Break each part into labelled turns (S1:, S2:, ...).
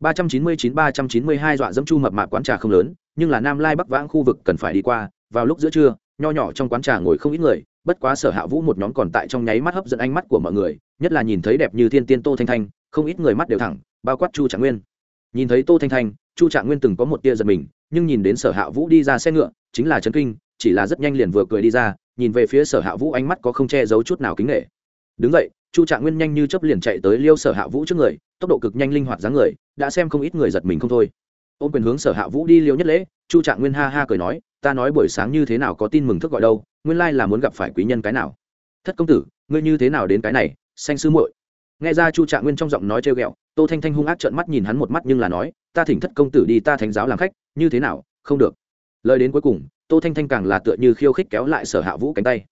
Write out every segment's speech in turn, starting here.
S1: ba trăm chín mươi chín, ba trăm chín mươi hai dọa dẫm chu mập mạp quán trà không lớn, nhưng là nam lai bắc vãng khu vực cần phải đi qua vào lúc giữa trưa, nho nhỏ trong quán trà ngồi không ít người, bất quá sở hạ vũ một nhóm còn tại trong nháy mắt hấp dẫn ánh mắt của mọi người, nhất là nhìn thấy đẹp như thiên tiên tô thanh thanh, không ít người mắt đều thẳng, bao quát chu trạng nguyên nhìn thấy tô thanh thanh, chu trạng nguyên từng có một tia giật mình, nhưng nhìn đến sở hạ vũ đi ra xe ngựa, chính là chấn kinh, chỉ là rất nhanh liền vừa cười đi ra, nhìn về phía sở hạ vũ ánh mắt có không che giấu chút nào kính nể đứng vậy chu trạng nguyên nhanh như chấp liền chạy tới liêu sở hạ vũ trước người, tốc độ cực nhanh linh hoạt dáng người, đã xem không ít người giật mình không thôi. Ôm quyền hướng sở hạ vũ đi liêu nhất lễ, chu trạng nguyên ha ha cười nói, ta nói buổi sáng như thế nào có tin mừng thức gọi đâu, nguyên lai là muốn gặp phải quý nhân cái nào. Thất công tử, ngươi như thế nào đến cái này, xanh sư muội? Nghe ra chu trạng nguyên trong giọng nói trêu ghẹo, tô thanh thanh hung ác trợn mắt nhìn hắn một mắt nhưng là nói, ta thỉnh thất công tử đi ta thánh giáo làm khách, như thế nào, không được. Lời đến cuối cùng, tô thanh thanh càng là tựa như khiêu khích kéo lại sở hạ vũ cánh tay.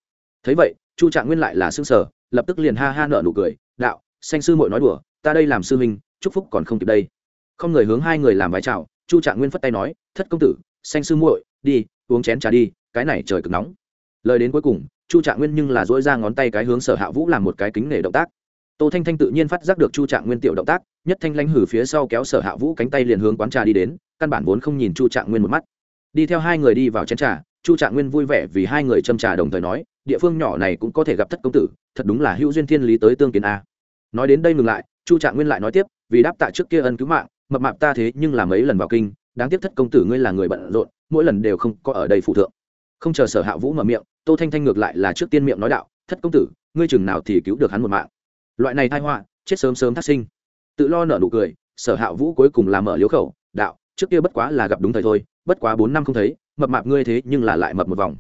S1: Thấy vậy, chu trạng nguyên lại là xương sở lập tức liền ha ha nở nụ cười, đạo xanh sư muội nói đùa, ta đây làm sư minh chúc phúc còn không kịp đây. Không người hướng hai người làm vái chào, chu trạng nguyên phất tay nói, thất công tử xanh sư muội, đi, uống chén trà đi, cái này trời cực nóng. Lời đến cuối cùng, chu trạng nguyên nhưng là dỗi ra ngón tay cái hướng sở hạ vũ làm một cái kính nể động tác. Tô thanh thanh tự nhiên phát giác được chu trạng nguyên tiểu động tác, nhất thanh lãnh hử phía sau kéo sở hạ vũ cánh tay liền hướng quán trà đi đến, căn bản vốn không nhìn chu trạng nguyên một mắt. Đi theo hai người đi vào chén trà, chu trạng nguyên vui vẻ vì hai người châm trà đồng thời nói địa phương nhỏ này cũng có thể gặp thất công tử, thật đúng là hữu duyên thiên lý tới tương kiến a. Nói đến đây ngừng lại, chu trạng nguyên lại nói tiếp, vì đáp tạ trước kia ân cứu mạng, mập mạp ta thế nhưng là mấy lần vào kinh, đáng tiếc thất công tử ngươi là người bận rộn, mỗi lần đều không có ở đây phụ thượng. Không chờ sở hạ vũ mở miệng, tô thanh thanh ngược lại là trước tiên miệng nói đạo, thất công tử, ngươi chừng nào thì cứu được hắn một mạng. Loại này thai họa, chết sớm sớm thắt sinh. Tự lo nở nụ cười, sở hạ vũ cuối cùng là mở liếu khẩu, đạo, trước kia bất quá là gặp đúng thời thôi, bất quá bốn năm không thấy, mập mạp ngươi thế nhưng là lại mập một vòng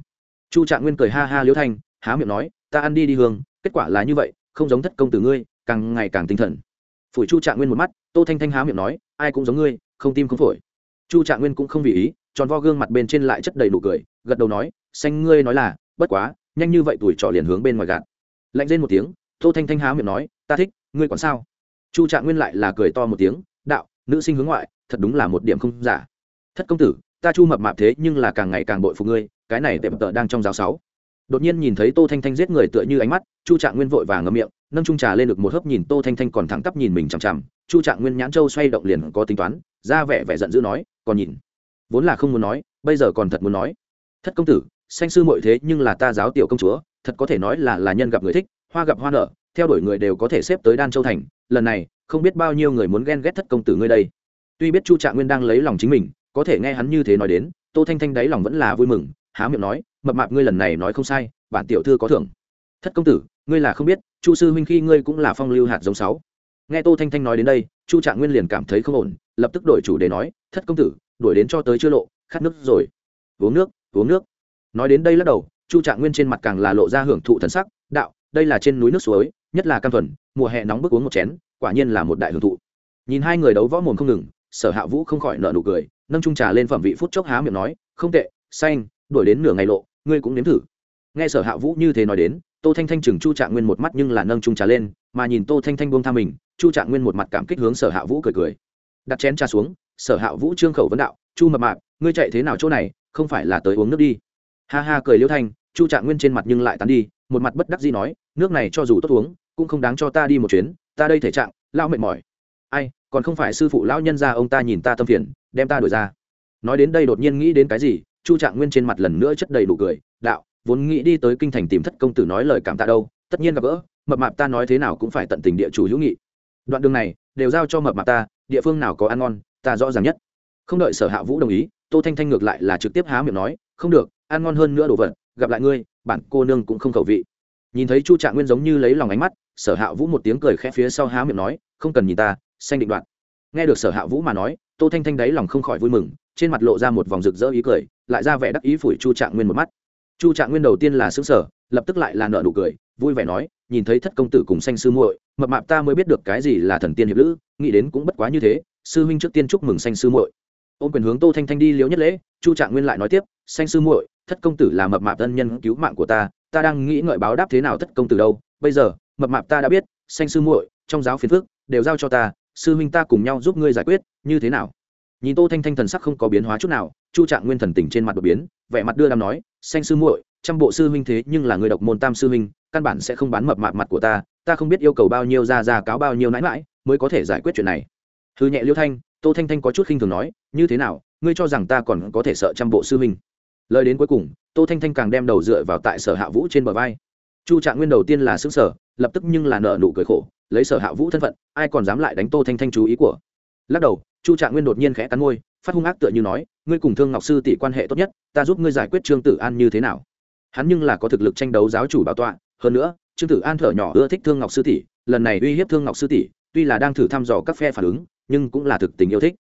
S1: chu trạng nguyên cười ha ha liễu thanh, há miệng nói, ta ăn đi đi hương, kết quả là như vậy, không giống thất công tử ngươi, càng ngày càng tinh thần. Phủi chu trạng nguyên một mắt, tô thanh thanh há miệng nói, ai cũng giống ngươi, không tim không phổi. Chu trạng nguyên cũng không vì ý, tròn vo gương mặt bên trên lại chất đầy nụ cười, gật đầu nói, xanh ngươi nói là, bất quá, nhanh như vậy tuổi trọ liền hướng bên ngoài gạt. Lạnh lên một tiếng, tô thanh thanh há miệng nói, ta thích, ngươi còn sao? Chu trạng nguyên lại là cười to một tiếng, đạo, nữ sinh hướng ngoại, thật đúng là một điểm không giả. Thất công tử, ta chu mập mạp thế nhưng là càng ngày càng bội phục ngươi cái này tệm tợ đang trong giáo sáu. Đột nhiên nhìn thấy tô thanh thanh giết người tựa như ánh mắt, chu trạng nguyên vội vàng ngậm miệng, nâng trung trà lên được một hớp nhìn tô thanh thanh còn thẳng tắp nhìn mình chằm chằm. Chu trạng nguyên nhãn châu xoay động liền có tính toán, ra vẻ vẻ giận dữ nói, còn nhìn, vốn là không muốn nói, bây giờ còn thật muốn nói. Thất công tử, sanh sư muội thế nhưng là ta giáo tiểu công chúa, thật có thể nói là là nhân gặp người thích, hoa gặp hoa nở, theo đuổi người đều có thể xếp tới đan châu thành. Lần này, không biết bao nhiêu người muốn ghen ghét thất công tử ngươi đây. Tuy biết chu trạng nguyên đang lấy lòng chính mình, có thể nghe hắn như thế nói đến, tô thanh thanh đáy lòng vẫn là vui mừng há miệng nói, mập mạp ngươi lần này nói không sai, bản tiểu thư có thưởng. Thất công tử, ngươi là không biết, chu sư huynh khi ngươi cũng là phong lưu hạt giống sáu. Nghe tô thanh thanh nói đến đây, chu trạng nguyên liền cảm thấy không ổn, lập tức đổi chủ đề nói, thất công tử, đuổi đến cho tới chưa lộ, khát nước rồi. Uống nước uống nước. Nói đến đây lắc đầu, chu trạng nguyên trên mặt càng là lộ ra hưởng thụ thần sắc, đạo, đây là trên núi nước suối, nhất là cam thuần, mùa hè nóng bức uống một chén, quả nhiên là một đại hưởng thụ. Nhìn hai người đấu võ mồm không ngừng, sở hạ vũ không khỏi nợ nụ cười, nâng trung trà lên phẩm vị phút chốc há miệng nói, không tệ, xanh đuổi đến nửa ngày lộ, ngươi cũng nếm thử. Nghe sở hạ vũ như thế nói đến, tô thanh thanh chừng chu trạng nguyên một mắt nhưng là nâng trung trà lên, mà nhìn tô thanh thanh buông tha mình, chu trạng nguyên một mặt cảm kích hướng sở hạ vũ cười cười. Đặt chén trà xuống, sở hạ vũ trương khẩu vấn đạo, chu mập mạp, ngươi chạy thế nào chỗ này, không phải là tới uống nước đi. Ha ha cười liêu thanh, chu trạng nguyên trên mặt nhưng lại tán đi, một mặt bất đắc dĩ nói, nước này cho dù tốt uống, cũng không đáng cho ta đi một chuyến, ta đây thể trạng, lao mệt mỏi. Ai, còn không phải sư phụ lão nhân ra ông ta nhìn ta tâm phiền, đem ta đuổi ra. Nói đến đây đột nhiên nghĩ đến cái gì chu trạng nguyên trên mặt lần nữa chất đầy đủ cười, đạo, vốn nghĩ đi tới kinh thành tìm thất công tử nói lời cảm tạ đâu, tất nhiên gặp gỡ, mập mạp ta nói thế nào cũng phải tận tình địa chủ hữu nghị. Đoạn đường này, đều giao cho mập mạp ta, địa phương nào có ăn ngon, ta rõ ràng nhất. Không đợi sở hạ vũ đồng ý, tô thanh thanh ngược lại là trực tiếp há miệng nói, không được, ăn ngon hơn nữa đồ vật, gặp lại ngươi, bản cô nương cũng không khẩu vị. Nhìn thấy chu trạng nguyên giống như lấy lòng ánh mắt, sở hạ vũ một tiếng cười khẽ phía sau há miệng nói, không cần nhìn ta xanh định đoạn. Nghe được sở hạ vũ mà nói tô thanh thanh đáy lòng không khỏi vui mừng, trên mặt lộ ra một vòng rực rỡ ý cười, lại ra vẻ đắc ý phủi chu trạng nguyên một mắt. Chu trạng nguyên đầu tiên là xứng sở lập tức lại là nợ nụ cười, vui vẻ nói, nhìn thấy thất công tử cùng xanh sư muội, mập mạp ta mới biết được cái gì là thần tiên hiệp lữ, nghĩ đến cũng bất quá như thế, sư huynh trước tiên chúc mừng xanh sư muội. Ôm quyền hướng tô thanh thanh đi liễu nhất lễ, chu trạng nguyên lại nói tiếp xanh sư muội, thất công tử là mập mạp thân nhân cứu mạng của ta ta đang nghĩ ngợi báo đáp thế nào thất công tử đâu, bây giờ, mập mạp ta đã biết xanh sư muội, trong giáo phiền phước đều giao cho ta, sư huynh ta cùng nhau giúp ngươi giải quyết như thế nào? Nhìn tô thanh thanh thần sắc không có biến hóa chút nào, chu trạng nguyên thần tình trên mặt đột biến, vẻ mặt đưa đàm nói, xanh sư muội, trăm bộ sư huynh thế nhưng là người độc môn tam sư huynh, căn bản sẽ không bán mập mạp mặt của ta ta không biết yêu cầu bao nhiêu ra ra cáo bao nhiêu nãi mãi mới có thể giải quyết chuyện này. Hư nhẹ liêu thanh, tô thanh thanh có chút khinh thường nói, như thế nào, ngươi cho rằng ta còn có thể sợ trăm bộ sư huynh? Lời đến cuối cùng, tô thanh thanh càng đem đầu dựa vào tại sở hạ vũ trên bờ vai. Chu trạng nguyên đầu tiên là xứng sở lập tức nhưng là nợ nụ cười khổ, lấy sở hạ vũ thân phận, ai còn dám lại đánh tô thanh thanh chú ý của? Lắc đầu chu trạng nguyên đột nhiên khẽ cắn môi, phát hung ác tựa như nói, ngươi cùng thương ngọc sư tỷ quan hệ tốt nhất, ta giúp ngươi giải quyết trương tử an như thế nào? Hắn nhưng là có thực lực tranh đấu giáo chủ bảo tọa, hơn nữa, trương tử an thở nhỏ ưa thích thương ngọc sư tỷ, lần này uy hiếp thương ngọc sư tỷ, tuy là đang thử thăm dò các phe phản ứng, nhưng cũng là thực tình yêu thích.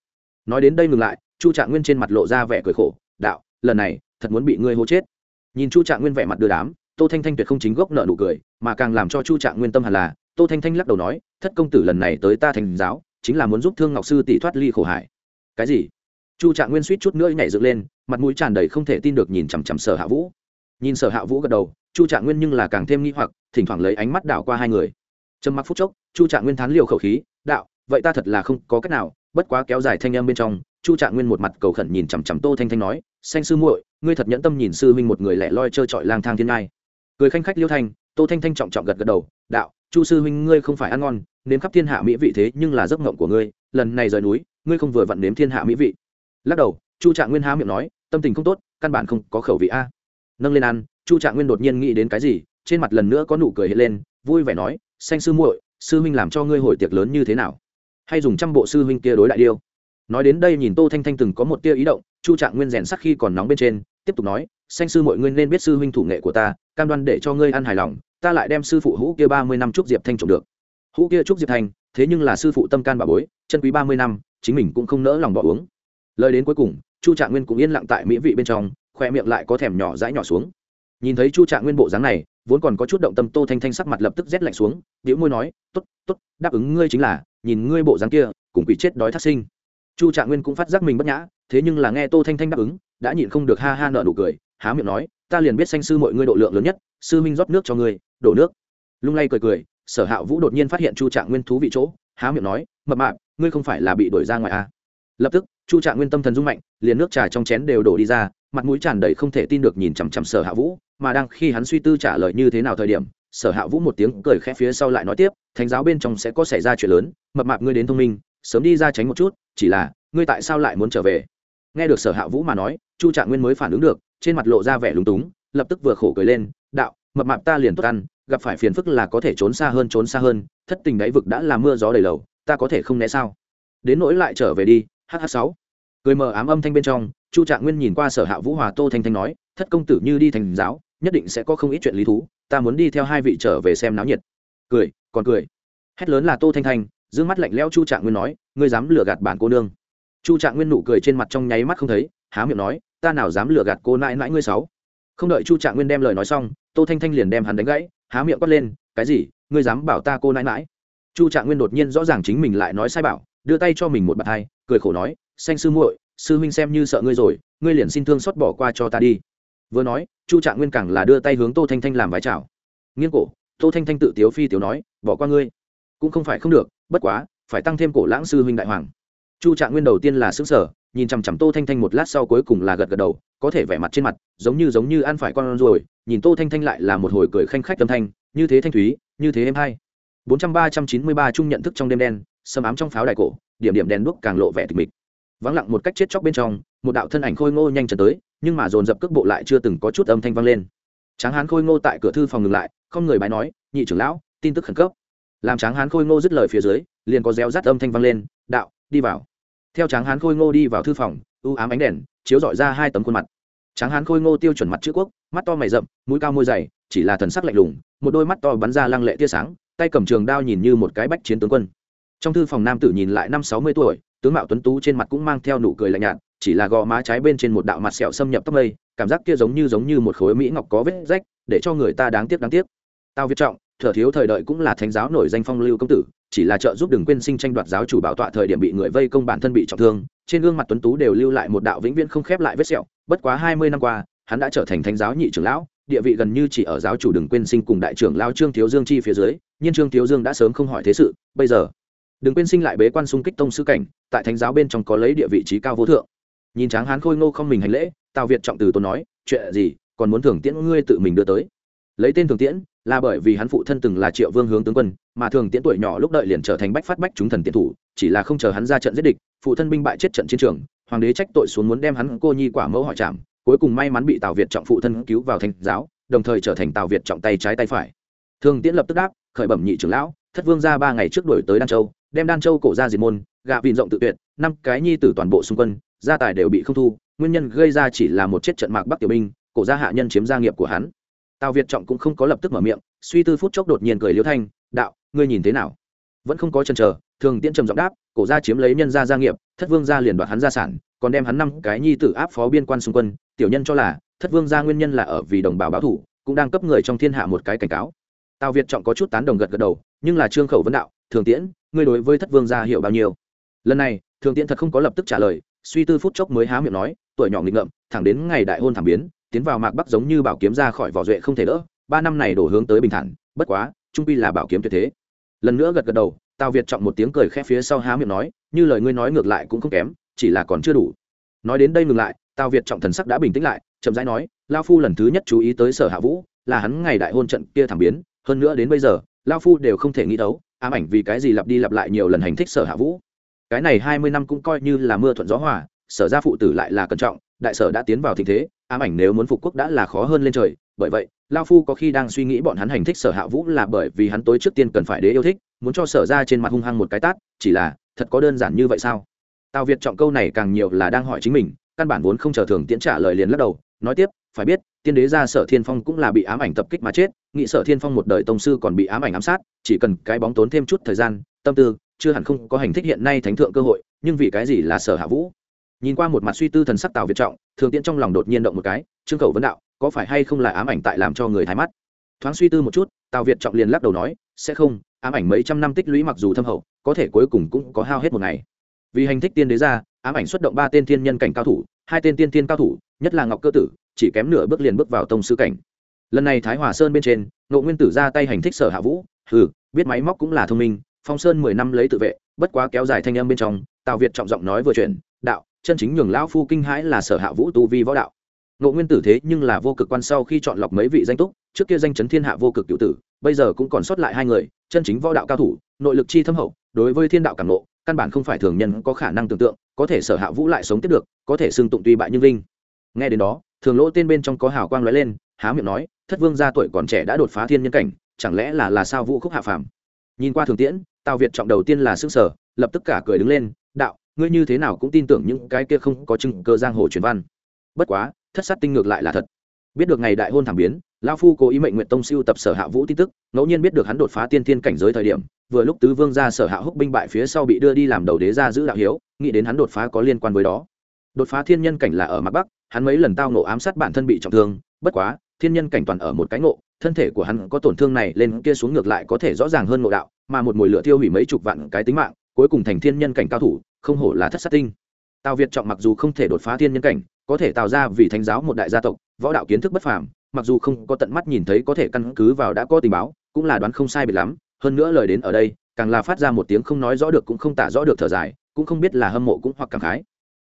S1: Nói đến đây ngừng lại, chu trạng nguyên trên mặt lộ ra vẻ cười khổ, đạo, lần này, thật muốn bị ngươi hô chết. Nhìn chu trạng nguyên vẻ mặt đưa đám, tô thanh thanh tuyệt không chính gốc nợ nụ cười, mà càng làm cho chu trạng nguyên tâm hẳn là, tô thanh thanh lắc đầu nói, thất công tử lần này tới ta thành giáo chính là muốn giúp thương ngọc sư tỷ thoát ly khổ hải. Cái gì? Chu trạng nguyên suýt chút nữa nhảy dựng lên, mặt mũi tràn đầy không thể tin được nhìn chằm chằm sở hạ vũ. Nhìn sở hạ vũ gật đầu, chu trạng nguyên nhưng là càng thêm nghi hoặc, thỉnh thoảng lấy ánh mắt đảo qua hai người. Trầm mặc phút chốc, chu trạng nguyên thán liều khẩu khí, đạo, vậy ta thật là không có cách nào, bất quá kéo dài thanh âm bên trong, chu trạng nguyên một mặt cầu khẩn nhìn chằm chằm tô thanh thanh nói, xanh sư muội, ngươi thật nhẫn tâm nhìn sư huynh một người lẻ loi trơ trọi lang thang thiên ngai. Cười khanh khách liêu thanh, tô thanh thanh trọng trọng gật gật đầu, đạo chu sư huynh, ngươi không phải ăn ngon, nếm khắp thiên hạ mỹ vị thế nhưng là giấc mộng của ngươi, lần này rời núi, ngươi không vừa vặn nếm thiên hạ mỹ vị. Lắc đầu, chu trạng nguyên há miệng nói, tâm tình không tốt, căn bản không có khẩu vị a. Nâng lên ăn, chu trạng nguyên đột nhiên nghĩ đến cái gì, trên mặt lần nữa có nụ cười hiện lên, vui vẻ nói, xanh sư muội, sư huynh làm cho ngươi hồi tiệc lớn như thế nào? Hay dùng trăm bộ sư huynh kia đối đại điêu? Nói đến đây nhìn tô thanh thanh từng có một tia ý động, chu trạng nguyên rèn sắc khi còn nóng bên trên, tiếp tục nói, xanh sư mọi ngươi nên biết sư huynh thủ nghệ của ta, cam đoan để cho ngươi ăn hài lòng ta lại đem sư phụ hũ kia ba mươi năm trúc diệp thanh trộm được. Hũ kia trúc diệp thanh, thế nhưng là sư phụ tâm can bà bối, chân quý ba mươi năm, chính mình cũng không nỡ lòng bỏ uống. Lời đến cuối cùng, chu trạng nguyên cũng yên lặng tại mỹ vị bên trong, khoe miệng lại có thèm nhỏ dãi nhỏ xuống. Nhìn thấy chu trạng nguyên bộ dáng này, vốn còn có chút động tâm tô thanh thanh sắc mặt lập tức rét lạnh xuống điệu môi nói t ố t t ố t đáp ứng ngươi chính là, nhìn ngươi bộ dáng kia, cùng quỷ chết đói thác sinh chu trạng nguyên cũng phát giác mình bất nhã, thế nhưng là nghe tô thanh thanh đáp ứng, đã nhịn không được ha ha nợ nụ cười, há miệng nói, ta liền biết sanh sư mọi ngươi độ lượng lớn nhất, sư minh rót nước cho ngươi đổ nước lung lay cười cười, sở hạ vũ đột nhiên phát hiện chu trạng nguyên thú vị chỗ, há miệng nói, mập mạp, ngươi không phải là bị đuổi ra ngoài à. lập tức, chu trạng nguyên tâm thần rung mạnh, liền nước trà trong chén đều đổ đi ra, mặt mũi tràn đầy không thể tin được nhìn chằm chằm sở hạ vũ, mà đang khi hắn suy tư trả lời như thế nào thời điểm, sở hạ vũ một tiếng cười khẽ phía sau lại nói tiếp, thánh giáo bên trong sẽ có xảy ra chuyện lớn, mập mạp ngươi đến thông minh, sớm đi ra tránh một chút, chỉ là, ngươi tại sao lại muốn trở về nghe được sở hạ vũ mà nói, chu trạng nguyên mới phản ứng được, trên mặt lộ ra vẻ lúng túng, lập tức vừa khổ cười lên, đạo mập mạp ta liền tốt ăn, gặp phải phiền phức là có thể trốn xa hơn, trốn xa hơn, thất tình đáy vực đã là mưa gió đầy lầu, ta có thể không né sao? Đến nỗi lại trở về đi hh sáu. Cười mờ ám âm thanh bên trong, chu trạng nguyên nhìn qua sở hạ vũ hòa tô thanh thanh nói, thất công tử như đi thành giáo, nhất định sẽ có không ít chuyện lý thú, ta muốn đi theo hai vị trở về xem náo nhiệt. Cười, còn cười. Hét lớn là tô thanh thanh d mắt lạnh lẽo chu trạng nguyên nói, ngươi dám lừa gạt bản cô nương. Chu trạng nguyên nụ cười trên mặt trong nháy mắt không thấy, há miệng nói, ta nào dám lừa gạt cô nãi nãi ngươi sáu? Không đợi chu trạng nguyên đem lời nói xong, tô thanh thanh liền đem hắn đánh gãy, há miệng quát lên, cái gì? Ngươi dám bảo ta cô nãi nãi? Chu trạng nguyên đột nhiên rõ ràng chính mình lại nói sai bảo, đưa tay cho mình một bàn tay cười khổ nói, xanh sư muội, sư huynh xem như sợ ngươi rồi, ngươi liền xin thương xót bỏ qua cho ta đi. Vừa nói, chu trạng nguyên càng là đưa tay hướng tô thanh thanh làm vái chào. Nghiêng cổ, tô thanh thanh tự tiếu phi tiếu nói, bỏ qua ngươi. Cũng không phải không được, bất quá, phải tăng thêm cổ lãng sư huynh đại hoàng. Chu trạng nguyên đầu tiên là xứng sở nhìn chằm chằm tô thanh thanh một lát sau cuối cùng là gật gật đầu, có thể vẻ mặt trên mặt giống như giống như ăn phải con rồi, nhìn tô thanh thanh lại là một hồi cười khanh khách âm thanh, như thế thanh thúy, như thế êm hay. Bốn trăm ba trăm chín mươi ba chung nhận thức trong đêm đen sầm ám trong pháo đài cổ, điểm điểm đèn đuốc càng lộ vẻ tịch mịch. Vắng lặng một cách chết chóc bên trong, một đạo thân ảnh khôi ngô nhanh chân tới, nhưng mà dồn dập cước bộ lại chưa từng có chút âm thanh vang lên. Tráng hán khôi ngô tại cửa thư phòng ngừng lại, không người bái nói, nhị trưởng lão, tin tức khẩn cấp. Làm tráng hán khôi ngô dứt lời phía dưới, liền có réo rắt âm thanh vang lên, đạo, đi vào theo tráng hán khôi ngô đi vào thư phòng ưu ám ánh đèn chiếu dọi ra hai tấm khuôn mặt. Tráng hán khôi ngô tiêu chuẩn mặt chữ quốc, mắt to mày rậm, mũi cao môi dày, chỉ là thần sắc lạnh lùng, một đôi mắt to bắn ra lăng lệ tia sáng, tay cầm trường đao nhìn như một cái bách chiến tướng quân. Trong thư phòng nam tử nhìn lại năm sáu mươi tuổi, tướng mạo tuấn tú trên mặt cũng mang theo nụ cười lạnh nhạt, chỉ là gò má trái bên trên một đạo mặt sẹo xâm nhập tóc mây, cảm giác kia giống như giống như một khối mỹ ngọc có vết rách, để cho người ta đáng tiếc đáng tiếc. Tao viết trọng thừa thiếu thời đợi cũng là thánh giáo nổi danh phong lưu công tử chỉ là trợ giúp đừng quên sinh tranh đoạt giáo chủ bảo tọa thời điểm bị người vây công bản thân bị trọng thương, trên gương mặt tuấn tú đều lưu lại một đạo vĩnh viễn không khép lại vết sẹo. Bất quá hai mươi năm qua, hắn đã trở thành thánh giáo nhị trưởng lão, địa vị gần như chỉ ở giáo chủ đừng quên sinh cùng đại trưởng lão trương thiếu dương chi phía dưới, nhưng trương thiếu dương đã sớm không hỏi thế sự. Bây giờ, đừng quên sinh lại bế quan xung kích tông sư cảnh, tại thánh giáo bên trong có lấy địa vị trí cao vô thượng. Nhìn tráng hán khôi ngô không mình hành lễ, tào việt trọng từ tôn nói, chuyện gì, còn muốn thưởng tiễn ngươi tự mình đưa tới? Lấy tên thường tiễn là bởi vì hắn phụ thân từng là triệu vương hướng tướng quân, mà thường tiễn tuổi nhỏ lúc đợi liền trở thành bách phát bách chúng thần tiến thủ, chỉ là không chờ hắn ra trận giết địch, phụ thân binh bại chết trận chiến trường, hoàng đế trách tội xuống muốn đem hắn cô nhi quả mẫu họ chạm cuối cùng may mắn bị tào việt trọng phụ thân cứu vào thành giáo, đồng thời trở thành tào việt trọng tay trái tay phải. Thường tiễn lập tức đáp, khởi bẩm nhị trưởng lão, thất vương ra ba ngày trước đổi tới đan châu, đem đan châu cổ ra diệt môn, gạ vịn rộng tự tuyệt, năm cái nhi tử toàn bộ xung quân, gia tài đều bị không thu, nguyên nhân gây ra chỉ là một chết trận mạc bắc tiểu binh, cổ gia hạ nhân chiếm gia nghiệp của hắn tào việt trọng cũng không có lập tức mở miệng, suy tư phút chốc đột nhiên cười liễu thanh, đạo, ngươi nhìn thế nào? Vẫn không có chần chờ, thường tiễn trầm giọng đáp, cổ gia chiếm lấy nhân gia gia nghiệp, thất vương gia liền đoạt hắn gia sản, còn đem hắn năm cái nhi tử áp phó biên quan xung quân, tiểu nhân cho là, thất vương gia nguyên nhân là ở vì đồng bào báo thủ, cũng đang cấp người trong thiên hạ một cái cảnh cáo. Tào việt trọng có chút tán đồng gật gật đầu, nhưng là trương khẩu vấn đạo, thường tiễn, ngươi đối với thất vương gia hiểu bao nhiêu? Lần này, thường tiễn thật không có lập tức trả lời, suy tư phút chốc mới há miệng nói, tuổi nhỏ nghịch ngợm, thẳng đến ngày đại hôn thảm biến tiến vào mạc bắc giống như bảo kiếm ra khỏi vỏ duệ không thể đỡ, ba năm này đổ hướng tới bình thản, bất quá, trung pi là bảo kiếm tuyệt thế. Lần nữa gật gật đầu, tào việt trọng một tiếng cười khẽ phía sau há miệng nói, như lời ngươi nói ngược lại cũng không kém, chỉ là còn chưa đủ. Nói đến đây ngừng lại, tào việt trọng thần sắc đã bình tĩnh lại, chậm rãi nói, lao phu lần thứ nhất chú ý tới sở hạ vũ, là hắn ngày đại hôn trận kia thảm biến, hơn nữa đến bây giờ, lao phu đều không thể nghĩ đấu, ám ảnh vì cái gì lặp đi lặp lại nhiều lần hành thích sở hạ vũ. Cái này hai mươi năm cũng coi như là mưa thuận gió hòa, sở ra phụ tử lại là cẩn trọng đại sở đã tiến vào tình thế, ám ảnh nếu muốn phục quốc đã là khó hơn lên trời. Bởi vậy, lao phu có khi đang suy nghĩ bọn hắn hành thích sở hạ vũ là bởi vì hắn tối trước tiên cần phải đế yêu thích, muốn cho sở ra trên mặt hung hăng một cái tát, chỉ là, thật có đơn giản như vậy sao? Tào việt trọng câu này càng nhiều là đang hỏi chính mình, căn bản vốn không chờ thường tiễn trả lời liền lắc đầu, nói tiếp, phải biết, tiên đế ra sở thiên phong cũng là bị ám ảnh tập kích mà chết nghị sở thiên phong một đời tông sư còn bị ám ảnh ám sát, chỉ cần cái bóng tốn thêm chút thời gian, tâm tư, chưa hẳn không có hành thích hiện nay thánh thượng cơ hội, nhưng vì cái gì là sở hạ vũ? Nhìn qua một mặt suy tư thần sắc tào việt trọng, thường tiễn trong lòng đột nhiên động một cái, trương khẩu vấn đạo, có phải hay không là ám ảnh tại làm cho người thái mắt? Thoáng suy tư một chút, tào việt trọng liền lắc đầu nói, sẽ không, ám ảnh mấy trăm năm tích lũy mặc dù thâm hậu, có thể cuối cùng cũng có hao hết một ngày. Vì hành thích tiên đế ra, ám ảnh xuất động ba tên thiên nhân cảnh cao thủ, hai tên tiên tiên cao thủ, nhất là ngọc cơ tử, chỉ kém nửa bước liền bước vào tông sư cảnh. Lần này thái hòa sơn bên trên, ngộ nguyên tử ra tay hành thích sở hạ vũ, hừ, biết máy móc cũng là thông minh, phong sơn mười năm lấy tự vệ, bất quá kéo dài thanh âm bên trong, tào việt trọng giọng nói vừa chuyển, đạo chân chính nhường lão phu kinh hãi là sở hạ vũ tu vi võ đạo. Ngộ nguyên tử thế nhưng là vô cực quan sau khi chọn lọc mấy vị danh túc, trước kia danh chấn thiên hạ vô cực cựu tử, bây giờ cũng còn sót lại hai người, chân chính võ đạo cao thủ, nội lực chi thâm hậu, đối với thiên đạo cảm ngộ, căn bản không phải thường nhân có khả năng tưởng tượng, có thể sở hạ vũ lại sống tiếp được, có thể xưng tụng tuy bại nhưng linh nghe đến đó, thường lỗ tên bên trong có hào quang lóe lên, há miệng nói, thất vương gia tuổi còn trẻ đã đột phá thiên nhân cảnh, chẳng lẽ là là sao vũ khúc hạ phàm? Nhìn qua thường tiễn, tào việt trọng đầu tiên là sức sở lập tức cả cười đứng lên, đạo ngươi như thế nào cũng tin tưởng những cái kia không có chứng cơ giang hồ truyền văn. Bất quá, thất sát tinh ngược lại là thật. Biết được ngày đại hôn thảm biến lao phu cố ý mệnh nguyện tông siêu tập sở hạ vũ tin tức, ngẫu nhiên biết được hắn đột phá tiên thiên cảnh giới thời điểm, vừa lúc tứ vương ra sở hạ húc binh bại phía sau bị đưa đi làm đầu đế ra giữ đạo hiếu, nghĩ đến hắn đột phá có liên quan với đó. Đột phá thiên nhân cảnh là ở mặt bắc, hắn mấy lần tao nổ ám sát bản thân bị trọng thương, bất quá, thiên nhân cảnh toàn ở một cái ngộ, thân thể của hắn có tổn thương này lên kia xuống ngược lại có thể rõ ràng hơn ngộ đạo, mà một mùi lửa thiêu hủy mấy chục vạn cái tính mạng cuối cùng thành thiên nhân cảnh cao thủ, không hổ là thất sát tinh. Tào việt trọng mặc dù không thể đột phá thiên nhân cảnh, có thể tạo ra vì thánh giáo một đại gia tộc, võ đạo kiến thức bất phàm, mặc dù không có tận mắt nhìn thấy có thể căn cứ vào đã có tình báo, cũng là đoán không sai biệt lắm, hơn nữa lời đến ở đây, càng là phát ra một tiếng không nói rõ được cũng không tả rõ được thở dài, cũng không biết là hâm mộ cũng hoặc cảm khái.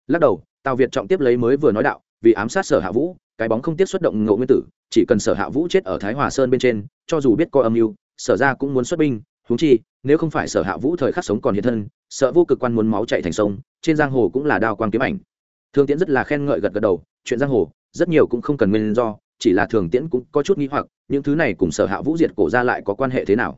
S1: Lắc đầu, tào việt trọng tiếp lấy mới vừa nói đạo, vì ám sát sở hạ vũ, cái bóng không tiếp xuất động ngộ nguyên tử, chỉ cần sở hạ vũ chết ở thái hòa sơn bên trên, cho dù biết có âm mưu, sở ra cũng muốn xuất binh huống chi, nếu không phải sở hạ vũ thời khắc sống còn hiện thân, sợ vô cực quan muốn máu chạy thành sông, trên giang hồ cũng là đao quang kiếm ảnh. Thường tiễn rất là khen ngợi gật gật đầu, chuyện giang hồ, rất nhiều cũng không cần nguyên do, chỉ là thường tiễn cũng có chút nghi hoặc, những thứ này cùng sở hạ vũ diệt cổ ra lại có quan hệ thế nào?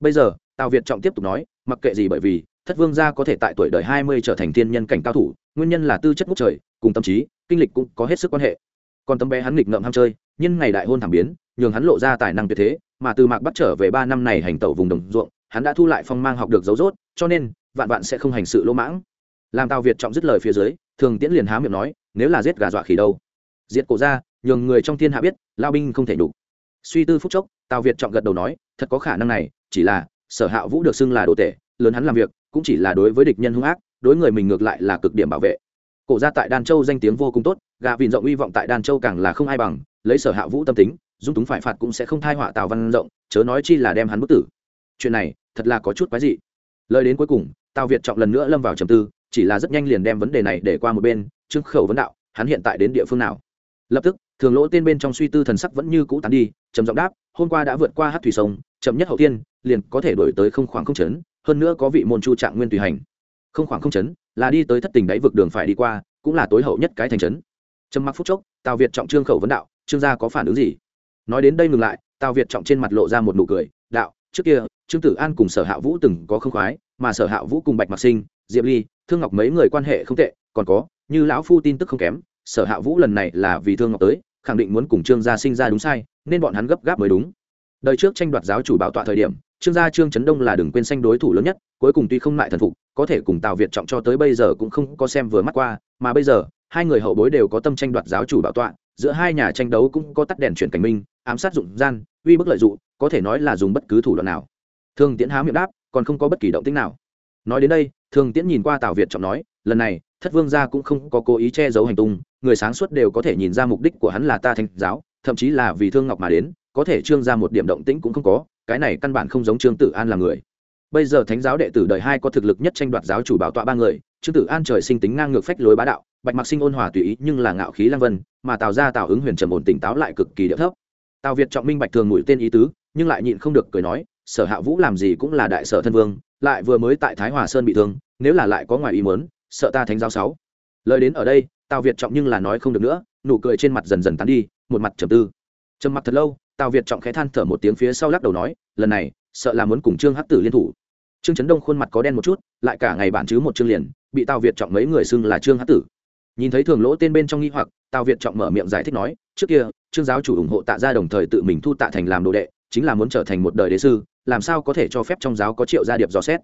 S1: Bây giờ, tào việt trọng tiếp tục nói, mặc kệ gì bởi vì, thất vương gia có thể tại tuổi đời hai mươi trở thành thiên nhân cảnh cao thủ, nguyên nhân là tư chất ngút trời, cùng tâm trí, kinh lịch cũng có hết sức quan hệ. Còn tấm bé hắn nghịch ngợm ham chơi, nhưng ngày đại hôn thảm biến nhường hắn lộ ra tài năng tuyệt thế, mà từ mạc bắt trở về ba năm này hành tẩu vùng đồng ruộng, hắn đã thu lại phong mang học được dấu dốt cho nên, vạn vạn sẽ không hành sự lỗ mãng. Làm tào việt trọng dứt lời phía dưới, thường tiễn liền há miệng nói, nếu là giết gà dọa khỉ đâu? Diệt cổ ra, nhường người trong thiên hạ biết, lao binh không thể đủ. Suy tư phúc chốc, tào việt trọng gật đầu nói, thật có khả năng này, chỉ là, sở hạ vũ được xưng là đồ tể, lớn hắn làm việc, cũng chỉ là đối với địch nhân hung ác, đối người mình ngược lại là cực điểm bảo vệ. Cổ ra tại đan châu danh tiếng vô cùng tốt, gà vịn rộng uy vọng tại đan châu càng là không ai bằng, lấy sở hạ vũ tâm tính dung túng phải phạt cũng sẽ không thai họa tào văn rộng, chớ nói chi là đem hắn bức tử. Chuyện này, thật là có chút quái dị. Lời đến cuối cùng, tào việt trọng lần nữa lâm vào trầm tư, chỉ là rất nhanh liền đem vấn đề này để qua một bên trương khẩu vấn đạo, hắn hiện tại đến địa phương nào? Lập tức, thường lỗ tên bên trong suy tư thần sắc vẫn như cũ tán đi, trầm giọng đáp, hôm qua đã vượt qua hát thủy sông, chậm nhất hậu tiên, liền có thể đổi tới không khoảng không chấn hơn nữa có vị môn chu trạng nguyên tùy hành. Không khoảng không chấn là đi tới thất tình đáy vực đường phải đi qua, cũng là tối hậu nhất cái thành trấn. Trầm mặc phút chốc, tào việt trọng trương khẩu vấn đạo, trương gia có phản ứng gì? Nói đến đây ngừng lại, tào việt trọng trên mặt lộ ra một nụ cười, đạo, trước kia, trương tử an cùng sở hạ vũ từng có không khoái, mà sở hạ vũ cùng bạch mạc sinh, diệp ly, thương ngọc mấy người quan hệ không tệ, còn có, như lão phu tin tức không kém, sở hạ vũ lần này là vì thương ngọc tới, khẳng định muốn cùng trương gia sinh ra đúng sai, nên bọn hắn gấp gáp mới đúng. Đời trước tranh đoạt giáo chủ bảo tọa thời điểm, trương gia trương trấn đông là đừng quên xanh đối thủ lớn nhất, cuối cùng tuy không lại thần phục, có thể cùng tào việt trọng cho tới bây giờ cũng không có xem vừa mắt qua, mà bây giờ, hai người hậu bối đều có tâm tranh đoạt giáo chủ bảo tọa giữa hai nhà tranh đấu cũng có tắt đèn chuyển cảnh minh, ám sát dụng gian, uy bức lợi dụng, có thể nói là dùng bất cứ thủ đoạn nào. Thường tiễn há miệng đáp, còn không có bất kỳ động tích nào. Nói đến đây, thường tiễn nhìn qua tào việt trọng nói, lần này, thất vương gia cũng không có cố ý che giấu hành tung, người sáng suốt đều có thể nhìn ra mục đích của hắn là ta thanh giáo, thậm chí là vì thương ngọc mà đến, có thể trương ra một điểm động tĩnh cũng không có, cái này căn bản không giống trương tử an là người. Bây giờ thánh giáo đệ tử đời hai có thực lực nhất tranh đoạt giáo chủ bảo tọa ba người, trương tử an trời sinh tính ngang ngược phách lối bá đạo, bạch mặc sinh ôn hòa tùy ý, nhưng là ngạo khí lang vân mà tào ra tào ứng huyền trầm ổn tỉnh táo lại cực kỳ địa thấp. Tào việt trọng minh bạch thường mũi tên ý tứ, nhưng lại nhịn không được cười nói, sở hạ vũ làm gì cũng là đại sở thân vương, lại vừa mới tại thái hòa sơn bị thương, nếu là lại có ngoài ý mớn sợ ta thánh giáo sáu. Lời đến ở đây, tào việt trọng nhưng là nói không được nữa, nụ cười trên mặt dần dần tán đi, một mặt trầm tư. Trầm mặc thật lâu, tào việt trọng khẽ than thở một tiếng phía sau lắc đầu nói, lần này, sợ là muốn cùng trương hắc tử liên thủ. Trương trấn đông khuôn mặt có đen một chút, lại cả ngày bản chứ một chương liền, bị tào việt trọng mấy người xưng là trương hắc tử nhìn thấy thường lỗ tên bên trong nghi hoặc, tào việt trọng mở miệng giải thích nói, trước kia, trương giáo chủ ủng hộ tạ ra đồng thời tự mình thu tạ thành làm đồ đệ, chính là muốn trở thành một đời đế sư, làm sao có thể cho phép trong giáo có triệu gia điệp dò xét?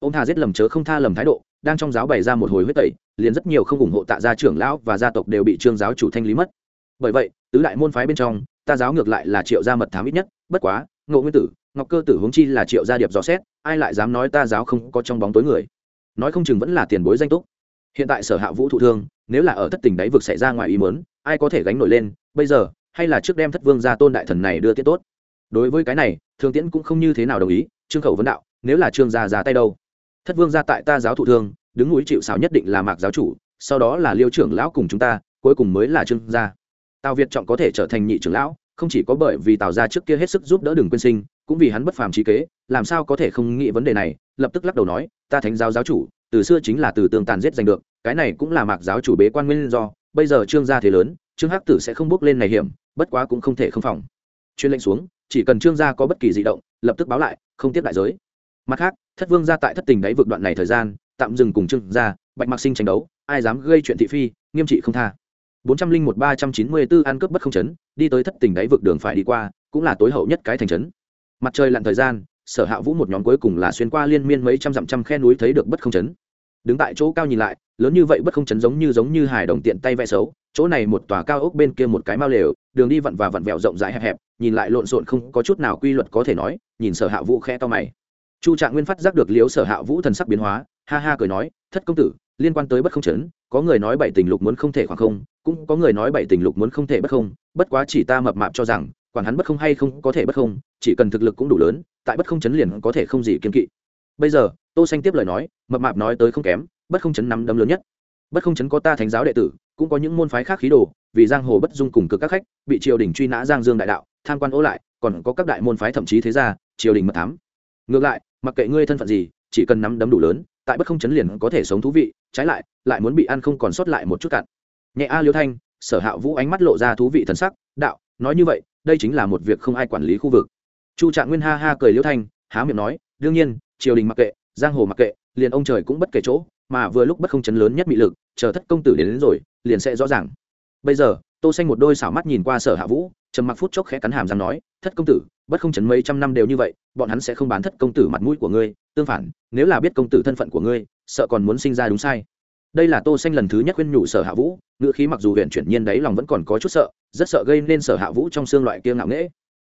S1: Ông thà giết lầm chớ không tha lầm thái độ, đang trong giáo bày ra một hồi huyết tẩy, liền rất nhiều không ủng hộ tạ gia trưởng lão và gia tộc đều bị trương giáo chủ thanh lý mất. Bởi vậy, tứ đại môn phái bên trong, ta giáo ngược lại là triệu gia mật thám ít nhất, bất quá, ngộ nguyên tử, ngọc cơ tử huống chi là triệu gia điệp dò xét, ai lại dám nói ta giáo không có trong bóng tối người? Nói không chừng vẫn là tiền bối danh túc hiện tại sở hạ vũ thụ thương, nếu là ở thất tình đáy vực xảy ra ngoài ý mớn ai có thể gánh nổi lên, bây giờ, hay là trước đem thất vương ra tôn đại thần này đưa tiết tốt. Đối với cái này, thương tiễn cũng không như thế nào đồng ý, trương khẩu vấn đạo, nếu là trương gia ra tay đâu? Thất vương ra tại ta giáo thụ thương, đứng núi chịu xào nhất định là mạc giáo chủ, sau đó là liêu trưởng lão cùng chúng ta, cuối cùng mới là trương gia. Tào việt trọng có thể trở thành nhị trưởng lão, không chỉ có bởi vì tào gia trước kia hết sức giúp đỡ đường quyên sinh, cũng vì hắn bất phàm trí kế, làm sao có thể không nghĩ vấn đề này, lập tức lắc đầu nói, ta thánh giáo giáo chủ, từ xưa chính là từ tương tàn giết giành được cái này cũng là mạc giáo chủ bế quan nguyên do, bây giờ trương gia thế lớn, trương hắc tử sẽ không bước lên này hiểm, bất quá cũng không thể không phòng. Chuyên lệnh xuống, chỉ cần trương gia có bất kỳ di động, lập tức báo lại, không tiếp đại giới. Mặt khác, thất vương gia tại thất tình đáy vượt đoạn này thời gian, tạm dừng cùng trương gia, bạch mạc sinh tranh đấu, ai dám gây chuyện thị phi, nghiêm trị không tha. Bốn trăm linh một ba trăm chín mươi bốn ăn cướp bất không chấn, đi tới thất tình đáy vực đường phải đi qua, cũng là tối hậu nhất cái thành trấn mặt trời lặn thời gian, sở hạ vũ một nhóm cuối cùng là xuyên qua liên miên mấy trăm dặm trăm khe núi thấy được bất không chấn đứng tại chỗ cao nhìn lại, lớn như vậy bất không chấn giống như giống như hài đồng tiện tay vẽ xấu, chỗ này một tòa cao ốc bên kia một cái mao lều, đường đi vặn và vặn vẹo rộng rãi hẹp hẹp, nhìn lại lộn xộn không có chút nào quy luật có thể nói, nhìn sở hạ vũ khe to mày. Chu trạng nguyên phát giác được liếu sở hạ vũ thần sắc biến hóa, ha ha cười nói, thất công tử, liên quan tới bất không chấn, có người nói bảy tình lục muốn không thể khoảng không, cũng có người nói bảy tình lục muốn không thể bất không, bất quá chỉ ta mập mạp cho rằng, quản hắn bất không hay không có thể bất không, chỉ cần thực lực cũng đủ lớn, tại bất không chấn liền có thể không gì kiên kỵ bây giờ, tô xanh tiếp lời nói, mập mạp nói tới không kém, bất không chấn nắm đấm lớn nhất. Bất không chấn có ta thánh giáo đệ tử, cũng có những môn phái khác khí đồ, vì giang hồ bất dung cùng cực các khách, bị triều đình truy nã giang dương đại đạo, tham quan ố lại, còn có các đại môn phái thậm chí thế gia, triều đình mật thám. Ngược lại, mặc kệ ngươi thân phận gì, chỉ cần nắm đấm đủ lớn, tại bất không chấn liền có thể sống thú vị, trái lại lại muốn bị ăn không còn sót lại một chút cạn nhẹ a liêu thanh, sở hạ vũ ánh mắt lộ ra thú vị thần sắc, đạo, nói như vậy, đây chính là một việc không ai quản lý khu vực. Chu trạng nguyên ha ha cười liêu thanh, há miệng nói, đương nhiên triều đình mặc kệ giang hồ mặc kệ liền ông trời cũng bất kể chỗ mà vừa lúc bất không chấn lớn nhất bị lực chờ thất công tử đến, đến rồi liền sẽ rõ ràng. Bây giờ tô xanh một đôi xảo mắt nhìn qua sở hạ vũ trầm mặc phút chốc khẽ cắn hàm răng nói thất công tử bất không chấn mấy trăm năm đều như vậy bọn hắn sẽ không bán thất công tử mặt mũi của ngươi tương phản nếu là biết công tử thân phận của ngươi sợ còn muốn sinh ra đúng sai. Đây là tô xanh lần thứ nhất khuyên nhủ sở hạ vũ ngựa khí mặc dù huyện chuyển nhiên đấy lòng vẫn còn có chút sợ rất sợ gây nên sở hạ vũ trong xương loại kia ngạo nghễ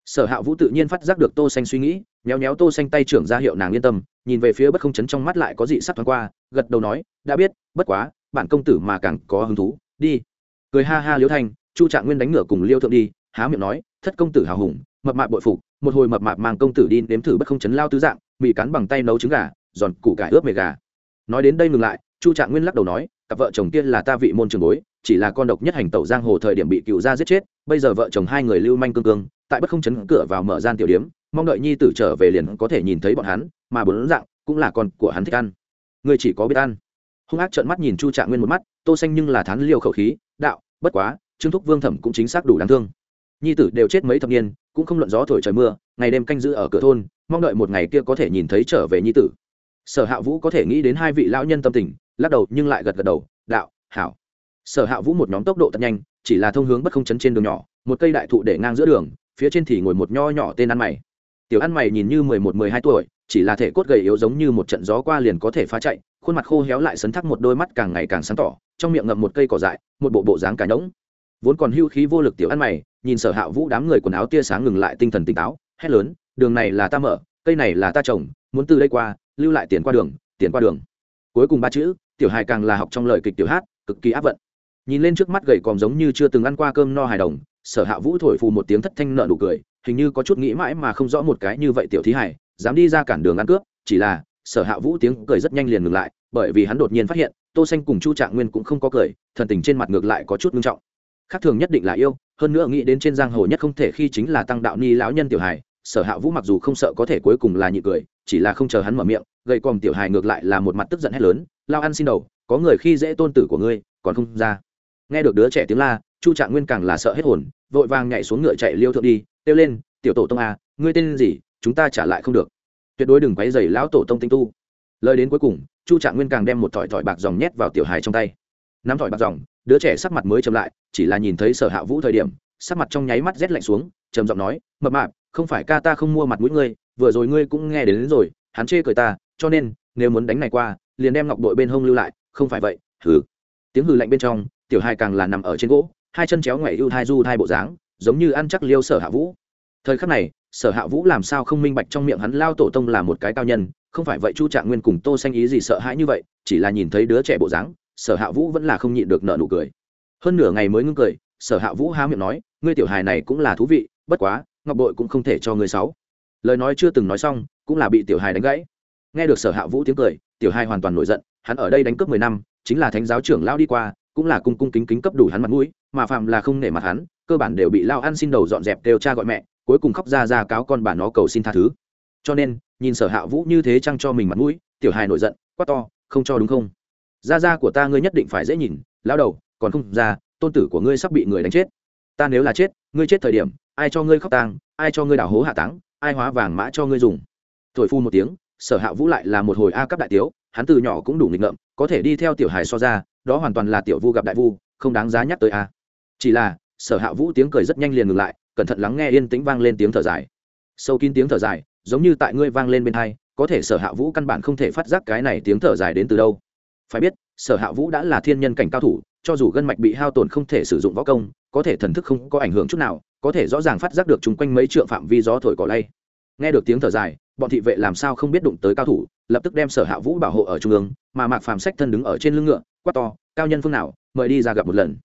S1: sở hạ vũ tự nhiên phát giác được tô xanh suy nghĩ, nhéo nhéo tô xanh tay trưởng ra hiệu nàng yên tâm, nhìn về phía bất không chấn trong mắt lại có dị sắc thoáng qua, gật đầu nói, đã biết, bất quá, bản công tử mà càng có hứng thú, đi. Cười ha ha liễu thanh, chu trạng nguyên đánh nửa cùng liêu thượng đi, há miệng nói, thất công tử hào hùng, mập mạp bội phục, một hồi mập mạp mang công tử đi nếm thử bất không chấn lao tứ dạng bị cắn bằng tay nấu trứng gà, giòn củ cải ướp mề gà. Nói đến đây ngừng lại, chu trạng nguyên lắc đầu nói, cặp vợ chồng kia là ta vị môn trường bối, chỉ là con độc nhất hành tẩu giang hồ thời điểm bị cựu gia giết chết, bây giờ vợ chồng hai người lưu manh cương cương tại bất không chấn cửa vào mở gian tiểu điếm, mong đợi nhi tử trở về liền có thể nhìn thấy bọn hắn, mà bốn dạng cũng là con của hắn thích ăn. Người chỉ có biết ăn. Hung ác trợn mắt nhìn chu trạng nguyên một mắt, tô xanh nhưng là thán liều khẩu khí, đạo, bất quá, trương thúc vương thẩm cũng chính xác đủ đáng thương. Nhi tử đều chết mấy thập niên, cũng không luận gió thổi trời mưa, ngày đêm canh giữ ở cửa thôn, mong đợi một ngày kia có thể nhìn thấy trở về nhi tử. Sở hạ vũ có thể nghĩ đến hai vị lão nhân tâm tình, lắc đầu nhưng lại gật gật đầu, đạo, hảo. Sở hạ vũ một nhóm tốc độ thật nhanh, chỉ là thông hướng bất không chấn trên đường nhỏ, một cây đại thụ để ngang giữa đường phía trên thì ngồi một nho nhỏ tên ăn mày. Tiểu ăn mày nhìn như mười một, mười hai tuổi, chỉ là thể cốt gầy yếu giống như một trận gió qua liền có thể phá chạy, khuôn mặt khô héo lại sấn thắc một đôi mắt càng ngày càng sáng tỏ, trong miệng ngậm một cây cỏ dại, một bộ bộ dáng cả nhỗng. Vốn còn hưu khí vô lực tiểu ăn mày, nhìn sở hạ vũ đám người quần áo tia sáng ngừng lại tinh thần tỉnh táo, hét lớn, đường này là ta mở, cây này là ta trồng, muốn từ đây qua, lưu lại tiền qua đường, tiền qua đường. Cuối cùng ba chữ, tiểu hài càng là học trong lời kịch tiểu hát, cực kỳ áp vận. Nhìn lên trước mắt gầy còm giống như chưa từng ăn qua cơm no hài đồng sở hạ vũ thổi phù một tiếng thất thanh nợ nụ cười, hình như có chút nghĩ mãi mà không rõ một cái như vậy tiểu thí hải, dám đi ra cản đường ăn cướp, chỉ là, sở hạ vũ tiếng cười rất nhanh liền ngừng lại, bởi vì hắn đột nhiên phát hiện, tô xanh cùng chu trạng nguyên cũng không có cười, thần tình trên mặt ngược lại có chút nghiêm trọng. Khác thường nhất định là yêu, hơn nữa nghĩ đến trên giang hồ nhất không thể khi chính là tăng đạo ni lão nhân tiểu hài, sở hạ vũ mặc dù không sợ có thể cuối cùng là nhị cười, chỉ là không chờ hắn mở miệng, gầy còm tiểu hài ngược lại là một mặt tức giận hét lớn, lao ăn xin đầu, có người khi dễ tôn tử của ngươi, còn không ra. Nghe được đứa trẻ tiếng la chu trạng nguyên càng là sợ hết hồn vội vàng nhảy xuống ngựa chạy liêu thượng đi kêu lên tiểu tổ tông a à, ngươi tên gì chúng ta trả lại không được. Tuyệt đối đừng quấy dày lão tổ tông tinh tu. Lời đến cuối cùng chu trạng nguyên càng đem một thỏi thỏi bạc dòng nhét vào tiểu hài trong tay. Nắm thỏi bạc dòng đứa trẻ sắc mặt mới chậm lại chỉ là nhìn thấy sở hạ vũ thời điểm sắc mặt trong nháy mắt rét lạnh xuống trầm giọng nói mập mạp không phải ca ta không mua mặt mũi ngươi vừa rồi ngươi cũng nghe đến, đến rồi hắn chê cười ta cho nên nếu muốn đánh này qua liền đem ngọc đội bên hông lưu lại không phải vậy hừ. Tiếng hừ lạnh bên trong tiểu hài càng là nằm ở trên gỗ hai chân chéo ngoảy ưu thai du thai bộ dáng, giống như ăn chắc liêu sở hạ vũ. Thời khắc này, sở hạ vũ làm sao không minh bạch trong miệng hắn lao tổ tông là một cái cao nhân, không phải vậy chu trạng nguyên cùng tô xanh ý gì sợ hãi như vậy, chỉ là nhìn thấy đứa trẻ bộ dáng, sở hạ vũ vẫn là không nhịn được nợ nụ cười. Hơn nửa ngày mới ngưng cười, sở hạ vũ há miệng nói, ngươi tiểu hài này cũng là thú vị, bất quá, ngọc bội cũng không thể cho ngươi sáu. Lời nói chưa từng nói xong, cũng là bị tiểu hài đánh gãy. Nghe được sở hạ vũ tiếng cười, tiểu hài hoàn toàn nổi giận, hắn ở đây đánh cướp mười năm, chính là thánh giáo trưởng lao đi qua cũng là cung cung kính kính cấp đủ hắn mặt mũi, mà phạm là không nể mặt hắn, cơ bản đều bị lao ăn xin đầu dọn dẹp đều cha gọi mẹ, cuối cùng khóc ra ra cáo con bà nó cầu xin tha thứ. Cho nên, nhìn sở hạ vũ như thế chăng cho mình mặt mũi, tiểu hài nổi giận, quát to, không cho đúng không? Ra ra của ta ngươi nhất định phải dễ nhìn lao đầu, còn không ra, tôn tử của ngươi sắp bị người đánh chết. Ta nếu là chết, ngươi chết thời điểm, ai cho ngươi khóc tang, ai cho ngươi đảo hố hạ táng, ai hóa vàng mã cho ngươi dùng? Thổi phu một tiếng, sở hạ vũ lại là một hồi a cấp đại tiếu hắn từ nhỏ cũng đủ nghịch ngợm, có thể đi theo tiểu hài so ra, đó hoàn toàn là tiểu vu gặp đại vu, không đáng giá nhắc tới a. Chỉ là, sở hạ vũ tiếng cười rất nhanh liền ngừng lại, cẩn thận lắng nghe yên tĩnh vang lên tiếng thở dài. Sâu kín tiếng thở dài, giống như tại ngươi vang lên bên hai, có thể sở hạ vũ căn bản không thể phát giác cái này tiếng thở dài đến từ đâu. Phải biết, sở hạ vũ đã là thiên nhân cảnh cao thủ, cho dù gân mạch bị hao tổn không thể sử dụng võ công, có thể thần thức không có ảnh hưởng chút nào, có thể rõ ràng phát giác được chung quanh mấy trượng phạm vi gió thổi cỏ lay. Nghe được tiếng thở dài, bọn thị vệ làm sao không biết đụng tới cao thủ? Lập tức đem sở hạ vũ bảo hộ ở trung ương, mà mạc phàm sách thân đứng ở trên lưng ngựa, quát to, cao nhân phương nào, mời đi ra gặp một lần.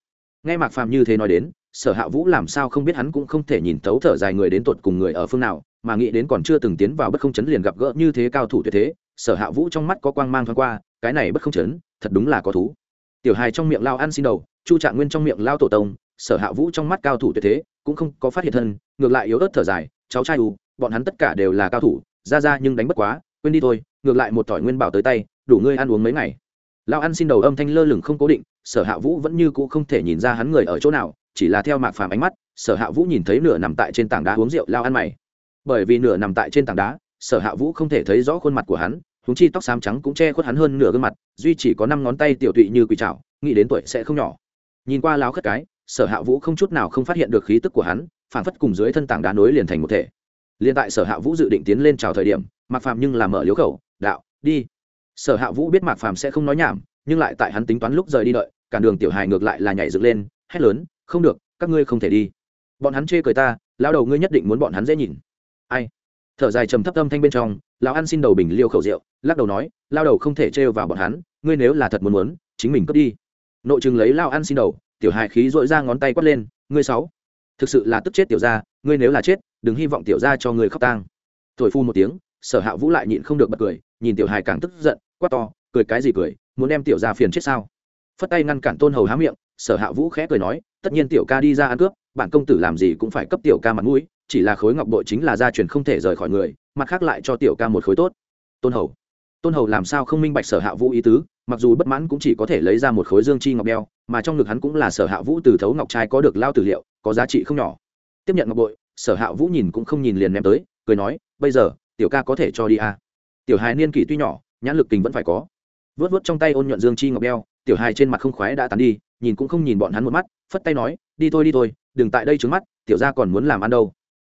S1: Nghe mạc phàm như thế nói đến, sở hạ vũ làm sao không biết hắn cũng không thể nhìn tấu thở dài người đến tột cùng người ở phương nào, mà nghĩ đến còn chưa từng tiến vào bất không chấn liền gặp gỡ như thế cao thủ tuyệt thế, sở hạ vũ trong mắt có quang mang thoáng qua, cái này bất không chấn, thật đúng là có thú. Tiểu hài trong miệng lao ăn xin đầu, chu trạng nguyên trong miệng lao tổ tông, sở hạ vũ trong mắt cao thủ tuyệt thế, cũng không có phát hiện thân, ngược lại yếu ớt thở dài, cháu trai u, bọn hắn tất cả đều là cao thủ, ra ra nhưng đánh bất quá quên đi thôi, ngược lại một tỏi nguyên bảo tới tay, đủ ngươi ăn uống mấy ngày. Lao ăn xin đầu âm thanh lơ lửng không cố định, sở hạ vũ vẫn như cũ không thể nhìn ra hắn người ở chỗ nào, chỉ là theo mạc phàm ánh mắt, sở hạ vũ nhìn thấy nửa nằm tại trên tảng đá uống rượu lao ăn mày. Bởi vì nửa nằm tại trên tảng đá, sở hạ vũ không thể thấy rõ khuôn mặt của hắn húng chi tóc xám trắng cũng che khuất hắn hơn nửa gương mặt, duy chỉ có năm ngón tay tiểu tụy như quỳ trào nghĩ đến tuổi sẽ không nhỏ. Nhìn qua láo khất cái, sở hạ vũ không chút nào không phát hiện được khí tức của hắn phản phất cùng dưới thân tảng đá nối liền thành một thể. Liền tại sở hạ vũ dự định tiến lên chào thời điểm mạc phàm nhưng làm mở liếu khẩu, đạo, đi. Sở hạ vũ biết mạc phàm sẽ không nói nhảm, nhưng lại tại hắn tính toán lúc rời đi đợi cản đường tiểu hài ngược lại là nhảy dựng lên, hét lớn, không được, các ngươi không thể đi. Bọn hắn chê cười ta lao đầu ngươi nhất định muốn bọn hắn dễ nhìn. Ai? Thở dài trầm thấp âm thanh bên trong, lão ăn xin đầu bình liêu khẩu rượu, lắc đầu nói lao đầu không thể trêu vào bọn hắn, ngươi nếu là thật muốn muốn, chính mình cướp đi. Nội chừng lấy lao ăn xin đầu, tiểu hài khí dội ra ngón tay quát lên, ngươi sáu, thực sự là tức chết tiểu gia, ngươi nếu là chết, đừng hy vọng tiểu gia cho ngươi khóc tang. Thổi phu một tiếng sở hạ vũ lại nhịn không được bật cười, nhìn tiểu hài càng tức giận, quát to, cười cái gì cười, muốn đem tiểu gia phiền chết sao? Phất tay ngăn cản tôn hầu há miệng, sở hạ vũ khẽ cười nói, tất nhiên tiểu ca đi ra ăn cướp bản công tử làm gì cũng phải cấp tiểu ca mặt mũi, chỉ là khối ngọc bội chính là gia truyền không thể rời khỏi người, mặt khác lại cho tiểu ca một khối tốt. Tôn hầu tôn hầu làm sao không minh bạch sở hạ vũ ý tứ, mặc dù bất mãn cũng chỉ có thể lấy ra một khối dương chi ngọc đeo, mà trong ngực hắn cũng là sở hạ vũ từ thấu ngọc trai có được lao tử liệu, có giá trị không nhỏ. Tiếp nhận ngọc bội, sở hạ vũ nhìn cũng không nhìn liền ném tới, cười nói, bây giờ tiểu ca có thể cho đi à. tiểu hài niên kỷ tuy nhỏ, nhãn lực tình vẫn phải có. Vớt vớt trong tay ôn nhuận dương chi ngọc đeo, tiểu hài trên mặt không khoái đã tàn đi, nhìn cũng không nhìn bọn hắn một mắt, phất tay nói, đi thôi đi thôi, đừng tại đây trướng mắt, tiểu ra còn muốn làm ăn đâu.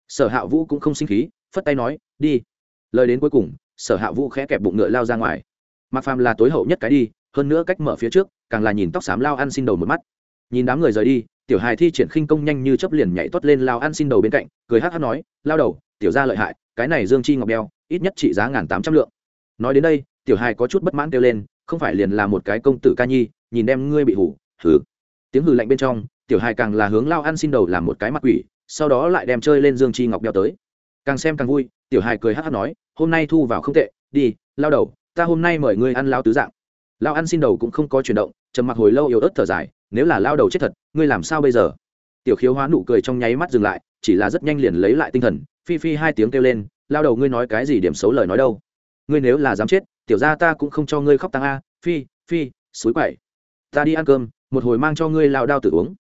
S1: Sở hạ vũ cũng không sinh khí, phất tay nói, đi. Lời đến cuối cùng, sở hạ vũ khẽ kẹp bụng ngựa lao ra ngoài. Mặc phàm là tối hậu nhất cái đi, hơn nữa cách mở phía trước, càng là nhìn tóc xám lao ăn xin đầu một mắt. Nhìn đám người rời đi, tiểu hài thi triển khinh công nhanh như chấp liền nhảy tuất lên lao ăn xin đầu bên cạnh, cười hát hát nói, lao đầu, tiểu ra lợi hại cái này dương chi ngọc đeo, ít nhất trị giá ngàn tám trăm lượng. Nói đến đây, tiểu hài có chút bất mãn kêu lên, không phải liền là một cái công tử ca nhi, nhìn đem ngươi bị hủ, hừ. Tiếng hừ lạnh bên trong, tiểu hài càng là hướng lao ăn xin đầu làm một cái mặt quỷ, sau đó lại đem chơi lên dương chi ngọc đeo tới. Càng xem càng vui, tiểu hài cười hát hát nói, hôm nay thu vào không tệ, đi, lao đầu, ta hôm nay mời ngươi ăn lao tứ dạng. Lao ăn xin đầu cũng không có chuyển động, trầm mặc hồi lâu yếu ớt thở dài, nếu là lao đầu chết thật, ngươi làm sao bây giờ? Tiểu khiếu hóa nụ cười trong nháy mắt dừng lại, chỉ là rất nhanh liền lấy lại tinh thần phi phi hai tiếng kêu lên, lao đầu ngươi nói cái gì điểm xấu lời nói đâu? Ngươi nếu là dám chết, tiểu ra ta cũng không cho ngươi khóc tăng a. Phi phi, suối quậy. Ta đi ăn cơm, một hồi mang cho ngươi lao đao tự uống.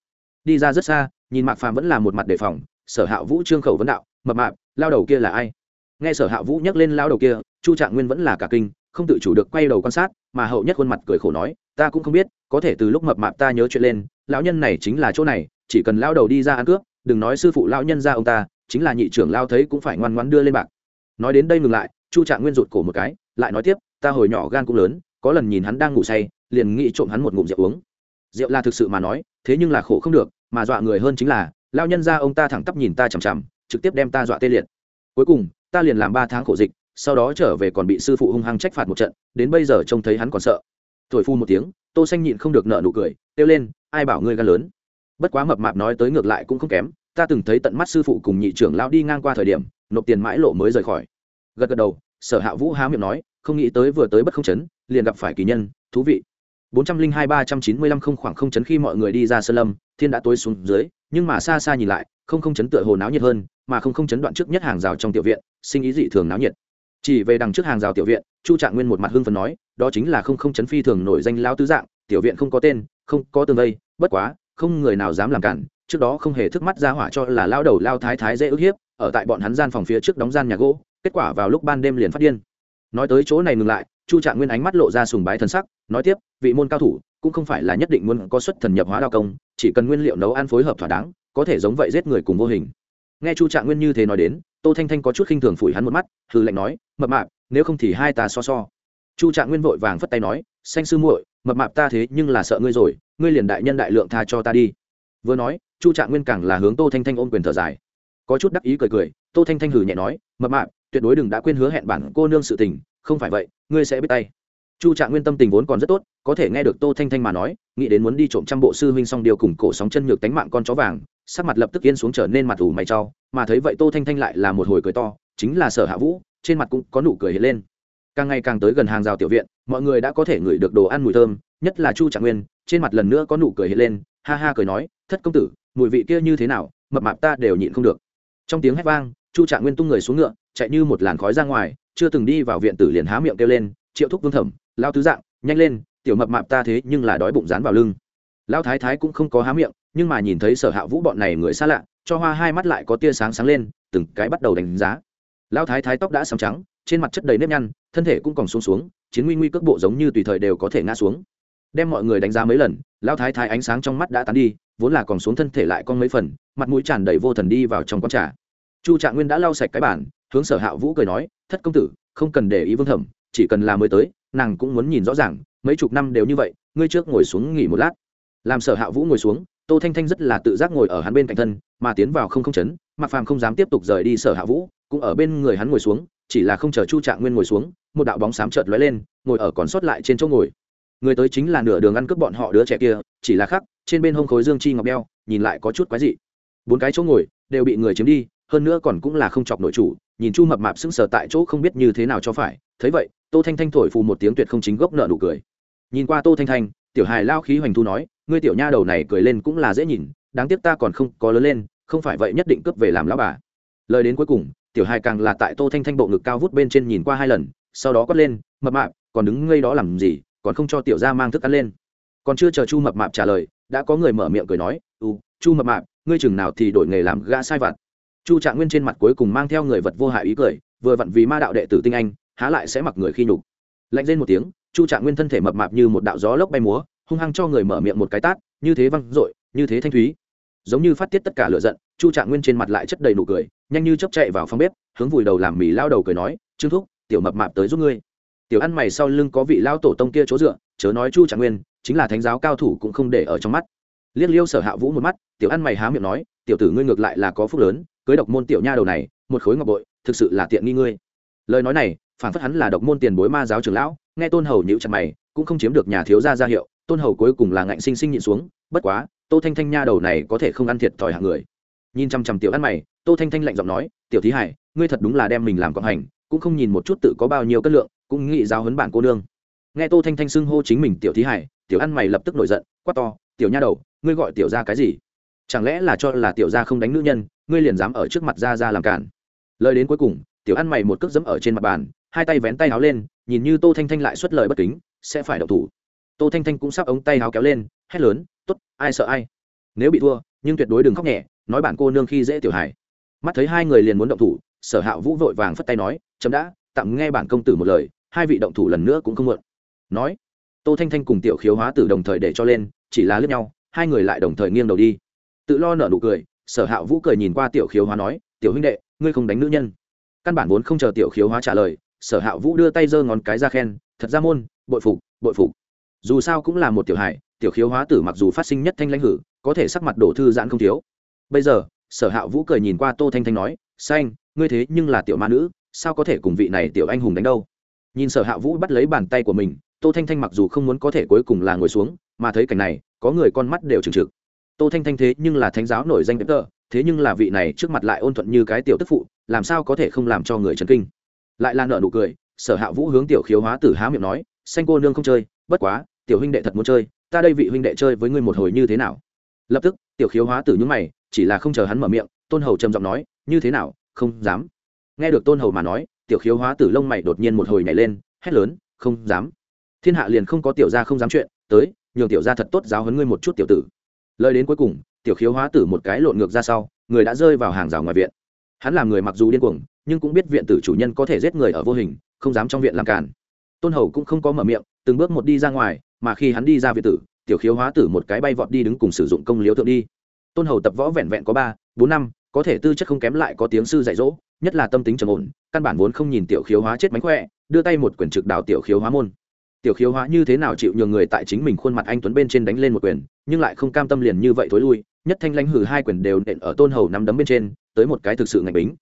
S1: Đi ra rất xa, nhìn mạc phàm vẫn là một mặt đề phòng, sở hạ vũ trương khẩu vấn đạo, mập mạp, lao đầu kia là ai? Nghe sở hạ vũ nhắc lên lao đầu kia, chu trạng nguyên vẫn là cả kinh, không tự chủ được quay đầu quan sát, mà hậu nhất khuôn mặt cười khổ nói, ta cũng không biết, có thể từ lúc mập mạp ta nhớ chuyện lên, lão nhân này chính là chỗ này, chỉ cần lao đầu đi ra ăn cướp, đừng nói sư phụ lão nhân ra ông ta chính là nhị trưởng lao thấy cũng phải ngoan ngoãn đưa lên bạc. Nói đến đây ngừng lại, chu trạng nguyên rụt cổ một cái, lại nói tiếp, ta hồi nhỏ gan cũng lớn, có lần nhìn hắn đang ngủ say, liền nghĩ trộm hắn một ngụm rượu uống. Rượu là thực sự mà nói, thế nhưng là khổ không được, mà dọa người hơn chính là lao nhân ra ông ta thẳng tắp nhìn ta chằm chằm, trực tiếp đem ta dọa tê liệt. Cuối cùng, ta liền làm ba tháng khổ dịch, sau đó trở về còn bị sư phụ hung hăng trách phạt một trận, đến bây giờ trông thấy hắn còn sợ. Thổi phu một tiếng, tô xanh nhịn không được nợ nụ cười, kêu lên, ai bảo ngươi gan lớn? Bất quá mập mạp nói tới ngược lại cũng không kém ta từng thấy tận mắt sư phụ cùng nhị trưởng lão đi ngang qua thời điểm, nộp tiền mãi lộ mới rời khỏi. Gật gật đầu, sở hạ vũ há miệng nói, không nghĩ tới vừa tới bất không chấn, liền gặp phải kỳ nhân, thú vị. bốn trăm linh hai ba trăm chín mươi lăm không khoảng không chấn khi mọi người đi ra sơn lâm, thiên đã tối xuống dưới, nhưng mà xa xa nhìn lại, không không chấn tựa hồ náo nhiệt hơn, mà không không chấn đoạn trước nhất hàng rào trong tiểu viện, sinh ý dị thường náo nhiệt. Chỉ về đằng trước hàng rào tiểu viện, chu trạng nguyên một mặt hưng phần nói, đó chính là không không chấn phi thường nổi danh lao tứ dạng, tiểu viện không có tên, không có tường vây, bất quá, không người nào dám làm cản trước đó không hề thức mắt ra hỏa cho là lao đầu lao thái thái dễ ức hiếp, ở tại bọn hắn gian phòng phía trước đóng gian nhà gỗ, kết quả vào lúc ban đêm liền phát điên. Nói tới chỗ này ngừng lại, chu trạng nguyên ánh mắt lộ ra sùng bái thần sắc, nói tiếp, vị môn cao thủ, cũng không phải là nhất định muốn có xuất thần nhập hóa đao công, chỉ cần nguyên liệu nấu ăn phối hợp thỏa đáng, có thể giống vậy giết người cùng vô hình. Nghe chu trạng nguyên như thế nói đến, tô thanh thanh có chút khinh thường phủi hắn một mắt hư lệnh nói, mập mạp, nếu không thì hai ta so so. Chu trạng nguyên vội vàng phất tay nói, xanh sư muội, mập mạp ta thế nhưng là sợ ngươi rồi, ngươi liền đại nhân đại lượng tha cho ta đi. Vừa nói chu trạng nguyên càng là hướng tô thanh thanh ôm quyền thở dài. Có chút đắc ý cười cười, tô thanh thanh hừ nhẹ nói, mập mạp, tuyệt đối đừng đã quên hứa hẹn bản cô nương sự tình, không phải vậy, ngươi sẽ biết tay. Chu trạng nguyên tâm tình vốn còn rất tốt, có thể nghe được tô thanh thanh mà nói, nghĩ đến muốn đi trộm trăm bộ sư huynh xong điều cùng cổ sóng chân nhược tánh mạng con chó vàng, sắc mặt lập tức yên xuống trở nên mặt ủ mày trao mà thấy vậy tô thanh thanh lại là một hồi cười to, chính là sở hạ vũ, trên mặt cũng có nụ cười hiện lên. Càng ngày càng tới gần hàng rào tiểu viện, mọi người đã có thể ngửi được đồ ăn mùi thơm, nhất là chu trạng nguyên, trên mặt lần nữa có nụ cười hiện lên, ha ha cười nói, thất công tử mùi vị kia như thế nào, mập mạp ta đều nhịn không được. Trong tiếng hét vang, chu trạng nguyên tung người xuống ngựa, chạy như một làn khói ra ngoài, chưa từng đi vào viện tử liền há miệng kêu lên, triệu thúc vương thẩm, lao tứ dạng, nhanh lên, tiểu mập mạp ta thế nhưng là đói bụng dán vào lưng. Lao thái thái cũng không có há miệng, nhưng mà nhìn thấy sở hạ vũ bọn này người xa lạ, cho hoa hai mắt lại có tia sáng sáng lên, từng cái bắt đầu đánh giá. Lao thái thái tóc đã sầm trắng, trên mặt chất đầy nếp nhăn, thân thể cũng còn xuống xuống, chiến nguy nguy cước bộ giống như tùy thời đều có thể ngã xuống. Đem mọi người đánh giá mấy lần, lao thái thái ánh sáng trong mắt đã tán đi vốn là còn xuống thân thể lại con mấy phần, mặt mũi tràn đầy vô thần đi vào trong con trà. Chu trạng nguyên đã lau sạch cái bản hướng sở hạ vũ cười nói, thất công tử, không cần để ý vương thẩm, chỉ cần là mới tới, nàng cũng muốn nhìn rõ ràng, mấy chục năm đều như vậy, ngươi trước ngồi xuống nghỉ một lát. Làm sở hạ vũ ngồi xuống, tô thanh thanh rất là tự giác ngồi ở hắn bên cạnh thân, mà tiến vào không không chấn mặc phàm không dám tiếp tục rời đi sở hạ vũ, cũng ở bên người hắn ngồi xuống, chỉ là không chờ chu trạng nguyên ngồi xuống, một đạo bóng xám chợt lóe lên, ngồi ở còn sót lại trên chỗ ngồi. Người tới chính là nửa đường ăn cướp bọn họ đứa trẻ kia, chỉ là khác trên bên hông khối dương chi ngọc đeo, nhìn lại có chút quái dị. Bốn cái chỗ ngồi đều bị người chiếm đi, hơn nữa còn cũng là không chọc nội chủ, nhìn chu mập mạp sững sờ tại chỗ không biết như thế nào cho phải, thấy vậy, tô thanh thanh thổi phù một tiếng tuyệt không chính gốc nợ nụ cười. Nhìn qua tô thanh thanh, tiểu hài lao khí hoành thu nói, ngươi tiểu nha đầu này cười lên cũng là dễ nhìn, đáng tiếc ta còn không có lớn lên, không phải vậy nhất định cướp về làm lão bà. Lời đến cuối cùng, tiểu hài càng là tại tô thanh thanh bộ ngực cao vút bên trên nhìn qua hai lần, sau đó quát lên, mập mạp, còn đứng ngây đó làm gì, còn không cho tiểu gia mang thức ăn lên. Còn chưa chờ chu mập mạp trả lời đã có người mở miệng cười nói u, chu mập mạp ngươi chừng nào thì đổi nghề làm gã sai vặt. Chu trạng nguyên trên mặt cuối cùng mang theo người vật vô hại ý cười vừa vặn vì ma đạo đệ tử tinh anh há lại sẽ mặc người khi nhục. Lạnh lên một tiếng chu trạng nguyên thân thể mập mạp như một đạo gió lốc bay múa hung hăng cho người mở miệng một cái tát như thế văng dội như thế thanh thúy. Giống như phát tiết tất cả lửa giận chu trạng nguyên trên mặt lại chất đầy nụ cười nhanh như chấp chạy vào phòng bếp hướng vùi đầu làm mì lao đầu cười nói trương thúc tiểu mập mạp tới giúp ngươi. Tiểu ăn mày sau lưng có vị lao tổ tông kia chỗ dựa chớ nói chu trạng nguyên chính là thánh giáo cao thủ cũng không để ở trong mắt. Liếc liêu sở hạ vũ một mắt, tiểu ăn mày há miệng nói, tiểu tử ngươi ngược lại là có phúc lớn, cưới độc môn tiểu nha đầu này, một khối ngọc bội, thực sự là tiện nghi ngươi. Lời nói này phản phất hắn là độc môn tiền bối ma giáo trưởng lão, nghe tôn hầu nhữ chặt mày, cũng không chiếm được nhà thiếu gia ra hiệu, tôn hầu cuối cùng là ngạnh sinh sinh nhịn xuống, bất quá, tô thanh thanh nha đầu này có thể không ăn thiệt thòi hạng người. Nhìn chăm chăm tiểu ăn mày, tô thanh thanh lạnh giọng nói, tiểu thí hải, ngươi thật đúng là đem mình làm cộng hành, cũng không nhìn một chút tự có bao nhiêu cân lượng, cũng nghĩ giáo huấn bản cô nương. Nghe tô thanh thanh xưng hô chính mình tiểu thí hải tiểu ăn mày lập tức nổi giận, quát to, tiểu nha đầu, ngươi gọi tiểu ra cái gì? Chẳng lẽ là cho là tiểu gia không đánh nữ nhân, ngươi liền dám ở trước mặt ra ra làm cản? Lời đến cuối cùng, tiểu ăn mày một cước dẫm ở trên mặt bàn, hai tay vén tay áo lên, nhìn như tô thanh thanh lại xuất lời bất kính, sẽ phải đậu thủ. Tô thanh thanh cũng sắp ống tay áo kéo lên, hét lớn t ố t ai sợ ai? Nếu bị thua, nhưng tuyệt đối đừng khóc nhẹ, nói bản cô nương khi dễ tiểu hải mắt thấy hai người liền muốn động thủ, sở hạ vũ vội vàng phất tay nói, chấm đã, tạm nghe bản công tử một lời, hai vị động thủ lần nữa cũng không mượn nói tô thanh thanh cùng tiểu khiếu hóa tử đồng thời để cho lên, chỉ là lướt nhau, hai người lại đồng thời nghiêng đầu đi. Tự lo nở nụ cười, sở hạ vũ cười nhìn qua tiểu khiếu hóa nói, tiểu huynh đệ, ngươi không đánh nữ nhân. Căn bản vốn không chờ tiểu khiếu hóa trả lời, sở hạ vũ đưa tay giơ ngón cái ra khen, thật ra môn, bội phục bội phục. Dù sao cũng là một tiểu hải tiểu khiếu hóa tử mặc dù phát sinh nhất thanh lãnh hử, có thể sắc mặt đổ thư giãn không thiếu. Bây giờ, sở hạ vũ cười nhìn qua tô thanh thanh nói, xanh, ngươi thế nhưng là tiểu ma nữ, sao có thể cùng vị này tiểu anh hùng đánh đâu? Nhìn sở hạ vũ bắt lấy bàn tay của mình tô thanh thanh mặc dù không muốn có thể cuối cùng là ngồi xuống, mà thấy cảnh này, có người con mắt đều trừng trực tô thanh thanh thế nhưng là thánh giáo nổi danh tờ, thế nhưng là vị này trước mặt lại ôn thuận như cái tiểu tức phụ, làm sao có thể không làm cho người chấn kinh? Lại là nợ nụ cười, sở hạ vũ hướng tiểu khiếu hóa tử há miệng nói, xanh cô nương không chơi, bất quá, tiểu huynh đệ thật muốn chơi, ta đây vị huynh đệ chơi với ngươi một hồi như thế nào? Lập tức, tiểu khiếu hóa tử nhúng mày, chỉ là không chờ hắn mở miệng, tôn hầu trầm giọng nói, như thế nào, không dám. Nghe được tôn hầu mà nói, tiểu khiếu hóa tử lông mày đột nhiên một hồi nhảy lên, hét lớn, không dám thiên hạ liền không có tiểu gia không dám chuyện, tới, nhường tiểu gia thật tốt giáo huấn ngươi một chút tiểu tử. Lời đến cuối cùng, tiểu khiếu hóa tử một cái lộn ngược ra sau, người đã rơi vào hàng rào ngoài viện. Hắn làm người mặc dù điên cuồng, nhưng cũng biết viện tử chủ nhân có thể giết người ở vô hình, không dám trong viện làm cản. Tôn hầu cũng không có mở miệng, từng bước một đi ra ngoài, mà khi hắn đi ra viện tử, tiểu khiếu hóa tử một cái bay vọt đi đứng cùng sử dụng công liếu thượng đi. Tôn hầu tập võ vẹn vẹn có ba, bốn năm, có thể tư chất không kém lại có tiếng sư dạy dỗ, nhất là tâm tính trầm ổn, căn bản vốn không nhìn tiểu khiếu hóa chết mánh khỏe, đưa tay một quyển trực đào tiểu khiếu hóa môn tiểu khiếu hóa như thế nào chịu nhường người tại chính mình khuôn mặt anh tuấn bên trên đánh lên một quyền, nhưng lại không cam tâm liền như vậy thối lui, nhất thanh lãnh hử hai quyền đều nện ở tôn hầu nắm đấm bên trên, tới một cái thực sự ngạnh bính.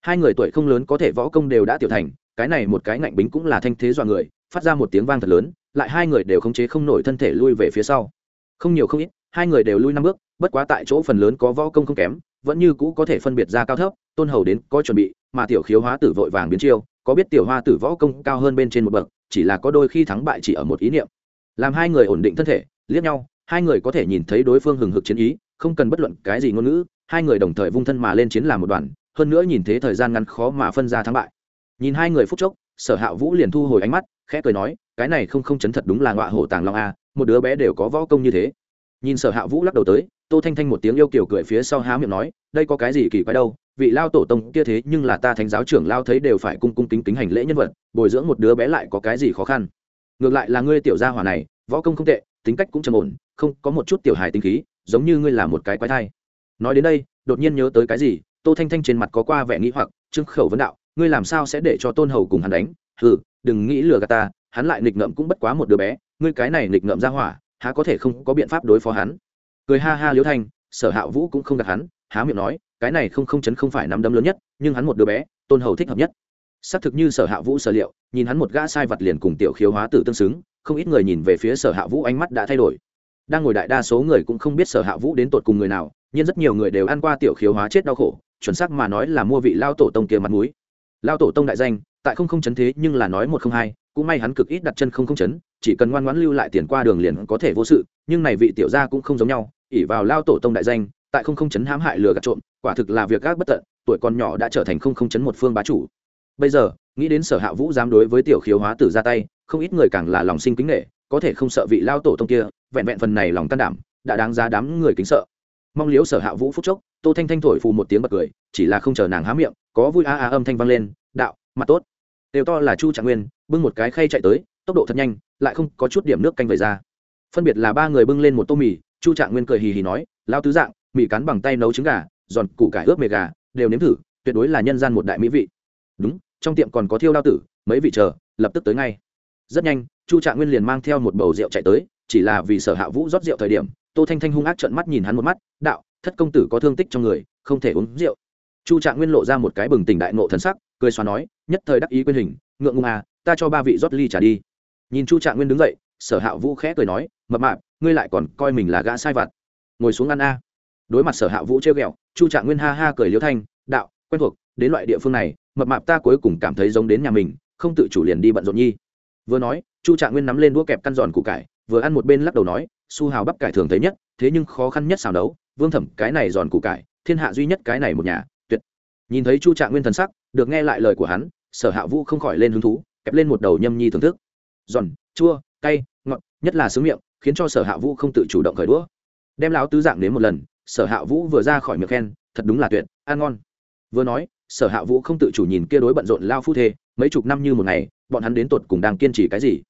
S1: Hai người tuổi không lớn có thể võ công đều đã tiểu thành, cái này một cái ngạnh bính cũng là thanh thế dọa người, phát ra một tiếng vang thật lớn, lại hai người đều khống chế không nổi thân thể lui về phía sau. Không nhiều không ít, hai người đều lui năm bước, bất quá tại chỗ phần lớn có võ công không kém, vẫn như cũ có thể phân biệt ra cao thấp, tôn hầu đến có chuẩn bị, mà tiểu khiếu hóa tử vội vàng biến chiêu, có biết tiểu hoa tử võ công cao hơn bên trên một bậc chỉ là có đôi khi thắng bại chỉ ở một ý niệm. Làm hai người ổn định thân thể, liếc nhau, hai người có thể nhìn thấy đối phương hừng hực chiến ý, không cần bất luận cái gì ngôn ngữ, hai người đồng thời vung thân mà lên chiến làm một đoàn, hơn nữa nhìn thấy thời gian ngắn khó mà phân ra thắng bại. Nhìn hai người phút chốc, sở hạ vũ liền thu hồi ánh mắt, khẽ cười nói, cái này không không chấn thật đúng là ngọa hổ tàng long a, một đứa bé đều có võ công như thế. Nhìn sở hạ vũ lắc đầu tới tô thanh thanh một tiếng yêu kiểu cười phía sau há miệng nói, đây có cái gì kỳ quái đâu, vị lao tổ tông kia thế nhưng là ta thánh giáo trưởng lao thấy đều phải cung cung kính kính hành lễ nhân vật, bồi dưỡng một đứa bé lại có cái gì khó khăn. Ngược lại là ngươi tiểu gia hỏa này, võ công không tệ, tính cách cũng trầm ổn, không, có một chút tiểu hài tính khí, giống như ngươi là một cái quái thai. Nói đến đây, đột nhiên nhớ tới cái gì, tô thanh thanh trên mặt có qua vẻ nghĩ hoặc trưng khẩu vấn đạo, ngươi làm sao sẽ để cho tôn hầu cùng hắn đánh? Hừ, đừng nghĩ lừa gạt ta, hắn lại nghịch ngợm cũng bất quá một đứa bé, ngươi cái này nghịch ngợm ra hỏa, há có thể không có biện pháp đối phó hắn? Cười ha ha liễu thanh, sở hạ vũ cũng không gạt hắn, há miệng nói, cái này không không chấn không phải nắm đấm lớn nhất, nhưng hắn một đứa bé, tôn hầu thích hợp nhất. Xác thực như sở hạ vũ sở liệu, nhìn hắn một gã sai vật liền cùng tiểu khiếu hóa tử tương xứng, không ít người nhìn về phía sở hạ vũ ánh mắt đã thay đổi. Đang ngồi đại đa số người cũng không biết sở hạ vũ đến tột cùng người nào, nhưng rất nhiều người đều ăn qua tiểu khiếu hóa chết đau khổ, chuẩn xác mà nói là mua vị lao tổ tông kia mặt mũi. Lao tổ tông đại danh, tại không không chấn thế nhưng là nói một không hai, cũng may hắn cực ít đặt chân không không chấn, chỉ cần ngoan ngoãn lưu lại tiền qua đường liền có thể vô sự, nhưng này vị tiểu gia cũng không giống nhau ỉ vào lao tổ tông đại danh, tại không không chấn hãm hại lừa gạt trộm, quả thực là việc gác bất tận, tuổi còn nhỏ đã trở thành không không chấn một phương bá chủ. Bây giờ, nghĩ đến sở hạ vũ dám đối với tiểu khiếu hóa tử ra tay, không ít người càng là lòng sinh kính nghệ có thể không sợ vị lao tổ tông kia, vẹn vẹn phần này lòng can đảm, đã đáng giá đám người kính sợ. Mong liếu sở hạ vũ phúc chốc, tô thanh thanh thổi phù một tiếng bật cười, chỉ là không chờ nàng há miệng, có vui a a âm thanh vang lên, đạo, mặt tốt. Đều to là chu trạng nguyên, bưng một cái khay chạy tới, tốc độ thật nhanh, lại không có chút điểm nước canh về ra. Phân biệt là ba người bưng lên một tô mì chu trạng nguyên cười hì hì nói lao tứ dạng, mì cắn bằng tay nấu trứng gà, giòn củ cải ướp mề gà, đều nếm thử, tuyệt đối là nhân gian một đại mỹ vị. Đúng, trong tiệm còn có thiêu đao tử, mấy vị chờ, lập tức tới ngay. Rất nhanh, chu trạng nguyên liền mang theo một bầu rượu chạy tới, chỉ là vì sở hạ vũ rót rượu thời điểm, tô thanh thanh hung ác trợn mắt nhìn hắn một mắt, đạo, thất công tử có thương tích trong người, không thể uống rượu. Chu trạng nguyên lộ ra một cái bừng tỉnh đại nộ thần sắc, cười xóa nói, nhất thời đắc ý quyên hình, ngượng ngùng à ta cho ba vị rót ly trả đi. Nhìn chu trạng nguyên đứng dậy, sở hạ vũ khẽ cười nói, mập mạp ngươi lại còn coi mình là gã sai vặt. Ngồi xuống ăn a. Đối mặt sở hạ vũ treo ghẹo, chu trạng nguyên ha ha cười liêu thanh, đạo, quen thuộc, đến loại địa phương này, mập mạp ta cuối cùng cảm thấy giống đến nhà mình, không tự chủ liền đi bận rộn nhi. Vừa nói, chu trạng nguyên nắm lên đũa kẹp căn giòn củ cải, vừa ăn một bên lắc đầu nói, su hào bắp cải thường thấy nhất, thế nhưng khó khăn nhất xào đấu vương thẩm, cái này giòn củ cải, thiên hạ duy nhất cái này một nhà, tuyệt. Nhìn thấy chu trạng nguyên thần sắc, được nghe lại lời của hắn, sở hạ vũ không khỏi lên hứng thú, kẹp lên một đầu nhâm nhi thưởng thức. Giòn, chua, cay, ngọt, nhất là sướng miệng khiến cho sở hạ vũ không tự chủ động khởi đũa. Đem láo tứ dạng đến một lần, sở hạ vũ vừa ra khỏi miệng khen, thật đúng là tuyệt, ăn ngon. Vừa nói, sở hạ vũ không tự chủ nhìn kia đối bận rộn lao phu thê, mấy chục năm như một ngày, bọn hắn đến tột cùng đang kiên trì cái gì?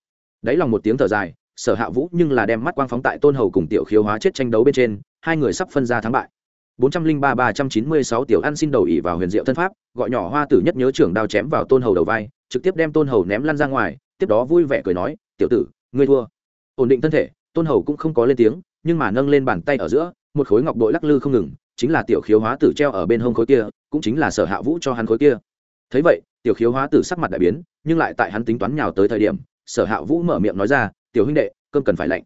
S1: Đáy lòng một tiếng thở dài, sở hạ vũ nhưng là đem mắt quang phóng tại tôn hầu cùng tiểu khiếu hóa chết tranh đấu bên trên, hai người sắp phân ra thắng bại. Bốn trăm linh ba ba trăm chín mươi sáu tiểu ăn xin đầu ỉ vào huyền diệu thân pháp, gọi nhỏ hoa tử nhất nhớ trưởng đao chém vào tôn hầu đầu vai, trực tiếp đem tôn hầu ném lăn ra ngoài, tiếp đó vui vẻ cười nói, tiểu tử, ngươi thua. Ổn định thân thể tôn hầu cũng không có lên tiếng, nhưng mà nâng lên bàn tay ở giữa, một khối ngọc bội lắc lư không ngừng, chính là tiểu khiếu hóa tử treo ở bên hông khối kia, cũng chính là sở hạ vũ cho hắn khối kia. Thấy vậy, tiểu khiếu hóa tử sắc mặt đại biến, nhưng lại tại hắn tính toán nhào tới thời điểm, sở hạ vũ mở miệng nói ra, tiểu huynh đệ, cơm cần phải lạnh.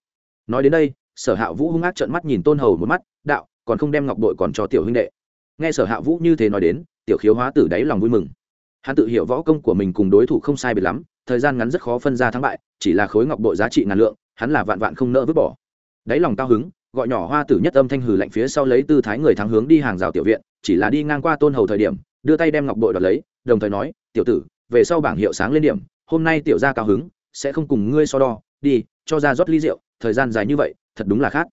S1: Nói đến đây, sở hạ vũ hung ác trợn mắt nhìn tôn hầu một mắt, đạo, còn không đem ngọc bội còn cho tiểu huynh đệ. Nghe sở hạ vũ như thế nói đến, tiểu khiếu hóa tử đáy lòng vui mừng. Hắn tự hiểu võ công của mình cùng đối thủ không sai biệt lắm, thời gian ngắn rất khó phân ra thắng bại, chỉ là khối ngọc bội giá trị ngàn lượng hắn là vạn vạn không nỡ vứt bỏ. Đáy lòng cao hứng, gọi nhỏ hoa tử nhất âm thanh hừ lạnh phía sau lấy tư thái người thắng hướng đi hàng rào tiểu viện, chỉ là đi ngang qua tôn hầu thời điểm, đưa tay đem ngọc bội đoạt lấy, đồng thời nói, tiểu tử, về sau bảng hiệu sáng lên điểm, hôm nay tiểu gia cao hứng, sẽ không cùng ngươi so đo, đi, cho ra rót ly rượu, thời gian dài như vậy, thật đúng là khác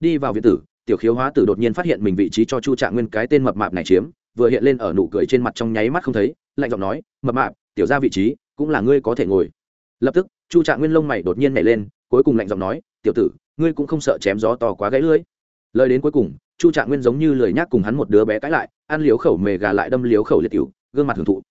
S1: đi vào viện tử, tiểu khiếu hóa tử đột nhiên phát hiện mình vị trí cho chu trạng nguyên cái tên mập mạp này chiếm, vừa hiện lên ở nụ cười trên mặt trong nháy mắt không thấy, lạnh giọng nói, mập mạp, tiểu ra vị trí, cũng là ngươi có thể ngồi. Lập tức, chu trạng nguyên lông mày đột nhiên nhảy lên cuối cùng lạnh giọng nói, tiểu tử, ngươi cũng không sợ chém gió to quá gãy lưỡi. lời đến cuối cùng, chu trạng nguyên giống như lời nhắc cùng hắn một đứa bé cãi lại, ăn liếu khẩu mề gà lại đâm liếu khẩu liệt cựu gương mặt hưởng thụ.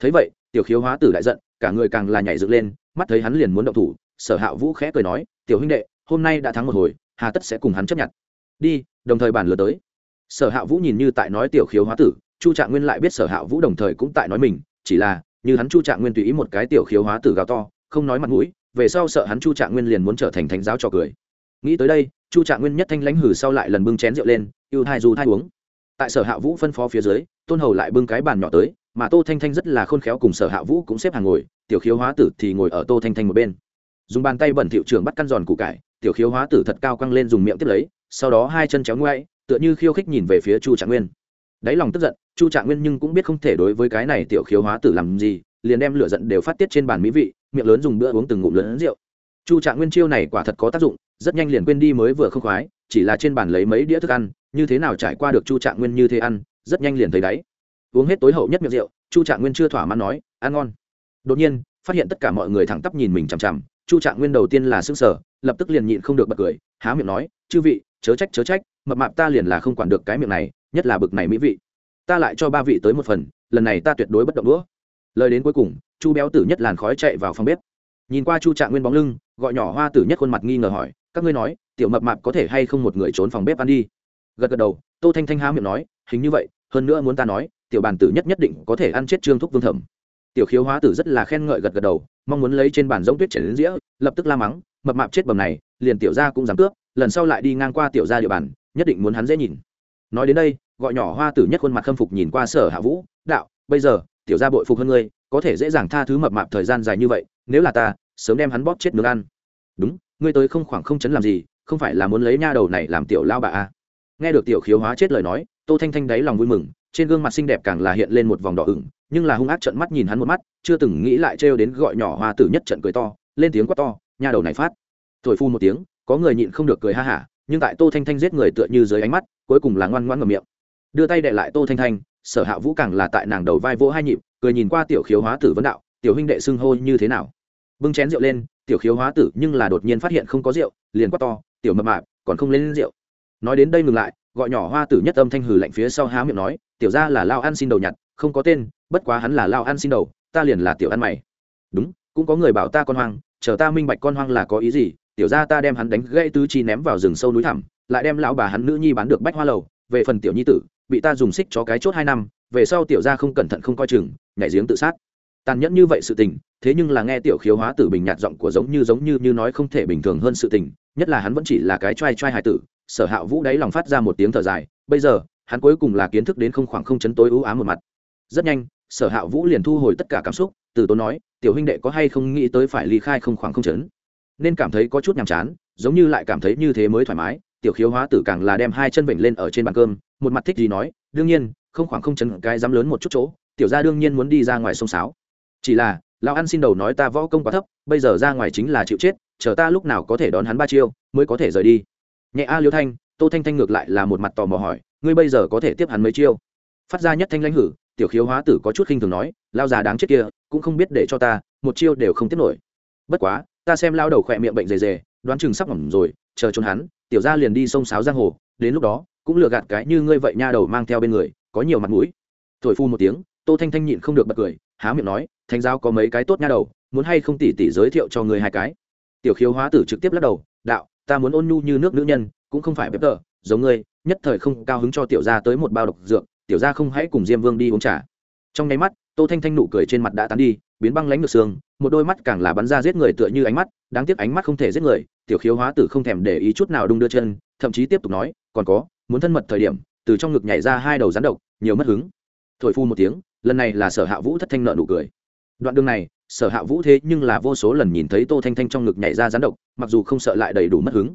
S1: Thấy vậy, tiểu khiếu hóa tử đại giận, cả người càng là nhảy dựng lên, mắt thấy hắn liền muốn động thủ, sở hạ vũ khẽ cười nói, tiểu huynh đệ, hôm nay đã thắng một hồi, hà tất sẽ cùng hắn chấp nhận. Đi, đồng thời bản lừa tới. Sở hạ vũ nhìn như tại nói tiểu khiếu hóa tử, chu trạng nguyên lại biết sở hạ vũ đồng thời cũng tại nói mình, chỉ là, như hắn chu trạng nguyên tùy ý một cái tiểu khiếu hóa tử gào to, không nói mặt mũi về sau sợ hắn chu trạng nguyên liền muốn trở thành thánh giáo trò cười. Nghĩ tới đây, chu trạng nguyên nhất thanh lãnh hử sau lại lần bưng chén rượu lên, yêu thai du thai uống. Tại sở hạ vũ phân phó phía dưới, tôn hầu lại bưng cái bàn nhỏ tới, mà tô thanh thanh rất là khôn khéo cùng sở hạ vũ cũng xếp hàng ngồi, tiểu khiếu hóa tử thì ngồi ở tô thanh thanh một bên. Dùng bàn tay bẩn thiệu trưởng bắt căn giòn củ cải, tiểu khiếu hóa tử thật cao căng lên dùng miệng tiếp lấy, sau đó hai chân chéo ngoay tựa như khiêu khích nhìn về phía chu trạng nguyên. Đáy lòng tức giận, chu trạng nguyên nhưng cũng biết không thể đối với cái này tiểu khiếu hóa tử làm gì, liền đem lửa giận đều phát tiết trên bàn mỹ vị miệng lớn dùng bữa uống từng ngụm lớn rượu. Chu trạng nguyên chiêu này quả thật có tác dụng, rất nhanh liền quên đi mới vừa không khoái, chỉ là trên bàn lấy mấy đĩa thức ăn, như thế nào trải qua được chu trạng nguyên như thế ăn, rất nhanh liền thấy đáy. Uống hết tối hậu nhất miệng rượu, chu trạng nguyên chưa thỏa mãn nói, ăn ngon. Đột nhiên, phát hiện tất cả mọi người thẳng tắp nhìn mình chằm chằm, chu trạng nguyên đầu tiên là s ư n g sở lập tức liền nhịn không được bật cười, há miệng nói, chư vị, chớ trách chớ trách, mập mạp ta liền là không quản được cái miệng này, nhất là bực này mỹ vị. Ta lại cho ba vị tới một phần, lần này ta tuyệt đối bất động đũa. Lời đến cuối cùng chu béo tử nhất làn khói chạy vào phòng bếp. Nhìn qua chu trạng nguyên bóng lưng, gọi nhỏ hoa tử nhất khuôn mặt nghi ngờ hỏi, các ngươi nói, tiểu mập mạp có thể hay không một người trốn phòng bếp ăn đi? Gật gật đầu, tô thanh thanh há miệng nói, hình như vậy, hơn nữa muốn ta nói, tiểu bàn tử nhất nhất định có thể ăn chết trương thúc vương thẩm. Tiểu khiếu hóa tử rất là khen ngợi gật gật đầu, mong muốn lấy trên bàn giống tuyết chảy đến dĩa, lập tức la mắng, mập mạp chết bầm này, liền tiểu gia cũng dám cướp, lần sau lại đi ngang qua tiểu gia địa bàn, nhất định muốn hắn dễ nhìn. Nói đến đây, gọi nhỏ hoa tử nhất khuôn mặt khâm phục nhìn qua sở hạ vũ, đạo, bây giờ, tiểu gia bội phục hơn ngươi có thể dễ dàng tha thứ mập mạp thời gian dài như vậy, nếu là ta, sớm đem hắn bóp chết nướng ăn. Đúng, ngươi tới không khoảng không chấn làm gì, không phải là muốn lấy nha đầu này làm tiểu lao bà à. nghe được tiểu khiếu hóa chết lời nói, tô thanh thanh đáy lòng vui mừng, trên gương mặt xinh đẹp càng là hiện lên một vòng đỏ ửng, nhưng là hung ác trận mắt nhìn hắn một mắt, chưa từng nghĩ lại trêu đến gọi nhỏ hoa tử nhất trận cười to, lên tiếng quát to, nha đầu này phát. Thổi phu một tiếng, có người nhịn không được cười ha hả, nhưng tại tô thanh thanh giết người tựa như dưới ánh mắt, cuối cùng là ngoan ngoãn ngầm miệng. Đưa tay đệ lại tô thanh thanh sở hạ vũ càng là tại nàng đầu vai vỗ hai nhịp, cười nhìn qua tiểu khiếu hóa tử vấn đạo, tiểu huynh đệ xưng hô như thế nào? Bưng chén rượu lên, tiểu khiếu hóa tử nhưng là đột nhiên phát hiện không có rượu, liền quát to, tiểu mập mạp, còn không lên rượu. Nói đến đây ngừng lại, gọi nhỏ hoa tử nhất âm thanh hừ lạnh phía sau há miệng nói, tiểu ra là lao ăn xin đầu nhặt, không có tên, bất quá hắn là lao ăn xin đầu, ta liền là tiểu ăn mày. Đúng, cũng có người bảo ta con hoang, chờ ta minh bạch con hoang là có ý gì, tiểu ra ta đem hắn đánh gãy tứ chi ném vào rừng sâu núi thẳm, lại đem lão bà hắn nữ nhi bán được bách hoa lầu, về phần tiểu nhi tử bị ta dùng xích cho cái chốt hai năm, về sau tiểu ra không cẩn thận không coi chừng, nhảy giếng tự sát. Tàn nhẫn như vậy sự tình, thế nhưng là nghe tiểu khiếu hóa tử bình nhạt giọng của giống như giống như như nói không thể bình thường hơn sự tình, nhất là hắn vẫn chỉ là cái trai trai hài tử, sở hạ vũ đáy lòng phát ra một tiếng thở dài, bây giờ, hắn cuối cùng là kiến thức đến không khoảng không chấn tối ưu ám một mặt. Rất nhanh, sở hạ vũ liền thu hồi tất cả cảm xúc, từ tốn nói, tiểu huynh đệ có hay không nghĩ tới phải ly khai không khoảng không chấn? Nên cảm thấy có chút nhàm chán, giống như lại cảm thấy như thế mới thoải mái, tiểu khiếu hóa tử càng là đem hai chân vịnh lên ở trên bàn cơm một mặt thích gì nói, đương nhiên, không khoảng không chấn cái dám lớn một chút chỗ, tiểu ra đương nhiên muốn đi ra ngoài sông sáo. Chỉ là, lão ăn xin đầu nói ta võ công quá thấp, bây giờ ra ngoài chính là chịu chết, chờ ta lúc nào có thể đón hắn ba chiêu, mới có thể rời đi. Nhẹ a liêu thanh, tô thanh thanh ngược lại là một mặt tò mò hỏi, ngươi bây giờ có thể tiếp hắn mấy chiêu? Phát ra nhất thanh lãnh hử, tiểu khiếu hóa tử có chút khinh thường nói lao già đáng chết kia, cũng không biết để cho ta, một chiêu đều không tiếp nổi. Bất quá, ta xem lao đầu khỏe miệng bệnh dề dề đoán chừng sắp ngỏm rồi, chờ trốn hắn, tiểu ra liền đi sông sáo giang hồ, đến lúc đó cũng lừa gạt cái như ngươi vậy nha đầu mang theo bên người, có nhiều mặt mũi. Thổi phu một tiếng, tô thanh thanh nhịn không được bật cười, há miệng nói thanh giao có mấy cái tốt nha đầu, muốn hay không tỉ tỉ giới thiệu cho người hai cái? Tiểu khiếu hóa tử trực tiếp lắc đầu, đạo, ta muốn ôn nhu như nước nữ nhân, cũng không phải bếp tờ, giống ngươi, nhất thời không cao hứng cho tiểu gia tới một bao độc dược, tiểu gia không hãy cùng diêm vương đi uống trà. Trong nháy mắt, tô thanh thanh nụ cười trên mặt đã tán đi, biến băng lãnh ngược xương, một đôi mắt càng là bắn ra giết người tựa như ánh mắt, đáng tiếc ánh mắt không thể giết người, tiểu khiếu hóa tử không thèm để ý chút nào đung đưa chân, thậm chí tiếp tục nói, còn có muốn thân mật thời điểm, từ trong ngực nhảy ra hai đầu rắn độc, nhiều mất hứng. Thổi phu một tiếng, lần này là sở hạ vũ thất thanh nợ nụ cười. Đoạn đường này, sở hạ vũ thế nhưng là vô số lần nhìn thấy tô thanh thanh trong ngực nhảy ra rắn độc, mặc dù không sợ lại đầy đủ mất hứng.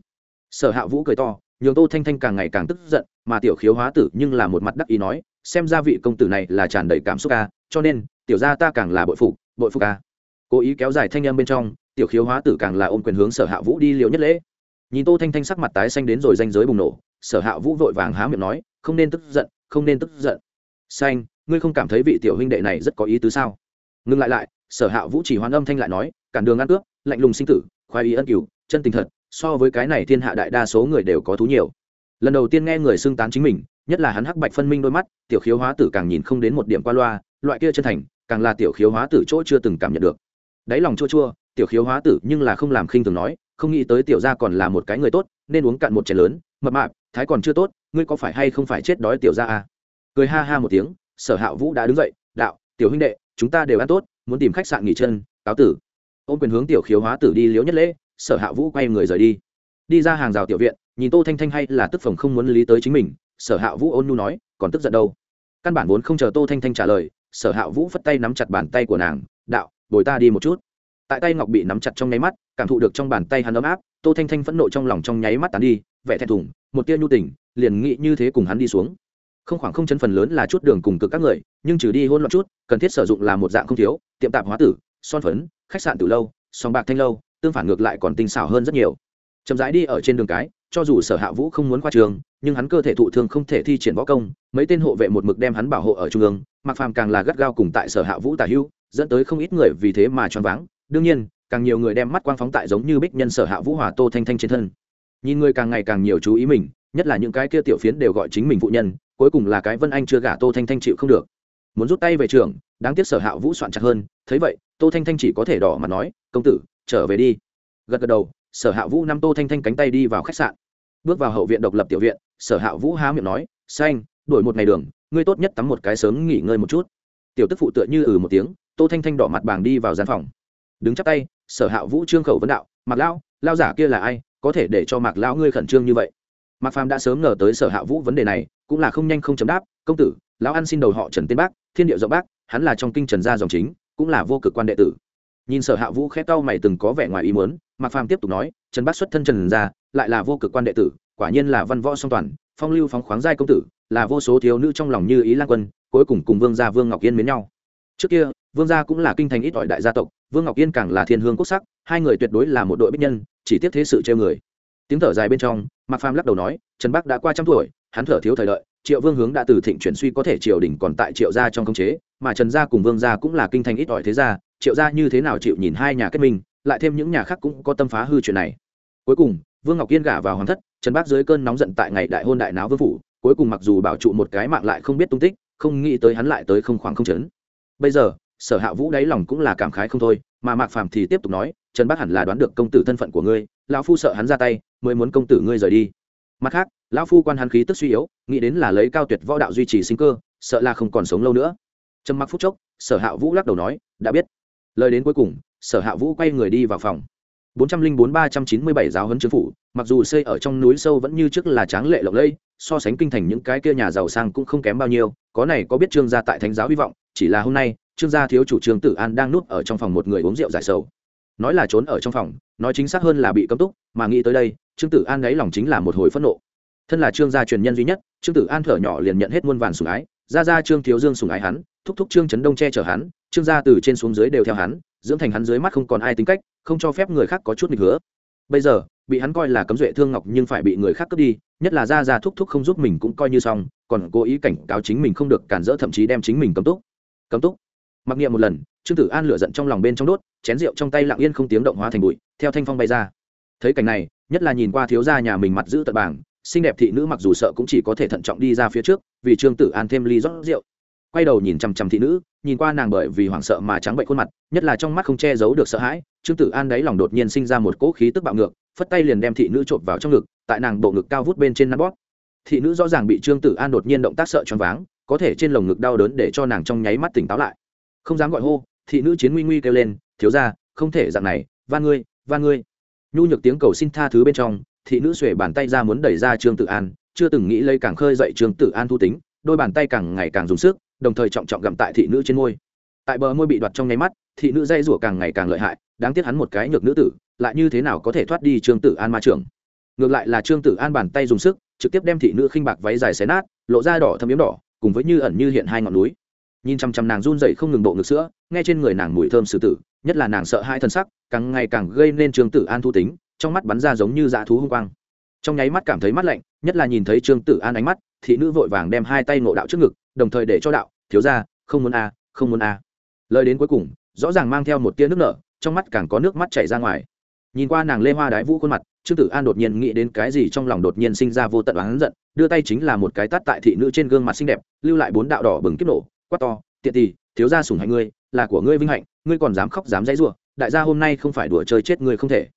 S1: Sở hạ vũ cười to, nhường tô thanh thanh càng ngày càng tức giận, mà tiểu khiếu hóa tử nhưng là một mặt đắc ý nói, xem ra vị công tử này là tràn đầy cảm xúc ca, cho nên, tiểu gia ta càng là bội phục bội phục ca. Cố ý kéo dài thanh âm bên trong, tiểu khiếu hóa tử càng là ôm quyền hướng sở hạ vũ đi liều nhất lễ. Nhìn tô thanh thanh sắc mặt tái xanh đến rồi danh giới bùng nổ sở hạ vũ vội vàng há miệng nói, không nên tức giận, không nên tức giận. Xanh, ngươi không cảm thấy vị tiểu huynh đệ này rất có ý tứ sao? Ngừng lại lại, sở hạ vũ chỉ hoan âm thanh lại nói, cản đường ăn cướp, lạnh lùng sinh tử, khoái ý ân cửu, chân tình thật, so với cái này thiên hạ đại đa số người đều có thú nhiều. Lần đầu tiên nghe người xưng tán chính mình, nhất là hắn hắc bạch phân minh đôi mắt, tiểu khiếu hóa tử càng nhìn không đến một điểm qua loa, loại kia chân thành, càng là tiểu khiếu hóa tử chỗ chưa từng cảm nhận được. Đáy lòng chua chua, tiểu khiếu hóa tử nhưng là không làm khinh thường nói không nghĩ tới tiểu gia còn là một cái người tốt, nên uống cạn một chén lớn, mập mạp, thái còn chưa tốt, ngươi có phải hay không phải chết đói tiểu gia à? cười ha ha một tiếng, sở hạ vũ đã đứng dậy, đạo, tiểu huynh đệ, chúng ta đều ăn tốt, muốn tìm khách sạn nghỉ chân, cáo tử. Ôm quyền hướng tiểu khiếu hóa tử đi liễu nhất lễ, sở hạ vũ quay người rời đi. Đi ra hàng rào tiểu viện, nhìn tô thanh thanh hay là tức phồng không muốn lý tới chính mình, sở hạ vũ ôn nhu nói, còn tức giận đâu? Căn bản vốn không chờ tô thanh thanh trả lời, sở hạ vũ phất tay nắm chặt bàn tay của nàng, đạo, bồi ta đi một chút tại tay ngọc bị nắm chặt trong nháy mắt, cảm thụ được trong bàn tay hắn ấm áp, tô thanh thanh phẫn nộ trong lòng trong nháy mắt tán đi, vẻ thẹn thùng, một tia nhu tình, liền nghĩ như thế cùng hắn đi xuống. Không khoảng không chân phần lớn là chút đường cùng cực các người, nhưng trừ đi hôn loạn chút, cần thiết sử dụng là một dạng không thiếu, tiệm tạp hóa tử, son phấn, khách sạn từ lâu sòng bạc thanh lâu, tương phản ngược lại còn tinh xảo hơn rất nhiều. Chậm rãi đi ở trên đường cái, cho dù sở hạ vũ không muốn qua trường, nhưng hắn cơ thể thụ thương không thể thi triển võ công, mấy tên hộ vệ một mực đem hắn bảo hộ ở trung ương mặc phàm càng là gắt gao cùng tại sở hạ vũ tả hưu dẫn tới không ít người vì thế mà choáng váng đương nhiên, càng nhiều người đem mắt quang phóng tại giống như bích nhân sở hạ vũ hòa tô thanh thanh trên thân. Nhìn người càng ngày càng nhiều chú ý mình, nhất là những cái kia tiểu phiến đều gọi chính mình phụ nhân, cuối cùng là cái vân anh chưa gả tô thanh thanh chịu không được. Muốn rút tay về trường, đáng tiếc sở hạ vũ soạn chặt hơn, thấy vậy, tô thanh thanh chỉ có thể đỏ mặt nói, công tử, trở về đi. Gật gật đầu, sở hạ vũ năm tô thanh thanh cánh tay đi vào khách sạn. Bước vào hậu viện độc lập tiểu viện, sở hạ vũ há miệng nói, xanh đổi một ngày đường, ngươi tốt nhất tắm một cái sớm nghỉ ngơi một chút. Tiểu tức phụ tựa như ừ một tiếng, tô thanh thanh đỏ mặt bàng đi vào gian phòng đứng chắp tay, sở hạ vũ trương khẩu vấn đạo, mạc lão lao giả kia là ai? Có thể để cho mạc lão ngươi khẩn trương như vậy? Mạc phàm đã sớm ngờ tới sở hạ vũ vấn đề này, cũng là không nhanh không chấm đáp, công tử, lão ăn xin đầu họ trần tiên bác, thiên điệu rộng bác, hắn là trong kinh trần gia dòng chính, cũng là vô cực quan đệ tử. Nhìn sở hạ vũ khẽ cau mày từng có vẻ ngoài ý muốn, mạc phàm tiếp tục nói, trần bác xuất thân trần gia, lại là vô cực quan đệ tử, quả nhiên là văn võ song toàn, phong lưu phóng khoáng giai công tử, là vô số thiếu nữ trong lòng như ý lan quân, cuối cùng cùng vương gia vương ngọc yên mến nhau. Trước kia vương gia cũng là kinh thành ít ỏi đại gia tộc, vương ngọc yên càng là thiên hương quốc sắc, hai người tuyệt đối là một đội bích nhân, chỉ tiếp thế sự treo người. Tiếng thở dài bên trong, mạc phàm lắc đầu nói, trần bắc đã qua trăm tuổi, hắn thở thiếu thời đợi, triệu vương hướng đã từ thịnh chuyển suy có thể triều đình còn tại triệu gia trong công chế, mà trần gia cùng vương gia cũng là kinh thành ít ỏi thế gia, triệu gia như thế nào chịu nhìn hai nhà kết minh, lại thêm những nhà khác cũng có tâm phá hư chuyện này. Cuối cùng, vương ngọc yên gả vào hoàng thất, trần bác dưới cơn nóng giận tại ngày đại hôn đại náo vương phủ, cuối cùng mặc dù bảo trụ một cái mạng lại không biết tung tích, không nghĩ tới hắn lại tới không khoảng không chấn bây giờ sở hạ vũ đáy lòng cũng là cảm khái không thôi, mà mạc phàm thì tiếp tục nói, trần bác hẳn là đoán được công tử thân phận của ngươi, lão phu sợ hắn ra tay, mới muốn công tử ngươi rời đi. Mặt khác, lão phu quan hắn khí tức suy yếu, nghĩ đến là lấy cao tuyệt võ đạo duy trì sinh cơ, sợ là không còn sống lâu nữa. Trầm mặc phút chốc, sở hạ vũ lắc đầu nói, đã biết. Lời đến cuối cùng, sở hạ vũ quay người đi vào phòng. bốn trăm linh bốn, ba trăm chín mươi bảy giáo huấn chính phủ, mặc dù xây ở trong núi sâu vẫn như trước là tráng lệ lộng lẫy, so sánh kinh thành những cái kia nhà giàu sang cũng không kém bao nhiêu, có này có biết trương gia tại thánh giáo hy vọng, chỉ là hôm nay trương gia thiếu chủ trương tử an đang núp ở trong phòng một người uống rượu giải sầu. Nói là trốn ở trong phòng, nói chính xác hơn là bị cấm túc, mà nghĩ tới đây, trương tử an đáy lòng chính là một hồi phẫn nộ. Thân là trương gia truyền nhân duy nhất, trương tử an thở nhỏ liền nhận hết muôn vàn sủng ái, ra ra trương thiếu dương sủng ái hắn, thúc thúc trương trấn đông che chở hắn, trương gia từ trên xuống dưới đều theo hắn, dưỡng thành hắn dưới mắt không còn ai tính cách, không cho phép người khác có chút nghịch hứa bây giờ, bị hắn coi là cấm duệ thương ngọc nhưng phải bị người khác cướp đi, nhất là ra ra thúc thúc không giúp mình cũng coi như xong, còn cố ý cảnh cáo chính mình không được cản rỡ thậm chí đem chính mình cấm túc. Cấm túc? Mặc niệm một lần, trương tử an lửa giận trong lòng bên trong đốt, chén rượu trong tay lặng yên không tiếng động hóa thành bụi, theo thanh phong bay ra. Thấy cảnh này, nhất là nhìn qua thiếu gia nhà mình mặt giữ tật bảng, xinh đẹp thị nữ mặc dù sợ cũng chỉ có thể thận trọng đi ra phía trước, vì trương tử an thêm ly rót rượu. Quay đầu nhìn chằm chằm thị nữ, nhìn qua nàng bởi vì hoảng sợ mà trắng bệnh khuôn mặt, nhất là trong mắt không che giấu được sợ hãi, trương tử an đáy lòng đột nhiên sinh ra một cỗ khí tức bạo ngược, phất tay liền đem thị nữ trộm vào trong ngực, tại nàng bộ ngực cao vút bên trên nắp bóp. Thị nữ rõ ràng bị trương tử an đột nhiên động tác sợ choáng váng, có thể trên lồng ngực đau đớn để cho nàng trong nháy mắt tỉnh táo lại không dám gọi hô, thị nữ chiến nguy nguy kêu lên, thiếu ra không thể dạng này, van ngươi van ngươi. Nhu nhược tiếng cầu xin tha thứ bên trong, thị nữ xuể bàn tay ra muốn đẩy ra trương tử an, chưa từng nghĩ lấy càng khơi dậy trương tử an thu tính, đôi bàn tay càng ngày càng dùng sức, đồng thời trọng trọng gặm tại thị nữ trên môi. Tại bờ môi bị đoạt trong nháy mắt, thị nữ dây rủa càng ngày càng lợi hại, đáng tiếc hắn một cái nhược nữ tử, lại như thế nào có thể thoát đi trương tử an ma trưởng? Ngược lại là trương tử an bàn tay dùng sức, trực tiếp đem thị nữ khinh bạc váy dài xé nát, lộ ra đỏ thâm yếm đỏ, cùng với như ẩn như hiện hai ngọn núi nhìn chằm chằm nàng run dậy không ngừng bộ ngực sữa, nghe trên người nàng mùi thơm sử tử, nhất là nàng sợ hai thân sắc, càng ngày càng gây nên trương tử an thu tính, trong mắt bắn ra giống như dã thú hung quang. Trong nháy mắt cảm thấy mắt lạnh, nhất là nhìn thấy trương tử an ánh mắt, thị nữ vội vàng đem hai tay ngộ đạo trước ngực, đồng thời để cho đạo, thiếu ra không muốn a, không muốn a. Lời đến cuối cùng, rõ ràng mang theo một tia nước nở, trong mắt càng có nước mắt chảy ra ngoài. Nhìn qua nàng lê hoa đái vũ khuôn mặt, trương tử an đột nhiên nghĩ đến cái gì trong lòng đột nhiên sinh ra vô tận oán giận, đưa tay chính là một cái tắt tại thị nữ trên gương mặt xinh đẹp, lưu lại bốn đạo đỏ bừng kiếp nổ quát to, tiện tỳ thiếu gia sủng hạnh ngươi, là của ngươi vinh hạnh, ngươi còn dám khóc dám dãy rủa, đại gia hôm nay không phải đùa chơi chết ngươi không thể.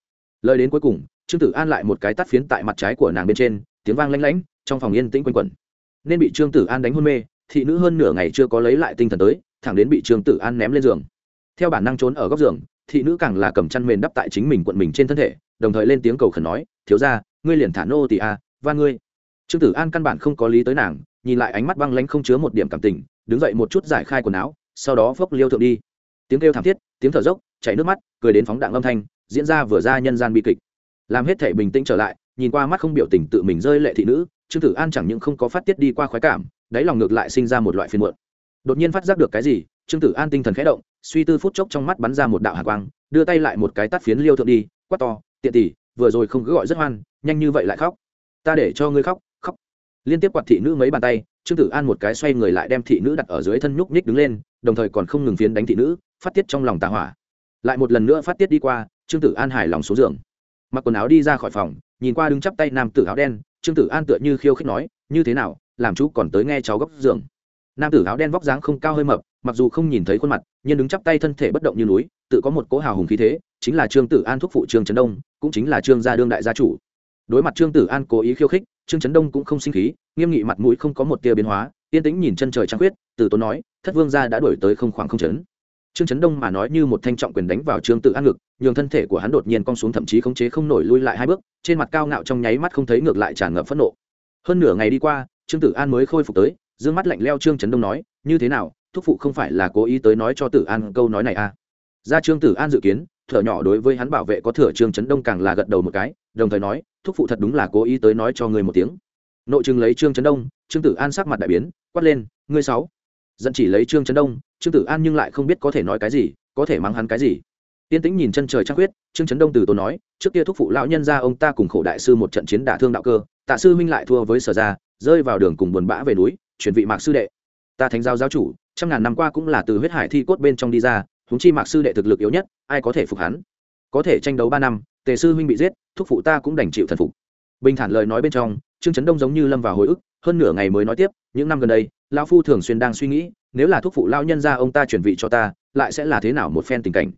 S1: Lời đến cuối cùng, trương tử an lại một cái tắt phiến tại mặt trái của nàng bên trên, tiếng vang lanh lảnh trong phòng yên tĩnh quanh quẩn. Nên bị trương tử an đánh hôn mê, thị nữ hơn nửa ngày chưa có lấy lại tinh thần tới, thẳng đến bị trương tử an ném lên giường. Theo bản năng trốn ở góc giường, thị nữ càng là cầm chăn mền đắp tại chính mình quận mình trên thân thể, đồng thời lên tiếng cầu khẩn nói, thiếu ra ngươi liền thả nô tỳ a và ngươi. Trương tử an căn bản không có lý tới nàng, nhìn lại ánh mắt băng lanh không chứa một điểm cảm tình đứng dậy một chút giải khai quần áo, sau đó phốc liêu thượng đi. Tiếng kêu thảm thiết, tiếng thở dốc, chảy nước mắt, cười đến phóng đạn âm thanh, diễn ra vừa ra nhân gian bi kịch. Làm hết thể bình tĩnh trở lại, nhìn qua mắt không biểu tình tự mình rơi lệ thị nữ, trương tử an chẳng những không có phát tiết đi qua khoái cảm, đáy lòng ngược lại sinh ra một loại phiên muộn. Đột nhiên phát giác được cái gì, trương tử an tinh thần khẽ động, suy tư phút chốc trong mắt bắn ra một đạo hạ quang, đưa tay lại một cái tắt phiến liêu thượng đi, quát to, tiện tỷ, vừa rồi không cứ gọi rất hoan, nhanh như vậy lại khóc. Ta để cho ngươi khóc khóc. Liên tiếp quạt thị nữ mấy bàn tay trương tử an một cái xoay người lại đem thị nữ đặt ở dưới thân nhúc nhích đứng lên, đồng thời còn không ngừng phiến đánh thị nữ, phát tiết trong lòng tà hỏa. Lại một lần nữa phát tiết đi qua, trương tử an hài lòng xuống giường. Mặc quần áo đi ra khỏi phòng, nhìn qua đứng chắp tay nam tử áo đen, trương tử an tựa như khiêu khích nói, như thế nào, làm chú còn tới nghe cháu góc giường. Nam tử áo đen vóc dáng không cao hơi mập, mặc dù không nhìn thấy khuôn mặt, nhưng đứng chắp tay thân thể bất động như núi, tự có một cỗ hào hùng khí thế, chính là trương tử an thúc phụ trương trấn đông, cũng chính là trương gia đương đại gia chủ. Đối mặt trương tử an cố ý khiêu khích, trương trấn đông cũng không sinh khí nghiêm nghị mặt mũi không có một tia biến hóa, yên tĩnh nhìn chân trời trăng khuyết, từ tốn nói, thất vương gia đã đổi tới không khoảng không chấn. Trương chấn đông mà nói như một thanh trọng quyền đánh vào trương tử an ngực, nhường thân thể của hắn đột nhiên cong xuống thậm chí khống chế không nổi lui lại hai bước, trên mặt cao ngạo trong nháy mắt không thấy ngược lại tràn ngập phẫn nộ. Hơn nửa ngày đi qua, trương tử an mới khôi phục tới d ư ơ n g mắt lạnh leo trương trấn đông nói, như thế nào, thúc phụ không phải là cố ý tới nói cho tử an câu nói này à? Ra trương tử an dự kiến, thở nhỏ đối với hắn bảo vệ có thừa trương trấn đông càng là gật đầu một cái, đồng thời nói, thúc phụ thật đúng là cố ý tới nói cho ngươi một tiếng nội chừng lấy trương trấn đông, trương tử an sắc mặt đại biến, quát lên, ngươi sáu. Dẫn chỉ lấy trương trấn đông, trương tử an nhưng lại không biết có thể nói cái gì, có thể mắng hắn cái gì. Tiên tĩnh nhìn chân trời trăng huyết trương trấn đông từ tốn nói, trước kia thúc phụ lão nhân ra ông ta cùng khổ đại sư một trận chiến đả thương đạo cơ, tạ sư minh lại thua với sở gia, rơi vào đường cùng buồn bã về núi, chuyển vị mạc sư đệ. Ta thánh giáo giáo chủ, trăm ngàn năm qua cũng là từ huyết hải thi cốt bên trong đi ra húng chi mạc sư đệ thực lực yếu nhất, ai có thể phục hắn? Có thể tranh đấu ba năm, tề sư huynh bị giết, thúc phụ ta cũng đành chịu thần phục. Bình thản lời nói bên trong trương trấn đông giống như lâm vào hồi ức, hơn nửa ngày mới nói tiếp, những năm gần đây, lão phu thường xuyên đang suy nghĩ, nếu là thuốc phụ lao nhân ra ông ta chuyển vị cho ta, lại sẽ là thế nào một phen tình cảnh.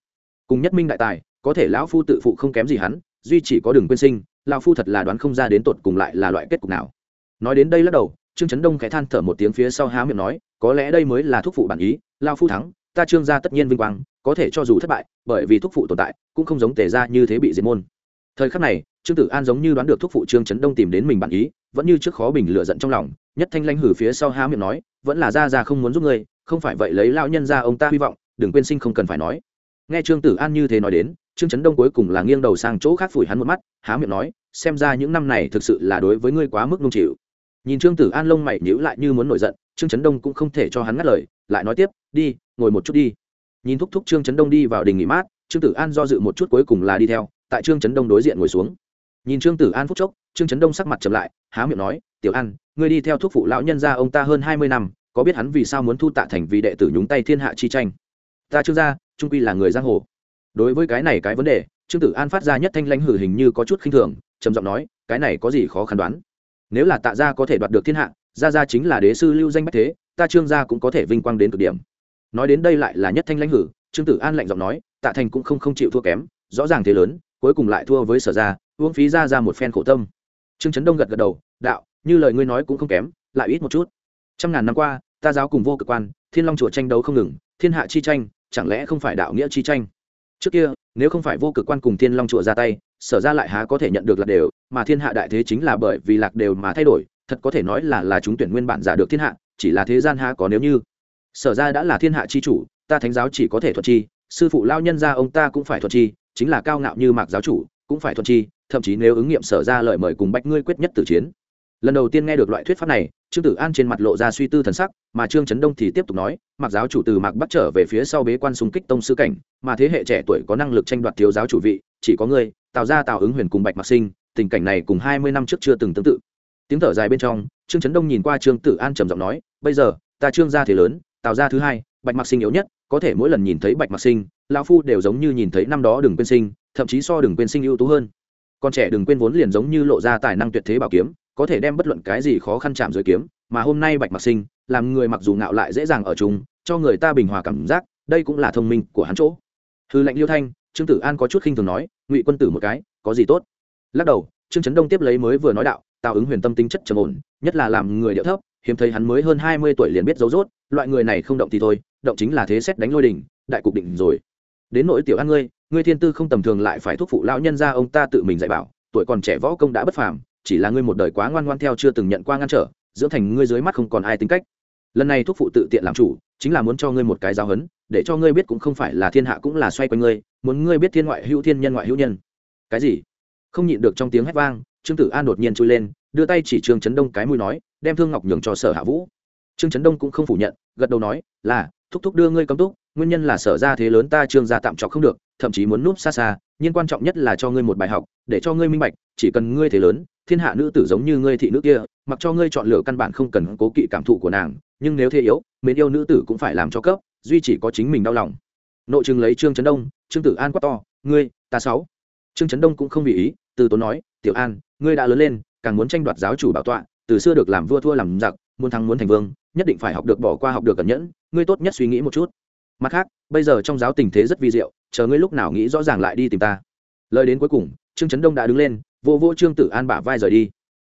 S1: Cùng nhất minh đại tài, có thể lão phu tự phụ không kém gì hắn, duy chỉ có đường quên sinh, lão phu thật là đoán không ra đến tột cùng lại là loại kết cục nào. Nói đến đây lắc đầu, trương trấn đông khẽ than thở một tiếng phía sau há miệng nói, có lẽ đây mới là thuốc phụ bản ý lao phu thắng, ta trương gia tất nhiên vinh quang, có thể cho dù thất bại, bởi vì thuốc phụ tồn tại, cũng không giống tề ra như thế bị diệt môn thời khắc này, trương tử an giống như đoán được thuốc phụ trương trấn đông tìm đến mình bản ý, vẫn như trước khó bình lựa giận trong lòng, nhất thanh lanh hử phía sau há miệng nói, vẫn là ra ra không muốn giúp ngươi, không phải vậy lấy lao nhân ra ông ta hy vọng, đừng quên sinh không cần phải nói. Nghe trương tử an như thế nói đến, trương trấn đông cuối cùng là nghiêng đầu sang chỗ khác phủi hắn một mắt, há miệng nói, xem ra những năm này thực sự là đối với ngươi quá mức nung chịu. Nhìn trương tử an lông mày nhíu lại như muốn nổi giận, trương trấn đông cũng không thể cho hắn ngắt lời, lại nói tiếp, đi, ngồi một chút đi. Nhìn thúc thúc trương trấn đông đi vào đình nghỉ mát, trương tử an do dự một chút cuối cùng là đi theo tại trương trấn đông đối diện ngồi xuống. Nhìn trương tử an phúc chốc, trương trấn đông sắc mặt chậm lại, há miệng nói, tiểu an, ngươi đi theo thuốc phụ lão nhân gia ông ta hơn hai mươi năm, có biết hắn vì sao muốn thu tạ thành vì đệ tử nhúng tay thiên hạ chi tranh? Ta trương gia trung quy là người giang hồ. Đối với cái này cái vấn đề, trương tử an phát ra nhất thanh lãnh hử hình như có chút khinh thường, trầm giọng nói, cái này có gì khó khăn đoán? Nếu là tạ gia có thể đoạt được thiên hạ, gia gia chính là đế sư lưu danh bách thế, ta trương gia cũng có thể vinh quang đến cực điểm. Nói đến đây lại là nhất thanh lãnh hử, trương tử an lạnh giọng nói, tạ thành cũng không không chịu thua kém, rõ ràng thế lớn cuối cùng lại thua với sở gia uống phí ra ra một phen khổ tâm. Trương trấn đông gật gật đầu, đạo, như lời ngươi nói cũng không kém, lại ít một chút. Trăm ngàn năm qua, ta giáo cùng vô cực quan, thiên long chùa tranh đấu không ngừng, thiên hạ chi tranh, chẳng lẽ không phải đạo nghĩa chi tranh? Trước kia, nếu không phải vô cực quan cùng thiên long chùa ra tay, sở ra lại há có thể nhận được lạc đều, mà thiên hạ đại thế chính là bởi vì lạc đều mà thay đổi, thật có thể nói là là chúng tuyển nguyên bản giả được thiên hạ, chỉ là thế gian há có nếu như. Sở ra đã là thiên hạ chi chủ, ta thánh giáo chỉ có thể thuận chi, sư phụ lao nhân ra ông ta cũng phải thuận chi chính là cao ngạo như mạc giáo chủ, cũng phải thuận chi, thậm chí nếu ứng nghiệm sở ra lời mời cùng bách ngươi quyết nhất tử chiến. Lần đầu tiên nghe được loại thuyết pháp này, trương tử an trên mặt lộ ra suy tư thần sắc, mà trương trấn đông thì tiếp tục nói mặc giáo chủ từ mạc bắt trở về phía sau bế quan xung kích tông sư cảnh, mà thế hệ trẻ tuổi có năng lực tranh đoạt thiếu giáo chủ vị, chỉ có ngươi tạo ra tạo ứng huyền cùng bạch mạc sinh, tình cảnh này cùng hai mươi năm trước chưa từng tương tự. Tiếng thở dài bên trong, trương trấn đông nhìn qua trương tử an trầm giọng nói, bây giờ, ta trương gia thế lớn tạo ra thứ hai, bạch mạc sinh yếu nhất, có thể mỗi lần nhìn thấy bạch mạc sinh lão phu đều giống như nhìn thấy năm đó đừng quên sinh, thậm chí so đừng quên sinh ưu tú hơn. Con trẻ đừng quên vốn liền giống như lộ ra tài năng tuyệt thế bảo kiếm, có thể đem bất luận cái gì khó khăn chạm dưới kiếm, mà hôm nay bạch mặc sinh, làm người mặc dù ngạo lại dễ dàng ở chúng cho người ta bình hòa cảm giác, đây cũng là thông minh của hắn chỗ. Hư lệnh liêu thanh, trương tử an có chút khinh thường nói, ngụy quân tử một cái, có gì tốt? Lắc đầu, trương trấn đông tiếp lấy mới vừa nói đạo, tạo ứng huyền tâm tính chất trầm ổn, nhất là làm người điệu thấp, hiếm thấy hắn mới hơn hai mươi tuổi liền biết dấu dốt loại người này không động thì thôi, động chính là thế xét đánh lôi đỉnh, đại cục định rồi đến nỗi tiểu an ngươi ngươi thiên tư không tầm thường lại phải thúc phụ lão nhân ra ông ta tự mình dạy bảo, tuổi còn trẻ võ công đã bất phàm, chỉ là ngươi một đời quá ngoan ngoan theo chưa từng nhận qua ngăn trở, dưỡng thành ngươi dưới mắt không còn ai tính cách. Lần này thúc phụ tự tiện làm chủ, chính là muốn cho ngươi một cái giáo hấn để cho ngươi biết cũng không phải là thiên hạ cũng là xoay quanh ngươi, muốn ngươi biết thiên ngoại hữu thiên nhân ngoại hữu nhân. Cái gì? Không nhịn được trong tiếng hét vang, trương tử an đột nhiên chui lên, đưa tay chỉ trương trấn đông cái mũi nói, đem thương ngọc nhường cho sở hạ vũ. Trương trấn đông cũng không phủ nhận, gật đầu nói, là, thúc thúc đưa ngươi cấm túc nguyên nhân là sở ra thế lớn ta trương gia tạm trọc không được, thậm chí muốn núp xa xa, nhưng quan trọng nhất là cho ngươi một bài học, để cho ngươi minh bạch, chỉ cần ngươi thế lớn, thiên hạ nữ tử giống như ngươi thị nữ kia, mặc cho ngươi chọn lựa căn bản không cần cố kỵ cảm thụ của nàng, nhưng nếu thế yếu, mến yêu nữ tử cũng phải làm cho cấp, duy chỉ có chính mình đau lòng. Nội chừng lấy trương trấn đông, trương tử an quát to, ngươi, ta sáu. Trương trấn đông cũng không vì ý, từ tốn nói, tiểu an, ngươi đã lớn lên, càng muốn tranh đoạt giáo chủ bảo tọa, từ xưa được làm vua thua làm giặc, muốn thắng muốn thành vương, nhất định phải học được bỏ qua học được cẩn nhẫn, ngươi tốt nhất suy nghĩ một chút mặt khác, bây giờ trong giáo tình thế rất vi diệu, chờ ngươi lúc nào nghĩ rõ ràng lại đi tìm ta. Lời đến cuối cùng, trương trấn đông đã đứng lên, vô vô trương tử an bả vai rời đi.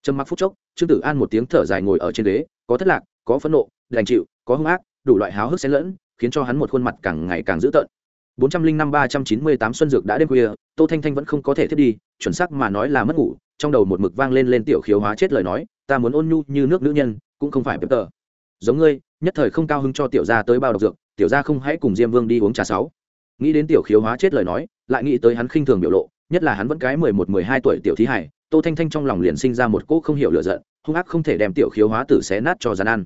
S1: Trầm mặc phút chốc, trương tử an một tiếng thở dài ngồi ở trên ghế, có thất lạc, có phẫn nộ, đành chịu, có hung ác, đủ loại háo hức xen lẫn, khiến cho hắn một khuôn mặt càng ngày càng dữ tợn. Bốn trăm linh năm ba trăm chín mươi tám xuân dược đã đêm khuya, tô thanh thanh vẫn không có thể thiết đi, chuẩn xác mà nói là mất ngủ, trong đầu một mực vang lên lên tiểu khiếu hóa chết lời nói, ta muốn ôn nhu như nước nữ nhân, cũng không phải bếp tờ. Giống ngươi, nhất thời không cao hứng cho tiểu gia tới bao độc dược tiểu gia không hãy cùng diêm vương đi uống trà sáu. Nghĩ đến tiểu khiếu hóa chết lời nói, lại nghĩ tới hắn khinh thường biểu lộ, nhất là hắn vẫn cái mười một, mười hai tuổi tiểu thí hải, tô thanh thanh trong lòng liền sinh ra một cỗ không hiểu lựa giận, hung ác không thể đem tiểu khiếu hóa tử xé nát cho gian ăn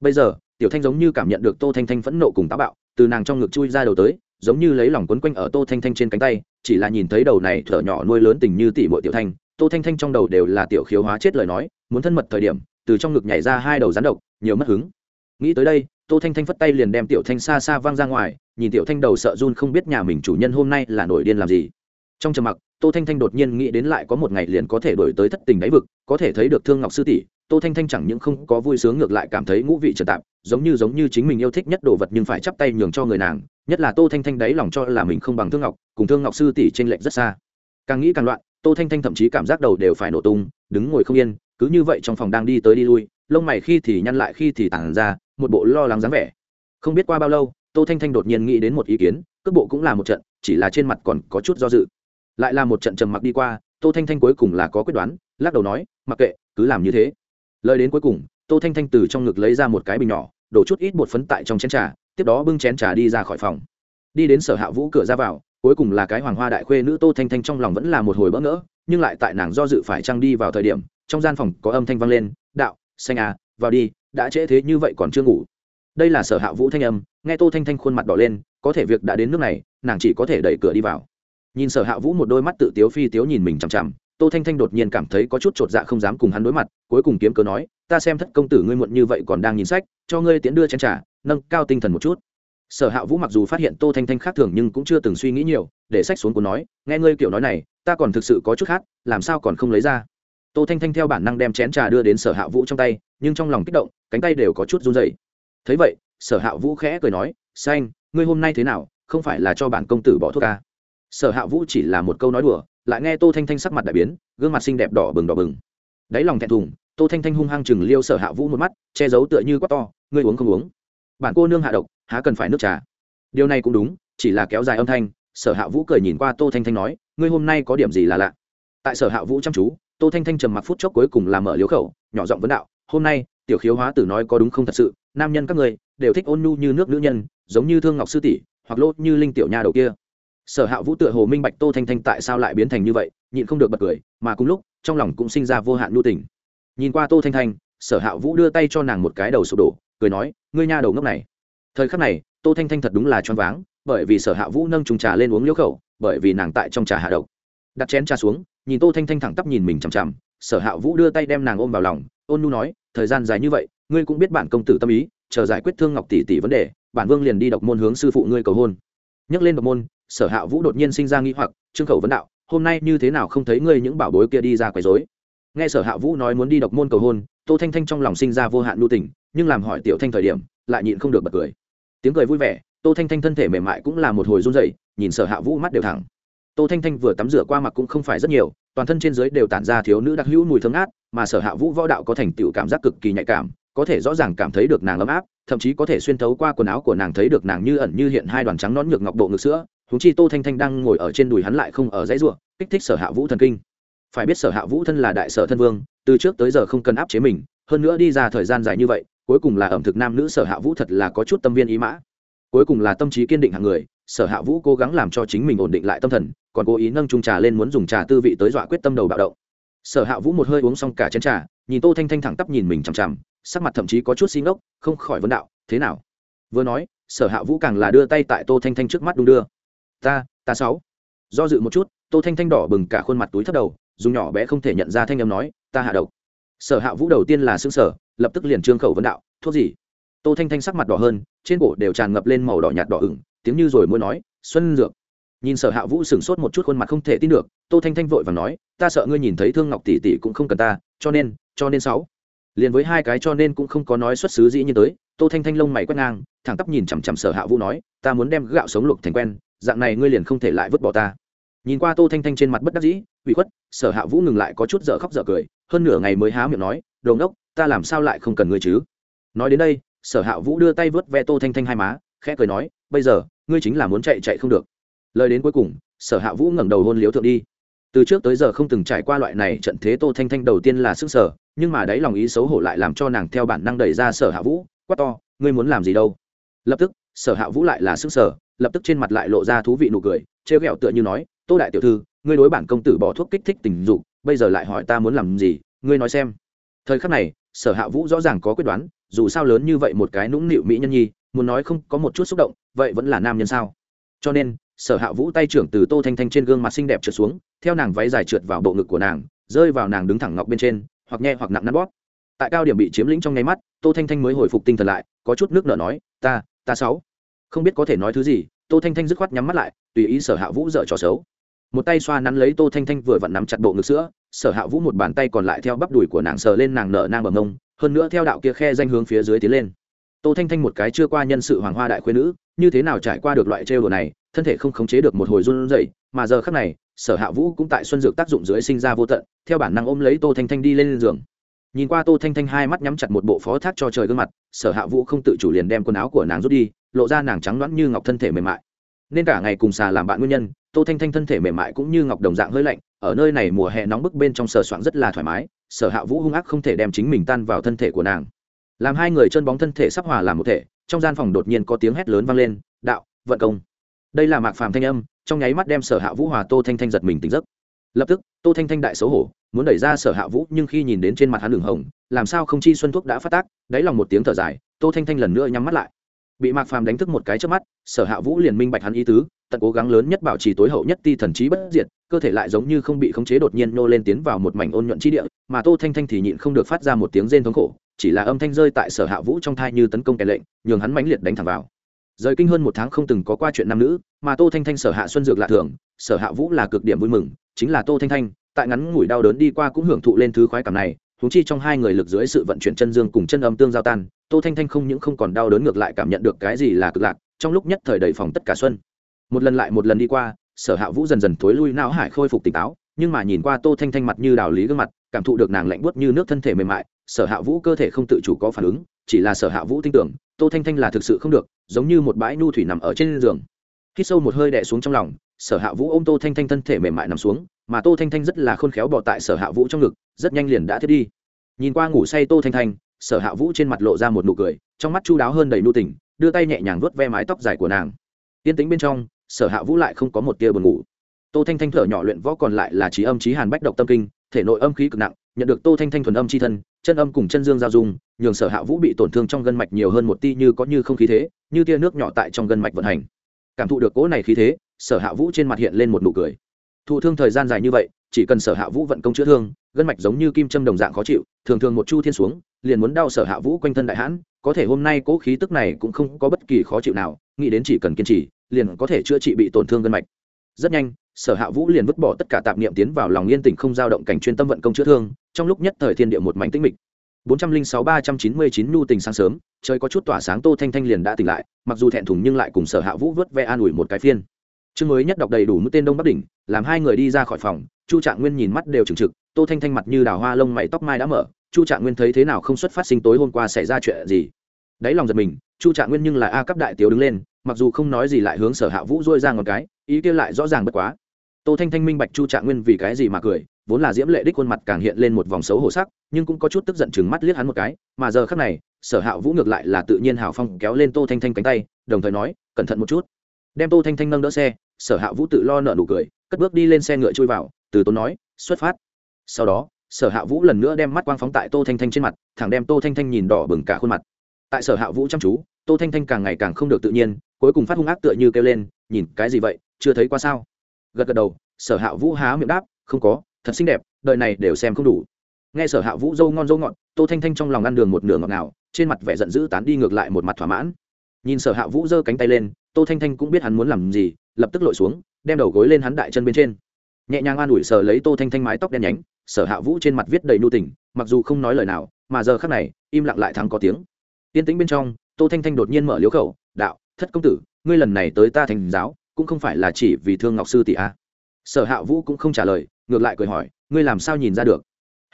S1: bây giờ, tiểu thanh giống như cảm nhận được tô thanh thanh phẫn nộ cùng táo bạo, từ nàng trong ngực chui ra đầu tới, giống như lấy lòng quấn quanh ở tô thanh thanh trên cánh tay, chỉ là nhìn thấy đầu này thở nhỏ nuôi lớn tình như tỷ muội tiểu thanh, tô thanh thanh trong đầu đều là tiểu khiếu hóa chết lời nói, muốn thân mật thời điểm, từ trong ngực nhảy ra hai đầu rắn độc, nhiều mất hứng. Nghĩ tới đây tô thanh thanh phất tay liền đem tiểu thanh xa xa văng ra ngoài, nhìn tiểu thanh đầu sợ run không biết nhà mình chủ nhân hôm nay là nổi điên làm gì. Trong trầm mặc, tô thanh thanh đột nhiên nghĩ đến lại có một ngày liền có thể đổi tới thất tình đáy vực, có thể thấy được thương ngọc sư tỷ, tô thanh thanh chẳng những không có vui sướng ngược lại cảm thấy ngũ vị trần tạp, giống như giống như chính mình yêu thích nhất đồ vật nhưng phải chắp tay nhường cho người nàng, nhất là tô thanh thanh đáy lòng cho là mình không bằng thương ngọc, cùng thương ngọc sư tỷ trên lệnh rất xa. Càng nghĩ càng loạn, tô thanh thanh thậm chí cảm giác đầu đều phải nổ tung, đứng ngồi không yên, cứ như vậy trong phòng đang đi tới đi lui lông mày khi thì nhăn lại khi thì tản ra một bộ lo lắng dáng vẻ. Không biết qua bao lâu, tô thanh thanh đột nhiên nghĩ đến một ý kiến, cước bộ cũng là một trận, chỉ là trên mặt còn có chút do dự. Lại là một trận trầm mặc đi qua, tô thanh thanh cuối cùng là có quyết đoán, lắc đầu nói, mặc kệ, cứ làm như thế. Lời đến cuối cùng, tô thanh thanh từ trong ngực lấy ra một cái bình nhỏ, đổ chút ít bột phấn tại trong chén trà, tiếp đó bưng chén trà đi ra khỏi phòng. Đi đến sở hạ vũ cửa ra vào, cuối cùng là cái hoàng hoa đại khuê nữ tô thanh thanh trong lòng vẫn là một hồi bỡ ngỡ, nhưng lại tại nàng do dự phải trăng đi vào thời điểm, trong gian phòng có âm thanh vang lên, đạo xanh à vào đi, đã trễ thế như vậy còn chưa ngủ. Đây là sở hạ vũ thanh âm, nghe tô thanh thanh khuôn mặt đỏ lên, có thể việc đã đến nước này, nàng chỉ có thể đẩy cửa đi vào. Nhìn sở hạ vũ một đôi mắt tự tiếu phi tiếu nhìn mình chằm chằm, tô thanh thanh đột nhiên cảm thấy có chút chột dạ không dám cùng hắn đối mặt, cuối cùng kiếm cớ nói, ta xem thất công tử ngươi muộn như vậy còn đang nhìn sách, cho ngươi tiễn đưa chén trả nâng cao tinh thần một chút. Sở hạ vũ mặc dù phát hiện tô thanh thanh khác thường nhưng cũng chưa từng suy nghĩ nhiều, để sách xuống của nói, nghe ngươi kiểu nói này, ta còn thực sự có chút khác làm sao còn không lấy ra? Tô thanh thanh theo bản năng đem chén trà đưa đến sở hạ vũ trong tay, nhưng trong lòng kích động, cánh tay đều có chút run dày thấy vậy, sở hạ vũ khẽ cười nói, xanh, ngươi hôm nay thế nào? Không phải là cho bản công tử bỏ thuốc ca sở hạ vũ chỉ là một câu nói đùa, lại nghe tô thanh thanh sắc mặt đại biến, gương mặt xinh đẹp đỏ bừng đỏ bừng. Đáy lòng thẹn thùng, tô thanh thanh hung hăng chừng liêu sở hạ vũ một mắt, che giấu tựa như quát to, ngươi uống không uống? Bản cô nương hạ độc, há cần phải nước trà? Điều này cũng đúng, chỉ là kéo dài âm thanh, sở hạ vũ cười nhìn qua tô thanh thanh nói, ngươi hôm nay có điểm gì là lạ? Tại sở hạ vũ chăm chú tô thanh thanh trầm mặc phút chốc cuối cùng làm mở liếu khẩu, nhỏ giọng vấn đạo, hôm nay, tiểu khiếu hóa tử nói có đúng không thật sự, nam nhân các người đều thích ôn nhu như nước nữ nhân, giống như thương ngọc sư tỷ, hoặc lốt như linh tiểu nha đầu kia. Sở hạ vũ tựa hồ minh bạch tô thanh thanh tại sao lại biến thành như vậy, nhịn không được bật cười, mà cùng lúc, trong lòng cũng sinh ra vô hạn nhu tình. Nhìn qua tô thanh thanh, sở hạ vũ đưa tay cho nàng một cái đầu sụp đổ, cười nói, ngươi nha đầu ngốc này. Thời khắc này, tô thanh thanh thật đúng là choáng váng, bởi vì sở hạ vũ nâng trùng trà lên uống liễu khẩu, bởi vì nàng tại trong trà hạ độc. Đặt chén trà xuống nhìn tô thanh thanh thẳng tắp nhìn mình chằm chằm, sở hạ vũ đưa tay đem nàng ôm vào lòng, ôn nu nói, thời gian dài như vậy, ngươi cũng biết bản công tử tâm ý, chờ giải quyết thương ngọc tỷ tỷ vấn đề, bản vương liền đi độc môn hướng sư phụ ngươi cầu hôn. Nhắc lên độc môn, sở hạ vũ đột nhiên sinh ra nghi hoặc, trương khẩu vấn đạo, hôm nay như thế nào không thấy ngươi những bảo bối kia đi ra quấy dối nghe sở hạ vũ nói muốn đi độc môn cầu hôn, tô thanh thanh trong lòng sinh ra vô hạn lưu tình, nhưng làm hỏi tiểu thanh thời điểm, lại nhịn không được bật cười. Tiếng cười vui vẻ, tô thanh thanh thân thể mềm mại cũng là một hồi run dậy nhìn sở hạ vũ mắt đều thẳng tô thanh thanh vừa tắm rửa qua mặt cũng không phải rất nhiều, toàn thân trên dưới đều tản ra thiếu nữ đặc hữu mùi thơm ngát, mà sở hạ vũ võ đạo có thành tựu cảm giác cực kỳ nhạy cảm, có thể rõ ràng cảm thấy được nàng ấm áp, thậm chí có thể xuyên thấu qua quần áo của nàng thấy được nàng như ẩn như hiện hai đoàn trắng nón nhược ngọc bộ ngực sữa húng chi tô thanh thanh đang ngồi ở trên đùi hắn lại không ở dãy ruộng kích thích sở hạ vũ thần kinh. Phải biết sở hạ vũ thân là đại sở thân vương, từ trước tới giờ không cần áp chế mình, hơn nữa đi ra thời gian dài như vậy, cuối cùng là ẩm thực nam nữ sở hạ vũ thật là có chút tâm viên ý mã. Cuối cùng là tâm trí kiên định hàng người sở hạ vũ cố gắng làm cho chính mình ổn định lại tâm thần, còn cố ý nâng trung trà lên muốn dùng trà tư vị tới dọa quyết tâm đầu bạo động. Sở hạ vũ một hơi uống xong cả chén trà, nhìn tô thanh thanh thẳng tắp nhìn mình chằm chằm, sắc mặt thậm chí có chút xin ốc không khỏi vấn đạo, thế nào? Vừa nói, sở hạ vũ càng là đưa tay tại tô thanh thanh trước mắt đung đưa. Ta ta sáu. Do dự một chút, tô thanh thanh đỏ bừng cả khuôn mặt túi thấp đầu dùng nhỏ bé không thể nhận ra thanh âm nói, ta hạ độc. Sở hạ vũ đầu tiên là xương sở lập tức liền trương khẩu vấn đạo, thuốc gì? Tô thanh thanh sắc mặt đỏ hơn, trên cổ đều tràn ngập lên màu đỏ nhạt đỏ ửng tiếng như rồi muốn nói, xuân dược. Nhìn sở hạ vũ sửng sốt một chút khuôn mặt không thể tin được, tô thanh thanh vội và nói, ta sợ ngươi nhìn thấy thương ngọc tỷ tỷ cũng không cần ta, cho nên cho nên sáu. Liền với hai cái cho nên cũng không có nói xuất xứ dĩ như tới, tô thanh thanh lông mày quét ngang, thẳng tắp nhìn chằm chằm sở hạ vũ nói, ta muốn đem gạo sống luộc thành quen, dạng này ngươi liền không thể lại vứt bỏ ta. Nhìn qua tô thanh thanh trên mặt bất đắc dĩ, ủy khuất, sở hạ vũ ngừng lại có chút dở khóc dở cười, hơn nửa ngày mới há miệng nói, đồ ngốc, ta làm sao lại không cần ngươi chứ? Nói đến đây, sở hạ vũ đưa tay vớt ve tô thanh thanh hai má, khẽ cười nói, bây giờ ngươi chính là muốn chạy chạy không được. Lời đến cuối cùng, sở hạ vũ ngẩng đầu hôn liếu thượng đi. Từ trước tới giờ không từng trải qua loại này trận thế tô thanh thanh đầu tiên là sức sở, nhưng mà đấy lòng ý xấu hổ lại làm cho nàng theo bản năng đẩy ra sở hạ vũ, quát to, ngươi muốn làm gì đâu? Lập tức, sở hạ vũ lại là sức sở, lập tức trên mặt lại lộ ra thú vị nụ cười, trêu ghẹo tựa như nói, tô đại tiểu thư, ngươi đối bản công tử bỏ thuốc kích thích tình dục, bây giờ lại hỏi ta muốn làm gì, ngươi nói xem. Thời khắc này, sở hạ vũ rõ ràng có quyết đoán, dù sao lớn như vậy một cái nũng nịu mỹ nhân nhi muốn nói không có một chút xúc động, vậy vẫn là nam nhân sao? Cho nên, sở hạ vũ tay trưởng từ tô thanh thanh trên gương mặt xinh đẹp trượt xuống, theo nàng váy dài trượt vào bộ ngực của nàng, rơi vào nàng đứng thẳng ngọc bên trên, hoặc nhẹ hoặc nặng nắn bóp. Tại cao điểm bị chiếm lĩnh trong nháy mắt, tô thanh thanh mới hồi phục tinh thần lại, có chút nước nở nói, ta ta sáu không biết có thể nói thứ gì, tô thanh thanh dứt khoát nhắm mắt lại, tùy ý sở hạ vũ dở trò xấu. Một tay xoa nắn lấy tô thanh thanh vừa vặn nắm chặt bộ ngực sữa, sở hạ vũ một bàn tay còn lại theo bắp đùi của nàng sờ lên nàng nở nang bầm mông, hơn nữa theo đạo kia khe danh hướng phía dưới tiến lên tô thanh thanh một cái chưa qua nhân sự hoàng hoa đại khuyên nữ, như thế nào trải qua được loại trêu đồ này, thân thể không khống chế được một hồi run rẩy, mà giờ khắc này, sở hạ vũ cũng tại xuân dược tác dụng dưới sinh ra vô tận, theo bản năng ôm lấy tô thanh thanh đi lên giường. Nhìn qua tô thanh thanh hai mắt nhắm chặt một bộ phó thác cho trời gương mặt, sở hạ vũ không tự chủ liền đem quần áo của nàng rút đi, lộ ra nàng trắng loãng như ngọc thân thể mềm mại. Nên cả ngày cùng xà làm bạn nguyên nhân, tô thanh thanh thân thể mềm mại cũng như ngọc đồng dạng hơi lạnh, ở nơi này mùa hè nóng bức bên trong sờ soạng rất là thoải mái, sở hạ vũ hung ác không thể đem chính mình tan vào thân thể của nàng làm hai người chân bóng thân thể sắp hòa làm một thể, trong gian phòng đột nhiên có tiếng hét lớn vang lên, đạo, vận công. Đây là mạc phàm thanh âm, trong nháy mắt đem sở hạ vũ hòa tô thanh thanh giật mình tỉnh giấc. Lập tức, tô thanh thanh đại xấu hổ, muốn đẩy ra sở hạ vũ, nhưng khi nhìn đến trên mặt hắn đường hồng, làm sao không chi xuân thuốc đã phát tác, đáy lòng một tiếng thở dài, tô thanh thanh lần nữa nhắm mắt lại bị mạc phàm đánh thức một cái trước mắt, sở hạ vũ liền minh bạch hắn ý tứ, tận cố gắng lớn nhất bảo trì tối hậu nhất ti thần trí bất diệt, cơ thể lại giống như không bị khống chế đột nhiên nô lên tiến vào một mảnh ôn nhuận chi địa, mà tô thanh thanh thì nhịn không được phát ra một tiếng rên thống khổ, chỉ là âm thanh rơi tại sở hạ vũ trong thai như tấn công kẻ lệnh, nhường hắn mãnh liệt đánh thẳng vào. Rời kinh hơn một tháng không từng có qua chuyện nam nữ, mà tô thanh thanh sở hạ xuân dược lạ thường, sở hạ vũ là cực điểm vui mừng, chính là tô thanh thanh, tại ngắn ngủi đau đớn đi qua cũng hưởng thụ lên thứ khoái cảm này huống chi trong hai người lực dưới sự vận chuyển chân dương cùng chân âm tương giao tan, tô thanh thanh không những không còn đau đớn ngược lại cảm nhận được cái gì là cực lạc, trong lúc nhất thời đầy phòng tất cả xuân. Một lần lại một lần đi qua, sở hạ vũ dần dần thối lui não hải khôi phục tỉnh táo, nhưng mà nhìn qua tô thanh thanh mặt như đào lý gương mặt, cảm thụ được nàng lạnh buốt như nước thân thể mềm mại, sở hạ vũ cơ thể không tự chủ có phản ứng, chỉ là sở hạ vũ tin tưởng, tô thanh thanh là thực sự không được, giống như một bãi nu thủy nằm ở trên giường. Khi sâu một hơi đè xuống trong lòng, sở hạ vũ ôm tô thanh thanh thân thể mềm mại nằm xuống, mà tô thanh thanh rất là khôn khéo bỏ tại sở hạ vũ trong ngực rất nhanh liền đã thiết đi. Nhìn qua ngủ say tô thanh thanh, sở hạ vũ trên mặt lộ ra một nụ cười, trong mắt chu đáo hơn đầy nu tỉnh đưa tay nhẹ nhàng vuốt ve mái tóc dài của nàng. Yên tĩnh bên trong, sở hạ vũ lại không có một tia buồn ngủ. Tô thanh thanh thở nhỏ luyện võ còn lại là trí âm trí hàn bách độc tâm kinh, thể nội âm khí cực nặng, nhận được tô thanh thanh thuần âm c h i thân, chân âm cùng chân dương giao dung, nhường sở hạ vũ bị tổn thương trong gân mạch nhiều hơn một ti như có như không khí thế, như tia nước nhỏ tại trong gân mạch vận hành. Cảm thụ được cỗ này khí thế, sở hạ vũ trên mặt hiện lên một nụ cười thụ thương thời gian dài như vậy, chỉ cần sở hạ vũ vận công chữa thương, gân mạch giống như kim châm đồng dạng khó chịu, thường thường một chu thiên xuống, liền muốn đau sở hạ vũ quanh thân đại hãn, có thể hôm nay cỗ khí tức này cũng không có bất kỳ khó chịu nào, nghĩ đến chỉ cần kiên trì, liền có thể chữa trị bị tổn thương gân mạch. Rất nhanh, sở hạ vũ liền vứt bỏ tất cả tạp niệm tiến vào lòng yên tĩnh không dao động cảnh chuyên tâm vận công chữa thương, trong lúc nhất thời thiên địa một mảnh tĩnh mịch. bốn trăm linh sáu ba trăm chín mươi chín nhu tình sáng sớm, trời có chút tỏa sáng, tô thanh thanh liền đã tỉnh lại, mặc dù thẹn thùng nhưng lại cùng sở hạ vũ vớt ve an ủi một cái phiên chương mới nhất đọc đầy đủ mũi tên đông bắc đỉnh, làm hai người đi ra khỏi phòng, chu trạng nguyên nhìn mắt đều trừng trực, tô thanh thanh mặt như đào hoa lông mày tóc mai đã mở, chu trạng nguyên thấy thế nào không xuất phát sinh tối hôm qua xảy ra chuyện gì. Đáy lòng giật mình, chu trạng nguyên nhưng là a cấp đại tiểu đứng lên, mặc dù không nói gì lại hướng sở hạ vũ dôi ra ngọn cái, ý kia lại rõ ràng bất quá. Tô thanh thanh minh bạch chu trạng nguyên vì cái gì mà cười, vốn là diễm lệ đích khuôn mặt càng hiện lên một vòng xấu hổ sắc, nhưng cũng có chút tức giận chừng mắt liếc hắn một cái, mà giờ khắc này, sở hạ vũ ngược lại là tự nhiên hào phong kéo lên tô thanh thanh cánh tay, đồng thời nói, cẩn thận một chút. Đem tô thanh thanh nâng đỡ xe sở hạ vũ tự lo nợ nụ cười, cất bước đi lên xe ngựa chui vào, từ tốn nói, xuất phát. Sau đó, sở hạ vũ lần nữa đem mắt quang phóng tại tô thanh thanh trên mặt, thẳng đem tô thanh thanh nhìn đỏ bừng cả khuôn mặt. Tại sở hạ vũ chăm chú, tô thanh thanh càng ngày càng không được tự nhiên, cuối cùng phát hung ác tựa như kêu lên, nhìn, cái gì vậy? Chưa thấy qua sao? Gật gật đầu, sở hạ vũ há miệng đáp, không có, thật xinh đẹp, đời này đều xem không đủ. Nghe sở hạ vũ dâu ngon dâu ngọt, tô thanh thanh trong lòng ăn đường một nửa ngọt ngào, trên mặt vẻ giận dữ tán đi ngược lại một mặt thỏa mãn. Nhìn sở hạ vũ giơ cánh tay lên tô thanh thanh cũng biết hắn muốn làm gì, lập tức lội xuống, đem đầu gối lên hắn đại chân bên trên. Nhẹ nhàng an ủi sờ lấy tô thanh thanh mái tóc đen nhánh, sở hạ vũ trên mặt viết đầy nu tình, mặc dù không nói lời nào, mà giờ khắc này, im lặng lại thắng có tiếng. Yên tĩnh bên trong, tô thanh thanh đột nhiên mở liếu khẩu, đạo, thất công tử, ngươi lần này tới ta thành giáo, cũng không phải là chỉ vì thương ngọc sư tỷ a sở hạ vũ cũng không trả lời, ngược lại cười hỏi, ngươi làm sao nhìn ra được?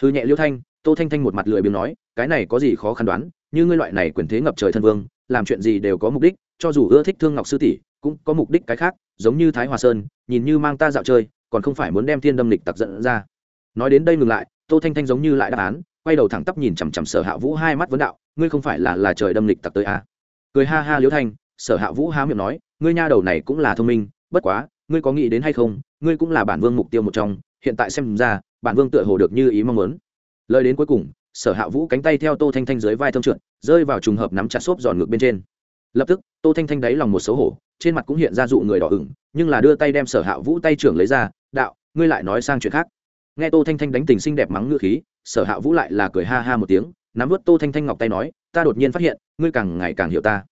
S1: Hư nhẹ liêu thanh, tô thanh thanh một mặt lười biếng nói, cái này có gì khó khăn đoán, như ngươi loại này quyền thế ngập trời thân vương, làm chuyện gì đều có mục đích cho dù ưa thích thương ngọc sư tỷ, cũng có mục đích cái khác, giống như thái hòa sơn, nhìn như mang ta dạo chơi, còn không phải muốn đem thiên đâm lịch tặc giận ra. Nói đến đây ngừng lại, tô thanh thanh giống như lại đáp án, quay đầu thẳng tắp nhìn chằm chằm sở hạ vũ hai mắt vấn đạo, ngươi không phải là là trời đâm lịch tặc tới à. cười ha ha liễu thanh, sở hạ vũ há miệng nói, ngươi nha đầu này cũng là thông minh, bất quá, ngươi có nghĩ đến hay không, ngươi cũng là bản vương mục tiêu một trong, hiện tại xem ra, bản vương tựa hồ được như ý mong muốn. Lời đến cuối cùng, sở hạ vũ cánh tay theo tô thanh thanh dưới vai thâm trượt, rơi vào trùng hợp nắm chặt xốp giòn ngược bên trên lập tức, tô thanh thanh đáy lòng một xấu hổ, trên mặt cũng hiện ra dụ người đỏ ửng, nhưng là đưa tay đem sở hạ vũ tay trưởng lấy ra, đạo, ngươi lại nói sang chuyện khác. Nghe tô thanh thanh đánh tình xinh đẹp mắng ngựa khí, sở hạ vũ lại là cười ha ha một tiếng, nắm vớt tô thanh thanh ngọc tay nói, ta đột nhiên phát hiện, ngươi càng ngày càng hiểu ta.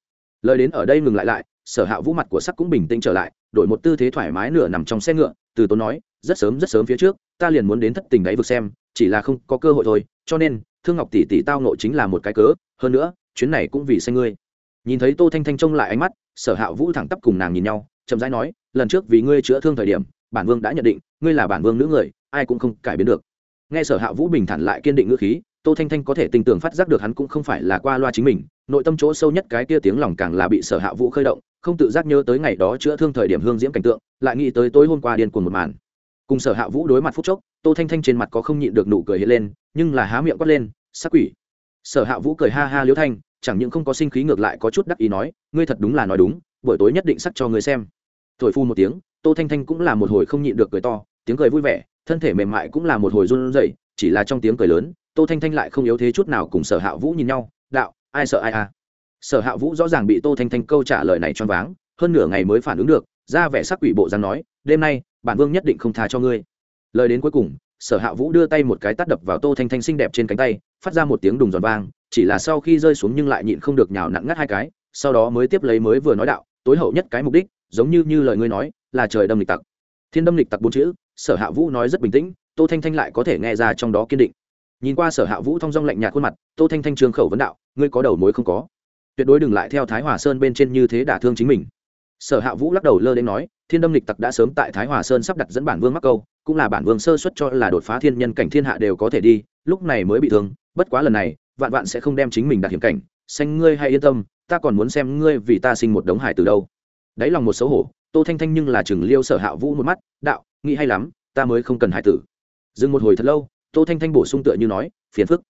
S1: Lời đến ở đây ngừng lại lại, sở hạ vũ mặt của sắc cũng bình tĩnh trở lại, đổi một tư thế thoải mái nửa nằm trong xe ngựa, từ tốn nói, rất sớm rất sớm phía trước, ta liền muốn đến thất tình đáy vực xem, chỉ là không có cơ hội thôi, cho nên, thương ngọc tỷ tỷ tao nộ chính là một cái cớ, hơn nữa, chuyến này cũng vì xanh ngươi nhìn thấy tô thanh thanh trông lại ánh mắt, sở hạ vũ thẳng tắp cùng nàng nhìn nhau, chậm rãi nói, lần trước vì ngươi chữa thương thời điểm, bản vương đã nhận định, ngươi là bản vương nữ người, ai cũng không cải biến được. Nghe sở hạ vũ bình thản lại kiên định ngữ khí, tô thanh thanh có thể tình tưởng phát giác được hắn cũng không phải là qua loa chính mình, nội tâm chỗ sâu nhất cái kia tiếng lòng càng là bị sở hạ vũ khơi động, không tự giác nhớ tới ngày đó chữa thương thời điểm hương diễm cảnh tượng, lại nghĩ tới tối hôm qua điên cuồng một màn. Cùng sở hạ vũ đối mặt phút chốc, tô thanh thanh trên mặt có không nhịn được nụ cười hiện lên, nhưng là há miệng quát lên sắc quỷ. Sở hạ vũ cười ha ha liễu thanh chẳng những không có sinh khí ngược lại có chút đắc ý nói, ngươi thật đúng là nói đúng, buổi tối nhất định sắc cho ngươi xem. Thổi phu một tiếng, tô thanh thanh cũng là một hồi không nhịn được cười to, tiếng cười vui vẻ, thân thể mềm mại cũng là một hồi run rẩy, chỉ là trong tiếng cười lớn, tô thanh thanh lại không yếu thế chút nào cùng sở hạ vũ nhìn nhau, đạo, ai sợ ai à? Sở hạ vũ rõ ràng bị tô thanh thanh câu trả lời này choáng váng, hơn nửa ngày mới phản ứng được, ra vẻ sắc quỷ bộ dáng nói, đêm nay, bản vương nhất định không tha cho ngươi. Lời đến cuối cùng, sở hạ vũ đưa tay một cái tắt đập vào tô thanh thanh xinh đẹp trên cánh tay, phát ra một tiếng đùng giòn vang chỉ là sau khi rơi xuống nhưng lại nhịn không được nhào nặn ngắt hai cái, sau đó mới tiếp lấy mới vừa nói đạo, tối hậu nhất cái mục đích, giống như như lời ngươi nói, là trời đâm lịch tặc. Thiên đâm lịch tặc bốn chữ, sở hạ vũ nói rất bình tĩnh, tô thanh thanh lại có thể nghe ra trong đó kiên định. Nhìn qua sở hạ vũ thong dong lạnh nhạt khuôn mặt, tô thanh thanh trường khẩu vấn đạo, ngươi có đầu mối không có? Tuyệt đối đừng lại theo thái hòa sơn bên trên như thế đả thương chính mình. Sở hạ vũ lắc đầu lơ đến nói, thiên đâm lịch tặc đã sớm tại thái hòa sơn sắp đặt dẫn bản vương mắc câu, cũng là bản vương sơ xuất cho là đột phá thiên nhân cảnh thiên hạ đều có thể đi, lúc này mới bị thương, bất quá lần này vạn vạn sẽ không đem chính mình đặt hiểm cảnh, xanh ngươi hay yên tâm, ta còn muốn xem ngươi vì ta sinh một đống hải từ đâu. Đáy lòng một xấu hổ, tô thanh thanh nhưng là chừng liêu sở hạ vũ một mắt, đạo, nghĩ hay lắm, ta mới không cần hải tử. Dừng một hồi thật lâu, tô thanh thanh bổ sung tựa như nói, phiền phức.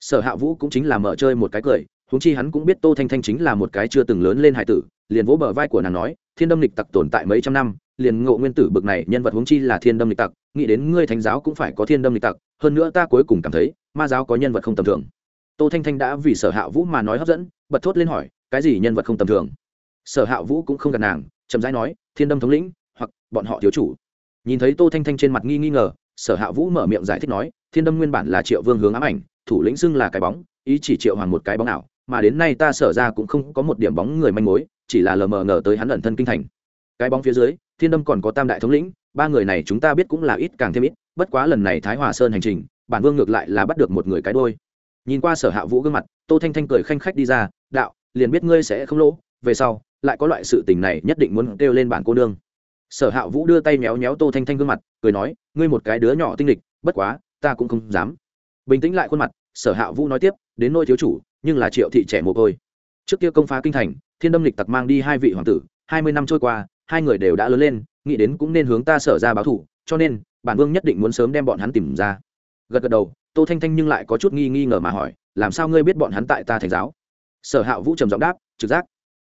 S1: Sở hạ vũ cũng chính là mở chơi một cái cười húng chi hắn cũng biết tô thanh thanh chính là một cái chưa từng lớn lên hải tử, liền vỗ bờ vai của nàng nói, thiên đâm lịch tặc tồn tại mấy trăm năm, liền ngộ nguyên tử bực này nhân vật húng chi là thiên đâm lịch tặc, nghĩ đến ngươi thánh giáo cũng phải có thiên đâm lịch tặc, hơn nữa ta cuối cùng cảm thấy, ma giáo có nhân vật không tầm thường tô thanh thanh đã vì sở hạ vũ mà nói hấp dẫn, bật thốt lên hỏi, cái gì nhân vật không tầm thường? Sở hạ vũ cũng không gần nàng, chậm rãi nói, thiên đâm thống lĩnh, hoặc bọn họ thiếu chủ. Nhìn thấy tô thanh thanh trên mặt nghi nghi ngờ, sở hạ vũ mở miệng giải thích nói, thiên đâm nguyên bản là triệu vương hướng ám ảnh, thủ lĩnh xưng là cái bóng, ý chỉ triệu hoàng một cái bóng nào mà đến nay ta sở ra cũng không có một điểm bóng người manh mối, chỉ là lờ mờ ngờ tới hắn ẩn thân kinh thành. Cái bóng phía dưới, thiên đâm còn có tam đại thống lĩnh, ba người này chúng ta biết cũng là ít càng thêm ít, bất quá lần này thái hòa sơn hành trình, bản vương ngược lại là bắt được một người cái đôi nhìn qua sở hạ vũ gương mặt, tô thanh thanh cười khanh khách đi ra, đạo, liền biết ngươi sẽ không lỗ, về sau, lại có loại sự tình này nhất định muốn kêu lên bản cô nương. Sở hạ vũ đưa tay méo méo tô thanh thanh gương mặt, cười nói, ngươi một cái đứa nhỏ tinh lịch bất quá, ta cũng không dám. Bình tĩnh lại khuôn mặt, sở hạ vũ nói tiếp, đến nôi thiếu chủ, nhưng là triệu thị trẻ mồ côi. Trước kia công phá kinh thành, thiên đâm lịch tặc mang đi hai vị hoàng tử, hai mươi năm trôi qua, hai người đều đã lớn lên, nghĩ đến cũng nên hướng ta sở ra báo thủ, cho nên, bản vương nhất định muốn sớm đem bọn hắn tìm ra. Gật gật đầu tô thanh thanh nhưng lại có chút nghi nghi ngờ mà hỏi, làm sao ngươi biết bọn hắn tại ta thành giáo? Sở hạ vũ trầm giọng đáp, trực giác.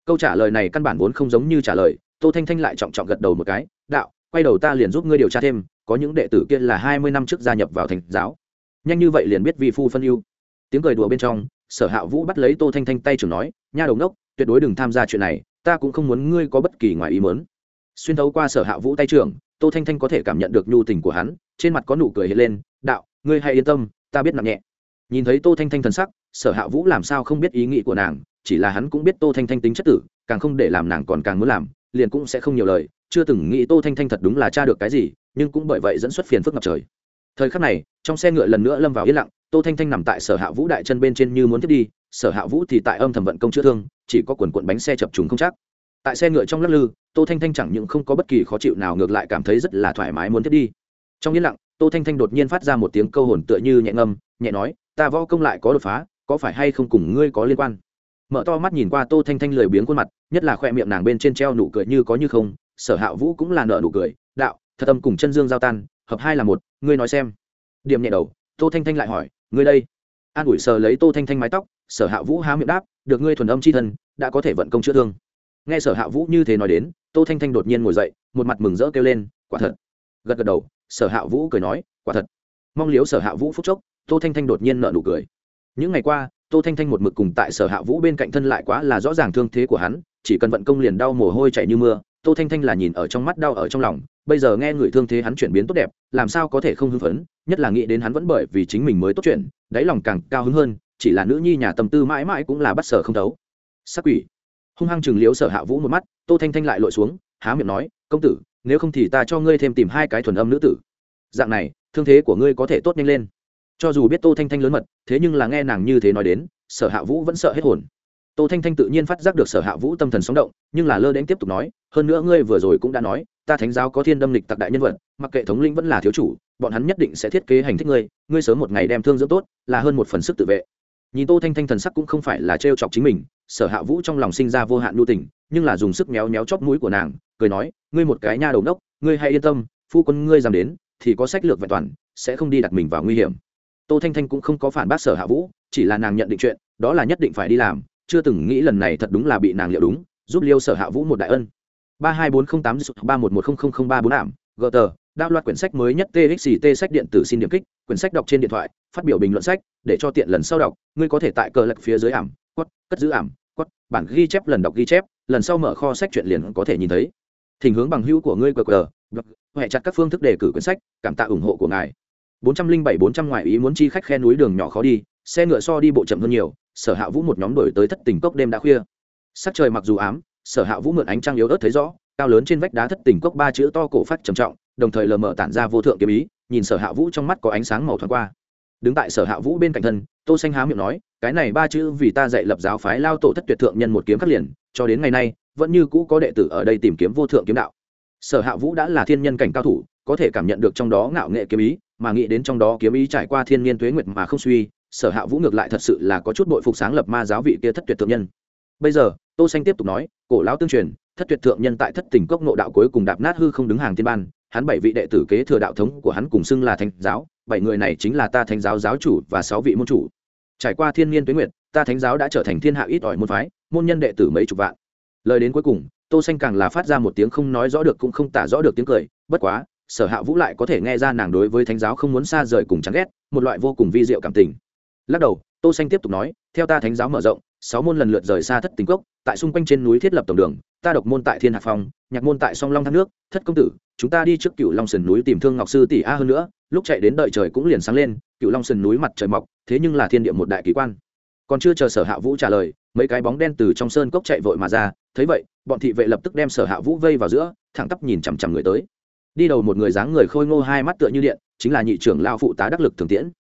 S1: Câu trả lời này căn bản vốn không giống như trả lời, tô thanh thanh lại trọng trọng gật đầu một cái, đạo, quay đầu ta liền giúp ngươi điều tra thêm, có những đệ tử kia là hai mươi năm trước gia nhập vào thành giáo. Nhanh như vậy liền biết vi phu phân ưu. Tiếng cười đùa bên trong, sở hạ vũ bắt lấy tô thanh thanh tay trưởng nói, nha đầu đốc tuyệt đối đừng tham gia chuyện này, ta cũng không muốn ngươi có bất kỳ ngoài ý mớn xuyên thấu qua sở hạ vũ tay trưởng, tô thanh thanh có thể cảm nhận được nhu tình của hắn trên mặt có nụ cười hiện lên, đạo, ngươi hãy yên tâm, ta biết nặng nhẹ. Nhìn thấy tô thanh thanh thần sắc, sở hạ vũ làm sao không biết ý nghĩ của nàng, chỉ là hắn cũng biết tô thanh thanh tính chất tử, càng không để làm nàng còn càng muốn làm, liền cũng sẽ không nhiều lời. Chưa từng nghĩ tô thanh thanh thật đúng là tra được cái gì, nhưng cũng bởi vậy dẫn xuất phiền phức ngập trời. Thời khắc này, trong xe ngựa lần nữa lâm vào yên lặng, tô thanh thanh nằm tại sở hạ vũ đại chân bên trên như muốn thiết đi, sở hạ vũ thì tại âm thầm vận công chữa thương, chỉ có quần quận bánh xe chập trùng không chắc. Tại xe ngựa trong lắc lư, tô thanh thanh chẳng những không có bất kỳ khó chịu nào, ngược lại cảm thấy rất là thoải mái muốn thiết đi trong yên lặng, tô thanh thanh đột nhiên phát ra một tiếng câu hồn tựa như nhẹ ngâm, nhẹ nói, ta võ công lại có đột phá, có phải hay không cùng ngươi có liên quan? Mở to mắt nhìn qua tô thanh thanh lười biếng khuôn mặt, nhất là khoe miệng nàng bên trên treo nụ cười như có như không, sở hạ vũ cũng là nợ nụ cười, đạo, thật tâm cùng chân dương giao tan, hợp hai là một, ngươi nói xem. Điểm nhẹ đầu, tô thanh thanh lại hỏi, ngươi đây? An ủi sờ lấy tô thanh thanh mái tóc, sở hạ vũ há miệng đáp, được ngươi thuần âm c h i thân, đã có thể vận công chữa thương. Nghe sở hạ vũ như thế nói đến, tô thanh thanh đột nhiên ngồi dậy, một mặt mừng rỡ kêu lên, quả thật. Gật gật đầu sở hạ vũ cười nói, quả thật. Mong liếu sở hạ vũ phúc chốc, tô thanh thanh đột nhiên nợ nụ cười. Những ngày qua, tô thanh thanh một mực cùng tại sở hạ vũ bên cạnh thân lại quá là rõ ràng thương thế của hắn, chỉ cần vận công liền đau mồ hôi chảy như mưa, tô thanh thanh là nhìn ở trong mắt đau ở trong lòng, bây giờ nghe người thương thế hắn chuyển biến tốt đẹp, làm sao có thể không hưng phấn, nhất là nghĩ đến hắn vẫn bởi vì chính mình mới tốt chuyện, đáy lòng càng cao hứng hơn, chỉ là nữ nhi nhà tâm tư mãi mãi cũng là bắt sở không thấu. Sắc quỷ. Hung hăng chừng liếu sở hạ vũ một mắt, tô thanh thanh lại lội xuống, há miệng nói, công tử nếu không thì ta cho ngươi thêm tìm hai cái thuần âm nữ tử. Dạng này, thương thế của ngươi có thể tốt nhanh lên. Cho dù biết tô thanh thanh lớn mật, thế nhưng là nghe nàng như thế nói đến, sở hạ vũ vẫn sợ hết hồn. Tô thanh thanh tự nhiên phát giác được sở hạ vũ tâm thần sóng động, nhưng là lơ đến tiếp tục nói, hơn nữa ngươi vừa rồi cũng đã nói, ta thánh giáo có thiên đâm lịch tặc đại nhân vật, mặc kệ thống lĩnh vẫn là thiếu chủ, bọn hắn nhất định sẽ thiết kế hành thích ngươi ngươi sớm một ngày đem thương dưỡng tốt, là hơn một phần sức tự vệ. Nhìn tô thanh thanh thần sắc cũng không phải là trêu chọc chính mình, sở hạ vũ trong lòng sinh ra vô hạn nhu tình, nhưng là dùng sức méo méo chóp mũi của nàng cười nói, ngươi một cái nha đầu đốc ngươi hãy yên tâm, phu quân ngươi dám đến, thì có sách lược vẹn toàn, sẽ không đi đặt mình vào nguy hiểm. Tô thanh thanh cũng không có phản bác sở hạ vũ, chỉ là nàng nhận định chuyện, đó là nhất định phải đi làm, chưa từng nghĩ lần này thật đúng là bị nàng liệu đúng, giúp liêu sở hạ vũ một đại ân. Ba hai bốn không tám ba một một không không không ba bốn ảm, gờ tờ đao loạt quyển sách mới nhất txt sách điện tử xin điểm kích, quyển sách đọc trên điện thoại, phát biểu bình luận sách, để cho tiện lần sau đọc, ngươi có thể tại cờ lật phía dưới ảm, quất, cất giữ ảm, quất, bản ghi chép lần đọc ghi chép, lần sau mở kho sách chuyện liền có thể nhìn thấy thỉnh hướng bằng hữu của ngươi cờ cờ huệ chặt các phương thức đề cử quyển sách, cảm tạ ủng hộ của ngài. bốn trăm linh bảy bốn trăm ngoại ý muốn chi khách khe núi đường nhỏ khó đi, xe ngựa so đi bộ chậm hơn nhiều, sở hạ vũ một nhóm đổi tới thất tình cốc đêm đã khuya. Sắc trời mặc dù ám, sở hạ vũ mượn ánh trăng yếu ớt thấy rõ, cao lớn trên vách đá thất tình cốc ba chữ to cổ phát trầm trọng, đồng thời lờ mờ tản ra vô thượng kiếm ý, nhìn sở hạ vũ trong mắt có ánh sáng màu thoáng qua. Đứng tại sở hạ vũ bên cạnh thân, tô xanh há miệng nói, cái này ba chữ vì ta dạy lập giáo phái lao tổ thất tuyệt thượng nhân một kiếm khắc liền cho đến ngày nay, vẫn như cũ có đệ tử ở đây tìm kiếm vô thượng kiếm đạo. Sở hạ vũ đã là thiên nhân cảnh cao thủ, có thể cảm nhận được trong đó ngạo nghệ kiếm ý, mà nghĩ đến trong đó kiếm ý trải qua thiên nhiên tuế nguyệt mà không suy, sở hạ vũ ngược lại thật sự là có chút bội phục sáng lập ma giáo vị kia thất tuyệt thượng nhân. Bây giờ, tô xanh tiếp tục nói, cổ lão tương truyền, thất tuyệt thượng nhân tại thất tình cốc nộ đạo cuối cùng đạp nát hư không đứng hàng thiên ban, hắn bảy vị đệ tử kế thừa đạo thống của hắn cùng xưng là thánh giáo, bảy người này chính là ta thánh giáo giáo chủ và sáu vị môn chủ. Trải qua thiên nhiên tuế nguyệt, ta thánh giáo đã trở thành thiên hạ ít ỏi môn phái môn nhân đệ tử mấy chục vạn. Lời đến cuối cùng, tô xanh càng là phát ra một tiếng không nói rõ được cũng không tả rõ được tiếng cười, bất quá, sở hạ vũ lại có thể nghe ra nàng đối với thánh giáo không muốn xa rời cùng chán ghét, một loại vô cùng vi diệu cảm tình. Lắc đầu, tô xanh tiếp tục nói, theo ta thánh giáo mở rộng, sáu môn lần lượt rời xa thất tình cốc, tại xung quanh trên núi thiết lập tổng đường, ta độc môn tại thiên hạc phong, nhạc môn tại song long thác nước, thất công tử, chúng ta đi trước cựu long sườn núi tìm thương ngọc sư tỷ a hơn nữa, lúc chạy đến đợi trời cũng liền sáng lên cựu long sườn núi mặt trời mọc, thế nhưng là thiên địa một đại kỳ quan. Còn chưa chờ sở hạ vũ trả lời mấy cái bóng đen từ trong sơn cốc chạy vội mà ra, thấy vậy, bọn thị vệ lập tức đem sở hạ vũ vây vào giữa, thẳng tắp nhìn chằm chằm người tới. Đi đầu một người dáng người khôi ngô hai mắt tựa như điện, chính là nhị trưởng lao phụ tá đắc lực thường tiễn.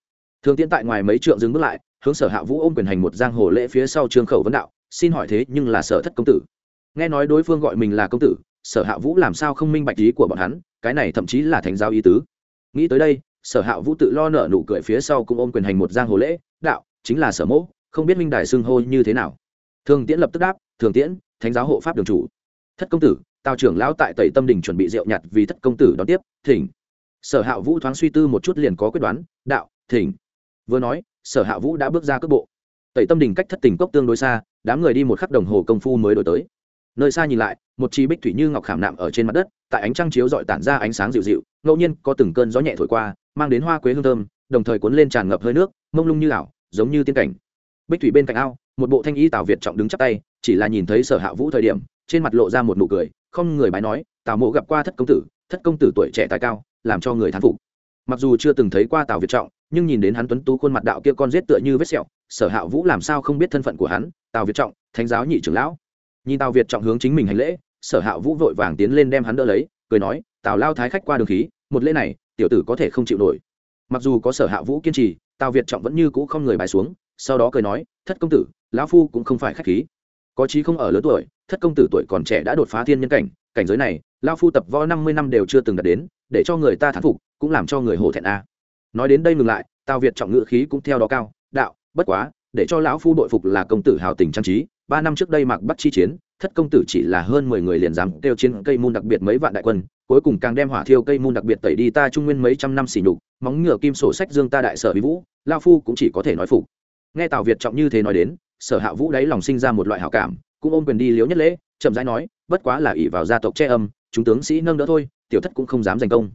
S1: Thường tiễn tại ngoài mấy trượng dừng bước lại, hướng sở hạ vũ ôm quyền hành một giang hồ lễ phía sau trương khẩu vấn đạo, xin hỏi thế, nhưng là sở thất công tử? Nghe nói đối phương gọi mình là công tử, sở hạ vũ làm sao không minh bạch ý của bọn hắn, cái này thậm chí là thành giao ý tứ. Nghĩ tới đây, sở hạ vũ tự lo nở nụ cười phía sau cũng ôm quyền hành một giang hồ lễ, đạo, chính là sở mỗ không biết minh đài xưng hô như thế nào. Thường tiễn lập tức đáp, thường tiễn, thánh giáo hộ pháp đường chủ. Thất công tử, tào trưởng lão tại tẩy tâm đình chuẩn bị rượu nhặt vì thất công tử đón tiếp, thỉnh. Sở hạ vũ thoáng suy tư một chút liền có quyết đoán, đạo, thỉnh. Vừa nói, sở hạ vũ đã bước ra cước bộ. Tẩy tâm đình cách thất tình cốc tương đối xa, đám người đi một khắc đồng hồ công phu mới đổi tới. Nơi xa nhìn lại, một chi bích thủy như ngọc khảm nạm ở trên mặt đất, tại ánh trăng chiếu dọi tản ra ánh sáng dịu dịu, ngẫu nhiên có từng cơn gió nhẹ thổi qua, mang đến hoa quế hương thơm, đồng thời cuốn lên tràn ngập hơi nước, mông lung như ảo, giống như tiên cảnh bích thủy bên cạnh ao, một bộ thanh y tào việt trọng đứng chắp tay, chỉ là nhìn thấy sở hạ vũ thời điểm, trên mặt lộ ra một nụ cười, không người bái nói, tào mộ gặp qua thất công tử, thất công tử tuổi trẻ tài cao, làm cho người thán phục. Mặc dù chưa từng thấy qua tào việt trọng, nhưng nhìn đến hắn tuấn tú khuôn mặt đạo kia con rết tựa như vết sẹo, sở hạ vũ làm sao không biết thân phận của hắn, tào việt trọng, thánh giáo nhị trưởng lão. Nhìn tào việt trọng hướng chính mình hành lễ, sở hạ vũ vội vàng tiến lên đem hắn đỡ lấy, cười nói, tào lao thái khách qua đường khí, một lễ này, tiểu tử có thể không chịu nổi. Mặc dù có sở hạ vũ kiên trì, tào việt trọng vẫn như cũ không người bài xuống sau đó cười nói, thất công tử, lão phu cũng không phải khách khí. Có chí không ở lớn tuổi, thất công tử tuổi còn trẻ đã đột phá thiên nhân cảnh cảnh giới này, lão phu tập võ năm mươi năm đều chưa từng đạt đến, để cho người ta thán phục, cũng làm cho người hổ thẹn a. Nói đến đây ngừng lại, tào việt trọng ngữ khí cũng theo đó cao, đạo, bất quá, để cho lão phu đội phục là công tử hào tình trang trí, ba năm trước đây mạc bắt chi chiến, thất công tử chỉ là hơn mười người liền dám kêu chiến cây môn đặc biệt mấy vạn đại quân, cuối cùng càng đem hỏa thiêu cây môn đặc biệt tẩy đi ta trung nguyên mấy trăm năm xỉ nhục, móng ngựa kim sổ sách dương ta đại sở bí vũ lao phu cũng chỉ có thể nói phục nghe tào việt trọng như thế nói đến, sở hạ vũ đáy lòng sinh ra một loại hảo cảm, cũng ôm quyền đi liếu nhất lễ, chậm rãi nói, bất quá là ỷ vào gia tộc che âm, chúng tướng sĩ nâng đỡ thôi, tiểu thất cũng không dám giành công.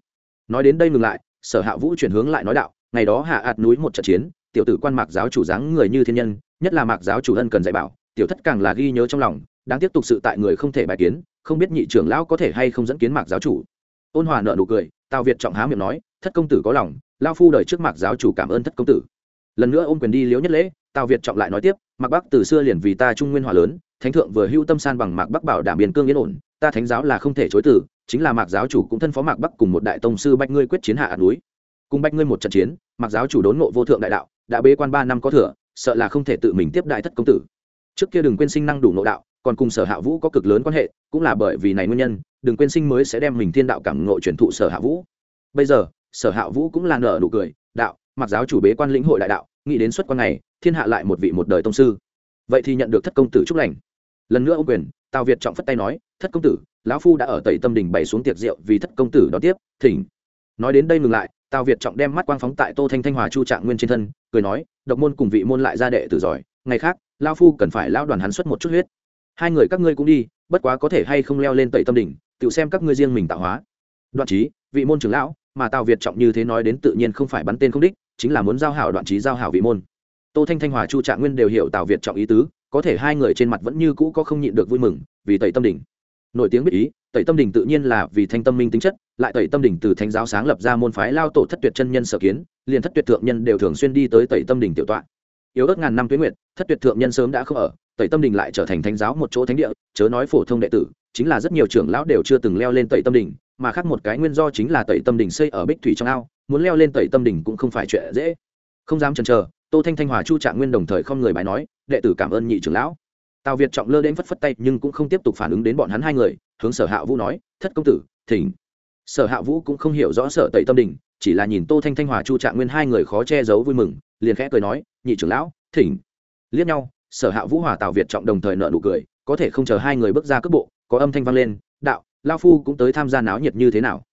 S1: Nói đến đây ngừng lại, sở hạ vũ chuyển hướng lại nói đạo, ngày đó hạ ạt núi một trận chiến, tiểu tử quan mạc giáo chủ dáng người như thiên nhân, nhất là mạc giáo chủ ân cần dạy bảo, tiểu thất càng là ghi nhớ trong lòng, đang tiếp tục sự tại người không thể bài kiến, không biết nhị trưởng lão có thể hay không dẫn kiến mạc giáo chủ. Ôn hòa nợ nụ cười, tào việt trọng há miệng nói, thất công tử có lòng lao phu đợi trước mạc giáo chủ cảm ơn thất công tử lần nữa ôm quyền đi liếu nhất lễ, tào việt trọng lại nói tiếp, mạc bắc từ xưa liền vì ta trung nguyên hòa lớn, thánh thượng vừa hưu tâm san bằng mạc bắc bảo đảm biên cương yên ổn, ta thánh giáo là không thể chối từ, chính là mạc giáo chủ cũng thân phó mạc bắc cùng một đại tông sư bách ngươi quyết chiến hạ ạt núi. Cùng bách ngươi một trận chiến, mạc giáo chủ đốn ngộ vô thượng đại đạo, đã bế quan ba năm có thừa, sợ là không thể tự mình tiếp đại thất công tử. Trước kia đừng quên sinh năng đủ nội đạo, còn cùng sở hạ vũ có cực lớn quan hệ, cũng là bởi vì này nguyên nhân, đừng quên sinh mới sẽ đem mình thiên đạo cảm ngộ truyền thụ sở hạ vũ. Bây giờ, sở hạ vũ cũng là nở nụ cười mặc giáo chủ bế quan lĩnh hội đại đạo, nghĩ đến xuất quan này, thiên hạ lại một vị một đời tông sư. Vậy thì nhận được thất công tử chúc lành. Lần nữa ô quyền, tào việt trọng phất tay nói, thất công tử, lão phu đã ở tẩy tâm đình bày xuống tiệc rượu vì thất công tử đón tiếp, thỉnh. Nói đến đây ngừng lại, tào việt trọng đem mắt quang phóng tại tô thanh thanh hòa chu trạng nguyên trên thân, cười nói, độc môn cùng vị môn lại ra đệ tử giỏi, ngày khác lao phu cần phải lao đoàn hắn xuất một chút huyết. Hai người các ngươi cũng đi, bất quá có thể hay không leo lên tẩy tâm đỉnh tự xem các ngươi riêng mình tạo hóa. Đoạn trí vị môn trưởng lão mà tào việt trọng như thế nói đến tự nhiên không phải bắn tên không đích, chính là muốn giao hảo đoạn trí giao hảo vị môn. Tô thanh thanh, hòa chu trạng nguyên đều hiểu tào việt trọng ý tứ, có thể hai người trên mặt vẫn như cũ có không nhịn được vui mừng, vì tẩy tâm đỉnh nổi tiếng biết ý, tẩy tâm đỉnh tự nhiên là vì thanh tâm minh tính chất, lại tẩy tâm đỉnh từ thánh giáo sáng lập ra môn phái lao tổ thất tuyệt chân nhân sở kiến, liền thất tuyệt thượng nhân đều thường xuyên đi tới tẩy tâm đỉnh tiểu tọa. Yếu ớt ngàn năm tuyến nguyệt, thất tuyệt thượng nhân sớm đã không ở, tẩy tâm đình lại trở thành thánh giáo một chỗ thánh địa, chớ nói phổ thông đệ tử chính là rất nhiều trưởng lão đều chưa từng leo lên tẩy tâm đỉnh, mà khác một cái nguyên do chính là tẩy tâm đỉnh xây ở bích thủy trong ao muốn leo lên tẩy tâm đỉnh cũng không phải chuyện dễ. Không dám chần chờ tô thanh thanh hòa chu trạng nguyên đồng thời không người bài nói đệ tử cảm ơn nhị trưởng lão. Tào việt trọng lơ đến phất phất tay nhưng cũng không tiếp tục phản ứng đến bọn hắn hai người hướng sở hạ vũ nói thất công tử thỉnh. Sở hạ vũ cũng không hiểu rõ sở tẩy tâm đình chỉ là nhìn tô thanh thanh hòa chu trạng nguyên hai người khó che giấu vui mừng liền khẽ cười nói nhị trưởng lão thỉnh. Liếc nhau sở hạ vũ hòa tào việt trọng đồng thời nợ nụ cười có thể không chờ hai người bước ra cước bộ có âm thanh vang lên, đạo lao phu cũng tới tham gia náo nhiệt như thế nào?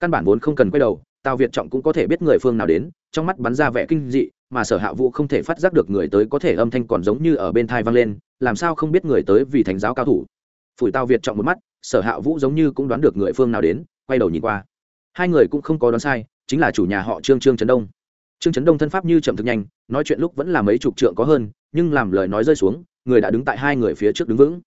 S1: Căn bản vốn không cần quay đầu, tào việt trọng cũng có thể biết người phương nào đến, trong mắt bắn ra vẻ kinh dị, mà sở hạ vũ không thể phát giác được người tới có thể âm thanh còn giống như ở bên thai vang lên, làm sao không biết người tới vì thành giáo cao thủ. Phủi tào việt trọng một mắt, sở hạ vũ giống như cũng đoán được người phương nào đến, quay đầu nhìn qua. Hai người cũng không có đoán sai, chính là chủ nhà họ trương trương trấn đông. Trương trấn đông thân pháp như chậm thực nhanh, nói chuyện lúc vẫn là mấy chục trượng có hơn, nhưng làm lời nói rơi xuống, người đã đứng tại hai người phía trước đứng vững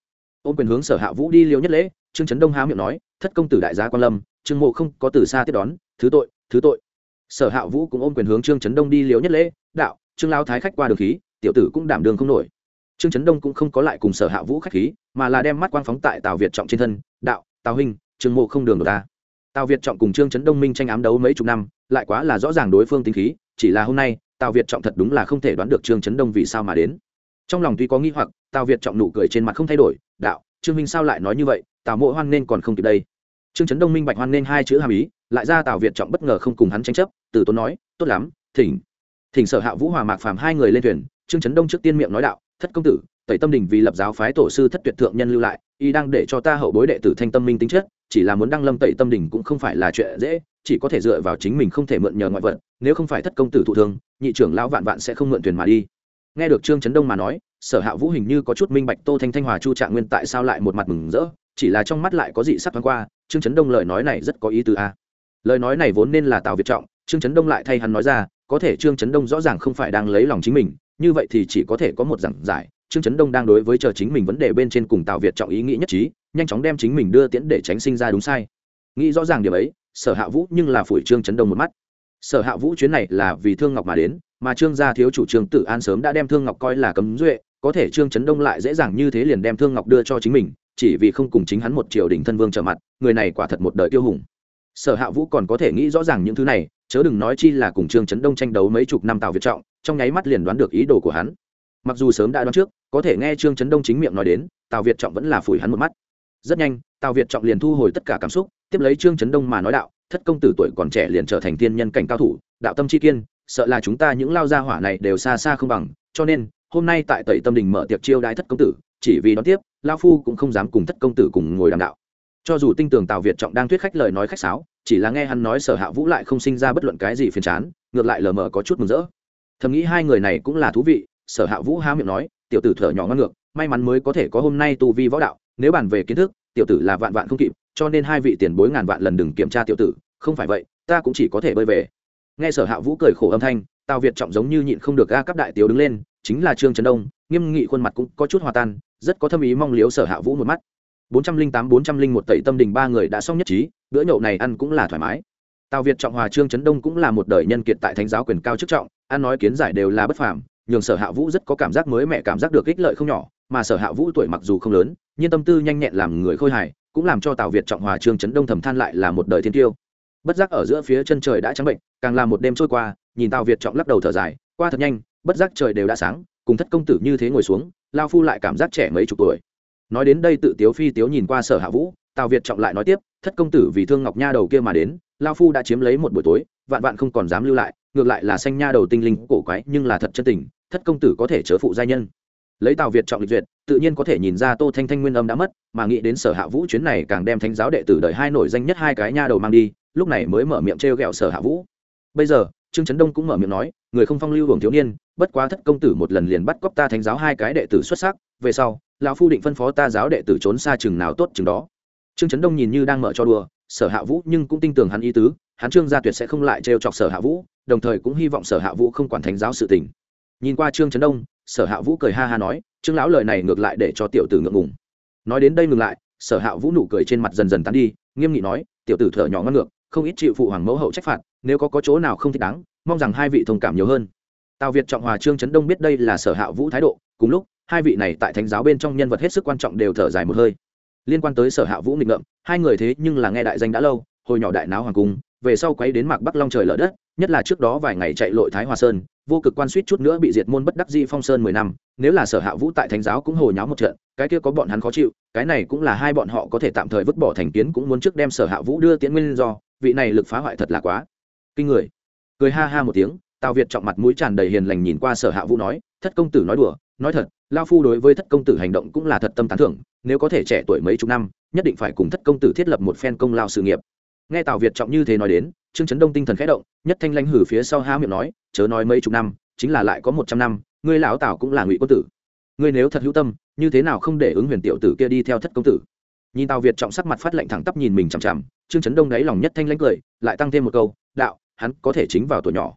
S1: ôm quyền hướng sở hạ vũ đi liêu nhất lễ, trương trấn đông há miệng nói, thất công tử đại gia quan lâm, trương mộ không có từ xa tiếp đón, thứ tội thứ tội. Sở hạ vũ cũng ôm quyền hướng trương trấn đông đi liêu nhất lễ, đạo, trương lao thái khách qua đường khí, tiểu tử cũng đảm đường không nổi. Trương trấn đông cũng không có lại cùng sở hạ vũ khách khí, mà là đem mắt quang phóng tại tào việt trọng trên thân, đạo, tào huynh, trương mộ không đường được ta. Tào việt trọng cùng trương trấn đông minh tranh ám đấu mấy chục năm, lại quá là rõ ràng đối phương tính khí, chỉ là hôm nay, tào việt trọng thật đúng là không thể đoán được trương trấn đông vì sao mà đến. Trong lòng tuy có nghi hoặc, tào việt trọng nụ cười trên mặt không thay đổi đạo, trương minh sao lại nói như vậy, tào mộ hoan nên còn không kịp đây. Trương trấn đông minh bạch hoan nên hai chữ hàm ý, lại ra tào việt trọng bất ngờ không cùng hắn tranh chấp, từ tốn nói, tốt lắm, thỉnh. Thỉnh sở hạ vũ hòa mạc phàm hai người lên thuyền, trương trấn đông trước tiên miệng nói đạo, thất công tử, tẩy tâm đình vì lập giáo phái tổ sư thất tuyệt thượng nhân lưu lại, y đang để cho ta hậu bối đệ tử thanh tâm minh tính chất, chỉ là muốn đăng lâm tẩy tâm đình cũng không phải là chuyện dễ, chỉ có thể dựa vào chính mình không thể mượn nhờ ngoại vật, nếu không phải thất công tử thụ thương, nhị trưởng lão vạn vạn sẽ không mượn thuyền mà đi. Nghe được trương trấn đông mà nói sở hạ vũ hình như có chút minh bạch tô thanh thanh hòa chu trạng nguyên tại sao lại một mặt mừng rỡ, chỉ là trong mắt lại có dị sắc thoáng qua, trương trấn đông lời nói này rất có ý tứ a. À. Lời nói này vốn nên là tào việt trọng, trương trấn đông lại thay hắn nói ra, có thể trương trấn đông rõ ràng không phải đang lấy lòng chính mình, như vậy thì chỉ có thể có một giảng giải, trương trấn đông đang đối với chờ chính mình vấn đề bên trên cùng tào việt trọng ý nghĩ nhất trí, nhanh chóng đem chính mình đưa tiễn để tránh sinh ra đúng sai. Nghĩ rõ ràng điều ấy, sở hạ vũ nhưng là phủi trương trấn đông một mắt. Sở hạ vũ chuyến này là vì thương ngọc mà đến, mà trương gia thiếu chủ trương tử an sớm đã đem thương ngọc coi là cấm duệ có thể trương trấn đông lại dễ dàng như thế liền đem thương ngọc đưa cho chính mình, chỉ vì không cùng chính hắn một triều đình thân vương trở mặt, người này quả thật một đời tiêu hùng. Sở hạ vũ còn có thể nghĩ rõ ràng những thứ này, chớ đừng nói chi là cùng trương trấn đông tranh đấu mấy chục năm tào việt trọng, trong nháy mắt liền đoán được ý đồ của hắn. Mặc dù sớm đã đoán trước, có thể nghe trương trấn đông chính miệng nói đến, tào việt trọng vẫn là phủi hắn một mắt. Rất nhanh, tào việt trọng liền thu hồi tất cả cảm xúc, tiếp lấy trương trấn đông mà nói đạo, thất công tử tuổi còn trẻ liền trở thành tiên nhân cảnh cao thủ, đạo tâm chi kiên, sợ là chúng ta những lao gia hỏa này đều xa xa không bằng, cho nên hôm nay tại tẩy tâm đình mở tiệc chiêu đãi thất công tử, chỉ vì đón tiếp lao phu cũng không dám cùng thất công tử cùng ngồi đàm đạo. Cho dù tinh tường tào việt trọng đang thuyết khách lời nói khách sáo, chỉ là nghe hắn nói sở hạ vũ lại không sinh ra bất luận cái gì phiền chán, ngược lại lờ mờ có chút mừng rỡ. Thầm nghĩ hai người này cũng là thú vị, sở hạ vũ há miệng nói, tiểu tử thở nhỏ ngon ngược, may mắn mới có thể có hôm nay tu vi võ đạo, nếu bàn về kiến thức, tiểu tử là vạn vạn không kịp, cho nên hai vị tiền bối ngàn vạn lần đừng kiểm tra tiểu tử, không phải vậy, ta cũng chỉ có thể bơi về. Nghe sở hạ vũ cười khổ âm thanh, tào việt trọng giống như nhịn không được ga cấp đại tiểu đứng lên chính là trương trấn đông, nghiêm nghị khuôn mặt cũng có chút hòa tan, rất có thâm ý mong liếu sở hạ vũ một mắt. bốn trăm linh tám, bốn trăm linh một tẩy tâm đình ba người đã xong nhất trí, bữa nhậu này ăn cũng là thoải mái. Tào việt trọng hòa trương trấn đông cũng là một đời nhân kiệt tại thánh giáo quyền cao chức trọng, ăn nói kiến giải đều là bất phàm, nhường sở hạ vũ rất có cảm giác mới mẹ cảm giác được ích lợi không nhỏ, mà sở hạ vũ tuổi mặc dù không lớn, nhưng tâm tư nhanh nhẹn làm người khôi hài, cũng làm cho tào việt trọng hòa trương trấn đông thầm than lại là một đời thiên tiêu. Bất giác ở giữa phía chân trời đã trắng bệnh, càng là một đêm trôi qua, nhìn tào việt trọng lắc đầu thở dài, qua thật nhanh bất giác trời đều đã sáng, cùng thất công tử như thế ngồi xuống, lao phu lại cảm giác trẻ mấy chục tuổi. Nói đến đây tự tiếu phi tiếu nhìn qua sở hạ vũ, tào việt trọng lại nói tiếp, thất công tử vì thương ngọc nha đầu kia mà đến, lao phu đã chiếm lấy một buổi tối, vạn vạn không còn dám lưu lại, ngược lại là xanh nha đầu tinh linh cổ quái, nhưng là thật chân tình, thất công tử có thể chớ phụ gia nhân. Lấy tào việt trọng lịch duyệt, tự nhiên có thể nhìn ra tô thanh thanh nguyên âm đã mất, mà nghĩ đến sở hạ vũ chuyến này càng đem thánh giáo đệ tử đời hai nổi danh nhất hai cái nha đầu mang đi, lúc này mới mở miệng trêu ghẹo sở hạ vũ. Bây giờ, trương trấn đông cũng mở miệng nói, người không phong lưu hưởng thiếu niên bất quá thất công tử một lần liền bắt cóc ta thánh giáo hai cái đệ tử xuất sắc về sau lão phu định phân phó ta giáo đệ tử trốn xa chừng nào tốt chừng đó. Trương trấn đông nhìn như đang mở cho đùa sở hạ vũ nhưng cũng tin tưởng hắn ý tứ hắn trương gia tuyệt sẽ không lại trêu chọc sở hạ vũ đồng thời cũng hy vọng sở hạ vũ không quản thánh giáo sự tình. Nhìn qua trương trấn đông sở hạ vũ cười ha ha nói trương lão lời này ngược lại để cho tiểu tử ngượng ngùng. Nói đến đây ngừng lại sở hạ vũ nụ cười trên mặt dần dần tán đi nghiêm nghị nói tiểu tử thở nhỏ ngon ngược không ít chịu phụ hoàng mẫu hậu trách phạt nếu có, có chỗ nào không thích đáng mong rằng hai vị thông cảm nhiều hơn tào việt trọng hòa, trương trấn đông biết đây là sở hạ vũ thái độ, cùng lúc, hai vị này tại thánh giáo bên trong nhân vật hết sức quan trọng đều thở dài một hơi. Liên quan tới sở hạ vũ nghịch ngợm, hai người thế nhưng là nghe đại danh đã lâu, hồi nhỏ đại náo hoàng cung, về sau quấy đến mạc bắc long trời lở đất, nhất là trước đó vài ngày chạy lội thái hòa sơn, vô cực quan suýt chút nữa bị diệt môn bất đắc di phong sơn mười năm, nếu là sở hạ vũ tại thánh giáo cũng hồi nháo một trận, cái kia có bọn hắn khó chịu, cái này cũng là hai bọn họ có thể tạm thời vứt bỏ thành kiến cũng muốn trước đem sở hạ vũ đưa tiễn nguyên do, vị này lực phá hoại thật là quá. Kinh người. Cười ha ha một tiếng tào việt trọng mặt mũi tràn đầy hiền lành nhìn qua sở hạ vũ nói, thất công tử nói đùa, nói thật lao phu đối với thất công tử hành động cũng là thật tâm tán thưởng, nếu có thể trẻ tuổi mấy chục năm, nhất định phải cùng thất công tử thiết lập một phen công lao sự nghiệp. Nghe tào việt trọng như thế nói đến, trương chấn đông tinh thần khẽ động, nhất thanh lanh hử phía sau há miệng nói, chớ nói mấy chục năm, chính là lại có một trăm năm, ngươi lão tào cũng là ngụy quân tử. Ngươi nếu thật hữu tâm, như thế nào không để ứng huyền tiểu tử kia đi theo thất công tử? Nhìn tào việt trọng sắc mặt phát lạnh thẳng tắp nhìn mình chằm chằm, trương chấn đông đáy lòng nhất thanh lãnh cười, lại tăng thêm một câu, đạo, hắn có thể chính vào tuổi nhỏ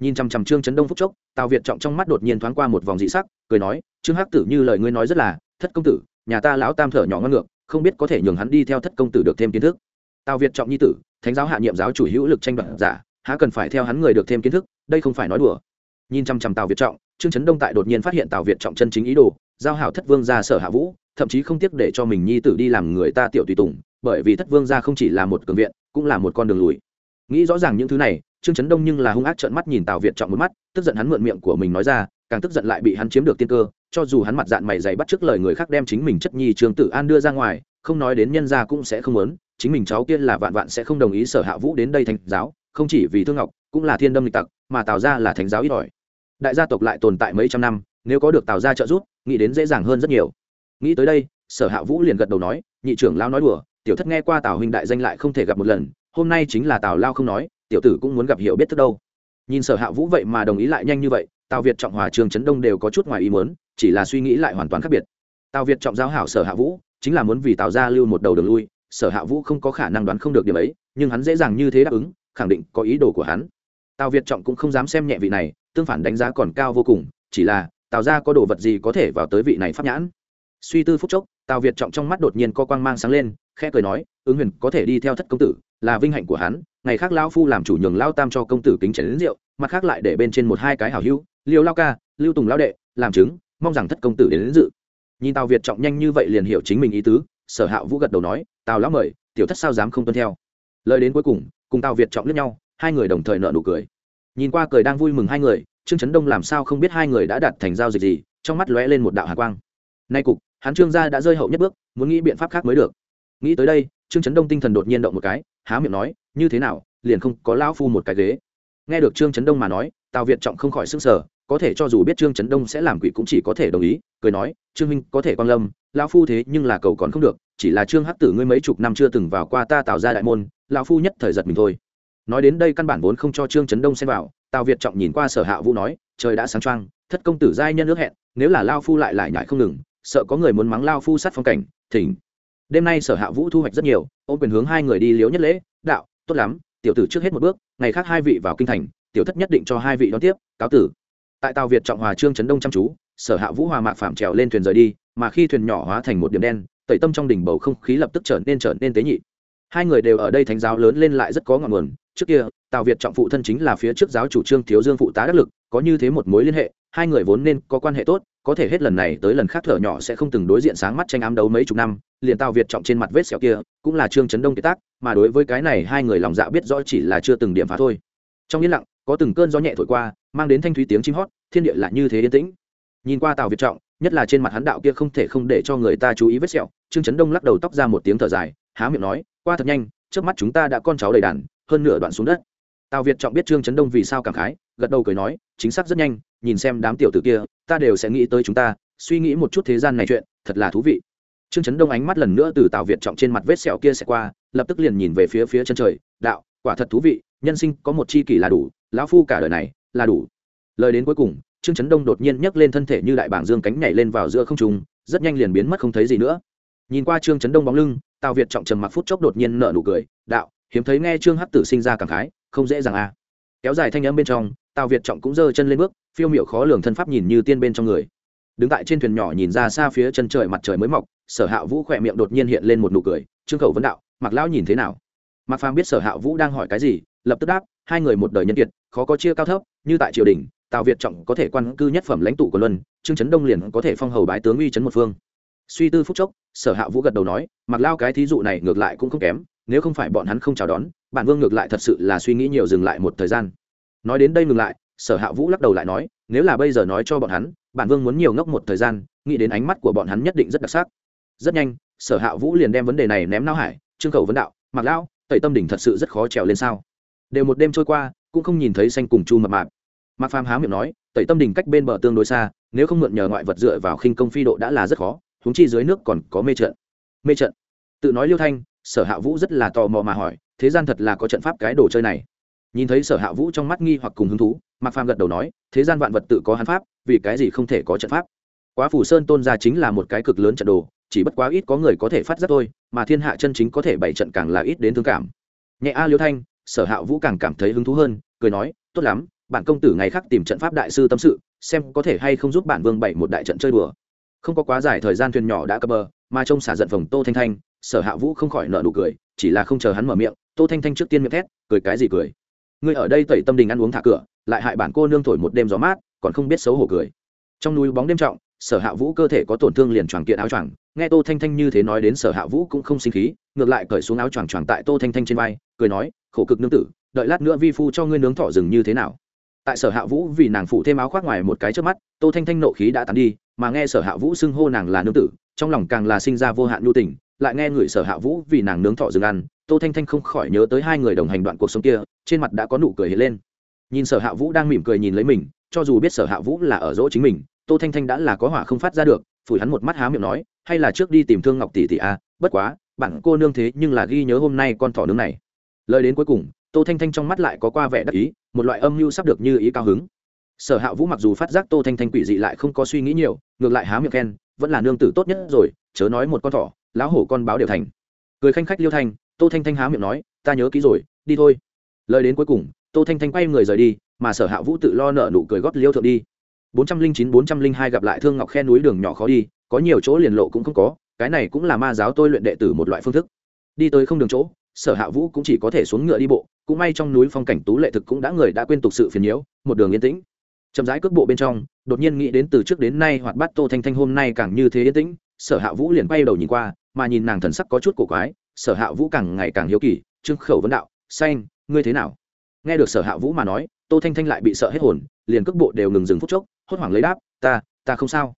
S1: nhìn chằm chằm trương chấn đông phúc chốc, tào việt trọng trong mắt đột nhiên thoáng qua một vòng dị sắc, cười nói, trương hắc tử như lời ngươi nói rất là, thất công tử, nhà ta lão tam thở nhỏ ngang ngược, không biết có thể nhường hắn đi theo thất công tử được thêm kiến thức. Tào việt trọng nhi tử, thánh giáo hạ nhiệm giáo chủ hữu lực tranh đoạt giả, há cần phải theo hắn người được thêm kiến thức, đây không phải nói đùa. Nhìn chăm chăm tào việt trọng, trương chấn đông tại đột nhiên phát hiện tào việt trọng chân chính ý đồ, giao hảo thất vương ra sở hạ vũ, thậm chí không tiếc để cho mình nhi tử đi làm người ta tiểu tùy tùng, bởi vì thất vương ra không chỉ là một cường viện, cũng là một con đường lùi. Nghĩ rõ ràng những thứ này trương chấn đông nhưng là hung ác trợn mắt nhìn tào việt trọng một mắt, tức giận hắn mượn miệng của mình nói ra, càng tức giận lại bị hắn chiếm được tiên cơ, cho dù hắn mặt dạng mày dày bắt trước lời người khác đem chính mình chất nhi trương tử an đưa ra ngoài, không nói đến nhân gia cũng sẽ không muốn, chính mình cháu kia là vạn vạn sẽ không đồng ý sở hạ vũ đến đây thành giáo, không chỉ vì thương ngọc, cũng là thiên đâm lịch tặc, mà tào ra là thánh giáo ít ỏi. Đại gia tộc lại tồn tại mấy trăm năm, nếu có được tào ra trợ giúp, nghĩ đến dễ dàng hơn rất nhiều. Nghĩ tới đây, sở hạ vũ liền gật đầu nói, nhị trưởng lao nói đùa, tiểu thất nghe qua tào huynh đại danh lại không thể gặp một lần, hôm nay chính là tào lao không nói tiểu tử cũng muốn gặp hiểu biết thức đâu. Nhìn sở hạ vũ vậy mà đồng ý lại nhanh như vậy, tào việt trọng hòa trường trấn đông đều có chút ngoài ý muốn, chỉ là suy nghĩ lại hoàn toàn khác biệt. Tào việt trọng giao hảo sở hạ vũ, chính là muốn vì tào Gia lưu một đầu đường lui, sở hạ vũ không có khả năng đoán không được điểm ấy, nhưng hắn dễ dàng như thế đáp ứng, khẳng định có ý đồ của hắn. Tào việt trọng cũng không dám xem nhẹ vị này, tương phản đánh giá còn cao vô cùng, chỉ là, tào Gia có đồ vật gì có thể vào tới vị này pháp nhãn? Suy tư phúc chốc, tào việt trọng trong mắt đột nhiên có quang mang sáng lên khẽ cười nói ứng huyền có thể đi theo thất công tử là vinh hạnh của hắn ngày khác lao phu làm chủ nhường lao tam cho công tử kính chén đến rượu mặt khác lại để bên trên một hai cái hảo hữu liêu lao ca lưu tùng lao đệ làm chứng mong rằng thất công tử đến, đến dự. Nhìn tào việt trọng nhanh như vậy liền hiểu chính mình ý tứ sở hạ vũ gật đầu nói tào lão mời tiểu thất sao dám không tuân theo? Lời đến cuối cùng cùng tào việt trọng lướt nhau hai người đồng thời nợ nụ cười. Nhìn qua cười đang vui mừng hai người trương trấn đông làm sao không biết hai người đã đặt thành giao dịch gì trong mắt lóe lên một đạo hạ quang. Nay cục hắn trương gia đã rơi hậu nhất bước muốn nghĩ biện pháp khác mới được nghĩ tới đây, trương trấn đông tinh thần đột nhiên động một cái, há miệng nói, như thế nào, liền không có lão phu một cái ghế? Nghe được trương trấn đông mà nói, tào việt trọng không khỏi s ư n g sở có thể cho dù biết trương trấn đông sẽ làm quỷ cũng chỉ có thể đồng ý, cười nói, trương minh, có thể quan lâm, lão phu thế nhưng là cầu còn không được, chỉ là trương hắc tử ngươi mấy chục năm chưa từng vào qua ta tạo ra đại môn, lão phu nhất thời giật mình thôi. Nói đến đây căn bản vốn không cho trương trấn đông xem vào, tào việt trọng nhìn qua sở hạ vũ nói, trời đã sáng trăng thất công tử giai nhân ước hẹn, nếu là lao phu lại lại nhại không ngừng, sợ có người muốn mắng lao phu sát phong cảnh, thỉnh đêm nay sở hạ vũ thu hoạch rất nhiều ô quyền hướng hai người đi liếu nhất lễ, đạo, tốt lắm, tiểu tử trước hết một bước, ngày khác hai vị vào kinh thành, tiểu thất nhất định cho hai vị đón tiếp, cáo tử. Tại tàu việt trọng hòa trương trấn đông chăm chú, sở hạ vũ hòa mạc phạm trèo lên thuyền rời đi, mà khi thuyền nhỏ hóa thành một điểm đen, tẩy tâm trong đỉnh bầu không khí lập tức trở nên trở nên tế nhị. Hai người đều ở đây thánh giáo lớn lên lại rất có ngọn nguồn. Trước kia, tào việt trọng phụ thân chính là phía trước giáo chủ trương thiếu dương phụ tá đắc lực, có như thế một mối liên hệ, hai người vốn nên có quan hệ tốt có thể hết lần này tới lần khác thở nhỏ sẽ không từng đối diện sáng mắt tranh ám đấu mấy chục năm, liền tào việt trọng trên mặt vết sẹo kia, cũng là trương chấn đông kế tác, mà đối với cái này hai người lòng dạ biết rõ chỉ là chưa từng điểm phá thôi. Trong yên lặng, có từng cơn gió nhẹ thổi qua, mang đến thanh thúy tiếng chim hót, thiên địa lại như thế yên tĩnh. Nhìn qua tào việt trọng, nhất là trên mặt hắn đạo kia không thể không để cho người ta chú ý vết sẹo, trương chấn đông lắc đầu tóc ra một tiếng thở dài, há miệng nói, qua thật nhanh trước mắt chúng ta đã con cháu đầy đàn, hơn nửa đoạn xuống đất. Tào việt trọng biết trương chấn đông vì sao cảm khái, gật đầu cười nói, chính xác rất nhanh, nhìn xem đám tiểu tử kia ta đều sẽ nghĩ tới chúng ta, suy nghĩ một chút thế gian này chuyện, thật là thú vị. Trương Chấn đông ánh mắt lần nữa từ tào việt trọng trên mặt vết sẹo kia sẽ qua, lập tức liền nhìn về phía phía chân trời, đạo, quả thật thú vị, nhân sinh có một chi kỷ là đủ, lão phu cả đời này là đủ. Lời đến cuối cùng, trương Chấn đông đột nhiên nhấc lên thân thể như đại bảng dương cánh nhảy lên vào giữa không trung, rất nhanh liền biến mất không thấy gì nữa. Nhìn qua trương Chấn đông bóng lưng, tào việt trọng trầm mặc phút chốc đột nhiên nở nụ cười, đạo, hiếm thấy nghe trương hắc tử sinh ra cảm khái, không dễ dàng à. Kéo dài thanh âm bên trong tào việt trọng cũng giơ chân lên bước, phiêu miệu khó lường thân pháp nhìn như tiên bên trong người. Đứng tại trên thuyền nhỏ nhìn ra xa phía chân trời mặt trời mới mọc, sở hạ vũ khỏe miệng đột nhiên hiện lên một nụ cười, trương khẩu vấn đạo mặc lão nhìn thế nào? Mặc phàm biết sở hạ vũ đang hỏi cái gì, lập tức đáp, hai người một đời nhân kiệt, khó có chia cao thấp, như tại triều đình, tào việt trọng có thể quan cư nhất phẩm lãnh tụ của luân, trương trấn đông liền có thể phong hầu bái tướng uy trấn một phương. Suy tư phúc chốc, sở hạ vũ gật đầu nói mặc lao cái thí dụ này ngược lại cũng không kém, nếu không phải bọn hắn không chào đón, bản vương ngược lại thật sự là suy nghĩ nhiều dừng lại một thời gian nói đến đây ngừng lại, sở hạ vũ lắc đầu lại nói, nếu là bây giờ nói cho bọn hắn, bản vương muốn nhiều ngốc một thời gian, nghĩ đến ánh mắt của bọn hắn nhất định rất đặc sắc. Rất nhanh, sở hạ vũ liền đem vấn đề này ném não hải, trương khẩu vấn đạo mặc lão, tẩy tâm đỉnh thật sự rất khó trèo lên sao? Đều một đêm trôi qua, cũng không nhìn thấy xanh cùng chu mập mạp. Mạc phàm há miệng nói, tẩy tâm đỉnh cách bên bờ tương đối xa, nếu không mượn nhờ ngoại vật dựa vào khinh công phi độ đã là rất khó húng chi dưới nước còn có mê trận. Mê trận. Tự nói liêu thanh, sở hạ vũ rất là tò mò mà hỏi, thế gian thật là có trận pháp cái đồ chơi này? Nhìn thấy sở hạ vũ trong mắt nghi hoặc cùng hứng thú, mạc phàm gật đầu nói, thế gian vạn vật tự có hắn pháp, vì cái gì không thể có trận pháp? Quá phủ sơn tôn ra chính là một cái cực lớn trận đồ, chỉ bất quá ít có người có thể phát giác thôi, mà thiên hạ chân chính có thể bảy trận càng là ít đến thương cảm. Nhẹ a liêu thanh, sở hạ vũ càng cảm thấy hứng thú hơn, cười nói, tốt lắm, bản công tử ngày khác tìm trận pháp đại sư tâm sự, xem có thể hay không giúp bản vương bảy một đại trận chơi đùa. Không có quá dài thời gian thuyền nhỏ đã cập bờ, mà trông xả giận phòng tô thanh thanh, sở hạ vũ không khỏi nợ nụ cười, chỉ là không chờ hắn mở miệng, tô thanh thanh trước tiên miệng thét, cười cái gì cười? Ngươi ở đây tẩy tâm đình ăn uống thả cửa, lại hại bản cô nương thổi một đêm gió mát, còn không biết xấu hổ cười. Trong núi bóng đêm trọng, sở hạ vũ cơ thể có tổn thương liền choàng kiện áo choàng, nghe tô thanh thanh như thế nói đến sở hạ vũ cũng không sinh khí, ngược lại cởi xuống áo choàng choàng tại tô thanh thanh trên vai, cười nói, khổ cực nương tử, đợi lát nữa vi phu cho ngươi nướng thỏ rừng như thế nào? Tại sở hạ vũ vì nàng phụ thêm áo khoác ngoài một cái trước mắt, tô thanh thanh nộ khí đã tàn đi, mà nghe sở hạ vũ xưng hô nàng là nương tử, trong lòng càng là sinh ra vô hạn nhu tình lại nghe người sở hạ vũ vì nàng nướng thọ rừng ăn, tô thanh thanh không khỏi nhớ tới hai người đồng hành đoạn cuộc sống kia, trên mặt đã có nụ cười hiện lên. Nhìn sở hạ vũ đang mỉm cười nhìn lấy mình, cho dù biết sở hạ vũ là ở dỗ chính mình, tô thanh thanh đã là có hỏa không phát ra được, phủi hắn một mắt há miệng nói, hay là trước đi tìm thương ngọc tỷ tỷ a bất quá, bạn cô nương thế nhưng là ghi nhớ hôm nay con thỏ nướng này. Lời đến cuối cùng, tô thanh thanh trong mắt lại có qua vẻ đắc ý, một loại âm mưu sắp được như ý cao hứng. Sở hạ vũ mặc dù phát giác tô thanh thanh quỷ dị lại không có suy nghĩ nhiều, ngược lại há miệng khen, vẫn là nương tử tốt nhất rồi, chớ nói một con thỏ lão hổ con báo đều thành. Cười khanh khách liêu thanh, tô thanh thanh há miệng nói, ta nhớ kỹ rồi, đi thôi. Lời đến cuối cùng, tô thanh thanh quay người rời đi, mà sở hạ vũ tự lo nợ nụ cười góp liêu thượng đi. bốn trăm linh chín, bốn trăm linh hai gặp lại thương ngọc khe núi đường nhỏ khó đi, có nhiều chỗ liền lộ cũng không có, cái này cũng là ma giáo tôi luyện đệ tử một loại phương thức. Đi tới không đường chỗ, sở hạ vũ cũng chỉ có thể xuống ngựa đi bộ, cũng may trong núi phong cảnh tú lệ thực cũng đã người đã quên tục sự phiền nhiễu, một đường yên tĩnh. Chậm rãi cước bộ bên trong, đột nhiên nghĩ đến từ trước đến nay hoạt bát tô thanh thanh hôm nay càng như thế yên tĩnh, sở hạ vũ liền bay đầu nhìn qua mà nhìn nàng thần sắc có chút cổ quái, sở hạ vũ càng ngày càng hiếu kỳ, trương khẩu vấn đạo, xanh, ngươi thế nào? Nghe được sở hạ vũ mà nói, tô thanh thanh lại bị sợ hết hồn, liền cước bộ đều ngừng dừng phút chốc, hốt hoảng lấy đáp, ta ta không sao.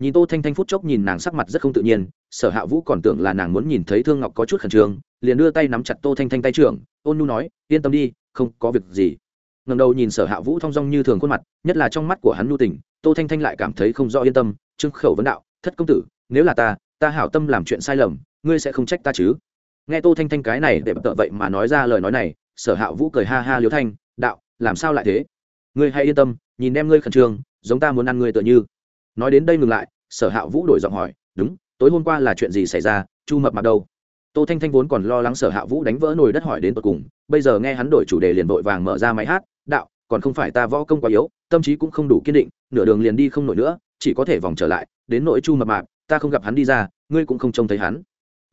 S1: Nhìn tô thanh thanh phút chốc nhìn nàng sắc mặt rất không tự nhiên, sở hạ vũ còn tưởng là nàng muốn nhìn thấy thương ngọc có chút khẩn trương, liền đưa tay nắm chặt tô thanh thanh tay trưởng, ôn nu nói, yên tâm đi, không có việc gì. Ngầm đầu nhìn sở hạ vũ thong dong như thường khuôn mặt, nhất là trong mắt của hắn nu tình, tô thanh thanh lại cảm thấy không rõ yên tâm, trương khẩu vấn đạo, thất công tử, nếu là ta ta hảo tâm làm chuyện sai lầm, ngươi sẽ không trách ta chứ? Nghe tô thanh thanh cái này để tợ vậy mà nói ra lời nói này, sở hạ vũ cười ha ha liếu thanh, đạo, làm sao lại thế? Ngươi hãy yên tâm, nhìn em ngươi khẩn trương, giống ta muốn ăn ngươi tựa như. Nói đến đây ngừng lại, sở hạ vũ đổi giọng hỏi, đúng, tối hôm qua là chuyện gì xảy ra? Chu mập mặt đâu? Tô thanh thanh vốn còn lo lắng sở hạ vũ đánh vỡ nồi đất hỏi đến tột cùng, bây giờ nghe hắn đổi chủ đề liền vội vàng mở ra máy hát, đạo, còn không phải ta võ công quá yếu, tâm trí cũng không đủ kiên định, nửa đường liền đi không nổi nữa, chỉ có thể vòng trở lại, đến nỗi chu mập mạp ta không gặp hắn đi ra, ngươi cũng không trông thấy hắn.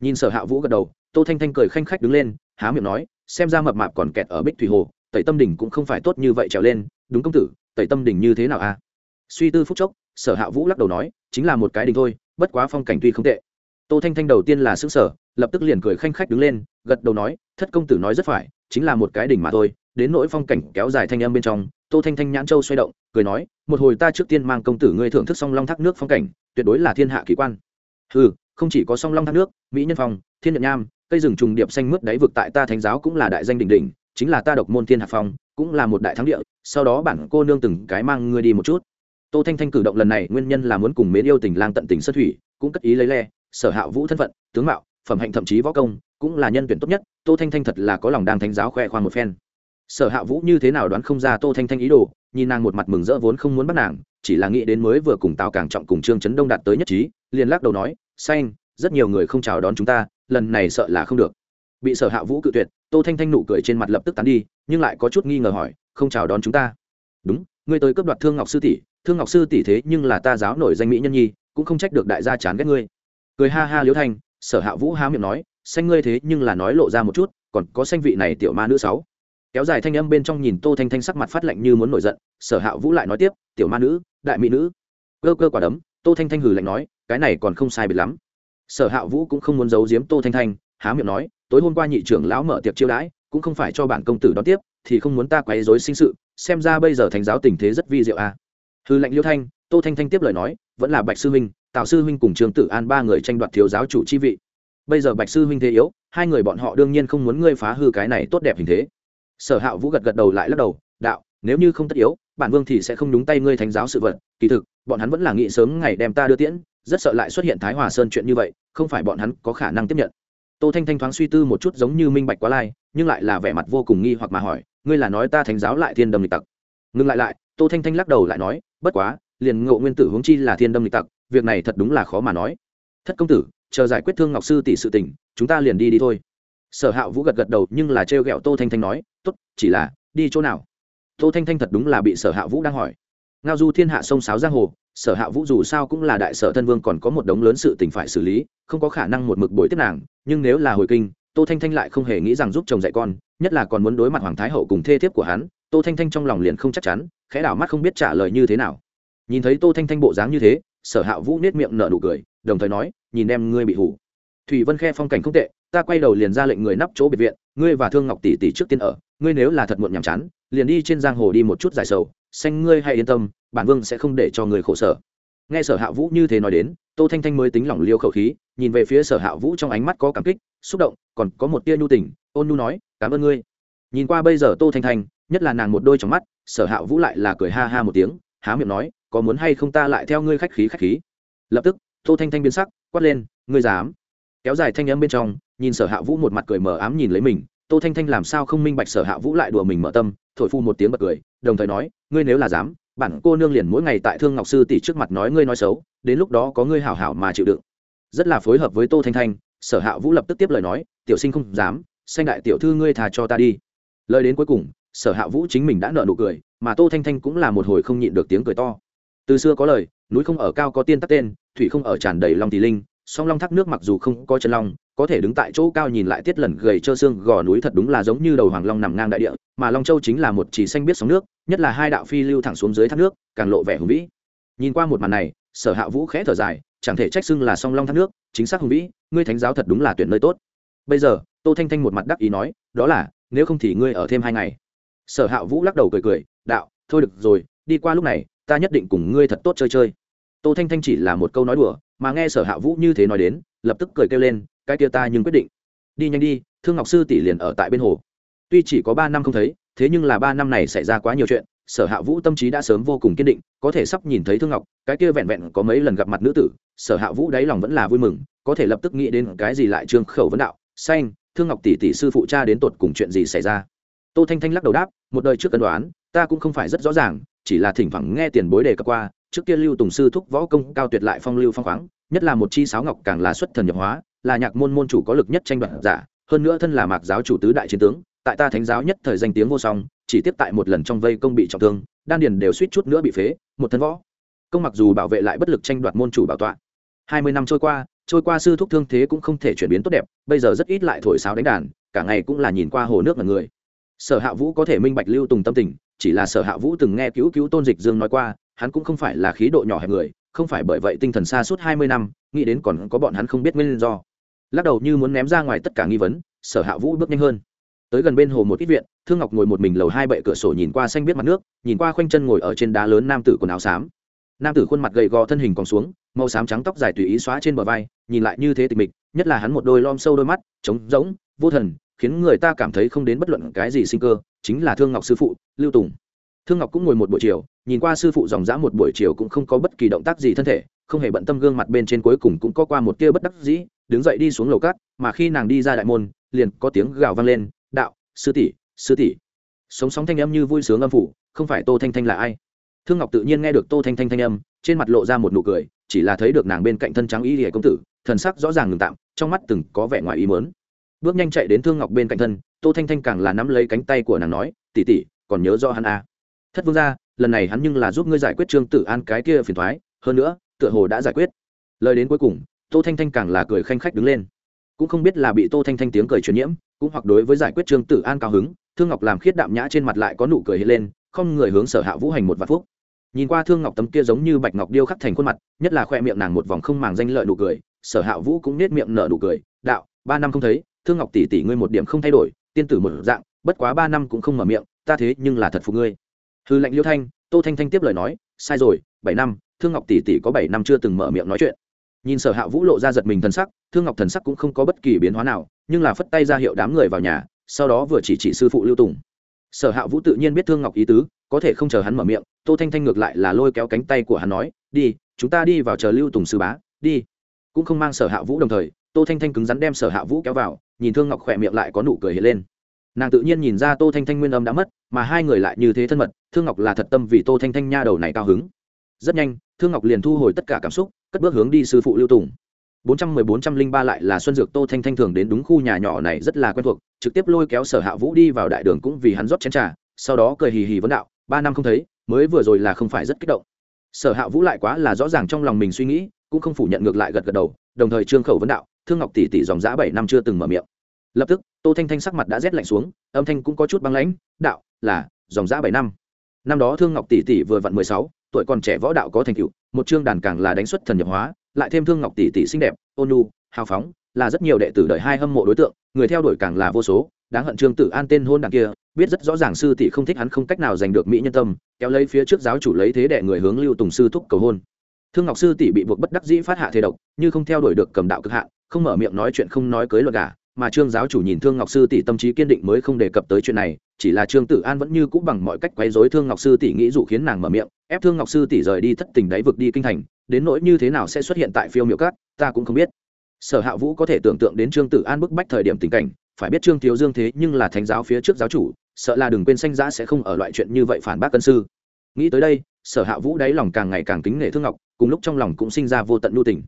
S1: Nhìn sở hạ vũ gật đầu, tô thanh thanh cười khanh khách đứng lên, há miệng nói, xem ra mập mạp còn kẹt ở bích thủy hồ, tẩy tâm đỉnh cũng không phải tốt như vậy trèo lên, đúng công tử, tẩy tâm đỉnh như thế nào a à? suy tư phúc chốc, sở hạ vũ lắc đầu nói, chính là một cái đỉnh thôi, bất quá phong cảnh tuy không tệ. Tô thanh thanh đầu tiên là xứ sở lập tức liền cười khanh khách đứng lên, gật đầu nói, thất công tử nói rất phải, chính là một cái đỉnh mà thôi. Đến nỗi phong cảnh kéo dài thanh âm bên trong, tô thanh thanh nhãn châu xoay động, cười nói, một hồi ta trước tiên mang công tử ngươi thưởng thức song long thác nước phong cảnh tuyệt đối là thiên hạ kỳ quan. Ừ không chỉ có song long thác nước, mỹ nhân phong, thiên nhật nham, cây rừng trùng điệp xanh mướt đáy vực tại ta thánh giáo cũng là đại danh đỉnh đỉnh, chính là ta độc môn thiên hạ phong, cũng là một đại thắng địa, sau đó bản cô nương từng cái mang ngươi đi một chút. Tô thanh thanh cử động lần này nguyên nhân là muốn cùng mến yêu tình lang tận tình xuất thủy, cũng cất ý lấy le, sở hạ vũ thân phận, tướng mạo, phẩm hạnh thậm chí võ công, cũng là nhân tuyển tốt nhất, tô thanh thanh thật là có lòng đang thánh giáo khoe khoang một phen. Sở hạ vũ như thế nào đoán không ra tô thanh thanh ý đồ, nhìn nàng một mặt mừng rỡ vốn không muốn bắt nàng chỉ là nghĩ đến mới vừa cùng tào càng trọng cùng trương trấn đông đạt tới nhất trí, liền lắc đầu nói, xanh, rất nhiều người không chào đón chúng ta, lần này sợ là không được. Bị sở hạ vũ cự tuyệt, tô thanh thanh nụ cười trên mặt lập tức tán đi, nhưng lại có chút nghi ngờ hỏi, không chào đón chúng ta? Đúng, ngươi tới cấp đoạt thương ngọc sư tỷ, thương ngọc sư tỷ thế nhưng là ta giáo nổi danh mỹ nhân nhi, cũng không trách được đại gia chán ghét ngươi. Cười ha ha liễu thanh, sở hạ vũ há miệng nói, xanh ngươi thế nhưng là nói lộ ra một chút, còn có xanh vị này tiểu ma nữ sáu kéo dài thanh âm bên trong nhìn tô thanh thanh sắc mặt phát lạnh như muốn nổi giận, sở hạ vũ lại nói tiếp, tiểu ma nữ, đại mỹ nữ. Cơ cơ quả đấm, tô thanh thanh hừ lạnh nói, cái này còn không sai biệt lắm. Sở hạ vũ cũng không muốn giấu giếm tô thanh thanh, há miệng nói, tối hôm qua nhị trưởng lão mở tiệc chiêu đãi, cũng không phải cho bản công tử đón tiếp, thì không muốn ta quấy rối sinh sự, xem ra bây giờ thánh giáo tình thế rất vi diệu à. hư lệnh liêu thanh, tô thanh thanh tiếp lời nói, vẫn là bạch sư huynh, tào sư huynh cùng trương tử an ba người tranh đoạt thiếu giáo chủ chi vị. Bây giờ bạch sư huynh thế yếu, hai người bọn họ đương nhiên không muốn ngươi phá hư cái này tốt đẹp hình thế sở hạ vũ gật gật đầu lại lắc đầu, đạo, nếu như không tất yếu, bản vương thì sẽ không đúng tay ngươi thánh giáo sự vật. Kỳ thực, bọn hắn vẫn là nghĩ sớm ngày đem ta đưa tiễn, rất sợ lại xuất hiện thái hòa sơn chuyện như vậy, không phải bọn hắn có khả năng tiếp nhận. Tô thanh thanh thoáng suy tư một chút giống như minh bạch quá lai, nhưng lại là vẻ mặt vô cùng nghi hoặc mà hỏi, ngươi là nói ta thánh giáo lại thiên đâm lịch tặc? Ngừng lại lại, tô thanh thanh lắc đầu lại nói, bất quá, liền ngộ nguyên tử huống chi là thiên đâm lịch tặc, việc này thật đúng là khó mà nói. Thất công tử, chờ giải quyết thương ngọc sư tỷ sự tình, chúng ta liền đi đi thôi sở hạ vũ gật gật đầu nhưng là trêu ghẹo tô thanh thanh nói, tốt, chỉ là, đi chỗ nào? Tô thanh thanh thật đúng là bị sở hạ vũ đang hỏi. Ngao du thiên hạ sông sáo giang hồ, sở hạ vũ dù sao cũng là đại sở thân vương còn có một đống lớn sự tình phải xử lý, không có khả năng một mực bồi tiếp nàng, nhưng nếu là hồi kinh, tô thanh thanh lại không hề nghĩ rằng giúp chồng dạy con, nhất là còn muốn đối mặt hoàng thái hậu cùng thê thiếp của hắn, tô thanh thanh trong lòng liền không chắc chắn, khẽ đảo mắt không biết trả lời như thế nào. Nhìn thấy tô thanh thanh bộ dáng như thế, sở hạ vũ nết miệng nở nụ cười, đồng thời nói, nhìn em ngươi bị hủ. Thủy vân khe phong cảnh không tệ ta quay đầu liền ra lệnh người nắp chỗ biệt viện, ngươi và thương ngọc tỷ tỷ trước tiên ở, ngươi nếu là thật muộn nhàm chán, liền đi trên giang hồ đi một chút giải sầu, xanh ngươi hay yên tâm, bản vương sẽ không để cho người khổ sở. Nghe sở hạ vũ như thế nói đến, tô thanh thanh mới tính lỏng liêu khẩu khí, nhìn về phía sở hạ vũ trong ánh mắt có cảm kích, xúc động, còn có một tia nhu tình, ôn nhu nói, cảm ơn ngươi. Nhìn qua bây giờ tô thanh thanh, nhất là nàng một đôi trong mắt, sở hạ vũ lại là cười ha ha một tiếng, há miệng nói, có muốn hay không ta lại theo ngươi khách khí khách khí? Lập tức, tô thanh thanh biến sắc, quát lên, ngươi dám? Kéo dài thanh âm bên trong, nhìn sở hạ vũ một mặt cười mờ ám nhìn lấy mình, tô thanh thanh làm sao không minh bạch sở hạ vũ lại đùa mình mở tâm, thổi phu một tiếng bật cười, đồng thời nói, ngươi nếu là dám, bản cô nương liền mỗi ngày tại thương ngọc sư tỷ trước mặt nói ngươi nói xấu, đến lúc đó có ngươi hảo hảo mà chịu đựng. Rất là phối hợp với tô thanh thanh, sở hạ vũ lập tức tiếp lời nói, tiểu sinh không dám xanh đại tiểu thư ngươi thà cho ta đi. Lời đến cuối cùng, sở hạ vũ chính mình đã nợ nụ cười, mà tô thanh thanh cũng là một hồi không nhịn được tiếng cười to. Từ xưa có lời, núi không ở cao có tiên tắc tên, thủy không ở tràn đầy long tỷ linh song long thác nước mặc dù không có chân long, có thể đứng tại chỗ cao nhìn lại tiết lần gầy trơ xương gò núi thật đúng là giống như đầu hoàng long nằm ngang đại địa, mà long châu chính là một chỉ xanh biết sóng nước, nhất là hai đạo phi lưu thẳng xuống dưới thác nước, càng lộ vẻ hùng vĩ. Nhìn qua một màn này, sở hạ vũ khẽ thở dài, chẳng thể trách xưng là song long thác nước, chính xác hùng vĩ, ngươi thánh giáo thật đúng là tuyển nơi tốt. Bây giờ, tô thanh thanh một mặt đắc ý nói, đó là, nếu không thì ngươi ở thêm hai ngày. Sở hạ vũ lắc đầu cười cười, đạo, thôi được rồi, đi qua lúc này, ta nhất định cùng ngươi thật tốt chơi chơi. Tô thanh thanh chỉ là một câu nói đùa mà nghe sở hạ vũ như thế nói đến, lập tức cười kêu lên, cái kia ta nhưng quyết định. Đi nhanh đi, thương ngọc sư tỷ liền ở tại bên hồ. Tuy chỉ có ba năm không thấy, thế nhưng là ba năm này xảy ra quá nhiều chuyện, sở hạ vũ tâm trí đã sớm vô cùng kiên định, có thể sắp nhìn thấy thương ngọc, cái kia vẹn vẹn có mấy lần gặp mặt nữ tử, sở hạ vũ đáy lòng vẫn là vui mừng, có thể lập tức nghĩ đến cái gì lại trương khẩu vấn đạo, xanh, thương ngọc tỷ tỷ sư phụ cha đến tột cùng chuyện gì xảy ra? Tô thanh thanh lắc đầu đáp, một đời trước cân đoán, ta cũng không phải rất rõ ràng, chỉ là thỉnh thoảng nghe tiền bối đề cập qua trước kia lưu tùng sư thúc võ công cao tuyệt lại phong lưu phong khoáng, nhất là một chi sáo ngọc càng là xuất thần nhập hóa, là nhạc môn môn chủ có lực nhất tranh đoạt giả, hơn nữa thân là mạc giáo chủ tứ đại chiến tướng, tại ta thánh giáo nhất thời danh tiếng vô song, chỉ tiếp tại một lần trong vây công bị trọng thương, đan điền đều suýt chút nữa bị phế, một thân võ. Công mặc dù bảo vệ lại bất lực tranh đoạt môn chủ bảo tọa. Hai mươi năm trôi qua trôi qua sư thúc thương thế cũng không thể chuyển biến tốt đẹp, bây giờ rất ít lại thổi sáo đánh đàn, cả ngày cũng là nhìn qua hồ nước mà người. Sở hạ vũ có thể minh bạch lưu tùng tâm tình, chỉ là sở hạ vũ từng nghe cứu cứu tôn dịch dương nói qua hắn cũng không phải là khí độ nhỏ hẹp người, không phải bởi vậy tinh thần xa suốt hai mươi năm, nghĩ đến còn có bọn hắn không biết nguyên do. Lắc đầu như muốn ném ra ngoài tất cả nghi vấn, sở hạ vũ bước nhanh hơn. Tới gần bên hồ một ít viện, thương ngọc ngồi một mình lầu hai bệ cửa sổ nhìn qua xanh biết mặt nước, nhìn qua khoanh chân ngồi ở trên đá lớn nam tử quần áo xám. Nam tử khuôn mặt gầy gò thân hình còn xuống, màu xám trắng tóc dài tùy ý xóa trên bờ vai, nhìn lại như thế tịch mịch, nhất là hắn một đôi lom sâu đôi mắt, trống rỗng, vô thần, khiến người ta cảm thấy không đến bất luận cái gì sinh cơ, chính là thương ngọc sư phụ, lưu tùng. Thương ngọc cũng ngồi một buổi chiều nhìn qua sư phụ dòng dã một buổi chiều cũng không có bất kỳ động tác gì thân thể, không hề bận tâm gương mặt bên trên cuối cùng cũng có qua một tia bất đắc dĩ, đứng dậy đi xuống lầu cát, mà khi nàng đi ra đại môn, liền có tiếng gào vang lên, đạo, sư tỷ sư tỷ. Sống sóng thanh âm như vui sướng âm phủ, không phải tô thanh thanh là ai? Thương ngọc tự nhiên nghe được tô thanh thanh thanh âm, trên mặt lộ ra một nụ cười, chỉ là thấy được nàng bên cạnh thân trắng y lìa công tử, thần sắc rõ ràng ngừng tạm, trong mắt từng có vẻ ngoài ý mớn bước nhanh chạy đến thương ngọc bên cạnh thân, tô thanh thanh càng là nắm lấy cánh tay của nàng nói tỉ tỉ còn nhớ do hắn à. thất vương ra lần này hắn nhưng là giúp ngươi giải quyết trương tử an cái kia phiền thoái, hơn nữa, tựa hồ đã giải quyết. Lời đến cuối cùng, tô thanh thanh càng là cười khanh khách đứng lên. Cũng không biết là bị tô thanh thanh tiếng cười truyền nhiễm, cũng hoặc đối với giải quyết trương tử an cao hứng, thương ngọc làm khiết đạm nhã trên mặt lại có nụ cười hiện lên, không người hướng sở hạ vũ hành một vạn phúc. Nhìn qua thương ngọc tấm kia giống như bạch ngọc điêu khắc thành khuôn mặt, nhất là khoe miệng nàng một vòng không màng danh lợi nụ cười, sở hạ vũ cũng nết miệng nở nụ cười, đạo, ba năm không thấy, thương ngọc tỷ tỷ ngươi một điểm không thay đổi, tiên tử một dạng, bất quá ba năm cũng không mở miệng, ta thế nhưng là thật phục ngươi hư lệnh liêu thanh, tô thanh thanh tiếp lời nói, sai rồi, bảy năm, thương ngọc tỷ tỷ có bảy năm chưa từng mở miệng nói chuyện. Nhìn sở hạ vũ lộ ra giật mình thần sắc, thương ngọc thần sắc cũng không có bất kỳ biến hóa nào, nhưng là phất tay ra hiệu đám người vào nhà, sau đó vừa chỉ chỉ sư phụ lưu tùng. Sở hạ vũ tự nhiên biết thương ngọc ý tứ, có thể không chờ hắn mở miệng, tô thanh thanh ngược lại là lôi kéo cánh tay của hắn nói, đi, chúng ta đi vào chờ lưu tùng sư bá, đi. Cũng không mang sở hạ vũ đồng thời, tô thanh thanh cứng rắn đem sở hạ vũ kéo vào, nhìn thương ngọc khỏe miệng lại có nụ cười hiện lên nàng tự nhiên nhìn ra tô thanh thanh nguyên âm đã mất, mà hai người lại như thế thân mật, thương ngọc là thật tâm vì tô thanh thanh nha đầu này cao hứng. Rất nhanh, thương ngọc liền thu hồi tất cả cảm xúc, cất bước hướng đi sư phụ lưu tùng. bốn trăm mười bốn trăm linh ba lại là xuân dược tô thanh thanh thường đến đúng khu nhà nhỏ này rất là quen thuộc, trực tiếp lôi kéo sở hạ vũ đi vào đại đường cũng vì hắn rót chén trà, sau đó cười hì hì vấn đạo, ba năm không thấy, mới vừa rồi là không phải rất kích động. Sở hạ vũ lại quá là rõ ràng trong lòng mình suy nghĩ, cũng không phủ nhận ngược lại gật gật đầu, đồng thời trương khẩu vấn đạo, thương ngọc tỷ tỷ dòng dã bảy năm chưa từng mở miệng lập tức, tô thanh thanh sắc mặt đã rét lạnh xuống, âm thanh cũng có chút băng lãnh, đạo, là, dòng giã bảy năm. Năm đó thương ngọc tỷ tỷ vừa vặn mười sáu, tuổi còn trẻ võ đạo có thành tựu, một chương đàn càng là đánh xuất thần nhập hóa, lại thêm thương ngọc tỷ tỷ xinh đẹp, ôn nhu, hào phóng, là rất nhiều đệ tử đời hai hâm mộ đối tượng, người theo đuổi càng là vô số, đáng hận trương tử an tên hôn đàn kia, biết rất rõ ràng sư tỷ không thích hắn không cách nào giành được mỹ nhân tâm, kéo lấy phía trước giáo chủ lấy thế đệ người hướng lưu tùng sư thúc cầu hôn. Thương ngọc sư tỷ bị buộc bất đắc dĩ phát hạ thế độc, như không theo đuổi được cầm đạo cực hạn, không mở miệng nói chuyện không nói cưới luật cả mà trương giáo chủ nhìn thương ngọc sư tỷ tâm trí kiên định mới không đề cập tới chuyện này, chỉ là trương tử an vẫn như cũ bằng mọi cách quấy rối thương ngọc sư tỷ nghĩ dụ khiến nàng mở miệng, ép thương ngọc sư tỷ rời đi thất tình đáy vực đi kinh thành, đến nỗi như thế nào sẽ xuất hiện tại phiêu miệu cát ta cũng không biết. Sở hạ vũ có thể tưởng tượng đến trương tử an bức bách thời điểm tình cảnh, phải biết trương thiếu dương thế nhưng là thánh giáo phía trước giáo chủ, sợ là đừng quên sanh giã sẽ không ở loại chuyện như vậy phản bác cân sư. Nghĩ tới đây, sở hạ vũ đáy lòng càng ngày càng kính nể thương ngọc, cùng lúc trong lòng cũng sinh ra vô tận lưu tình.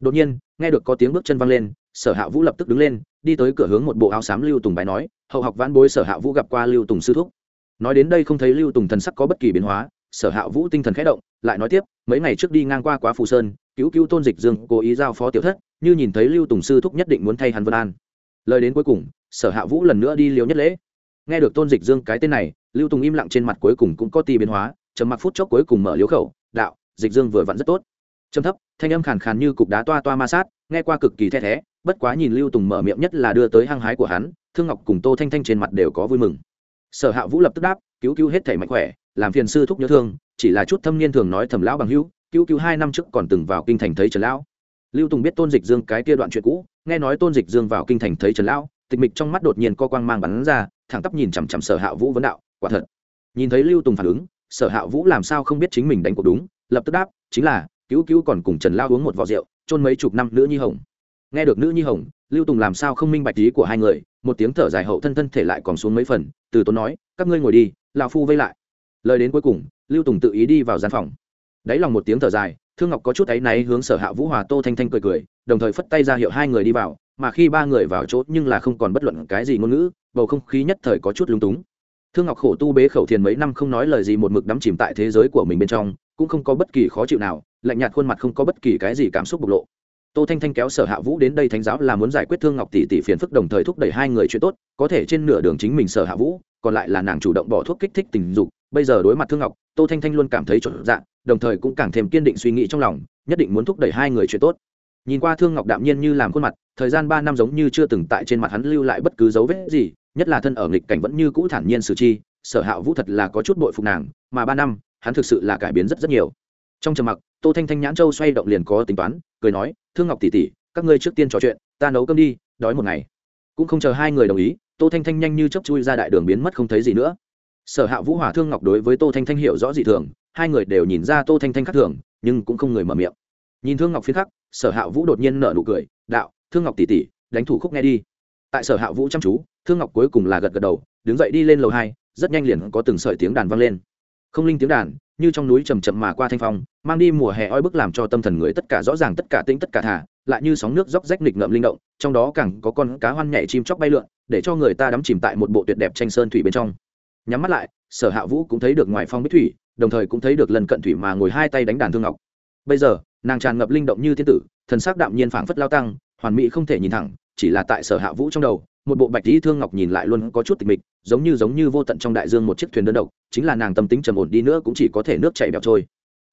S1: Đột nhiên, nghe được có tiếng bước chân văng lên, sở hạ vũ lập tức đứng lên đi tới cửa hướng một bộ áo xám lưu tùng bái nói, hậu học văn bối sở hạ vũ gặp qua lưu tùng sư thúc. Nói đến đây không thấy lưu tùng thần sắc có bất kỳ biến hóa, sở hạ vũ tinh thần khẽ động, lại nói tiếp, mấy ngày trước đi ngang qua quá phù sơn, cứu cứu tôn dịch dương, cố ý giao phó tiểu thất, như nhìn thấy lưu tùng sư thúc nhất định muốn thay hắn vân an. Lời đến cuối cùng, sở hạ vũ lần nữa đi liều nhất lễ. Nghe được tôn dịch dương cái tên này, lưu tùng im lặng trên mặt cuối cùng cũng có ti biến hóa chấm mặc phút chốc cuối cùng mở liếu khẩu, đạo, dịch dương vừa vặn rất tốt. Trầm thấp, thanh âm khàn khàn như cục đá toa toa ma sát, nghe qua cực kỳ the thé bất quá nhìn lưu tùng mở miệng nhất là đưa tới hăng hái của hắn, thương ngọc cùng tô thanh thanh trên mặt đều có vui mừng. Sở hạ vũ lập tức đáp, cứu cứu hết thể mạnh khỏe, làm phiền sư thúc nhớ thương, chỉ là chút thâm niên thường nói thầm lão bằng hữu, cứu cứu hai năm trước còn từng vào kinh thành thấy trần lão. Lưu tùng biết tôn dịch dương cái kia đoạn chuyện cũ, nghe nói tôn dịch dương vào kinh thành thấy trần lão, tịch mịch trong mắt đột nhiên co quang mang bắn ra, thẳng tắp nhìn chằm chằm sở hạ vũ vấn đạo, quả thật. Nhìn thấy lưu tùng phản ứng, sở hạ vũ làm sao không biết chính mình đánh cuộc đúng, lập tức đáp, chính là, cứu cứu còn cùng trần lao uống một vò rượu trôn mấy chục năm nữa nhi hồng nghe được nữ nhi hồng, lưu tùng làm sao không minh bạch ý của hai người, một tiếng thở dài hậu thân thân thể lại còn xuống mấy phần, từ tốn nói, các ngươi ngồi đi lao phu vây lại. Lời đến cuối cùng, lưu tùng tự ý đi vào gian phòng. Đáy lòng một tiếng thở dài, thương ngọc có chút áy náy hướng sở hạ vũ hòa tô thanh thanh cười cười, đồng thời phất tay ra hiệu hai người đi vào, mà khi ba người vào chỗ nhưng là không còn bất luận cái gì ngôn ngữ, bầu không khí nhất thời có chút lúng túng. Thương ngọc khổ tu bế khẩu thiền mấy năm không nói lời gì một mực đắm chìm tại thế giới của mình bên trong, cũng không có bất kỳ khó chịu nào, lạnh nhạt khuôn mặt không có bất kỳ cái gì cảm xúc bộc lộ tô thanh thanh kéo sở hạ vũ đến đây thánh giáo là muốn giải quyết thương ngọc tỷ tỷ phiền phức đồng thời thúc đẩy hai người chuyện tốt, có thể trên nửa đường chính mình sở hạ vũ, còn lại là nàng chủ động bỏ thuốc kích thích tình dục. Bây giờ đối mặt thương ngọc, tô thanh thanh luôn cảm thấy trộn dạng đồng thời cũng càng thêm kiên định suy nghĩ trong lòng, nhất định muốn thúc đẩy hai người chuyện tốt. Nhìn qua thương ngọc đạm nhiên như làm khuôn mặt, thời gian ba năm giống như chưa từng tại trên mặt hắn lưu lại bất cứ dấu vết gì, nhất là thân ở nghịch cảnh vẫn như cũ thản nhiên xử chi, sở hạ vũ thật là có chút bội phục nàng, mà ba năm, hắn thực sự là cải biến rất rất nhiều trong trầm mặc, tô thanh thanh nhãn châu xoay động liền có tính toán, cười nói, thương ngọc tỷ tỷ, các ngươi trước tiên trò chuyện, ta nấu cơm đi, đói một ngày. Cũng không chờ hai người đồng ý, tô thanh thanh nhanh như chấp chui ra đại đường biến mất không thấy gì nữa. Sở hạ vũ hòa thương ngọc đối với tô thanh thanh hiểu rõ dị thường, hai người đều nhìn ra tô thanh thanh khác thường, nhưng cũng không người mở miệng. Nhìn thương ngọc phiến khắc sở hạ vũ đột nhiên nở nụ cười, đạo, thương ngọc tỷ tỷ, đánh thủ khúc nghe đi. Tại sở hạ vũ chăm chú, thương ngọc cuối cùng là gật gật đầu, đứng dậy đi lên lầu hai, rất nhanh liền có từng sợi tiếng đàn vang lên. Không linh tiếng đàn như trong núi trầm chậm mà qua thanh phong, mang đi mùa hè oi bức làm cho tâm thần người tất cả rõ ràng, tất cả tĩnh tất cả thả, lại như sóng nước róc rách nghịch ngợm linh động, trong đó càng có con cá hoan nhảy chim chóc bay lượn, để cho người ta đắm chìm tại một bộ tuyệt đẹp tranh sơn thủy bên trong. Nhắm mắt lại, sở hạ vũ cũng thấy được ngoài phong bích thủy, đồng thời cũng thấy được lần cận thủy mà ngồi hai tay đánh đàn thương ngọc. Bây giờ, nàng tràn ngập linh động như thiên tử, thần sắc đạm nhiên phảng phất lao tăng, hoàn mỹ không thể nhìn thẳng chỉ là tại sở hạ vũ trong đầu, một bộ bạch lý thương ngọc nhìn lại luôn có chút tịch mịch, giống như giống như vô tận trong đại dương một chiếc thuyền đơn độc, chính là nàng tâm tính trầm ổn đi nữa cũng chỉ có thể nước chảy bẹo trôi.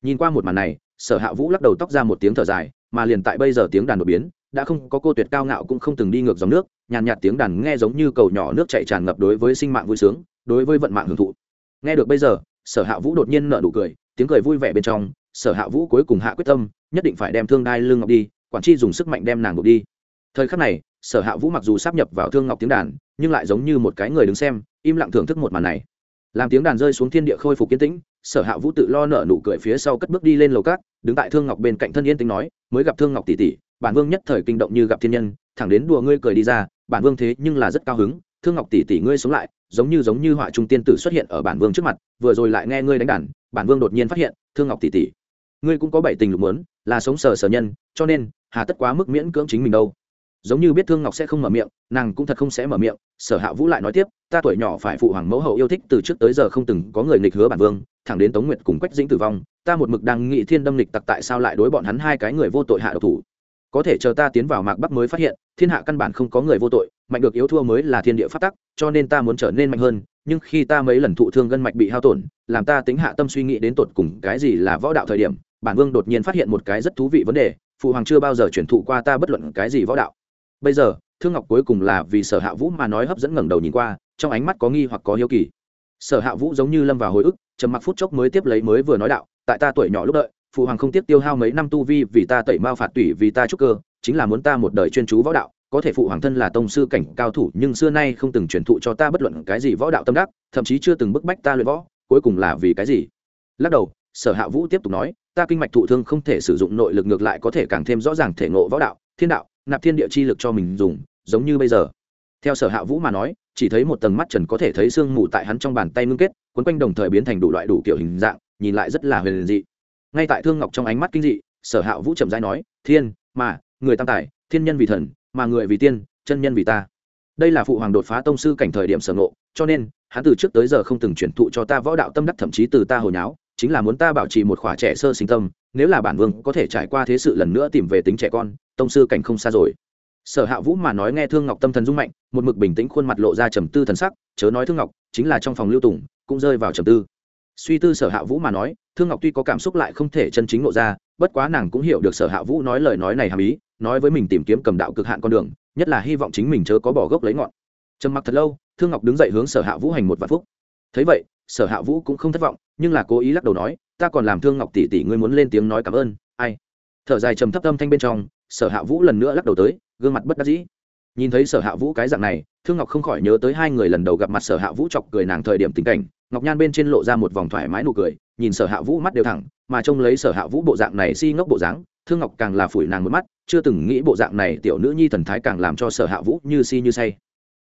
S1: Nhìn qua một màn này, sở hạ vũ lắc đầu tóc ra một tiếng thở dài, mà liền tại bây giờ tiếng đàn đột biến, đã không có cô tuyệt cao ngạo cũng không từng đi ngược dòng nước, nhàn nhạt tiếng đàn nghe giống như cầu nhỏ nước chảy tràn ngập đối với sinh mạng vui sướng, đối với vận mạng hưởng thụ. Nghe được bây giờ, sở hạ vũ đột nhiên nở nụ cười, tiếng cười vui vẻ bên trong, sở hạ vũ cuối cùng hạ quyết tâm, nhất định phải đem thương đai lương ngọc đi, quản chi dùng sức mạnh đem nàng ngục đi. Thời khắc này sở hạ vũ mặc dù sắp nhập vào thương ngọc tiếng đàn, nhưng lại giống như một cái người đứng xem, im lặng thưởng thức một màn này. Làm tiếng đàn rơi xuống thiên địa khôi phục kiến tĩnh, sở hạ vũ tự lo nở nụ cười phía sau cất bước đi lên lầu cát, đứng tại thương ngọc bên cạnh thân yên tĩnh nói, mới gặp thương ngọc tỷ tỷ, bản vương nhất thời kinh động như gặp thiên nhân, thẳng đến đùa ngươi cười đi ra, bản vương thế nhưng là rất cao hứng, thương ngọc tỷ tỷ ngươi sống lại, giống như giống như họa trung tiên tử xuất hiện ở bản vương trước mặt, vừa rồi lại nghe ngươi đánh đàn, bản vương đột nhiên phát hiện, thương ngọc tỷ tỷ, ngươi cũng có bảy tình lục muốn, là sống sờ sờ nhân, cho nên, hà tất quá mức miễn cưỡng chính mình đâu giống như biết thương ngọc sẽ không mở miệng, nàng cũng thật không sẽ mở miệng, sở hạ vũ lại nói tiếp, ta tuổi nhỏ phải phụ hoàng mẫu hậu yêu thích từ trước tới giờ không từng có người nghịch hứa bản vương, thẳng đến tống nguyệt cùng quách dĩnh tử vong, ta một mực đang nghĩ thiên đâm lịch tặc tại sao lại đối bọn hắn hai cái người vô tội hạ độc thủ. Có thể chờ ta tiến vào mạc bắc mới phát hiện, thiên hạ căn bản không có người vô tội, mạnh được yếu thua mới là thiên địa phát tắc, cho nên ta muốn trở nên mạnh hơn, nhưng khi ta mấy lần thụ thương gân mạch bị hao tổn, làm ta tính hạ tâm suy nghĩ đến tột cùng cái gì là võ đạo thời điểm, bản vương đột nhiên phát hiện một cái rất thú vị vấn đề, phụ hoàng chưa bao giờ chuyển thụ qua ta bất luận cái gì võ đạo bây giờ, thương ngọc cuối cùng là vì sở hạ vũ mà nói hấp dẫn ngẩng đầu nhìn qua, trong ánh mắt có nghi hoặc có hiếu kỳ. Sở hạ vũ giống như lâm vào hồi ức, trầm mặc phút chốc mới tiếp lấy mới vừa nói đạo, tại ta tuổi nhỏ lúc đợi, phụ hoàng không tiếc tiêu hao mấy năm tu vi vì ta tẩy mao phạt tủy vì ta trúc cơ, chính là muốn ta một đời chuyên chú võ đạo, có thể phụ hoàng thân là tông sư cảnh cao thủ nhưng xưa nay không từng truyền thụ cho ta bất luận cái gì võ đạo tâm đắc, thậm chí chưa từng bức bách ta luyện võ, cuối cùng là vì cái gì? Lắc đầu, sở hạ vũ tiếp tục nói, ta kinh mạch thụ thương không thể sử dụng nội lực ngược lại có thể càng thêm rõ ràng thể ngộ võ đạo, thiên đạo nạp thiên địa chi lực cho mình dùng, giống như bây giờ. Theo sở hạ vũ mà nói, chỉ thấy một tầng mắt trần có thể thấy sương mù tại hắn trong bàn tay ngưng kết quấn quanh đồng thời biến thành đủ loại đủ kiểu hình dạng, nhìn lại rất là huyền dị. Ngay tại thương ngọc trong ánh mắt kinh dị, sở hạ vũ chậm rãi nói, thiên, mà, người tam tài, thiên nhân vì thần, mà người vì tiên, chân nhân vì ta. Đây là phụ hoàng đột phá tông sư cảnh thời điểm sở ngộ, cho nên, hắn từ trước tới giờ không từng chuyển thụ cho ta võ đạo tâm đắc thậm chí từ ta hồi nháo, chính là muốn ta bảo trì một khỏa trẻ sơ sinh tâm, nếu là bản vương có thể trải qua thế sự lần nữa tìm về tính trẻ con tông sư cảnh không xa rồi. Sở hạ vũ mà nói nghe thương ngọc tâm thần rung mạnh, một mực bình tĩnh khuôn mặt lộ ra trầm tư thần sắc, chớ nói thương ngọc, chính là trong phòng lưu tùng, cũng rơi vào trầm tư. Suy tư sở hạ vũ mà nói, thương ngọc tuy có cảm xúc lại không thể chân chính lộ ra, bất quá nàng cũng hiểu được sở hạ vũ nói lời nói này hàm ý, nói với mình tìm kiếm cầm đạo cực hạn con đường, nhất là hy vọng chính mình chớ có bỏ gốc lấy ngọn. Trầm mặc thật lâu, thương ngọc đứng dậy hướng sở hạ vũ hành một vạn phúc. Thấy vậy, sở hạ vũ cũng không thất vọng, nhưng là cố ý lắc đầu nói, ta còn làm thương ngọc tỷ tỷ ngươi muốn lên tiếng nói cảm ơn. Ai? Thở dài trầm thấp âm thanh bên trong sở hạ vũ lần nữa lắc đầu tới, gương mặt bất đắc dĩ. Nhìn thấy sở hạ vũ cái dạng này, thương ngọc không khỏi nhớ tới hai người lần đầu gặp mặt sở hạ vũ chọc cười nàng thời điểm tình cảnh, ngọc nhan bên trên lộ ra một vòng thoải mái nụ cười, nhìn sở hạ vũ mắt đều thẳng, mà trông lấy sở hạ vũ bộ dạng này si ngốc bộ dáng, thương ngọc càng là phủi nàng một mắt, chưa từng nghĩ bộ dạng này tiểu nữ nhi thần thái càng làm cho sở hạ vũ như si như say.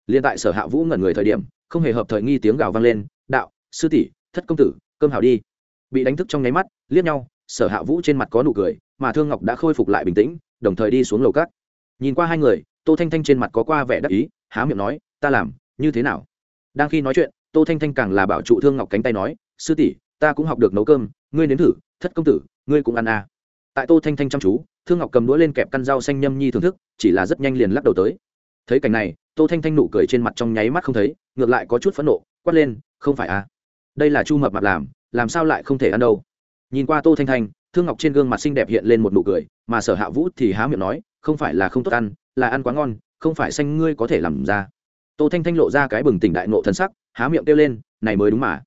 S1: Liên tại sở hạ vũ ngẩn người thời điểm, không hề hợp thời nghi tiếng gào vang lên, đạo, sư tỷ, thất công tử, cơm hào đi. Bị đánh thức trong nháy mắt, liếc nhau, sở hạ vũ trên mặt có nụ cười, mà thương ngọc đã khôi phục lại bình tĩnh đồng thời đi xuống lầu cát nhìn qua hai người, tô thanh thanh trên mặt có qua vẻ đắc ý, há miệng nói, ta làm, như thế nào? Đang khi nói chuyện, tô thanh thanh càng là bảo trụ thương ngọc cánh tay nói, sư tỷ, ta cũng học được nấu cơm, ngươi nếm thử, thất công tử, ngươi cũng ăn à. tại tô thanh thanh chăm chú, thương ngọc cầm đũa lên kẹp căn rau xanh nhâm nhi thưởng thức, chỉ là rất nhanh liền lắc đầu tới. Thấy cảnh này, tô thanh thanh nụ cười trên mặt trong nháy mắt không thấy, ngược lại có chút phẫn nộ, quát lên, không phải à? Đây là chu mập mạp làm làm sao lại không thể ăn đâu? Nhìn qua tô thanh thanh thương ngọc trên gương mặt xinh đẹp hiện lên một nụ cười, mà sở hạ vũ thì há miệng nói, không phải là không tốt ăn, là ăn quá ngon, không phải xanh ngươi có thể làm ra. Tô thanh thanh lộ ra cái bừng tỉnh đại nộ thân sắc, há miệng kêu lên, này mới đúng mà.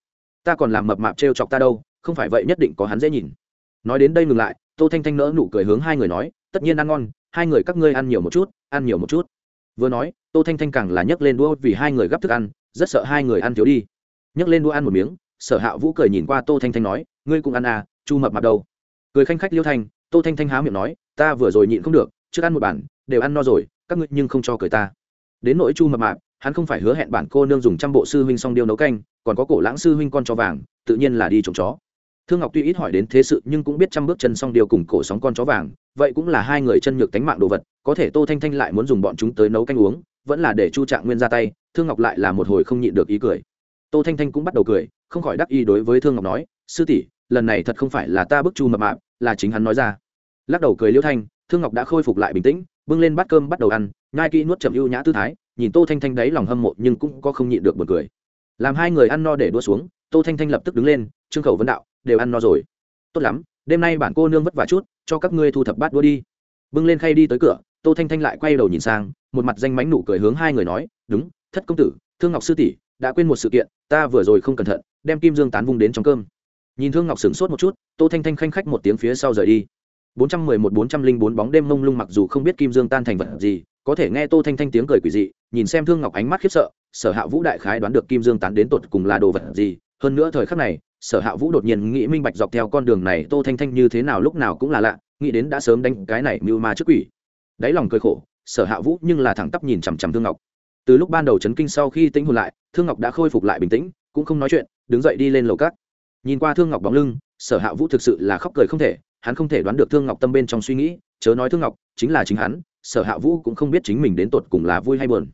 S1: Ta còn làm mập mạp trêu chọc ta đâu, không phải vậy nhất định có hắn dễ nhìn. Nói đến đây ngừng lại, tô thanh thanh nỡ nụ cười hướng hai người nói, tất nhiên ăn ngon, hai người các ngươi ăn nhiều một chút, ăn nhiều một chút. Vừa nói, tô thanh thanh càng là nhấc lên đũa vì hai người gắp thức ăn, rất sợ hai người ăn thiếu đi. Nhấc lên đũa ăn một miếng, sở hạ vũ cười nhìn qua tô thanh thanh nói, ngươi cũng ăn à chu mập mạp đâu? Cười khanh khách liêu thanh, tô thanh thanh há miệng nói, ta vừa rồi nhịn không được, trước ăn một bản, đều ăn no rồi, các ngươi nhưng không cho cười ta. Đến nỗi chu mập mạp, hắn không phải hứa hẹn bản cô nương dùng trăm bộ sư huynh song điêu nấu canh, còn có cổ lãng sư huynh con cho vàng, tự nhiên là đi trồng chó. Thương ngọc tuy ít hỏi đến thế sự nhưng cũng biết trăm bước chân song điêu cùng cổ sóng con chó vàng, vậy cũng là hai người chân nhược tánh mạng đồ vật, có thể tô thanh thanh lại muốn dùng bọn chúng tới nấu canh uống, vẫn là để chu trạng nguyên ra tay, thương ngọc lại là một hồi không nhịn được ý cười. Tô thanh thanh cũng bắt đầu cười, không khỏi đắc ý đối với thương ngọc nói, sư tỷ, lần này thật không phải là ta bức chu mập mạp là chính hắn nói ra. Lắc đầu cười liêu thanh, thương ngọc đã khôi phục lại bình tĩnh, bưng lên bát cơm bắt đầu ăn, nhai kỹ nuốt chậm ưu nhã tư thái, nhìn tô thanh thanh đáy lòng hâm mộ nhưng cũng có không nhịn được một cười. Làm hai người ăn no để đua xuống, tô thanh thanh lập tức đứng lên, trương khẩu vấn đạo, đều ăn no rồi. Tốt lắm, đêm nay bản cô nương vất vả chút, cho các ngươi thu thập bát đua đi. Bưng lên khay đi tới cửa, tô thanh thanh lại quay đầu nhìn sang, một mặt danh mánh nụ cười hướng hai người nói, đúng, thất công tử, thương ngọc sư tỷ, đã quên một sự kiện, ta vừa rồi không cẩn thận, đem kim dương tán vung đến trong cơm nhìn thương ngọc sửng sốt một chút, tô thanh thanh khanh khách một tiếng phía sau rời đi. 411-404 bóng đêm mông lung mặc dù không biết kim dương tan thành vật gì, có thể nghe tô thanh thanh tiếng cười quỷ dị, nhìn xem thương ngọc ánh mắt khiếp sợ, sở hạ vũ đại khái đoán được kim dương tán đến tột cùng là đồ vật gì. Hơn nữa thời khắc này, sở hạ vũ đột nhiên nghĩ minh bạch dọc theo con đường này tô thanh thanh như thế nào lúc nào cũng là lạ, nghĩ đến đã sớm đánh cái này mưu ma trước quỷ. Đáy lòng cười khổ, sở hạ vũ nhưng là thẳng tắp nhìn chằm chằm thương ngọc. Từ lúc ban đầu chấn kinh sau khi tính hồn lại, thương ngọc đã khôi phục lại bình tĩnh, cũng không nói chuyện, đứng dậy đi lên lầu cát nhìn qua thương ngọc bóng lưng, sở hạ vũ thực sự là khóc cười không thể, hắn không thể đoán được thương ngọc tâm bên trong suy nghĩ, chớ nói thương ngọc, chính là chính hắn, sở hạ vũ cũng không biết chính mình đến tột cùng là vui hay buồn.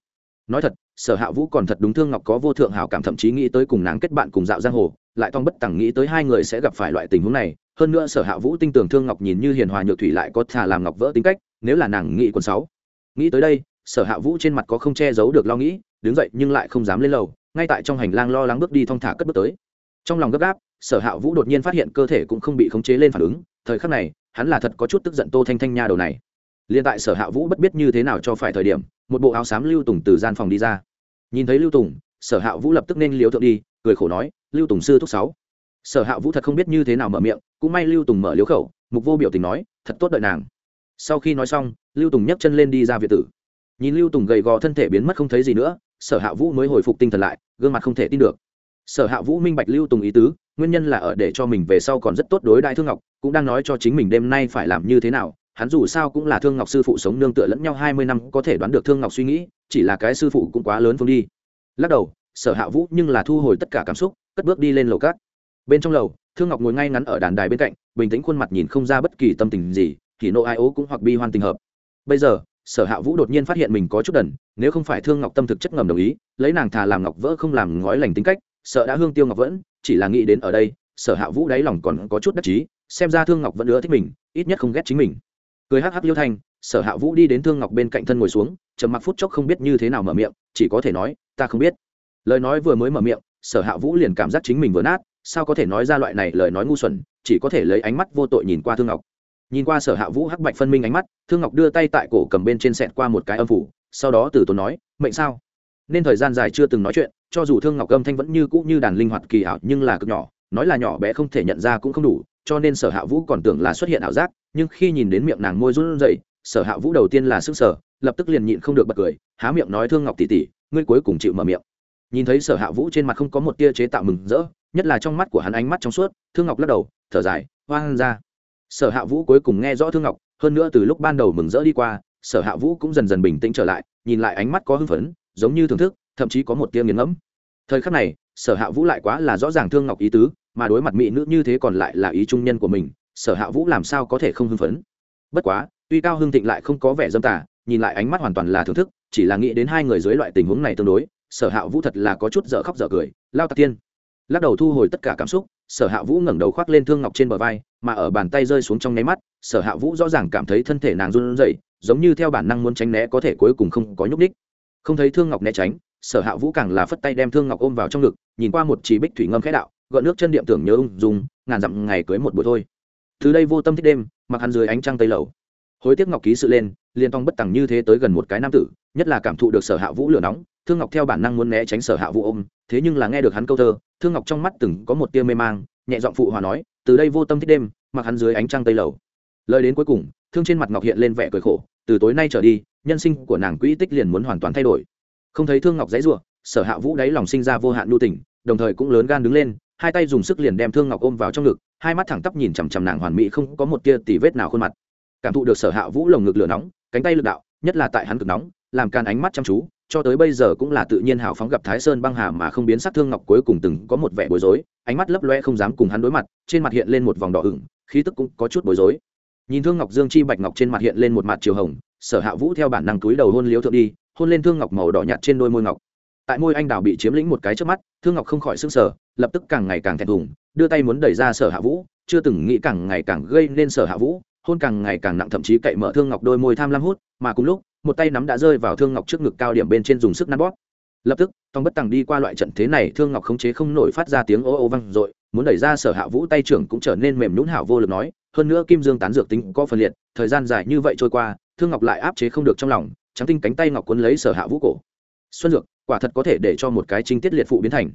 S1: Nói thật, sở hạ vũ còn thật đúng thương ngọc có vô thượng hảo cảm thậm chí nghĩ tới cùng nàng kết bạn cùng dạo giang hồ, lại thong bất tẳng nghĩ tới hai người sẽ gặp phải loại tình huống này. Hơn nữa sở hạ vũ tin tưởng thương ngọc nhìn như hiền hòa nhược thủy lại có thà làm ngọc vỡ tính cách, nếu là nàng nghĩ quần sáu. Nghĩ tới đây, sở hạ vũ trên mặt có không che giấu được lo nghĩ, đứng dậy nhưng lại không dám lên lầu, ngay tại trong hành lang lo lắng bước đi thong thả cất bước tới. Trong lòng gấp gáp sở hạ vũ đột nhiên phát hiện cơ thể cũng không bị khống chế lên phản ứng, thời khắc này, hắn là thật có chút tức giận tô thanh thanh nha đầu này. Liền tại sở hạ vũ bất biết như thế nào cho phải thời điểm, một bộ áo xám lưu tùng từ gian phòng đi ra. Nhìn thấy lưu tùng, sở hạ vũ lập tức nên liếu thượng đi, cười khổ nói, lưu tùng sư thúc sáu. Sở hạ vũ thật không biết như thế nào mở miệng, cũng may lưu tùng mở liếu khẩu, mục vô biểu tình nói, thật tốt đợi nàng. Sau khi nói xong, lưu tùng nhấc chân lên đi ra việt tử. Nhìn lưu tùng gầy gò thân thể biến mất không thấy gì nữa, sở hạ vũ mới hồi phục tinh thần lại, gương mặt không thể tin được sở hạ vũ minh bạch lưu tùng ý tứ, nguyên nhân là ở để cho mình về sau còn rất tốt đối đại thương ngọc, cũng đang nói cho chính mình đêm nay phải làm như thế nào, hắn dù sao cũng là thương ngọc sư phụ sống nương tựa lẫn nhau hai mươi năm, có thể đoán được thương ngọc suy nghĩ, chỉ là cái sư phụ cũng quá lớn phương đi. Lắc đầu, sở hạ vũ nhưng là thu hồi tất cả cảm xúc, cất bước đi lên lầu cát. Bên trong lầu, thương ngọc ngồi ngay ngắn ở đàn đài bên cạnh, bình tĩnh khuôn mặt nhìn không ra bất kỳ tâm tình gì, thì nộ ai ố cũng hoặc bi hoan tình hợp. Bây giờ, sở hạ vũ đột nhiên phát hiện mình có chút đần, nếu không phải thương ngọc tâm thực chất ngầm đồng ý, lấy nàng thà làm ngọc vỡ không làm ngói lành tính cách sợ đã hương tiêu ngọc vẫn, chỉ là nghĩ đến ở đây, sở hạ vũ đáy lòng còn có chút đắc chí, xem ra thương ngọc vẫn ưa thích mình, ít nhất không ghét chính mình. Cười hắc hắc liêu thanh, sở hạ vũ đi đến thương ngọc bên cạnh thân ngồi xuống, trầm mặc phút chốc không biết như thế nào mở miệng, chỉ có thể nói, ta không biết. Lời nói vừa mới mở miệng, sở hạ vũ liền cảm giác chính mình vừa nát, sao có thể nói ra loại này lời nói ngu xuẩn, chỉ có thể lấy ánh mắt vô tội nhìn qua thương ngọc. Nhìn qua sở hạ vũ hắc bạch phân minh ánh mắt, thương ngọc đưa tay tại cổ cầm bên trên sẹt qua một cái âm phủ, sau đó từ tốn nói, mệnh sao? Nên thời gian dài chưa từng nói chuyện, cho dù thương ngọc âm thanh vẫn như cũ như đàn linh hoạt kỳ ảo, nhưng là cực nhỏ, nói là nhỏ bé không thể nhận ra cũng không đủ, cho nên sở hạ vũ còn tưởng là xuất hiện ảo giác, nhưng khi nhìn đến miệng nàng môi run rẩy, sở hạ vũ đầu tiên là sức sở lập tức liền nhịn không được bật cười, há miệng nói, thương ngọc tỷ tỷ, ngươi cuối cùng chịu mở miệng. Nhìn thấy sở hạ vũ trên mặt không có một tia chế tạo mừng rỡ, nhất là trong mắt của hắn ánh mắt trong suốt, thương ngọc lắc đầu, thở dài hoang ra. Sở hạ vũ cuối cùng nghe rõ thương ngọc, hơn nữa từ lúc ban đầu mừng rỡ đi qua, sở hạ vũ cũng dần dần bình tĩnh trở lại, nhìn lại ánh mắt có hưng phấn giống như thưởng thức, thậm chí có một tia nghiền ngẫm. Thời khắc này, sở hạ vũ lại quá là rõ ràng thương ngọc ý tứ, mà đối mặt mỹ nữ như thế còn lại là ý trung nhân của mình, sở hạ vũ làm sao có thể không hưng phấn? Bất quá, tuy cao hưng thịnh lại không có vẻ dâm tả nhìn lại ánh mắt hoàn toàn là thưởng thức, chỉ là nghĩ đến hai người dưới loại tình huống này tương đối, sở hạ vũ thật là có chút dở khóc dở cười, lao tạc tiên. Lắc đầu thu hồi tất cả cảm xúc, sở hạ vũ ngẩng đầu khoác lên thương ngọc trên bờ vai, mà ở bàn tay rơi xuống trong nháy mắt, sở hạ vũ rõ ràng cảm thấy thân thể nàng run rẩy, giống như theo bản năng muốn tránh né có thể cuối cùng không có nhúc ních không thấy thương ngọc né tránh, sở hạ vũ càng là phất tay đem thương ngọc ôm vào trong ngực, nhìn qua một chỉ bích thủy ngâm khẽ đạo gọn nước chân điệm tưởng nhớ ung dùng ngàn dặm ngày cưới một buổi thôi. Từ đây vô tâm thích đêm, mặc hắn dưới ánh trăng tây lầu. Hối tiếc ngọc ký sự lên liên tông bất tằng như thế tới gần một cái nam tử, nhất là cảm thụ được sở hạ vũ lửa nóng, thương ngọc theo bản năng muốn né tránh sở hạ vũ ôm, thế nhưng là nghe được hắn câu thơ, thương ngọc trong mắt từng có một tia mê mang, nhẹ giọng phụ hòa nói, từ đây vô tâm thích đêm, mặc hắn dưới ánh trăng tây lầu. Lời đến cuối cùng, thương trên mặt ngọc hiện lên vẻ cười khổ, từ tối nay trở đi nhân sinh của nàng quỹ tích liền muốn hoàn toàn thay đổi. Không thấy thương ngọc dãy ruộng sở hạ vũ đáy lòng sinh ra vô hạn nhu tình, đồng thời cũng lớn gan đứng lên, hai tay dùng sức liền đem thương ngọc ôm vào trong ngực, hai mắt thẳng tắp nhìn chằm chằm nàng hoàn mỹ không có một tia tì vết nào khuôn mặt. Cảm thụ được sở hạ vũ lồng ngực lửa nóng, cánh tay lực đạo, nhất là tại hắn cực nóng, làm can ánh mắt chăm chú, cho tới bây giờ cũng là tự nhiên hào phóng gặp thái sơn băng hà mà không biến sắc thương ngọc cuối cùng từng có một vẻ bối rối, ánh mắt lấp loe không dám cùng hắn đối mặt, trên mặt hiện lên một vòng đỏ ửng, khí tức cũng có chút bối rối. Nhìn thương ngọc dương chi bạch ngọc trên mặt hiện lên một mặt chiều hồng sở hạ vũ theo bản năng túi đầu hôn liếu thượng đi, hôn lên thương ngọc màu đỏ nhạt trên đôi môi ngọc. Tại môi anh đào bị chiếm lĩnh một cái trước mắt, thương ngọc không khỏi s ư n g sở lập tức càng ngày càng thẹn thùng, đưa tay muốn đẩy ra sở hạ vũ, chưa từng nghĩ càng ngày càng gây nên sở hạ vũ, hôn càng ngày càng nặng thậm chí cậy mở thương ngọc đôi môi tham lam hút, mà cùng lúc, một tay nắm đã rơi vào thương ngọc trước ngực cao điểm bên trên dùng sức nắn bóp. Lập tức, tòng bất tằng đi qua loại trận thế này, thương ngọc khống chế không nổi phát ra tiếng ô ô văng r ộ i muốn đẩy ra sở hạ vũ tay trưởng cũng trở nên mềm nhún hảo vô lực nói, hơn nữa kim dương tán dược tính có phần liệt, thời gian dài như vậy trôi qua thương ngọc lại áp chế không được trong lòng, trắng tinh cánh tay ngọc quấn lấy sở hạ vũ cổ. Xuân dược, quả thật có thể để cho một cái trinh tiết liệt phụ biến thành.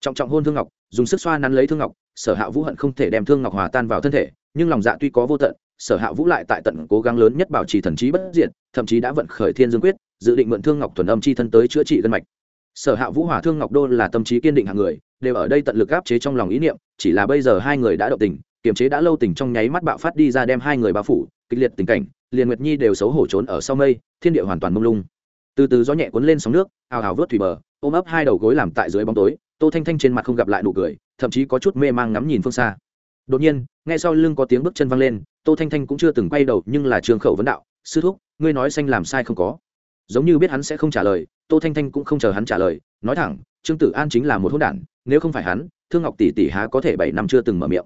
S1: Trọng trọng hôn thương ngọc, dùng sức xoa nắn lấy thương ngọc, sở hạ vũ hận không thể đem thương ngọc hòa tan vào thân thể, nhưng lòng dạ tuy có vô tận, sở hạ vũ lại tại tận cố gắng lớn nhất bảo trì thần trí bất diện thậm chí đã vận khởi thiên dương quyết, dự định mượn thương ngọc thuần âm chi thân tới chữa trị gân mạch. Sở hạ vũ hòa thương ngọc đô là tâm trí kiên định hàng người, đều ở đây tận lực áp chế trong lòng ý niệm, chỉ là bây giờ hai người đã động tình, kiềm chế đã lâu tình trong nháy mắt bạo phát đi ra đem hai người bao phủ, kịch liệt tình cảnh liền nguyệt nhi đều xấu hổ trốn ở sau mây, thiên địa hoàn toàn mông lung. Từ từ gió nhẹ cuốn lên sóng nước, ào ào vớt thủy bờ, ôm ấp hai đầu gối làm tại dưới bóng tối, tô thanh thanh trên mặt không gặp lại nụ cười, thậm chí có chút mê mang ngắm nhìn phương xa. Đột nhiên ngay sau lưng có tiếng bước chân văng lên, tô thanh thanh cũng chưa từng quay đầu nhưng là trường khẩu vấn đạo, sư thúc, ngươi nói xanh làm sai không có. Giống như biết hắn sẽ không trả lời, tô thanh thanh cũng không chờ hắn trả lời, nói thẳng, trương tử an chính là một hôn đản, nếu không phải hắn, thương ngọc tỷ tỷ há có thể bảy năm chưa từng mở miệng.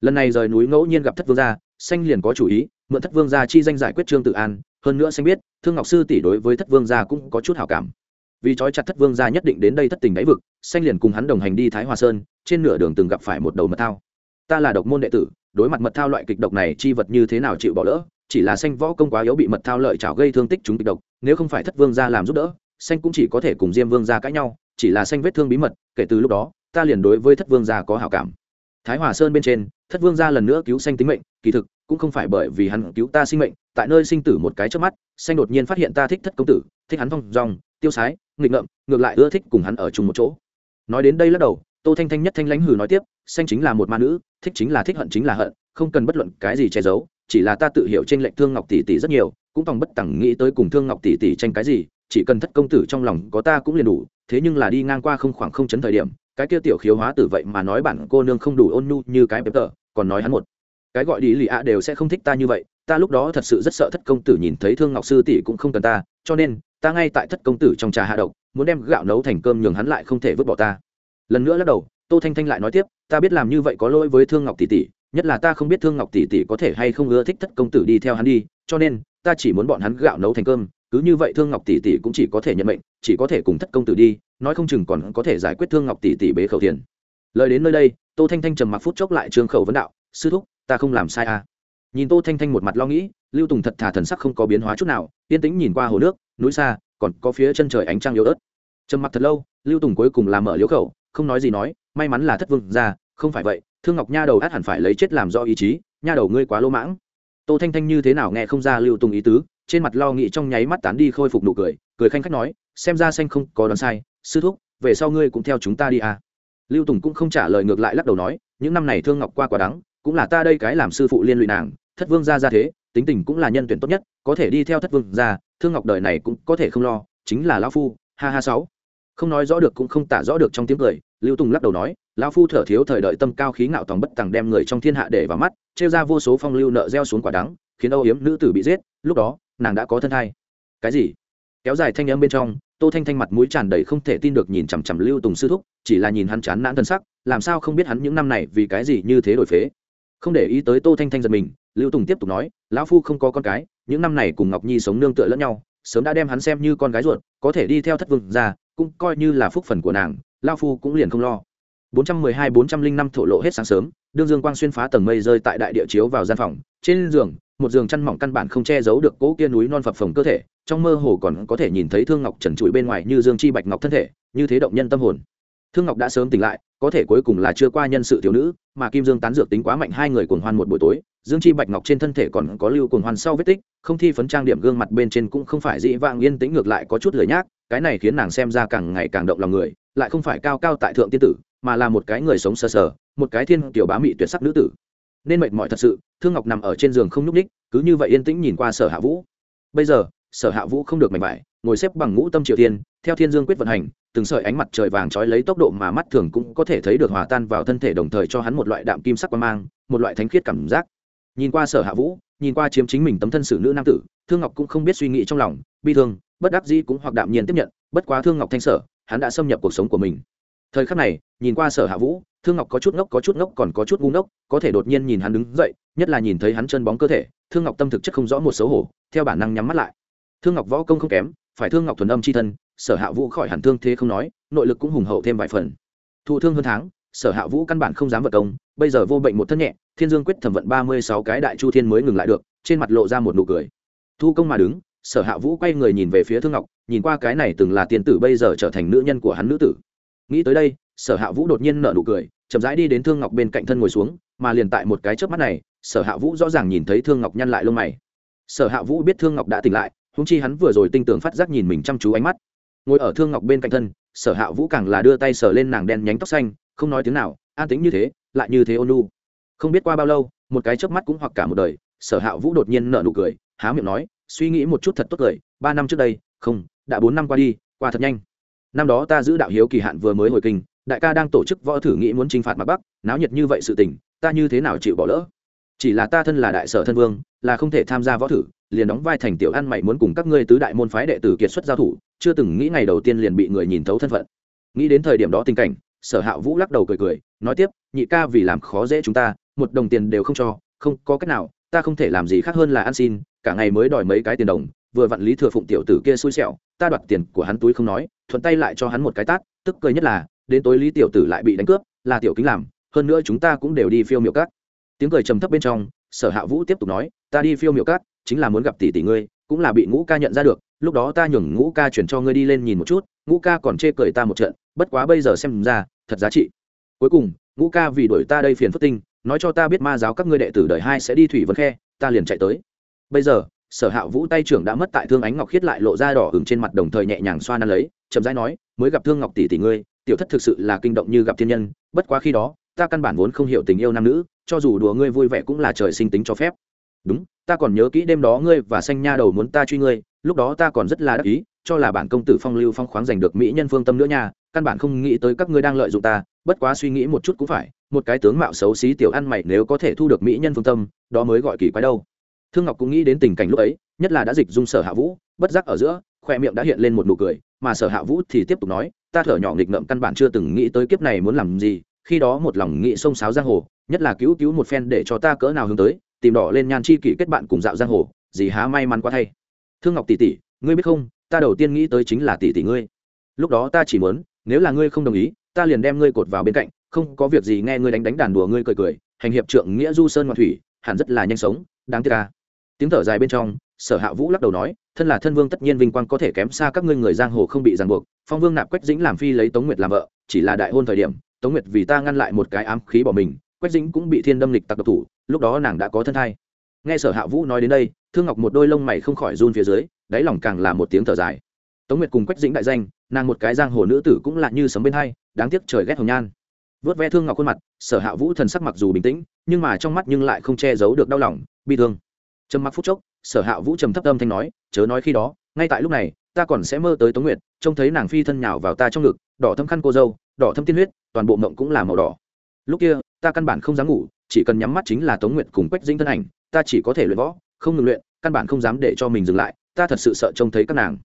S1: Lần này rời núi ngẫu nhiên gặp thất vương gia, xanh liền có chủ ý mượn thất vương gia chi danh giải quyết trương tự an, hơn nữa xanh biết, thương ngọc sư tỷ đối với thất vương gia cũng có chút hảo cảm. Vì trói chặt thất vương gia nhất định đến đây thất tình đáy vực, xanh liền cùng hắn đồng hành đi thái hòa sơn, trên nửa đường từng gặp phải một đầu mật thao. Ta là độc môn đệ tử, đối mặt mật thao loại kịch độc này chi vật như thế nào chịu bỏ lỡ, chỉ là xanh võ công quá yếu bị mật thao lợi chảo gây thương tích chúng kịch độc, nếu không phải thất vương gia làm giúp đỡ, xanh cũng chỉ có thể cùng diêm vương gia cãi nhau, chỉ là xanh vết thương bí mật, kể từ lúc đó, ta liền đối với thất vương gia có hảo cảm. Thái hòa sơn bên trên, thất vương gia lần nữa cứu xanh tính mệnh, kỳ thực cũng không phải bởi vì hắn cứu ta sinh mệnh, tại nơi sinh tử một cái trước mắt, xanh đột nhiên phát hiện ta thích thất công tử, thích hắn thong dong, tiêu sái, nghịch ngợm, ngược lại ưa thích cùng hắn ở chung một chỗ. Nói đến đây lắc đầu, tô thanh thanh nhất thanh lãnh hừ nói tiếp, xanh chính là một ma nữ, thích chính là thích hận chính là hận, không cần bất luận cái gì che giấu, chỉ là ta tự hiểu trên lệnh thương ngọc tỷ tỷ rất nhiều, cũng tòng bất tẳng nghĩ tới cùng thương ngọc tỷ tỷ tranh cái gì, chỉ cần thất công tử trong lòng có ta cũng liền đủ, thế nhưng là đi ngang qua không khoảng không chấn thời điểm, cái kia tiểu khiếu hóa tử vậy mà nói bản cô nương không đủ ôn nhu như cái bếp tờ, còn nói hắn một cái gọi đi lì ạ đều sẽ không thích ta như vậy, ta lúc đó thật sự rất sợ thất công tử nhìn thấy thương ngọc sư tỷ cũng không cần ta, cho nên, ta ngay tại thất công tử trong trà hạ độc, muốn đem gạo nấu thành cơm nhường hắn lại không thể vứt bỏ ta. Lần nữa lắc đầu, tô thanh thanh lại nói tiếp, ta biết làm như vậy có lỗi với thương ngọc tỷ tỷ, nhất là ta không biết thương ngọc tỷ tỷ có thể hay không ưa thích thất công tử đi theo hắn đi, cho nên, ta chỉ muốn bọn hắn gạo nấu thành cơm, cứ như vậy thương ngọc tỷ tỷ cũng chỉ có thể nhận mệnh, chỉ có thể cùng thất công tử đi, nói không chừng còn có thể giải quyết thương ngọc tỷ tỷ bế khẩu tiền lời đến nơi đây, tô thanh thanh trầm mặc phút chốc lại trương khẩu vấn đạo, sư thúc ta không làm sai à. Nhìn tô thanh thanh một mặt lo nghĩ, lưu tùng thật thà thần sắc không có biến hóa chút nào, yên tĩnh nhìn qua hồ nước, núi xa, còn có phía chân trời ánh trăng yếu ớt. Trầm mặc thật lâu, lưu tùng cuối cùng làm mở liễu khẩu, không nói gì nói, may mắn là thất vương ra, không phải vậy, thương ngọc nha đầu át hẳn phải lấy chết làm do ý chí, nha đầu ngươi quá lỗ mãng. Tô thanh thanh như thế nào nghe không ra lưu tùng ý tứ, trên mặt lo nghĩ trong nháy mắt tán đi khôi phục nụ cười cười khanh khách nói, xem ra xanh không có đoán sai, sư thúc, về sau ngươi cũng theo chúng ta đi à. Lưu tùng cũng không trả lời ngược lại lắc đầu nói, những năm này thương ngọc qua quá đắng cũng là ta đây cái làm sư phụ liên lụy nàng, thất vương gia ra thế, tính tình cũng là nhân tuyển tốt nhất, có thể đi theo thất vương gia, thương ngọc đời này cũng có thể không lo, chính là lão phu, ha ha sáu. Không nói rõ được cũng không tả rõ được trong tiếng cười, lưu tùng lắc đầu nói, lão phu thở thiếu thời đợi tâm cao khí ngạo tòng bất tằng đem người trong thiên hạ để vào mắt, trêu ra vô số phong lưu nợ gieo xuống quả đắng, khiến âu yếm nữ tử bị giết, lúc đó, nàng đã có thân thai. Cái gì? Kéo dài thanh âm bên trong, tô thanh thanh mặt mũi tràn đầy không thể tin được nhìn chằm chằm lưu tùng sư thúc, chỉ là nhìn hắn chán nản thân sắc, làm sao không biết hắn những năm này vì cái gì như thế đổi phế không để ý tới tô thanh thanh giật mình, lưu tùng tiếp tục nói, lão phu không có con cái, những năm này cùng ngọc nhi sống nương tựa lẫn nhau, sớm đã đem hắn xem như con gái ruột, có thể đi theo thất vương ra cũng coi như là phúc phần của nàng lao phu cũng liền không lo. 412-405 thổ lộ hết sáng sớm, đương dương quang xuyên phá tầng mây rơi tại đại địa chiếu vào gian phòng, trên giường, một giường chăn mỏng căn bản không che giấu được cỗ kia núi non phập phồng cơ thể, trong mơ hồ còn có thể nhìn thấy thương ngọc trần trụi bên ngoài như dương chi bạch ngọc thân thể, như thế động nhân tâm hồn. Thương ngọc đã sớm tỉnh lại có thể cuối cùng là chưa qua nhân sự thiếu nữ, mà kim dương tán dược tính quá mạnh hai người cuồng hoan một buổi tối, dương chi bạch ngọc trên thân thể còn có lưu cuồng hoan sau vết tích, không thi phấn trang điểm gương mặt bên trên cũng không phải dĩ vang yên tĩnh ngược lại có chút lười nhác, cái này khiến nàng xem ra càng ngày càng động lòng người, lại không phải cao cao tại thượng tiên tử, mà là một cái người sống sờ sờ, một cái thiên tiểu bá mị tuyệt sắc nữ tử. Nên mệt mỏi thật sự, thương ngọc nằm ở trên giường không nhúc ních cứ như vậy yên tĩnh nhìn qua sở hạ vũ. Bây giờ, sở hạ vũ không được mạnh vải ngồi xếp bằng ngũ tâm triều thiên, theo thiên dương quyết vận hành từng sợi ánh mặt trời vàng trói lấy tốc độ mà mắt thường cũng có thể thấy được hòa tan vào thân thể đồng thời cho hắn một loại đạm kim sắc quan mang một loại thánh khiết cảm giác. Nhìn qua sở hạ vũ nhìn qua chiếm chính mình tấm thân xử nữ nam tử thương ngọc cũng không biết suy nghĩ trong lòng bi thương bất đắc dĩ cũng hoặc đạm nhiên tiếp nhận bất quá thương ngọc thanh sở hắn đã xâm nhập cuộc sống của mình. Thời khắc này nhìn qua sở hạ vũ thương ngọc có chút ngốc có chút ngốc còn có chút ngu ngốc có thể đột nhiên nhìn hắn đứng dậy nhất là nhìn thấy hắn chân bóng cơ thể thương ngọc tâm thực chất không rõ một xấu hổ theo bản năng nhắm mắt lại. Thương ngọc võ công không kém phải thương ngọc thuần âm c h i thân, sở hạ vũ khỏi hẳn thương thế không nói, nội lực cũng hùng hậu thêm vài phần. Thụ thương hơn tháng, sở hạ vũ căn bản không dám vật công, bây giờ vô bệnh một thân nhẹ, thiên dương quyết thẩm vận ba mươi sáu cái đại chu thiên mới ngừng lại được, trên mặt lộ ra một nụ cười. Thu công mà đứng, sở hạ vũ quay người nhìn về phía thương ngọc, nhìn qua cái này từng là tiền tử bây giờ trở thành nữ nhân của hắn nữ tử. Nghĩ tới đây, sở hạ vũ đột nhiên nở nụ cười, chậm rãi đi đến thương ngọc bên cạnh thân ngồi xuống, mà liền tại một cái chớp mắt này, sở hạ vũ rõ ràng nhìn thấy thương ngọc nhăn lại lông mày. Sở hạ vũ biết thương ngọc đã tỉnh lại húng chi hắn vừa rồi tinh tường phát giác nhìn mình chăm chú ánh mắt. Ngồi ở thương ngọc bên cạnh thân, sở hạ vũ càng là đưa tay sờ lên nàng đen nhánh tóc xanh, không nói tiếng nào, an tính như thế, lại như thế ôn lu không biết qua bao lâu, một cái chớp mắt cũng hoặc cả một đời, sở hạ vũ đột nhiên nở nụ cười, há miệng nói, suy nghĩ một chút thật tốt cười ba năm trước đây, không, đã bốn năm qua đi, qua thật nhanh. Năm đó ta giữ đạo hiếu kỳ hạn vừa mới hồi kinh, đại ca đang tổ chức võ thử nghĩ muốn chinh phạt mặt bắc, náo nhiệt như vậy sự tình, ta như thế nào chịu bỏ lỡ? Chỉ là ta thân là đại sở thân vương, là không thể tham gia võ thử liền đóng vai thành tiểu ăn mày muốn cùng các ngươi tứ đại môn phái đệ tử kiệt xuất giao thủ, chưa từng nghĩ ngày đầu tiên liền bị người nhìn thấu thân phận. Nghĩ đến thời điểm đó tình cảnh, sở hạ vũ lắc đầu cười cười, nói tiếp, nhị ca vì làm khó dễ chúng ta, một đồng tiền đều không cho, không có cách nào, ta không thể làm gì khác hơn là ăn xin, cả ngày mới đòi mấy cái tiền đồng, vừa vặn lý thừa phụng tiểu tử kia xui xẻo, ta đoạt tiền của hắn túi không nói, thuận tay lại cho hắn một cái tát, tức cười nhất là, đến tối lý tiểu tử lại bị đánh cướp, là tiểu kính làm, hơn nữa chúng ta cũng đều đi phiêu miệu cát. Tiếng cười trầm thấp bên trong, sở hạ vũ tiếp tục nói, ta đi phiêu miệu cát chính là muốn gặp tỷ tỷ ngươi, cũng là bị ngũ ca nhận ra được, lúc đó ta nhường ngũ ca chuyển cho ngươi đi lên nhìn một chút, ngũ ca còn chê cười ta một trận, bất quá bây giờ xem ra, thật giá trị. Cuối cùng, ngũ ca vì đuổi ta đây phiền phất tinh, nói cho ta biết ma giáo các ngươi đệ tử đời hai sẽ đi thủy vân khe, ta liền chạy tới. Bây giờ, sở hạ vũ tay trưởng đã mất tại thương ánh ngọc khiết lại lộ ra đỏ hừng trên mặt đồng thời nhẹ nhàng xoa năn lấy, chậm rãi nói, mới gặp thương ngọc tỷ tỷ ngươi, tiểu thất thực sự là kinh động như gặp thiên nhân, bất quá khi đó, ta căn bản vốn không hiểu tình yêu nam nữ, cho dù đùa ngươi vui vẻ cũng là trời sinh tính cho phép. Đúng ta còn nhớ kỹ đêm đó ngươi và xanh nha đầu muốn ta truy ngươi, lúc đó ta còn rất là đắc ý, cho là bản công tử phong lưu phong khoáng giành được mỹ nhân phương tâm nữa nha, căn bản không nghĩ tới các ngươi đang lợi dụng ta, bất quá suy nghĩ một chút cũng phải, một cái tướng mạo xấu xí tiểu ăn mày nếu có thể thu được mỹ nhân phương tâm, đó mới gọi kỳ quái đâu. Thương ngọc cũng nghĩ đến tình cảnh lúc ấy, nhất là đã dịch dung sở hạ vũ, bất giác ở giữa, khoe miệng đã hiện lên một nụ cười, mà sở hạ vũ thì tiếp tục nói, ta thở nhỏ nghịch ngợm căn bản chưa từng nghĩ tới kiếp này muốn làm gì, khi đó một lòng nghĩ sông sáo giang hồ, nhất là cứu cứu một phen để cho ta cỡ nào hướng tới tìm đỏ lên nhan chi kỷ kết bạn cùng dạo giang hồ, gì há may mắn quá thay. Thương ngọc tỷ tỷ, ngươi biết không, ta đầu tiên nghĩ tới chính là tỷ tỷ ngươi. Lúc đó ta chỉ muốn, nếu là ngươi không đồng ý, ta liền đem ngươi cột vào bên cạnh, không có việc gì nghe ngươi đánh đánh đàn đùa ngươi cười cười, hành hiệp trượng nghĩa du sơn ngoạn thủy, hẳn rất là nhanh sống, đáng tiếc ta. Tiếng thở dài bên trong, sở hạ vũ lắc đầu nói, thân là thân vương tất nhiên vinh quang có thể kém xa các ngươi người giang hồ không bị ràng buộc, phong vương nạp quách dĩnh làm phi lấy tống nguyệt làm vợ, chỉ là đại hôn thời điểm, tống nguyệt vì ta ngăn lại một cái ám khí bỏ mình quách dĩnh cũng bị thiên đâm lịch tặc độc thủ, lúc đó nàng đã có thân thai. Nghe sở hạ vũ nói đến đây, thương ngọc một đôi lông mày không khỏi run phía dưới, đáy lòng càng là một tiếng thở dài. Tống nguyệt cùng quách dĩnh đại danh, nàng một cái giang hồ nữ tử cũng là như sấm bên hai, đáng tiếc trời ghét hồng nhan. Vớt ve thương ngọc khuôn mặt, sở hạ vũ thần sắc mặc dù bình tĩnh, nhưng mà trong mắt nhưng lại không che giấu được đau lòng, bi thương. Trầm mặc phút chốc, sở hạ vũ trầm thấp âm thanh nói, chớ nói khi đó, ngay tại lúc này, ta còn sẽ mơ tới tống nguyệt, trông thấy nàng phi thân nhào vào ta trong ngực, đỏ thâm khăn cô dâu, đỏ thâm tiên huyết, toàn bộ mộng cũng là màu đỏ. Lúc kia ta căn bản không dám ngủ chỉ cần nhắm mắt chính là tống nguyện cùng quách dinh thân ảnh ta chỉ có thể luyện võ không ngừng luyện căn bản không dám để cho mình dừng lại ta thật sự sợ trông thấy các nàng.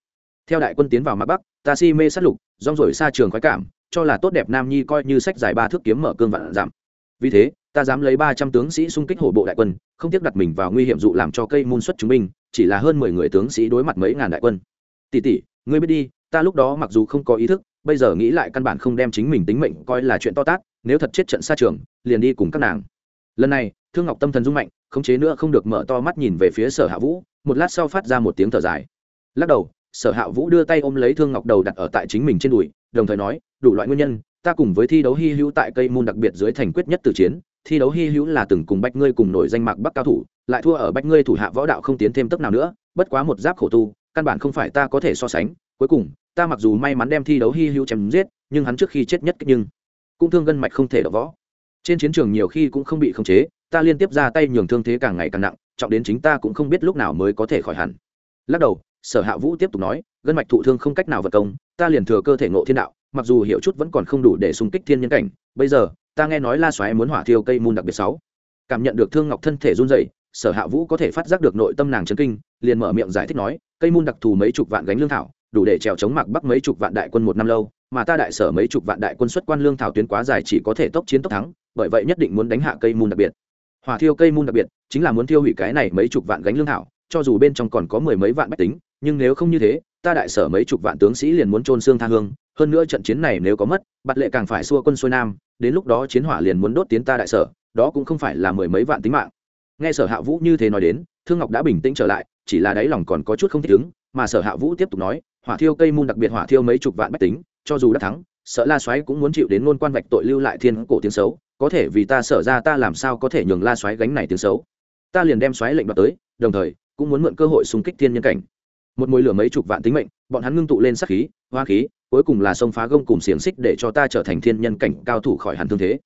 S1: Theo đại quân tiến vào mặt bắc ta si mê sát lục rong rổi xa trường khoái cảm cho là tốt đẹp nam nhi coi như sách dài ba thước kiếm mở cương vạn giảm. Vì thế ta dám lấy ba trăm tướng sĩ xung kích hổ bộ đại quân không tiếc đặt mình vào nguy hiểm dụ làm cho cây môn xuất chúng minh, chỉ là hơn mười người tướng sĩ đối mặt mấy ngàn đại quân. Tỷ tỷ ngươi biết đi ta lúc đó mặc dù không có ý thức bây giờ nghĩ lại căn bản không đem chính mình tính mệnh coi là chuyện to tát nếu thật chết trận xa trường, liền đi cùng các nàng. Lần này, thương ngọc tâm thần rung mạnh, khống chế nữa không được mở to mắt nhìn về phía sở hạ vũ, một lát sau phát ra một tiếng thở dài. Lắc đầu, sở hạ vũ đưa tay ôm lấy thương ngọc đầu đặt ở tại chính mình trên đùi, đồng thời nói, đủ loại nguyên nhân, ta cùng với thi đấu hy hữu tại cây môn đặc biệt dưới thành quyết nhất từ chiến, thi đấu hy hữu là từng cùng bách ngươi cùng nổi danh mạc bắc cao thủ, lại thua ở bách ngươi thủ hạ võ đạo không tiến thêm tốc nào nữa, bất quá một giáp khổ tu, căn bản không phải ta có thể so sánh. Cuối cùng, ta mặc dù may mắn đem thi đấu hy hữu chém giết, nhưng hắn trước khi chết nhất nhưng cũng thương gân mạch không thể đỡ võ. Trên chiến trường nhiều khi cũng không bị khống chế, ta liên tiếp ra tay nhường thương thế càng ngày càng nặng, trọng đến chính ta cũng không biết lúc nào mới có thể khỏi hẳn. Lắc đầu, sở hạ vũ tiếp tục nói, gân mạch thụ thương không cách nào vật công, ta liền thừa cơ thể ngộ thiên đạo, mặc dù hiểu chút vẫn còn không đủ để xung kích thiên nhân cảnh, bây giờ, ta nghe nói la xoáy muốn hỏa thiêu cây môn đặc biệt sáu. Cảm nhận được thương ngọc thân thể run rẩy, sở hạ vũ có thể phát giác được nội tâm nàng chấn kinh, liền mở miệng giải thích nói, cây môn đặc thù mấy chục vạn gánh lương thảo, đủ để trèo chống mặc bắc mấy chục vạn đại quân một năm lâu mà ta đại sở mấy chục vạn đại quân xuất quan lương thảo tuyến quá dài chỉ có thể tốc chiến tốc thắng, bởi vậy nhất định muốn đánh hạ cây môn đặc biệt. Hỏa thiêu cây môn đặc biệt, chính là muốn thiêu hủy cái này mấy chục vạn gánh lương thảo, cho dù bên trong còn có mười mấy vạn bách tính, nhưng nếu không như thế, ta đại sở mấy chục vạn tướng sĩ liền muốn trôn xương tha hương, hơn nữa trận chiến này nếu có mất, bạt lệ càng phải xua quân xuôi nam, đến lúc đó chiến hỏa liền muốn đốt tiến ta đại sở, đó cũng không phải là mười mấy vạn tính mạng. Nghe sở hạ vũ như thế nói đến, thương ngọc đã bình tĩnh trở lại, chỉ là đáy lòng còn có chút không thích ứng, mà sở hạ vũ tiếp tục nói, hỏa thiêu cây môn đặc biệt hỏa thiêu mấy chục vạn bách tính cho dù đã thắng, sợ la xoáy cũng muốn chịu đến ngôn quan vạch tội lưu lại thiên cổ tiếng xấu, có thể vì ta sở ra ta làm sao có thể nhường la xoáy gánh này tiếng xấu. Ta liền đem xoáy lệnh đoạt tới, đồng thời, cũng muốn mượn cơ hội xung kích thiên nhân cảnh. Một mùi lửa mấy chục vạn tính mệnh, bọn hắn ngưng tụ lên sắc khí, hoa khí, cuối cùng là sông phá gông cùng xiềng xích để cho ta trở thành thiên nhân cảnh cao thủ khỏi hẳn thương thế.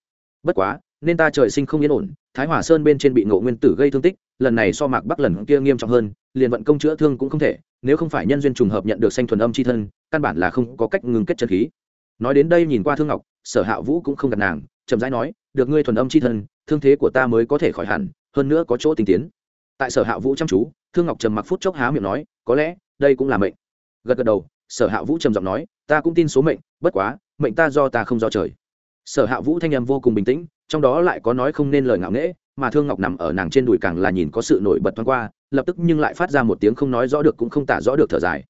S1: Bất quá nên ta trời sinh không yên ổn, thái hòa sơn bên trên bị ngộ nguyên tử gây thương tích, lần này so mạc bắc lần kia nghiêm trọng hơn, liền vận công chữa thương cũng không thể, nếu không phải nhân duyên trùng hợp nhận được sanh thuần âm c h i thân, căn bản là không có cách ngừng kết chân khí. Nói đến đây nhìn qua thương ngọc, sở hạ vũ cũng không gặp nàng, chậm rãi nói, được ngươi thuần âm c h i thân, thương thế của ta mới có thể khỏi hẳn, hơn nữa có chỗ tinh tiến. Tại sở hạ vũ chăm chú, thương ngọc trầm mặc phút chốc há miệng nói, có lẽ, đây cũng là mệnh. Gật gật đầu, sở hạ vũ trầm giọng nói, ta cũng tin số mệnh, bất quá, mệnh ta do ta không do trời. Sở hạ vũ thanh âm vô cùng bình tĩnh trong đó lại có nói không nên lời ngạo nghễ, mà thương ngọc nằm ở nàng trên đùi càng là nhìn có sự nổi bật thoáng qua, lập tức nhưng lại phát ra một tiếng không nói rõ được cũng không tả rõ được thở dài.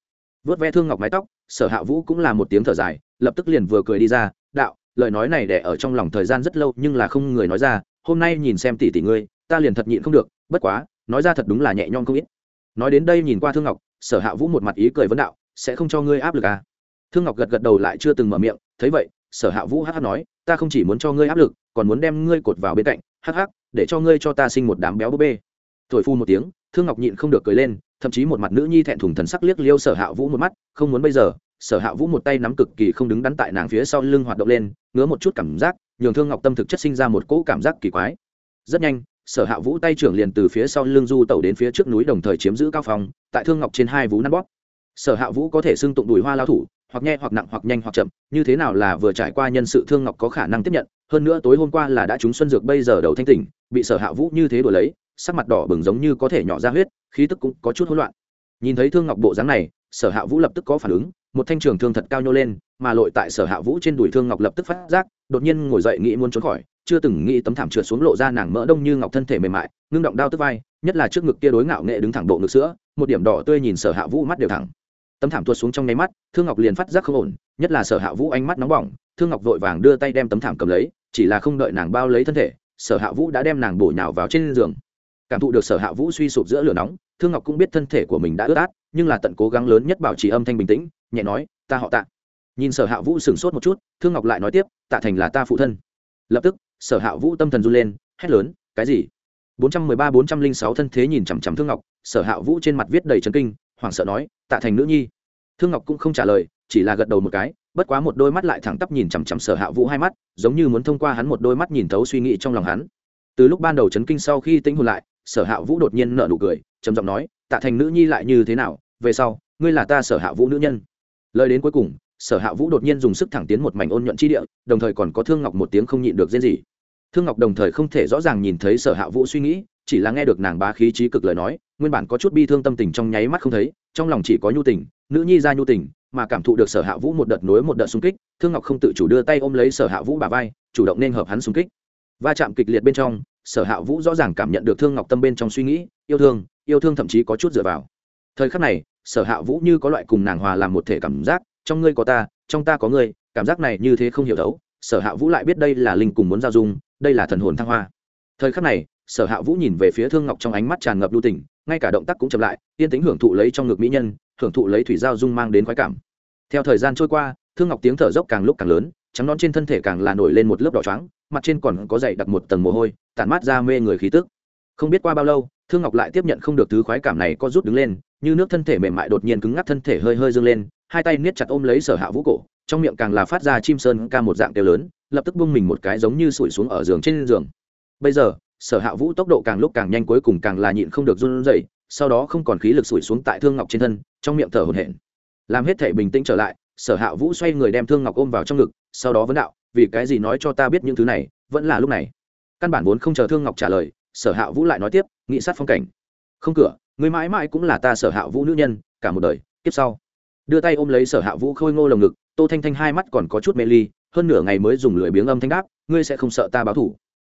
S1: Vớt ve thương ngọc mái tóc, sở hạ vũ cũng là một tiếng thở dài, lập tức liền vừa cười đi ra, đạo, lời nói này để ở trong lòng thời gian rất lâu nhưng là không người nói ra, hôm nay nhìn xem tỷ tỷ ngươi, ta liền thật nhịn không được, bất quá, nói ra thật đúng là nhẹ nhõm không ít. Nói đến đây nhìn qua thương ngọc, sở hạ vũ một mặt ý cười vấn đạo, sẽ không cho ngươi áp lực à? Thương ngọc gật gật đầu lại chưa từng mở miệng, thấy vậy, sở hạ vũ hát nói, ta không chỉ muốn cho ngươi áp lực còn muốn đem ngươi cột vào bên cạnh, hắc hắc, để cho ngươi cho ta sinh một đám béo búp bê. Thổi phu một tiếng, thương ngọc nhịn không được cười lên, thậm chí một mặt nữ nhi thẹn thùng thần sắc liếc liêu sở hạ vũ một mắt, không muốn bây giờ, sở hạ vũ một tay nắm cực kỳ không đứng đắn tại nàng phía sau lưng hoạt động lên, ngứa một chút cảm giác, nhường thương ngọc tâm thực chất sinh ra một cỗ cảm giác kỳ quái. Rất nhanh, sở hạ vũ tay trưởng liền từ phía sau lưng du tẩu đến phía trước núi đồng thời chiếm giữ cao phòng tại thương ngọc trên hai vú nắn bóp. Sở hạ vũ có thể xưng tụng đùi hoa lao thủ, hoặc nhẹ hoặc nặng hoặc nhanh hoặc chậm, như thế nào là vừa trải qua nhân sự thương ngọc có khả năng tiếp nhận hơn nữa tối hôm qua là đã trúng xuân dược bây giờ đầu thanh tỉnh, bị sở hạ vũ như thế đổi lấy, sắc mặt đỏ bừng giống như có thể nhỏ ra huyết, khí tức cũng có chút hỗn loạn. Nhìn thấy thương ngọc bộ dáng này, sở hạ vũ lập tức có phản ứng, một thanh trường thương thật cao nhô lên, mà lội tại sở hạ vũ trên đùi thương ngọc lập tức phát giác, đột nhiên ngồi dậy nghĩ muốn trốn khỏi, chưa từng nghĩ tấm thảm trượt xuống lộ ra nàng mỡ đông như ngọc thân thể mềm mại, ngưng động đau tức vai, nhất là trước ngực kia đối ngạo nghệ đứng thẳng bộ ngực sữa, một điểm đỏ tươi nhìn sở hạ vũ mắt đều thẳng. Tấm thảm tuột xuống trong nháy mắt, thương ngọc liền phát giác không ổn, nhất là sở hạ vũ ánh mắt nóng bỏng thương ngọc vội vàng đưa tay đem tấm thảm cầm lấy, chỉ là không đợi nàng bao lấy thân thể, sở hạ vũ đã đem nàng bổ nhào vào trên giường. Cảm thụ được sở hạ vũ suy sụp giữa lửa nóng, thương ngọc cũng biết thân thể của mình đã ướt át, nhưng là tận cố gắng lớn nhất bảo trì âm thanh bình tĩnh, nhẹ nói, ta họ tạ. Nhìn sở hạ vũ sửng sốt một chút, thương ngọc lại nói tiếp, tạ thành là ta phụ thân. Lập tức, sở hạ vũ tâm thần run lên, hét lớn, cái gì? 413-406 thân thế nhìn chằm chằm thương ngọc, sở hạ vũ trên mặt viết đầy trấn kinh, hoảng sợ nói, tạ thành nữ nhi. Thương ngọc cũng không trả lời, chỉ là gật đầu một cái bất quá một đôi mắt lại thẳng tắp nhìn chằm chằm sở hạ vũ hai mắt, giống như muốn thông qua hắn một đôi mắt nhìn thấu suy nghĩ trong lòng hắn. Từ lúc ban đầu chấn kinh sau khi tính hồn lại, sở hạ vũ đột nhiên nở nụ cười, trầm giọng nói, tạ thành nữ nhi lại như thế nào? Về sau, ngươi là ta sở hạ vũ nữ nhân. Lời đến cuối cùng, sở hạ vũ đột nhiên dùng sức thẳng tiến một mảnh ôn nhuận chi địa, đồng thời còn có thương ngọc một tiếng không nhịn được riêng gì thương ngọc đồng thời không thể rõ ràng nhìn thấy sở hạ vũ suy nghĩ, chỉ là nghe được nàng bá khí trí cực lời nói, nguyên bản có chút bi thương tâm tình trong nháy mắt không thấy, trong lòng chỉ có nhu tình, nữ nhi ra nhu tình mà cảm thụ được sở hạ vũ một đợt nối một đợt xung kích, thương ngọc không tự chủ đưa tay ôm lấy sở hạ vũ bà vai, chủ động nên hợp hắn xung kích. Va chạm kịch liệt bên trong, sở hạ vũ rõ ràng cảm nhận được thương ngọc tâm bên trong suy nghĩ, yêu thương yêu thương thậm chí có chút dựa vào. Thời khắc này, sở hạ vũ như có loại cùng nàng hòa làm một thể cảm giác, trong ngươi có ta, trong ta có ngươi, cảm giác này như thế không hiểu đấu sở hạ vũ lại biết đây là linh cùng muốn giao dung, đây là thần hồn thăng hoa. Thời khắc này, sở hạ vũ nhìn về phía thương ngọc trong ánh mắt tràn ngập lưu tình, ngay cả động tác cũng chậm lại, yên tính hưởng thụ lấy trong ngực mỹ nhân, hưởng thụ lấy thủy giao dung mang đến khoái cảm theo thời gian trôi qua, thương ngọc tiếng thở dốc càng lúc càng lớn, trắng non trên thân thể càng là nổi lên một lớp đỏ trắng mặt trên còn có dày đặt một tầng mồ hôi, tản mát ra mê người khí tức. Không biết qua bao lâu, thương ngọc lại tiếp nhận không được thứ khoái cảm này có rút đứng lên, như nước thân thể mềm mại đột nhiên cứng ngắc thân thể hơi hơi dâng lên, hai tay niết chặt ôm lấy sở hạ vũ cổ, trong miệng càng là phát ra chim sơn ca một dạng kêu lớn, lập tức bung mình một cái giống như sủi xuống ở giường trên giường. Bây giờ, sở hạ vũ tốc độ càng lúc càng nhanh cuối cùng càng là nhịn không được run rẩy, sau đó không còn khí lực sủi xuống tại thương ngọc trên thân, trong miệng thở hổn hển làm hết thể bình tĩnh trở lại, sở hạ vũ xoay người đem thương ngọc ôm vào trong ngực, sau đó vấn đạo, vì cái gì nói cho ta biết những thứ này, vẫn là lúc này? Căn bản vốn không chờ thương ngọc trả lời, sở hạ vũ lại nói tiếp, nghị sát phong cảnh. Không cửa người mãi mãi cũng là ta sở hạ vũ nữ nhân, cả một đời tiếp sau. Đưa tay ôm lấy sở hạ vũ khôi ngô lồng ngực, tô thanh thanh hai mắt còn có chút mê ly, hơn nửa ngày mới dùng lưỡi biếng âm thanh đáp, ngươi sẽ không sợ ta báo thủ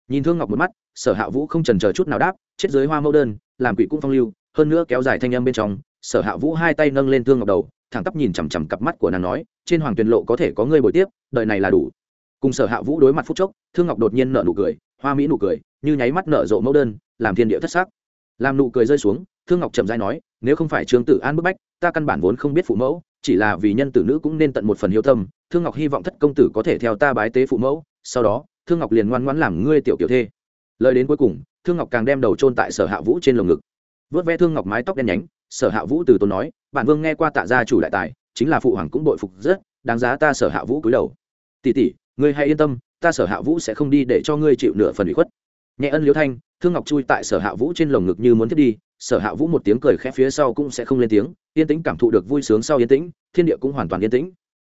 S1: nhìn thương ngọc một mắt, sở hạ vũ không trần chờ chút nào đáp, chết dưới hoa mẫu đơn, làm quỷ cũng phong lưu. Hơn nữa kéo dài thanh âm bên trong, sở hạ vũ hai tay nâng lên thương ngọc đầu thẳng tắp nhìn chằm chằm cặp mắt của nàng nói, trên hoàng tuyền lộ có thể có ngươi bồi tiếp đợi này là đủ. Cùng sở hạ vũ đối mặt phút chốc, thương ngọc đột nhiên nở nụ cười, hoa mỹ nụ cười, như nháy mắt nở rộ mẫu đơn, làm thiên địa thất sắc. Làm nụ cười rơi xuống, thương ngọc chậm dai nói, nếu không phải trương tử an bức bách, ta căn bản vốn không biết phụ mẫu, chỉ là vì nhân tử nữ cũng nên tận một phần hiếu tâm. Thương ngọc hy vọng thất công tử có thể theo ta bái tế phụ mẫu, sau đó, thương ngọc liền ngoan ngoãn làm ngươi tiểu kiểu thê. Lời đến cuối cùng, thương ngọc càng đem đầu chôn tại sở hạ vũ trên lồng ngực. Vớt ve thương ngọc mái tóc đen nhánh, sở hạ vũ từ tốn nói bản vương nghe qua tạ gia chủ đại tài, chính là phụ hoàng cũng bội phục rất, đáng giá ta sở hạ vũ cúi đầu. Tỷ tỷ, ngươi hãy yên tâm, ta sở hạ vũ sẽ không đi để cho ngươi chịu nửa phần ủy khuất. Nhẹ ân liễu thanh, thương ngọc chui tại sở hạ vũ trên lồng ngực như muốn thiết đi, sở hạ vũ một tiếng cười khẽ phía sau cũng sẽ không lên tiếng, yên tĩnh cảm thụ được vui sướng sau yên tĩnh, thiên địa cũng hoàn toàn yên tĩnh.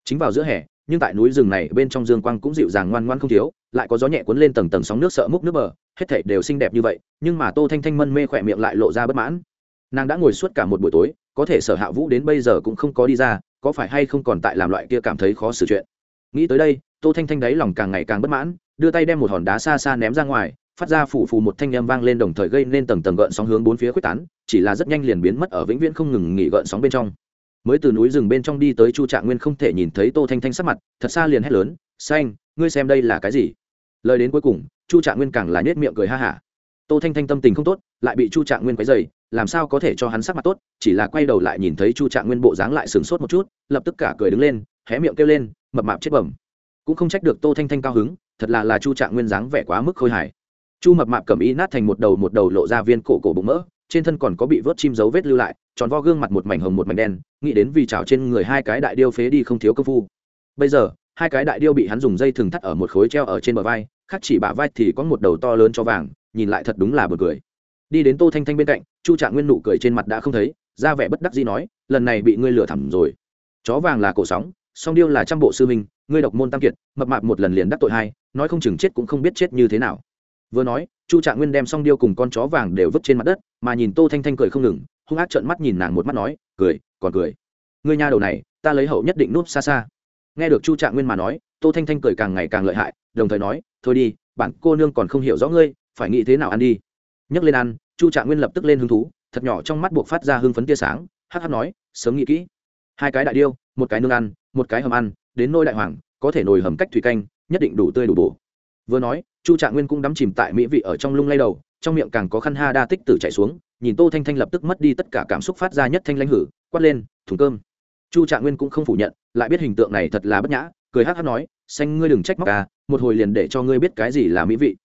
S1: Chính vào giữa hè, nhưng tại núi rừng này bên trong dương quang cũng dịu dàng ngoan ngoan không thiếu, lại có gió nhẹ cuốn lên tầng tầng sóng nước sợ múc nước bờ, hết thảy đều xinh đẹp như vậy, nhưng mà tô thanh thanh mân mê khỏe miệng lại lộ ra bất mãn. Nàng đã ngồi suốt cả một buổi tối có thể sở hạ vũ đến bây giờ cũng không có đi ra, có phải hay không còn tại làm loại kia cảm thấy khó xử chuyện? Nghĩ tới đây, tô thanh thanh đáy lòng càng ngày càng bất mãn, đưa tay đem một hòn đá xa xa ném ra ngoài, phát ra phủ phù một thanh â m vang lên đồng thời gây nên tầng tầng gợn sóng hướng bốn phía quyết tán, chỉ là rất nhanh liền biến mất ở vĩnh viễn không ngừng nghỉ gợn sóng bên trong. Mới từ núi rừng bên trong đi tới chu trạng nguyên không thể nhìn thấy tô thanh thanh sắc mặt, thật xa liền hét lớn, xanh, ngươi xem đây là cái gì? Lời đến cuối cùng, chu trạng nguyên càng là nhét miệng cười ha hả tô thanh thanh tâm tình không tốt, lại bị chu trạng nguyên quấy dày làm sao có thể cho hắn sắc mặt tốt, chỉ là quay đầu lại nhìn thấy chu trạng nguyên bộ dáng lại sửng sốt một chút, lập tức cả cười đứng lên, hé miệng kêu lên, mập mạp chết bẩm. Cũng không trách được tô thanh thanh cao hứng, thật là là chu trạng nguyên dáng vẻ quá mức khôi hài. Chu mập mạp cầm y nát thành một đầu một đầu lộ ra viên cổ cổ bụng mỡ, trên thân còn có bị vớt chim dấu vết lưu lại, tròn vo gương mặt một mảnh hồng một mảnh đen, nghĩ đến vì trào trên người hai cái đại điêu phế đi không thiếu công phu. Bây giờ, hai cái đại điêu bị hắn dùng dây thừng thắt ở một khối treo ở trên bờ vai, khác chỉ bả vai thì có một đầu to lớn cho vàng nhìn lại thật đúng là bật cười. Đi đến tô thanh thanh bên cạnh, chu trạng nguyên nụ cười trên mặt đã không thấy, ra vẻ bất đắc gì nói, lần này bị ngươi lừa thẳm rồi. Chó vàng là cổ sóng, song điêu là trăm bộ sư minh ngươi độc môn tam kiệt, mập mạp một lần liền đắc tội hai, nói không chừng chết cũng không biết chết như thế nào. Vừa nói, chu trạng nguyên đem song điêu cùng con chó vàng đều vứt trên mặt đất, mà nhìn tô thanh thanh cười không ngừng, hung ác trợn mắt nhìn nàng một mắt nói, cười, còn cười. Ngươi nha đầu này, ta lấy hậu nhất định núp xa xa. Nghe được chu trạng nguyên mà nói, tô thanh thanh cười càng ngày càng lợi hại, đồng thời nói, thôi đi, bản cô nương còn không hiểu rõ ngươi phải nghĩ thế nào ăn đi. Nhấc lên ăn, chu trạng nguyên lập tức lên hứng thú, thật nhỏ trong mắt buộc phát ra hưng phấn tia sáng, hắc hắc nói, sớm nghĩ kỹ. Hai cái đại điêu, một cái nương ăn, một cái hầm ăn, đến nôi đại hoàng, có thể nồi hầm cách thủy canh, nhất định đủ tươi đủ bổ. Vừa nói, chu trạng nguyên cũng đắm chìm tại mỹ vị ở trong lung lay đầu, trong miệng càng có khăn ha đa tích tử chạy xuống, nhìn tô thanh thanh lập tức mất đi tất cả cảm xúc phát ra nhất thanh lãnh hử, quát lên, thùng cơm. Chu trạng nguyên cũng không phủ nhận, lại biết hình tượng này thật là bất nhã, cười hát hát nói, xanh ngươi đừng trách móc ca một hồi liền để cho ngươi biết cái gì là mỹ vị.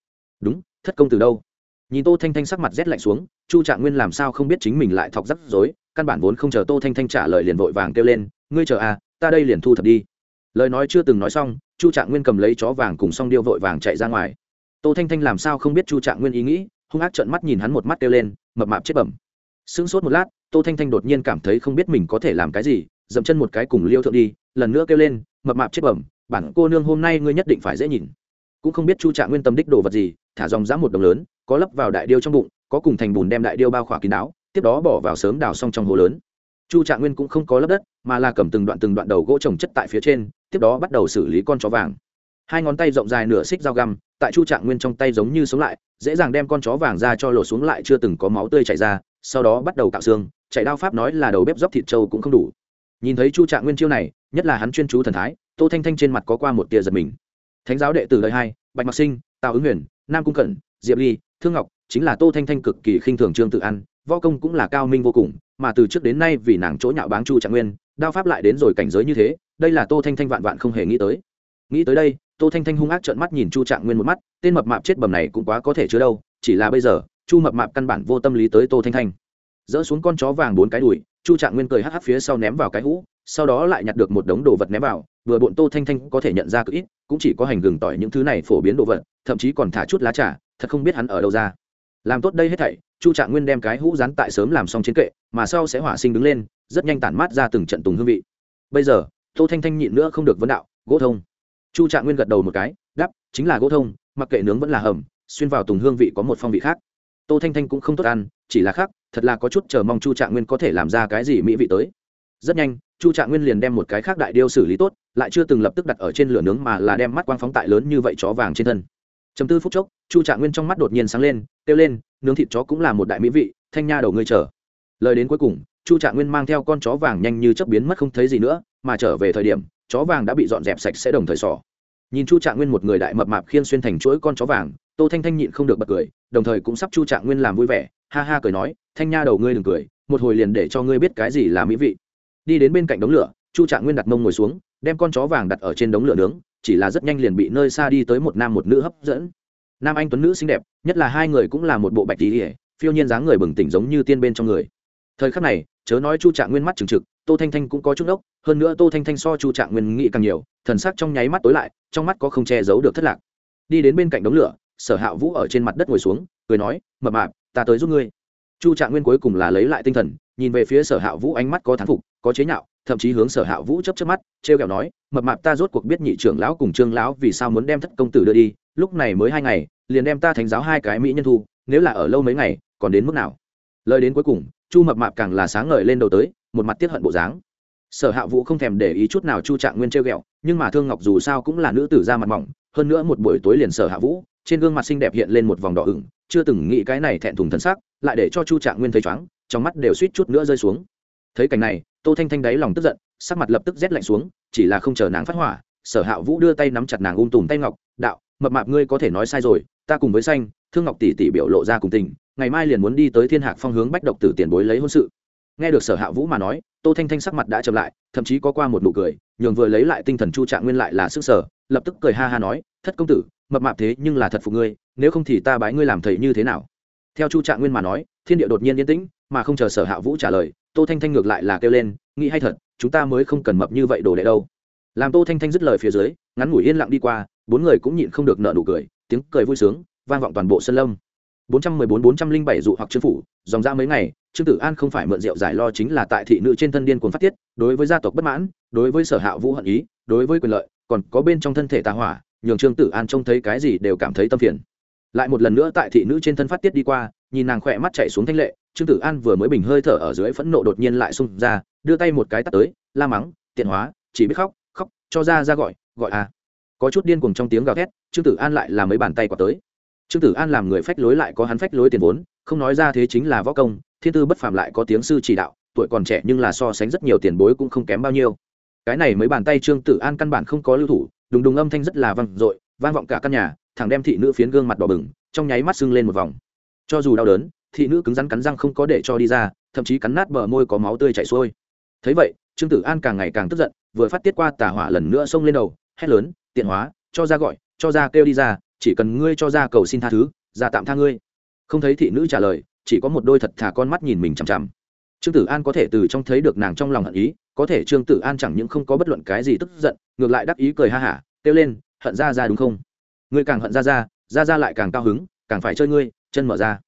S1: Đúng thất công từ đâu? Nhìn tô thanh thanh sắc mặt rét lạnh xuống, chu trạng nguyên làm sao không biết chính mình lại thọc rắc rối, căn bản vốn không chờ tô thanh thanh trả lời liền vội vàng kêu lên, ngươi chờ à ta đây liền thu thập đi. Lời nói chưa từng nói xong, chu trạng nguyên cầm lấy chó vàng cùng s điêu vội vàng chạy ra ngoài. Tô thanh thanh làm sao không biết chu trạng nguyên ý nghĩ, hung ác trợn mắt nhìn hắn một mắt kêu lên, mập mạp chết bẩm. Sững sốt một lát, tô thanh thanh đột nhiên cảm thấy không biết mình có thể làm cái gì, dậm chân một cái cùng liêu thượng đi, lần nữa kêu lên, mập mạp chết bẩm, bản cô nương hôm nay ngươi nhất định phải dễ nhìn cũng không biết chu trạng nguyên tâm đích đồ vật gì, thả dòng dã một đồng lớn, có lấp vào đại điêu trong bụng, có cùng thành bùn đem đại điêu bao khỏa kín đáo, tiếp đó bỏ vào sớm đào xong trong hồ lớn. Chu trạng nguyên cũng không có lấp đất, mà là cầm từng đoạn từng đoạn đầu gỗ trồng chất tại phía trên, tiếp đó bắt đầu xử lý con chó vàng. Hai ngón tay rộng dài nửa xích dao găm, tại chu trạng nguyên trong tay giống như sống lại, dễ dàng đem con chó vàng ra cho lột xuống lại chưa từng có máu tươi chảy ra, sau đó bắt đầu cạo xương chạy đao pháp nói là đầu bếp dốc thịt trâu cũng không đủ. Nhìn thấy chu trạng nguyên chiêu này, nhất là hắn chuyên chú thần thái, tô thanh thanh trên mặt có qua một tia giật mình thánh giáo đệ tử đời hai, bạch mặc sinh, tào ứng huyền, nam cung cẩn, diệp ly, thương ngọc, chính là tô thanh thanh cực kỳ khinh thường trương tự ăn võ công cũng là cao minh vô cùng, mà từ trước đến nay vì nàng chỗ nhạo báng chu trạng nguyên, đao pháp lại đến rồi cảnh giới như thế, đây là tô thanh thanh vạn vạn không hề nghĩ tới. Nghĩ tới đây, tô thanh thanh hung ác trợn mắt nhìn chu trạng nguyên một mắt, tên mập mạp chết bầm này cũng quá có thể chứa đâu, chỉ là bây giờ, chu mập mạp căn bản vô tâm lý tới tô thanh thanh. Dỡ xuống con chó vàng bốn cái đùi, chu trạng nguyên cười hắc hắc phía sau ném vào cái hũ, sau đó lại nhặt được một đống đồ vật ném vào vừa bọn tô thanh thanh có thể nhận ra cực ít, cũng chỉ có hành gừng tỏi những thứ này phổ biến đồ vật, thậm chí còn thả chút lá trà, thật không biết hắn ở đâu ra. Làm tốt đây hết thảy, chu trạng nguyên đem cái hũ rán tại sớm làm xong trên kệ, mà sau sẽ hỏa sinh đứng lên, rất nhanh tản mát ra từng trận tùng hương vị. Bây giờ, tô thanh thanh nhịn nữa không được vấn đạo, gỗ thông. Chu trạng nguyên gật đầu một cái đắp chính là gỗ thông, mặc kệ nướng vẫn là hầm, xuyên vào tùng hương vị có một phong vị khác. Tô thanh thanh cũng không tốt ăn, chỉ là khác, thật là có chút chờ mong chu trạng nguyên có thể làm ra cái gì mỹ vị tới. Rất nhanh chu trạng nguyên liền đem một cái khác đại điêu xử lý tốt, lại chưa từng lập tức đặt ở trên lửa nướng mà là đem mắt quang phóng tại lớn như vậy chó vàng trên thân. Chấm tư phút chốc, chu trạng nguyên trong mắt đột nhiên sáng lên, kêu lên, nướng thịt chó cũng là một đại mỹ vị, thanh nha đầu ngươi chờ. Lời đến cuối cùng, chu trạng nguyên mang theo con chó vàng nhanh như chấp biến mất không thấy gì nữa, mà trở về thời điểm, chó vàng đã bị dọn dẹp sạch sẽ đồng thời sỏ nhìn chu trạng nguyên một người đại mập mạp khiên xuyên thành chuỗi con chó vàng, tô thanh thanh nhịn không được bật cười, đồng thời cũng sắp chu trạng nguyên làm vui vẻ, ha ha cười nói, thanh nha đầu ngươi đừng cười, một hồi liền để cho ngươi biết cái gì là mỹ vị đi đến bên cạnh đống lửa, chu trạng nguyên đặt mông ngồi xuống, đem con chó vàng đặt ở trên đống lửa nướng, chỉ là rất nhanh liền bị nơi xa đi tới một nam một nữ hấp dẫn. Nam anh tuấn nữ xinh đẹp, nhất là hai người cũng là một bộ bạch tí ỉa phiêu nhiên dáng người bừng tỉnh giống như tiên bên trong người. Thời khắc này, chớ nói chu trạng nguyên mắt trừng trực, tô thanh thanh cũng có chút ốc hơn nữa tô thanh thanh so chu trạng nguyên nghĩ càng nhiều, thần sắc trong nháy mắt tối lại, trong mắt có không che giấu được thất lạc. Đi đến bên cạnh đống lửa, sở hạ vũ ở trên mặt đất ngồi xuống, cười nói, mập mạp, ta tới giúp ngươi. Chu trạng nguyên cuối cùng là lấy lại tinh thần, nhìn về phía sở hạ vũ ánh mắt có thán phục có chế nhạo, thậm chí hướng sở hạ vũ chấp chấp mắt t r e o kẹo nói, mập mạp ta rốt cuộc biết nhị trưởng lão cùng trương lão vì sao muốn đem thất công tử đưa đi, lúc này mới hai ngày, liền đem ta thánh giáo hai cái mỹ nhân thu, nếu là ở lâu mấy ngày, còn đến mức nào? Lời đến cuối cùng, chu mập mạp càng là sáng ngời lên đầu tới, một mặt tiết hận bộ dáng. Sở hạ vũ không thèm để ý chút nào chu trạng nguyên treo ghẹo, nhưng mà thương ngọc dù sao cũng là nữ tử da mặt mỏng, hơn nữa một buổi tối liền sở hạ vũ, trên gương mặt xinh đẹp hiện lên một vòng đỏ ửng, chưa từng nghĩ cái này thẹn thùng thân xác lại để cho chu trạng nguyên thấy chóng trong mắt đều suýt chút nữa rơi xuống thấy cảnh này, tô thanh thanh đáy lòng tức giận, sắc mặt lập tức rét lạnh xuống, chỉ là không chờ nàng phát hỏa, sở hạ vũ đưa tay nắm chặt nàng ung tùm tay ngọc, đạo, mập mạp ngươi có thể nói sai rồi, ta cùng với xanh thương ngọc tỷ tỷ biểu lộ ra cùng tình, ngày mai liền muốn đi tới thiên hạc phong hướng bách độc tử tiền bối lấy hôn sự. Nghe được sở hạ vũ mà nói, tô thanh thanh sắc mặt đã chậm lại, thậm chí có qua một nụ cười, nhường vừa lấy lại tinh thần chu trạng nguyên lại là sức sở lập tức cười ha ha nói, thất công tử, mập mạp thế nhưng là thật phục ngươi, nếu không thì ta bái ngươi làm thầy như thế nào? Theo chu trạng nguyên mà nói thiên địa đột nhiên yên tĩnh, mà không chờ sở hạ vũ trả lời, tô thanh thanh ngược lại là kêu lên, nghĩ hay thật, chúng ta mới không cần mập như vậy đồ đệ đâu. Làm tô thanh thanh dứt lời phía dưới, ngắn ngủi yên lặng đi qua, bốn người cũng nhịn không được nợ nụ cười, tiếng cười vui sướng, vang vọng toàn bộ sân lâm. 414-407 dụ hoặc chư phủ, dòng ra mấy ngày, trương tử an không phải mượn rượu giải lo chính là tại thị nữ trên thân điên cuồng phát tiết, đối với gia tộc bất mãn, đối với sở hạ vũ hận ý, đối với quyền lợi, còn có bên trong thân thể tà hỏa, nhường trương tử an trông thấy cái gì đều cảm thấy tâm phiền. Lại một lần nữa tại thị nữ trên thân phát tiết đi qua nhìn nàng khỏe mắt chạy xuống thanh lệ, trương tử an vừa mới bình hơi thở ở dưới phẫn nộ đột nhiên lại xung ra, đưa tay một cái tắt tới, la mắng, tiện hóa, chỉ biết khóc khóc, cho ra ra gọi gọi à. Có chút điên cuồng trong tiếng gào thét, trương tử an lại làm mấy bàn tay quả tới. Trương tử an làm người phách lối lại có hắn phách lối tiền vốn, không nói ra thế chính là võ công, thiên tư bất phàm lại có tiếng sư chỉ đạo, tuổi còn trẻ nhưng là so sánh rất nhiều tiền bối cũng không kém bao nhiêu. Cái này mấy bàn tay trương tử an căn bản không có lưu thủ, đùng đùng âm thanh rất là vang dội, vang vọng cả căn nhà thằng đem thị nữ phiến gương mặt đỏ bừng, trong nháy mắt sưng lên một vòng cho dù đau đớn, thị nữ cứng rắn cắn răng không có để cho đi ra, thậm chí cắn nát bờ môi có máu tươi chảy xuôi. Thấy vậy, trương tử an càng ngày càng tức giận, vừa phát tiết qua tà hỏa lần nữa xông lên đầu, hét lớn, tiện hóa, cho ra gọi, cho ra kêu đi ra, chỉ cần ngươi cho ra cầu xin tha thứ, ra tạm tha ngươi. Không thấy thị nữ trả lời, chỉ có một đôi thật thà con mắt nhìn mình chằm chằm. Trương tử an có thể từ trong thấy được nàng trong lòng hận ý, có thể trương tử an chẳng những không có bất luận cái gì tức giận, ngược lại đắc ý cười ha hả, kêu lên, hận ra ra đúng không? Ngươi càng hận ra ra ra ra lại càng cao hứng, càng phải chơi ngươi chân mở ra.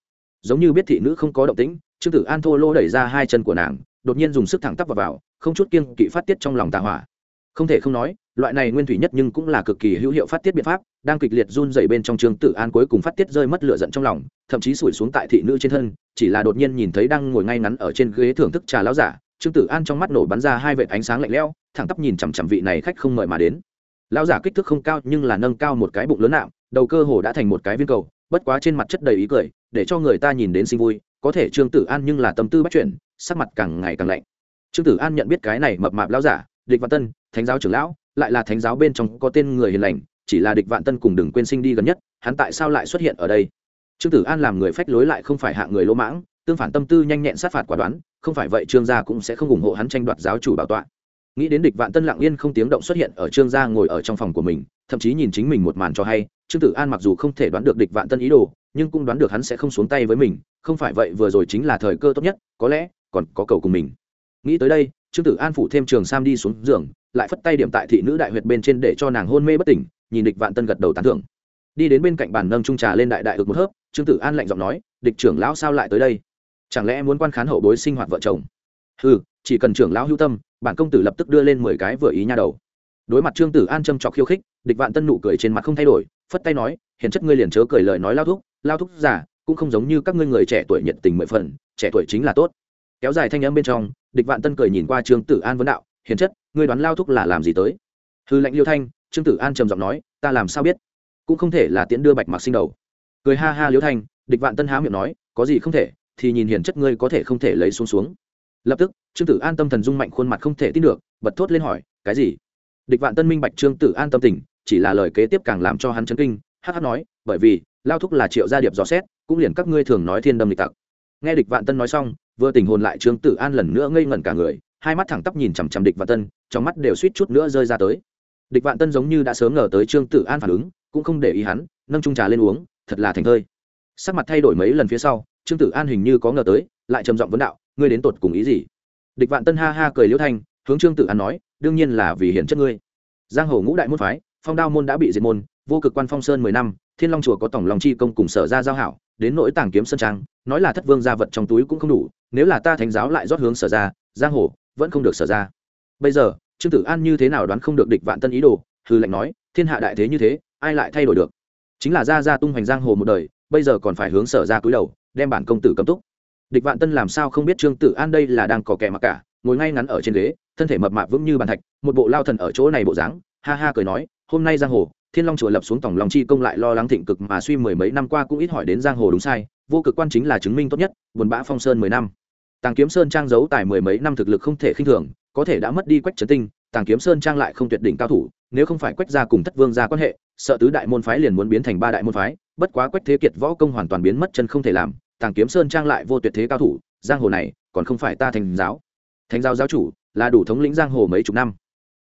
S1: Giống như biết thị nữ không có động tĩnh trương tử an thô lô đẩy ra hai chân của nàng đột nhiên dùng sức thẳng tắp vào, vào không chút kiên kỵ phát tiết trong lòng tà hỏa. Không thể không nói loại này nguyên thủy nhất nhưng cũng là cực kỳ hữu hiệu phát tiết biện pháp đang kịch liệt run dày bên trong trương tử an cuối cùng phát tiết rơi mất lửa giận trong lòng thậm chí sủi xuống tại thị nữ trên thân chỉ là đột nhiên nhìn thấy đang ngồi ngay ngắn ở trên ghế thưởng thức trà lão giả trương tử an trong mắt nổ bắn ra hai vệt ánh sáng lạnh lẽo thẳng tắp nhìn chằm chằm vị này khách không mời mà đến. Lão giả kích thước không cao nhưng là nâng cao một cái bụng lớn nạm đầu cơ hồ đã thành một cái viên cầu bất quá trên mặt chất đầy ý cười, để cho người ta nhìn đến sinh vui, có thể trương tử an nhưng là tâm tư bắt chuyển sắc mặt càng ngày càng lạnh. Trương tử an nhận biết cái này mập mạp lão giả, địch văn tân, thánh giáo trưởng lão, lại là thánh giáo bên trong có tên người hiền lành, chỉ là địch vạn tân cùng đừng quên sinh đi gần nhất, hắn tại sao lại xuất hiện ở đây? Trương tử an làm người phách lối lại không phải hạ người lỗ mãng, tương phản tâm tư nhanh nhẹn sát phạt quả đoán, không phải vậy trương gia cũng sẽ không ủng hộ hắn tranh đoạt giáo chủ bảo tọa nghĩ đến địch vạn tân lặng yên không tiếng động xuất hiện ở trương gia ngồi ở trong phòng của mình, thậm chí nhìn chính mình một màn cho hay, trương tử an mặc dù không thể đoán được địch vạn tân ý đồ, nhưng cũng đoán được hắn sẽ không xuống tay với mình, không phải vậy vừa rồi chính là thời cơ tốt nhất, có lẽ còn có cầu cùng mình. Nghĩ tới đây, trương tử an phủ thêm trường sam đi xuống giường, lại phất tay điểm tại thị nữ đại huyệt bên trên để cho nàng hôn mê bất tỉnh, nhìn địch vạn tân gật đầu tán thưởng. Đi đến bên cạnh bàn nâng trung trà lên đại đại ực một hớp, trương tử an lạnh giọng nói, địch trưởng lão sao lại tới đây? Chẳng lẽ muốn quan khán hậu bối sinh hoạt vợ chồng? Ừ chỉ cần trưởng lão hữu tâm, bản công tử lập tức đưa lên mười cái vừa ý nha đầu. Đối mặt trương tử an châm trọc khiêu khích, địch vạn tân nụ cười trên mặt không thay đổi, phất tay nói, hiền chất ngươi liền chớ cười lời nói lao thúc lao thúc giả cũng không giống như các ngươi người trẻ tuổi nhiệt tình mười phần, trẻ tuổi chính là tốt. Kéo dài thanh âm bên trong, địch vạn tân cười nhìn qua trương tử an vấn đạo, hiền chất, ngươi đoán lao thúc là làm gì tới? Hư lệnh liêu thanh, trương tử an trầm giọng nói, ta làm sao biết? Cũng không thể là tiễn đưa bạch mặc sinh đầu. Cười ha ha liêu thanh, địch vạn tân há miệng nói, có gì không thể, thì nhìn hiền chất ngươi có thể không thể lấy xuống xuống lập tức, trương tử an tâm thần dung mạnh khuôn mặt không thể tin được, bật thốt lên hỏi, cái gì? Địch vạn tân minh bạch trương tử an tâm tình, chỉ là lời kế tiếp càng làm cho hắn chấn kinh hh nói, bởi vì, lao thúc là triệu gia điệp dò xét, cũng liền các ngươi thường nói thiên đâm lịch tặc. Nghe địch vạn tân nói xong, vừa tình hồn lại trương tử an lần nữa ngây ngẩn cả người, hai mắt thẳng tắp nhìn chằm chằm địch vạn tân, trong mắt đều suýt chút nữa rơi ra tới. Địch vạn tân giống như đã sớm ngờ tới trương tử an phản ứng, cũng không để ý hắn, nâng trung trà lên uống, thật là thành thơi. Sắc mặt thay đổi mấy lần phía sau, trương tử an hình như có ngờ tới, lại trầm giọng vấn đạo ngươi đến tột cùng ý gì? Địch vạn tân ha ha cười liễu thanh, hướng trương tử an nói, đương nhiên là vì hiện chất ngươi. Giang hồ ngũ đại môn phái, phong đao môn đã bị diệt môn, vô cực quan phong sơn mười năm, thiên long chùa có tổng lòng chi công cùng sở ra giao hảo, đến nỗi tàng kiếm sơn trang, nói là thất vương gia vật trong túi cũng không đủ, nếu là ta thánh giáo lại rót hướng sở ra, giang hồ vẫn không được sở ra. Bây giờ, trương tử an như thế nào đoán không được địch vạn tân ý đồ hư lệnh nói, thiên hạ đại thế như thế, ai lại thay đổi được? Chính là ra ra tung hoành giang hồ một đời, bây giờ còn phải hướng sở ra cúi đầu, đem bản công tử cấm túc địch vạn tân làm sao không biết trương tử an đây là đang có kẻ mặc cả, ngồi ngay ngắn ở trên ghế, thân thể mập mạp vững như bàn thạch, một bộ lao thần ở chỗ này bộ dáng, ha ha cười nói, hôm nay giang hồ, thiên long chùa lập xuống tổng lòng chi công lại lo lắng thịnh cực mà suy mười mấy năm qua cũng ít hỏi đến giang hồ đúng sai, vô cực quan chính là chứng minh tốt nhất, buồn bã phong sơn mười năm. Tàng kiếm sơn trang giấu tài mười mấy năm thực lực không thể khinh thường, có thể đã mất đi quách trấn tinh, tàng kiếm sơn trang lại không tuyệt đỉnh cao thủ, nếu không phải quách gia cùng thất vương gia quan hệ, sợ tứ đại môn phái liền muốn biến thành ba đại môn phái, bất quá quách thế kiệt võ công hoàn toàn biến mất chân không thể làm tàng kiếm sơn trang lại vô tuyệt thế cao thủ, giang hồ này còn không phải ta thành giáo. Thánh giáo giáo chủ là đủ thống lĩnh giang hồ mấy chục năm.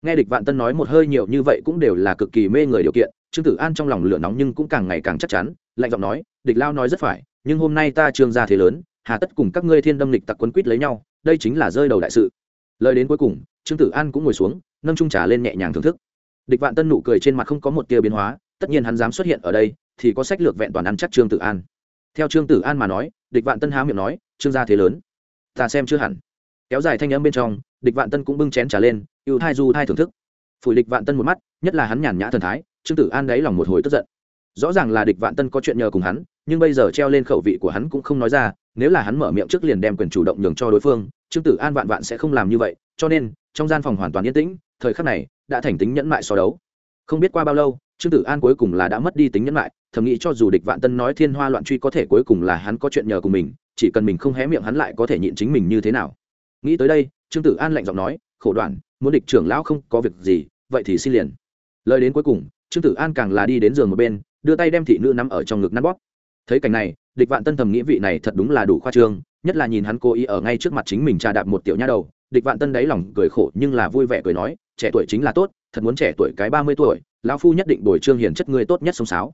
S1: Nghe địch vạn tân nói một hơi nhiều như vậy cũng đều là cực kỳ mê người điều kiện, trương tử an trong lòng lửa nóng nhưng cũng càng ngày càng chắc chắn, lạnh giọng nói, địch lao nói rất phải, nhưng hôm nay ta trương gia thế lớn, hà tất cùng các ngươi thiên đâm lịch tặc quân quýt lấy nhau, đây chính là rơi đầu đại sự. Lời đến cuối cùng, trương tử an cũng ngồi xuống, nâng trung trà lên nhẹ nhàng thưởng thức. Địch vạn tân nụ cười trên mặt không có một tia biến hóa, tất nhiên hắn dám xuất hiện ở đây, thì có sách lược vẹn toàn ăn chắc trương tử an theo trương tử an mà nói, địch vạn tân há miệng nói, trương gia thế lớn, ta xem chưa hẳn. Kéo dài thanh âm bên trong, địch vạn tân cũng bưng chén trà lên, ưu thai du thai thưởng thức. Phủi địch vạn tân một mắt, nhất là hắn nhàn nhã thần thái, trương tử an đáy lòng một hồi tức giận. Rõ ràng là địch vạn tân có chuyện nhờ cùng hắn, nhưng bây giờ treo lên khẩu vị của hắn cũng không nói ra, nếu là hắn mở miệng trước liền đem quyền chủ động nhường cho đối phương, trương tử an vạn vạn sẽ không làm như vậy, cho nên, trong gian phòng hoàn toàn yên tĩnh, thời khắc này, đã thành tính nhẫn mại so đấu. Không biết qua bao lâu, trương tử an cuối cùng là đã mất đi tính nhẫn mại thầm nghĩ cho dù địch vạn tân nói thiên hoa loạn truy có thể cuối cùng là hắn có chuyện nhờ cùng mình, chỉ cần mình không hé miệng hắn lại có thể nhịn chính mình như thế nào. Nghĩ tới đây, trương tử an lạnh giọng nói, khổ đoạn, muốn địch trưởng lão không có việc gì, vậy thì xin liền. Lời đến cuối cùng, trương tử an càng là đi đến giường một bên, đưa tay đem thị nữ nắm ở trong ngực nắn bóp. Thấy cảnh này, địch vạn tân thầm nghĩ vị này thật đúng là đủ khoa trương, nhất là nhìn hắn cố ý ở ngay trước mặt chính mình trà đạp một tiểu nha đầu, địch vạn tân đáy lòng cười khổ nhưng là vui vẻ cười nói, trẻ tuổi chính là tốt, thật muốn trẻ tuổi cái ba mươi tuổi, lão phu nhất định bồi trương hiền chất ngươi tốt nhất sông sáo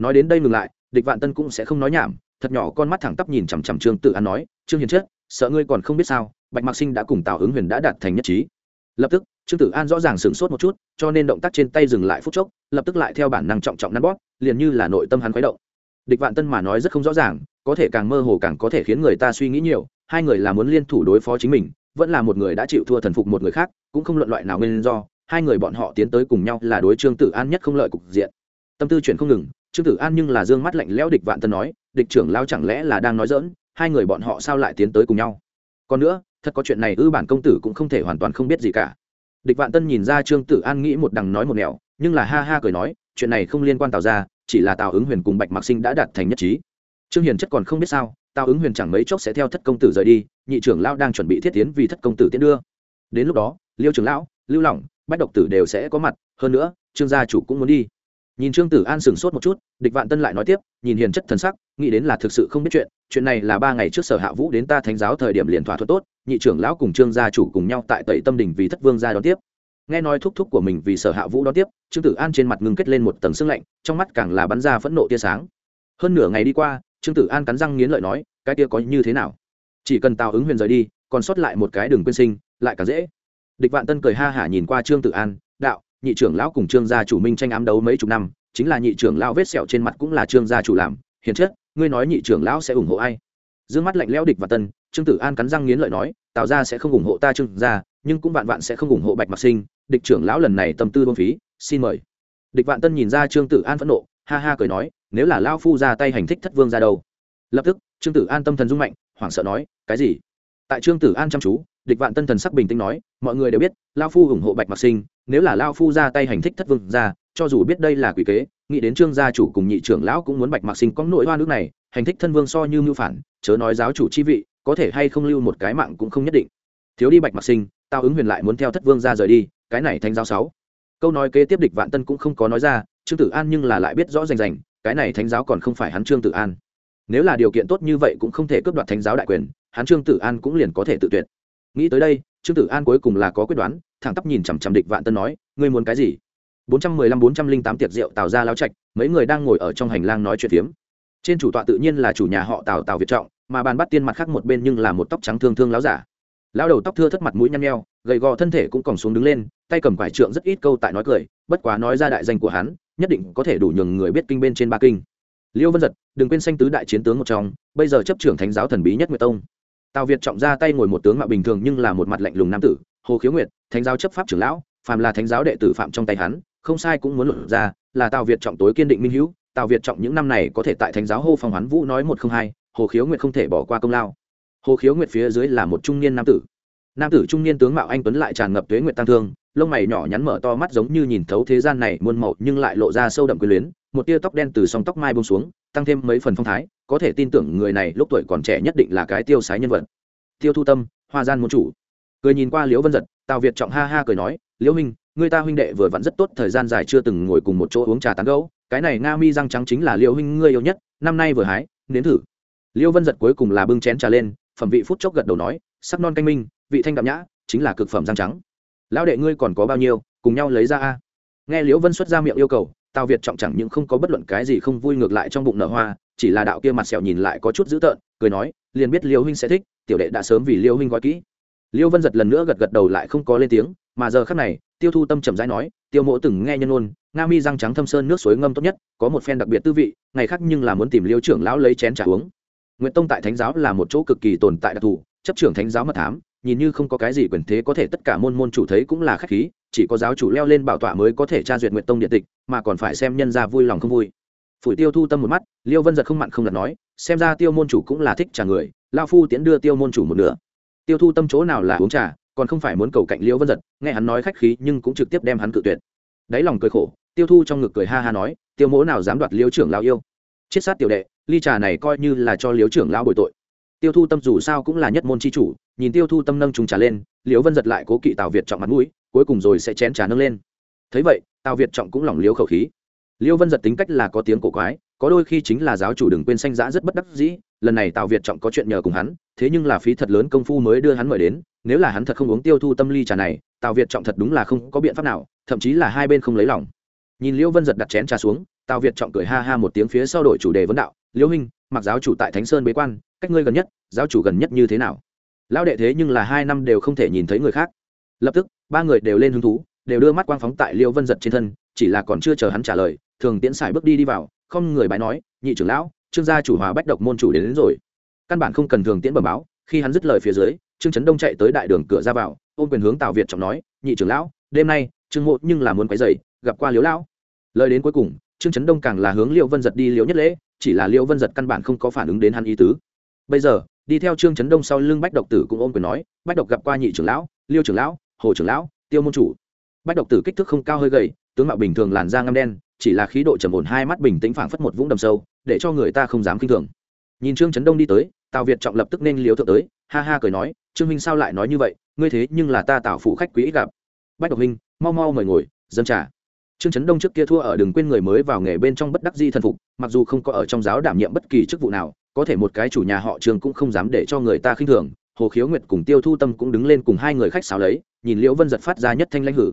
S1: nói đến đây ngừng lại địch vạn tân cũng sẽ không nói nhảm thật nhỏ con mắt thẳng tắp nhìn chằm chằm trương tự an nói trương hiền chết, sợ ngươi còn không biết sao bạch mạc sinh đã cùng tào ứng huyền đã đạt thành nhất trí. Lập tức trương tử an rõ ràng sửng sốt một chút cho nên động tác trên tay dừng lại phút chốc lập tức lại theo bản năng trọng trọng nắn bóp liền như là nội tâm hắn khuấy động. Địch vạn tân mà nói rất không rõ ràng có thể càng mơ hồ càng có thể khiến người ta suy nghĩ nhiều hai người là muốn liên thủ đối phó chính mình vẫn là một người đã chịu thua thần phục một người khác cũng không luận loại nào nguyên do hai người bọn họ tiến tới cùng nhau là đối trương tử an nhất không lợi cục diện. Tâm tư chuyển không ngừng trương tử an nhưng là d ư ơ n g mắt lạnh lẽo địch vạn tân nói, địch trưởng lao chẳng lẽ là đang nói dỡn hai người bọn họ sao lại tiến tới cùng nhau? Còn nữa, thật có chuyện này ư bản công tử cũng không thể hoàn toàn không biết gì cả. Địch vạn tân nhìn ra trương tử an nghĩ một đằng nói một nẻo, nhưng là ha ha cười nói, chuyện này không liên quan tào ra chỉ là tào ứng huyền cùng bạch mạc sinh đã đạt thành nhất trí. Trương hiền chất còn không biết sao, tào ứng huyền chẳng mấy chốc sẽ theo thất công tử rời đi, nhị trưởng lao đang chuẩn bị thiết tiến vì thất công tử tiến đưa. Đến lúc đó, liêu trưởng lão, lưu lỏng, bách độc tử đều sẽ có mặt, hơn nữa, trương gia chủ cũng muốn đi nhìn trương tử an sửng sốt một chút, địch vạn tân lại nói tiếp, nhìn hiền chất thần sắc, nghĩ đến là thực sự không biết chuyện chuyện này là ba ngày trước sở hạ vũ đến ta thánh giáo thời điểm liền thỏa thuận tốt, nhị trưởng lão cùng trương gia chủ cùng nhau tại tẩy tâm đình vì thất vương gia đón tiếp. Nghe nói thúc thúc của mình vì sở hạ vũ đón tiếp, trương tử an trên mặt ngưng kết lên một tầng sưng lạnh, trong mắt càng là bắn ra phẫn nộ tia sáng. Hơn nửa ngày đi qua, trương tử an cắn răng nghiến lợi nói, cái tia có như thế nào? Chỉ cần tào ứng huyền rời đi, còn sót lại một cái đường quên sinh, lại càng dễ. Địch vạn tân cười ha hả nhìn qua trương tử an, đạo nhị trưởng lão cùng trương gia chủ minh tranh ám đấu mấy chục năm, chính là nhị trưởng lão vết sẹo trên mặt cũng là trương gia chủ làm. Hiền chất, ngươi nói nhị trưởng lão sẽ ủng hộ ai? D ư ơ n g mắt lạnh lẽo địch và tân, trương tử an cắn răng nghiến lợi nói, tào ra sẽ không ủng hộ ta trương gia, nhưng cũng vạn vạn sẽ không ủng hộ bạch mặc sinh. Địch trưởng lão lần này tâm tư vô phí, xin mời. Địch vạn tân nhìn ra trương tử an phẫn nộ, ha ha cười nói, nếu là lao phu ra tay hành thích thất vương ra đâu? Lập tức, trương tử an tâm thần rung mạnh, hoảng sợ nói, cái gì? Tại trương tử an chăm chú, địch vạn tân thần sắc bình tĩnh nói, mọi người đều biết lao phu ủng hộ bạch mặc sinh nếu là lao phu ra tay hành thích thất vương ra cho dù biết đây là quỷ kế, nghĩ đến trương gia chủ cùng nhị trưởng lão cũng muốn bạch mạc sinh có nội hoa nước này, hành thích thân vương so như mưu phản, chớ nói giáo chủ chi vị, có thể hay không lưu một cái mạng cũng không nhất định. Thiếu đi bạch mạc sinh, tao ứng huyền lại muốn theo thất vương ra rời đi, cái này thánh giáo sáu. Câu nói kế tiếp địch vạn tân cũng không có nói ra, trương tử an nhưng là lại biết rõ rành rành, cái này thánh giáo còn không phải hắn trương tử an. Nếu là điều kiện tốt như vậy cũng không thể cướp đoạt thánh giáo đại quyền, hắn trương tử an cũng liền có thể tự tuyệt. Nghĩ tới đây, trương tử an cuối cùng là có quyết đoán thẳng tắp nhìn chằm chằm địch vạn tân nói, ngươi muốn cái gì? bốn trăm mười lăm bốn trăm linh tám tiệc rượu tào ra lao trạch, mấy người đang ngồi ở trong hành lang nói chuyện phiếm. Trên chủ tọa tự nhiên là chủ nhà họ tào tào việt trọng, mà bàn bắt tiên mặt khác một bên nhưng là một tóc trắng thương thương láo giả. Lao đầu tóc thưa thất mặt mũi nhăn nheo, gầy gò thân thể cũng còn xuống đứng lên, tay cầm quải trượng rất ít câu tại nói cười, bất quá nói ra đại danh của hắn, nhất định có thể đủ nhường người biết kinh bên trên ba kinh. Liêu vân giật, đừng quên sanh tứ đại chiến tướng một trong, bây giờ chấp trưởng thánh giáo thần bí nhất nguyệt tông. Tào việt trọng ra tay ngồi một tướng mạo bình thường nhưng là một mặt lạnh lùng nam tử hồ khiếu nguyệt, thánh giáo chấp pháp trưởng lão, phàm là thánh giáo đệ tử phạm trong tay hắn, không sai cũng muốn luận ra, là tào việt trọng tối kiên định minh hữu, tào việt trọng những năm này có thể tại thánh giáo hô phong hoán vũ nói một không hai, hồ khiếu nguyệt không thể bỏ qua công lao. Hồ khiếu nguyệt phía dưới là một trung niên nam tử. Nam tử trung niên tướng mạo anh tuấn lại tràn ngập tuế nguyệt tăng thương, lông mày nhỏ nhắn mở to mắt giống như nhìn thấu thế gian này muôn màu, nhưng lại lộ ra sâu đậm quyền luyến, một tia tóc đen từ song tóc mai bông xuống, tăng thêm mấy phần phong thái, có thể tin tưởng người này lúc tuổi còn trẻ nhất định là cái tiêu sái nhân vật. Tiêu thu tâm, hoa gian môn chủ cười nhìn qua liễu vân giật, tào việt trọng ha ha cười nói, liễu minh người ta huynh đệ vừa vặn rất tốt, thời gian dài chưa từng ngồi cùng một chỗ uống trà tán gấu cái này nga mi răng trắng chính là liễu huynh ngươi yêu nhất, năm nay vừa hái, nếm thử. Liễu vân giật cuối cùng là bưng chén trà lên, phẩm vị phút chốc gật đầu nói, sắc non canh minh, vị thanh đạm nhã, chính là cực phẩm răng trắng. Lão đệ ngươi còn có bao nhiêu, cùng nhau lấy ra a. Nghe liễu vân xuất ra miệng yêu cầu, tào việt trọng chẳng những không có bất luận cái gì không vui ngược lại trong bụng nở hoa, chỉ là đạo kia mặt sẹo nhìn lại có chút dữ tợn, cười nói, liền biết liễu huynh sẽ thích, tiểu đệ đã sớm vì liễu huynh gói kỹ liêu vân giật lần nữa gật gật đầu lại không có lên tiếng, mà giờ khác này, tiêu thu tâm trầm rãi nói, tiêu mộ từng nghe nhân ôn, nga mi răng trắng thâm sơn nước suối ngâm tốt nhất, có một phen đặc biệt tư vị, ngày khác nhưng là muốn tìm liêu trưởng lão lấy chén trà uống. Nguyện tông tại thánh giáo là một chỗ cực kỳ tồn tại đặc thù, chấp trưởng thánh giáo mật thám, nhìn như không có cái gì quyền thế có thể tất cả môn môn chủ thấy cũng là khách khí, chỉ có giáo chủ leo lên bảo tọa mới có thể tra duyệt nguyện tông điện tịch, mà còn phải xem nhân ra vui lòng không vui. Phủi tiêu thu tâm một mắt, liêu vân giật không mặn không lật nói, xem ra tiêu môn chủ cũng là thích trà người lao phu tiễn đưa tiêu môn chủ một nửa tiêu thu tâm chỗ nào là uống trà, còn không phải muốn cầu cạnh Liễu vân giật, nghe hắn nói khách khí nhưng cũng trực tiếp đem hắn cự tuyệt. Đáy lòng cười khổ, tiêu thu trong ngực cười ha ha nói, tiêu mỗ nào dám đoạt Liễu trưởng lao yêu? Chiết sát tiểu đệ, ly trà này coi như là cho Liễu trưởng lao bồi tội. Tiêu thu tâm dù sao cũng là nhất môn c h i chủ, nhìn tiêu thu tâm nâng trùng trà lên, liễu vân giật lại cố kỵ tào việt trọng mặt mũi, cuối cùng rồi sẽ chén trà nâng lên. Thấy vậy, tào việt trọng cũng lỏng Liễu khẩu khí. Liễu vân giật tính cách là có tiếng cổ quái, có đôi khi chính là giáo chủ đừng quên sanh giã rất bất đắc dĩ lần này tào việt trọng có chuyện nhờ cùng hắn, thế nhưng là phí thật lớn công phu mới đưa hắn mời đến, nếu là hắn thật không uống tiêu thu tâm ly trà này, tào việt trọng thật đúng là không có biện pháp nào, thậm chí là hai bên không lấy lòng. Nhìn liễu vân giật đặt chén trà xuống, tào việt trọng cười ha ha một tiếng phía sau đổi chủ đề vấn đạo, liễu huynh, mặc giáo chủ tại thánh sơn bế quan, cách ngươi gần nhất, giáo chủ gần nhất như thế nào? Lão đệ thế nhưng là hai năm đều không thể nhìn thấy người khác. Lập tức, ba người đều lên hứng thú, đều đưa mắt quang phóng tại liêu vân giật trên thân, chỉ là còn chưa chờ hắn trả lời, thường tiễn xài bước đi đi vào, không người bái nói, nhị trưởng lão trương gia chủ hòa bách độc môn chủ đến, đến rồi. Căn bản không cần thường tiễn bẩm báo khi hắn dứt lời phía dưới trương trấn đông chạy tới đại đường cửa ra vào ôm quyền hướng tào việt trọng nói nhị trưởng lão đêm nay trương mộ nhưng là muốn quấy dày gặp qua liễu lão. Lời đến cuối cùng trương trấn đông càng là hướng liễu vân giật đi liễu nhất lễ chỉ là liễu vân giật căn bản không có phản ứng đến hắn ý tứ. Bây giờ đi theo trương trấn đông sau lưng bách độc tử cũng ôm quyền nói bách độc gặp qua nhị trưởng lão liêu trưởng lão hồ trưởng lão tiêu môn chủ. Bách độc tử kích thước không cao hơi gầy tướng mạo bình thường làn da ngăm đen chỉ là khí độ trầm ổn hai mắt bình tĩnh phảng phất một vũng đầm sâu, để cho người ta không dám khinh thường. Nhìn trương trấn đông đi tới, tào việt trọng lập tức nên liếu thượng tới, ha ha cười nói, trương minh sao lại nói như vậy, ngươi thế nhưng là ta tạo phụ khách quý ít gặp. Bách độc minh mau mau mời ngồi dân trả trương trấn đông trước kia thua ở đừng quên người mới vào nghề bên trong bất đắc di thần phục, mặc dù không có ở trong giáo đảm nhiệm bất kỳ chức vụ nào, có thể một cái chủ nhà họ trường cũng không dám để cho người ta khinh thường. Hồ khiếu nguyệt cùng tiêu thu tâm cũng đứng lên cùng hai người khách sáo lấy, nhìn liễu vân giật phát ra nhất thanh lãnh hử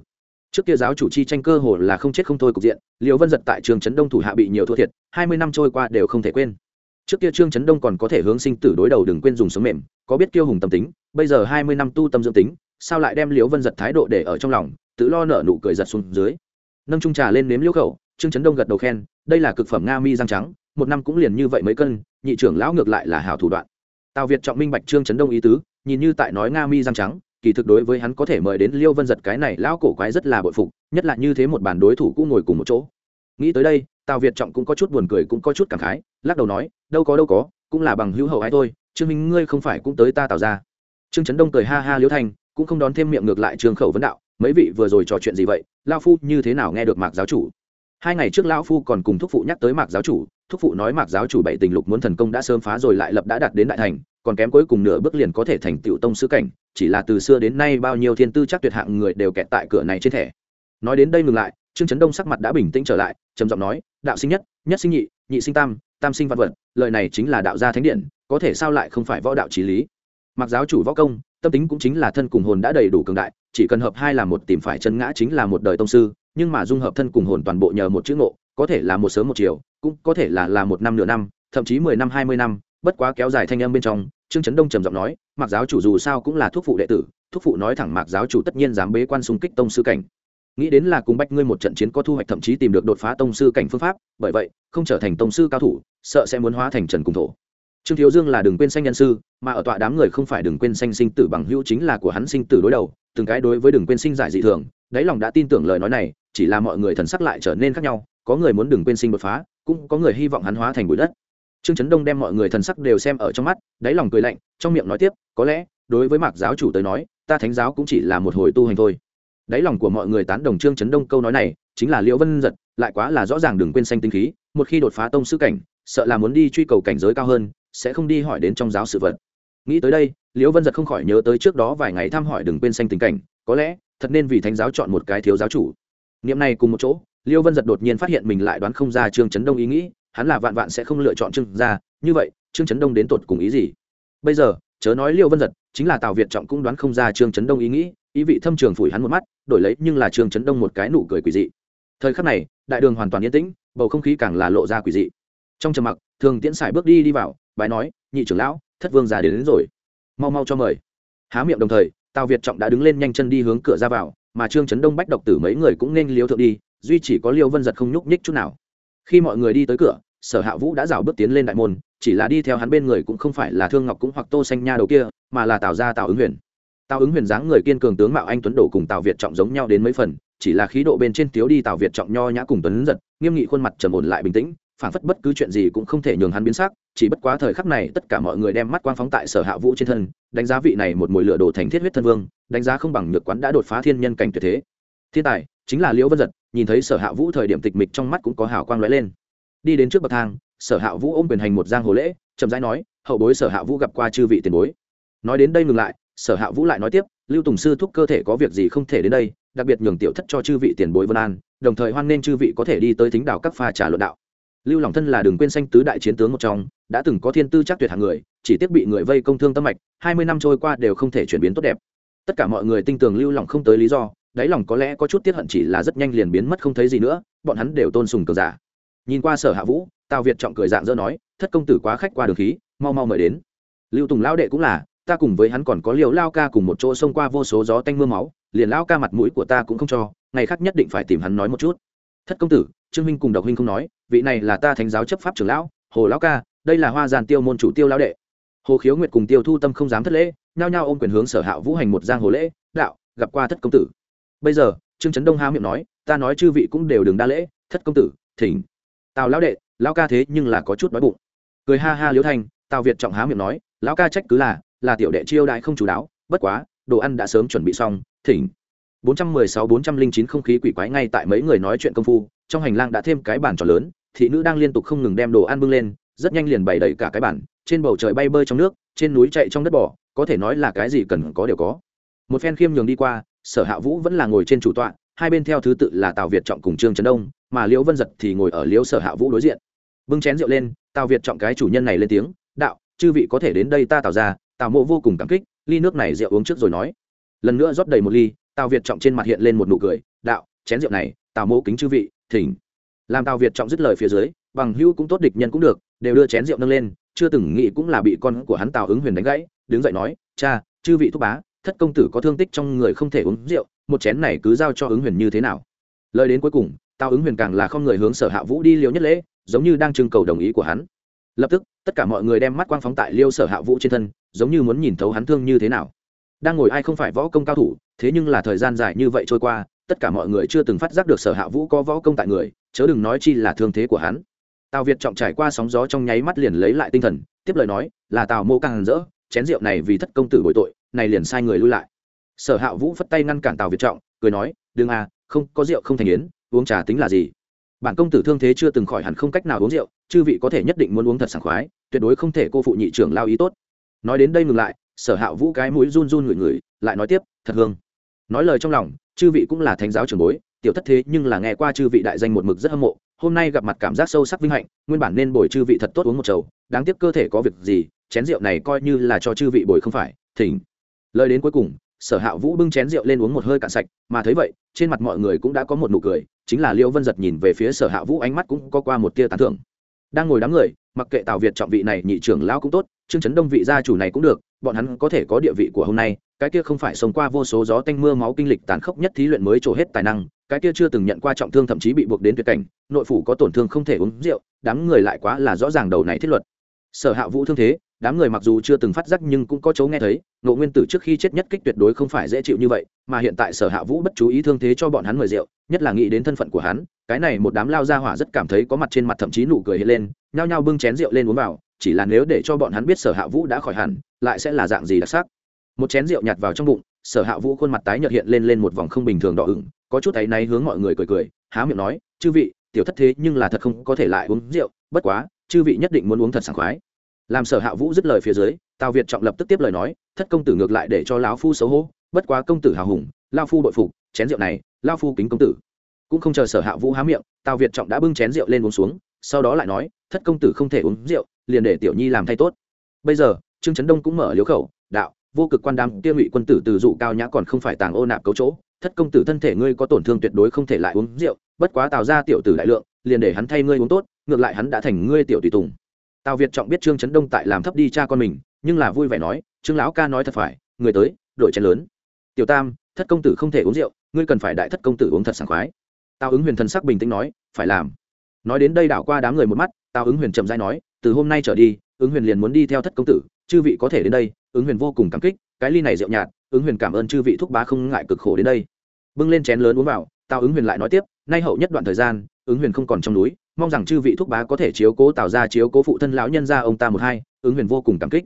S1: trước kia giáo chủ chi tranh cơ hồ là không chết không thôi cục diện, liễu vân giật tại trường trấn đông thủ hạ bị nhiều thua thiệt, hai mươi năm trôi qua đều không thể quên. Trước kia trương trấn đông còn có thể hướng sinh tử đối đầu đừng quên dùng sống mềm, có biết kiêu hùng tâm tính, bây giờ hai mươi năm tu tâm dưỡng tính, sao lại đem liễu vân giật thái độ để ở trong lòng, tự lo nở nụ cười giật xuống dưới. Nâng trung trà lên nếm liễu khẩu trương trấn đông gật đầu khen, đây là cực phẩm nga mi răng trắng, một năm cũng liền như vậy mấy cân, nhị trưởng lão ngược lại là hảo thủ đoạn. Tào việt trọng minh bạch trương trấn đông ý tứ, nhìn như tại nói nga mi răng trắng kỳ thực đối với hắn có thể mời đến liêu vân giật cái này lão cổ quái rất là bội phục, nhất là như thế một bản đối thủ cũng ngồi cùng một chỗ. Nghĩ tới đây, tào việt trọng cũng có chút buồn cười cũng có chút cảm khái, lắc đầu nói, đâu có đâu có, cũng là bằng hữu hậu ái thôi, trương minh ngươi không phải cũng tới ta tạo ra trương trấn đông cười ha ha liễu thanh cũng không đón thêm miệng ngược lại trường khẩu vấn đạo, mấy vị vừa rồi trò chuyện gì vậy? Lao phu như thế nào nghe được mạc giáo chủ? Hai ngày trước lão phu còn cùng thúc phụ nhắc tới mạc giáo chủ, thúc phụ nói mạc giáo chủ bảy tình lục muốn thần công đã sớm phá rồi lại lập đã đạt đến đại thành còn kém cuối cùng nửa bước liền có thể thành tựu tông sư cảnh, chỉ là từ xưa đến nay bao nhiêu thiên tư chắc tuyệt hạng người đều kẹt tại cửa này trên thẻ. Nói đến đây ngừng lại, trương trấn đông sắc mặt đã bình tĩnh trở lại, trầm giọng nói, đạo sinh nhất nhất sinh nhị nhị sinh tam tam sinh văn vật, lời này chính là đạo gia thánh điện, có thể sao lại không phải võ đạo trí lý? Mặc giáo chủ võ công, tâm tính cũng chính là thân cùng hồn đã đầy đủ cường đại, chỉ cần hợp hai là một tìm phải chân ngã chính là một đời tông sư, nhưng mà dung hợp thân cùng hồn toàn bộ nhờ một chữ ngộ, có thể là một sớm một chiều, cũng có thể là là một năm nửa năm, thậm chí mười năm, hai mươi năm bất quá kéo dài thanh âm bên trong, trương trấn đông trầm giọng nói, mạc giáo chủ dù sao cũng là thuốc phụ đệ tử, thuốc phụ nói thẳng mạc giáo chủ tất nhiên dám bế quan xung kích tông sư cảnh. Nghĩ đến là cùng bách ngươi một trận chiến có thu hoạch thậm chí tìm được đột phá tông sư cảnh phương pháp, bởi vậy, không trở thành tông sư cao thủ, sợ sẽ muốn hóa thành trần cùng thổ. Trương thiếu dương là đừng quên sanh nhân sư, mà ở tọa đám người không phải đừng quên sanh sinh tử bằng hữu chính là của hắn sinh tử đối đầu, từng cái đối với đừng quên sinh giải dị thường, đáy lòng đã tin tưởng lời nói này, chỉ là mọi người thần sắc lại trở nên khác nhau, có người muốn đừng quên sinh đột phá, cũng có người hy vọng hắn hóa thành bụi đất trương trấn đông đem mọi người thần sắc đều xem ở trong mắt, đáy lòng cười lạnh, trong miệng nói tiếp, có lẽ, đối với mạc giáo chủ tới nói, ta thánh giáo cũng chỉ là một hồi tu hành thôi. Đáy lòng của mọi người tán đồng trương trấn đông câu nói này, chính là liễu vân giật, lại quá là rõ ràng đừng quên sanh tinh khí, một khi đột phá tông sư cảnh, sợ là muốn đi truy cầu cảnh giới cao hơn, sẽ không đi hỏi đến trong giáo sự vật. Nghĩ tới đây, liễu vân giật không khỏi nhớ tới trước đó vài ngày thăm hỏi đừng quên sanh tình cảnh, có lẽ, thật nên vì thánh giáo chọn một cái thiếu giáo chủ. Niệm này cùng một chỗ, liễu vân giật đột nhiên phát hiện mình lại đoán không ra trương trấn đông ý nghĩ hắn là vạn vạn sẽ không lựa chọn trương gia như vậy trương trấn đông đến tột cùng ý gì? Bây giờ chớ nói liêu vân giật chính là tào việt trọng cũng đoán không ra trương trấn đông ý nghĩ ý vị thâm trường phủi hắn một mắt đổi lấy nhưng là trương trấn đông một cái nụ cười quỷ dị. Thời khắc này đại đường hoàn toàn yên tĩnh bầu không khí càng là lộ ra quỷ dị. Trong trầm mặc thường tiễn sải bước đi đi vào bái nói nhị trưởng lão thất vương già đến, đến rồi. Mau mau cho mời. Há miệng đồng thời tào việt trọng đã đứng lên nhanh chân đi hướng cửa ra vào mà trương trấn đông bách độc tử mấy người cũng nên liêu thượng đi duy chỉ có liêu vân giật không nhúc nhích chút nào. Khi mọi người đi tới cửa sở hạ vũ đã rào bước tiến lên đại môn, chỉ là đi theo hắn bên người cũng không phải là thương ngọc cũng hoặc tô xanh nha đầu kia, mà là tào gia tào ứng huyền. Tào ứng huyền dáng người kiên cường tướng mạo anh tuấn đổ cùng tào việt trọng giống nhau đến mấy phần, chỉ là khí độ bên trên thiếu đi tào việt trọng nho nhã cùng tuấn giật, nghiêm nghị khuôn mặt trầm ổn lại bình tĩnh phản phất bất cứ chuyện gì cũng không thể nhường hắn biến sắc, chỉ bất quá thời khắc này tất cả mọi người đem mắt quang phóng tại sở hạ vũ trên thân, đánh giá vị này một mùi lửa đổ thành thiết huyết thân vương, đánh giá không bằng nhược quán đã đột phá thiên nhân cảnh tuyệt thế. Thiên tài, chính là liễu vân giật, nhìn thấy sở hạ vũ thời điểm tịch mịch trong mắt cũng có hào quang lóe lên đi đến trước bậc thang, sở hạ vũ ôm quyền hành một giang hồ lễ, chậm rãi nói, hậu bối sở hạ vũ gặp qua chư vị tiền bối. Nói đến đây ngừng lại, sở hạ vũ lại nói tiếp, lưu tùng sư thúc cơ thể có việc gì không thể đến đây, đặc biệt nhường tiểu thất cho chư vị tiền bối vân an, đồng thời hoan nên chư vị có thể đi tới thính đảo các pha trà luận đạo. Lưu lòng thân là đường quên xanh tứ đại chiến tướng một trong, đã từng có thiên tư chắc tuyệt hàng người, chỉ tiếc bị người vây công thương tâm mạch, hai mươi năm trôi qua đều không thể chuyển biến tốt đẹp. Tất cả mọi người tin tưởng lưu lòng không tới lý do, đáy lòng có lẽ có chút tiết hận chỉ là rất nhanh liền biến mất không thấy gì nữa, bọn hắn đều tôn sùng cờ giả nhìn qua sở hạ vũ, tào việt trọng cười dạng dỡ nói, thất công tử quá khách qua đường khí, mau mau mời đến. Lưu tùng lao đệ cũng là, ta cùng với hắn còn có liều lao ca cùng một chỗ xông qua vô số gió tanh m ư a máu, liền lao ca mặt mũi của ta cũng không cho, ngày khác nhất định phải tìm hắn nói một chút. Thất công tử, trương minh cùng độc huynh không nói, vị này là ta thánh giáo chấp pháp trưởng lão, hồ lão ca, đây là hoa giàn tiêu môn chủ tiêu lão đệ. Hồ khiếu nguyệt cùng tiêu thu tâm không dám thất lễ, nhao nhao ôm quyền hướng sở hạ vũ hành một giang hồ lễ, đạo, gặp qua thất công tử. Bây giờ, trương trấn đông há miệng nói, ta nói chư vị cũng đều đừng đa lễ, thất công tử, thỉnh tào lão đệ, lão ca thế nhưng là có chút đói bụng. Cười ha ha liễu thanh, tào việt trọng há miệng nói, lão ca trách cứ là là tiểu đệ chiêu đại không chú đáo, bất quá, đồ ăn đã sớm chuẩn bị xong, thỉnh. 416-409 không khí quỷ quái ngay tại mấy người nói chuyện công phu, trong hành lang đã thêm cái bàn trò lớn, thị nữ đang liên tục không ngừng đem đồ ăn bưng lên, rất nhanh liền bày đầy cả cái bàn, trên bầu trời bay bơi trong nước, trên núi chạy trong đất bỏ có thể nói là cái gì cần có đều có. Một phen khiêm nhường đi qua, sở hạ vũ vẫn là ngồi trên chủ tọa, hai bên theo thứ tự là tào việt trọng cùng trương trấn đông mà liễu vân giật thì ngồi ở liễu sở hạ vũ đối diện. Bưng chén rượu lên, tào việt trọng cái chủ nhân này lên tiếng, đạo, chư vị có thể đến đây ta tào ra. Tào mộ vô cùng cảm kích, ly nước này rượu uống trước rồi nói. Lần nữa rót đầy một ly, tào việt trọng trên mặt hiện lên một nụ cười, đạo, chén rượu này, tào mộ kính chư vị, thỉnh. Làm tào việt trọng dứt lời phía dưới, bằng hữu cũng tốt địch nhân cũng được, đều đưa chén rượu nâng lên, chưa từng nghĩ cũng là bị con của hắn tào ứng huyền đánh gãy, đứng dậy nói, cha, chư vị thúc bá, thất công tử có thương tích trong người không thể uống rượu, một chén này cứ giao cho ứng huyền như thế nào? Lời đến cuối cùng tào ứng huyền càng là không người hướng sở hạ vũ đi liều nhất lễ, giống như đang trưng cầu đồng ý của hắn. Lập tức, tất cả mọi người đem mắt quang phóng tại liêu sở hạ vũ trên thân, giống như muốn nhìn thấu hắn thương như thế nào. Đang ngồi ai không phải võ công cao thủ, thế nhưng là thời gian dài như vậy trôi qua, tất cả mọi người chưa từng phát giác được sở hạ vũ có võ công tại người, chớ đừng nói chi là thương thế của hắn. Tào việt trọng trải qua sóng gió trong nháy mắt liền lấy lại tinh thần, tiếp lời nói, là tào mô càng rỡ chén rượu này vì thất công tử bội tội, này liền sai người lui lại. Sở hạ vũ phất tay ngăn cản tào việt trọng, cười nói đương à không, có rượu không thành yến uống trà tính là gì? Bản công tử thương thế chưa từng khỏi hẳn không cách nào uống rượu, chư vị có thể nhất định muốn uống thật sảng khoái, tuyệt đối không thể cô phụ nhị trưởng lao ý tốt. Nói đến đây ngừng lại, sở hạ vũ cái mũi run run ngửi ngửi, lại nói tiếp, thật hương. Nói lời trong lòng, chư vị cũng là thánh giáo trường bối, tiểu thất thế nhưng là nghe qua chư vị đại danh một mực rất hâm mộ, hôm nay gặp mặt cảm giác sâu sắc vinh hạnh, nguyên bản nên bồi chư vị thật tốt uống một chầu, đáng tiếc cơ thể có việc gì, chén rượu này coi như là cho chư vị bồi không phải, thỉnh. Lời đến cuối cùng, sở hạ vũ bưng chén rượu lên uống một hơi cạn sạch, mà thấy vậy trên mặt mọi người cũng đã có một nụ cười, chính là liêu vân giật nhìn về phía sở hạ vũ ánh mắt cũng có qua một tia tán thưởng. Đang ngồi đám người, mặc kệ tào việt trọng vị này, nhị trưởng lão cũng tốt chương chấn đông vị gia chủ này cũng được, bọn hắn có thể có địa vị của hôm nay, cái kia không phải sống qua vô số gió tanh mưa máu kinh lịch tàn khốc nhất thí luyện mới trổ hết tài năng, cái kia chưa từng nhận qua trọng thương thậm chí bị buộc đến tuyệt cảnh, nội phủ có tổn thương không thể uống rượu, đám người lại quá là rõ ràng đầu này thiết luật. Sở hạ vũ thương thế đám người mặc dù chưa từng phát giác nhưng cũng có chỗ nghe thấy, ngộ nguyên tử trước khi chết nhất kích tuyệt đối không phải dễ chịu như vậy, mà hiện tại sở hạ vũ bất chú ý thương thế cho bọn hắn mời rượu, nhất là nghĩ đến thân phận của hắn, cái này một đám lao ra hỏa rất cảm thấy có mặt trên mặt thậm chí nụ cười hiện lên, nhao nhao bưng chén rượu lên uống vào, chỉ là nếu để cho bọn hắn biết sở hạ vũ đã khỏi hẳn, lại sẽ là dạng gì đặc sắc. Một chén rượu nhạt vào trong bụng, sở hạ vũ khuôn mặt tái nhợt hiện lên lên một vòng không bình thường đỏ ửng, có chút áy náy hướng mọi người cười cười, há miệng nói, chư vị, tiểu thất thế nhưng là thật không có thể lại uống rượu, bất quá, chư vị nhất định muốn uống thật sảng khoái làm sở hạ vũ dứt lời phía dưới, tào việt trọng lập tức tiếp lời nói, thất công tử ngược lại để cho lão phu xấu hổ, bất quá công tử hào hùng lao phu bội phục, chén rượu này lao phu kính công tử. Cũng không chờ sở hạ vũ há miệng, tào việt trọng đã bưng chén rượu lên uống xuống, sau đó lại nói, thất công tử không thể uống rượu, liền để tiểu nhi làm thay tốt. Bây giờ, trương trấn đông cũng mở liếu khẩu, đạo, vô cực quan đam tiêu ngụy quân tử từ dụ cao nhã còn không phải tàng ô nạp cấu chỗ, thất công tử thân thể ngươi có tổn thương tuyệt đối không thể lại uống rượu, bất quá tào ra tiểu tử đại lượng, liền để hắn thay ngươi uống tốt, ngược lại hắn đã thành ngươi tiểu tùy tùng tào việt trọng biết trương trấn đông tại làm thấp đi cha con mình, nhưng là vui vẻ nói, trương lão ca nói thật phải, người tới, đội chén lớn. Tiểu tam, thất công tử không thể uống rượu, ngươi cần phải đại thất công tử uống thật sảng khoái. Tào ứng huyền thần sắc bình tĩnh nói, phải làm. Nói đến đây đảo qua đám người một mắt, tào ứng huyền chậm dai nói, từ hôm nay trở đi, ứng huyền liền muốn đi theo thất công tử, chư vị có thể đến đây. Ứng huyền vô cùng cảm kích, cái ly này rượu nhạt, ứng huyền cảm ơn chư vị thúc bá không ngại cực khổ đến đây. Bưng lên chén lớn uống vào, tào ứng huyền lại nói tiếp, nay hậu nhất đoạn thời gian, ứng huyền không còn trong núi mong rằng chư vị thúc bá có thể chiếu cố tạo ra chiếu cố phụ thân lão nhân ra ông ta một hai, ứng huyền vô cùng cảm kích.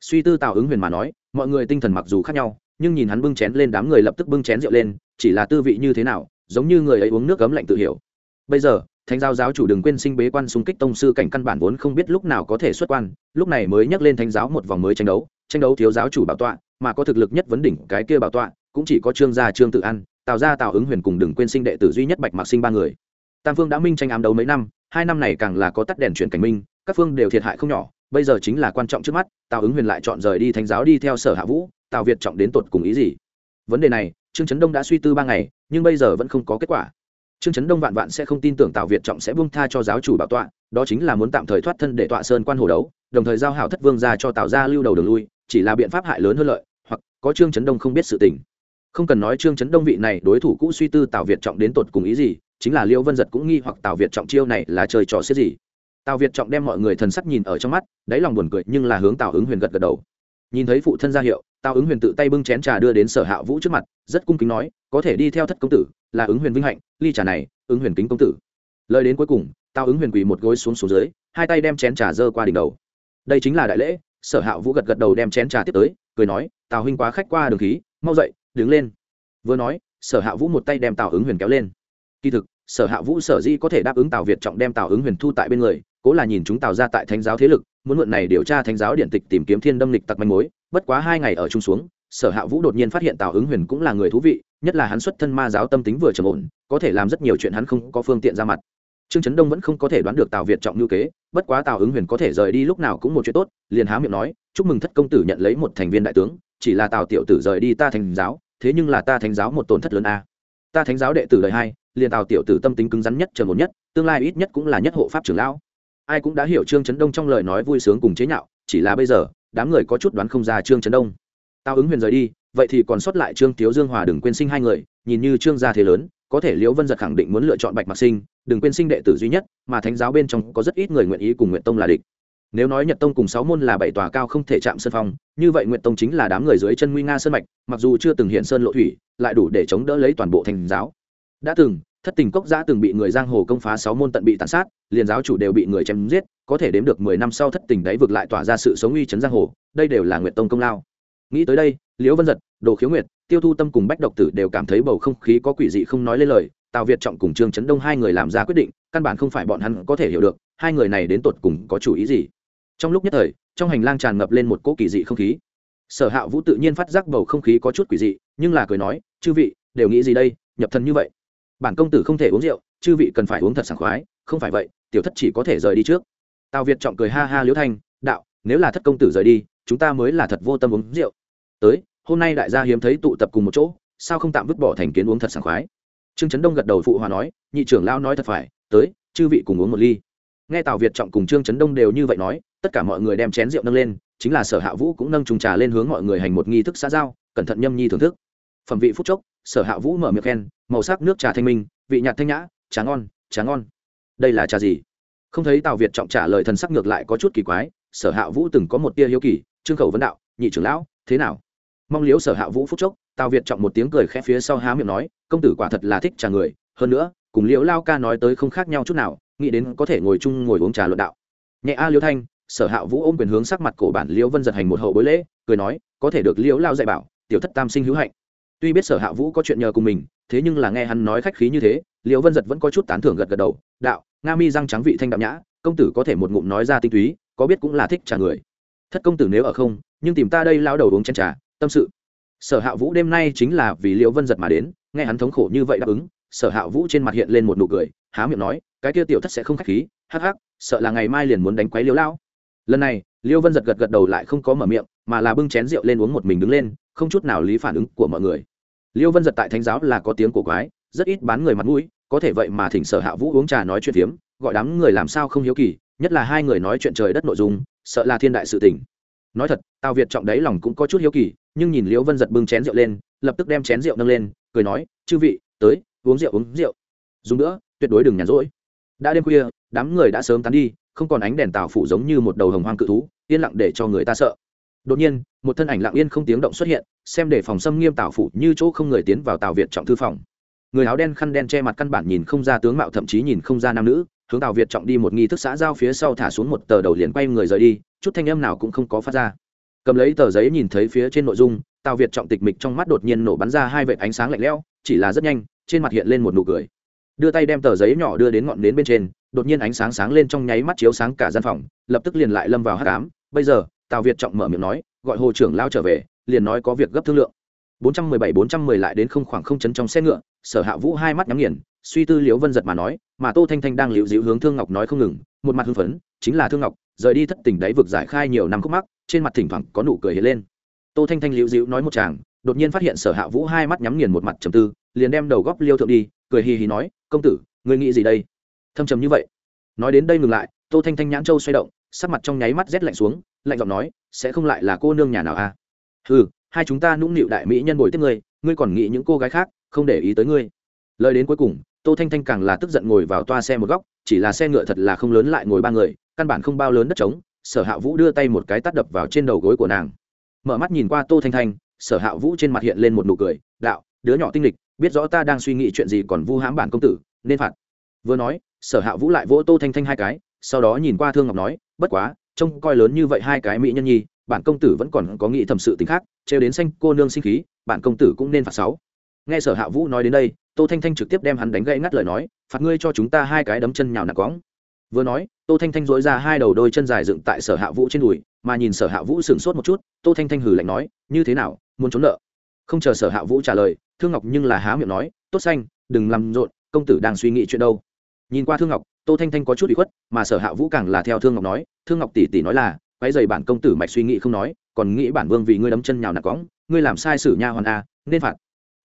S1: Suy tư tào ứng huyền mà nói, mọi người tinh thần mặc dù khác nhau, nhưng nhìn hắn bưng chén lên đám người lập tức bưng chén rượu lên, chỉ là tư vị như thế nào, giống như người ấy uống nước cấm lạnh tự hiểu. Bây giờ, thánh giáo giáo chủ đừng quên sinh bế quan xung kích tông sư cảnh căn bản vốn không biết lúc nào có thể xuất quan, lúc này mới nhắc lên thánh giáo một vòng mới tranh đấu tranh đấu thiếu giáo chủ bảo tọa, mà có thực lực nhất vấn đỉnh cái kia bảo tọa, cũng chỉ có trương gia trương tự ăn tạo ra tạo ứng huyền cùng đừng quên sinh đệ tử duy nhất bạch mạc sinh ba người tam phương đã minh tranh ám đấu mấy năm, hai năm này càng là có tắt đèn chuyển cảnh minh, các phương đều thiệt hại không nhỏ, bây giờ chính là quan trọng trước mắt, tào ứng huyền lại chọn rời đi thánh giáo đi theo sở hạ vũ, tào việt trọng đến tột cùng ý gì? Vấn đề này, trương trấn đông đã suy tư ba ngày, nhưng bây giờ vẫn không có kết quả. Trương trấn đông vạn vạn sẽ không tin tưởng tào việt trọng sẽ buông tha cho giáo chủ bảo tọa, đó chính là muốn tạm thời thoát thân để tọa sơn quan hồ đấu, đồng thời giao hảo thất vương ra cho tào gia lưu đầu đường lui, chỉ là biện pháp hại lớn hơn lợi, hoặc có trương trấn đông không biết sự tình. Không cần nói trương trấn đông vị này đối thủ cũ suy tư tào việt trọng đến tột cùng ý gì chính là liêu vân giật cũng nghi hoặc tào việt trọng chiêu này là chơi trò xếp gì. Tào việt trọng đem mọi người thần sắc nhìn ở trong mắt, đáy lòng buồn cười nhưng là hướng tào ứng huyền gật gật đầu. Nhìn thấy phụ thân ra hiệu, tào ứng huyền tự tay bưng chén trà đưa đến sở hạ vũ trước mặt, rất cung kính nói, có thể đi theo thất công tử, là ứng huyền vinh hạnh, ly trà này, ứng huyền kính công tử. Lời đến cuối cùng, tào ứng huyền quỳ một gối xuống xuống dưới, hai tay đem chén trà dơ qua đỉnh đầu. Đây chính là đại lễ, sở hạ vũ gật gật đầu đem chén trà tiếp tới, cười nói, tào huynh quá khách qua đường khí, mau dậy, đứng lên. Vừa nói, sở hạ vũ một tay đem tào ứng huyền kéo lên kỳ thực, sở hạ vũ sở di có thể đáp ứng tào việt trọng đem tào ứng huyền thu tại bên người, cố là nhìn chúng tào ra tại thánh giáo thế lực, muốn mượn này điều tra thánh giáo điện tịch tìm kiếm thiên đâm lịch tặc manh mối. Bất quá hai ngày ở chung xuống, sở hạ vũ đột nhiên phát hiện tào ứng huyền cũng là người thú vị, nhất là hắn xuất thân ma giáo tâm tính vừa trầm ổn, có thể làm rất nhiều chuyện hắn không có phương tiện ra mặt. Trương trấn đông vẫn không có thể đoán được tào việt trọng ngữ kế, bất quá tào ứng huyền có thể rời đi lúc nào cũng một chuyện tốt, liền há miệng nói, chúc mừng thất công tử nhận lấy một thành viên đại tướng, chỉ là tào tiểu tử rời đi ta thành giáo, thế nhưng là ta thánh giáo một tổn thất lớn a ta thánh giáo đệ tử đời hai, liền tào tiểu tử tâm tính cứng rắn nhất trần một nhất, tương lai ít nhất cũng là nhất hộ pháp trưởng lão. Ai cũng đã hiểu trương trấn đông trong lời nói vui sướng cùng chế nhạo, chỉ là bây giờ, đám người có chút đoán không ra trương trấn đông. Tào ứng huyền rời đi, vậy thì còn sót lại trương tiếu dương hòa đừng quên sinh hai người, nhìn như trương gia thế lớn, có thể liễu vân giật khẳng định muốn lựa chọn bạch mạc sinh, đừng quên sinh đệ tử duy nhất, mà thánh giáo bên trong có rất ít người nguyện ý cùng nguyện tông là địch nếu nói nhật tông cùng sáu môn là bảy tòa cao không thể chạm sân phong, như vậy nguyện tông chính là đám người dưới chân nguy nga sơn mạch, mặc dù chưa từng hiện sơn lộ thủy, lại đủ để chống đỡ lấy toàn bộ thành giáo. Đã từng, thất tình cốc giã từng bị người giang hồ công phá, sáu môn tận bị tàn sát, liền giáo chủ đều bị người chém giết, có thể đếm được mười năm sau thất tình đấy vực lại tỏa ra sự sống uy chấn giang hồ, đây đều là nguyện tông công lao. Nghĩ tới đây, liễu vân giật, đồ khiếu nguyệt, tiêu thu tâm cùng bách độc tử đều cảm thấy bầu không khí có quỷ dị không nói lấy lời, tào việt trọng cùng trương trấn đông hai người làm ra quyết định, căn bản không phải bọn hắn có thể hiểu được, hai người này đến tột cùng có chủ ý gì trong lúc nhất thời, trong hành lang tràn ngập lên một cỗ kỳ dị không khí. Sở hạ vũ tự nhiên phát giác bầu không khí có chút quỷ dị, nhưng là cười nói, chư vị, đều nghĩ gì đây, nhập thân như vậy? Bản công tử không thể uống rượu, chư vị cần phải uống thật sảng khoái, không phải vậy, tiểu thất chỉ có thể rời đi trước. Tào việt trọng cười ha ha liễu thanh, đạo, nếu là thất công tử rời đi, chúng ta mới là thật vô tâm uống rượu. Tới, hôm nay đại gia hiếm thấy tụ tập cùng một chỗ, sao không tạm vứt bỏ thành kiến uống thật sảng khoái? Trương trấn đông gật đầu phụ hòa nói, nhị trưởng lao nói thật phải, tới, chư vị cùng uống một ly. Nghe tào việt trọng cùng trương trấn đông đều như vậy nói tất cả mọi người đem chén rượu nâng lên, chính là sở hạ vũ cũng nâng trùng trà lên hướng mọi người hành một nghi thức xã giao, cẩn thận nhâm nhi thưởng thức. Phẩm vị phúc chốc, sở hạ vũ mở miệng khen, màu sắc nước trà thanh minh, vị nhạt thanh nhã tráng ngon tráng ngon. Đây là trà gì? Không thấy tào việt trọng trả lời thần sắc ngược lại có chút kỳ quái, sở hạ vũ từng có một tia hiếu kỳ, trương khẩu vấn đạo, nhị trưởng lão, thế nào? Mong liếu sở hạ vũ phúc chốc, tào việt trọng một tiếng cười khẽ phía sau há miệng nói, công tử quả thật là thích trà người, hơn nữa, cùng liễu lao ca nói tới không khác nhau chút nào, nghĩ đến có thể ngồi chung ngồi uống trà luận đạo. Nhẹ a liễu thanh sở hạ vũ ôm quyền hướng sắc mặt cổ bản liễu vân giật hành một hậu bối lễ, cười nói, có thể được liễu lao dạy bảo, tiểu thất tam sinh hữu hạnh. Tuy biết sở hạ vũ có chuyện nhờ cùng mình, thế nhưng là nghe hắn nói khách khí như thế, liễu vân giật vẫn có chút tán thưởng gật gật đầu, đạo, nga mi răng trắng vị thanh đạm nhã, công tử có thể một ngụm nói ra tinh túy, có biết cũng là thích trà người. Thất công tử nếu ở không, nhưng tìm ta đây lao đầu uống chén trà, tâm sự. Sở hạ vũ đêm nay chính là vì liễu vân giật mà đến, nghe hắn thống khổ như vậy đáp ứng, sở hạ vũ trên mặt hiện lên một nụ cười, há miệng nói, cái kia tiểu thất sẽ không khách khí, hắc hắc, sợ là ngày mai liền muốn đánh quấy liễu lao lần này, liêu vân giật gật gật đầu lại không có mở miệng, mà là bưng chén rượu lên uống một mình đứng lên, không chút nào lý phản ứng của mọi người. Liêu vân giật tại thánh giáo là có tiếng cổ quái, rất ít bán người mặt mũi, có thể vậy mà thỉnh sở hạ vũ uống trà nói chuyện phiếm, gọi đám người làm sao không hiếu kỳ, nhất là hai người nói chuyện trời đất nội dung, sợ là thiên đại sự tình. Nói thật, tào việt trọng đấy lòng cũng có chút hiếu kỳ, nhưng nhìn liễu vân giật bưng chén rượu lên, lập tức đem chén rượu nâng lên, cười nói, chư vị, tới, uống rượu uống rượu. Dùng nữa, tuyệt đối đừng nhàn rỗi. Đã đêm khuya, đám người đã sớm tán đi không còn ánh đèn tàu phủ giống như một đầu hồng hoang cự thú, yên lặng để cho người ta sợ. Đột nhiên, một thân ảnh lặng yên không tiếng động xuất hiện, xem để phòng xâm nghiêm tàu phủ như chỗ không người tiến vào tàu việt trọng thư phòng. Người áo đen khăn đen che mặt căn bản nhìn không ra tướng mạo, thậm chí nhìn không ra nam nữ, hướng tàu việt trọng đi một nghi thức xã giao phía sau thả xuống một tờ đầu liền quay người rời đi, chút thanh âm nào cũng không có phát ra. Cầm lấy tờ giấy nhìn thấy phía trên nội dung tàu việt trọng tịch mịch trong mắt đột nhiên nổ bắn ra hai vệt ánh sáng lạnh lẽo, chỉ là rất nhanh, trên mặt hiện lên một nụ cười. Đưa tay đem tờ giấy nhỏ đưa đến ngọn nến bên trên đột nhiên ánh sáng sáng lên trong nháy mắt chiếu sáng cả gian phòng, lập tức liền lại lâm vào hát cám bây giờ, tào việt trọng mở miệng nói, gọi hồ trưởng lao trở về, liền nói có việc gấp thương lượng. 417 410 lại đến không khoảng không chấn trong xe ngựa, sở hạ vũ hai mắt nhắm nghiền, suy tư liễu vân giật mà nói, mà tô thanh thanh đang liễu dịu hướng thương ngọc nói không ngừng, một mặt hưng phấn, chính là thương ngọc, rời đi thất tình đáy vực giải khai nhiều năm khúc mắc, trên mặt thỉnh thoảng có nụ cười hiện lên. Tô thanh thanh liễu dịu nói một chàng, đột nhiên phát hiện sở hạ vũ hai mắt nhắm nghiền một mặt trầm tư, liền đem đầu góc liêu thượng đi, cười hì hì nói, công tử, ngươi nghĩ gì đây? Thâm trầm như vậy. Nói đến đây ngừng lại, tô thanh thanh nhãn châu xoay động, sắc mặt trong nháy mắt rét lạnh xuống, lạnh giọng nói, sẽ không lại là cô nương nhà nào à? Ừ hai chúng ta nũng nịu đại mỹ nhân bồi tiếp ngươi ngươi còn nghĩ những cô gái khác, không để ý tới ngươi. Lời đến cuối cùng, tô thanh thanh càng là tức giận ngồi vào toa xe một góc, chỉ là xe ngựa thật là không lớn lại ngồi ba người, căn bản không bao lớn đất trống, sở hạ vũ đưa tay một cái tắt đập vào trên đầu gối của nàng. Mở mắt nhìn qua tô thanh thanh, sở hạ vũ trên mặt hiện lên một nụ cười, đạo, đứa nhỏ tinh lịch, biết rõ ta đang suy nghĩ chuyện gì còn vu hãm bản công tử, nên phạt vừa nói, sở hạ vũ lại vỗ tô thanh thanh hai cái, sau đó nhìn qua thương ngọc nói, bất quá, trông coi lớn như vậy hai cái mỹ nhân nhi, bản công tử vẫn còn có nghĩ thầm sự t khác, trêu đến xanh cô nương sinh khí, bản công tử cũng nên phạt sáu. Nghe sở hạ vũ nói đến đây, tô thanh thanh trực tiếp đem hắn đánh gãy ngắt lời nói, phạt ngươi cho chúng ta hai cái đấm chân nhào nặng quõng. Vừa nói, tô thanh thanh dối ra hai đầu đôi chân dài dựng tại sở hạ vũ trên đùi, mà nhìn sở hạ vũ sửng sốt một chút, tô thanh thanh hử lạnh nói, như thế nào, muốn trốn nợ? Không chờ sở hạ vũ trả lời, thương ngọc nhưng là há miệng nói, tốt xanh, đừng làm rộn, công tử đang suy nghĩ chuyện đâu nhìn qua thương ngọc, tô thanh thanh có chút bị khuất, mà sở hạ vũ càng là theo thương ngọc nói, thương ngọc tỷ tỷ nói là quái dày bản công tử mạch suy nghĩ không nói, còn nghĩ bản vương vì ngươi đấm chân nhào nạt cõng, ngươi làm sai sử nha hoàn a, nên phạt.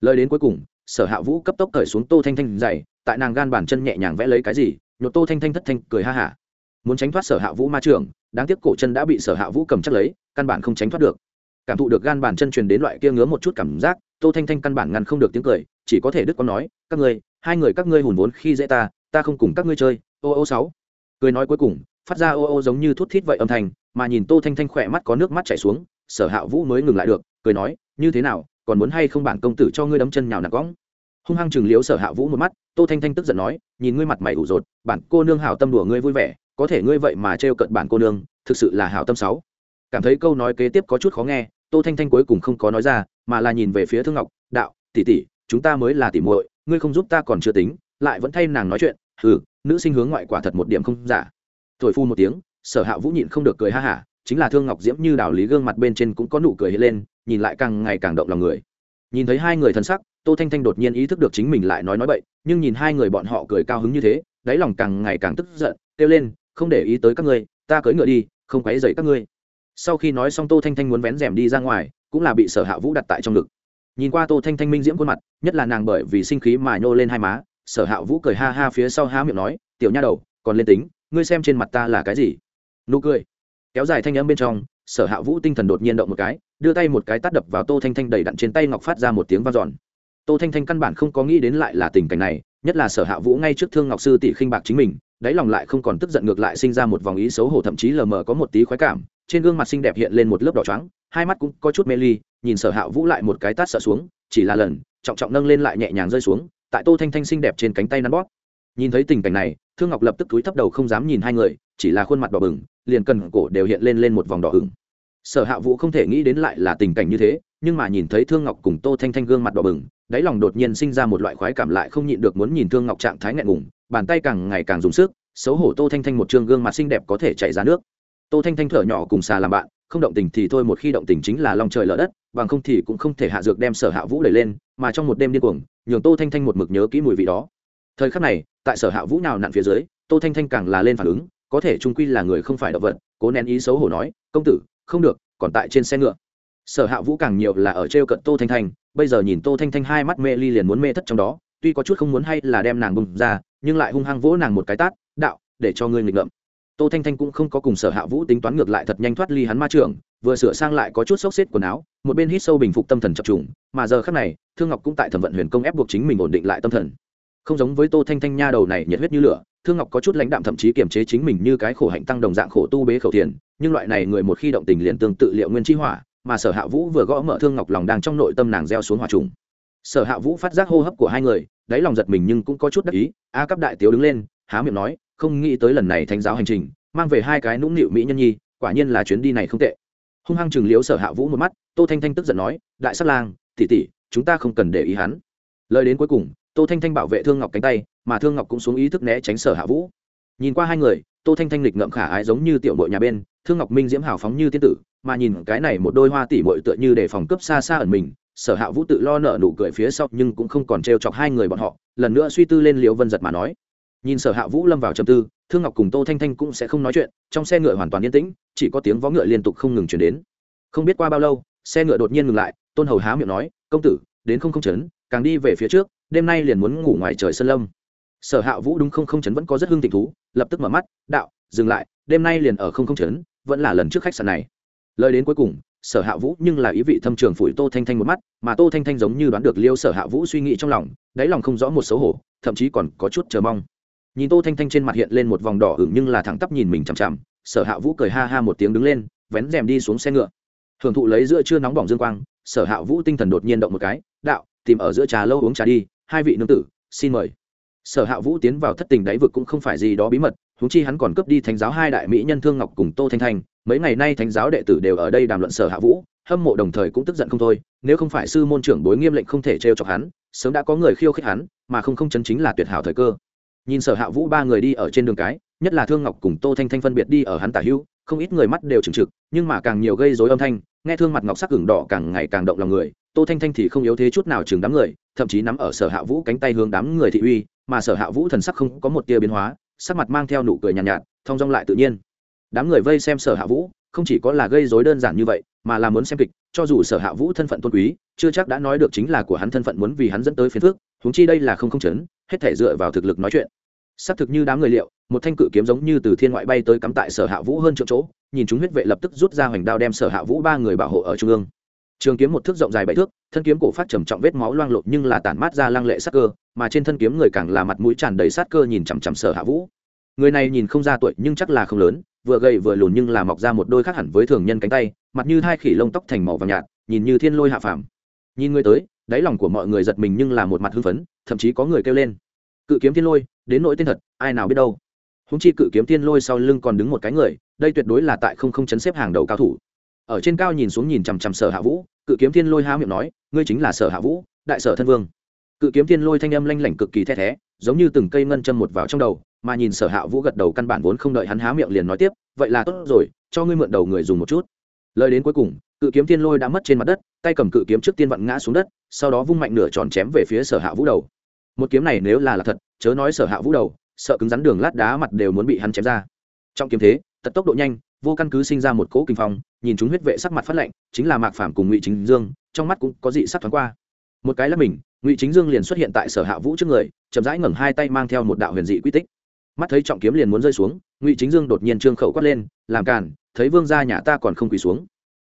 S1: Lời đến cuối cùng, sở hạ vũ cấp tốc cởi xuống tô thanh thanh dày tại nàng gan bản chân nhẹ nhàng vẽ lấy cái gì, nhột tô thanh thanh thất thanh, cười ha hả. Muốn tránh thoát sở hạ vũ ma trường đáng tiếc cổ chân đã bị sở hạ vũ cầm chắc lấy, căn bản không tránh thoát được. Cảm thụ được gan bản chân truyền đến loại kia ngứa một chút cảm giác, tô thanh thanh căn bản ngăn không được tiếng cười, chỉ có thể đứt con nói, các ngươi, hai người các ngươi hùn vốn khi dễ ta ta không cùng các ngươi chơi, ô ô sáu. Cười nói cuối cùng, phát ra ô ô giống như thút thít vậy âm thanh, mà nhìn tô thanh thanh khỏe mắt có nước mắt chảy xuống, sở hạ vũ mới ngừng lại được, cười nói, như thế nào, còn muốn hay không bản công tử cho ngươi đấm chân nhào nặng cõng? Hung hăng chừng liếu sở hạ vũ một mắt, tô thanh thanh tức giận nói, nhìn ngươi mặt mày ủ rột, bản cô nương hảo tâm đùa ngươi vui vẻ, có thể ngươi vậy mà trêu cận bản cô nương, thực sự là hảo tâm sáu. Cảm thấy câu nói kế tiếp có chút khó nghe, tô thanh thanh cuối cùng không có nói ra, mà là nhìn về phía thương ngọc, đạo, tỷ tỷ, chúng ta mới là tỷ muội, ngươi không giúp ta còn chưa tính lại vẫn thay nàng nói chuyện ừ nữ sinh hướng ngoại quả thật một điểm không giả. Thổi phu một tiếng, sở hạ vũ nhịn không được cười ha hả, chính là thương ngọc diễm như đào lý gương mặt bên trên cũng có nụ cười lên, nhìn lại càng ngày càng động lòng người. Nhìn thấy hai người thân sắc, tô thanh thanh đột nhiên ý thức được chính mình lại nói nói bậy, nhưng nhìn hai người bọn họ cười cao hứng như thế, đáy lòng càng ngày càng tức giận, kêu lên, không để ý tới các ngươi, ta cưỡi ngựa đi, không quấy dậy các ngươi. Sau khi nói xong tô thanh thanh muốn vén rèm đi ra ngoài, cũng là bị sở hạ vũ đặt tại trong ngực. Nhìn qua tô thanh thanh minh diễm khuôn mặt, nhất là nàng bởi vì sinh khí mà nhô lên hai má sở hạ vũ cười ha ha phía sau há miệng nói, tiểu nha đầu, còn lên tính, ngươi xem trên mặt ta là cái gì? Nụ cười. Kéo dài thanh âm bên trong, sở hạ vũ tinh thần đột nhiên động một cái, đưa tay một cái tát đập vào tô thanh thanh đầy đặn trên tay ngọc phát ra một tiếng v a n giòn tô thanh thanh căn bản không có nghĩ đến lại là tình cảnh này, nhất là sở hạ vũ ngay trước thương ngọc sư tỷ khinh bạc chính mình, đáy lòng lại không còn tức giận ngược lại sinh ra một vòng ý xấu hổ thậm chí lờ mờ có một tí khoái cảm, trên gương mặt xinh đẹp hiện lên một lớp đỏ trắng hai mắt cũng có chút mê ly, nhìn sở hạ vũ lại một cái tát sợ xuống, chỉ là lần, trọng trọng nâng lên lại nhẹ nhàng rơi xuống tại tô thanh thanh xinh đẹp trên cánh tay nắn bóp. Nhìn thấy tình cảnh này, thương ngọc lập tức túi thấp đầu không dám nhìn hai người, chỉ là khuôn mặt đỏ bừng, liền cần cổ đều hiện lên lên một vòng đỏ hừng sở hạ vũ không thể nghĩ đến lại là tình cảnh như thế, nhưng mà nhìn thấy thương ngọc cùng tô thanh thanh gương mặt đỏ bừng, đáy lòng đột nhiên sinh ra một loại khoái cảm lại không nhịn được muốn nhìn thương ngọc trạng thái ngại ngùng, bàn tay càng ngày càng dùng sức, xấu hổ tô thanh thanh một chương gương mặt xinh đẹp có thể chảy ra nước. Tô thanh thanh thở nhỏ cùng xà làm bạn không động tình thì thôi, một khi động tình chính là lòng trời lỡ đất, bằng không thì cũng không thể hạ dược đem sở hạ vũ đẩy lên, mà trong một đêm điên cuồng, nhường tô thanh thanh một mực nhớ kỹ mùi vị đó. Thời khắc này, tại sở hạ vũ nào nặn phía dưới, tô thanh thanh càng là lên phản ứng, có thể trung quy là người không phải động vật, cố nén ý xấu hổ nói, công tử, không được, còn tại trên xe ngựa. Sở hạ vũ càng nhiều là ở trêu cận tô thanh thanh, bây giờ nhìn tô thanh thanh hai mắt mê ly liền muốn mê thất trong đó, tuy có chút không muốn hay là đem nàng bùng ra, nhưng lại hung hăng vỗ nàng một cái tát, đạo, để cho ngươi nghịch ngợm tô thanh thanh cũng không có cùng sở hạ vũ tính toán ngược lại thật nhanh thoát ly hắn ma trường, vừa sửa sang lại có chút sốc xếp quần áo, một bên hít sâu bình phục tâm thần chập trùng, mà giờ khác này, thương ngọc cũng tại thẩm vận huyền công ép buộc chính mình ổn định lại tâm thần. Không giống với tô thanh thanh nha đầu này nhiệt huyết như lửa, thương ngọc có chút lãnh đạm thậm chí kiềm chế chính mình như cái khổ hạnh tăng đồng dạng khổ tu bế khẩu tiền nhưng loại này người một khi động tình liền tương tự liệu nguyên chi hỏa, mà sở hạ vũ vừa gõ mở thương ngọc lòng đang trong nội tâm nàng gieo xuống hỏa trùng. Sở hạ vũ phát giác hô hấp của hai người, đáy lòng giật mình nhưng cũng có chút đắc ý, a cấp đại tiếu đứng lên, há miệng nói không nghĩ tới lần này thánh giáo hành trình, mang về hai cái nũng nịu mỹ nhân nhi, quả nhiên là chuyến đi này không tệ. Hung hăng chừng liếu sở hạ vũ một mắt, tô thanh thanh tức giận nói, đại sắc lang tỉ tỉ chúng ta không cần để ý hắn. Lời đến cuối cùng, tô thanh thanh bảo vệ thương ngọc cánh tay, mà thương ngọc cũng xuống ý thức né tránh sở hạ vũ. Nhìn qua hai người, tô thanh thanh lịch ngậm khả ái giống như tiểu mội nhà bên, thương ngọc minh diễm hào phóng như tiên tử, mà nhìn cái này một đôi hoa tỉ mội tựa như để phòng cướp xa xa ẩn mình, sở hạ vũ tự lo nợ nụ cười phía sau nhưng cũng không còn t chọc hai người bọn họ, lần nữa suy tư lên liễu vân giật mà nói nhìn sở hạ vũ lâm vào trầm tư, thương ngọc cùng tô thanh thanh cũng sẽ không nói chuyện, trong xe ngựa hoàn toàn yên tĩnh, chỉ có tiếng vó ngựa liên tục không ngừng chuyển đến. Không biết qua bao lâu, xe ngựa đột nhiên ngừng lại, tôn hầu há miệng nói, công tử, đến không không chấn, càng đi về phía trước, đêm nay liền muốn ngủ ngoài trời sân lâm. Sở hạ vũ đúng không không chấn vẫn có rất hưng tình thú, lập tức mở mắt, đạo, dừng lại, đêm nay liền ở không không chấn, vẫn là lần trước khách sạn này. Lời đến cuối cùng, sở hạ vũ nhưng là ý vị thâm trường phủi tô thanh thanh một mắt, mà tô thanh thanh giống như đoán được liêu sở hạ vũ suy nghĩ trong lòng, đáy lòng không rõ một xấu hổ, thậm chí còn có chút chờ mong nhìn tô thanh thanh trên mặt hiện lên một vòng đỏ ửng nhưng là thẳng tắp nhìn mình chằm chằm, sở hạ vũ cười ha ha một tiếng đứng lên, vén rèm đi xuống xe ngựa. Hưởng thụ lấy giữa chưa nóng bỏng dương quang, sở hạ vũ tinh thần đột nhiên động một cái, đạo, tìm ở giữa trà lâu uống trà đi, hai vị nương tử, xin mời. Sở hạ vũ tiến vào thất tình đáy vực cũng không phải gì đó bí mật húng chi hắn còn cướp đi thánh giáo hai đại mỹ nhân thương ngọc cùng tô thanh thanh, mấy ngày nay thánh giáo đệ tử đều ở đây đàm luận sở hạ vũ, hâm mộ đồng thời cũng tức giận không thôi, nếu không phải sư môn trưởng bối nghiêm lệnh không thể trêu chọc hắn, sớm đã có người khiêu khích hắn, mà không không chân chính là tuyệt hảo thời cơ nhìn sở hạ vũ ba người đi ở trên đường cái nhất là thương ngọc cùng tô thanh thanh phân biệt đi ở hắn tả hữu không ít người mắt đều trừng trực nhưng mà càng nhiều gây dối âm thanh nghe thương mặt ngọc sắc ửng đỏ càng ngày càng động lòng người tô thanh thanh thì không yếu thế chút nào chừng đám người thậm chí nắm ở sở hạ vũ cánh tay hướng đám người thị uy mà sở hạ vũ thần sắc không có một tia biến hóa sắc mặt mang theo nụ cười nhàn nhạt, nhạt thong dong lại tự nhiên. Đám người vây xem sở hạ vũ không chỉ có là gây dối đơn giản như vậy mà là muốn xem kịch cho dù sở hạ vũ thân phận tôn quý chưa chắc đã nói được chính là của hắn thân phận muốn vì hắn dẫn tới phiền phước huống chi đây là không không chấn hết thể dựa vào thực lực nói chuyện. Xác thực như đám người liệu, một thanh cự kiếm giống như từ thiên ngoại bay tới cắm tại sở hạ vũ hơn chỗ chỗ, nhìn chúng huyết vệ lập tức rút ra hoành đao đem sở hạ vũ ba người bảo hộ ở trung ương. Trường kiếm một thước rộng dài bảy thước, thân kiếm cổ phát trầm trọng vết máu loang lộ nhưng là tản mát ra lăng lệ sát cơ, mà trên thân kiếm người càng là mặt mũi tràn đầy sát cơ nhìn chằm chằm sở hạ vũ. Người này nhìn không ra tuổi nhưng chắc là không lớn, vừa gầy vừa lùn nhưng là mọc ra một đôi khác hẳn với thường nhân cánh tay, mặt như hai khỉ lông tóc thành màu vàng nhạt, nhìn như thiên lôi hạ phàm. Nhìn người tới đáy lòng của mọi người giật mình nhưng là một mặt hưng phấn, thậm chí có người kêu lên. Cự kiếm thiên lôi, đến nỗi tên thật, ai nào biết đâu. Húng chi cự kiếm thiên lôi sau lưng còn đứng một cái người, đây tuyệt đối là tại không không chấn xếp hàng đầu cao thủ. Ở trên cao nhìn xuống nhìn chằm chằm sở hạ vũ, cự kiếm thiên lôi há miệng nói, ngươi chính là sở hạ vũ, đại sở thân vương. Cự kiếm thiên lôi thanh âm lanh lảnh cực kỳ the thé, giống như từng cây ngân châm một vào trong đầu, mà nhìn sở hạ vũ gật đầu căn bản vốn không đợi hắn há miệng liền nói tiếp, vậy là tốt rồi, cho ngươi mượn đầu người dùng một chút lời đến cuối cùng, cự kiếm thiên lôi đã mất trên mặt đất, tay cầm cự kiếm trước tiên vặn ngã xuống đất, sau đó vung mạnh nửa tròn chém về phía sở hạ vũ đầu. Một kiếm này nếu là là thật, chớ nói sở hạ vũ đầu, sợ cứng rắn đường lát đá mặt đều muốn bị hắn chém ra. Trong kiếm thế tật tốc độ nhanh, vô căn cứ sinh ra một cỗ kinh phong, nhìn chúng huyết vệ sắc mặt phát lạnh, chính là mạc phàm cùng ngụy chính dương, trong mắt cũng có dị sắc thoáng qua. Một cái là mình, ngụy chính dương liền xuất hiện tại sở hạ vũ trước người, chậm rãi ngẩng hai tay mang theo một đạo huyền dị quy tích mắt thấy trọng kiếm liền muốn rơi xuống, ngụy chính dương đột nhiên trương khẩu quát lên, làm càn, thấy vương gia nhà ta còn không quỳ xuống.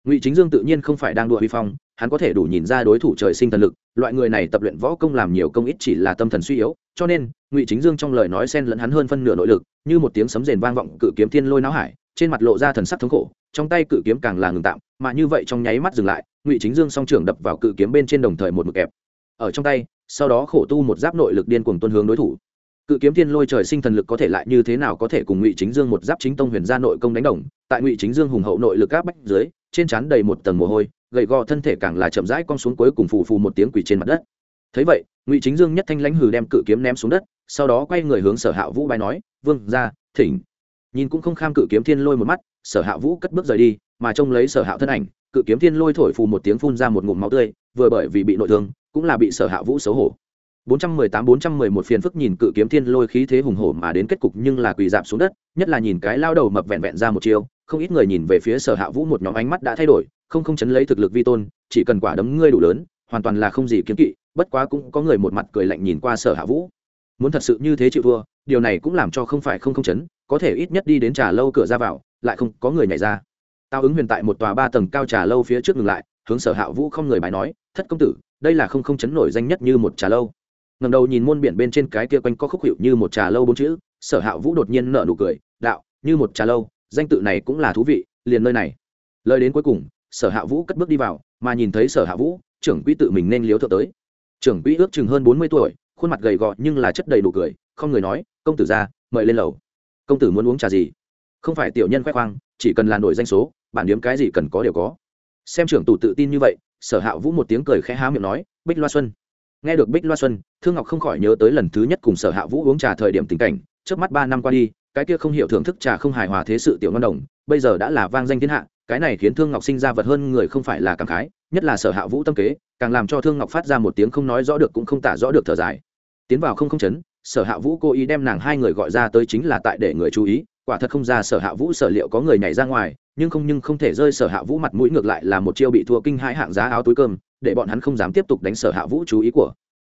S1: Ngụy chính dương tự nhiên không phải đang đùa huy phong, hắn có thể đủ nhìn ra đối thủ trời sinh thần lực, loại người này tập luyện võ công làm nhiều công ít chỉ là tâm thần suy yếu, cho nên, ngụy chính dương trong lời nói xen lẫn hắn hơn phân nửa nội lực, như một tiếng sấm rền vang vọng cự kiếm thiên lôi náo hải, trên mặt lộ ra thần sắc thống khổ, trong tay cự kiếm càng là ngừng tạm, mà như vậy trong nháy mắt dừng lại, ngụy chính dương song trưởng đập vào cự kiếm bên trên đồng thời một mực kẹp. Ở trong tay, sau đó khổ tu một giáp nội lực điên cuồng tuân hướng đối thủ cự kiếm thiên lôi trời sinh thần lực có thể lại như thế nào có thể cùng ngụy chính dương một giáp chính tông huyền gia nội công đánh đồng? Tại ngụy chính dương hùng hậu nội lực áp bách dưới, trên trán đầy một tầng mồ hôi, gầy gò thân thể càng là chậm rãi con xuống cuối cùng phù phù một tiếng quỳ trên mặt đất. Thấy vậy, ngụy chính dương nhất thanh lãnh hừ đem cự kiếm ném xuống đất, sau đó quay người hướng sở hạ vũ bài nói, vương ra thỉnh. Nhìn cũng không kham cự kiếm thiên lôi một mắt, sở hạ vũ cất bước rời đi, mà trông lấy sở hạ thân ảnh, cự kiếm thiên lôi thổi phù một tiếng phun ra một ngụm máu tươi, vừa bởi vì bị nội thương, cũng là bị sở hạ vũ xấu hổ. 418-411 phiền phức nhìn cự kiếm thiên lôi khí thế hùng hổ mà đến kết cục nhưng là quỳ dạp xuống đất, nhất là nhìn cái lao đầu mập vẹn vẹn ra một chiêu, không ít người nhìn về phía Sở Hạ Vũ một nhóm ánh mắt đã thay đổi, không không chấn lấy thực lực vi tôn, chỉ cần quả đấm ngươi đủ lớn, hoàn toàn là không gì kiêng kỵ, bất quá cũng có người một mặt cười lạnh nhìn qua Sở Hạ Vũ. Muốn thật sự như thế chịu thua, điều này cũng làm cho không phải không không chấn, có thể ít nhất đi đến trà lâu cửa ra vào, lại không có người nhảy ra. Tao ứng huyền tại một tòa ba tầng cao trà lâu phía trước ngừng lại, hướng Sở Hạ Vũ không người bài nói, "Thất công tử, đây là không không chấn nổi danh nhất như một trà lâu." Ngầm đầu nhìn muôn biển bên trên cái kia quanh có khúc hiệu như một trà lâu bốn chữ, sở hạ vũ đột nhiên nở nụ cười, đạo, như một trà lâu, danh tự này cũng là thú vị, liền nơi này. Lời đến cuối cùng, sở hạ vũ cất bước đi vào, mà nhìn thấy sở hạ vũ, trưởng quỹ tự mình nên liếu thợ tới. Trưởng quỹ ước chừng hơn bốn mươi tuổi, khuôn mặt gầy gò nhưng là chất đầy nụ cười, không người nói, công tử ra, mời lên lầu. Công tử muốn uống trà gì? Không phải tiểu nhân khoe khoang, chỉ cần là nổi danh số, bản điếm cái gì cần có đều có. Xem trưởng tù tự tin như vậy, sở hạ vũ một tiếng cười khẽ há miệng nói, bích loa xuân nghe được bích loa xuân, thương ngọc không khỏi nhớ tới lần thứ nhất cùng sở hạ vũ uống trà thời điểm tình cảnh. Trước mắt ba năm qua đi, cái kia không hiểu thưởng thức trà không hài hòa thế sự tiểu ngon đồng, bây giờ đã là vang danh thiên hạ, cái này khiến thương ngọc sinh ra vật hơn người không phải là cảm khái, nhất là sở hạ vũ tâm kế, càng làm cho thương ngọc phát ra một tiếng không nói rõ được cũng không tả rõ được thở dài. Tiến vào không không chấn, sở hạ vũ cố ý đem nàng hai người gọi ra tới chính là tại để người chú ý, quả thật không ra sở hạ vũ sở liệu có người nhảy ra ngoài, nhưng không nhưng không thể rơi sở hạ vũ mặt mũi ngược lại là một chiêu bị thua kinh hãi hạng giá áo túi cơm để bọn hắn không dám tiếp tục đánh sở hạ vũ chú ý của.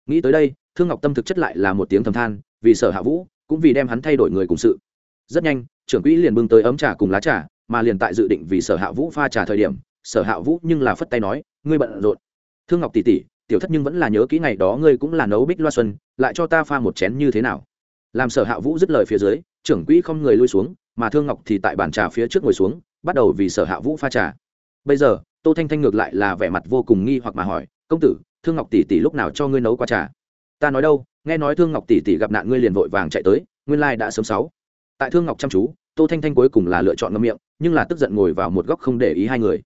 S1: Nghĩ tới đây, thương ngọc tâm thực chất lại là một tiếng thầm than, vì sở hạ vũ, cũng vì đem hắn thay đổi người cùng sự. Rất nhanh, trưởng quỹ liền bưng tới ấm trà cùng lá trà, mà liền tại dự định vì sở hạ vũ pha trà thời điểm, sở hạ vũ nhưng là phất tay nói, ngươi bận rộn. Thương ngọc tỉ tỉ, tiểu thất nhưng vẫn là nhớ kỹ ngày đó ngươi cũng là nấu bích loa xuân, lại cho ta pha một chén như thế nào? Làm sở hạ vũ dứt lời phía dưới, trưởng quỹ không người lui xuống, mà thương ngọc thì tại bàn trà phía trước ngồi xuống, bắt đầu vì sở hạ vũ pha trà. Bây giờ tô thanh thanh ngược lại là vẻ mặt vô cùng nghi hoặc mà hỏi, công tử, thương ngọc tỷ tỷ lúc nào cho ngươi nấu qua trà? Ta nói đâu, nghe nói thương ngọc tỷ tỷ gặp nạn ngươi liền vội vàng chạy tới, nguyên lai đã sớm sáu. Tại thương ngọc chăm chú, tô thanh thanh cuối cùng là lựa chọn ngâm miệng, nhưng là tức giận ngồi vào một góc không để ý hai người.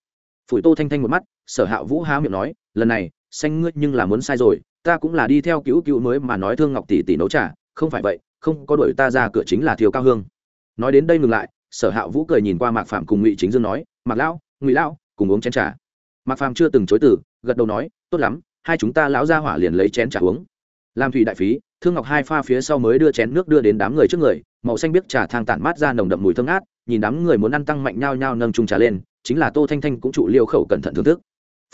S1: Phủi tô thanh thanh một mắt, sở hạ vũ há miệng nói, lần này, xanh ngươi nhưng là muốn sai rồi, ta cũng là đi theo cứu cứu mới mà nói thương ngọc tỷ tỷ nấu trà, không phải vậy, không có đuổi ta ra cửa chính là thiếu cao hương. Nói đến đây ngừng lại, sở hạ vũ cười nhìn qua mạc phạm cùng ngụy chính dương nói, mạc lão, ngụy lão cùng uống chén trà. Mạc phàm chưa từng chối từ, gật đầu nói, tốt lắm, hai chúng ta lão ra hỏa liền lấy chén trà uống. Làm thủy đại phí, thương ngọc hai pha phía sau mới đưa chén nước đưa đến đám người trước người, màu xanh biếc trà thang tản mát ra nồng đậm mùi thơm ngát, nhìn đám người muốn ăn tăng mạnh nhao nhao nâng chung trà lên, chính là tô thanh thanh cũng trụ liêu khẩu cẩn thận thưởng thức.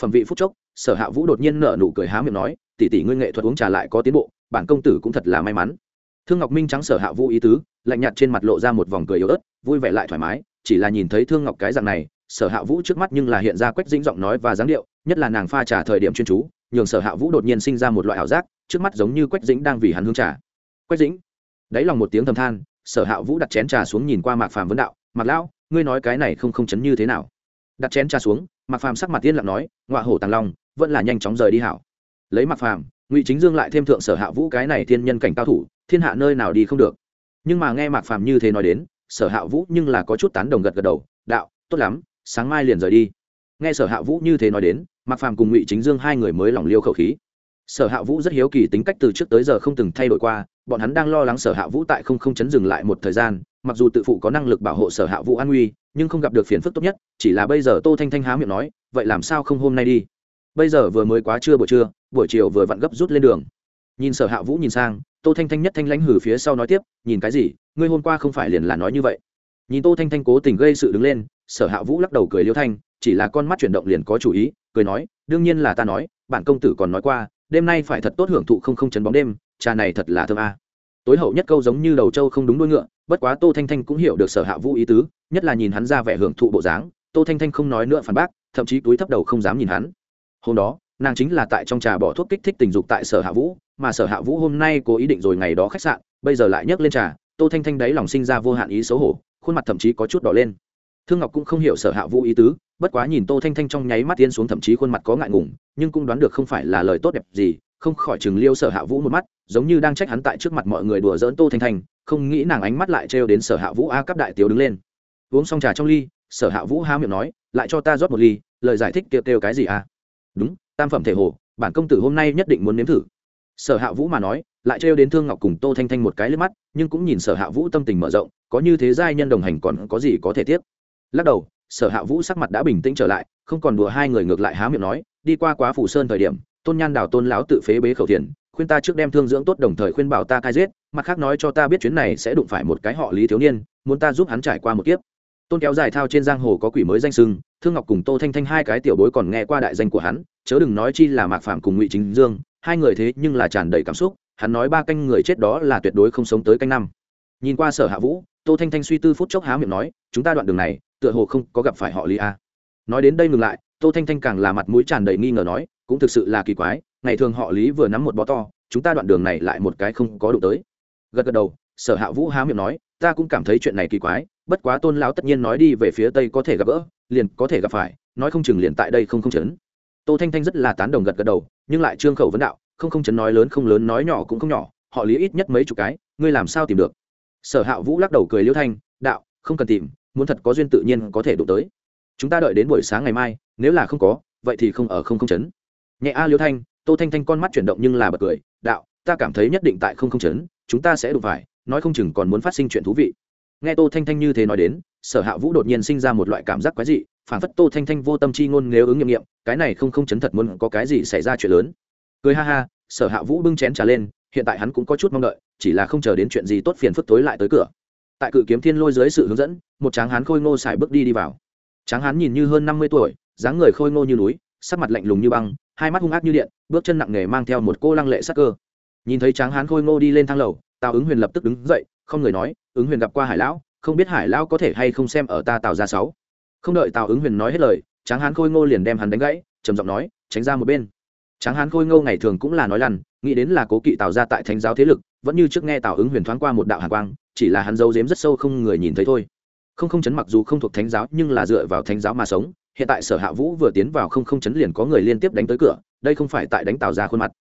S1: Phẩm vị phút chốc, sở hạ vũ đột nhiên nở nụ cười há miệng nói, tỷ tỷ ngươi nghệ thuật uống trà lại có tiến bộ, bản công tử cũng thật là may mắn. Thương ngọc minh trắng sở hạ vũ ý tứ, lạnh nhạt trên mặt lộ ra một vòng cười yếu ớt, vui vẻ lại thoải mái chỉ là nhìn thấy thương ngọc cái dạng này, sở hạ vũ trước mắt nhưng là hiện ra quách dĩnh giọng nói và dáng điệu, nhất là nàng pha trà thời điểm chuyên chú, nhường sở hạ vũ đột nhiên sinh ra một loại ảo giác, trước mắt giống như quách dĩnh đang vì hắn hương trà. Quách dĩnh, đáy lòng một tiếng thầm than, sở hạ vũ đặt chén trà xuống nhìn qua mạc phàm vấn đạo, mạc lão, ngươi nói cái này không không chấn như thế nào? Đặt chén trà xuống, mạc phàm sắc mặt tiên lặng nói, ngọa hổ tàng long, vẫn là nhanh chóng rời đi hảo. Lấy mạc phàm, ngụy chính dương lại thêm thượng sở hạ vũ cái này thiên nhân cảnh cao thủ, thiên hạ nơi nào đi không được. Nhưng mà nghe mạc phàm như thế nói đến sở hạ vũ nhưng là có chút tán đồng gật gật đầu, đạo, tốt lắm, sáng mai liền rời đi. Nghe sở hạ vũ như thế nói đến, mạc phàm cùng ngụy chính dương hai người mới lỏng liêu khẩu khí. Sở hạ vũ rất hiếu kỳ tính cách từ trước tới giờ không từng thay đổi qua, bọn hắn đang lo lắng sở hạ vũ tại không không chấn dừng lại một thời gian, mặc dù tự phụ có năng lực bảo hộ sở hạ vũ an nguy, nhưng không gặp được phiền phức tốt nhất, chỉ là bây giờ tô thanh thanh há miệng nói, vậy làm sao không hôm nay đi? Bây giờ vừa mới quá trưa buổi trưa, buổi chiều vừa vặn gấp rút lên đường. Nhìn sở hạ vũ nhìn sang tô thanh thanh nhất thanh lãnh hử phía sau nói tiếp, nhìn cái gì? Ngươi hôm qua không phải liền là nói như vậy? Nhìn tô thanh thanh cố tình gây sự đứng lên, sở hạ vũ lắc đầu cười liêu thanh, chỉ là con mắt chuyển động liền có chủ ý, cười nói, đương nhiên là ta nói, bản công tử còn nói qua, đêm nay phải thật tốt hưởng thụ không không chấn bóng đêm, trà này thật là thơm a. Tối hậu nhất câu giống như đầu trâu không đúng đuôi ngựa, bất quá tô thanh thanh cũng hiểu được sở hạ vũ ý tứ, nhất là nhìn hắn ra vẻ hưởng thụ bộ dáng, tô thanh thanh không nói nữa phản bác, thậm chí túi thấp đầu không dám nhìn hắn. Hôm đó, nàng chính là tại trong trà bỏ thuốc kích thích tình dục tại sở hạ vũ mà sở hạ vũ hôm nay cố ý định rồi ngày đó khách sạn, bây giờ lại nhấc lên trà, tô thanh thanh đáy lòng sinh ra vô hạn ý xấu hổ, khuôn mặt thậm chí có chút đỏ lên. Thương ngọc cũng không hiểu sở hạ vũ ý tứ, bất quá nhìn tô thanh thanh trong nháy mắt tiên xuống thậm chí khuôn mặt có ngại ngùng, nhưng cũng đoán được không phải là lời tốt đẹp gì, không khỏi chừng liêu sở hạ vũ một mắt, giống như đang trách hắn tại trước mặt mọi người đùa giỡn tô thanh thanh, không nghĩ nàng ánh mắt lại trêu đến sở hạ vũ a cấp đại tiểu đứng lên. Uống xong trà trong ly, sở hạ vũ há miệng nói, lại cho ta rót một ly, lời giải thích kêu kêu cái gì a đúng, tam phẩm thể hồ, bản công tử hôm nay nhất định muốn nếm thử sở hạ vũ mà nói lại trêu đến thương ngọc cùng tô thanh thanh một cái lên mắt nhưng cũng nhìn sở hạ vũ tâm tình mở rộng có như thế giai nhân đồng hành còn có gì có thể tiếp lắc đầu sở hạ vũ sắc mặt đã bình tĩnh trở lại không còn đùa hai người ngược lại há miệng nói đi qua quá phủ sơn thời điểm tôn nhan đào tôn láo tự phế bế khẩu thiền, khuyên ta trước đem thương dưỡng tốt đồng thời khuyên bảo ta cai giết mặt khác nói cho ta biết chuyến này sẽ đụng phải một cái họ lý thiếu niên muốn ta giúp hắn trải qua một kiếp. Tôn kéo dài thao trên giang hồ có quỷ mới danh sưng thương ngọc cùng tô thanh thanh hai cái tiểu bối còn nghe qua đại danh của hắn chớ đừng nói chi là mạc phạm cùng ngụy chính dương hai người thế nhưng là tràn đầy cảm xúc, hắn nói ba canh người chết đó là tuyệt đối không sống tới canh năm. Nhìn qua sở hạ vũ, tô thanh thanh suy tư phút chốc há miệng nói, chúng ta đoạn đường này, tựa hồ không có gặp phải họ lý a. Nói đến đây ngừng lại, tô thanh thanh càng là mặt mũi tràn đầy nghi ngờ nói, cũng thực sự là kỳ quái, ngày thường họ lý vừa nắm một bó to, chúng ta đoạn đường này lại một cái không có đủ tới. Gật gật đầu, sở hạ vũ há miệng nói, ta cũng cảm thấy chuyện này kỳ quái, bất quá tôn lão tất nhiên nói đi về phía tây có thể gặp gỡ, liền có thể gặp phải, nói không chừng liền tại đây không không chấn. Tô thanh thanh rất là tán đồng gật gật đầu nhưng lại trương khẩu vấn đạo, không không chấn nói lớn, không lớn nói nhỏ cũng không nhỏ, họ lý ít nhất mấy chục cái, ngươi làm sao tìm được? Sở hạ vũ lắc đầu cười liêu thanh, đạo, không cần tìm, muốn thật có duyên tự nhiên có thể đụng tới. Chúng ta đợi đến buổi sáng ngày mai, nếu là không có, vậy thì không ở không không chấn. Nhẹ a liêu thanh, tô thanh thanh con mắt chuyển động nhưng là bật cười, đạo, ta cảm thấy nhất định tại không không chấn, chúng ta sẽ đụng phải, nói không chừng còn muốn phát sinh chuyện thú vị. Nghe tô thanh thanh như thế nói đến, sở hạ vũ đột nhiên sinh ra một loại cảm giác quái dị phản phất tô thanh thanh vô tâm chi ngôn nếu ứng nghiệm nghiệm, cái này không không chấn thật muốn có cái gì xảy ra chuyện lớn. Cười ha ha, sở hạ vũ bưng chén trà lên, hiện tại hắn cũng có chút mong đợi, chỉ là không chờ đến chuyện gì tốt phiền phức tối lại tới cửa. Tại cự kiếm thiên lôi dưới sự hướng dẫn, một tráng hán khôi ngô xài bước đi đi vào. Tráng hán nhìn như hơn năm mươi tuổi, dáng người khôi ngô như núi, sắc mặt lạnh lùng như băng, hai mắt hung ác như điện, bước chân nặng nề mang theo một cô lăng lệ sắc cơ. Nhìn thấy tráng hán khôi ngô đi lên thang lầu, tào ứng huyền lập tức đứng dậy, không người nói, ứng huyền gặp qua hải lão, không biết hải lão có thể hay không xem ở ta tào ra sáu? Không đợi tào ứng huyền nói hết lời, tráng hán khôi ngô liền đem hắn đánh gãy, trầm giọng nói, tránh ra một bên. Tráng hán khôi ngô ngày thường cũng là nói lằn, nghĩ đến là cố kỵ tào ra tại thánh giáo thế lực, vẫn như trước nghe tào ứng huyền thoáng qua một đạo hàn quang, chỉ là hắn giấu giếm rất sâu không người nhìn thấy thôi. Không không chấn mặc dù không thuộc thánh giáo, nhưng là dựa vào thánh giáo mà sống, hiện tại sở hạ vũ vừa tiến vào không không chấn liền có người liên tiếp đánh tới cửa, đây không phải tại đánh tào ra khuôn mặt.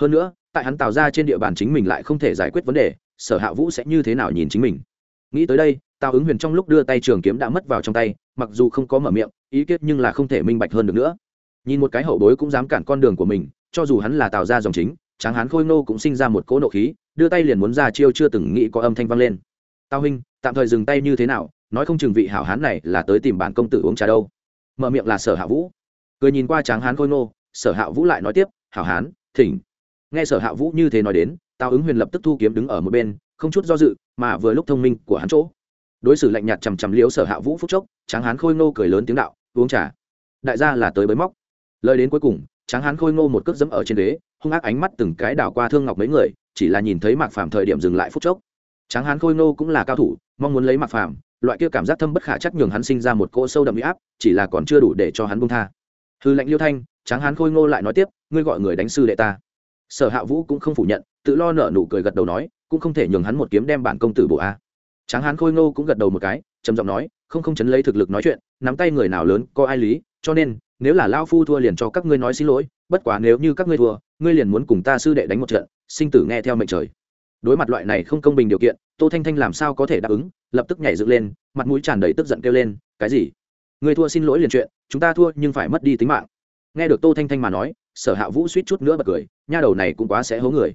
S1: Hơn nữa, tại hắn tào ra trên địa bàn chính mình lại không thể giải quyết vấn đề, sở hạ vũ sẽ như thế nào nhìn chính mình? Nghĩ tới đây tào ứng huyền trong lúc đưa tay trường kiếm đã mất vào trong tay, mặc dù không có mở miệng, ý kết nhưng là không thể minh bạch hơn được nữa. Nhìn một cái hậu bối cũng dám cản con đường của mình, cho dù hắn là tào ra dòng chính, tráng hán khôi nô cũng sinh ra một cỗ nộ khí, đưa tay liền muốn ra chiêu chưa từng nghĩ có âm thanh vang lên. Tào huynh, tạm thời dừng tay như thế nào, nói không chừng vị hảo hán này là tới tìm bản công tử uống trà đâu. Mở miệng là sở hạ vũ. Cười nhìn qua tráng hán khôi nô sở hạ vũ lại nói tiếp, hảo hán, thỉnh. Nghe sở hạ vũ như thế nói đến, tào ứng huyền lập tức thu kiếm đứng ở một bên, không chút do dự, mà vừa lúc thông minh của hắn chỗ đối xử lạnh nhạt chằm chằm liếu sở hạ vũ phúc chốc, tráng hán khôi ngô cười lớn tiếng đạo, uống trà. Đại gia là tới bới móc. Lời đến cuối cùng, tráng hán khôi ngô một cước dẫm ở trên đế, hung ác ánh mắt từng cái đảo qua thương ngọc mấy người, chỉ là nhìn thấy mạc phàm thời điểm dừng lại phút chốc. Tráng hán khôi ngô cũng là cao thủ, mong muốn lấy mạc phàm, loại kia cảm giác thâm bất khả chắc nhường hắn sinh ra một cỗ sâu đậm huy áp, chỉ là còn chưa đủ để cho hắn buông tha. Hư lệnh liêu thanh, tráng hán khôi ngô lại nói tiếp, ngươi gọi người đánh sư đệ ta. Sở hạ vũ cũng không phủ nhận, tự lo nợ nụ cười gật đầu nói, cũng không thể nhường hắn một kiếm đem bản công tử bộ a tráng hán khôi ngô cũng gật đầu một cái, trầm giọng nói, không không chấn lấy thực lực nói chuyện, nắm tay người nào lớn có ai lý, cho nên, nếu là lao phu thua liền cho các ngươi nói xin lỗi, bất quá nếu như các ngươi thua, ngươi liền muốn cùng ta sư đệ đánh một trận, sinh tử nghe theo mệnh trời. Đối mặt loại này không công bình điều kiện, tô thanh thanh làm sao có thể đáp ứng, lập tức nhảy dựng lên, mặt mũi tràn đầy tức giận kêu lên, cái gì? Ngươi thua xin lỗi liền chuyện, chúng ta thua nhưng phải mất đi tính mạng. Nghe được tô thanh thanh mà nói, sở hạ vũ suýt chút nữa bật cười, nha đầu này cũng quá sẽ hố người.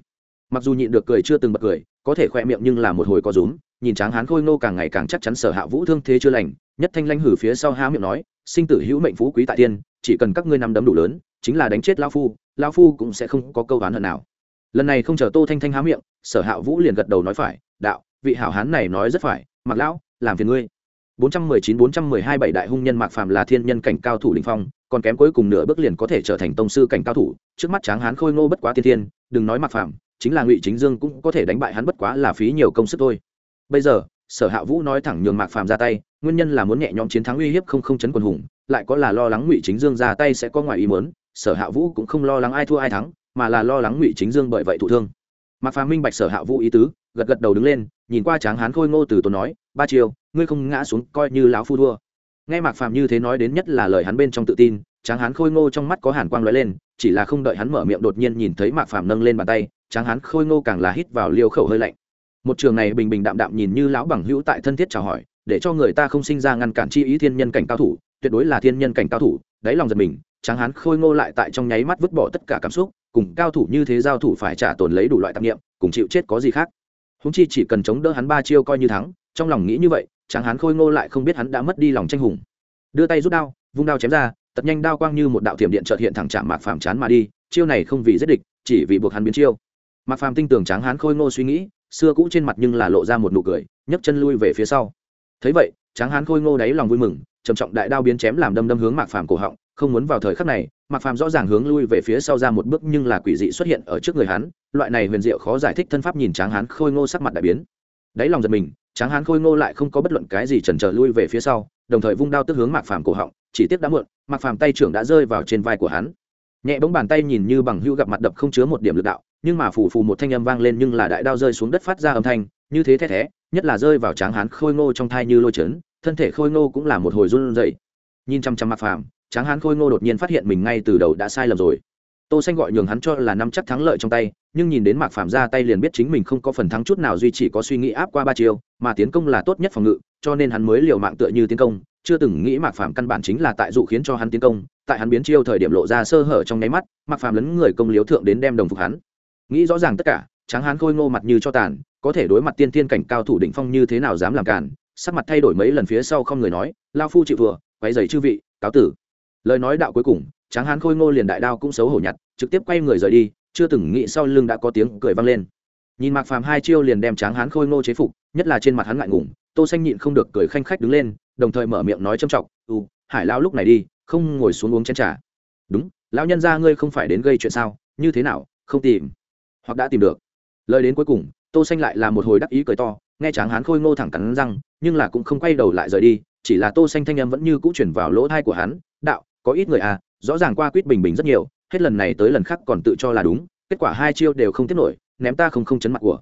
S1: Mặc dù nhịn được cười chưa từng bật cười, có thể khoe miệng nhưng là một hồi có rúm nhìn tráng hán khôi ngô càng ngày càng chắc chắn sở hạ vũ thương thế chưa lành, nhất thanh lanh hử phía sau há miệng nói, sinh tử hữu mệnh phú quý tại tiên, chỉ cần các ngươi nắm đấm đủ lớn, chính là đánh chết lao phu lao phu cũng sẽ không có câu oán hận nào. Lần này không chờ tô thanh thanh há miệng, sở hạ vũ liền gật đầu nói phải, đạo, vị hảo hán này nói rất phải, mặc lão, làm phiền ngươi. 419-412 bảy đại hung nhân mạc phàm là thiên nhân cảnh cao thủ linh phong, còn kém cuối cùng nửa bước liền có thể trở thành tông sư cảnh cao thủ. Trước mắt tráng hán khôi ngô bất quá tiên thiên, đừng nói mạc phàm, chính là ngụy chính dương cũng có thể đánh bại hắn bất quá là phí nhiều công sức thôi bây giờ, sở hạ vũ nói thẳng nhường mạc phàm ra tay, nguyên nhân là muốn nhẹ nhõm chiến thắng uy hiếp không không chấn quần hùng, lại có là lo lắng ngụy chính dương ra tay sẽ có ngoài ý muốn, sở hạ vũ cũng không lo lắng ai thua ai thắng, mà là lo lắng ngụy chính dương bởi vậy thụ thương. Mạc phàm minh bạch sở hạ vũ ý tứ, gật gật đầu đứng lên, nhìn qua tráng hán khôi ngô từ tốn nói, ba chiều ngươi không ngã xuống coi như lão phu thua. Nghe mạc phàm như thế nói đến nhất là lời hắn bên trong tự tin, tráng hán khôi ngô trong mắt có hàn quang lóe lên, chỉ là không đợi hắn mở miệng đột nhiên nhìn thấy mạc phàm nâng lên bàn tay, tráng hán khôi ngô càng là hít vào liêu khẩu hơi lạnh một trường này bình bình đạm đạm nhìn như lão bằng hữu tại thân thiết chào hỏi, để cho người ta không sinh ra ngăn cản chi ý thiên nhân cảnh cao thủ, tuyệt đối là thiên nhân cảnh cao thủ, đáy lòng giật mình, tráng hán khôi ngô lại tại trong nháy mắt vứt bỏ tất cả cảm xúc, cùng cao thủ như thế giao thủ phải trả tồn lấy đủ loại tạp nghiệm cùng chịu chết có gì khác. Húng chi chỉ cần chống đỡ hắn ba chiêu coi như thắng, trong lòng nghĩ như vậy, tráng hán khôi ngô lại không biết hắn đã mất đi lòng tranh hùng. Đưa tay rút đao, vung đao chém ra tật nhanh đao quang như một đạo thiểm điện trợt hiện thẳng chạm mạc phàm chán mà đi, chiêu này không vì giết địch, chỉ vì buộc hắn biến chiêu. Mạc phàm tin tưởng tráng hán khôi ngô suy nghĩ xưa cũ trên mặt nhưng là lộ ra một nụ cười, nhấc chân lui về phía sau. Thấy vậy, tráng hán khôi ngô đáy lòng vui mừng, trầm trọng đại đao biến chém làm đâm đâm hướng mạc phàm cổ họng, không muốn vào thời khắc này, mạc phàm rõ ràng hướng lui về phía sau ra một bước nhưng là quỷ dị xuất hiện ở trước người hắn, loại này huyền diệu khó giải thích thân pháp nhìn tráng hán khôi ngô sắc mặt đại biến. Đáy lòng giật mình, tráng hán khôi ngô lại không có bất luận cái gì chần chờ lui về phía sau, đồng thời vung đao tức hướng mạc phàm cổ họng, chỉ tiếc đã muộn, mạc phàm tay trưởng đã rơi vào trên vai của hắn. Nhẹ bóng bàn tay nhìn như bằng hưu gặp mặt đập không chứa một điểm lực đạo nhưng mà phù phù một thanh âm vang lên nhưng là đại đao rơi xuống đất phát ra âm thanh, như thế thế thế nhất là rơi vào tráng hán khôi ngô trong thai như lôi chấn, thân thể khôi ngô cũng là một hồi run dậy nhìn chăm chăm mặc phàm, tráng hán khôi ngô đột nhiên phát hiện mình ngay từ đầu đã sai lầm rồi. Tô xanh gọi nhường hắn cho là năm chắc thắng lợi trong tay, nhưng nhìn đến mạc phàm ra tay liền biết chính mình không có phần thắng chút nào duy chỉ có suy nghĩ áp qua ba chiều mà tiến công là tốt nhất phòng ngự, cho nên hắn mới liều mạng tựa như tiến công. Chưa từng nghĩ mạc phàm căn bản chính là tại dụ khiến cho hắn tiến công, tại hắn biến chiêu thời điểm lộ ra sơ hở trong nháy mắt, mạc phàm lấn người công liếu thượng đến đem đồng phục hắn nghĩ rõ ràng tất cả, tráng hán khôi ngô mặt như cho tàn, có thể đối mặt tiên Thiên cảnh cao thủ đỉnh phong như thế nào dám làm cản sắc mặt thay đổi mấy lần phía sau không người nói, lao phu chịu vừa quay giày chư vị, cáo tử. Lời nói đạo cuối cùng, tráng hán khôi ngô liền đại đao cũng xấu hổ nhặt, trực tiếp quay người rời đi, chưa từng nghĩ sau lưng đã có tiếng cười vang lên. Nhìn mạc phàm hai chiêu liền đem tráng hán khôi ngô chế phục, nhất là trên mặt hắn ngại ngùng, tô xanh nhịn không được cười khanh khách đứng lên, đồng thời mở miệng nói trâm trọng ừ hải lao lúc này đi, không ngồi xuống uống chén trà. Đúng, lão nhân gia ngươi không phải đến gây chuyện sao, như thế nào, không tìm hoặc đã tìm được. Lời đến cuối cùng, tô xanh lại là một hồi đắc ý cười to, nghe tráng hán khôi ngô thẳng cắn răng, nhưng là cũng không quay đầu lại rời đi, chỉ là tô xanh thanh âm vẫn như cũ chuyển vào lỗ tai của hắn, đạo, có ít người à rõ ràng qua quýt bình bình rất nhiều, hết lần này tới lần khác còn tự cho là đúng, kết quả hai chiêu đều không tiếp nổi, ném ta không không chấn mặt của.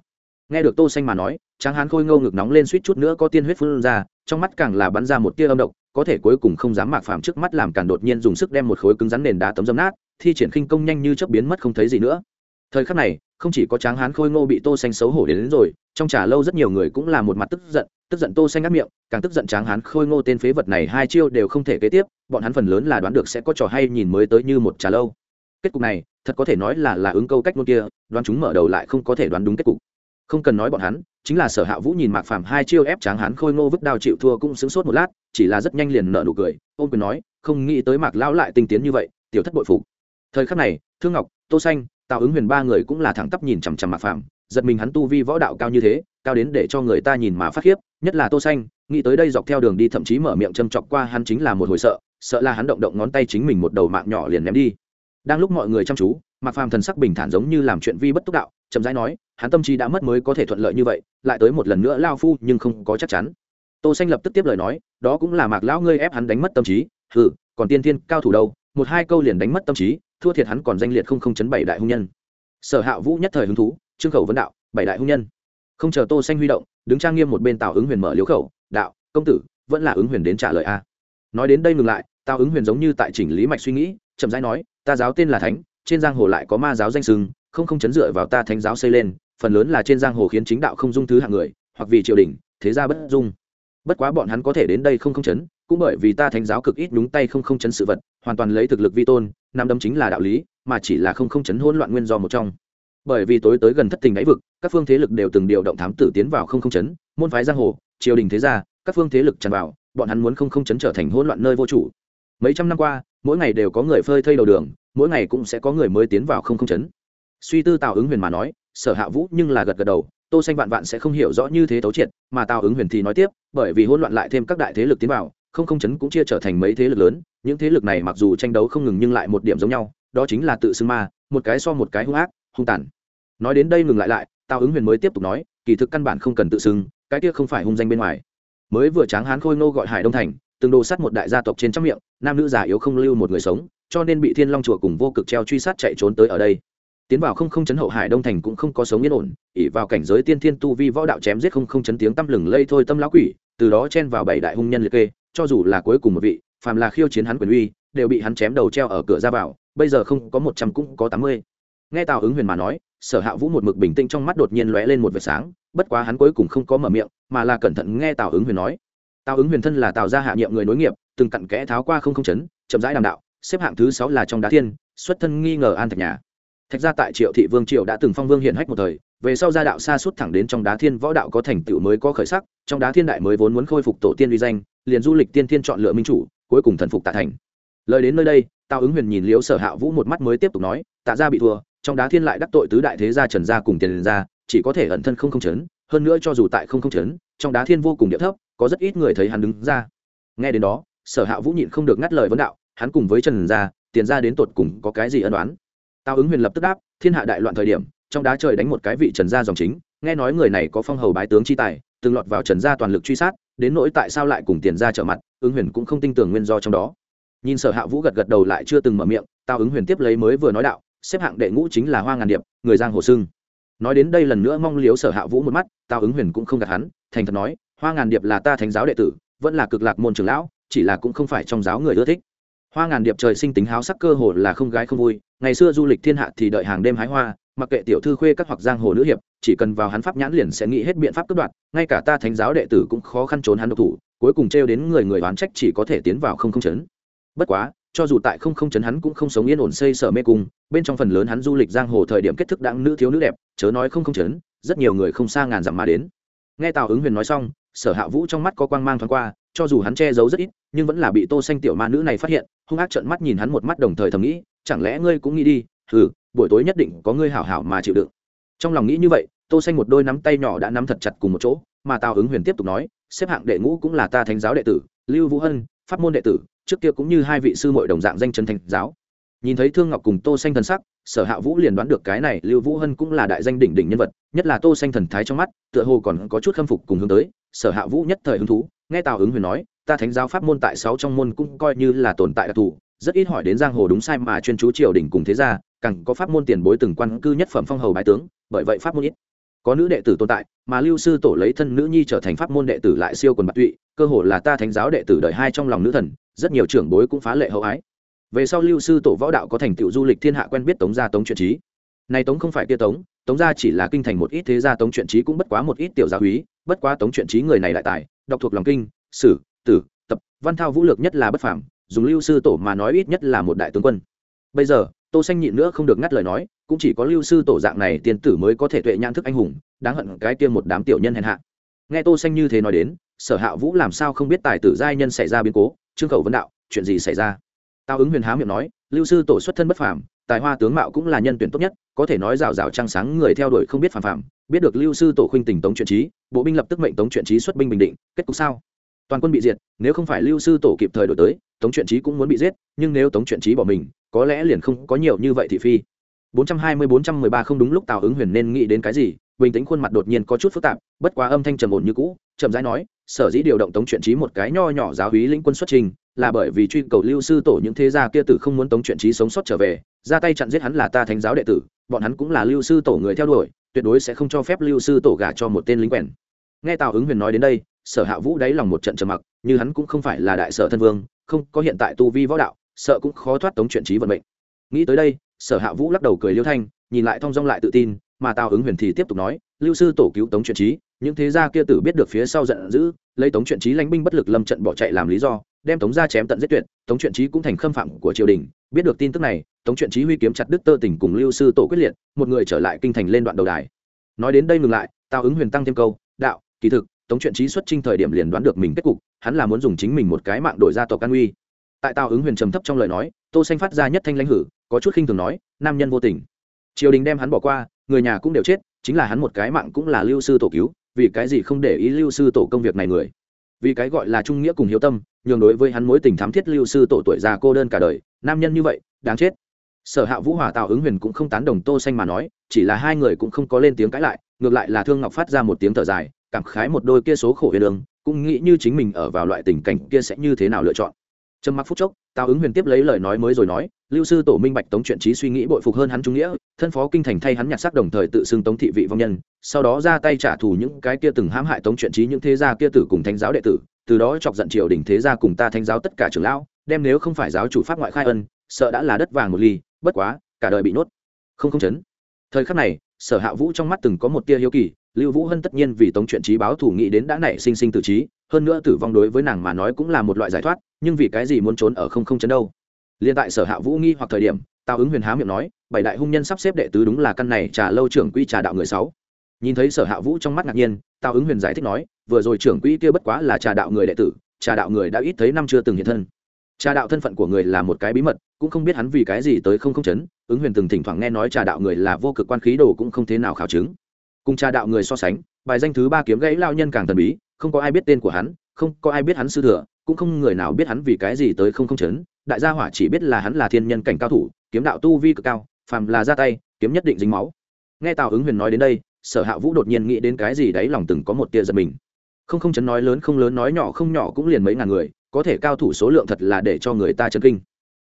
S1: Nghe được tô xanh mà nói, tráng hán khôi ngô ngực nóng lên suýt chút nữa có tiên huyết phun ra, trong mắt càng là bắn ra một tia âm độc, có thể cuối cùng không dám mạc phàm trước mắt làm càn đột nhiên dùng sức đem một khối cứng rắn nền đá tấm dâm nát, thi triển khinh công nhanh như chớp biến mất không thấy gì nữa. Thời khắc này không chỉ có tráng hán khôi ngô bị tô xanh xấu hổ đến, đến rồi trong trà lâu rất nhiều người cũng là một mặt tức giận tức giận tô xanh ngắt miệng càng tức giận tráng hán khôi ngô tên phế vật này hai chiêu đều không thể kế tiếp bọn hắn phần lớn là đoán được sẽ có trò hay nhìn mới tới như một trà lâu. Kết cục này thật có thể nói là là ứng câu cách luôn kia đoán chúng mở đầu lại không có thể đoán đúng kết cục. Không cần nói bọn hắn chính là sở hạ vũ nhìn mạc phàm hai chiêu ép tráng hán khôi ngô vứt đao chịu thua cũng sướng sốt một lát chỉ là rất nhanh liền nở nụ cười ôm quyền nói không nghĩ tới mạc lão lại tinh tiến như vậy tiểu thất bội phục. Thời khắc này thương ngọc tô xanh, tào ứng huyền ba người cũng là thẳng tắp nhìn chằm chằm mạc phàm, giật mình hắn tu vi võ đạo cao như thế, cao đến để cho người ta nhìn mà phát khiếp, nhất là tô xanh, nghĩ tới đây dọc theo đường đi thậm chí mở miệng châm chọc qua hắn chính là một hồi sợ sợ là hắn động động ngón tay chính mình một đầu mạng nhỏ liền ném đi. Đang lúc mọi người chăm chú, mạc phàm thần sắc bình thản giống như làm chuyện vi bất túc đạo, chậm rãi nói, hắn tâm trí đã mất mới có thể thuận lợi như vậy, lại tới một lần nữa lao phu nhưng không có chắc chắn. Tô xanh lập tức tiếp lời nói, đó cũng là mạc lão ngươi ép hắn đánh mất tâm trí, hừ, còn tiên thiên cao thủ đâu, một hai câu liền đánh mất tâm trí thua thiệt hắn còn danh liệt không không chấn bảy đại hung nhân. Sở hạ vũ nhất thời hứng thú, trương khẩu vấn đạo, bảy đại hung nhân. Không chờ tô xanh huy động, đứng trang nghiêm một bên tào ứng huyền mở liếu khẩu, đạo, công tử, vẫn là ứng huyền đến trả lời a. Nói đến đây ngừng lại, tào ứng huyền giống như tại chỉnh lý mạch suy nghĩ, chậm rãi nói, ta giáo tên là thánh, trên giang hồ lại có ma giáo danh sừng không không chấn dựa vào ta thánh giáo xây lên, phần lớn là trên giang hồ khiến chính đạo không dung thứ hạng người, hoặc vì triều đình, thế gia bất dung. Bất quá bọn hắn có thể đến đây không không chấn, cũng bởi vì ta thánh giáo cực ít đúng tay không không chấn sự vật, hoàn toàn lấy thực lực vi tôn nam đấm chính là đạo lý, mà chỉ là không không chấn hỗn loạn nguyên do một trong. Bởi vì tối tới gần thất tình đáy vực, các phương thế lực đều từng điều động thám tử tiến vào không không chấn, môn phái giang hồ, triều đình thế gia, các phương thế lực tràn vào, bọn hắn muốn không không chấn trở thành hỗn loạn nơi vô chủ. Mấy trăm năm qua, mỗi ngày đều có người phơi thây đầu đường, mỗi ngày cũng sẽ có người mới tiến vào không không chấn. Suy tư tào ứng huyền mà nói, sở hạ vũ nhưng là gật gật đầu, tô xanh vạn vạn sẽ không hiểu rõ như thế tấu triệt, mà tào ứng huyền thì nói tiếp, bởi vì hỗn loạn lại thêm các đại thế lực tiến vào không không chấn cũng chia trở thành mấy thế lực lớn, những thế lực này mặc dù tranh đấu không ngừng nhưng lại một điểm giống nhau, đó chính là tự xưng ma, một cái so một cái hung ác, hung tàn. Nói đến đây ngừng lại lại, tào ứng huyền mới tiếp tục nói, kỳ thực căn bản không cần tự xưng, cái kia không phải hung danh bên ngoài. Mới vừa tráng hán khôi ngô gọi hải đông thành, từng đồ sát một đại gia tộc trên trăm miệng, nam nữ già yếu không lưu một người sống, cho nên bị thiên long chùa cùng vô cực treo truy sát chạy trốn tới ở đây. Tiến vào không không chấn hậu hải đông thành cũng không có sống yên ổn ỉ vào cảnh giới tiên thiên tu vi võ đạo chém giết không không chấn tiếng tăm lừng lây thôi tâm lão quỷ, từ đó chen vào bảy đại hung nhân liệt kê cho dù là cuối cùng một vị, phàm là khiêu chiến hắn quyền uy, đều bị hắn chém đầu treo ở cửa ra vào, bây giờ không có một trăm cũng có tám mươi. Nghe tào ứng huyền mà nói, sở hạ vũ một mực bình tĩnh trong mắt đột nhiên lóe lên một vệt sáng, bất quá hắn cuối cùng không có mở miệng, mà là cẩn thận nghe tào ứng huyền nói. Tào ứng huyền thân là tào gia hạ nhiệm người nối nghiệp, từng cặn kẽ tháo qua không không chấn, chậm rãi đàm đạo, xếp hạng thứ sáu là trong đá thiên, xuất thân nghi ngờ an thạch nhà. Thạch ra tại triệu thị vương triệu đã từng phong vương hiển hách một thời, về sau gia đạo xa suốt thẳng đến trong đá thiên võ đạo có thành tựu mới có khởi sắc, trong đá thiên đại mới vốn muốn khôi phục tổ tiên uy danh liền du lịch tiên thiên chọn lựa minh chủ, cuối cùng thần phục tạ thành. Lời đến nơi đây, tào ứng huyền nhìn liễu sở hạ vũ một mắt mới tiếp tục nói, tạ gia bị thua, trong đá thiên lại đắc tội tứ đại thế gia trần gia cùng tiền gia, chỉ có thể ẩn thân không không chấn, hơn nữa cho dù tại không không chấn, trong đá thiên vô cùng địa thấp, có rất ít người thấy hắn đứng ra. Nghe đến đó, sở hạ vũ nhịn không được ngắt lời vấn đạo, hắn cùng với trần gia, tiền gia đến tột cùng có cái gì ân đoán tào ứng huyền lập tức đáp, thiên hạ đại loạn thời điểm, trong đá trời đánh một cái vị trần gia dòng chính, nghe nói người này có phong hầu bái tướng chi tài từng lọt vào trần gia toàn lực truy sát, đến nỗi tại sao lại cùng tiền gia trở mặt, ứng huyền cũng không tin tưởng nguyên do trong đó. Nhìn sở hạ vũ gật gật đầu lại chưa từng mở miệng tao ứng huyền tiếp lấy mới vừa nói đạo, xếp hạng đệ ngũ chính là hoa ngàn điệp, người giang hồ sưng. Nói đến đây lần nữa mong liếu sở hạ vũ một mắt tao ứng huyền cũng không gạt hắn, thành thật nói, hoa ngàn điệp là ta thánh giáo đệ tử, vẫn là cực lạc môn trưởng lão, chỉ là cũng không phải trong giáo người ưa thích. Hoa ngàn điệp trời sinh tính háo sắc cơ hồ là không gái không vui, ngày xưa du lịch thiên hạ thì đợi hàng đêm hái hoa mặc kệ tiểu thư khuê các hoặc giang hồ nữ hiệp, chỉ cần vào hắn pháp nhãn liền sẽ nghĩ hết biện pháp cướp đoạt, ngay cả ta thánh giáo đệ tử cũng khó khăn trốn hắn độc thủ, cuối cùng trêu đến người người đoán trách chỉ có thể tiến vào không không chấn. Bất quá, cho dù tại không không chấn hắn cũng không sống yên ổn xây sở mê cung, bên trong phần lớn hắn du lịch giang hồ thời điểm kết thức đặng nữ thiếu nữ đẹp, chớ nói không không chấn, rất nhiều người không xa ngàn dặm mà đến. Nghe tào ứng huyền nói xong, sở hạ vũ trong mắt có quang mang thoáng qua, cho dù hắn che giấu rất ít, nhưng vẫn là bị tô xanh tiểu ma nữ này phát hiện, hung ác trợn mắt nhìn hắn một mắt đồng thời thầm nghĩ, chẳng lẽ ngươi cũng nghĩ đi hừ, buổi tối nhất định có ngươi hảo hảo mà chịu đựng. Trong lòng nghĩ như vậy, tô xanh một đôi nắm tay nhỏ đã nắm thật chặt cùng một chỗ, mà tào ứng huyền tiếp tục nói, xếp hạng đệ ngũ cũng là ta thánh giáo đệ tử, lưu vũ hân, pháp môn đệ tử, trước kia cũng như hai vị sư muội đồng dạng danh chân thánh giáo. Nhìn thấy thương ngọc cùng tô xanh thần sắc, sở hạ vũ liền đoán được cái này lưu vũ hân cũng là đại danh đỉnh đỉnh nhân vật, nhất là tô xanh thần thái trong mắt, tựa hồ còn có chút khâm phục cùng hướng tới, sở hạ vũ nhất thời hứng thú, nghe tào ứng huyền nói, ta thánh giáo pháp môn tại sáu trong môn cũng coi như là tồn tại đặc thù rất ít hỏi đến giang hồ đúng sai mà chuyên chú triều đình cùng thế gia, càng có pháp môn tiền bối từng quan cư nhất phẩm phong hầu bái tướng, bởi vậy pháp môn ít. Có nữ đệ tử tồn tại, mà lưu sư tổ lấy thân nữ nhi trở thành pháp môn đệ tử lại siêu quần bạc tụy, cơ hồ là ta thánh giáo đệ tử đời hai trong lòng nữ thần, rất nhiều trưởng bối cũng phá lệ hậu ái. Về sau lưu sư tổ võ đạo có thành tựu du lịch thiên hạ quen biết tống gia tống truyện trí này tống không phải kia tống tống gia chỉ là kinh thành một ít thế gia tống truyện trí cũng bất quá một ít tiểu gia húy, bất quá tống truyện trí người này lại tài, đọc thuộc lòng kinh, sử, tử, tập, văn thao vũ lược nhất là bất phàm dùng lưu sư tổ mà nói ít nhất là một đại tướng quân. Bây giờ, tô xanh nhịn nữa không được ngắt lời nói, cũng chỉ có lưu sư tổ dạng này tiên tử mới có thể tuệ nhãn thức anh hùng, đáng hận cái kia một đám tiểu nhân hèn hạ. Nghe tô xanh như thế nói đến, sở hạ vũ làm sao không biết tài tử giai nhân xảy ra biến cố, trương khẩu vấn đạo, chuyện gì xảy ra? Tao ứng huyền há miệng nói, lưu sư tổ xuất thân bất phàm, tài hoa tướng mạo cũng là nhân tuyển tốt nhất, có thể nói rào rào trăng sáng người theo đuổi không biết phàm phàm, biết được lưu sư tổ khuynh tình tống chuyện trí, bộ binh lập tức mệnh tống chuyện trí xuất binh bình định, kết cục sao? Toàn quân bị diệt, nếu không phải lưu sư tổ kịp thời đổi tới tống truyện trí cũng muốn bị giết, nhưng nếu tống truyện trí bỏ mình, có lẽ liền không có nhiều như vậy thị phi. 420-413 không đúng lúc tào ứng huyền nên nghĩ đến cái gì, bình tĩnh khuôn mặt đột nhiên có chút phức tạp, bất quá âm thanh trầm ổn như cũ, chậm rãi nói, sở dĩ điều động tống truyện trí một cái nho nhỏ giáo hí lĩnh quân xuất trình, là bởi vì truy cầu lưu sư tổ những thế gia kia tử không muốn tống truyện trí sống sót trở về, ra tay chặn giết hắn là ta thánh giáo đệ tử, bọn hắn cũng là lưu sư tổ người theo đuổi, tuyệt đối sẽ không cho phép lưu sư tổ gả cho một tên lính quèn. Nghe tào ứng huyền nói đến đây sở hạ vũ đáy lòng một trận trầm mặc, như hắn cũng không phải là đại sở thân vương, không có hiện tại tu vi võ đạo, sợ cũng khó thoát tống chuyện trí vận mệnh. Nghĩ tới đây, sở hạ vũ lắc đầu cười liêu thanh, nhìn lại thong dong lại tự tin, mà tào ứng huyền thì tiếp tục nói, lưu sư tổ cứu tống chuyện trí, những thế gia kia tử biết được phía sau giận dữ, lấy tống chuyện trí lánh binh bất lực lâm trận bỏ chạy làm lý do, đem tống gia chém tận giết tuyệt, tống chuyện trí cũng thành khâm phạm của triều đình, biết được tin tức này, tống chuyện trí huy kiếm chặt đức tơ tỉnh cùng lưu sư tổ quyết liệt, một người trở lại kinh thành lên đoạn đầu đài. Nói đến đây ngừng lại, tào ứng huyền tăng thêm câu, đạo, kỳ thực tống chuyện trí xuất trinh thời điểm liền đoán được mình kết cục, hắn là muốn dùng chính mình một cái mạng đổi ra tộc an uy tại tào ứng huyền trầm thấp trong lời nói, tô xanh phát ra nhất thanh lãnh hử, có chút khinh thường nói, nam nhân vô tình. Triều đình đem hắn bỏ qua, người nhà cũng đều chết, chính là hắn một cái mạng cũng là lưu sư tổ cứu, vì cái gì không để ý lưu sư tổ công việc này người? Vì cái gọi là trung nghĩa cùng hiếu tâm, nhường đối với hắn mối tình thám thiết lưu sư tổ tuổi già cô đơn cả đời, nam nhân như vậy, đáng chết. Sở hạ vũ hòa tào ứng huyền cũng không tán đồng tô xanh mà nói, chỉ là hai người cũng không có lên tiếng cãi lại, ngược lại là thương ngọc phát ra một tiếng thở dài cảm khái một đôi kia số khổ huyền đường cũng nghĩ như chính mình ở vào loại tình cảnh kia sẽ như thế nào lựa chọn. Trầm mặc phút chốc, tào ứng huyền tiếp lấy lời nói mới rồi nói, lưu sư tổ minh bạch tống chuyện trí suy nghĩ bội phục hơn hắn trung nghĩa, thân phó kinh thành thay hắn nhặt sắc đồng thời tự xưng tống thị vị vong nhân, sau đó ra tay trả thù những cái kia từng hãm hại tống chuyện trí những thế gia kia tử cùng thánh giáo đệ tử, từ đó chọc giận triều đình thế gia cùng ta thánh giáo tất cả trưởng lão, đem nếu không phải giáo chủ pháp ngoại khai ân, sợ đã là đất vàng một ly, bất quá, cả đời bị nốt không không chấn. Thời khắc này, sở hạ vũ trong mắt từng có một tia hiếu kỳ lưu vũ hân tất nhiên vì tống chuyện trí báo thủ nghĩ đến đã nảy sinh sinh tử trí, hơn nữa tử vong đối với nàng mà nói cũng là một loại giải thoát, nhưng vì cái gì muốn trốn ở không không chấn đâu? Liên tại sở hạ vũ nghi hoặc thời điểm, tào ứng huyền há miệng nói, bảy đại hung nhân sắp xếp đệ tứ đúng là căn này trà lâu trưởng quỹ trà đạo người sáu. Nhìn thấy sở hạ vũ trong mắt ngạc nhiên, tào ứng huyền giải thích nói, vừa rồi trưởng quỹ kia bất quá là trà đạo người đệ tử, trà đạo người đã ít thấy năm chưa từng hiện thân. Trà đạo thân phận của người là một cái bí mật, cũng không biết hắn vì cái gì tới không không chấn ứng huyền từng thỉnh thoảng nghe nói trà đạo người là vô cực quan khí đồ cũng không thế nào khảo chứng cùng trà đạo người so sánh, bài danh thứ ba kiếm gãy lao nhân càng thần bí, không có ai biết tên của hắn, không có ai biết hắn sư thừa, cũng không người nào biết hắn vì cái gì tới không không chấn. Đại gia hỏa chỉ biết là hắn là thiên nhân cảnh cao thủ, kiếm đạo tu vi cực cao, phàm là ra tay, kiếm nhất định dính máu. Nghe tào ứng huyền nói đến đây, sở hạ vũ đột nhiên nghĩ đến cái gì đấy lòng từng có một tia giật mình. Không không chấn nói lớn không lớn nói nhỏ không nhỏ cũng liền mấy ngàn người, có thể cao thủ số lượng thật là để cho người ta chân kinh.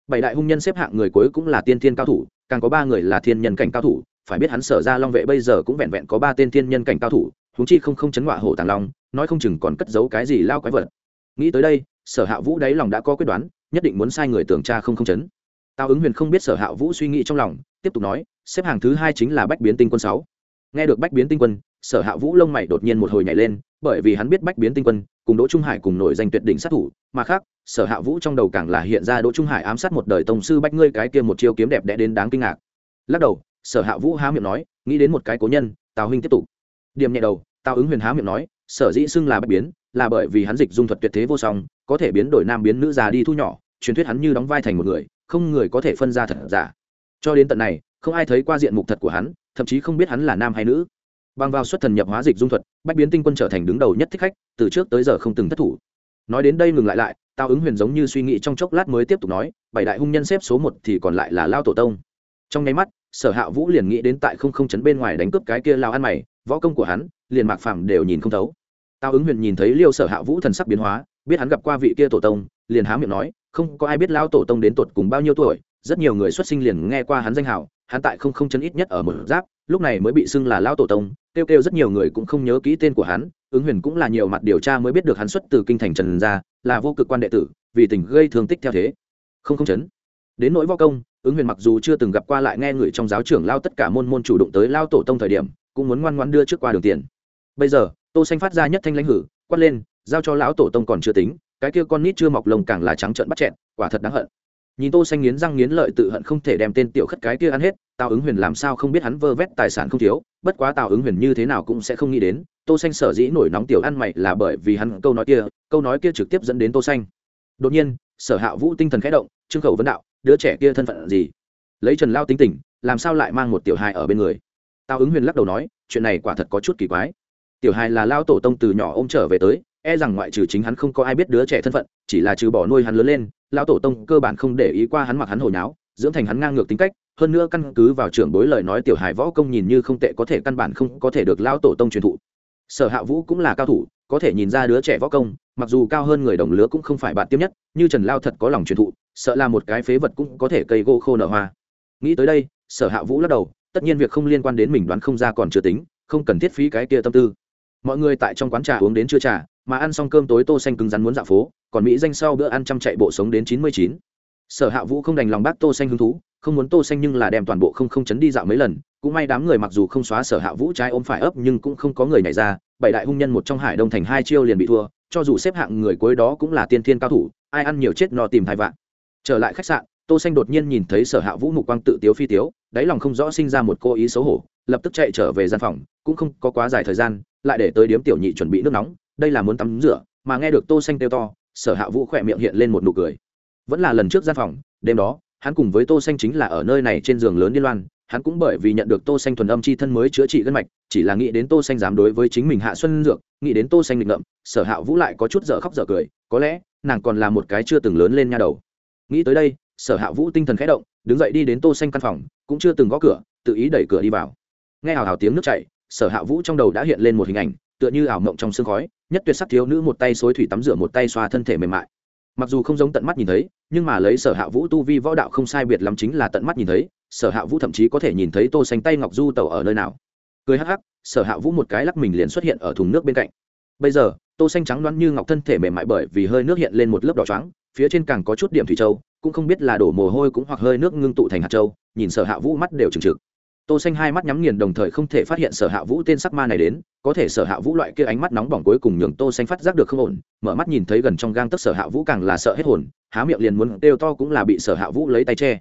S1: Bảy đại hung nhân xếp hạng người cuối cũng là tiên thiên cao thủ, càng có ba người là thiên nhân cảnh cao thủ phải biết hắn sở ra long vệ bây giờ cũng vẹn vẹn có ba tên thiên nhân cảnh cao thủ húng chi không không chấn ngọa hổ tàng long, nói không chừng còn cất giấu cái gì lao quái vật. Nghĩ tới đây, sở hạ vũ đáy lòng đã có quyết đoán, nhất định muốn sai người tưởng tra không không chấn. Tào ứng huyền không biết sở hạ vũ suy nghĩ trong lòng, tiếp tục nói, xếp hàng thứ hai chính là bách biến tinh quân sáu. Nghe được bách biến tinh quân, sở hạ vũ lông mày đột nhiên một hồi nhảy lên, bởi vì hắn biết bách biến tinh quân cùng đỗ trung hải cùng nổi danh tuyệt đỉnh sát thủ, mà khác, sở hạ vũ trong đầu càng là hiện ra đỗ trung hải ám sát một đời tông sư bách ngươi cái kia một chiêu kiếm đẹp đẽ đến đáng kinh ngạc. Lắc đầu sở hạ vũ há miệng nói, nghĩ đến một cái cố nhân, tào huynh tiếp tục. Điểm nhẹ đầu, tào ứng huyền há miệng nói, sở dĩ xưng là bách biến, là bởi vì hắn dịch dung thuật tuyệt thế vô song, có thể biến đổi nam biến nữ già đi thu nhỏ, truyền thuyết hắn như đóng vai thành một người, không người có thể phân ra thật giả. Cho đến tận này, không ai thấy qua diện mục thật của hắn, thậm chí không biết hắn là nam hay nữ. Bằng vào xuất thần nhập hóa dịch dung thuật, bách biến tinh quân trở thành đứng đầu nhất thích khách, từ trước tới giờ không từng thất thủ. Nói đến đây ngừng lại lại tao ứng huyền giống như suy nghĩ trong chốc lát mới tiếp tục nói, bảy đại hung nhân xếp số một thì còn lại là lao tổ tông. Trong nháy mắt sở hạ vũ liền nghĩ đến tại không không chấn bên ngoài đánh cướp cái kia lao ăn mày, võ công của hắn, liền mạc phàm đều nhìn không thấu. Tao ứng huyền nhìn thấy liêu sở hạ vũ thần sắc biến hóa, biết hắn gặp qua vị kia tổ tông, liền há miệng nói, không có ai biết lao tổ tông đến tột cùng bao nhiêu tuổi, rất nhiều người xuất sinh liền nghe qua hắn danh hào, hắn tại không không chân ít nhất ở một giáp, lúc này mới bị xưng là lão tổ tông, kêu kêu rất nhiều người cũng không nhớ kỹ tên của hắn, ứng huyền cũng là nhiều mặt điều tra mới biết được hắn xuất từ kinh thành trần gia, là vô cực quan đệ tử, vì tình gây thương tích theo thế. Không không chấn. Đến nỗi võ công ứng huyền mặc dù chưa từng gặp qua lại nghe người trong giáo trưởng lao tất cả môn môn chủ động tới lao tổ tông thời điểm, cũng muốn ngoan ngoan đưa trước qua đường tiền. Bây giờ, tô xanh phát ra nhất thanh lãnh hử, quát lên, giao cho lão tổ tông còn chưa tính, cái kia con nít chưa mọc lông càng là trắng trợn bắt chẹn quả thật đáng hận. Nhìn tô xanh nghiến răng nghiến lợi tự hận không thể đem tên tiểu khất cái kia ăn hết, tào ứng huyền làm sao không biết hắn vơ vét tài sản không thiếu, bất quá tào ứng huyền như thế nào cũng sẽ không nghĩ đến, tô xanh sở dĩ nổi nóng tiểu ăn mày là bởi vì hắn câu nói kia, câu nói kia trực tiếp dẫn đến tô xanh. Đột nhiên, sở hạ vũ tinh thần khẽ động, trương khẩu vấn đạo đứa trẻ kia thân phận gì? Lấy trần lao tính tình, làm sao lại mang một tiểu hài ở bên người? Tào ứng huyền lắc đầu nói, chuyện này quả thật có chút kỳ quái. Tiểu hài là lao tổ tông từ nhỏ ôm trở về tới e rằng ngoại trừ chính hắn không có ai biết đứa trẻ thân phận, chỉ là trừ bỏ nuôi hắn lớn lên, lao tổ tông cơ bản không để ý qua hắn mặc hắn hồi nháo, dưỡng thành hắn ngang ngược tính cách, hơn nữa căn cứ vào trưởng bối lời nói tiểu hài võ công nhìn như không tệ có thể căn bản không có thể được lao tổ tông truyền thụ. Sở hạ vũ cũng là cao thủ có thể nhìn ra đứa trẻ võ công, mặc dù cao hơn người đồng lứa cũng không phải bạn tiêm nhất, như trần lao thật có lòng truyền thụ, sợ là một cái phế vật cũng có thể cây gỗ khô nở hoa. Nghĩ tới đây, sở hạ vũ lắc đầu, tất nhiên việc không liên quan đến mình đoán không ra còn chưa tính, không cần thiết phí cái kia tâm tư. Mọi người tại trong quán trà uống đến chưa trà, mà ăn xong cơm tối tô xanh cứng rắn muốn dạo phố, còn mỹ danh sau bữa ăn chăm chạy bộ sống đến chín mươi chín. Sở hạ vũ không đành lòng bác tô xanh hứng thú, không muốn tô xanh nhưng là đem toàn bộ không không chấn đi dạo mấy lần, cũng may đám người mặc dù không xóa sở hạ vũ trái ôm phải ấp nhưng cũng không có người nhảy ra bảy đại hung nhân một trong hải đông thành hai chiêu liền bị thua, cho dù xếp hạng người cuối đó cũng là tiên thiên cao thủ, ai ăn nhiều chết no tìm thai vạn. Trở lại khách sạn, tô xanh đột nhiên nhìn thấy sở hạ vũ mục quang tự tiếu phi tiếu, đáy lòng không rõ sinh ra một cô ý xấu hổ, lập tức chạy trở về gian phòng, cũng không có quá dài thời gian, lại để tới điếm tiểu nhị chuẩn bị nước nóng, đây là muốn tắm rửa, mà nghe được tô xanh kêu to, sở hạ vũ khỏe miệng hiện lên một nụ cười. Vẫn là lần trước gian phòng, đêm đó, hắn cùng với tô xanh chính là ở nơi này trên giường lớn liên loan, hắn cũng bởi vì nhận được tô xanh thuần âm chi thân mới chữa trị gân mạch chỉ là nghĩ đến tô xanh dám đối với chính mình hạ xuân dược, nghĩ đến tô xanh nghịch ngợm, sở hạ vũ lại có chút dở khóc dở cười, có lẽ, nàng còn là một cái chưa từng lớn lên nha đầu. Nghĩ tới đây, sở hạ vũ tinh thần khẽ động, đứng dậy đi đến tô xanh căn phòng, cũng chưa từng gõ cửa, tự ý đẩy cửa đi vào. Nghe hào hào tiếng nước chảy, sở hạ vũ trong đầu đã hiện lên một hình ảnh, tựa như ảo mộng trong sương khói, nhất tuyệt sắc thiếu nữ một tay xối thủy tắm rửa một tay xoa thân thể mềm mại. Mặc dù không giống tận mắt nhìn thấy, nhưng mà lấy sở hạ vũ tu vi võ đạo không sai biệt lắm chính là tận mắt nhìn thấy, sở hạ vũ thậm chí có thể nhìn thấy tô xanh tay ngọc du tẩu ở nơi nào cười hắc hắc, sở hạ vũ một cái lắc mình liền xuất hiện ở thùng nước bên cạnh. Bây giờ, tô xanh trắng loáng như ngọc thân thể mềm mại bởi vì hơi nước hiện lên một lớp đỏ trắng phía trên càng có chút điểm thủy châu, cũng không biết là đổ mồ hôi cũng hoặc hơi nước ngưng tụ thành hạt châu, nhìn sở hạ vũ mắt đều trừng trực tô xanh hai mắt nhắm nghiền đồng thời không thể phát hiện sở hạ vũ tên sắc ma này đến, có thể sở hạ vũ loại kia ánh mắt nóng bỏng cuối cùng nhường tô xanh phát giác được không ổn, mở mắt nhìn thấy gần trong gang tấc sở hạ vũ càng là sợ hết hồn, há miệng liền muốn kêu to cũng là bị sở hạ vũ lấy tay che.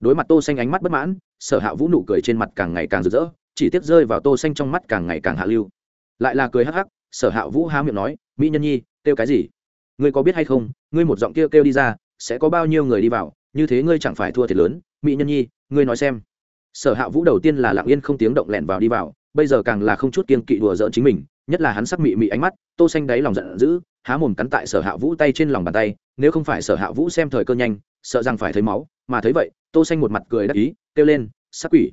S1: Đối mặt tô xanh ánh mắt bất mãn, sở hạ vũ nụ cười trên mặt càng ngày càng rực rỡ chỉ tiếp rơi vào tô xanh trong mắt càng ngày càng hạ lưu. Lại là cười hắc hắc, sở hạ vũ há miệng nói, mỹ nhân nhi, kêu cái gì? Ngươi có biết hay không, ngươi một giọng kêu kêu đi ra, sẽ có bao nhiêu người đi vào, như thế ngươi chẳng phải thua thiệt lớn, mỹ nhân nhi, ngươi nói xem. Sở hạ vũ đầu tiên là lặng yên không tiếng động lẹn vào đi vào, bây giờ càng là không chút kiên kỵ đùa giỡn chính mình, nhất là hắn sắc mị mị ánh mắt, tô xanh đáy lòng giận dữ, há mồm cắn tại sở hạ vũ tay trên lòng bàn tay, nếu không phải sở hạ vũ xem thời cơ nhanh, sợ rằng phải thấy máu, mà thấy vậy, tô xanh một mặt cười đắc ý, kêu lên, sắc quỷ.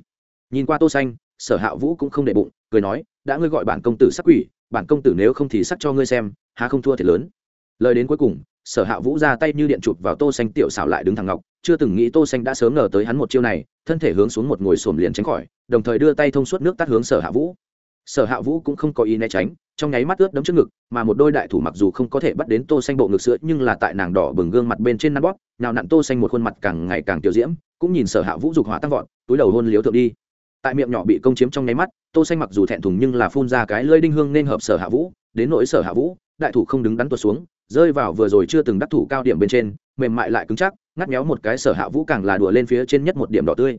S1: Nhìn qua tô xanh sở hạ vũ cũng không để bụng, cười nói, đã ngươi gọi bản công tử sắc quỷ, bản công tử nếu không thì sắc cho ngươi xem, há không thua thiệt lớn. Lời đến cuối cùng, sở hạ vũ ra tay như điện chụp vào tô xanh tiểu xảo lại đứng thẳng ngọc, chưa từng nghĩ tô xanh đã sớm ngờ tới hắn một chiêu này, thân thể hướng xuống một ngồi xổm liền tránh khỏi, đồng thời đưa tay thông suốt nước tắt hướng sở hạ vũ. Sở hạ vũ cũng không có ý né tránh, trong nháy mắt ướt đấm trước ngực, mà một đôi đại thủ mặc dù không có thể bắt đến tô xanh bộ ngực sữa, nhưng là tại nàng đỏ bừng gương mặt bên trên nắn bóp nào nặn tô xanh một khuôn mặt càng ngày càng tiểu diễm, cũng nhìn sở hạ vũ dục hỏa tăng vọt, túi đầu hôn liếu thượng đi tại miệng nhỏ bị công chiếm trong nháy mắt, tô xanh mặc dù thẹn thùng nhưng là phun ra cái lơi đinh hương nên hợp sở hạ vũ, đến nỗi sở hạ vũ, đại thủ không đứng đắn tuột xuống, rơi vào vừa rồi chưa từng đắc thủ cao điểm bên trên, mềm mại lại cứng chắc, ngắt méo một cái sở hạ vũ càng là đùa lên phía trên nhất một điểm đỏ tươi.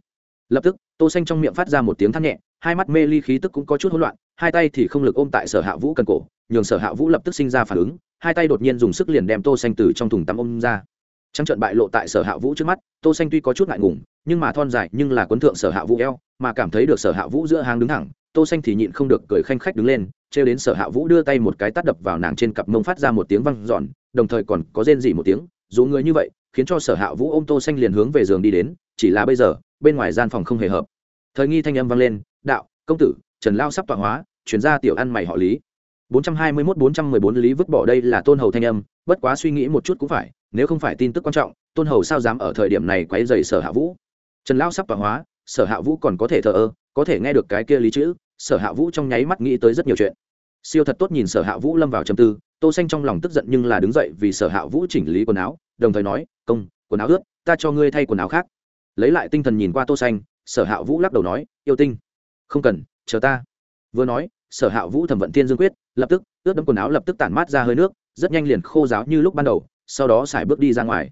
S1: Lập tức, tô xanh trong miệng phát ra một tiếng than nhẹ, hai mắt mê ly khí tức cũng có chút hỗn loạn, hai tay thì không lực ôm tại sở hạ vũ cần cổ, nhường sở hạ vũ lập tức sinh ra phản ứng, hai tay đột nhiên dùng sức liền đem tô xanh từ trong thùng tắm ôm ra trắng trận bại lộ tại sở hạ vũ trước mắt, tô xanh tuy có chút ngại ngùng, nhưng mà thon dài nhưng là quấn thượng sở hạ vũ eo, mà cảm thấy được sở hạ vũ giữa hàng đứng thẳng, tô xanh thì nhịn không được cười khanh khách đứng lên treo đến sở hạ vũ đưa tay một cái tát đập vào nàng trên cặp mông phát ra một tiếng vang giòn đồng thời còn có rên rỉ một tiếng, dù người như vậy, khiến cho sở hạ vũ ôm tô xanh liền hướng về giường đi đến, chỉ là bây giờ, bên ngoài gian phòng không hề hợp. Thời nghi thanh âm vang lên, đạo, công tử, trần lao sắp tọa hóa, chuyển ra tiểu ăn mày họ lý. 421-414 lý vứt bỏ đây là tôn hầu thanh âm bất quá suy nghĩ một chút cũng phải, nếu không phải tin tức quan trọng, tôn hầu sao dám ở thời điểm này quấy rầy sở hạ vũ? Trần lão sắp tọa hóa, sở hạ vũ còn có thể thờ ơ, có thể nghe được cái kia lý chữ, sở hạ vũ trong nháy mắt nghĩ tới rất nhiều chuyện. Siêu thật tốt nhìn sở hạ vũ lâm vào trầm tư, tô xanh trong lòng tức giận nhưng là đứng dậy vì sở hạ vũ chỉnh lý quần áo, đồng thời nói, công, quần áo ướt, ta cho ngươi thay quần áo khác. Lấy lại tinh thần nhìn qua tô xanh, sở hạ vũ lắc đầu nói, yêu tinh, không cần, chờ ta. Vừa nói sở hạ vũ thẩm vận thiên dương quyết, lập tức, ướt đẫm quần áo lập tức tản mát ra hơi nước, rất nhanh liền khô ráo như lúc ban đầu, sau đó xài bước đi ra ngoài.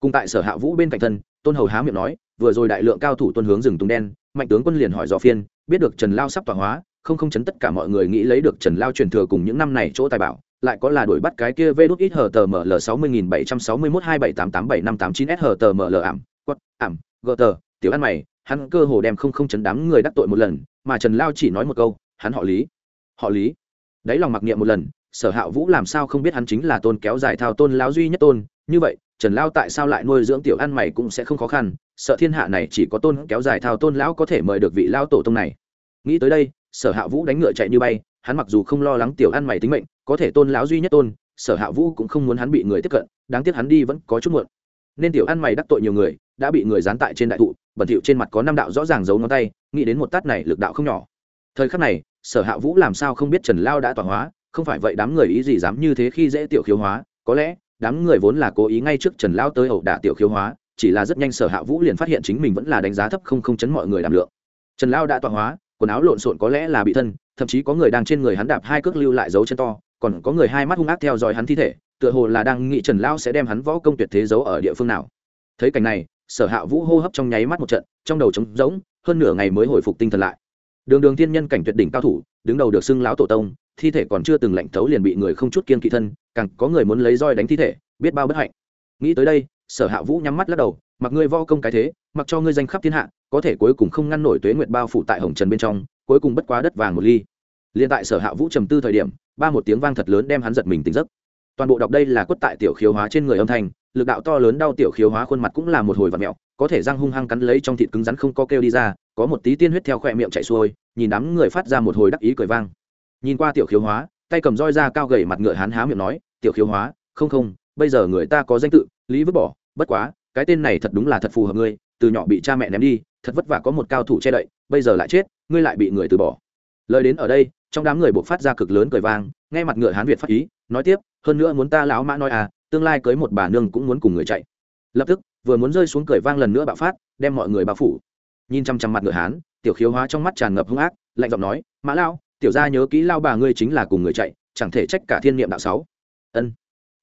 S1: Cùng tại sở hạ vũ bên cạnh thân, tôn hầu há miệng nói, vừa rồi đại lượng cao thủ tuân hướng rừng tùng đen, mạnh tướng quân liền hỏi dò phiên, biết được trần lao sắp tỏa hóa, không không chấn tất cả mọi người nghĩ lấy được trần lao truyền thừa cùng những năm này chỗ tài bảo, lại có là đuổi bắt cái kia vê đút ít hờ tờ ml sáu mươi nghìn bảy trăm sáu mươi mốt hai bảy tám tám bảy năm tám chín s hờ tờ ml ảm, quất, ảm, gờ tờ, tiểu ăn mày, hắn cơ hồ đem không không chấn đám người đắc tội một lần, mà trần lao chỉ nói một câu, hắn họ lý họ lý. Đáy lòng mặc niệm một lần, sở hạ vũ làm sao không biết hắn chính là tôn kéo dài thao tôn lão duy nhất tôn. Như vậy, trần lao tại sao lại nuôi dưỡng tiểu ăn mày cũng sẽ không khó khăn. Sợ thiên hạ này chỉ có tôn kéo dài thao tôn lão có thể mời được vị lao tổ tông này. Nghĩ tới đây, sở hạ vũ đánh ngựa chạy như bay. Hắn mặc dù không lo lắng tiểu ăn mày tính mệnh, có thể tôn lão duy nhất tôn, sở hạ vũ cũng không muốn hắn bị người tiếp cận. Đáng tiếc hắn đi vẫn có chút muộn. Nên tiểu ăn mày đắc tội nhiều người, đã bị người dán tại trên đại thụ. Bẩn thỉu trên mặt có năm đạo rõ ràng giấu ngón tay, nghĩ đến một tát này lực đạo không nhỏ. Thời khắc này sở hạ vũ làm sao không biết trần lao đã tỏa hóa, không phải vậy đám người ý gì dám như thế khi dễ tiểu khiếu hóa, có lẽ, đám người vốn là cố ý ngay trước trần lao tới ẩu đả tiểu khiếu hóa, chỉ là rất nhanh sở hạ vũ liền phát hiện chính mình vẫn là đánh giá thấp không không chấn mọi người đảm lượng. Trần lao đã tọa hóa, quần áo lộn xộn có lẽ là bị thân, thậm chí có người đang trên người hắn đạp hai cước lưu lại dấu chân to, còn có người hai mắt hung ác theo dõi hắn thi thể, tựa hồ là đang nghĩ trần lao sẽ đem hắn võ công tuyệt thế giấu ở địa phương nào. Thấy cảnh này, sở hạ vũ hô hấp trong nháy mắt một trận, trong đầu trống rỗng, hơn nửa ngày mới hồi phục tinh thần lại đường đường thiên nhân cảnh tuyệt đỉnh cao thủ, đứng đầu được xưng lão tổ tông, thi thể còn chưa từng lạnh thấu liền bị người không chút kiên kỵ thân, càng có người muốn lấy roi đánh thi thể, biết bao bất hạnh. Nghĩ tới đây, sở hạ vũ nhắm mắt lắc đầu, mặc ngươi vo công cái thế, mặc cho ngươi danh khắp thiên hạ, có thể cuối cùng không ngăn nổi tuế nguyệt bao phủ tại hồng trần bên trong, cuối cùng bất quá đất vàng một ly. Liền tại sở hạ vũ trầm tư thời điểm, ba một tiếng vang thật lớn đem hắn giật mình tỉnh giấc. Toàn bộ đọc đây là quất tại tiểu khiếu hóa trên người âm thanh, lực đạo to lớn đau tiểu khiếu hóa khuôn mặt cũng là một hồi vật mẹo, có thể răng hung hăng cắn lấy trong thịt cứng rắn không có kêu đi ra có một tí tiên huyết theo khoe miệng chạy xuôi, nhìn đám người phát ra một hồi đắc ý cười vang. Nhìn qua tiểu khiếu hóa, tay cầm roi ra cao gầy mặt ngựa hán há miệng nói, tiểu khiếu hóa, không không, bây giờ người ta có danh tự, lý vứt bỏ, bất quá, cái tên này thật đúng là thật phù hợp ngươi, từ nhỏ bị cha mẹ ném đi, thật vất vả có một cao thủ che đậy, bây giờ lại chết, ngươi lại bị người từ bỏ. Lời đến ở đây, trong đám người buộc phát ra cực lớn cười vang, nghe mặt ngựa hán việt phát ý, nói tiếp, hơn nữa muốn ta lão mã nói à tương lai cưới một bà nương cũng muốn cùng người chạy. Lập tức, vừa muốn rơi xuống cười vang lần nữa bạo phát, đem mọi người bao phủ nhìn chăm chăm mặt ngựa hán, tiểu khiếu hóa trong mắt tràn ngập hung ác, lạnh giọng nói, mã lao tiểu gia nhớ kỹ lao bà ngươi chính là cùng người chạy, chẳng thể trách cả thiên niệm đạo sáu. Ân.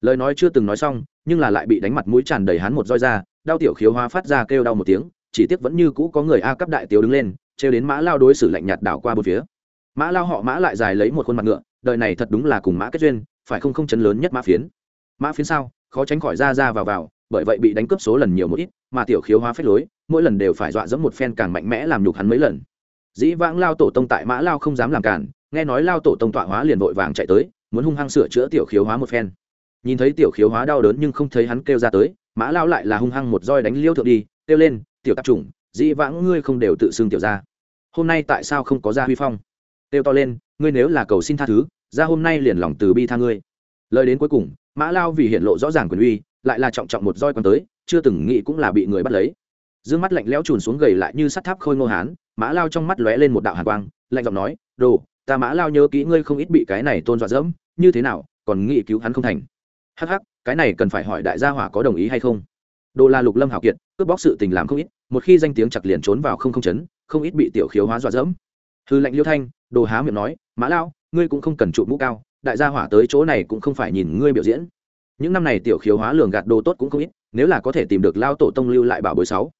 S1: Lời nói chưa từng nói xong, nhưng là lại bị đánh mặt mũi tràn đầy hắn một roi ra, đau tiểu khiếu hóa phát ra kêu đau một tiếng, chỉ tiếc vẫn như cũ có người a cấp đại tiểu đứng lên, trêu đến mã lao đối xử lạnh nhạt đảo qua một phía. Mã lao họ mã lại dài lấy một khuôn mặt ngựa, đời này thật đúng là cùng mã kết duyên, phải không không chấn lớn nhất mã phiến? Mã phiến sao? Khó tránh khỏi ra ra vào vào, bởi vậy bị đánh cướp số lần nhiều một ít mà tiểu khiếu hóa phách lối, mỗi lần đều phải dọa dẫm một phen càng mạnh mẽ làm nhục hắn mấy lần. Dĩ vãng lao tổ tông tại mã lao không dám làm cản, nghe nói lao tổ tông tọa hóa liền vội vàng chạy tới, muốn hung hăng sửa chữa tiểu khiếu hóa một phen. Nhìn thấy tiểu khiếu hóa đau đớn nhưng không thấy hắn kêu ra tới, mã lao lại là hung hăng một roi đánh liêu thượng đi, kêu lên, tiểu tạp chủng, dĩ vãng ngươi không đều tự xưng tiểu ra hôm nay tại sao không có ra huy phong? Kêu to lên, ngươi nếu là cầu xin tha thứ ra hôm nay liền lòng từ bi tha ngươi. Lời đến cuối cùng, mã lao vì hiện lộ rõ ràng quyền uy, lại là trọng trọng một roi còn tới chưa từng nghĩ cũng là bị người bắt lấy. D mắt lạnh lẽo trùn xuống gầy lại như sắt tháp khôi ngô hán, mã lao trong mắt lóe lên một đạo hàn quang, lạnh giọng nói, đồ, ta mã lao nhớ kỹ ngươi không ít bị cái này tôn dọa dẫm, như thế nào, còn nghĩ cứu hắn không thành. Hắc hắc, cái này cần phải hỏi đại gia hỏa có đồng ý hay không? Đồ là lục lâm hảo kiệt, cướp bóc sự tình làm không ít, một khi danh tiếng chặt liền trốn vào không không chấn, không ít bị tiểu khiếu hóa dọa dẫm. Hư lệnh liêu thanh, đồ há miệng nói, mã lao, ngươi cũng không cần trụ mũ cao, đại gia hỏa tới chỗ này cũng không phải nhìn ngươi biểu diễn. Những năm này tiểu khiếu hóa lường gạt đồ tốt cũng không ít nếu là có thể tìm được lao tổ tông lưu lại bảo bối sáu.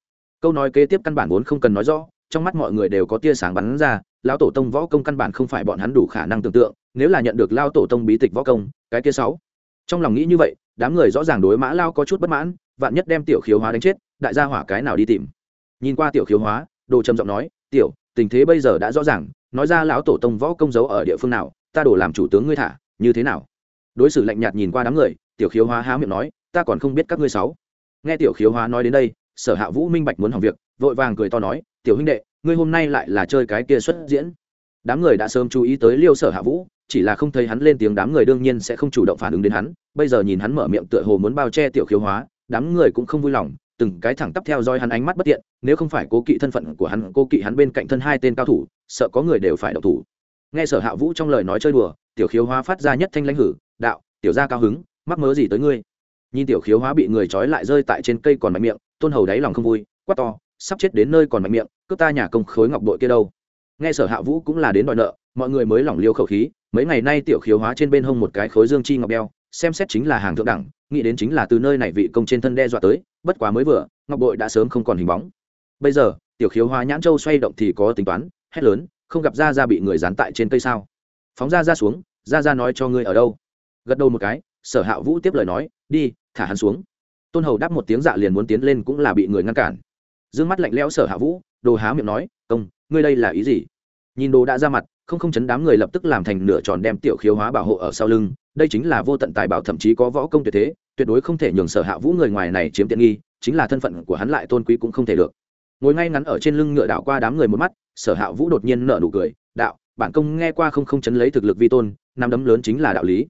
S1: Câu nói kế tiếp căn bản vốn không cần nói rõ, trong mắt mọi người đều có tia sáng bắn ra, lao tổ tông võ công căn bản không phải bọn hắn đủ khả năng tưởng tượng, nếu là nhận được lao tổ tông bí tịch võ công, cái kia sáu. Trong lòng nghĩ như vậy, đám người rõ ràng đối mã lao có chút bất mãn, vạn nhất đem tiểu khiếu hóa đánh chết, đại gia hỏa cái nào đi tìm. Nhìn qua tiểu khiếu hóa, đồ trầm giọng nói, tiểu, tình thế bây giờ đã rõ ràng, nói ra lão tổ tông võ công giấu ở địa phương nào, ta đổ làm chủ tướng ngươi thả, như thế nào? Đối xử lạnh nhạt nhìn qua đám người, tiểu khiếu hóa há miệng nói, ta còn không biết các ngươi sáu nghe tiểu khiếu hóa nói đến đây, sở hạ vũ minh bạch muốn hỏng việc, vội vàng cười to nói, tiểu huynh đệ, ngươi hôm nay lại là chơi cái kia xuất diễn. Đám người đã sớm chú ý tới liêu sở hạ vũ, chỉ là không thấy hắn lên tiếng, đám người đương nhiên sẽ không chủ động phản ứng đến hắn. Bây giờ nhìn hắn mở miệng tựa hồ muốn bao che tiểu khiếu hóa, đám người cũng không vui lòng, từng cái thẳng tắp theo dõi hắn ánh mắt bất tiện, nếu không phải cố kỵ thân phận của hắn, cố kỵ hắn bên cạnh thân hai tên cao thủ, sợ có người đều phải đậu thủ. Nghe sở hạ vũ trong lời nói chơi đùa, tiểu khiếu hóa phát ra nhất thanh lãnh hử, đạo, tiểu gia cao hứng, mắc mớ gì tới ngươi? Nhìn tiểu khiếu hóa bị người trói lại rơi tại trên cây còn mạnh miệng, tôn hầu đáy lòng không vui, quát to, sắp chết đến nơi còn mạnh miệng, cướp ta nhà công khối ngọc bội kia đâu. Nghe sở hạ vũ cũng là đến đòi nợ, mọi người mới lỏng liêu khẩu khí, mấy ngày nay tiểu khiếu hóa trên bên hông một cái khối dương chi ngọc đeo, xem xét chính là hàng thượng đẳng, nghĩ đến chính là từ nơi này vị công trên thân đe dọa tới, bất quá mới vừa, ngọc bội đã sớm không còn hình bóng. Bây giờ, tiểu khiếu hóa nhãn châu xoay động thì có tính toán, hét lớn, không gặp ra ra bị người dán tại trên cây sao? Phóng ra ra xuống, ra ra nói cho ngươi ở đâu? Gật đầu một cái, sở hạ vũ tiếp lời nói, đi thả hắn xuống. Tôn hầu đáp một tiếng dạ liền muốn tiến lên cũng là bị người ngăn cản. D ư ơ n g mắt lạnh lẽo sở hạ vũ, đồ há miệng nói, công, ngươi đây là ý gì? Nhìn đồ đã ra mặt, không không chấn đám người lập tức làm thành nửa tròn đem tiểu khiếu hóa bảo hộ ở sau lưng. Đây chính là vô tận tài bảo thậm chí có võ công tuyệt thế, tuyệt đối không thể nhường sở hạ vũ người ngoài này chiếm tiện nghi, chính là thân phận của hắn lại tôn quý cũng không thể được. Ngồi ngay ngắn ở trên lưng ngựa đạo qua đám người một mắt, sở hạ vũ đột nhiên nợ nụ cười, đạo, bản công nghe qua không không chấn lấy thực lực vi tôn nắm đấm lớn chính là đạo lý.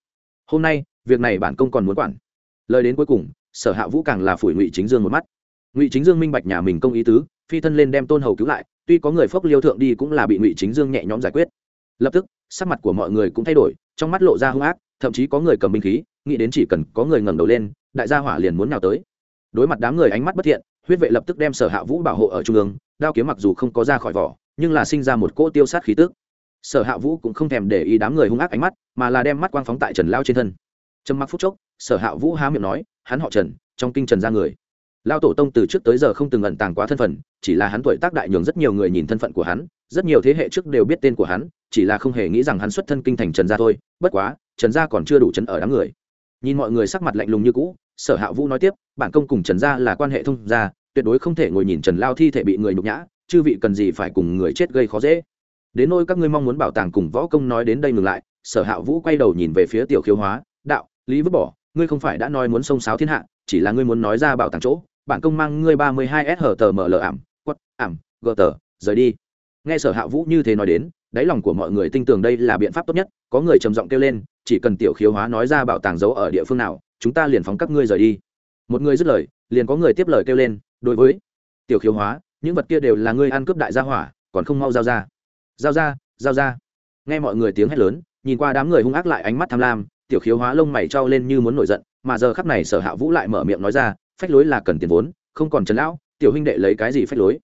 S1: Hôm nay, việc này bản công còn muốn quản lời đến cuối cùng, sở hạ vũ càng là phủi ngụy chính dương một mắt. Ngụy chính dương minh bạch nhà mình công ý tứ, phi thân lên đem tôn hầu cứu lại, tuy có người phốc liêu thượng đi cũng là bị ngụy chính dương nhẹ nhõm giải quyết. Lập tức, sắc mặt của mọi người cũng thay đổi, trong mắt lộ ra hung ác, thậm chí có người cầm binh khí, nghĩ đến chỉ cần có người ngẩng đầu lên, đại gia hỏa liền muốn nào tới. Đối mặt đám người ánh mắt bất thiện, huyết vệ lập tức đem sở hạ vũ bảo hộ ở trung ương, đao kiếm mặc dù không có ra khỏi vỏ, nhưng là sinh ra một cỗ tiêu sát khí tức. Sở hạ vũ cũng không thèm để ý đám người hung ác ánh mắt, mà là đem mắt quang phóng tại trần lao trên thân. Trầm mặc phút chốc sở hạ vũ há miệng nói, hắn họ trần, trong kinh trần ra người. Lao tổ tông từ trước tới giờ không từng ẩn tàng quá thân phận, chỉ là hắn tuổi tác đại nhường rất nhiều người nhìn thân phận của hắn, rất nhiều thế hệ trước đều biết tên của hắn, chỉ là không hề nghĩ rằng hắn xuất thân kinh thành trần gia thôi, bất quá, trần gia còn chưa đủ chấn ở đám người. Nhìn mọi người sắc mặt lạnh lùng như cũ, sở hạ vũ nói tiếp, bản công cùng trần gia là quan hệ thông gia, tuyệt đối không thể ngồi nhìn trần lao thi thể bị người nhục nhã, chư vị cần gì phải cùng người chết gây khó dễ. Đến nôi các ngươi mong muốn bảo tàng cùng võ công nói đến đây ngừng lại, sở hạ vũ quay đầu nhìn về phía tiểu khiếu hóa, đạo, lý vứt bỏ ngươi không phải đã nói muốn xông sáo thiên hạ, chỉ là ngươi muốn nói ra bảo tàng chỗ, bản công mang ngươi ba mươi hai s hở tờ mở lờ ảm, quất, ảm, gờ tờ, rời đi. Nghe sở hạ vũ như thế nói đến, đáy lòng của mọi người tin tưởng đây là biện pháp tốt nhất, có người trầm giọng kêu lên, chỉ cần tiểu khiếu hóa nói ra bảo tàng giấu ở địa phương nào, chúng ta liền phóng các ngươi rời đi. Một người dứt lời, liền có người tiếp lời kêu lên, đối với tiểu khiếu hóa, những vật kia đều là ngươi ăn cướp đại gia hỏa, còn không mau giao ra. Giao ra giao ra. Nghe mọi người tiếng hét lớn, nhìn qua đám người hung ác lại ánh mắt tham lam tiểu khiếu hóa lông mày trao lên như muốn nổi giận, mà giờ khắp này sở hạ vũ lại mở miệng nói ra, phách lối là cần tiền vốn, không còn trần lão, tiểu huynh đệ lấy cái gì phách lối?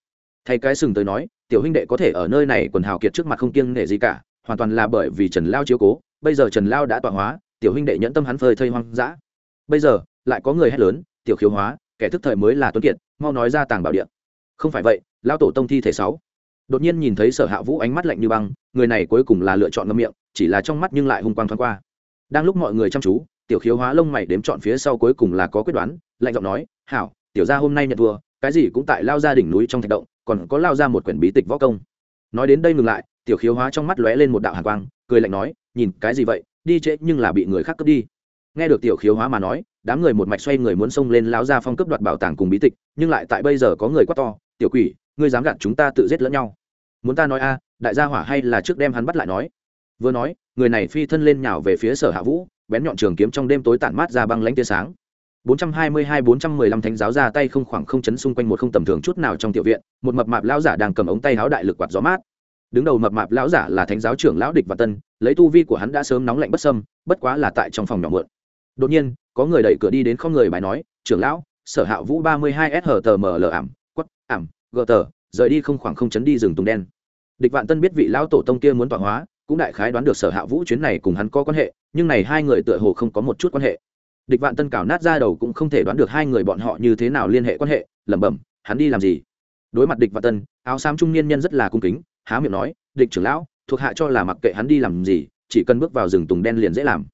S1: Thay cái sừng tới nói, tiểu huynh đệ có thể ở nơi này quần hào kiệt trước mặt không kiêng nể gì cả, hoàn toàn là bởi vì trần lao chiếu cố, bây giờ trần lao đã tọa hóa, tiểu huynh đệ nhẫn tâm hắn phơi thây hoang dã. Bây giờ, lại có người hét lớn, tiểu khiếu hóa, kẻ thức thời mới là tuấn kiệt, mau nói ra tàng bảo điện. Không phải vậy lao tổ tông thi thể sáu. Đột nhiên nhìn thấy sở hạ vũ ánh mắt lạnh như băng, người này cuối cùng là lựa chọn ngâm miệng, chỉ là trong mắt nhưng lại hung quang thoáng qua đang lúc mọi người chăm chú, tiểu khiếu hóa lông mày đếm chọn phía sau cuối cùng là có quyết đoán, lạnh giọng nói, hảo, tiểu gia hôm nay nhận thua, cái gì cũng tại lao ra đỉnh núi trong thạch động, còn có lao ra một quyển bí tịch võ công. Nói đến đây ngừng lại, tiểu khiếu hóa trong mắt lóe lên một đạo hàn quang, cười lạnh nói, nhìn cái gì vậy, đi trễ nhưng là bị người khác cướp đi. Nghe được tiểu khiếu hóa mà nói, đám người một mạch xoay người muốn xông lên lao ra phong cướp đoạt bảo tàng cùng bí tịch, nhưng lại tại bây giờ có người quát to, tiểu quỷ, ngươi dám gạt chúng ta tự giết lẫn nhau. Muốn ta nói a, đại gia hỏa hay là trước đem hắn bắt lại nói? Vừa nói người này phi thân lên nhào về phía sở hạ vũ, bén nhọn trường kiếm trong đêm tối tản mát ra băng lãnh tia sáng. 422-415 thánh giáo ra tay không khoảng không chấn xung quanh một không tầm thường chút nào trong tiểu viện, một mập mạp lão giả đang cầm ống tay háo đại lực quạt gió mát. Đứng đầu mập mạp lão giả là thánh giáo trưởng lão địch và tân, lấy tu vi của hắn đã sớm nóng lạnh bất sâm bất quá là tại trong phòng nhỏ mượn. Đột nhiên, có người đẩy cửa đi đến không người bài nói, trưởng lão, sở hạ vũ 32 s m ml ảm quất ảm gờ tờ rời đi không khoảng không chấn đi rừng tùng đen. Địch vạn tân biết vị lão tổ tông kia muốn tọa hóa cũng đại khái đoán được sở hạ vũ chuyến này cùng hắn có quan hệ, nhưng này hai người tựa hồ không có một chút quan hệ. Địch vạn tân cào nát ra đầu cũng không thể đoán được hai người bọn họ như thế nào liên hệ quan hệ, lẩm bẩm, hắn đi làm gì? Đối mặt địch vạn tân, áo xám trung niên nhân rất là cung kính, há miệng nói, địch trưởng lão, thuộc hạ cho là mặc kệ hắn đi làm gì, chỉ cần bước vào rừng tùng đen liền dễ làm.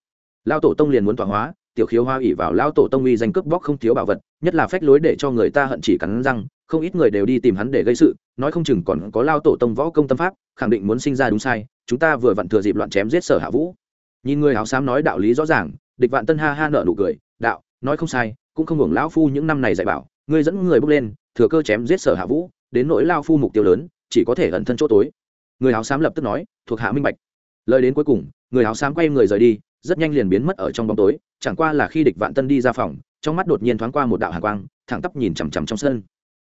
S1: Lao tổ tông liền muốn tỏa hóa, tiểu khiếu hoa ỉ vào lao tổ tông uy danh cướp bóc không thiếu bảo vật, nhất là phách lối để cho người ta hận chỉ cắn răng, không ít người đều đi tìm hắn để gây sự, nói không chừng còn có lao tổ tông võ công tâm pháp, khẳng định muốn sinh ra đúng sai chúng ta vừa vặn thừa dịp loạn chém giết sở hạ vũ. Nhìn người áo xám nói đạo lý rõ ràng, địch vạn tân ha ha nợ nụ cười, đạo, nói không sai, cũng không hưởng lão phu những năm này dạy bảo, ngươi dẫn người bước lên, thừa cơ chém giết sở hạ vũ, đến nỗi lao phu mục tiêu lớn, chỉ có thể ẩn thân chỗ tối. Người áo xám lập tức nói, thuộc hạ minh bạch. Lời đến cuối cùng, người áo xám quay người rời đi, rất nhanh liền biến mất ở trong bóng tối, chẳng qua là khi địch vạn tân đi ra phòng, trong mắt đột nhiên thoáng qua một đạo hàn quang, thẳng tắp nhìn chằm chằm trong sân.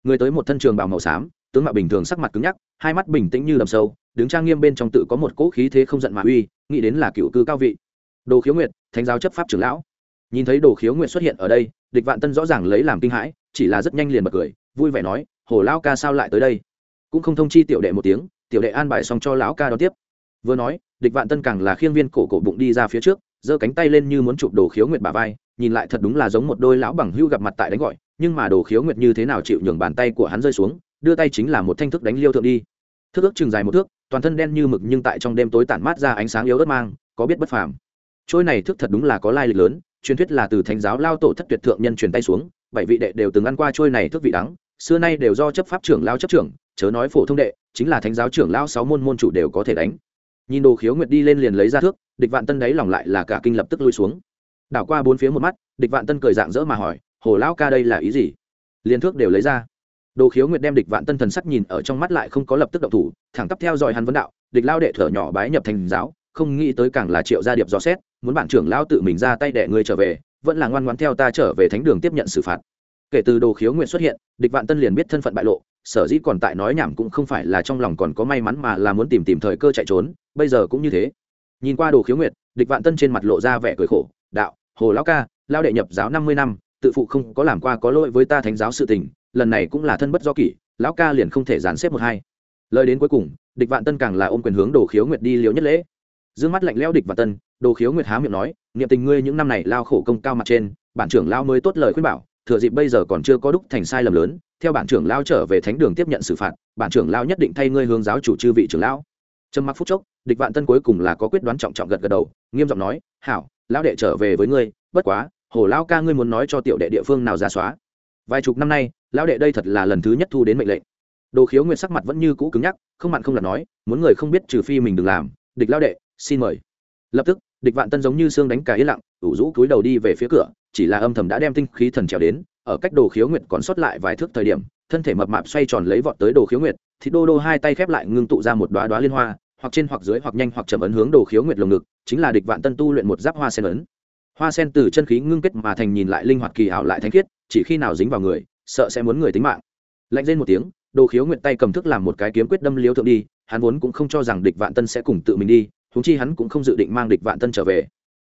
S1: Người tới một thân trường bào màu xám, tướng mạo bình thường sắc mặt cứng nhắc, hai mắt bình tĩnh như đầm sâu đứng trang nghiêm bên trong tự có một cỗ khí thế không giận mà uy, nghĩ đến là cựu cư cao vị. Đồ khiếu nguyệt, thánh giáo chấp pháp trưởng lão. Nhìn thấy đồ khiếu nguyệt xuất hiện ở đây, địch vạn tân rõ ràng lấy làm kinh hãi, chỉ là rất nhanh liền bật cười, vui vẻ nói, hồ lão ca sao lại tới đây? Cũng không thông chi tiểu đệ một tiếng, tiểu đệ an bài xong cho lão ca đón tiếp. Vừa nói, địch vạn tân càng là khiêng viên cổ cổ bụng đi ra phía trước, giơ cánh tay lên như muốn chụp đồ khiếu nguyệt bà vai, nhìn lại thật đúng là giống một đôi lão bằng hưu gặp mặt tại đánh gọi, nhưng mà đồ khiếu nguyệt như thế nào chịu nhường bàn tay của hắn rơi xuống, đưa tay chính là một thanh thức đánh liêu thượng đi. Thước ước chừng dài một thước toàn thân đen như mực nhưng tại trong đêm tối tản mát ra ánh sáng yếu ớt mang, có biết bất phàm. Trôi này thức thật đúng là có lai lịch lớn, truyền thuyết là từ thánh giáo lao tổ thất tuyệt thượng nhân truyền tay xuống, bảy vị đệ đều từng ăn qua trôi này thức vị đắng, xưa nay đều do chấp pháp trưởng lao chấp trưởng, chớ nói phổ thông đệ, chính là thánh giáo trưởng lao sáu môn môn chủ đều có thể đánh. Nhìn đồ khiếu nguyệt đi lên liền lấy ra thước, địch vạn tân đấy lòng lại là cả kinh lập tức lui xuống. Đảo qua bốn phía một mắt, địch vạn tân cười dạng dỡ mà hỏi, hồ lão ca đây là ý gì? Liền thước đều lấy ra đồ khiếu nguyệt đem địch vạn tân thần sắc nhìn ở trong mắt lại không có lập tức động thủ, thẳng tắp theo dõi hắn vấn đạo, địch lao đệ thở nhỏ bái nhập thành giáo, không nghĩ tới càng là triệu gia điệp dò xét, muốn bản trưởng lao tự mình ra tay đệ ngươi trở về, vẫn là ngoan ngoãn theo ta trở về thánh đường tiếp nhận xử phạt. Kể từ đồ khiếu nguyện xuất hiện, địch vạn tân liền biết thân phận bại lộ, sở dĩ còn tại nói nhảm cũng không phải là trong lòng còn có may mắn mà là muốn tìm tìm thời cơ chạy trốn, bây giờ cũng như thế. Nhìn qua đồ khiếu nguyệt, địch vạn tân trên mặt lộ ra vẻ cười khổ, đạo, hồ lão ca, lao đệ nhập giáo năm mươi năm, tự phụ không có làm qua có lỗi với ta thánh giáo sự tình lần này cũng là thân bất do kỷ, lão ca liền không thể dàn xếp một hai. Lời đến cuối cùng, địch vạn tân càng là ôm quyền hướng đồ khiếu nguyệt đi liễu nhất lễ. D mắt lạnh lẽo địch vạn tân, đồ khiếu nguyệt há miệng nói, niệm tình ngươi những năm này lao khổ công cao mặt trên, bản trưởng lao mới tốt lời khuyên bảo, thừa dịp bây giờ còn chưa có đúc thành sai lầm lớn, theo bản trưởng lao trở về thánh đường tiếp nhận xử phạt, bản trưởng lao nhất định thay ngươi hướng giáo chủ chư vị trưởng lão. Trầm mặc phút chốc, địch vạn tân cuối cùng là có quyết đoán trọng trọng gật gật đầu, nghiêm giọng nói, hảo, lão đệ trở về với ngươi, bất quá, hồ lão ca ngươi muốn nói cho tiểu đệ địa phương nào ra xóa vài chục năm nay, lão đệ đây thật là lần thứ nhất thu đến mệnh lệnh. Đồ khiếu Nguyệt sắc mặt vẫn như cũ cứng nhắc, không mặn không là nói, muốn người không biết trừ phi mình đừng làm, địch lão đệ, xin mời. Lập tức, địch vạn tân giống như xương đánh cả yên lặng, ủ rũ cúi đầu đi về phía cửa, chỉ là âm thầm đã đem tinh khí thần trèo đến, ở cách đồ khiếu nguyệt còn sót lại vài thước thời điểm, thân thể mập mạp xoay tròn lấy vọt tới đồ khiếu nguyệt, thì đô đô hai tay khép lại ngưng tụ ra một đoá đoá liên hoa, hoặc trên hoặc dưới hoặc nhanh hoặc chậm ấn hướng đồ khiếu nguyệt lồng ngực, chính là địch vạn tân tu luyện một giáp hoa sen ấn hoa sen từ chân khí ngưng kết mà thành nhìn lại linh hoạt kỳ ảo lại thanh khiết, chỉ khi nào dính vào người, sợ sẽ muốn người tính mạng. Lạnh lên một tiếng, đồ khiếu nguyệt tay cầm thức làm một cái kiếm quyết đâm liêu thượng đi, hắn vốn cũng không cho rằng địch vạn tân sẽ cùng tự mình đi thúng chi hắn cũng không dự định mang địch vạn tân trở về.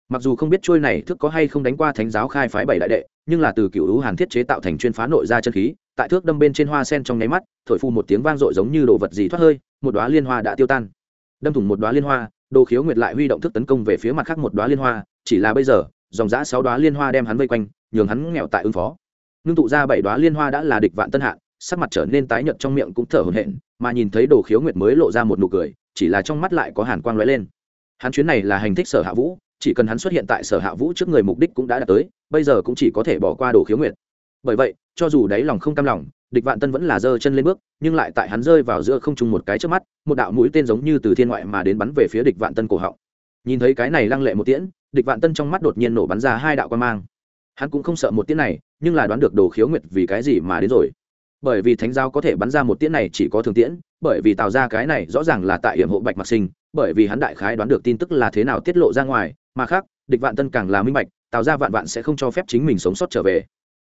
S1: Mặc dù không biết trôi này thức có hay không đánh qua thánh giáo khai phái bảy đại đệ, nhưng là từ cựu hữu hàn thiết chế tạo thành chuyên phá nội ra chân khí, tại thước đâm bên trên hoa sen trong nháy mắt, thổi phu một tiếng vang dội giống như đồ vật gì thoát hơi, một đoá liên hoa đã tiêu tan. Đâm thủng một đoá liên hoa, đồ khiếu nguyệt lại huy động thức tấn công về phía mặt khác một đoá liên hoa, chỉ là bây giờ dòng giã sáu đoá liên hoa đem hắn vây quanh, nhường hắn nghèo tại ứng phó. Ngưng tụ ra bảy đoá liên hoa đã là địch vạn tân hạ sắc mặt trở nên tái nhợt trong miệng cũng thở hổn hển, mà nhìn thấy đồ khiếu nguyệt mới lộ ra một nụ cười, chỉ là trong mắt lại có hàn quang lóe lên. Hắn chuyến này là hành thích sở hạ vũ, chỉ cần hắn xuất hiện tại sở hạ vũ trước người mục đích cũng đã đạt tới, bây giờ cũng chỉ có thể bỏ qua đồ khiếu nguyệt. Bởi vậy, cho dù đáy lòng không cam lòng, địch vạn tân vẫn là giơ chân lên bước, nhưng lại tại hắn rơi vào giữa không trung một cái trước mắt, một đạo mũi tên giống như từ thiên ngoại mà đến bắn về phía địch vạn tân cổ họng. Nhìn thấy cái này lăng lệ một tiễn địch vạn tân trong mắt đột nhiên nổ bắn ra hai đạo quan mang. Hắn cũng không sợ một tiễn này, nhưng là đoán được đồ khiếu nguyệt vì cái gì mà đến rồi. Bởi vì thánh giáo có thể bắn ra một tiễn này chỉ có thường tiễn, bởi vì tạo ra cái này rõ ràng là tại hiểm hộ bạch mặc sinh, bởi vì hắn đại khái đoán được tin tức là thế nào tiết lộ ra ngoài, mà khác, địch vạn tân càng là minh bạch, tạo ra vạn vạn sẽ không cho phép chính mình sống sót trở về.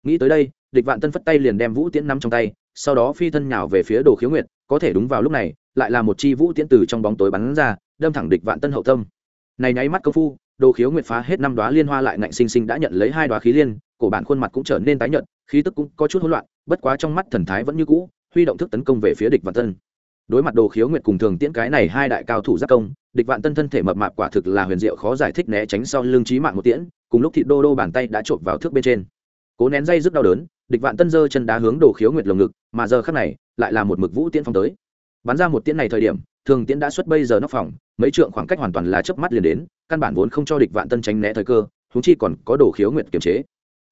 S1: Nghĩ tới đây, địch vạn tân phất tay liền đem vũ tiễn nắm trong tay, sau đó phi thân nhào về phía đồ khiếu nguyệt, có thể đúng vào lúc này, lại là một chi vũ tiễn từ trong bóng tối bắn ra, đâm thẳng địch vạn tân hậu tâm. Này nháy mắt công phu đồ khiếu nguyệt phá hết năm đoá liên hoa lại ngạnh sinh sinh đã nhận lấy hai đoá khí liên, cổ bản khuôn mặt cũng trở nên tái nhợt, khí tức cũng có chút hỗn loạn, bất quá trong mắt thần thái vẫn như cũ, huy động thức tấn công về phía địch vạn tân. Đối mặt đồ khiếu nguyệt cùng thường tiễn cái này hai đại cao thủ giác công, địch vạn tân thân thể mập mạp quả thực là huyền diệu khó giải thích né tránh sau lưng trí mạng một tiễn, cùng lúc thì đô đô bàn tay đã trộm vào thước bên trên. Cố nén dây rất đau đớn, địch vạn tân giơ chân đá hướng đồ khiếu nguyệt lồng ngực, mà giờ khắc này, lại là một mực vũ tiễn phong tới. Bắn ra một tiễn này thời điểm, thường tiễn đã xuất bây giờ nóc phòng, mấy trượng khoảng cách hoàn toàn là chớp mắt liền đến căn bản vốn không cho địch vạn tân tránh né thời cơ húng chi còn có đồ khiếu nguyệt kiềm chế.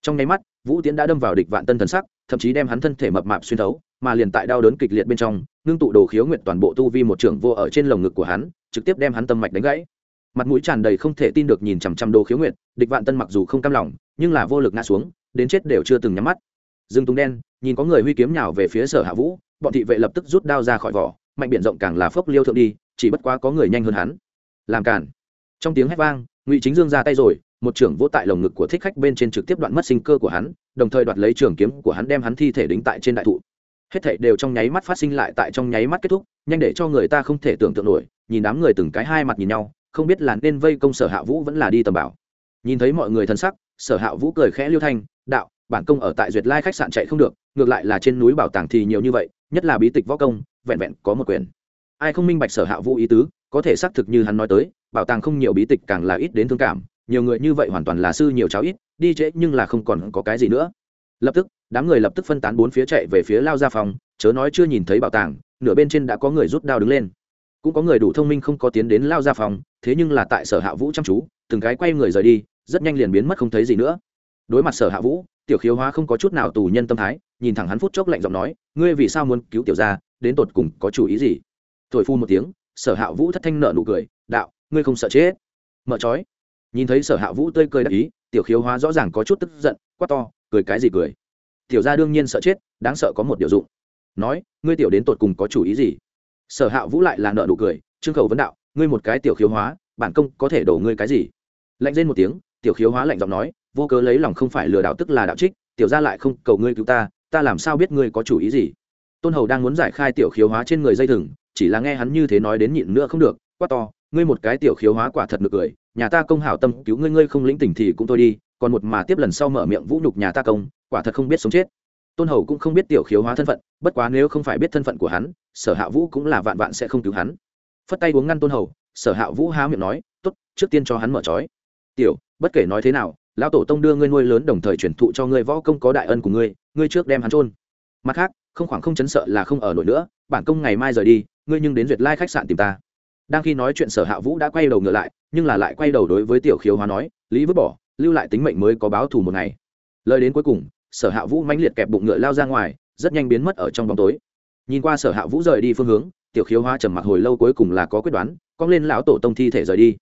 S1: Trong nháy mắt, vũ tiễn đã đâm vào địch vạn tân thần sắc, thậm chí đem hắn thân thể mập mạp xuyên thấu, mà liền tại đau đớn kịch liệt bên trong, ngưng tụ đồ khiếu nguyện toàn bộ tu vi một trưởng vô ở trên lồng ngực của hắn, trực tiếp đem hắn tâm mạch đánh gãy. Mặt mũi tràn đầy không thể tin được nhìn chằm chằm đồ khiếu nguyện địch vạn tân mặc dù không cam lòng, nhưng là vô lực ngã xuống, đến chết đều chưa từng nhắm mắt. Dương tùng đen, nhìn có người huy kiếm nhào về phía sở hạ vũ, bọn thị vệ lập tức rút đao ra khỏi vỏ, mạnh biển rộng càng là phốc liêu thượng đi, chỉ bất quá có người nhanh hơn hắn. Làm cản trong tiếng hét vang, ngụy chính dương ra tay rồi, một trưởng vỗ tại lồng ngực của thích khách bên trên trực tiếp đoạn mất sinh cơ của hắn, đồng thời đoạt lấy trường kiếm của hắn đem hắn thi thể đính tại trên đại thụ. Hết thảy đều trong nháy mắt phát sinh lại tại trong nháy mắt kết thúc, nhanh để cho người ta không thể tưởng tượng nổi, nhìn đám người từng cái hai mặt nhìn nhau, không biết là nên vây công sở hạ vũ vẫn là đi tầm bảo. Nhìn thấy mọi người thân sắc, sở hạ vũ cười khẽ liêu thanh, đạo, bản công ở tại duyệt lai khách sạn chạy không được, ngược lại là trên núi bảo tàng thì nhiều như vậy, nhất là bí tịch võ công, vẹn vẹn có một quyền. Ai không minh bạch sở hạ vũ ý tứ, có thể xác thực như hắn nói tới bảo tàng không nhiều bí tịch càng là ít đến thương cảm, nhiều người như vậy hoàn toàn là sư nhiều cháu ít, đi trễ nhưng là không còn có cái gì nữa. Lập tức, đám người lập tức phân tán bốn phía chạy về phía lao ra phòng chớ nói chưa nhìn thấy bảo tàng, nửa bên trên đã có người rút đao đứng lên. Cũng có người đủ thông minh không có tiến đến lao ra phòng thế nhưng là tại sở hạ vũ chăm chú, từng cái quay người rời đi, rất nhanh liền biến mất không thấy gì nữa. Đối mặt sở hạ vũ, tiểu khiếu hóa không có chút nào tù nhân tâm thái, nhìn thẳng hắn phút chốc lạnh giọng nói, ngươi vì sao muốn cứu tiểu gia, đến tột cùng có chủ ý gì? Thổi phu một tiếng, sở hạ vũ thất thanh nợ nụ cười, đạo ngươi không sợ chết. Mở trói. Nhìn thấy sở hạ vũ tươi cười đắc ý, tiểu khiếu hóa rõ ràng có chút tức giận, quát to, cười cái gì cười? Tiểu gia đương nhiên sợ chết, đáng sợ có một điều dụng. Nói, ngươi tiểu đến tột cùng có chủ ý gì? Sở hạ vũ lại là nợ nụ cười, trương khẩu vấn đạo, ngươi một cái tiểu khiếu hóa, bản công có thể đổ ngươi cái gì? Lạnh lên một tiếng, tiểu khiếu hóa lạnh giọng nói, vô cớ lấy lòng không phải lừa đảo tức là đạo trích, tiểu gia lại không cầu ngươi cứu ta ta làm sao biết ngươi có chủ ý gì? Tôn hầu đang muốn giải khai tiểu khiếu hóa trên người dây thừng, chỉ là nghe hắn như thế nói đến nhịn nữa không được, quát to ngươi một cái tiểu khiếu hóa quả thật nực cười, nhà ta công hảo tâm cứu ngươi ngươi không lĩnh tỉnh thì cũng thôi đi, còn một mà tiếp lần sau mở miệng vũ nhục nhà ta công, quả thật không biết sống chết. Tôn hầu cũng không biết tiểu khiếu hóa thân phận, bất quá nếu không phải biết thân phận của hắn, sở hạ vũ cũng là vạn vạn sẽ không cứu hắn. Phất tay uống ngăn tôn hầu, sở hạ vũ há miệng nói t ố t trước tiên cho hắn mở trói. Tiểu, bất kể nói thế nào, lão tổ tông đưa ngươi nuôi lớn đồng thời chuyển thụ cho ngươi võ công có đại ân của ngươi ngươi trước đem hắn trôn mặt khác, không khoảng không chấn sợ là không ở nổi nữa, bản công ngày mai rời đi, ngươi nhưng đến duyệt lai khách sạn tìm ta đang khi nói chuyện sở hạ vũ đã quay đầu ngựa lại, nhưng là lại quay đầu đối với tiểu khiếu hóa nói, lý vứt bỏ, lưu lại tính mệnh mới có báo thù một ngày. Lời đến cuối cùng, sở hạ vũ mãnh liệt kẹp bụng ngựa lao ra ngoài, rất nhanh biến mất ở trong bóng tối. Nhìn qua sở hạ vũ rời đi phương hướng, tiểu khiếu hóa trầm mặc hồi lâu cuối cùng là có quyết đoán, cong lên lão tổ tông thi thể rời đi.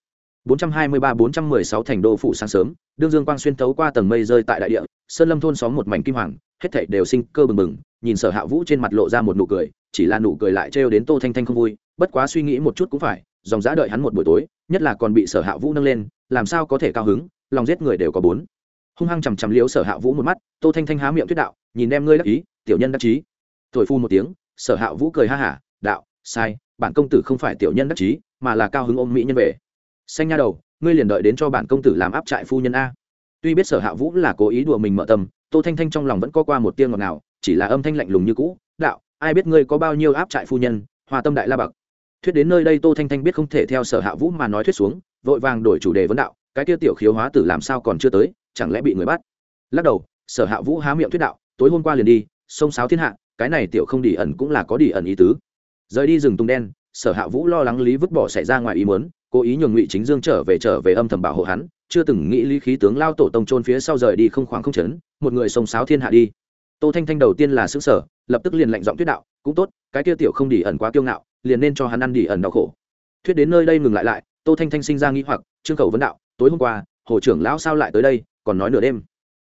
S1: 423-416 thành đô phủ sáng sớm, đương dương quang xuyên tấu qua tầng mây rơi tại đại địa, sơn lâm thôn xóm một mảnh kim hoàng, hết thảy đều sinh cơ bừng bừng, nhìn sở hạ vũ trên mặt lộ ra một nụ cười, chỉ là nụ cười lại trêu đến tô thanh thanh không vui bất quá suy nghĩ một chút cũng phải, dòng giã đợi hắn một buổi tối, nhất là còn bị sở hạ vũ nâng lên, làm sao có thể cao hứng, lòng giết người đều có bốn. Hung hăng chằm chằm liếu sở hạ vũ một mắt, tô thanh thanh há miệng thuyết đạo, nhìn đem ngươi đắc ý, tiểu nhân đắc chí. Thổi phu một tiếng, sở hạ vũ cười ha hả, đạo, sai, bản công tử không phải tiểu nhân đắc chí, mà là cao hứng ôm mỹ nhân về. Xanh nha đầu, ngươi liền đợi đến cho bản công tử làm áp trại phu nhân a. Tuy biết sở hạ vũ là cố ý đùa mình mở tâm tô thanh thanh trong lòng vẫn có qua một tiên ngọt nào chỉ là âm thanh lạnh lùng như cũ, đạo, ai biết ngươi có bao nhiêu áp trại phu nhân, hòa tâm đại la bậc thuyết đến nơi đây tô thanh thanh biết không thể theo sở hạ vũ mà nói thuyết xuống, vội vàng đổi chủ đề vấn đạo, cái kia tiểu khiếu hóa tử làm sao còn chưa tới, chẳng lẽ bị người bắt? Lắc đầu, sở hạ vũ há miệng thuyết đạo, tối hôm qua liền đi, sông sáo thiên hạ, cái này tiểu không đi ẩn cũng là có đi ẩn ý tứ. Rời đi rừng tung đen, sở hạ vũ lo lắng lý vứt bỏ xảy ra ngoài ý muốn, cố ý nhường ngụy chính dương trở về trở về âm thầm bảo hộ hắn, chưa từng nghĩ lý khí tướng lao tổ tông trôn phía sau rời đi không khoảng không chấn, một người sông sáo thiên hạ đi. Tô thanh thanh đầu tiên là xứ sở lập tức liền lệnh giọng thuyết đạo, cũng tốt, cái kia tiểu không đi ẩn quá kiêu ngạo liền nên cho hắn ăn đi ẩn đau khổ. Thuyết đến nơi đây ngừng lại lại, tô thanh thanh sinh ra nghĩ hoặc, trương khẩu vấn đạo, tối hôm qua, hồ trưởng lão sao lại tới đây, còn nói nửa đêm?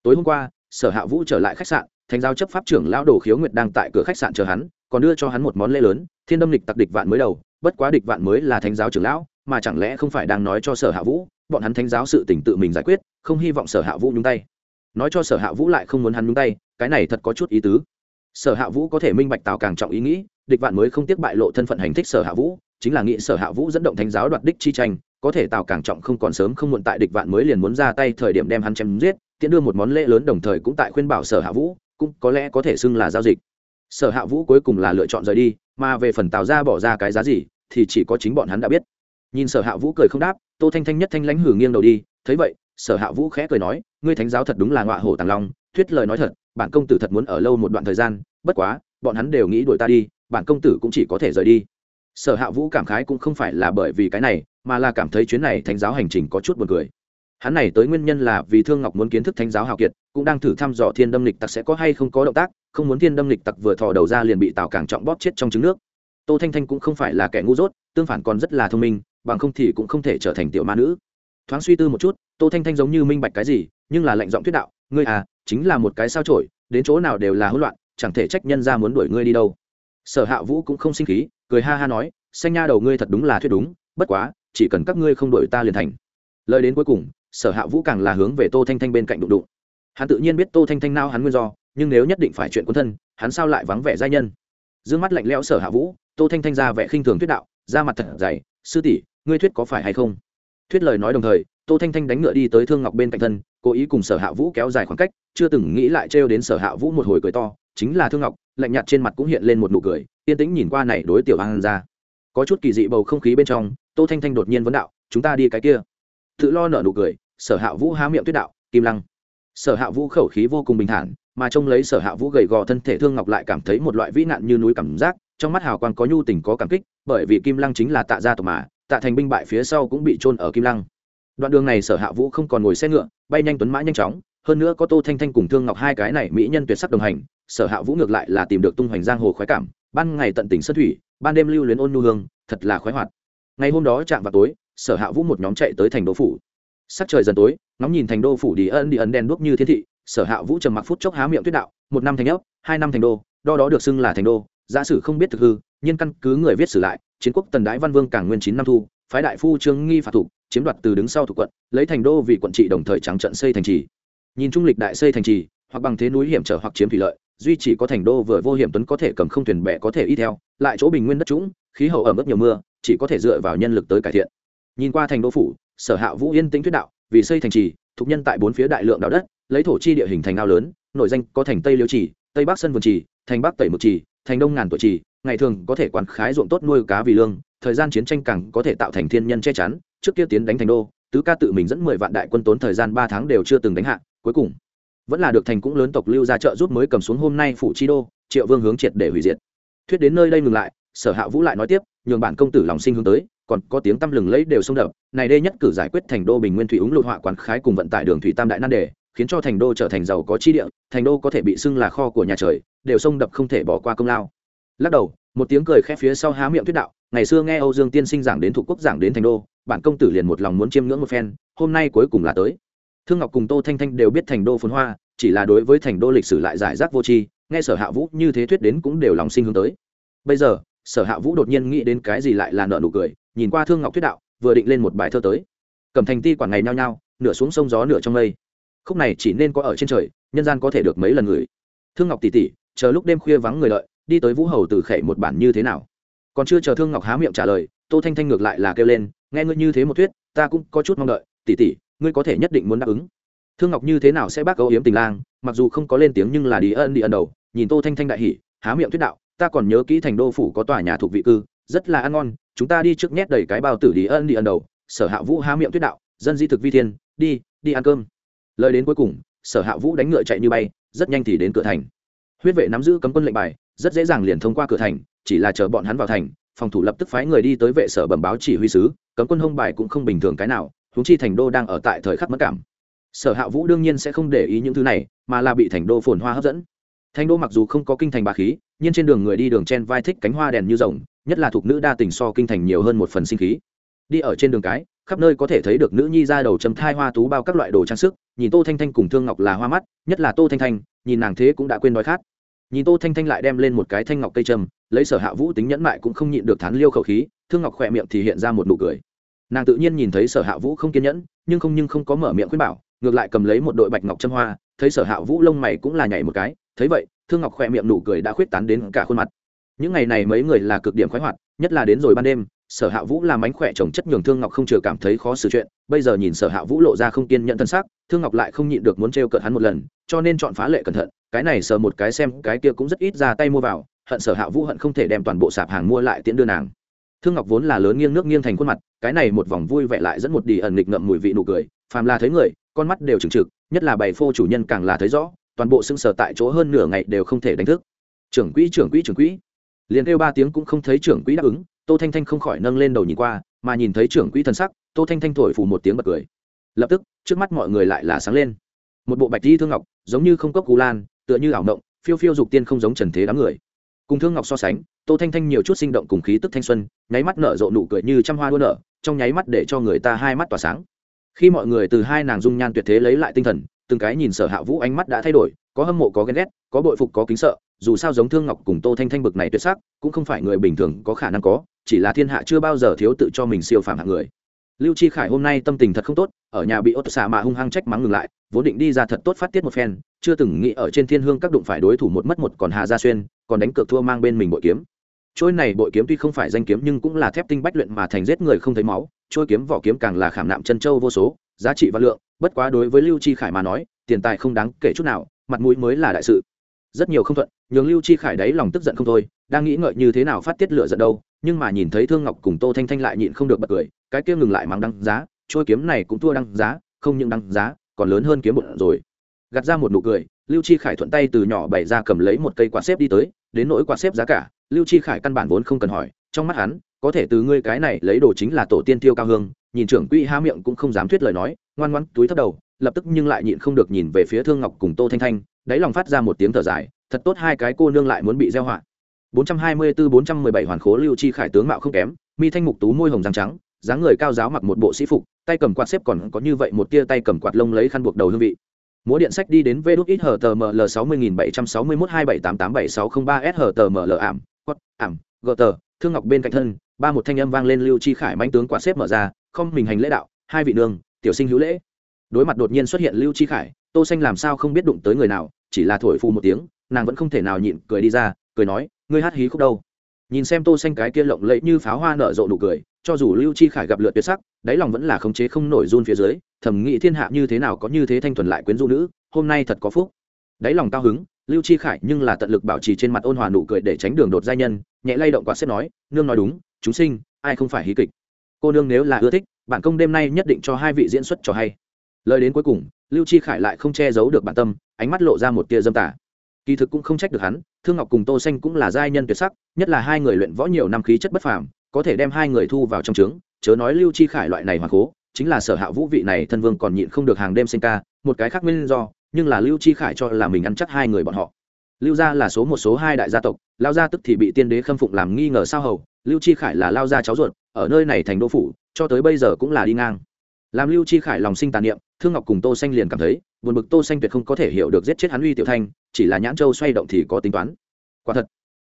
S1: Tối hôm qua, sở hạ vũ trở lại khách sạn, thánh giáo chấp pháp trưởng lão đồ khiếu nguyệt đang tại cửa khách sạn chờ hắn, còn đưa cho hắn một món lễ lớn, thiên đâm lịch tặc địch vạn mới đầu, bất quá địch vạn mới là thánh giáo trưởng lão, mà chẳng lẽ không phải đang nói cho sở hạ vũ, bọn hắn thánh giáo sự tỉnh tự mình giải quyết, không hy vọng sở hạ vũ nhúng tay. Nói cho sở hạ vũ lại không muốn hắn nhúng tay, cái này thật có chút ý tứ. Sở hạ vũ có thể minh bạch tào càng trọng ý nghĩ địch vạn mới không tiếc bại lộ thân phận hành thích sở hạ vũ, chính là nghĩ sở hạ vũ dẫn động thánh giáo đoạt đích chi tranh, có thể tào càng trọng không còn sớm không muộn tại địch vạn mới liền muốn ra tay thời điểm đem hắn chém giết tiễn đưa một món lễ lớn đồng thời cũng tại khuyên bảo sở hạ vũ, cũng có lẽ có thể xưng là giao dịch. Sở hạ vũ cuối cùng là lựa chọn rời đi, mà về phần tào ra bỏ ra cái giá gì, thì chỉ có chính bọn hắn đã biết. Nhìn sở hạ vũ cười không đáp, tô thanh thanh nhất thanh lãnh hử nghiêng đầu đi, thấy vậy, sở hạ vũ khẽ cười nói, ngươi thánh giáo thật đúng là ngọa hổ tàng long, thuyết lời nói thật, bản công tử thật muốn ở lâu một đoạn thời gian, bất quá, bọn hắn đều nghĩ đuổi ta đi bản công tử cũng chỉ có thể rời đi. Sở hạ vũ cảm khái cũng không phải là bởi vì cái này, mà là cảm thấy chuyến này thánh giáo hành trình có chút buồn cười. Hắn này tới nguyên nhân là vì thương ngọc muốn kiến thức thánh giáo hào kiệt, cũng đang thử thăm dò thiên đâm lịch tặc sẽ có hay không có động tác, không muốn thiên đâm lịch tặc vừa thò đầu ra liền bị tào càng trọng bóp chết trong trứng nước. Tô thanh thanh cũng không phải là kẻ ngu dốt, tương phản còn rất là thông minh, bằng không thì cũng không thể trở thành tiểu ma nữ. Thoáng suy tư một chút, tô thanh thanh giống như minh bạch cái gì, nhưng là lệnh giọng thuyết đạo, ngươi à chính là một cái sao trổi đến chỗ nào đều là hỗn loạn, chẳng thể trách nhân ra muốn đuổi ngươi đi đâu sở hạ vũ cũng không sinh khí, cười ha ha nói, xanh nha đầu ngươi thật đúng là thuyết đúng, bất quá, chỉ cần các ngươi không đuổi ta liền thành. Lời đến cuối cùng, sở hạ vũ càng là hướng về tô thanh thanh bên cạnh đụng đụng. Hắn tự nhiên biết tô thanh thanh nao hắn nguyên do, nhưng nếu nhất định phải chuyện quân thân, hắn sao lại vắng vẻ giai nhân? D ư ơ n g mắt lạnh lẽo sở hạ vũ, tô thanh thanh ra vẻ khinh thường thuyết đạo ra mặt thật dày, sư tỷ, ngươi thuyết có phải hay không? Thuyết lời nói đồng thời, tô thanh thanh đánh ngựa đi tới thương ngọc bên cạnh thân, cố ý cùng sở hạ vũ kéo dài khoảng cách, chưa từng nghĩ lại trêu đến sở hạ vũ một hồi cười to, chính là thương ngọc lạnh nhạt trên mặt cũng hiện lên một nụ cười, yên tĩnh nhìn qua này đối tiểu an ra. Có chút kỳ dị bầu không khí bên trong, tô thanh thanh đột nhiên vấn đạo, chúng ta đi cái kia. Tự lo nở nụ cười, sở hạ vũ há miệng tuyết đạo, kim lăng. Sở hạ vũ khẩu khí vô cùng bình thản, mà trông lấy sở hạ vũ gầy gò thân thể thương ngọc lại cảm thấy một loại vĩ nạn như núi cảm giác, trong mắt hào quang có nhu tình, có cảm kích, bởi vì kim lăng chính là tạ gia tộc mà, tạ thành binh bại phía sau cũng bị trôn ở kim lăng. Đoạn đường này sở hạ vũ không còn ngồi xe ngựa, bay nhanh tuấn mã nhanh chóng, hơn nữa có tô thanh thanh cùng thương ngọc hai cái này mỹ nhân tuyệt sắc đồng hành sở hạ vũ ngược lại là tìm được tung hoành giang hồ khoái cảm, ban ngày tận tỉnh sân thủy, ban đêm lưu luyến ôn nu hương, thật là khoái hoạt. Ngày hôm đó chạm vào tối, sở hạ vũ một nhóm chạy tới thành đô phủ. Sắc trời dần tối, ngóng nhìn thành đô phủ đi ân đi ấn đen đuốc như thiên thị, sở hạ vũ trầm mặc phút chốc há miệng tuyết đạo, một năm thành ấp, hai năm thành đô đo đó được xưng là thành đô, giả sử không biết thực hư, nhưng căn cứ người viết sử lại, chiến quốc tần đái văn vương càng nguyên chín năm thu, phái đại phu trương nghi phạt thủ, chiếm đoạt từ đứng sau thuộc quận, lấy thành đô vì quận trị đồng thời trắng trận xây thành trì. Nhìn trung lịch đại xây thành trì, hoặc bằng thế núi hiểm trở hoặc chiếm thủy lợi duy chỉ có thành đô vừa vô hiểm tuấn có thể cầm không thuyền bè có thể y theo, lại chỗ bình nguyên đất trũng, khí hậu ẩm ướt nhiều mưa, chỉ có thể dựa vào nhân lực tới cải thiện. Nhìn qua thành đô phủ, sở hạ vũ yên tĩnh thuyết đạo, vì xây thành trì, thục nhân tại bốn phía đại lượng đạo đất, lấy thổ chi địa hình thành ao lớn, nội danh có thành tây liêu trì, tây bắc sân vườn trì, thành bắc tẩy mực trì, thành đông ngàn tuổi trì, ngày thường có thể quán khái ruộng tốt nuôi cá vì lương, thời gian chiến tranh càng có thể tạo thành thiên nhân che chắn, trước kia tiến đánh thành đô, tứ ca tự mình dẫn mười vạn đại quân tốn thời gian ba tháng đều chưa từng đánh hạ, cuối cùng vẫn là được thành cũng lớn tộc lưu ra trợ giúp mới cầm xuống hôm nay phủ chi đô, triệu vương hướng triệt để hủy diệt. Thuyết đến nơi đây ngừng lại, sở hạ vũ lại nói tiếp, nhường bản công tử lòng sinh hướng tới, còn có tiếng tăm lừng lẫy đều xông đập, này đây nhất cử giải quyết thành đô bình nguyên thủy ứng lụt họa quán khái cùng vận tải đường thủy tam đại nan đề, khiến cho thành đô trở thành giàu có chi địa, thành đô có thể bị xưng là kho của nhà trời, đều xông đập không thể bỏ qua công lao. Lắc đầu, một tiếng cười khẽ phía sau há miệng thuyết đạo, ngày xưa nghe âu dương tiên sinh giảng đến thuộc quốc giảng đến thành đô, bản công tử liền một lòng muốn chiêm ngưỡng một phen, hôm nay cuối cùng là tới thương ngọc cùng tô thanh thanh đều biết thành đô phồn hoa, chỉ là đối với thành đô lịch sử lại giải rác vô tri, nghe sở hạ vũ như thế thuyết đến cũng đều lòng sinh hướng tới. Bây giờ, sở hạ vũ đột nhiên nghĩ đến cái gì lại là nợ nụ cười, nhìn qua thương ngọc thuyết đạo, vừa định lên một bài thơ tới. Cầm thành ti quản ngày nhao nhao, nửa xuống sông gió nửa trong mây. Khúc này chỉ nên có ở trên trời, nhân gian có thể được mấy lần người thương ngọc tỉ tỉ, chờ lúc đêm khuya vắng người lợi đi tới vũ hầu từ khệ một bản như thế nào? Còn chưa chờ thương ngọc há miệng trả lời, tô thanh thanh ngược lại là kêu lên, nghe ngươi như thế một thuyết, ta cũng có chút mong đợi, tỉ tỉ ngươi có thể nhất định muốn đáp ứng. Thương ngọc như thế nào sẽ bác âu yếm tình lang, mặc dù không có lên tiếng nhưng là đi ân đi ân đầu, nhìn tô thanh thanh đại hỉ, há miệng thuyết đạo, ta còn nhớ kỹ thành đô phủ có tòa nhà thuộc vị cư, rất là ăn ngon, chúng ta đi trước nhét đầy cái bao tử đi ân đi ân đầu, sở hạ vũ há miệng tuyết đạo, dân di thực vi thiên, đi đi ăn cơm. Lời đến cuối cùng, sở hạ vũ đánh ngựa chạy như bay, rất nhanh thì đến cửa thành. Huyết vệ nắm giữ cấm quân lệnh bài, rất dễ dàng liền thông qua cửa thành, chỉ là chờ bọn hắn vào thành, phòng thủ lập tức phái người đi tới vệ sở bẩm báo chỉ huy sứ, cấm quân hông bài cũng không bình thường cái nào huống chi thành đô đang ở tại thời khắc mất cảm. Sở hạ vũ đương nhiên sẽ không để ý những thứ này, mà là bị thành đô phồn hoa hấp dẫn. Thành đô mặc dù không có kinh thành bà khí, nhưng trên đường người đi đường chen vai thích cánh hoa đèn như rồng, nhất là thuộc nữ đa tình so kinh thành nhiều hơn một phần sinh khí. Đi ở trên đường cái, khắp nơi có thể thấy được nữ nhi ra đầu chấm thai hoa tú bao các loại đồ trang sức, nhìn tô thanh thanh cùng thương ngọc là hoa mắt, nhất là tô thanh thanh, nhìn nàng thế cũng đã quên đói khát. Nhìn tô thanh thanh lại đem lên một cái thanh ngọc cây trầm lấy sở hạ vũ tính nhẫn mại cũng không nhịn được thán liêu khẩu khí, thương ngọc khỏe miệng thì hiện ra một nụ cười nàng tự nhiên nhìn thấy sở hạ vũ không kiên nhẫn, nhưng không nhưng không có mở miệng khuyên bảo, ngược lại cầm lấy một đội bạch ngọc châm hoa, thấy sở hạ vũ lông mày cũng là nhảy một cái, thấy vậy, thương ngọc khỏe miệng nụ cười đã khuyết tán đến cả khuôn mặt. Những ngày này mấy người là cực điểm khoái hoạt, nhất là đến rồi ban đêm, sở hạ vũ làm mánh khỏe chồng chất nhường thương ngọc không chừa cảm thấy khó xử chuyện, bây giờ nhìn sở hạ vũ lộ ra không kiên nhận thân xác thương ngọc lại không nhịn được muốn t cợt hắn một lần, cho nên chọn phá lệ cẩn thận, cái này sờ một cái xem, cái kia cũng rất ít ra tay mua vào, hận sở hạ vũ hận không thể đem toàn bộ sạp hàng mua lại tiễn đưa nàng thương ngọc vốn là lớn nghiêng nước nghiêng thành khuôn mặt, cái này một vòng vui vẻ lại dẫn một đi ẩn nghịch ngậm mùi vị nụ cười, phàm là thấy người, con mắt đều trừng trực, nhất là bày phô chủ nhân càng là thấy rõ, toàn bộ sưng sờ tại chỗ hơn nửa ngày đều không thể đánh thức. Trưởng quỹ trưởng quỹ trưởng quỹ. Liền kêu ba tiếng cũng không thấy trưởng quỹ đáp ứng, tô thanh thanh không khỏi nâng lên đầu nhìn qua, mà nhìn thấy trưởng quỹ thần sắc, tô thanh thanh thổi phù một tiếng bật cười. Lập tức, trước mắt mọi người lại là sáng lên. Một bộ bạch di thương ngọc, giống như không cốc cú lan, tựa như ảo động phiêu phiêu dục tiên không giống trần thế đám người cùng thương ngọc so sánh, tô thanh thanh nhiều chút sinh động cùng khí tức thanh xuân, nháy mắt nở rộ nụ cười như trăm hoa đua nở, trong nháy mắt để cho người ta hai mắt tỏa sáng. Khi mọi người từ hai nàng dung nhan tuyệt thế lấy lại tinh thần, từng cái nhìn sở hạ vũ ánh mắt đã thay đổi, có hâm mộ, có ghen ghét, có bội phục, có kính sợ, dù sao giống thương ngọc cùng tô thanh thanh bực này tuyệt sắc, cũng không phải người bình thường có khả năng có, chỉ là thiên hạ chưa bao giờ thiếu tự cho mình siêu phàm hạng người. Lưu chi khải hôm nay tâm tình thật không tốt ở nhà bị ốt xạ mà hung hăng trách mắng ngừng lại, vốn định đi ra thật tốt phát tiết một phen, chưa từng nghĩ ở trên thiên hương các đụng phải đối thủ một mất một còn hà gia xuyên, còn đánh cược thua mang bên mình bội kiếm. Trôi này bội kiếm tuy không phải danh kiếm nhưng cũng là thép tinh bách luyện mà thành giết người không thấy máu, trôi kiếm vỏ kiếm càng là khảm nạm chân châu vô số, giá trị và lượng, bất quá đối với lưu chi khải mà nói, tiền tài không đáng kể chút nào, mặt mũi mới là đại sự. Rất nhiều không thuận, nhường lưu chi khải đấy lòng tức giận không thôi, đang nghĩ ngợi như thế nào phát tiết lửa giận đâu, nhưng mà nhìn thấy thương ngọc cùng tô thanh thanh lại nhịn không được bật cười, cái kia ngừng lại mắng đăng giá trôi kiếm này cũng thua đăng giá, không những đăng giá, còn lớn hơn kiếm một rồi. Gạt ra một nụ cười, lưu chi khải thuận tay từ nhỏ bày ra cầm lấy một cây quạt xếp đi tới, đến nỗi quạt xếp giá cả, lưu chi khải căn bản vốn không cần hỏi, trong mắt hắn, có thể từ ngươi cái này lấy đồ chính là tổ tiên tiêu cao hương, nhìn trưởng quỹ há miệng cũng không dám thuyết lời nói, ngoan ngoãn túi thấp đầu, lập tức nhưng lại nhịn không được nhìn về phía thương ngọc cùng tô thanh thanh, đáy lòng phát ra một tiếng thở dài, thật tốt hai cái cô nương lại muốn bị gieo họa. 424-417 hoàn khố lưu chi khải tướng mạo không kém, mi thanh mục tú môi hồng răng trắng, dáng người cao giáo mặc một bộ sĩ phục tay cầm quạt xếp còn có như vậy một tia tay cầm quạt lông lấy khăn buộc đầu hương vị. Múa điện sách đi đến vê đút ít hờ tờ ml sáu mươi nghìn bảy trăm sáu mươi mốt hai bảy tám tám bảy sáu không ba s hờ tờ ml ảm quất ảm gờ tờ thương ngọc bên cạnh thân, ba một thanh âm vang lên lưu chi khải manh tướng quạt xếp mở ra, không mình hành lễ đạo, hai vị nương, tiểu sinh hữu lễ. Đối mặt đột nhiên xuất hiện lưu chi khải, tô xanh làm sao không biết đụng tới người nào, chỉ là thổi phù một tiếng, nàng vẫn không thể nào nhịn cười đi ra, cười nói, ngươi hát hí khúc đâu? Nhìn xem tô xanh cái kia lộng lẫy như pháo hoa nở rộ nụ cười, cho dù lưu chi khải gặp lượt tuyệt sắc, đáy lòng vẫn là khống chế không nổi run phía dưới thẩm nghĩ thiên hạ như thế nào có như thế thanh thuần lại quyến rũ nữ, hôm nay thật có phúc. Đáy lòng cao hứng, lưu chi khải nhưng là tận lực bảo trì trên mặt ôn hòa nụ cười để tránh đường đột giai nhân, nhẹ lay động quạt xếp nói, nương nói đúng, chúng sinh, ai không phải hí kịch? Cô nương nếu là ưa thích bản công đêm nay nhất định cho hai vị diễn xuất cho hay. Lời đến cuối cùng, lưu chi khải lại không che giấu được bản tâm, ánh mắt lộ ra một tia dâm tả kỳ thực cũng không trách được hắn, thương ngọc cùng tô xanh cũng là giai nhân tuyệt sắc, nhất là hai người luyện võ nhiều năm khí chất bất phàm, có thể đem hai người thu vào trong trướng, chớ nói lưu chi khải loại này hoàng cố chính là sở hạ vũ vị này thân vương còn nhịn không được hàng đêm sinh ca, một cái khác nguyên do, nhưng là lưu chi khải cho là mình ăn chắc hai người bọn họ. Lưu gia là số một, số hai đại gia tộc, lao gia tức thì bị tiên đế khâm phụng làm nghi ngờ sao hầu, lưu chi khải là lao gia cháu ruột, ở nơi này thành đô phủ, cho tới bây giờ cũng là đi ngang. Làm lưu chi khải lòng sinh tàn niệm thương ngọc cùng tô xanh liền cảm thấy, buồn bực tô xanh tuyệt không có thể hiểu được giết chết hắn uy tiểu thanh, chỉ là nhãn châu xoay động thì có tính toán. Quả thật,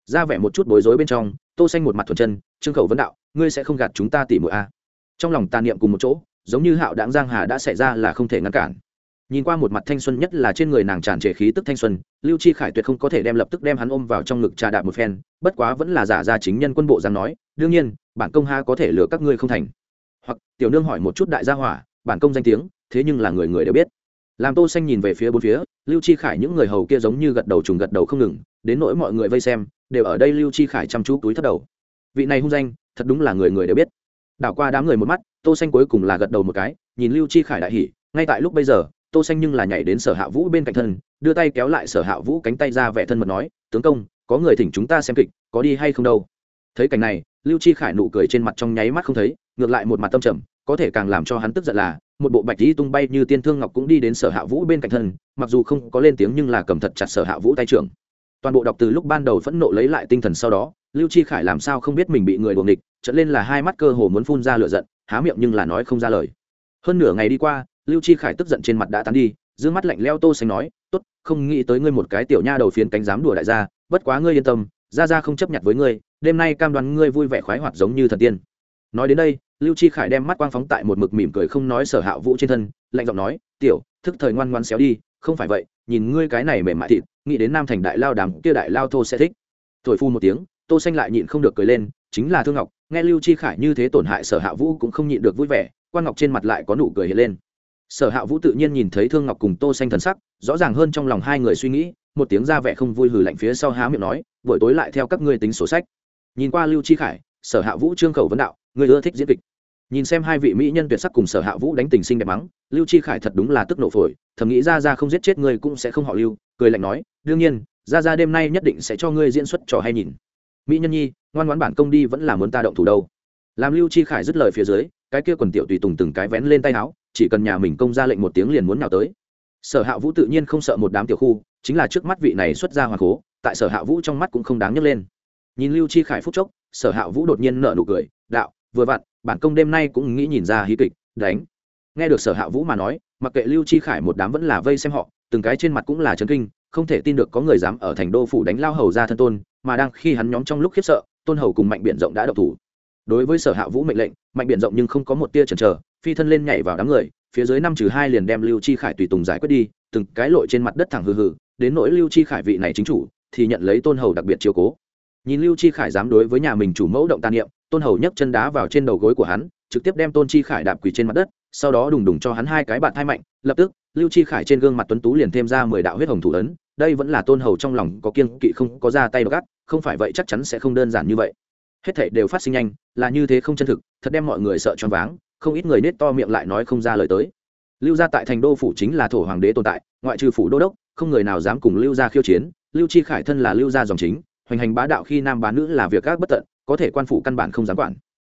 S1: ra vẻ một chút bối rối bên trong, tô xanh một mặt thuần chân, trương khẩu vấn đạo, ngươi sẽ không gạt chúng ta tỉ mũi a à? trong lòng tàn niệm cùng một chỗ, giống như hạo đáng giang hà đã xảy ra là không thể ngăn cản. Nhìn qua một mặt thanh xuân nhất là trên người nàng tràn trề khí tức thanh xuân, lưu chi khải tuyệt không có thể đem lập tức đem hắn ôm vào trong ngực trà đạp một phen, bất quá vẫn là giả ra chính nhân quân bộ giang nói, đương nhiên, bản công ha có thể lừa các ngươi không thành. Hoặc, tiểu nương hỏi một chút đại gia hỏa, bản công danh tiếng thế nhưng là người người đều biết. Làm tô xanh nhìn về phía bốn phía, lưu chi khải những người hầu kia giống như gật đầu trùng gật đầu không ngừng, đến nỗi mọi người vây xem, đều ở đây lưu chi khải chăm chú túi thất đầu. Vị này hung danh, thật đúng là người người đều biết. Đảo qua đám người một mắt, tô xanh cuối cùng là gật đầu một cái, nhìn lưu chi khải đại hỉ, ngay tại lúc bây giờ, tô xanh nhưng là nhảy đến sở hạ vũ bên cạnh thân, đưa tay kéo lại sở hạ vũ cánh tay ra vẻ thân mật nói, tướng công, có người thỉnh chúng ta xem kịch, có đi hay không đâu? Thấy cảnh này, lưu chi khải nụ cười trên mặt trong nháy mắt không thấy, ngược lại một mặt tâm trầm, có thể càng làm cho hắn tức giận là một bộ bạch tí tung bay như tiên thương ngọc cũng đi đến sở hạ vũ bên cạnh thân, mặc dù không có lên tiếng nhưng là cầm thật chặt sở hạ vũ tay trưởng. Toàn bộ đọc từ lúc ban đầu phẫn nộ lấy lại tinh thần sau đó, lưu chi khải làm sao không biết mình bị người đuồng địch trận lên là hai mắt cơ hồ muốn phun ra lửa giận, há miệng nhưng là nói không ra lời. Hơn nửa ngày đi qua, lưu chi khải tức giận trên mặt đã tán đi d mắt lạnh leo tô xanh nói, tốt, không nghĩ tới ngươi một cái tiểu nha đầu phiến cánh dám đùa đại gia, bất quá ngươi yên tâm, gia gia không chấp nhận với ngươi, đêm nay cam đoan ngươi vui vẻ khoái hoạt giống như thần tiên nói đến đây, lưu chi khải đem mắt quang phóng tại một mực mỉm cười không nói sở hạ vũ trên thân, lạnh giọng nói, tiểu, thức thời ngoan ngoan xéo đi, không phải vậy, nhìn ngươi cái này mềm mại thịt, nghĩ đến nam thành đại lao đàm kia đại lao thô sẽ thích. Thổi phu một tiếng, tô xanh lại nhịn không được cười lên, chính là thương ngọc, nghe lưu chi khải như thế tổn hại sở hạ vũ cũng không nhịn được vui vẻ, quan ngọc trên mặt lại có nụ cười hiện lên. Sở hạ vũ tự nhiên nhìn thấy thương ngọc cùng tô xanh thần sắc, rõ ràng hơn trong lòng hai người suy nghĩ, một tiếng ra vẻ không vui hừ lạnh phía sau há miệng nói, buổi tối lại theo các ngươi tính sổ sách. Nhìn qua lưu chi khải sở hạ vũ trương khẩu vấn đạo người ưa thích diễn kịch. Nhìn xem hai vị mỹ nhân tuyệt sắc cùng sở hạ vũ đánh tình sinh đẹp mắng, lưu chi khải thật đúng là tức nộ phổi, thầm nghĩ ra ra không giết chết ngươi cũng sẽ không họ lưu, cười lạnh nói, đương nhiên, ra ra đêm nay nhất định sẽ cho ngươi diễn xuất trò hay nhìn. Mỹ nhân nhi, ngoan ngoãn bản công đi vẫn là muốn ta động thủ đâu. Làm lưu chi khải dứt lời phía dưới, cái kia quần tiểu tùy tùng từng cái vén lên tay áo, chỉ cần nhà mình công ra lệnh một tiếng liền muốn nào tới. Sở hạ vũ tự nhiên không sợ một đám tiểu khu, chính là trước mắt vị này xuất ra hoàng cố, tại sở hạ vũ trong mắt cũng không đáng nhấc lên. Nhìn lưu chi khải phúc chốc sở hạ vũ đột nhiên nở nụ cười, đạo, vừa vặn, bản công đêm nay cũng nghĩ nhìn ra hí kịch, đánh. Nghe được sở hạ vũ mà nói, mặc kệ lưu chi khải một đám vẫn là vây xem họ, từng cái trên mặt cũng là chấn kinh, không thể tin được có người dám ở thành đô phủ đánh lao hầu ra thân tôn, mà đang khi hắn nhóm trong lúc khiếp sợ, tôn hầu cùng mạnh biện rộng đã độc thủ. Đối với sở hạ vũ mệnh lệnh, mạnh biển rộng nhưng không có một tia chần chờ, phi thân lên nhảy vào đám người, phía dưới năm trừ hai liền đem lưu chi khải tùy tùng giải quyết đi, từng cái lội trên mặt đất thẳng hừ hừ, đến nỗi lưu chi khải vị này chính chủ, thì nhận lấy tôn hầu đặc biệt chiều cố nhìn lưu chi khải dám đối với nhà mình chủ mẫu động tàn niệm, tôn hầu nhấc chân đá vào trên đầu gối của hắn, trực tiếp đem tôn chi khải đạp quỳ trên mặt đất, sau đó đùng đùng cho hắn hai cái bạn thai mạnh, lập tức, lưu chi khải trên gương mặt tuấn tú liền thêm ra mười đạo huyết hồng thủ ấn, đây vẫn là tôn hầu trong lòng có kiên kỵ không có ra tay gắt, không phải vậy chắc chắn sẽ không đơn giản như vậy. Hết thảy đều phát sinh nhanh, là như thế không chân thực, thật đem mọi người sợ choáng váng, không ít người nết to miệng lại nói không ra lời tới. Lưu gia tại thành đô phủ chính là thổ hoàng đế tồn tại, ngoại trừ phủ đô đốc, không người nào dám cùng lưu gia khiêu chiến, lưu chi khải thân là lưu gia dòng chính hoành hành bá đạo khi nam bá nữ là việc các bất tận, có thể quan phủ căn bản không dám quản.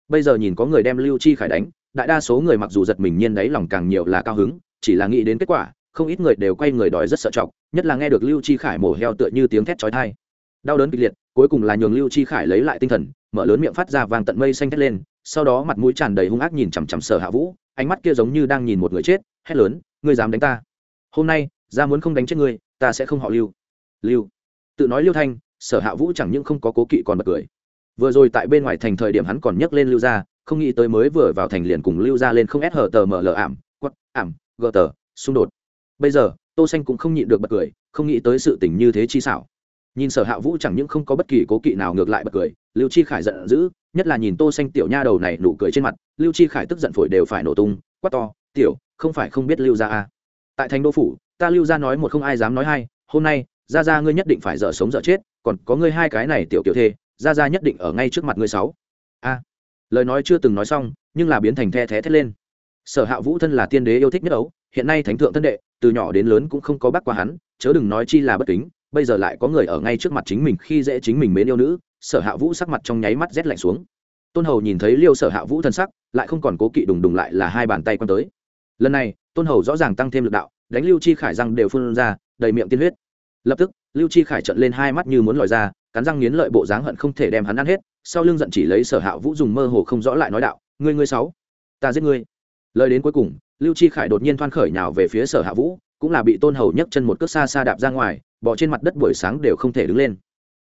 S1: Bây giờ nhìn có người đem lưu chi khải đánh, đại đa số người mặc dù giật mình nhiên đấy lòng càng nhiều là cao hứng, chỉ là nghĩ đến kết quả, không ít người đều quay người đòi rất sợ chọc, nhất là nghe được lưu chi khải mổ heo tựa như tiếng thét chói tai. Đau đớn kịch liệt, cuối cùng là nhường lưu chi khải lấy lại tinh thần, mở lớn miệng phát ra vàng tận mây xanh thét lên, sau đó mặt mũi tràn đầy hung ác nhìn chằm chằm sở hạ vũ, ánh mắt kia giống như đang nhìn một người chết, hét lớn, ngươi dám đánh ta? Hôm nay, ra muốn không đánh chết ngươi, ta sẽ không họ lưu. Lưu. Tự nói lưu thanh sở hạ vũ chẳng những không có cố kỵ còn bật cười. Vừa rồi tại bên ngoài thành thời điểm hắn còn nhấc lên lưu gia, không nghĩ tới mới vừa vào thành liền cùng lưu gia lên không ép hở tờ mở lờ ảm quất ảm gờ tờ xung đột. Bây giờ tô xanh cũng không nhịn được bật cười không nghĩ tới sự tình như thế chi xảo. Nhìn sở hạ vũ chẳng những không có bất kỳ cố kỵ nào ngược lại bật cười lưu chi khải giận dữ nhất là nhìn tô xanh tiểu nha đầu này nụ cười trên mặt lưu chi khải tức giận phổi đều phải nổ tung quát to tiểu không phải không biết lưu gia à. tại thành đô phủ ta lưu gia nói một không ai dám nói hai hôm nay gia gia ngươi nhất định phải dở sống dở chết còn có ngươi hai cái này tiểu kiểu thê gia gia nhất định ở ngay trước mặt ngươi sáu. A, lời nói chưa từng nói xong, nhưng là biến thành the thé thét lên. Sở hạ vũ thân là tiên đế yêu thích nhất ấu, hiện nay thánh thượng thân đệ, từ nhỏ đến lớn cũng không có bác qua hắn, chớ đừng nói chi là bất kính, bây giờ lại có người ở ngay trước mặt chính mình khi dễ chính mình mến yêu nữ, sở hạ vũ sắc mặt trong nháy mắt rét lạnh xuống. Tôn hầu nhìn thấy liêu sở hạ vũ thân sắc, lại không còn cố kỵ đùng đùng lại là hai bàn tay q tới. Lần này, tôn hầu rõ ràng tăng thêm lực đạo, đánh lưu chi khải răng đều phun ra, đầy miệng tiên huyết. Lập tức lưu chi khải trận lên hai mắt như muốn lòi ra, cắn răng nghiến lợi bộ dáng hận không thể đem hắn ăn hết, sau lưng giận chỉ lấy sở hạ vũ dùng mơ hồ không rõ lại nói đạo, ngươi ngươi sáu, ta giết ngươi. Lời đến cuối cùng, lưu chi khải đột nhiên thoan khởi nào về phía sở hạ vũ, cũng là bị tôn hầu nhấc chân một cước xa xa đạp ra ngoài bỏ trên mặt đất buổi sáng đều không thể đứng lên.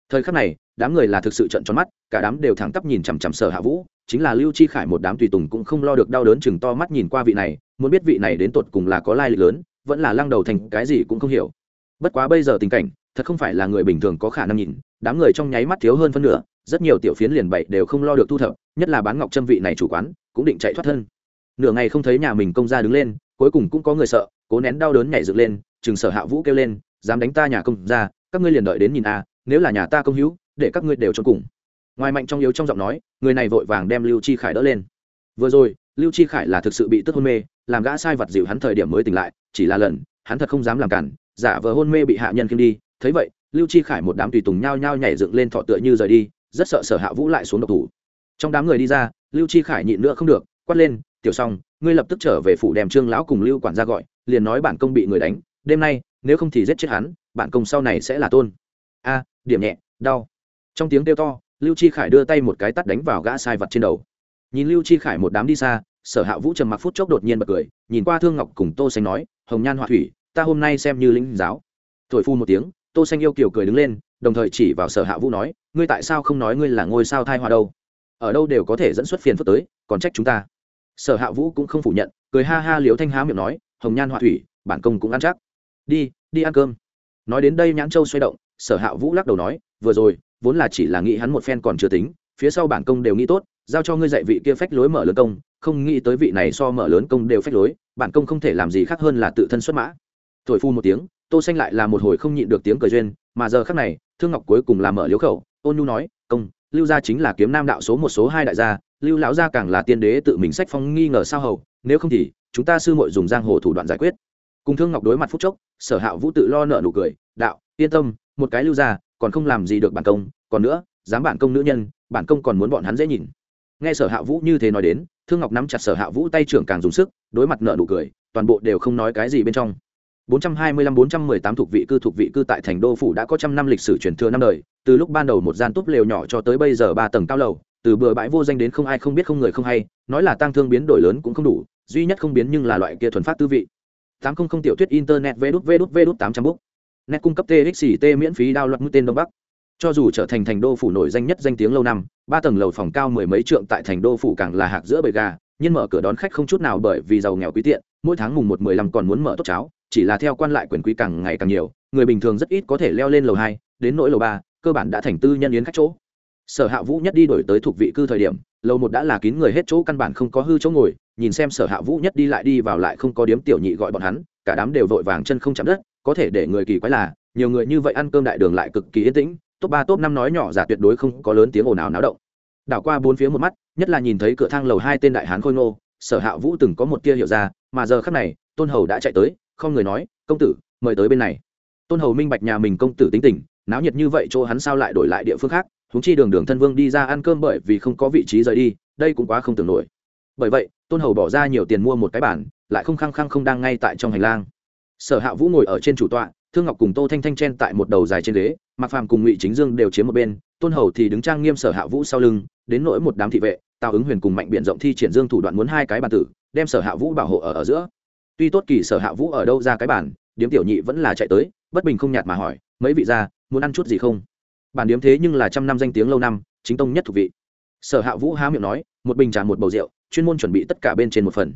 S1: Thời khắc này, đám người là thực sự trận tròn mắt, cả đám đều thẳng tắp nhìn chằm chằm sở hạ vũ, chính là lưu chi khải một đám tùy tùng cũng không lo được đau đớn chừng to mắt nhìn qua vị này, muốn biết vị này đến tột cùng là có lai lịch lớn, vẫn là lăng đầu thành cái gì cũng không hiểu. Bất quá bây giờ tình cảnh thật không phải là người bình thường có khả năng nhìn, đám người trong nháy mắt thiếu hơn phân nửa, rất nhiều tiểu phiến liền bậy đều không lo được thu thập, nhất là bán ngọc trâm vị này chủ quán, cũng định chạy thoát thân. Nửa ngày không thấy nhà mình công ra đứng lên, cuối cùng cũng có người sợ, cố nén đau đớn nhảy dựng lên chừng sở hạ vũ kêu lên, dám đánh ta nhà công ra các ngươi liền đợi đến nhìn a, nếu là nhà ta công hữu, để các ngươi đều cho cùng. Ngoài mạnh trong yếu trong giọng nói, người này vội vàng đem lưu chi khải đỡ lên. Vừa rồi, lưu chi khải là thực sự bị tức hôn mê, làm gã sai vật dịu hắn thời điểm mới tỉnh lại, chỉ là lần, hắn thật không dám làm cản, giả vờ hôn mê bị hạ nhân khiêng đi thấy vậy, lưu chi khải một đám tùy tùng nhao nhao nhảy dựng lên thọ tựa như rời đi, rất sợ sở hạ vũ lại xuống độc thủ. Trong đám người đi ra, lưu chi khải nhịn nữa không được, quát lên, tiểu xong ngươi lập tức trở về phủ đem trương lão cùng lưu quản gia gọi, liền nói bản công bị người đánh, đêm nay, nếu không thì giết chết hắn, bản công sau này sẽ là tôn. A, điểm nhẹ, đau. Trong tiếng kêu to, lưu chi khải đưa tay một cái tắt đánh vào gã sai vật trên đầu. Nhìn lưu chi khải một đám đi xa, sở hạ vũ trầm mặc phút chốc đột nhiên bật cười, nhìn qua thương ngọc cùng tô xanh nói, hồng nhan họa thủy, ta hôm nay xem như lính giáo. Thổi phu một tiếng tô xanh yêu kiều cười đứng lên, đồng thời chỉ vào sở hạ vũ nói, ngươi tại sao không nói ngươi là ngôi sao thai hoa đâu? Ở đâu đều có thể dẫn xuất phiền phức tới, còn trách chúng ta. Sở hạ vũ cũng không phủ nhận, cười ha ha liếu thanh há miệng nói, hồng nhan họa thủy, bản công cũng ăn chắc. Đi đi ăn cơm. Nói đến đây nhãn châu xoay động, sở hạ vũ lắc đầu nói, vừa rồi, vốn là chỉ là nghĩ hắn một phen còn chưa tính, phía sau bản công đều nghĩ tốt, giao cho ngươi dạy vị kia phách lối mở lớn công, không nghĩ tới vị này so mở lớn công đều phách lối, bản công không thể làm gì khác hơn là tự thân xuất mã. Thổi phu một tiếng tô xanh lại là một hồi không nhịn được tiếng cười duyên, mà giờ khắc này, thương ngọc cuối cùng là mở liếu khẩu, ôn nhu nói, công, lưu gia chính là kiếm nam đạo số một số hai đại gia, lưu lão gia càng là tiên đế tự mình sách phong nghi ngờ sao hầu, nếu không thì, chúng ta sư muội dùng giang hồ thủ đoạn giải quyết. Cùng thương ngọc đối mặt phút chốc, sở hạo vũ tự lo nợ nụ cười, đạo, yên tâm, một cái lưu gia, còn không làm gì được bản công, còn nữa, dám bản công nữ nhân, bản công còn muốn bọn hắn dễ nhìn. Nghe sở hạ vũ như thế nói đến, thương ngọc nắm chặt sở hạ vũ tay trưởng càng dùng sức, đối mặt nợ nụ cười, toàn bộ đều không nói cái gì bên trong. 425-418 thuộc vị cư thuộc vị cư tại thành đô phủ đã có trăm năm lịch sử truyền thừa năm đời, từ lúc ban đầu một gian túp lều nhỏ cho tới bây giờ ba tầng cao lầu, từ bừa bãi vô danh đến không ai không biết không người không hay, nói là tăng thương biến đổi lớn cũng không đủ, duy nhất không biến nhưng là loại kia thuần phát tư vị. 800 tiểu thuyết internet vđút vđút vđút 800 book. Net cung cấp TXT miễn phí download mũi tên đông bắc. cho dù trở thành thành đô phủ nổi danh nhất danh tiếng lâu năm ba tầng lầu phòng cao mười mấy trượng tại thành đô phủ càng là hạc giữa bầy gà nhưng mở cửa đón khách không chút nào bởi vì giàu nghèo quý tiện mỗi tháng mùng một mười lăm còn muốn mở tốt cháo chỉ là theo quan lại quyền quý càng ngày càng nhiều, người bình thường rất ít có thể leo lên lầu hai, đến nỗi lầu ba, cơ bản đã thành tư nhân yến khách chỗ. Sở hạ vũ nhất đi đổi tới thuộc vị cư thời điểm, lầu một đã là kín người hết chỗ, căn bản không có hư chỗ ngồi, nhìn xem sở hạ vũ nhất đi lại đi vào lại không có điếm tiểu nhị gọi bọn hắn, cả đám đều vội vàng chân không chạm đất, có thể để người kỳ quái là, nhiều người như vậy ăn cơm đại đường lại cực kỳ yên tĩnh, top ba, top năm nói nhỏ giả tuyệt đối không có lớn tiếng ồn ào náo động. Đảo qua bốn phía một mắt, nhất là nhìn thấy cửa thang lầu hai tên đại hán khôi ngô, sở hạ vũ từng có một tia hiểu ra, mà giờ khắc này, tôn hầu đã chạy tới không người nói, công tử, mời tới bên này. Tôn hầu minh bạch nhà mình công tử tính tình, náo nhiệt như vậy chỗ hắn sao lại đổi lại địa phương khác? Húng chi đường đường thân vương đi ra ăn cơm bởi vì không có vị trí rời đi, đây cũng quá không tưởng nổi. Bởi vậy, tôn hầu bỏ ra nhiều tiền mua một cái bản, lại không khăng khăng không đang ngay tại trong hành lang. Sở hạ vũ ngồi ở trên chủ tọa, thương ngọc cùng tô thanh thanh chen tại một đầu dài trên ghế mặc phàm cùng ngụy chính dương đều chiếm một bên, tôn hầu thì đứng trang nghiêm sở hạ vũ sau lưng, đến nỗi một đám thị vệ, tào ứng huyền cùng mạnh biện rộng thi triển dương thủ đoạn muốn hai cái bàn tử, đem sở hạ vũ bảo hộ ở ở giữa tuy tốt kỳ sở hạ vũ ở đâu ra cái bản điếm tiểu nhị vẫn là chạy tới, bất bình không nhạt mà hỏi, mấy vị ra muốn ăn chút gì không? Bản điếm thế nhưng là trăm năm danh tiếng lâu năm, chính tông nhất thuộc vị. Sở hạ vũ há miệng nói, một bình trà, một bầu rượu, chuyên môn chuẩn bị tất cả bên trên một phần.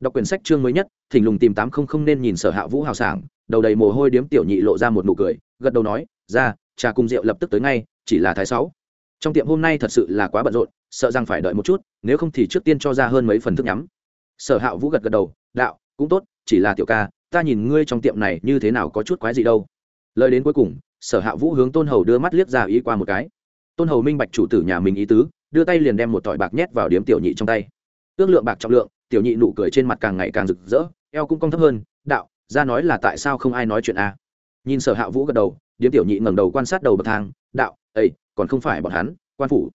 S1: Đọc quyển sách chương mới nhất thỉnh lùng tìm tám không không nên nhìn sở hạ vũ hào sảng, đầu đầy mồ hôi điếm tiểu nhị lộ ra một nụ cười, gật đầu nói ra trà cùng rượu lập tức tới ngay, chỉ là thái sáu. Trong tiệm hôm nay thật sự là quá bận rộn, sợ rằng phải đợi một chút, nếu không thì trước tiên cho ra hơn mấy phần thức nhắm. Sở hạ vũ gật gật đầu, đạo cũng tốt, chỉ là tiểu ca, ta nhìn ngươi trong tiệm này như thế nào có chút quái gì đâu. Lời đến cuối cùng, sở hạ vũ hướng tôn hầu đưa mắt liếc ra ý qua một cái. Tôn hầu minh bạch chủ tử nhà mình ý tứ, đưa tay liền đem một tỏi bạc nhét vào điếm tiểu nhị trong tay. Ước lượng bạc trọng lượng, tiểu nhị nụ cười trên mặt càng ngày càng rực rỡ, eo cũng cong thấp hơn, đạo, ra nói là tại sao không ai nói chuyện a nhìn sở hạ vũ gật đầu, điếm tiểu nhị ngẩng đầu quan sát đầu bậc thang, đạo ây còn không phải bọn hắn, quan phủ.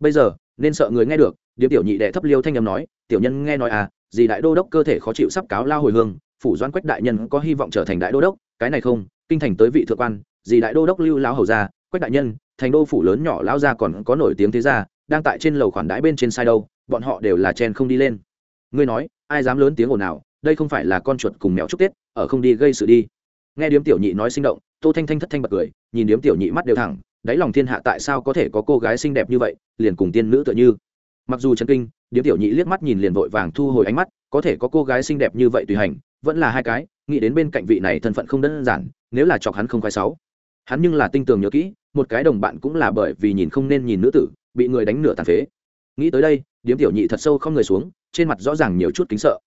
S1: Bây giờ, nên sợ người nghe được. Điếm tiểu nhị đệ thấp liêu thanh âm nói, tiểu nhân nghe nói à gì đại đô đốc cơ thể khó chịu sắp cáo lao hồi hương, phủ doan quách đại nhân có hy vọng trở thành đại đô đốc, cái này không, kinh thành tới vị thượng quan, gì đại đô đốc lưu lão hầu gia, quách đại nhân, thành đô phủ lớn nhỏ lão gia còn có nổi tiếng thế gia, đang tại trên lầu khoản đãi bên trên sai đâu, bọn họ đều là chen không đi lên. Ngươi nói, ai dám lớn tiếng ồn nào đây không phải là con chuột cùng mèo chúc tết, ở không đi gây sự đi. Nghe điếm tiểu nhị nói sinh động, tô thanh thanh thất thanh bật cười, nhìn điếm tiểu nhị mắt đều thẳng, đáy lòng thiên hạ tại sao có thể có cô gái xinh đẹp như vậy, liền cùng tiên nữ tựa như. Mặc dù chân kinh điếm tiểu nhị liếc mắt nhìn liền vội vàng thu hồi ánh mắt, có thể có cô gái xinh đẹp như vậy tùy hành, vẫn là hai cái, nghĩ đến bên cạnh vị này thân phận không đơn giản, nếu là chọc hắn không khoái sáu. Hắn nhưng là tinh tường nhớ kỹ, một cái đồng bạn cũng là bởi vì nhìn không nên nhìn nữ tử, bị người đánh nửa tàn phế. Nghĩ tới đây, điếm tiểu nhị thật sâu không người xuống, trên mặt rõ ràng nhiều chút kính sợ.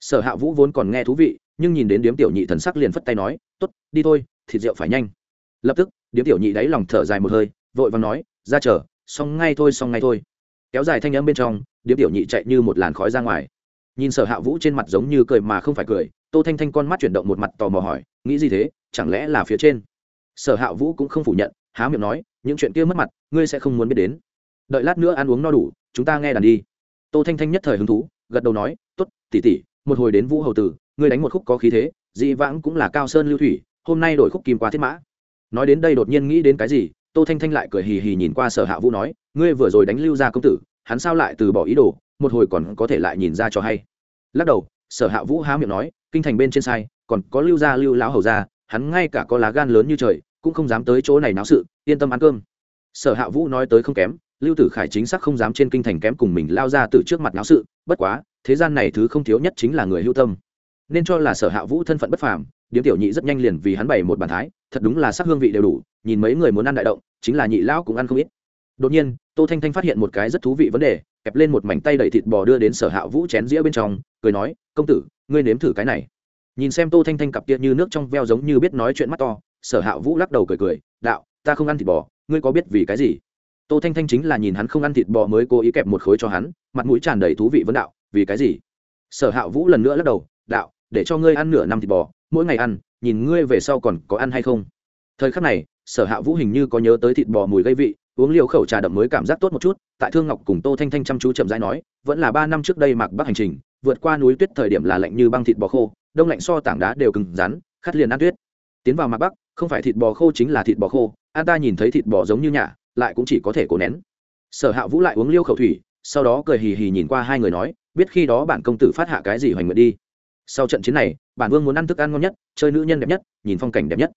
S1: Sở hạ vũ vốn còn nghe thú vị, nhưng nhìn đến điếm tiểu nhị thần sắc liền phất tay nói t ố t đi thôi, thịt rượu phải nhanh. Lập tức, điếm tiểu nhị đáy lòng thở dài một hơi, vội và nói, ra chờ, xong ngay thôi, xong ngay thôi kéo dài thanh âm bên trong, điếm tiểu nhị chạy như một làn khói ra ngoài. Nhìn sở hạ vũ trên mặt giống như cười mà không phải cười, tô thanh thanh con mắt chuyển động một mặt tò mò hỏi, nghĩ gì thế? Chẳng lẽ là phía trên? Sở hạ vũ cũng không phủ nhận, há miệng nói, những chuyện kia mất mặt, ngươi sẽ không muốn biết đến. Đợi lát nữa ăn uống no đủ, chúng ta nghe đàn đi. Tô thanh thanh nhất thời hứng thú, gật đầu nói t ố t tỉ tỉ một hồi đến vũ hầu tử, ngươi đánh một khúc có khí thế, dị vãng cũng là cao sơn lưu thủy, hôm nay đổi khúc kim qua thiết mã. Nói đến đây đột nhiên nghĩ đến cái gì, tô thanh thanh lại cười hì hì nhìn qua sở hạ vũ nói ngươi vừa rồi đánh lưu ra công tử, hắn sao lại từ bỏ ý đồ, một hồi còn có thể lại nhìn ra cho hay. Lắc đầu, sở hạ vũ há miệng nói, kinh thành bên trên sai, còn có lưu gia lưu lão hầu gia, hắn ngay cả có lá gan lớn như trời, cũng không dám tới chỗ này náo sự, yên tâm ăn cơm. Sở hạ vũ nói tới không kém, lưu tử khải chính xác không dám trên kinh thành kém cùng mình lao ra từ trước mặt náo sự, bất quá, thế gian này thứ không thiếu nhất chính là người hưu tâm. Nên cho là sở hạ vũ thân phận bất phàm, điếm tiểu nhị rất nhanh liền vì hắn bày một bàn thái, thật đúng là sắc hương vị đều đủ, nhìn mấy người muốn ăn đại động, chính là nhị lão cũng ăn không ít. Đột nhiên tô thanh thanh phát hiện một cái rất thú vị vấn đề, kẹp lên một mảnh tay đẩy thịt bò đưa đến sở hạ vũ chén dĩa bên trong, cười nói, công tử, ngươi nếm thử cái này. Nhìn xem tô thanh thanh cặp kia như nước trong veo giống như biết nói chuyện mắt to, sở hạ vũ lắc đầu cười cười, đạo, ta không ăn thịt bò, ngươi có biết vì cái gì? Tô thanh thanh chính là nhìn hắn không ăn thịt bò mới cố ý kẹp một khối cho hắn, mặt mũi tràn đầy thú vị vấn đạo, vì cái gì? Sở hạ vũ lần nữa lắc đầu, đạo, để cho ngươi ăn nửa năm thịt bò, mỗi ngày ăn, nhìn ngươi về sau còn có ăn hay không? Thời khắc này, sở hạ vũ hình như có nhớ tới thịt bò mùi gây vị uống liều khẩu trà đậm mới cảm giác tốt một chút, tại thương ngọc cùng tô thanh thanh chăm chú chậm rãi nói, vẫn là ba năm trước đây mặc bắc hành trình, vượt qua núi tuyết thời điểm là lạnh như băng thịt bò khô, đông lạnh so tảng đá đều cứng rắn, khát liền ăn tuyết. Tiến vào mặc bắc, không phải thịt bò khô chính là thịt bò khô an ta nhìn thấy thịt bò giống như nhả lại cũng chỉ có thể cố nén. Sở hạ vũ lại uống liêu khẩu thủy, sau đó cười hì hì nhìn qua hai người nói, biết khi đó bản công tử phát hạ cái gì hoành nguyện đi. Sau trận chiến này, bản vương muốn ăn thức ăn ngon nhất, chơi nữ nhân đẹp nhất, nhìn phong cảnh đẹp nhất.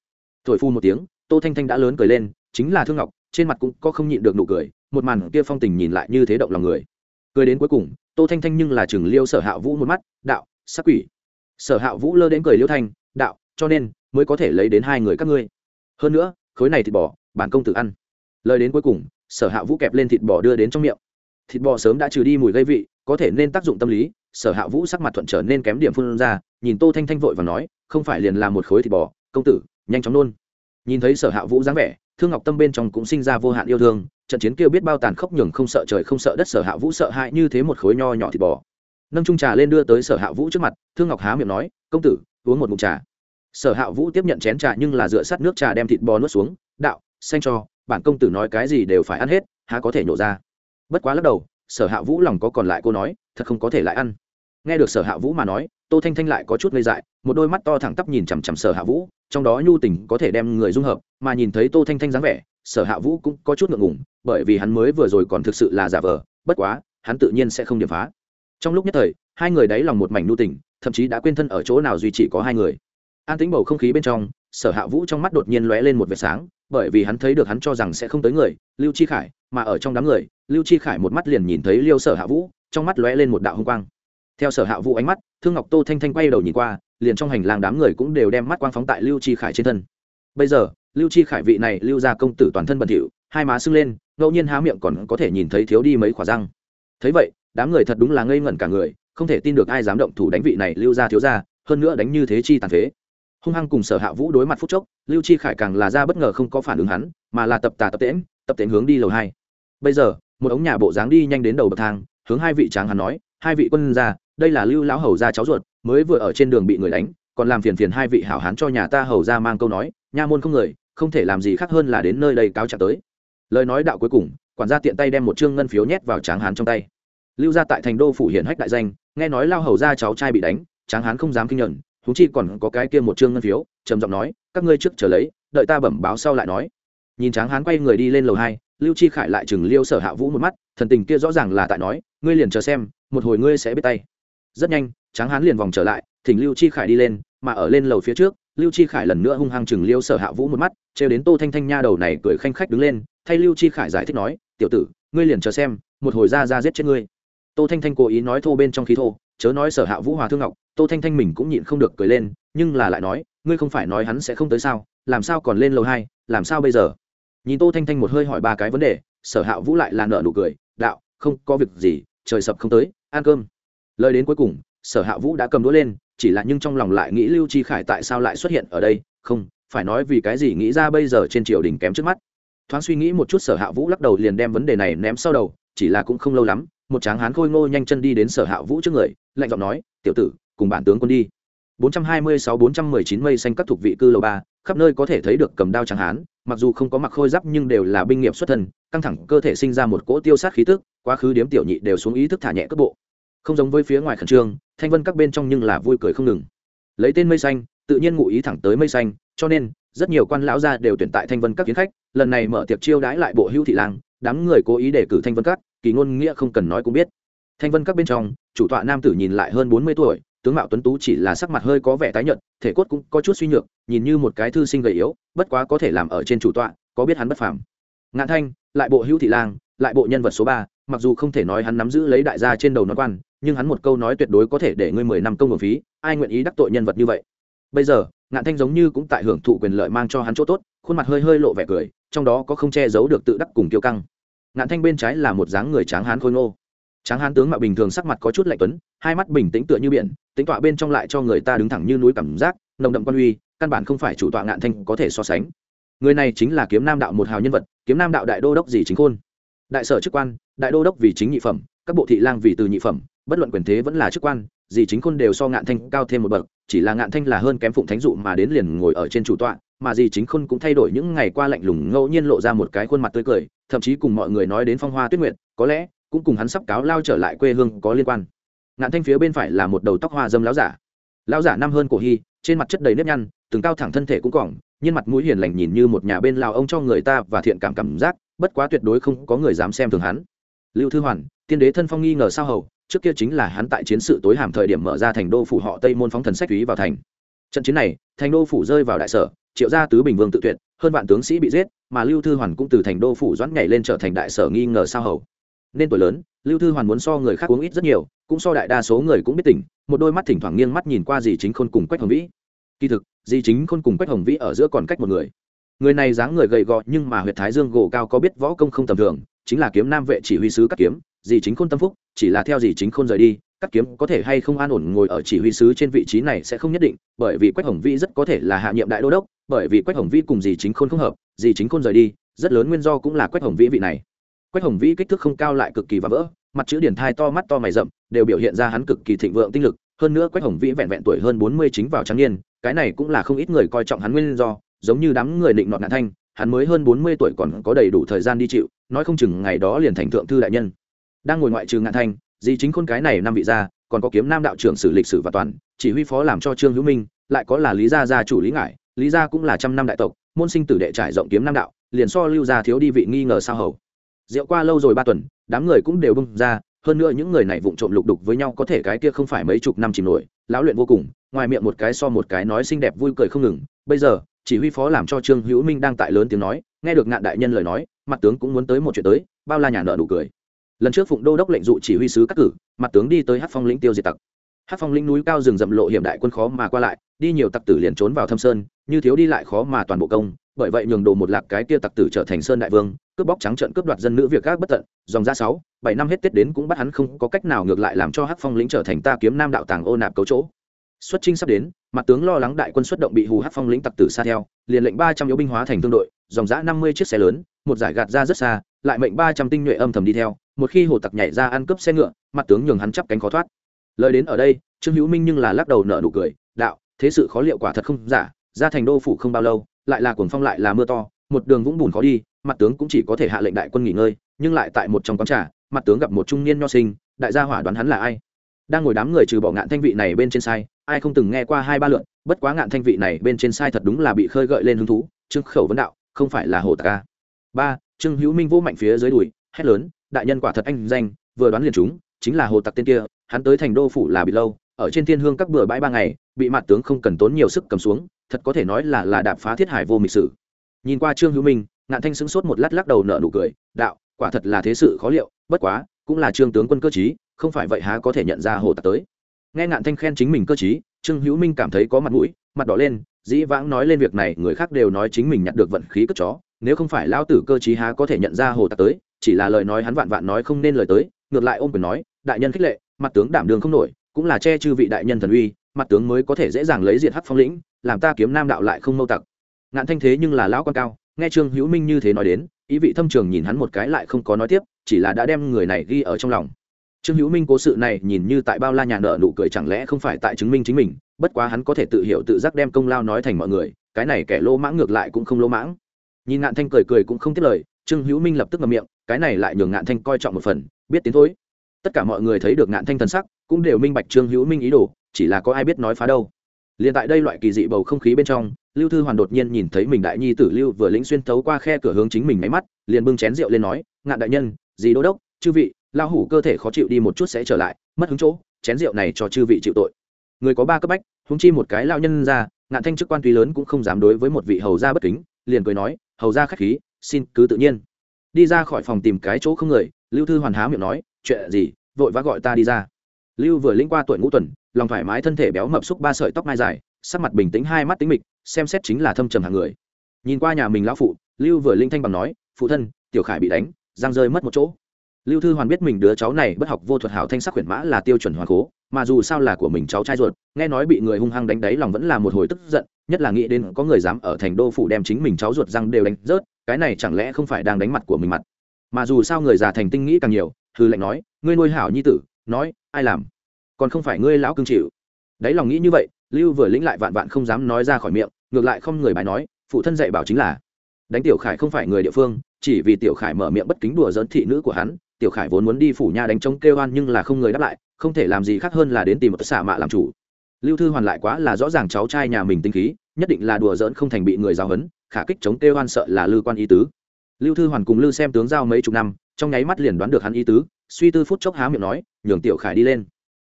S1: Thổi phu một tiếng, tô thanh thanh đã lớn cười lên, chính là thương ngọc trên mặt cũng có không nhịn được nụ cười, một màn kia phong tình nhìn lại như thế động lòng người. Cười đến cuối cùng, tô thanh thanh nhưng là chừng liêu sở hạ vũ một mắt, đạo sắc quỷ. Sở hạ vũ lơ đến cười liêu thanh, đạo, cho nên mới có thể lấy đến hai người các ngươi. Hơn nữa, khối này thịt bò, bản công tử ăn. Lời đến cuối cùng, sở hạ vũ kẹp lên thịt bò đưa đến trong miệng. Thịt bò sớm đã trừ đi mùi gây vị, có thể nên tác dụng tâm lý. Sở hạ vũ sắc mặt thuận trở nên kém điểm phun ra, nhìn tô thanh thanh vội và nói, không phải liền làm một khối thịt bò, công tử, nhanh chóng nôn. Nhìn thấy sở hạ vũ dáng vẻ thương ngọc tâm bên trong cũng sinh ra vô hạn yêu thương, trận chiến kêu biết bao tàn khốc nhường không sợ trời không sợ đất sở hạ vũ sợ hãi như thế một khối nho nhỏ thịt bò. Nâng trung trà lên đưa tới sở hạ vũ trước mặt, thương ngọc há miệng nói, công tử, uống một mụn trà. Sở hạ vũ tiếp nhận chén trà nhưng là dựa sát nước trà đem thịt bò nuốt xuống, đạo, xanh cho, bản công tử nói cái gì đều phải ăn hết, há có thể nhổ ra. Bất quá lắc đầu, sở hạ vũ lòng có còn lại cô nói, thật không có thể lại ăn nghe được sở hạ vũ mà nói, tô thanh thanh lại có chút ngây dại, một đôi mắt to thẳng tắp nhìn chằm chằm sở hạ vũ, trong đó nhu tình có thể đem người dung hợp, mà nhìn thấy tô thanh thanh dáng vẻ, sở hạ vũ cũng có chút ngượng ngùng, bởi vì hắn mới vừa rồi còn thực sự là giả vờ, bất quá, hắn tự nhiên sẽ không điểm phá. Trong lúc nhất thời, hai người đáy lòng một mảnh nhu tình, thậm chí đã quên thân ở chỗ nào duy chỉ có hai người. An tính bầu không khí bên trong, sở hạ vũ trong mắt đột nhiên lóe lên một vệt sáng, bởi vì hắn thấy được hắn cho rằng sẽ không tới người, lưu chi khải, mà ở trong đám người, lưu chi khải một mắt liền nhìn thấy liêu sở hạ vũ, trong mắt lóe lên một đạo hung quang theo sở hạ vũ ánh mắt, thương ngọc tô thanh thanh quay đầu nhìn qua, liền trong hành lang đám người cũng đều đem mắt quang phóng tại lưu chi khải trên thân. Bây giờ, lưu chi khải vị này lưu ra công tử toàn thân bẩn thỉu, hai má sưng lên, ngẫu nhiên há miệng còn có thể nhìn thấy thiếu đi mấy khỏa răng. Thấy vậy, đám người thật đúng là ngây ngẩn cả người, không thể tin được ai dám động thủ đánh vị này lưu ra thiếu ra hơn nữa đánh như thế chi tàn phế. Hung hăng cùng sở hạ vũ đối mặt phút chốc, lưu chi khải càng là ra bất ngờ không có phản ứng hắn, mà là tập tà tập tễm tập tễm hướng đi lầu hai. Bây giờ, một ống nhà bộ dáng đi nhanh đến đầu bậc thang, hướng hai vị tráng hắn nói, hai vị quân ra đây là lưu lão hầu gia cháu ruột, mới vừa ở trên đường bị người đánh, còn làm phiền phiền hai vị hảo hán cho nhà ta hầu ra mang câu nói, nha môn không người, không thể làm gì khác hơn là đến nơi đây cáo trạng tới. Lời nói đạo cuối cùng, quản gia tiện tay đem một chương ngân phiếu nhét vào tráng hán trong tay. Lưu gia tại thành đô phủ hiển hách đại danh, nghe nói lao hầu gia cháu trai bị đánh, tráng hán không dám kinh nhận thú chi còn có cái kia một chương ngân phiếu, trầm giọng nói, các ngươi trước chờ lấy, đợi ta bẩm báo sau lại nói. Nhìn tráng hán quay người đi lên lầu hai, lưu chi khải lại chừng liêu sở hạ vũ một mắt, thần tình kia rõ ràng là tại nói, ngươi liền chờ xem, một hồi ngươi sẽ biết tay rất nhanh, tráng hán liền vòng trở lại, thỉnh lưu chi khải đi lên, mà ở lên lầu phía trước, lưu chi khải lần nữa hung hăng chừng liêu sở hạ vũ một mắt, trêu đến tô thanh thanh nha đầu này cười khanh khách đứng lên, thay lưu chi khải giải thích nói, tiểu tử, ngươi liền chờ xem, một hồi ra ra giết chết ngươi. Tô thanh thanh cố ý nói thô bên trong khí thô, chớ nói sở hạ vũ hòa thương ngọc, tô thanh thanh mình cũng nhịn không được cười lên, nhưng là lại nói, ngươi không phải nói hắn sẽ không tới sao, làm sao còn lên lầu hai, làm sao bây giờ? Nhìn tô thanh thanh một hơi hỏi ba cái vấn đề, sở hạ vũ lại là nợ nụ cười, đạo, không có việc gì, trời sập không tới, ăn cơm lời đến cuối cùng, sở hạ vũ đã cầm đũa lên, chỉ là nhưng trong lòng lại nghĩ lưu chi khải tại sao lại xuất hiện ở đây? Không, phải nói vì cái gì nghĩ ra bây giờ trên triều đình kém trước mắt. Thoáng suy nghĩ một chút, sở hạ vũ lắc đầu liền đem vấn đề này ném sau đầu, chỉ là cũng không lâu lắm, một tráng hán khôi ngô nhanh chân đi đến sở hạ vũ trước người, lạnh giọng nói, tiểu tử, cùng bản tướng quân đi. 426-419 mây xanh các thuộc vị cư lầu ba, khắp nơi có thể thấy được cầm đao tráng hán, mặc dù không có mặc khôi giáp nhưng đều là binh nghiệp xuất thân, căng thẳng cơ thể sinh ra một cỗ tiêu sát khí tức, quá khứ điếm tiểu nhị đều xuống ý thức thả nhẹ cước bộ không giống với phía ngoài khẩn trương, thanh vân các bên trong nhưng là vui cười không ngừng. Lấy tên mây xanh, tự nhiên ngụ ý thẳng tới mây xanh, cho nên, rất nhiều quan lão gia đều tuyển tại thanh vân các kiến khách, lần này mở tiệc chiêu đãi lại bộ hữu thị lang, đám người cố ý để cử thanh vân các, kỳ ngôn nghĩa không cần nói cũng biết. Thanh vân các bên trong, chủ tọa nam tử nhìn lại hơn bốn mươi tuổi, tướng mạo tuấn tú chỉ là sắc mặt hơi có vẻ tái nhợt, thể cốt cũng có chút suy nhược, nhìn như một cái thư sinh gầy yếu, bất quá có thể làm ở trên chủ tọa, có biết hắn bất phàm. Ngạn thanh, lại bộ hữu thị lang, lại bộ nhân vật số ba, mặc dù không thể nói hắn nắm giữ lấy đại gia trên đầu nó quan nhưng hắn một câu nói tuyệt đối có thể để ngươi mười năm công hưởng phí, ai nguyện ý đắc tội nhân vật như vậy? Bây giờ, ngạn thanh giống như cũng tại hưởng thụ quyền lợi mang cho hắn chỗ tốt, khuôn mặt hơi hơi lộ vẻ cười, trong đó có không che giấu được tự đắc cùng kiêu căng. Ngạn thanh bên trái là một dáng người tráng hán khôi ngô. Tráng hán tướng mạo bình thường sắc mặt có chút lạnh tuấn, hai mắt bình tĩnh tựa như biển, tính tọa bên trong lại cho người ta đứng thẳng như núi cảm giác, nồng đậm quan uy, căn bản không phải chủ tọa ngạn thanh có thể so sánh. Người này chính là kiếm nam đạo một hào nhân vật, kiếm nam đạo đại đô đốc gì chính khôn. Đại sở chức quan, đại đô đốc vì chính nhị phẩm, các bộ thị lang vì từ nhị phẩm bất luận quyền thế vẫn là chức quan dì chính khôn đều so ngạn thanh cao thêm một bậc, chỉ là ngạn thanh là hơn kém phụng thánh dụ mà đến liền ngồi ở trên chủ tọa, mà dì chính khôn cũng thay đổi những ngày qua lạnh lùng ngẫu nhiên lộ ra một cái khuôn mặt tươi cười, thậm chí cùng mọi người nói đến phong hoa tuyết nguyệt, có lẽ cũng cùng hắn sắp cáo lao trở lại quê hương có liên quan. Ngạn thanh phía bên phải là một đầu tóc hoa dâm láo giả. Lão giả năm hơn cổ hy, trên mặt chất đầy nếp nhăn, từng cao thẳng thân thể cũng cỏng, nhưng mặt mũi hiền lành nhìn như một nhà bên lào ông cho người ta và thiện cảm cảm giác, bất quá tuyệt đối không có người dám xem thường hắn. Lưu thư hoàn, tiên đế thân phong nghi ngờ sao hầu trước kia chính là hắn tại chiến sự tối hàm thời điểm mở ra thành đô phủ họ tây môn phóng thần sách túy vào thành. Trận chiến này, thành đô phủ rơi vào đại sở, triệu gia tứ bình vương tự tuyệt, hơn vạn tướng sĩ bị giết, mà lưu thư hoàn cũng từ thành đô phủ doãn nhảy lên trở thành đại sở nghi ngờ sao hầu. Nên tuổi lớn, lưu thư hoàn muốn so người khác uống ít rất nhiều, cũng so đại đa số người cũng biết tỉnh, một đôi mắt thỉnh thoảng nghiêng mắt nhìn qua dì chính khôn cùng quách hồng vĩ. Kỳ thực, dì chính khôn cùng quách hồng vĩ ở giữa còn cách một người. Người này dáng người gầy gò nhưng mà Huyệt thái dương gỗ cao có biết võ công không tầm thường, chính là kiếm nam vệ chỉ huy sứ cắt kiếm dì chính khôn tâm phúc, chỉ là theo dì chính khôn rời đi cắt kiếm có thể hay không an ổn ngồi ở chỉ huy sứ trên vị trí này sẽ không nhất định, bởi vì quách hồng Vi rất có thể là hạ nhiệm đại đô đốc, bởi vì quách hồng Vi cùng dì chính khôn không hợp dì chính khôn rời đi, rất lớn nguyên do cũng là quách hồng vĩ vị này. Quách hồng vĩ kích thước không cao lại cực kỳ và vỡ, mặt chữ điển thai to mắt to mày rậm, đều biểu hiện ra hắn cực kỳ thịnh vượng tinh lực, hơn nữa quách hồng vĩ vẹn vẹn tuổi hơn bốn mươi chính vào trắng niên, cái này cũng là không ít người coi trọng hắn nguyên do, giống như đám người định nọt nạn thanh, hắn mới hơn bốn mươi tuổi còn có đầy đủ thời gian đi chịu, nói không chừng ngày đó liền thành thượng thư đại nhân đang ngồi ngoại trừ ngạn thanh di chính khôn cái này năm vị gia, còn có kiếm nam đạo trưởng sử lịch sử và toàn, chỉ huy phó làm cho trương hữu minh, lại có là lý gia gia chủ lý ngải, lý gia cũng là trăm năm đại tộc, môn sinh tử đệ trải rộng kiếm nam đạo, liền so lưu gia thiếu đi vị nghi ngờ sao hầu. Rượu qua lâu rồi ba tuần, đám người cũng đều bưng ra, hơn nữa những người này vụng trộm lục đục với nhau có thể cái kia không phải mấy chục năm chìm nổi, lão luyện vô cùng, ngoài miệng một cái so một cái nói xinh đẹp vui cười không ngừng. Bây giờ, chỉ huy phó làm cho trương hữu minh đang tại lớn tiếng nói, nghe được ngạn đại nhân lời nói, mặt tướng cũng muốn tới một chuyện tới, bao la nhà nợ đủ cười lần trước phụng đô đốc lệnh dụ chỉ huy sứ cắt cử, mặt tướng đi tới hát phong lĩnh tiêu diệt tặc. Hát phong lĩnh núi cao rừng rậm lộ hiểm đại quân khó mà qua lại, đi nhiều tặc tử liền trốn vào thâm sơn, như thiếu đi lại khó mà toàn bộ công, bởi vậy nhường đồ một lạc cái kia tặc tử trở thành sơn đại vương, cướp bóc trắng trợn cướp đoạt dân nữ việc các bất tận, dòng ra sáu, bảy năm hết tết đến cũng bắt hắn không có cách nào ngược lại làm cho Hát phong lĩnh trở thành ta kiếm nam đạo tàng ô nạp cấu chỗ. Xuất trinh sắp đến, mặt tướng lo lắng đại quân xuất động bị hù Hát phong lĩnh tặc tử xa theo, liền lệnh ba trăm yếu binh hóa thành thương đội, dòng giã năm mươi chiếc xe lớn, một giải gạt ra rất xa, lại mệnh ba trăm tinh nhuệ âm thầm đi theo một khi hồ tặc nhảy ra ăn cướp xe ngựa, mặt tướng nhường hắn chắp cánh khó thoát. Lời đến ở đây, trương hữu minh nhưng là lắc đầu nợ nụ cười, đạo, thế sự khó liệu quả thật không giả, ra thành đô phủ không bao lâu, lại là cuồng phong lại là mưa to, một đường vũng bùn khó đi, mặt tướng cũng chỉ có thể hạ lệnh đại quân nghỉ ngơi, nhưng lại tại một trong quán trà, mặt tướng gặp một trung niên nho sinh, đại gia hỏa đoán hắn là ai? Đang ngồi đám người trừ bỏ ngạn thanh vị này bên trên sai, ai không từng nghe qua hai ba lượn, bất quá ngạn thanh vị này bên trên sai thật đúng là bị khơi gợi lên hứng thú, trương khẩu vấn đạo, không phải là hồ tạc ca à? ba, trương hữu minh vô mạnh phía dưới đùi, hét lớn đại nhân quả thật anh danh, vừa đoán liền chúng chính là hồ tặc tên kia, hắn tới thành đô phủ là bị lâu, ở trên thiên hương các bừa bãi ba ngày, bị mặt tướng không cần tốn nhiều sức cầm xuống, thật có thể nói là là đạp phá thiết hải vô mịch sử. Nhìn qua trương hữu minh, ngạn thanh sững sốt một lát lắc đầu nở nụ cười, đạo, quả thật là thế sự khó liệu, bất quá, cũng là trương tướng quân cơ chí không phải vậy há có thể nhận ra hồ tặc tới. Nghe ngạn thanh khen chính mình cơ chí trương hữu minh cảm thấy có mặt mũi, mặt đỏ lên, dĩ vãng nói lên việc này, người khác đều nói chính mình nhận được vận khí cất chó, nếu không phải lao tử cơ chí há có thể nhận ra hồ tặc tới chỉ là lời nói hắn vạn vạn nói không nên lời tới, ngược lại ôm quyền nói, đại nhân khích lệ, mặt tướng đảm đường không nổi, cũng là che chư vị đại nhân thần uy, mặt tướng mới có thể dễ dàng lấy diệt hắc phong lĩnh, làm ta kiếm nam đạo lại không mâu tặc. Ngạn thanh thế nhưng là lão quan cao, nghe trương hữu minh như thế nói đến, ý vị thâm trường nhìn hắn một cái lại không có nói tiếp, chỉ là đã đem người này ghi ở trong lòng. Trương hữu minh cố sự này nhìn như tại bao la nhà nợ nụ cười chẳng lẽ không phải tại chứng minh chính mình, bất quá hắn có thể tự hiểu tự giác đem công lao nói thành mọi người, cái này kẻ lô mãng ngược lại cũng không lô mãng. Nhìn ngạn thanh cười cười cũng không tiếc lời trương hữu minh lập tức ngậm miệng, cái này lại nhường ngạn thanh coi trọng một phần, biết tiến thối. Tất cả mọi người thấy được ngạn thanh thần sắc, cũng đều minh bạch trương hữu minh ý đồ, chỉ là có ai biết nói phá đâu. Liền tại đây loại kỳ dị bầu không khí bên trong, lưu thư hoàn đột nhiên nhìn thấy mình đại nhi tử lưu vừa lĩnh xuyên thấu qua khe cửa hướng chính mình máy mắt, liền bưng chén rượu lên nói, ngạn đại nhân, gì đô đốc, chư vị lao hủ cơ thể khó chịu đi một chút sẽ trở lại, mất hứng chỗ, chén rượu này cho chư vị chịu tội. Người có ba cấp bách húng chi một cái lao nhân ra, ngạn thanh chức quan tuy lớn cũng không dám đối với một vị hầu gia bất kính, liền cười nói, hầu gia khách khí xin cứ tự nhiên. Đi ra khỏi phòng tìm cái chỗ không người, lưu thư hoàn há miệng nói, chuyện gì, vội vã gọi ta đi ra. Lưu vừa linh qua tuổi ngũ tuần, lòng thoải mái thân thể béo mập xúc ba sợi tóc mai dài, sắc mặt bình tĩnh hai mắt tính mịch, xem xét chính là thâm trầm hàng người. Nhìn qua nhà mình lão phụ, lưu vừa linh thanh bằng nói, phụ thân, tiểu khải bị đánh giang rơi mất một chỗ lưu thư hoàn biết mình đứa cháu này bất học vô thuật hảo thanh sắc huyền mã là tiêu chuẩn hoàn cố, mà dù sao là của mình cháu trai ruột, nghe nói bị người hung hăng đánh đáy lòng vẫn là một hồi tức giận, nhất là nghĩ đến có người dám ở thành đô phủ đem chính mình cháu ruột răng đều đánh rớt, cái này chẳng lẽ không phải đang đánh mặt của mình mặt. Mà dù sao người già thành tinh nghĩ càng nhiều hư lệnh nói, ngươi nuôi hảo nhi tử, nói, ai làm? Còn không phải ngươi lão cương chịu. Đáy lòng nghĩ như vậy, lưu vừa lĩnh lại vạn vạn không dám nói ra khỏi miệng, ngược lại không người bài nói, phụ thân dạy bảo chính là, đánh tiểu khải không phải người địa phương, chỉ vì tiểu khải mở miệng bất kính đùa dẫn thị nữ của hắn tiểu khải vốn muốn đi phủ nha đánh trống kêu oan nhưng là không người đáp lại, không thể làm gì khác hơn là đến tìm một xả mạ làm chủ. Lưu thư hoàn lại quá là rõ ràng cháu trai nhà mình tinh khí, nhất định là đùa giỡn không thành bị người giáo hấn khả kích chống kêu oan sợ là lưu quan ý tứ. Lưu thư hoàn cùng lưu xem tướng giao mấy chục năm, trong nháy mắt liền đoán được hắn ý tứ, suy tư phút chốc há miệng nói, nhường tiểu khải đi lên.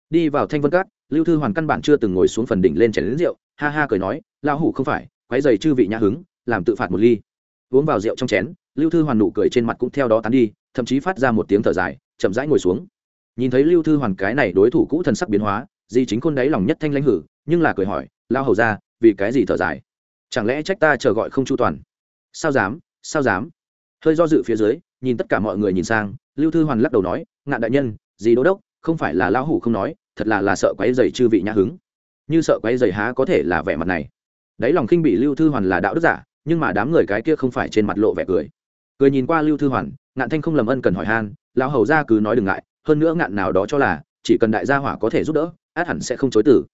S1: Đi vào thanh vân cát, lưu thư hoàn căn bản chưa từng ngồi xuống phần đỉnh lên chảy đến rượu, ha ha cười nói, lão hủ không phải, quấy dày chư vị nhã hứng, làm tự phạt một ly. Uống vào rượu trong chén lưu thư hoàn nụ cười trên mặt cũng theo đó tán đi, thậm chí phát ra một tiếng thở dài, chậm rãi ngồi xuống. Nhìn thấy lưu thư hoàn cái này đối thủ cũ thần sắc biến hóa, di chính khôn đáy lòng nhất thanh lãnh hử, nhưng là cười hỏi lao hầu ra vì cái gì thở dài? Chẳng lẽ trách ta chờ gọi không chu toàn? Sao dám sao dám? Hơi do dự phía dưới, nhìn tất cả mọi người nhìn sang, lưu thư hoàn lắc đầu nói, ngạn đại nhân, gì đô đốc, không phải là lão hủ không nói, thật là là sợ quấy dày chư vị nhã hứng. Như sợ quấy dày há có thể là vẻ mặt này. Đáy lòng khinh bị lưu thư hoàn là đạo đức giả, nhưng mà đám người cái kia không phải trên mặt lộ vẻ cười cười nhìn qua lưu thư hoàn, ngạn thanh không lầm ân cần hỏi han, lão hầu ra cứ nói đừng ngại, hơn nữa ngạn nào đó cho là, chỉ cần đại gia hỏa có thể giúp đỡ, át hẳn sẽ không chối tử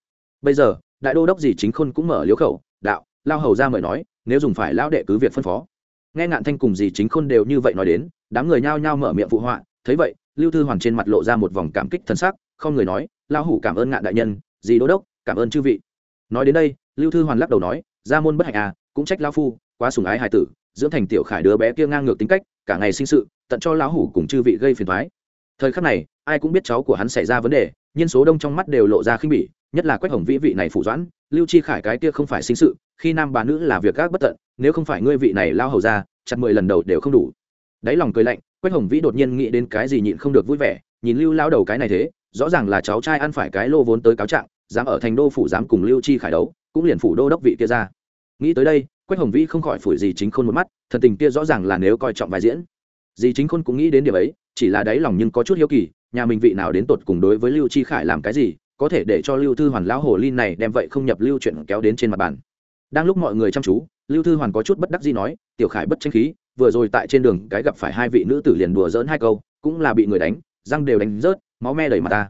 S1: bây giờ, đại đô đốc gì chính khôn cũng mở liếu khẩu, đạo lao hầu ra mời nói, nếu dùng phải lão đệ cứ việc phân phó. Nghe ngạn thanh cùng gì chính khôn đều như vậy nói đến, đám người nhao nhao mở miệng phụ họa, thấy vậy, lưu thư hoàn trên mặt lộ ra một vòng cảm kích thân sắc, không người nói lao hủ cảm ơn ngạn đại nhân, dì đô đốc, cảm ơn chư vị. Nói đến đây, lưu thư hoàn lắc đầu nói ra môn bất hạnh à cũng trách lao phu, quá sùng ái hài tử dưỡng thành tiểu khải đứa bé kia ngang ngược tính cách, cả ngày sinh sự, tận cho lão hủ cùng chư vị gây phiền thoái thời khắc này, ai cũng biết cháu của hắn xảy ra vấn đề nhân số đông trong mắt đều lộ ra khinh bỉ, nhất là quách hồng vĩ vị này phủ doãn, lưu chi khải cái kia không phải sinh sự, khi nam bà nữ là việc gác bất tận, nếu không phải ngươi vị này lao hầu ra, chặt mười lần đầu đều không đủ. Đáy lòng cười lạnh, quách hồng vĩ đột nhiên nghĩ đến cái gì nhịn không được vui vẻ, nhìn lưu lao đầu cái này thế, rõ ràng là cháu trai ăn phải cái lô vốn tới cáo trạng, dám ở thành đô phủ dám cùng lưu chi khải đấu, cũng liền phủ đô đốc vị kia ra. Nghĩ tới đây quách hồng vĩ không khỏi phủi gì chính khôn một mắt, thần tình kia rõ ràng là nếu coi trọng vai diễn. Dì chính khôn cũng nghĩ đến điều ấy, chỉ là đáy lòng nhưng có chút hiếu kỳ, nhà mình vị nào đến tột cùng đối với lưu chi khải làm cái gì, có thể để cho lưu thư hoàn lão hồ linh này đem vậy không nhập lưu chuyện kéo đến trên mặt bàn. Đang lúc mọi người chăm chú, lưu thư hoàn có chút bất đắc gì nói, tiểu khải bất tranh khí, vừa rồi tại trên đường cái gặp phải hai vị nữ tử liền đùa dỡn hai câu, cũng là bị người đánh, răng đều đánh rớt, máu me đầy mặt ta.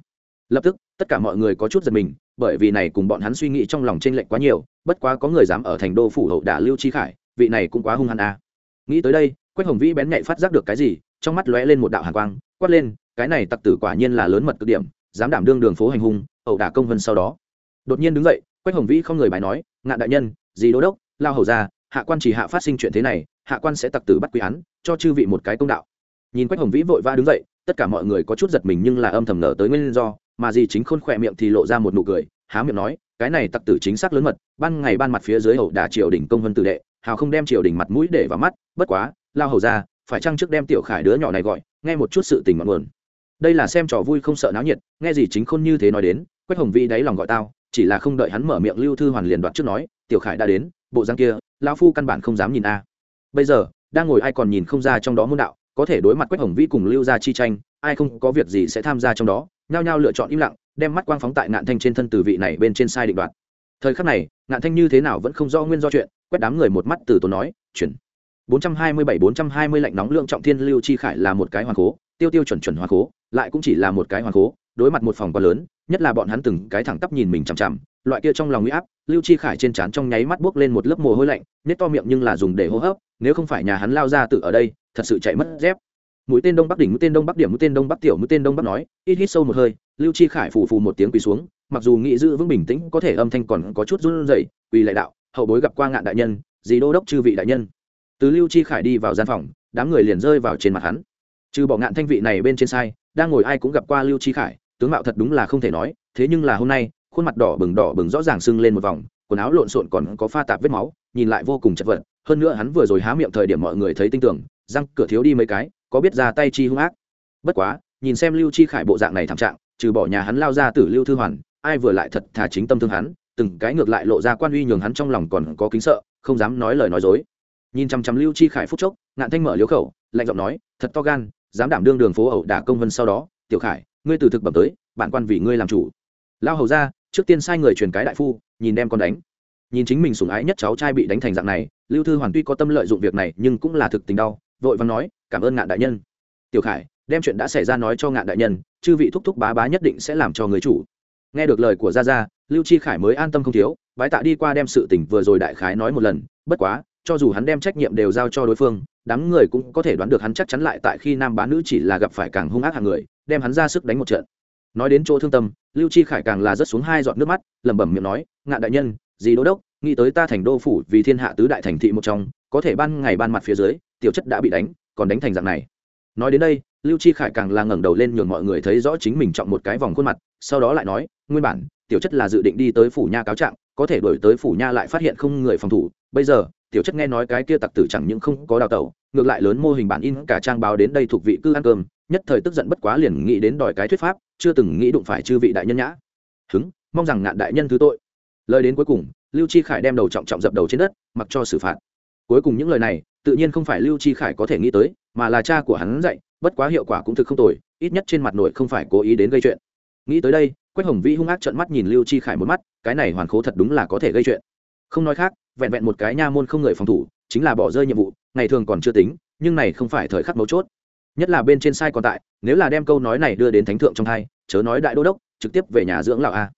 S1: Lập tức, tất cả mọi người có chút giật mình bởi vì này cùng bọn hắn suy nghĩ trong lòng chênh lệch quá nhiều, bất quá có người dám ở thành đô phủ hậu đả lưu chi khải, vị này cũng quá hung hăng à. nghĩ tới đây, quách hồng vĩ bén nhạy phát giác được cái gì, trong mắt lóe lên một đạo hàn quang, quát lên, cái này tặc tử quả nhiên là lớn mật cực điểm, dám đảm đương đường phố hành hung hậu đả công vân sau đó đột nhiên đứng dậy, quách hồng vĩ không người bài nói ngạn đại nhân, gì đô đốc, lao hầu ra hạ quan chỉ hạ phát sinh chuyện thế này, hạ quan sẽ tặc tử bắt quy án, cho chư vị một cái công đạo nhìn quách hồng vĩ vội vã đứng dậy, tất cả mọi người có chút giật mình nhưng là âm thầm nở tới nguyên do mà dì chính khôn khỏe miệng thì lộ ra một nụ cười, há miệng nói, cái này tặc tử chính xác lớn mật, ban ngày ban mặt phía dưới hầu đả triều đình công vân tử đệ, hào không đem triều đình mặt mũi để vào mắt, bất quá, lao hầu ra, phải chăng trước đem tiểu khải đứa nhỏ này gọi, nghe một chút sự tình ngọn nguồn. Đây là xem trò vui không sợ náo nhiệt, nghe gì chính khôn như thế nói đến, quách hồng vĩ đáy lòng gọi tao, chỉ là không đợi hắn mở miệng lưu thư hoàn liền đoạt trước nói, tiểu khải đã đến, bộ răng kia, lão phu căn bản không dám nhìn a. Bây giờ, đang ngồi ai còn nhìn không ra trong đó môn đạo, có thể đối mặt quách hồng vĩ cùng lưu ra chi tranh, ai không có việc gì sẽ tham gia trong đó nhao nhao lựa chọn im lặng, đem mắt quang phóng tại ngạn thanh trên thân từ vị này bên trên sai định đoạt. Thời khắc này, ngạn thanh như thế nào vẫn không do nguyên do chuyện, quét đám người một mắt từ tốn nói, chuyển. 427-420 lạnh nóng lượng trọng thiên lưu chi khải là một cái hoàn cố tiêu tiêu chuẩn chuẩn hoàn cố lại cũng chỉ là một cái hoàn cố đối mặt một phòng quá lớn, nhất là bọn hắn từng cái thẳng tắp nhìn mình chằm chằm, loại kia trong lòng nguy áp, lưu chi khải trên trán trong nháy mắt buốc lên một lớp mồ hôi lạnh nét to miệng nhưng là dùng để hô hấp, nếu không phải nhà hắn lao ra tự ở đây, thật sự chạy mất dép mũi tên đông bắc đỉnh mũi tên đông bắc điểm mũi tên đông bắc tiểu mũi tên đông bắc nói, ít hít sâu một hơi, lưu chi khải phù phù một tiếng quỳ xuống, mặc dù nghĩ giữ vững bình tĩnh, có thể âm thanh còn có chút run rẩy, quỳ lại đạo, hậu bối gặp qua ngạn đại nhân, dì đô đốc chư vị đại nhân. Từ lưu chi khải đi vào gian phòng, đám người liền rơi vào trên mặt hắn. Trừ bỏ ngạn thanh vị này bên trên sai, đang ngồi ai cũng gặp qua lưu chi khải, tướng mạo thật đúng là không thể nói, thế nhưng là hôm nay, khuôn mặt đỏ bừng đỏ bừng rõ ràng sưng lên một vòng, quần áo lộn xộn còn có pha tạp vết máu, nhìn lại vô cùng chật vật, hơn nữa hắn vừa rồi há miệng thời điểm mọi người thấy tinh tưởng, răng cửa thiếu đi mấy cái có biết ra tay chi hung ác. Bất quá, nhìn xem lưu chi khải bộ dạng này thảm trạng, trừ bỏ nhà hắn lao ra tử lưu thư hoàn, ai vừa lại thật thà chính tâm thương hắn, từng cái ngược lại lộ ra quan uy nhường hắn trong lòng còn có kính sợ, không dám nói lời nói dối. Nhìn chằm chằm lưu chi khải phúc chốc, ngạn thanh mở liếu khẩu, lạnh giọng nói, thật to gan, dám đảm đương đường phố ẩu đả công vân sau đó, tiểu khải, ngươi từ thực bẩm tới, bản quan vì ngươi làm chủ. Lao hầu ra, trước tiên sai người truyền cái đại phu, nhìn đem con đánh. Nhìn chính mình sủng ái nhất cháu trai bị đánh thành dạng này, lưu thư hoàn tuy có tâm lợi dụng việc này, nhưng cũng là thực tình đau vội vàng nói, cảm ơn ngạn đại nhân. Tiểu khải, đem chuyện đã xảy ra nói cho ngạn đại nhân, chư vị thúc thúc bá bá nhất định sẽ làm cho người chủ. Nghe được lời của gia gia, lưu chi khải mới an tâm không thiếu, bái tạ đi qua đem sự tình vừa rồi đại khái nói một lần, bất quá, cho dù hắn đem trách nhiệm đều giao cho đối phương, đám người cũng có thể đoán được hắn chắc chắn lại tại khi nam bá nữ chỉ là gặp phải càng hung ác hàng người, đem hắn ra sức đánh một trận. Nói đến chỗ thương tâm, lưu chi khải càng là rất xuống hai giọt nước mắt, lẩm bẩm miệng nói, ngạn đại nhân, dì đô đốc, nghĩ tới ta thành đô phủ vì thiên hạ tứ đại thành thị một trong có thể ban ngày ban mặt phía dưới, tiểu chất đã bị đánh, còn đánh thành dạng này. Nói đến đây, lưu chi khải càng là ngẩng đầu lên nhường mọi người thấy rõ chính mình chọn một cái vòng khuôn mặt, sau đó lại nói, nguyên bản, tiểu chất là dự định đi tới phủ nha cáo trạng, có thể đổi tới phủ nha lại phát hiện không người phòng thủ. Bây giờ, tiểu chất nghe nói cái kia tặc tử chẳng những không có đào tẩu, ngược lại lớn mô hình bản in cả trang báo đến đây thuộc vị cư ăn cơm, nhất thời tức giận bất quá liền nghĩ đến đòi cái thuyết pháp, chưa từng nghĩ đụng phải chư vị đại nhân nhã. Hứng mong rằng ngạn đại nhân thứ tội. Lời đến cuối cùng, lưu chi khải đem đầu trọng trọng dập đầu trên đất, mặc cho xử phạt cuối cùng những lời này, tự nhiên không phải lưu chi khải có thể nghĩ tới, mà là cha của hắn dạy, bất quá hiệu quả cũng thực không tồi, ít nhất trên mặt nội không phải cố ý đến gây chuyện. Nghĩ tới đây, quách hồng vĩ hung ác trợn mắt nhìn lưu chi khải một mắt, cái này hoàn khố thật đúng là có thể gây chuyện. Không nói khác, vẹn vẹn một cái nha môn không người phòng thủ, chính là bỏ rơi nhiệm vụ, ngày thường còn chưa tính, nhưng này không phải thời khắc mấu chốt. Nhất là bên trên sai còn tại, nếu là đem câu nói này đưa đến thánh thượng trong thai chớ nói đại đô đốc, trực tiếp về nhà dưỡng lão a.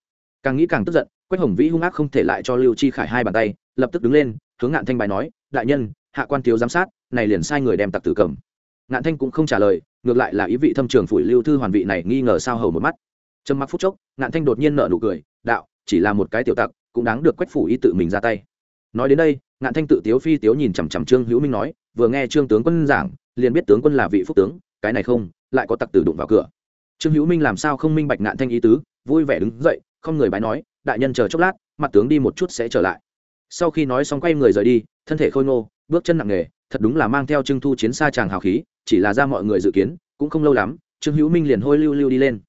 S1: Càng nghĩ càng tức giận, quách hồng vĩ hung ác không thể lại cho lưu chi khải hai bàn tay, lập tức đứng lên, hướng ngạn thanh bài nói đại nhân, hạ quan thiếu giám sát, này liền sai người đem tặc tử cầm. Ngạn thanh cũng không trả lời, ngược lại là ý vị thâm trường phủi lưu thư hoàn vị này nghi ngờ sao hầu một mắt. Trầm mặc phút chốc, ngạn thanh đột nhiên nợ nụ cười, đạo, chỉ là một cái tiểu tặc, cũng đáng được quách phủ ý tự mình ra tay. Nói đến đây, ngạn thanh tự tiếu phi tiếu nhìn chằm chằm trương hữu minh nói, vừa nghe trương tướng quân giảng, liền biết tướng quân là vị phúc tướng, cái này không, lại có tặc tử đụng vào cửa. Trương hữu minh làm sao không minh bạch ngạn thanh ý tứ, vui vẻ đứng dậy, không người bái nói, đại nhân chờ chốc lát, mặt tướng đi một chút sẽ trở lại. Sau khi nói xong quay người rời đi thân thể khôi ngô bước chân nặng nề thật đúng là mang theo trưng thu chiến xa tràng hào khí chỉ là ra mọi người dự kiến cũng không lâu lắm trương hữu minh liền hôi lưu lưu đi lên.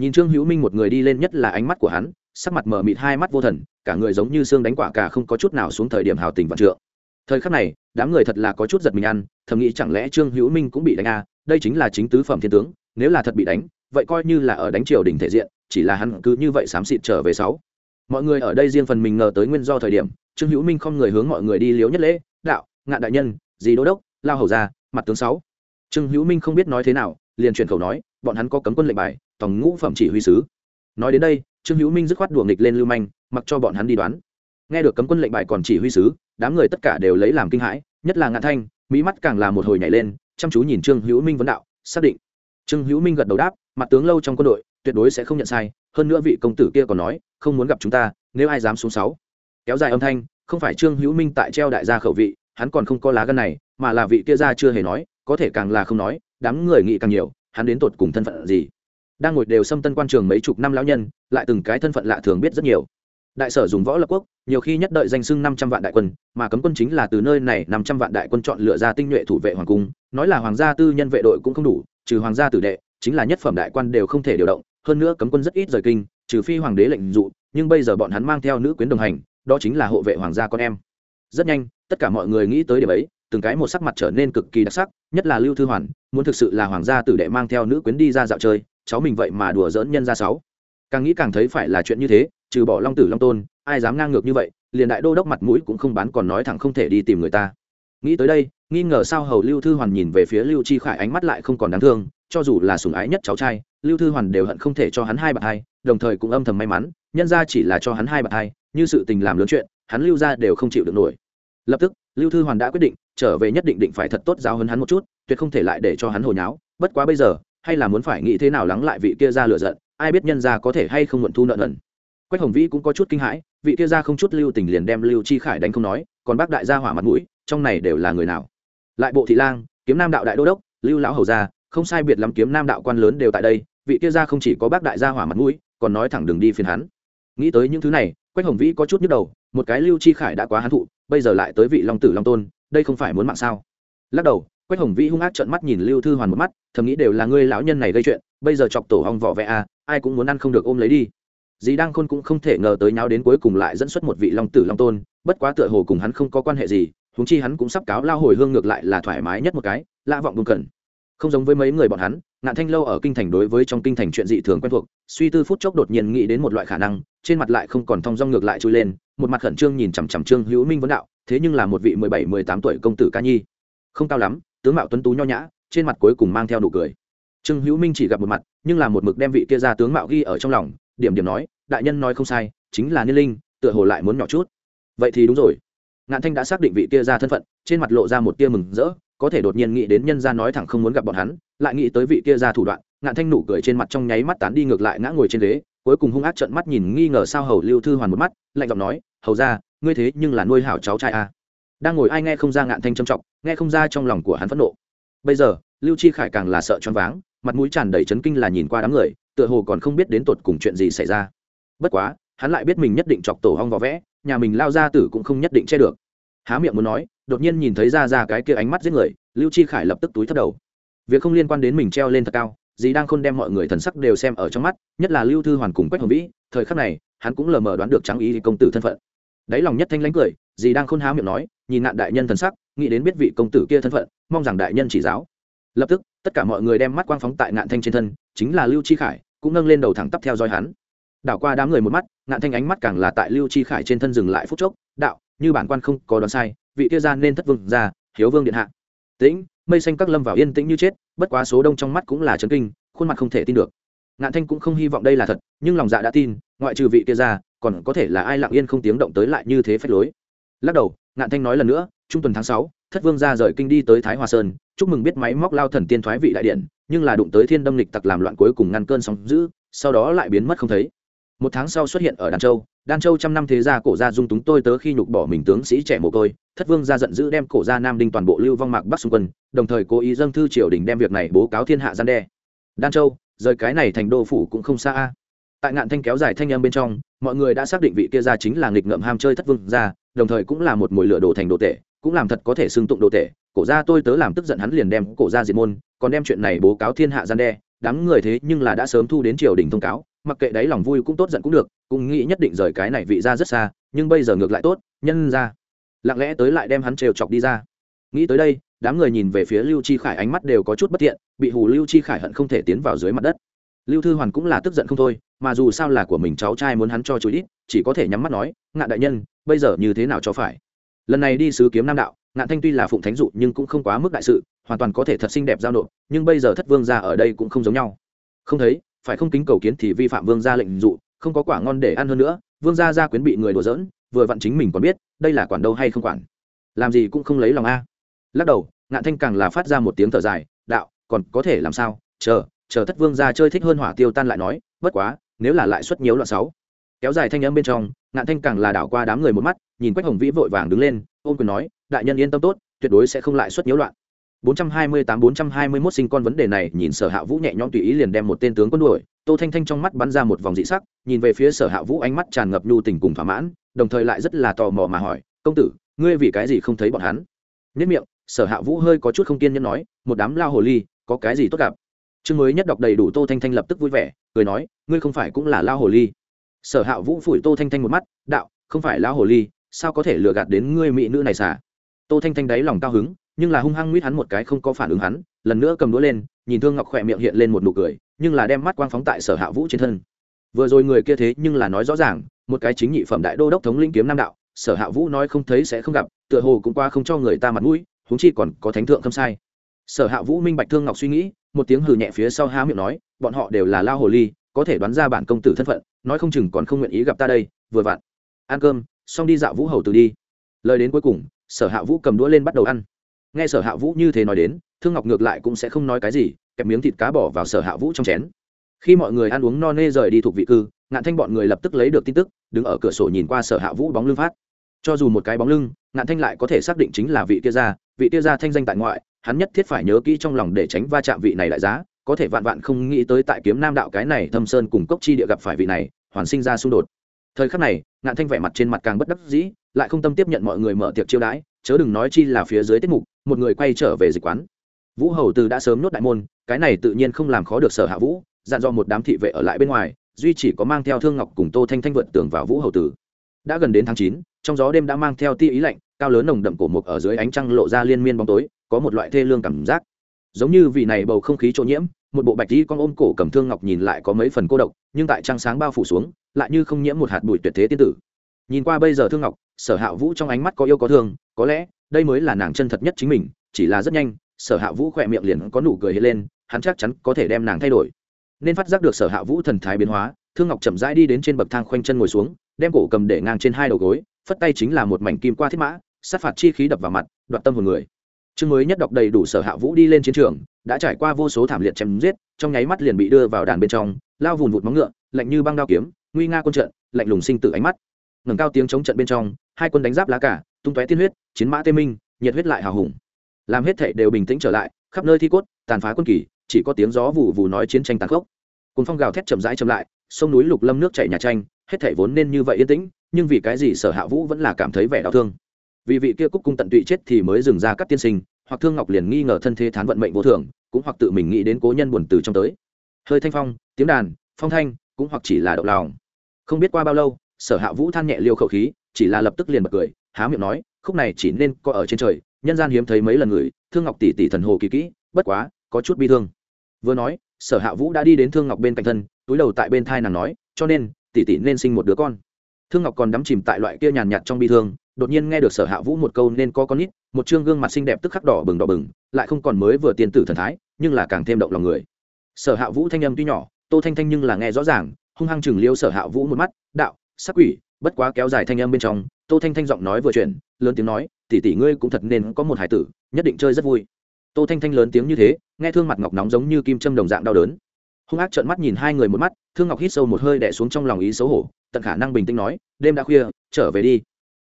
S1: Nhìn trương hữu minh một người đi lên nhất là ánh mắt của hắn sắc mặt mở mịt hai mắt vô thần cả người giống như xương đánh quả cả không có chút nào xuống thời điểm hào tình vạn trượng. Thời khắc này đám người thật là có chút giật mình ăn thầm nghĩ chẳng lẽ trương hữu minh cũng bị đánh à, đây chính là chính tứ phẩm thiên tướng nếu là thật bị đánh vậy coi như là ở đánh triều đình thể diện chỉ là hắn cứ như vậy xám xịt trở về sáu. Mọi người ở đây riêng phần mình ngờ tới nguyên do thời điểm trương hữu minh không người hướng mọi người đi liếu nhất lễ, đạo, ngạn đại nhân dì đô đốc, lao hầu ra, mặt tướng sáu. Trương hữu minh không biết nói thế nào, liền truyền khẩu nói, bọn hắn có cấm quân lệnh bài tổng ngũ phẩm chỉ huy sứ. Nói đến đây, trương hữu minh dứt khoát đùa nghịch lên lưu manh, mặc cho bọn hắn đi đoán. Nghe được cấm quân lệnh bài còn chỉ huy sứ, đám người tất cả đều lấy làm kinh hãi, nhất là ngạn thanh, mỹ mắt càng là một hồi nhảy lên, chăm chú nhìn trương hữu minh vấn đạo, xác định. Trương hữu minh gật đầu đáp, mặt tướng lâu trong quân đội, tuyệt đối sẽ không nhận sai, hơn nữa vị công tử kia còn nói, không muốn gặp chúng ta, nếu ai dám xuống sáu kéo dài âm thanh, không phải trương hữu minh tại treo đại gia khẩu vị, hắn còn không có lá gân này, mà là vị kia ra chưa hề nói, có thể càng là không nói, đám người nghĩ càng nhiều, hắn đến tột cùng thân phận gì? Đang ngồi đều xâm tân quan trường mấy chục năm lão nhân, lại từng cái thân phận lạ thường biết rất nhiều. Đại sở dùng võ lập quốc, nhiều khi nhất đợi danh sưng năm trăm vạn đại quân, mà cấm quân chính là từ nơi này năm trăm vạn đại quân chọn lựa ra tinh nhuệ thủ vệ hoàng cung, nói là hoàng gia tư nhân vệ đội cũng không đủ, trừ hoàng gia tử đệ, chính là nhất phẩm đại quan đều không thể điều động, hơn nữa cấm quân rất ít rời kinh, trừ phi hoàng đế lệnh dụ, nhưng bây giờ bọn hắn mang theo nữ quyến đồng hành đó chính là hộ vệ hoàng gia con em. Rất nhanh, tất cả mọi người nghĩ tới điểm ấy, từng cái một sắc mặt trở nên cực kỳ đặc sắc, nhất là lưu thư hoàn, muốn thực sự là hoàng gia tử đệ mang theo nữ quyến đi ra dạo chơi, cháu mình vậy mà đùa dỡn nhân ra sáu. Càng nghĩ càng thấy phải là chuyện như thế, trừ bỏ long tử long tôn, ai dám ngang ngược như vậy, liền đại đô đốc mặt mũi cũng không bán còn nói thẳng không thể đi tìm người ta. Nghĩ tới đây, nghi ngờ sao hầu lưu thư hoàn nhìn về phía lưu chi khải ánh mắt lại không còn đáng thương, cho dù là sủng ái nhất cháu trai, lưu thư hoàn đều hận không thể cho hắn hai bạc hai đồng thời cũng âm thầm may mắn, nhân ra chỉ là cho hắn hai bạc hai, như sự tình làm lớn chuyện, hắn lưu ra đều không chịu được nổi. Lập tức, lưu thư hoàn đã quyết định, trở về nhất định định phải thật tốt giáo hơn hắn một chút, tuyệt không thể lại để cho hắn hồi nháo, bất quá bây giờ, hay là muốn phải nghĩ thế nào lắng lại vị kia ra lựa giận, ai biết nhân ra có thể hay không muộn thu nợ nần. Quách hồng vĩ cũng có chút kinh hãi, vị kia ra không chút lưu tình liền đem lưu chi khải đánh không nói, còn bác đại gia hỏa mặt mũi, trong này đều là người nào? Lại bộ thị lang, kiếm nam đạo đại đô đốc, lưu lão hầu gia, không sai biệt lắm kiếm nam đạo quan lớn đều tại đây, vị kia ra không chỉ có bác đại gia hỏa mặt mũi còn nói thẳng đừng đi phiền hắn. Nghĩ tới những thứ này, quách hồng vĩ có chút nhức đầu, một cái lưu chi khải đã quá hắn thụ, bây giờ lại tới vị long tử long tôn, đây không phải muốn mạng sao? Lắc đầu, quách hồng vĩ hung ác trợn mắt nhìn lưu thư hoàn một mắt, thầm nghĩ đều là ngươi lão nhân này gây chuyện, bây giờ chọc tổ hong vỏ vẽ à ai cũng muốn ăn không được ôm lấy đi. Dì đang khôn cũng không thể ngờ tới nháo đến cuối cùng lại dẫn xuất một vị long tử long tôn, bất quá tựa hồ cùng hắn không có quan hệ gì, huống chi hắn cũng sắp cáo lao hồi hương ngược lại là thoải mái nhất một cái lạ vọng buồn cẩn không giống với mấy người bọn hắn, ngạn thanh lâu ở kinh thành đối với trong kinh thành chuyện dị thường quen thuộc, suy tư phút chốc đột nhiên nghĩ đến một loại khả năng, trên mặt lại không còn thong dong ngược lại trôi lên, một mặt khẩn trương nhìn chằm chằm trương hữu minh vấn đạo, thế nhưng là một vị mười bảy, mười tám tuổi công tử ca nhi. Không cao lắm, tướng mạo tuấn tú nho nhã, trên mặt cuối cùng mang theo nụ cười. Trương hữu minh chỉ gặp một mặt, nhưng là một mực đem vị kia ra tướng mạo ghi ở trong lòng, điểm điểm nói, đại nhân nói không sai, chính là niên linh, tựa hồ lại muốn nhỏ chút. Vậy thì đúng rồi. Ngạn thanh đã xác định vị kia ra thân phận, trên mặt lộ ra một tia mừng rỡ có thể đột nhiên nghĩ đến nhân gia nói thẳng không muốn gặp bọn hắn, lại nghĩ tới vị kia ra thủ đoạn, ngạn thanh nụ cười trên mặt trong nháy mắt tán đi ngược lại ngã ngồi trên ghế, cuối cùng hung ác trợn mắt nhìn nghi ngờ sao hầu lưu thư hoàn một mắt, lạnh giọng nói, hầu ra ngươi thế nhưng là nuôi hảo cháu trai à. đang ngồi ai nghe không ra ngạn thanh trầm trọng, nghe không ra trong lòng của hắn phẫn nộ. Bây giờ, lưu chi khải càng là sợ choáng váng, mặt mũi tràn đầy chấn kinh là nhìn qua đám người, tựa hồ còn không biết đến tột cùng chuyện gì xảy ra. Bất quá, hắn lại biết mình nhất định chọc tổ hong vỏ vẽ, nhà mình lao ra tử cũng không nhất định che được há miệng muốn nói, đột nhiên nhìn thấy ra ra cái kia ánh mắt giết người, lưu chi khải lập tức túi thất đầu. Việc không liên quan đến mình treo lên thật cao, dì đang khôn đem mọi người thần sắc đều xem ở trong mắt, nhất là lưu thư hoàn cùng quách hồng vĩ, thời khắc này, hắn cũng lờ mờ đoán được trắng ý công tử thân phận. Đáy lòng nhất thanh lánh cười, dì đang khôn há miệng nói, nhìn nạn đại nhân thần sắc, nghĩ đến biết vị công tử kia thân phận, mong rằng đại nhân chỉ giáo. Lập tức, tất cả mọi người đem mắt quang phóng tại ngạn thanh trên thân, chính là lưu chi khải, cũng nâng lên đầu thẳng tắp theo dõi hắn. Đảo qua đám người một mắt, ngạn thanh ánh mắt càng là tại lưu chi khải trên thân dừng lại phút chốc, đạo như bản quan không có đoán sai, vị kia ra nên thất vương ra hiếu vương điện hạ. Tĩnh, mây xanh các lâm vào yên tĩnh như chết, bất quá số đông trong mắt cũng là chấn kinh, khuôn mặt không thể tin được. Ngạn thanh cũng không hy vọng đây là thật, nhưng lòng dạ đã tin, ngoại trừ vị kia ra còn có thể là ai lặng yên không tiếng động tới lại như thế phép lối. Lắc đầu, ngạn thanh nói lần nữa, trung tuần tháng sáu, thất vương ra rời kinh đi tới thái hòa sơn, chúc mừng biết máy móc lao thần tiên thoái vị đại điện, nhưng là đụng tới thiên đâm lịch tặc làm loạn cuối cùng ngăn cơn sóng giữ sau đó lại biến mất không thấy một tháng sau xuất hiện ở đan châu đan châu trăm năm thế gia cổ gia dung túng tôi tớ khi nhục bỏ mình tướng sĩ trẻ mồ côi, thất vương ra giận dữ đem cổ gia nam đinh toàn bộ lưu vong mạc bắc xung quân, đồng thời cố ý dâng thư triều đình đem việc này bố cáo thiên hạ gian đe. Đan châu, rời cái này thành đô phủ cũng không xa a. Tại ngạn thanh kéo dài thanh âm bên trong, mọi người đã xác định vị kia gia chính là nghịch ngợm ham chơi thất vương gia, đồng thời cũng là một mồi lửa đồ thành đồ tể, cũng làm thật có thể xưng tụng đồ tể. Cổ gia tôi tớ làm tức giận hắn liền đem cổ gia diệt môn, còn đem chuyện này bố cáo thiên hạ gian đe. Đám người thế nhưng là đã sớm thu đến triều đình thông cáo mặc kệ đấy lòng vui cũng tốt giận cũng được, cũng nghĩ nhất định rời cái này vị ra rất xa, nhưng bây giờ ngược lại tốt, nhân ra. Lặng lẽ tới lại đem hắn trêu chọc đi ra. Nghĩ tới đây, đám người nhìn về phía lưu chi khải ánh mắt đều có chút bất thiện, bị hù lưu chi khải hận không thể tiến vào dưới mặt đất. Lưu thư hoàn cũng là tức giận không thôi, mà dù sao là của mình cháu trai muốn hắn cho chú ít, chỉ có thể nhắm mắt nói, ngạn đại nhân, bây giờ như thế nào cho phải? Lần này đi sứ kiếm nam đạo, ngạn thanh tuy là phụng thánh dụ nhưng cũng không quá mức đại sự, hoàn toàn có thể thật xinh đẹp giao nộp, nhưng bây giờ thất vương ra ở đây cũng không giống nhau. Không thấy phải không kính cầu kiến thì vi phạm vương gia lệnh dụ, không có quả ngon để ăn hơn nữa, vương gia gia quyến bị người đùa giỡn, vừa vặn chính mình còn biết, đây là quản đâu hay không quản. Làm gì cũng không lấy lòng a. Lắc đầu, ngạn thanh càng là phát ra một tiếng thở dài, đạo, còn có thể làm sao? Chờ chờ thất vương gia chơi thích hơn hỏa tiêu tan lại nói, bất quá, nếu là lại xuất nhiều loạn sáu. Kéo dài thanh âm bên trong, ngạn thanh càng là đảo qua đám người một mắt, nhìn quách hồng vĩ vội vàng đứng lên ôm quyền nói, đại nhân yên tâm tốt, tuyệt đối sẽ không lại xuất nhiễu loạn. 428-421 sinh con vấn đề này, nhìn sở hạ vũ nhẹ nhõm tùy ý liền đem một tên tướng quân đuổi. Tô thanh thanh trong mắt bắn ra một vòng dị sắc, nhìn về phía sở hạ vũ ánh mắt tràn ngập nhu tình cùng thỏa mãn, đồng thời lại rất là tò mò mà hỏi, công tử, ngươi vì cái gì không thấy bọn hắn? Nhất miệng, sở hạ vũ hơi có chút không kiên nhẫn nói, một đám lao hồ ly, có cái gì tốt gặp? Chương mới nhất đọc đầy đủ tô thanh thanh lập tức vui vẻ, cười nói, ngươi không phải cũng là lao hồ ly? Sở hạ vũ phủi tô thanh thanh một mắt, đạo, không phải lao hồ ly, sao có thể lừa gạt đến ngươi mỹ nữ này xả? Tô thanh thanh đáy lòng cao hứng nhưng là hung hăng nguyết hắn một cái không có phản ứng hắn, lần nữa cầm đũa lên, nhìn thương ngọc khỏe miệng hiện lên một nụ cười, nhưng là đem mắt quang phóng tại sở hạ vũ trên thân. Vừa rồi người kia thế nhưng là nói rõ ràng, một cái chính nhị phẩm đại đô đốc thống linh kiếm nam đạo, sở hạ vũ nói không thấy sẽ không gặp, tựa hồ cũng qua không cho người ta mặt mũi, huống chi còn có thánh thượng không sai. Sở hạ vũ minh bạch thương ngọc suy nghĩ, một tiếng hừ nhẹ phía sau há miệng nói, bọn họ đều là lao hồ ly, có thể đoán ra bản công tử thân phận, nói không chừng còn không nguyện ý gặp ta đây, vừa vặn. Ăn cơm, xong đi dạo vũ hầu từ đi. Lời đến cuối cùng, sở hạ vũ cầm đũa lên bắt đầu ăn nghe sở hạ vũ như thế nói đến, thương ngọc ngược lại cũng sẽ không nói cái gì, kẹp miếng thịt cá bỏ vào sở hạ vũ trong chén. Khi mọi người ăn uống no nê rời đi thuộc vị cư, ngạn thanh bọn người lập tức lấy được tin tức, đứng ở cửa sổ nhìn qua sở hạ vũ bóng lưng phát. Cho dù một cái bóng lưng, ngạn thanh lại có thể xác định chính là vị kia gia, vị kia gia thanh danh tại ngoại, hắn nhất thiết phải nhớ kỹ trong lòng để tránh va chạm vị này lại giá, có thể vạn vạn không nghĩ tới tại kiếm nam đạo cái này thâm sơn cùng cốc chi địa gặp phải vị này, hoàn sinh ra xung đột. Thời khắc này, ngạn thanh vẻ mặt trên mặt càng bất đắc dĩ, lại không tâm tiếp nhận mọi người mở tiệc chiêu đãi chớ đừng nói chi là phía dưới tiết mục, một người quay trở về dịch quán. Vũ hầu từ đã sớm nốt đại môn, cái này tự nhiên không làm khó được sở hạ vũ, dặn dò một đám thị vệ ở lại bên ngoài, duy chỉ có mang theo thương ngọc cùng tô thanh thanh vượt tường vào vũ hầu tử đã gần đến tháng chín, trong gió đêm đã mang theo ti ý lạnh, cao lớn nồng đậm cổ mục ở dưới ánh trăng lộ ra liên miên bóng tối, có một loại thê lương cảm giác. Giống như vì này bầu không khí trộn nhiễm, một bộ bạch tí con ôm cổ cầm thương ngọc nhìn lại có mấy phần cô độc, nhưng tại trăng sáng bao phủ xuống, lại như không nhiễm một hạt bụi tuyệt thế tiên tử. Nhìn qua bây giờ thương ngọc, sở hạ vũ trong ánh mắt có yêu có thương có lẽ đây mới là nàng chân thật nhất chính mình, chỉ là rất nhanh, sở hạ vũ khỏe miệng liền có nụ cười lên, hắn chắc chắn có thể đem nàng thay đổi. Nên phát giác được sở hạ vũ thần thái biến hóa, thương ngọc chậm rãi đi đến trên bậc thang khoanh chân ngồi xuống, đem cổ cầm để ngang trên hai đầu gối, phất tay chính là một mảnh kim qua thiết mã, sát phạt chi khí đập vào mặt, đoạt tâm hồn người. Chương mới nhất đọc đầy đủ sở hạ vũ đi lên chiến trường, đã trải qua vô số thảm liệt chém giết, trong nháy mắt liền bị đưa vào đàn bên trong, lao vùn vụt móng ngựa, lạnh như băng đao kiếm, nguy nga quân trận, lạnh lùng sinh tử ánh mắt. Ngẩng cao tiếng chống trận bên trong, hai quân đánh giáp lá cả tung tóe tiên huyết, chiến mã tê minh, nhiệt huyết lại hào hùng. Làm hết thảy đều bình tĩnh trở lại, khắp nơi thi cốt, tàn phá quân kỳ, chỉ có tiếng gió vụ vụ nói chiến tranh tàn khốc. Cùng phong gào thét chậm rãi chậm lại, sông núi lục lâm nước chảy nhà tranh, hết thảy vốn nên như vậy yên tĩnh, nhưng vì cái gì sở hạ vũ vẫn là cảm thấy vẻ đau thương? Vì vị kia cúc cung tận tụy chết thì mới dừng ra các tiên sinh, hoặc thương ngọc liền nghi ngờ thân thế thán vận mệnh vô thường, cũng hoặc tự mình nghĩ đến cố nhân buồn từ trong tới. Hơi thanh phong, tiếng đàn, phong thanh, cũng hoặc chỉ là động lòng. Không biết qua bao lâu, sở hạ vũ than nhẹ liêu khẩu khí chỉ là lập tức liền bật cười, há miệng nói, khúc này chỉ nên có ở trên trời, nhân gian hiếm thấy mấy lần người, thương ngọc tỷ tỷ thần hồ kỳ kỹ, bất quá, có chút bi thương. Vừa nói, sở hạ vũ đã đi đến thương ngọc bên cạnh thân, túi đầu tại bên thai nàng nói, cho nên, tỷ tỷ nên sinh một đứa con. Thương ngọc còn đắm chìm tại loại kia nhàn nhạt trong bi thương, đột nhiên nghe được sở hạ vũ một câu nên có con nít, một chương gương mặt xinh đẹp tức khắc đỏ bừng đỏ bừng, lại không còn mới vừa tiền tử thần thái, nhưng là càng thêm động lòng người. Sở hạ vũ thanh âm tuy nhỏ, tô thanh thanh nhưng là nghe rõ ràng, hung hăng chừng liêu sở hạ vũ một mắt, đạo, sắc quỷ bất quá kéo dài thanh âm bên trong, tô thanh thanh giọng nói vừa chuyển, lớn tiếng nói, tỷ tỷ ngươi cũng thật nên có một hải tử, nhất định chơi rất vui. Tô thanh thanh lớn tiếng như thế, nghe thương mặt ngọc nóng giống như kim châm đồng dạng đau đớn. Hung ác trợn mắt nhìn hai người một mắt, thương ngọc hít sâu một hơi đẻ xuống trong lòng ý xấu hổ, tận khả năng bình tĩnh nói, đêm đã khuya, trở về đi.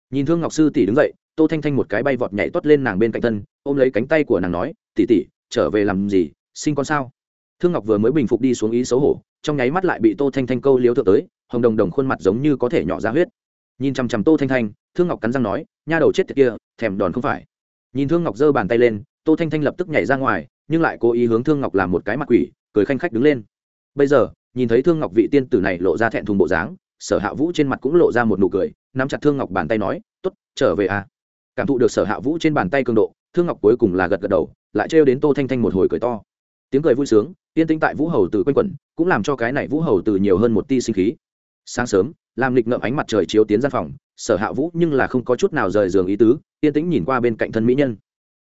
S1: Nhìn thương ngọc sư tỷ đứng dậy, tô thanh thanh một cái bay vọt nhảy toát lên nàng bên cạnh thân, ôm lấy cánh tay của nàng nói, tỷ tỷ, trở về làm gì, sinh con sao? Thương ngọc vừa mới bình phục đi xuống ý xấu hổ, trong nháy mắt lại bị tô thanh thanh câu liếu thượng tới hồng đồng đồng khuôn mặt giống như có thể nhỏ ra huyết. Nhìn chằm chằm tô thanh thanh, thương ngọc cắn răng nói, nha đầu chết tiệt kia, thèm đòn không phải. Nhìn thương ngọc giơ bàn tay lên, tô thanh thanh lập tức nhảy ra ngoài, nhưng lại cố ý hướng thương ngọc làm một cái mặt quỷ, cười khanh khách đứng lên. Bây giờ, nhìn thấy thương ngọc vị tiên tử này lộ ra thẹn thùng bộ dáng, sở hạ vũ trên mặt cũng lộ ra một nụ cười, nắm chặt thương ngọc bàn tay nói t ố t trở về à cảm thụ được sở hạ vũ trên bàn tay cường độ, thương ngọc cuối cùng là gật gật đầu, lại trêu đến tô thanh thanh một hồi cười to. Tiếng cười vui sướng, yên tĩnh tại vũ hầu từ quanh quẩn, cũng làm cho cái này vũ hầu từ nhiều hơn một ti sinh khí sáng sớm làm lịch ngợm ánh mặt trời chiếu tiến ra phòng, sở hạ vũ nhưng là không có chút nào rời giường ý tứ, yên tĩnh nhìn qua bên cạnh thân mỹ nhân.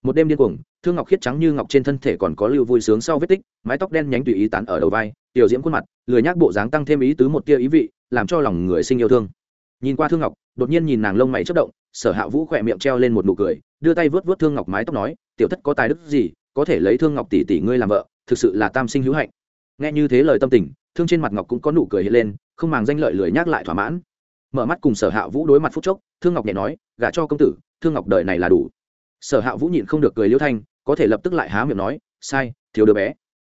S1: Một đêm điên cuồng, thương ngọc khiết trắng như ngọc trên thân thể còn có lưu vui sướng sau vết tích, mái tóc đen nhánh tùy ý tán ở đầu vai, tiểu diễm khuôn mặt, lười nhác bộ dáng tăng thêm ý tứ một tia ý vị, làm cho lòng người sinh yêu thương. Nhìn qua thương ngọc, đột nhiên nhìn nàng lông mày chất động, sở hạ vũ khỏe miệng treo lên một nụ cười, đưa tay vớt vớt thương ngọc mái tóc nói, tiểu thất có tài đức gì, có thể lấy thương ngọc tỷ tỷ ngươi làm vợ, thực sự là tam sinh hữu hạnh. Nghe như thế lời tâm tình, thương trên mặt ngọc cũng có nụ cười hiện lên không màng danh lợi lười nhác lại thỏa mãn. Mở mắt cùng sở hạ vũ đối mặt phút chốc, thương ngọc nhẹ nói, gả cho công tử, thương ngọc đời này là đủ. Sở hạ vũ nhịn không được cười liêu thanh, có thể lập tức lại há miệng nói, sai, thiếu đứa bé.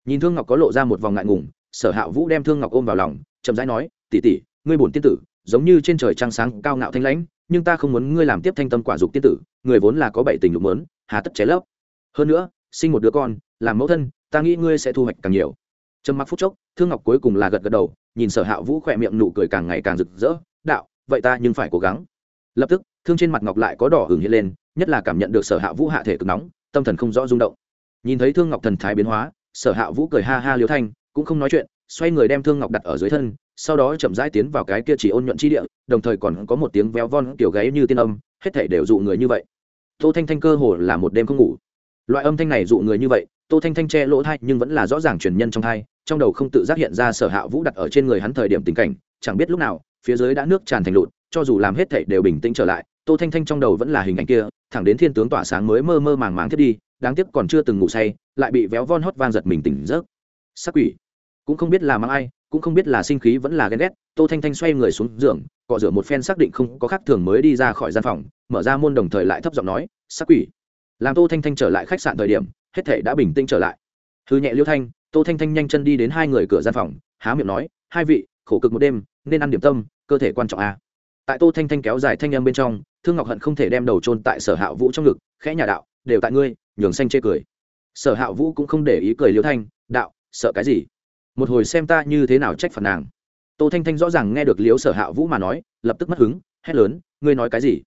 S1: Nhìn thương ngọc có lộ ra một vòng ngại ngùng, sở hạ vũ đem thương ngọc ôm vào lòng, chậm rãi nói tỉ tỉ ngươi bổn tiên tử, giống như trên trời trăng sáng cao ngạo thanh lãnh, nhưng ta không muốn ngươi làm tiếp thanh tâm quả dục tiên tử, người vốn là có bảy tình lục mớn hà tất chế lấp. Hơn nữa, sinh một đứa con, làm mẫu thân, ta nghĩ ngươi sẽ thu hoạch càng nhiều. Trầm mặc phút chốc, thương ngọc cuối cùng là gật gật đầu nhìn sở hạ vũ khỏe miệng nụ cười càng ngày càng rực rỡ, đạo, vậy ta nhưng phải cố gắng. Lập tức, thương trên mặt ngọc lại có đỏ hửng hiện lên, nhất là cảm nhận được sở hạ vũ hạ thể cực nóng, tâm thần không rõ rung động. Nhìn thấy thương ngọc thần thái biến hóa, sở hạ vũ cười ha ha liếu thanh, cũng không nói chuyện, xoay người đem thương ngọc đặt ở dưới thân, sau đó chậm rãi tiến vào cái kia chỉ ôn nhuận chi địa, đồng thời còn có một tiếng véo von kiểu gáy như tiên âm, hết thể đều dụ người như vậy. Tô thanh thanh cơ hồ là một đêm không ngủ. Loại âm thanh này dụ người như vậy, tô thanh thanh che lỗ thai nhưng vẫn là rõ ràng truyền nhân trong thai trong đầu không tự giác hiện ra sở hạ vũ đặt ở trên người hắn thời điểm tình cảnh, chẳng biết lúc nào, phía dưới đã nước tràn thành lụt, cho dù làm hết thảy đều bình tĩnh trở lại, tô thanh thanh trong đầu vẫn là hình ảnh kia, thẳng đến thiên tướng tỏa sáng mới mơ mơ màng màng thiết đi, đáng tiếc còn chưa từng ngủ say, lại bị véo von hót vang giật mình tỉnh giấc. Sắc quỷ. Cũng không biết là mang ai, cũng không biết là sinh khí vẫn là ghen ghét, tô thanh thanh xoay người xuống giường, cọ rửa một phen xác định không có khác thường mới đi ra khỏi gian phòng, mở ra môn đồng thời lại thấp giọng nói sắc quỷ. Làm tô thanh thanh trở lại khách sạn thời điểm, hết thể đã bình tĩnh trở lại hư nhẹ liêu thanh, tô thanh thanh nhanh chân đi đến hai người cửa gian phòng, há miệng nói, hai vị, khổ cực một đêm, nên ăn điểm tâm, cơ thể quan trọng à. tại tô thanh thanh kéo dài thanh âm bên trong, thương ngọc hận không thể đem đầu trôn tại sở hạ vũ trong ngực, khẽ nhà đạo, đều tại ngươi, nhường xanh chê cười. Sở hạ vũ cũng không để ý cười liêu thanh, đạo, sợ cái gì? Một hồi xem ta như thế nào trách phạt nàng. Tô thanh thanh rõ ràng nghe được liếu sở hạ vũ mà nói, lập tức mất hứng, hét lớn, ngươi nói cái gì?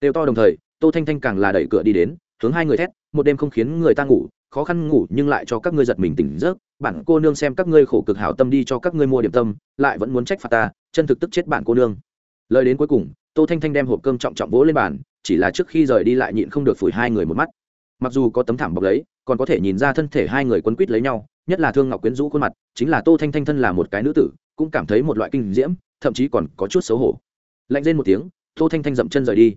S1: Đều to đồng thời, tô thanh thanh càng là đẩy cửa đi đến, hướng hai người thét, một đêm không khiến người ta ngủ khó khăn ngủ nhưng lại cho các ngươi giật mình tỉnh giấc. Bản cô nương xem các ngươi khổ cực hảo tâm đi cho các ngươi mua điểm tâm, lại vẫn muốn trách phạt ta, chân thực tức chết bản cô nương. Lời đến cuối cùng, tô thanh thanh đem hộp cơm trọng trọng vỗ lên bàn, chỉ là trước khi rời đi lại nhịn không được phủi hai người một mắt. Mặc dù có tấm thảm bọc lấy, còn có thể nhìn ra thân thể hai người quấn quýt lấy nhau, nhất là thương ngọc quyến rũ khuôn mặt, chính là tô thanh thanh thân là một cái nữ tử, cũng cảm thấy một loại kinh diễm, thậm chí còn có chút xấu hổ. Lạnh lên một tiếng, tô thanh thanh dậm chân rời đi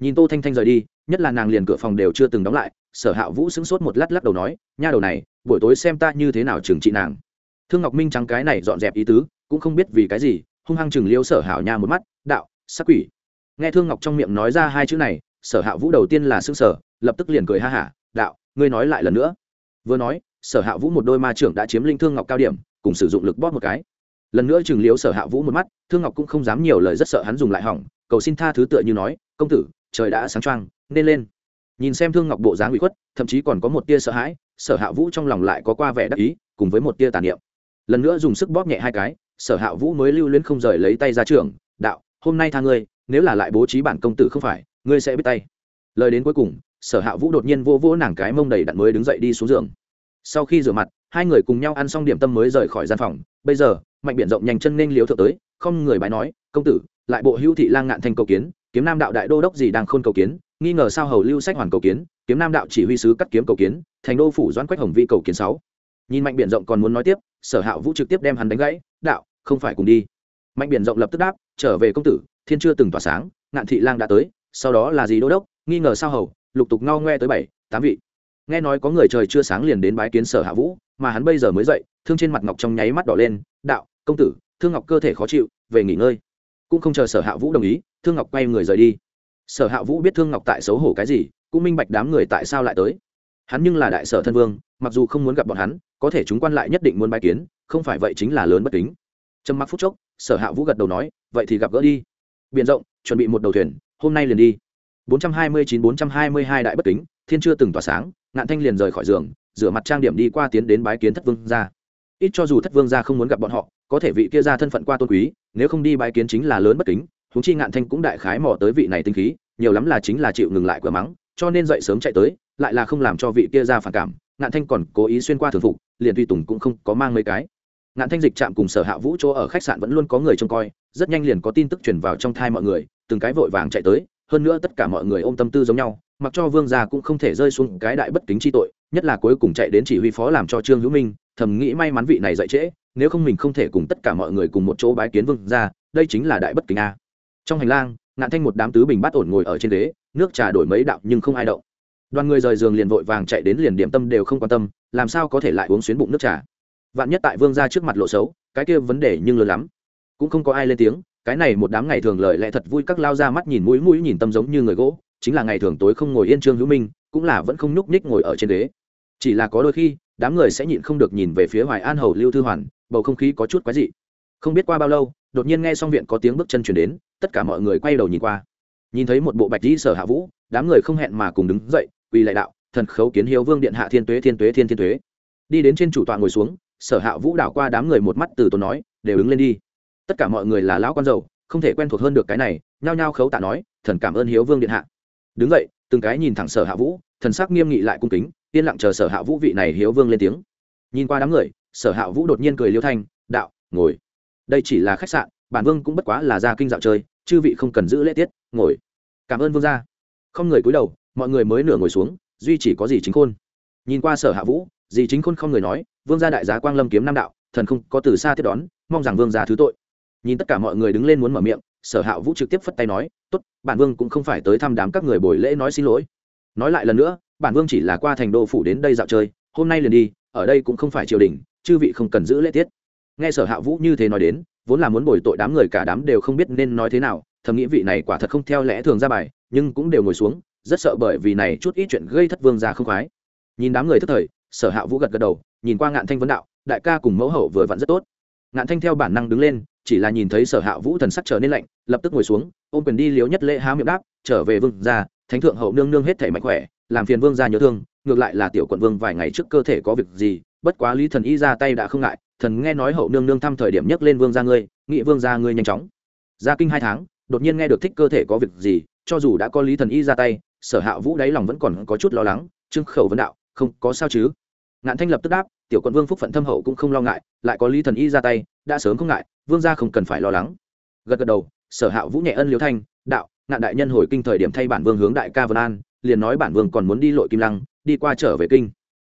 S1: nhìn tô thanh thanh rời đi, nhất là nàng liền cửa phòng đều chưa từng đóng lại, sở hạ vũ sững sốt một lát lắc đầu nói, nha đầu này, buổi tối xem ta như thế nào trừng trị nàng. Thương ngọc minh trắng cái này dọn dẹp ý tứ, cũng không biết vì cái gì, hung hăng chừng liêu sở hảo nha một mắt, đạo sắc quỷ. Nghe thương ngọc trong miệng nói ra hai chữ này, sở hạ vũ đầu tiên là xương sở lập tức liền cười ha hả, đạo, ngươi nói lại lần nữa. Vừa nói, sở hạ vũ một đôi ma trưởng đã chiếm linh thương ngọc cao điểm, cùng sử dụng lực bóp một cái. Lần nữa chừng liếu sở hạ vũ một mắt, thương ngọc cũng không dám nhiều lời, rất sợ hắn dùng lại hỏng, cầu xin tha thứ tựa như nói, công tử trời đã sáng trăng nên lên. Nhìn xem thương ngọc bộ dáng bị khuất, thậm chí còn có một tia sợ hãi, sở hạ vũ trong lòng lại có qua vẻ đắc ý, cùng với một tia tàn niệm. Lần nữa dùng sức bóp nhẹ hai cái, sở hạ vũ mới lưu luyến không rời lấy tay ra trường, đạo, hôm nay tha ngươi, nếu là lại bố trí bản công tử không phải, ngươi sẽ biết tay. Lời đến cuối cùng, sở hạ vũ đột nhiên vô vỗ nàng cái mông đầy đặn mới đứng dậy đi xuống giường. Sau khi rửa mặt, hai người cùng nhau ăn xong điểm tâm mới rời khỏi gian phòng. Bây giờ, mạnh biển rộng nhanh chân nên liếu thượng tới, không người bái nói, công tử, lại bộ hữu thị lang ngạn thanh cầu kiến kiếm nam đạo đại đô đốc gì đang khôn cầu kiến, nghi ngờ sao hầu lưu sách hoàn cầu kiến, kiếm nam đạo chỉ huy sứ cắt kiếm cầu kiến, thành đô phủ doãn quách hồng vi cầu kiến sáu. Nhìn mạnh biển rộng còn muốn nói tiếp, sở hạ vũ trực tiếp đem hắn đánh gãy, đạo, không phải cùng đi. Mạnh biển rộng lập tức đáp, trở về công tử, thiên chưa từng tỏa sáng, ngạn thị lang đã tới, sau đó là gì đô đốc, nghi ngờ sao hầu, lục tục ngao ngoe tới bảy, tám vị. Nghe nói có người trời chưa sáng liền đến bái kiến sở hạ vũ, mà hắn bây giờ mới dậy, thương trên mặt ngọc trong nháy mắt đỏ lên, đạo, công tử, thương ngọc cơ thể khó chịu, về nghỉ ngơi. Cũng không chờ sở hạ vũ đồng ý thương ngọc quay người rời đi. Sở hạ vũ biết thương ngọc tại xấu hổ cái gì, cũng minh bạch đám người tại sao lại tới. Hắn nhưng là đại sở thân vương, mặc dù không muốn gặp bọn hắn, có thể chúng quan lại nhất định muốn bái kiến, không phải vậy chính là lớn bất kính. Trầm mặc phút chốc, sở hạ vũ gật đầu nói, vậy thì gặp gỡ đi. Biện rộng, chuẩn bị một đầu thuyền, hôm nay liền đi. 429-422 đại bất kính, thiên chưa từng tỏa sáng, ngạn thanh liền rời khỏi giường, rửa mặt trang điểm đi qua tiến đến bái kiến thất vương gia. Ít cho dù thất vương gia không muốn gặp bọn họ, có thể vị kia ra thân phận qua tôn quý, nếu không đi bái kiến chính là lớn bất kính huống chi ngạn thanh cũng đại khái mò tới vị này tinh khí, nhiều lắm là chính là chịu ngừng lại cửa mắng, cho nên dậy sớm chạy tới, lại là không làm cho vị kia ra phản cảm. Ngạn thanh còn cố ý xuyên qua thường phục, liền tùy tùng cũng không có mang mấy cái. Ngạn thanh dịch chạm cùng sở hạ vũ chỗ ở khách sạn vẫn luôn có người trông coi, rất nhanh liền có tin tức truyền vào trong thai mọi người, từng cái vội vàng chạy tới, hơn nữa tất cả mọi người ôm tâm tư giống nhau, mặc cho vương gia cũng không thể rơi xuống cái đại bất kính chi tội, nhất là cuối cùng chạy đến chỉ huy phó làm cho trương hữu minh, thầm nghĩ may mắn vị này dậy trễ, nếu không mình không thể cùng tất cả mọi người cùng một chỗ bái kiến vương gia, đây chính là đại bất kính a trong hành lang, ngạn thanh một đám tứ bình bát ổn ngồi ở trên ghế, nước trà đổi mấy đạo nhưng không ai động. Đoàn người rời giường liền vội vàng chạy đến liền điểm tâm đều không quan tâm, làm sao có thể lại uống xuyến bụng nước trà? Vạn nhất tại vương gia trước mặt lộ xấu, cái kia vấn đề nhưng lớn lắm. Cũng không có ai lên tiếng, cái này một đám ngày thường lời lẽ thật vui các lao ra mắt nhìn mũi mũi nhìn tâm giống như người gỗ, chính là ngày thường tối không ngồi yên trương hữu minh, cũng là vẫn không nhúc nhích ngồi ở trên ghế. Chỉ là có đôi khi, đám người sẽ nhịn không được nhìn về phía hoài an hầu lưu thư hoàn, bầu không khí có chút quái dị. Không biết qua bao lâu đột nhiên nghe xong viện có tiếng bước chân chuyển đến, tất cả mọi người quay đầu nhìn qua. Nhìn thấy một bộ bạch di sở hạ vũ, đám người không hẹn mà cùng đứng dậy, quỳ lại đạo, thần khấu kiến hiếu vương điện hạ thiên tuế thiên tuế, thiên thiên tuế. Đi đến trên chủ tọa ngồi xuống, sở hạ vũ đảo qua đám người một mắt từ tốn nói, đều đứng lên đi. Tất cả mọi người là lão con dâu không thể quen thuộc hơn được cái này, nhao nhao khấu tạ nói, thần cảm ơn hiếu vương điện hạ. Đứng dậy, từng cái nhìn thẳng sở hạ vũ, thần sắc nghiêm nghị lại cung kính, yên lặng chờ sở hạ vũ vị này hiếu vương lên tiếng. Nhìn qua đám người, sở hạ vũ đột nhiên cười liêu thanh, đạo, ngồi đây chỉ là khách sạn, bản vương cũng bất quá là ra kinh dạo chơi, chư vị không cần giữ lễ tiết, ngồi. Cảm ơn vương gia. Không người cúi đầu, mọi người mới nửa ngồi xuống, duy chỉ có gì chính khôn. Nhìn qua sở hạ vũ, dì chính khôn không người nói, vương gia đại giá quang lâm kiếm nam đạo, thần không có từ xa tiếp đón, mong rằng vương gia thứ tội. Nhìn tất cả mọi người đứng lên muốn mở miệng, sở hạ vũ trực tiếp phất tay nói, tốt, bản vương cũng không phải tới thăm đám các người buổi lễ nói xin lỗi. Nói lại lần nữa, bản vương chỉ là qua thành đô phủ đến đây dạo chơi, hôm nay liền đi, ở đây cũng không phải triều đình, chư vị không cần giữ lễ tiết nghe sở hạ vũ như thế nói đến, vốn là muốn bồi tội đám người cả đám đều không biết nên nói thế nào, thầm nghĩ vị này quả thật không theo lẽ thường ra bài, nhưng cũng đều ngồi xuống, rất sợ bởi vì này chút ít chuyện gây thất vương ra không khoái. Nhìn đám người thất thời, sở hạ vũ gật gật đầu, nhìn qua ngạn thanh vấn đạo, đại ca cùng mẫu hậu vừa vặn rất tốt. Ngạn thanh theo bản năng đứng lên, chỉ là nhìn thấy sở hạ vũ thần sắc trở nên lạnh, lập tức ngồi xuống, ôm quyền đi liếu nhất lễ há miệng đáp, trở về vương gia, thánh thượng hậu nương nương hết thể mạnh khỏe, làm phiền vương gia nhớ thương, ngược lại là tiểu quận vương vài ngày trước cơ thể có việc gì bất quá lý thần y ra tay đã không ngại, thần nghe nói hậu nương nương thăm thời điểm nhấc lên vương gia ngươi, nghị vương gia ngươi nhanh chóng. Ra kinh hai tháng, đột nhiên nghe được thích cơ thể có việc gì, cho dù đã có lý thần y ra tay, sở hạ vũ đáy lòng vẫn còn có chút lo lắng, trương khẩu vấn đạo, không, có sao chứ? Ngạn thanh lập tức đáp, tiểu quận vương phúc phận thâm hậu cũng không lo ngại, lại có lý thần y ra tay, đã sớm không ngại, vương gia không cần phải lo lắng. Gật gật đầu, sở hạ vũ nhẹ ân liêu thanh, đạo, ngạn đại nhân hồi kinh thời điểm thay bản vương hướng đại ca vân an, liền nói bản vương còn muốn đi lội kim lăng, đi qua trở về kinh.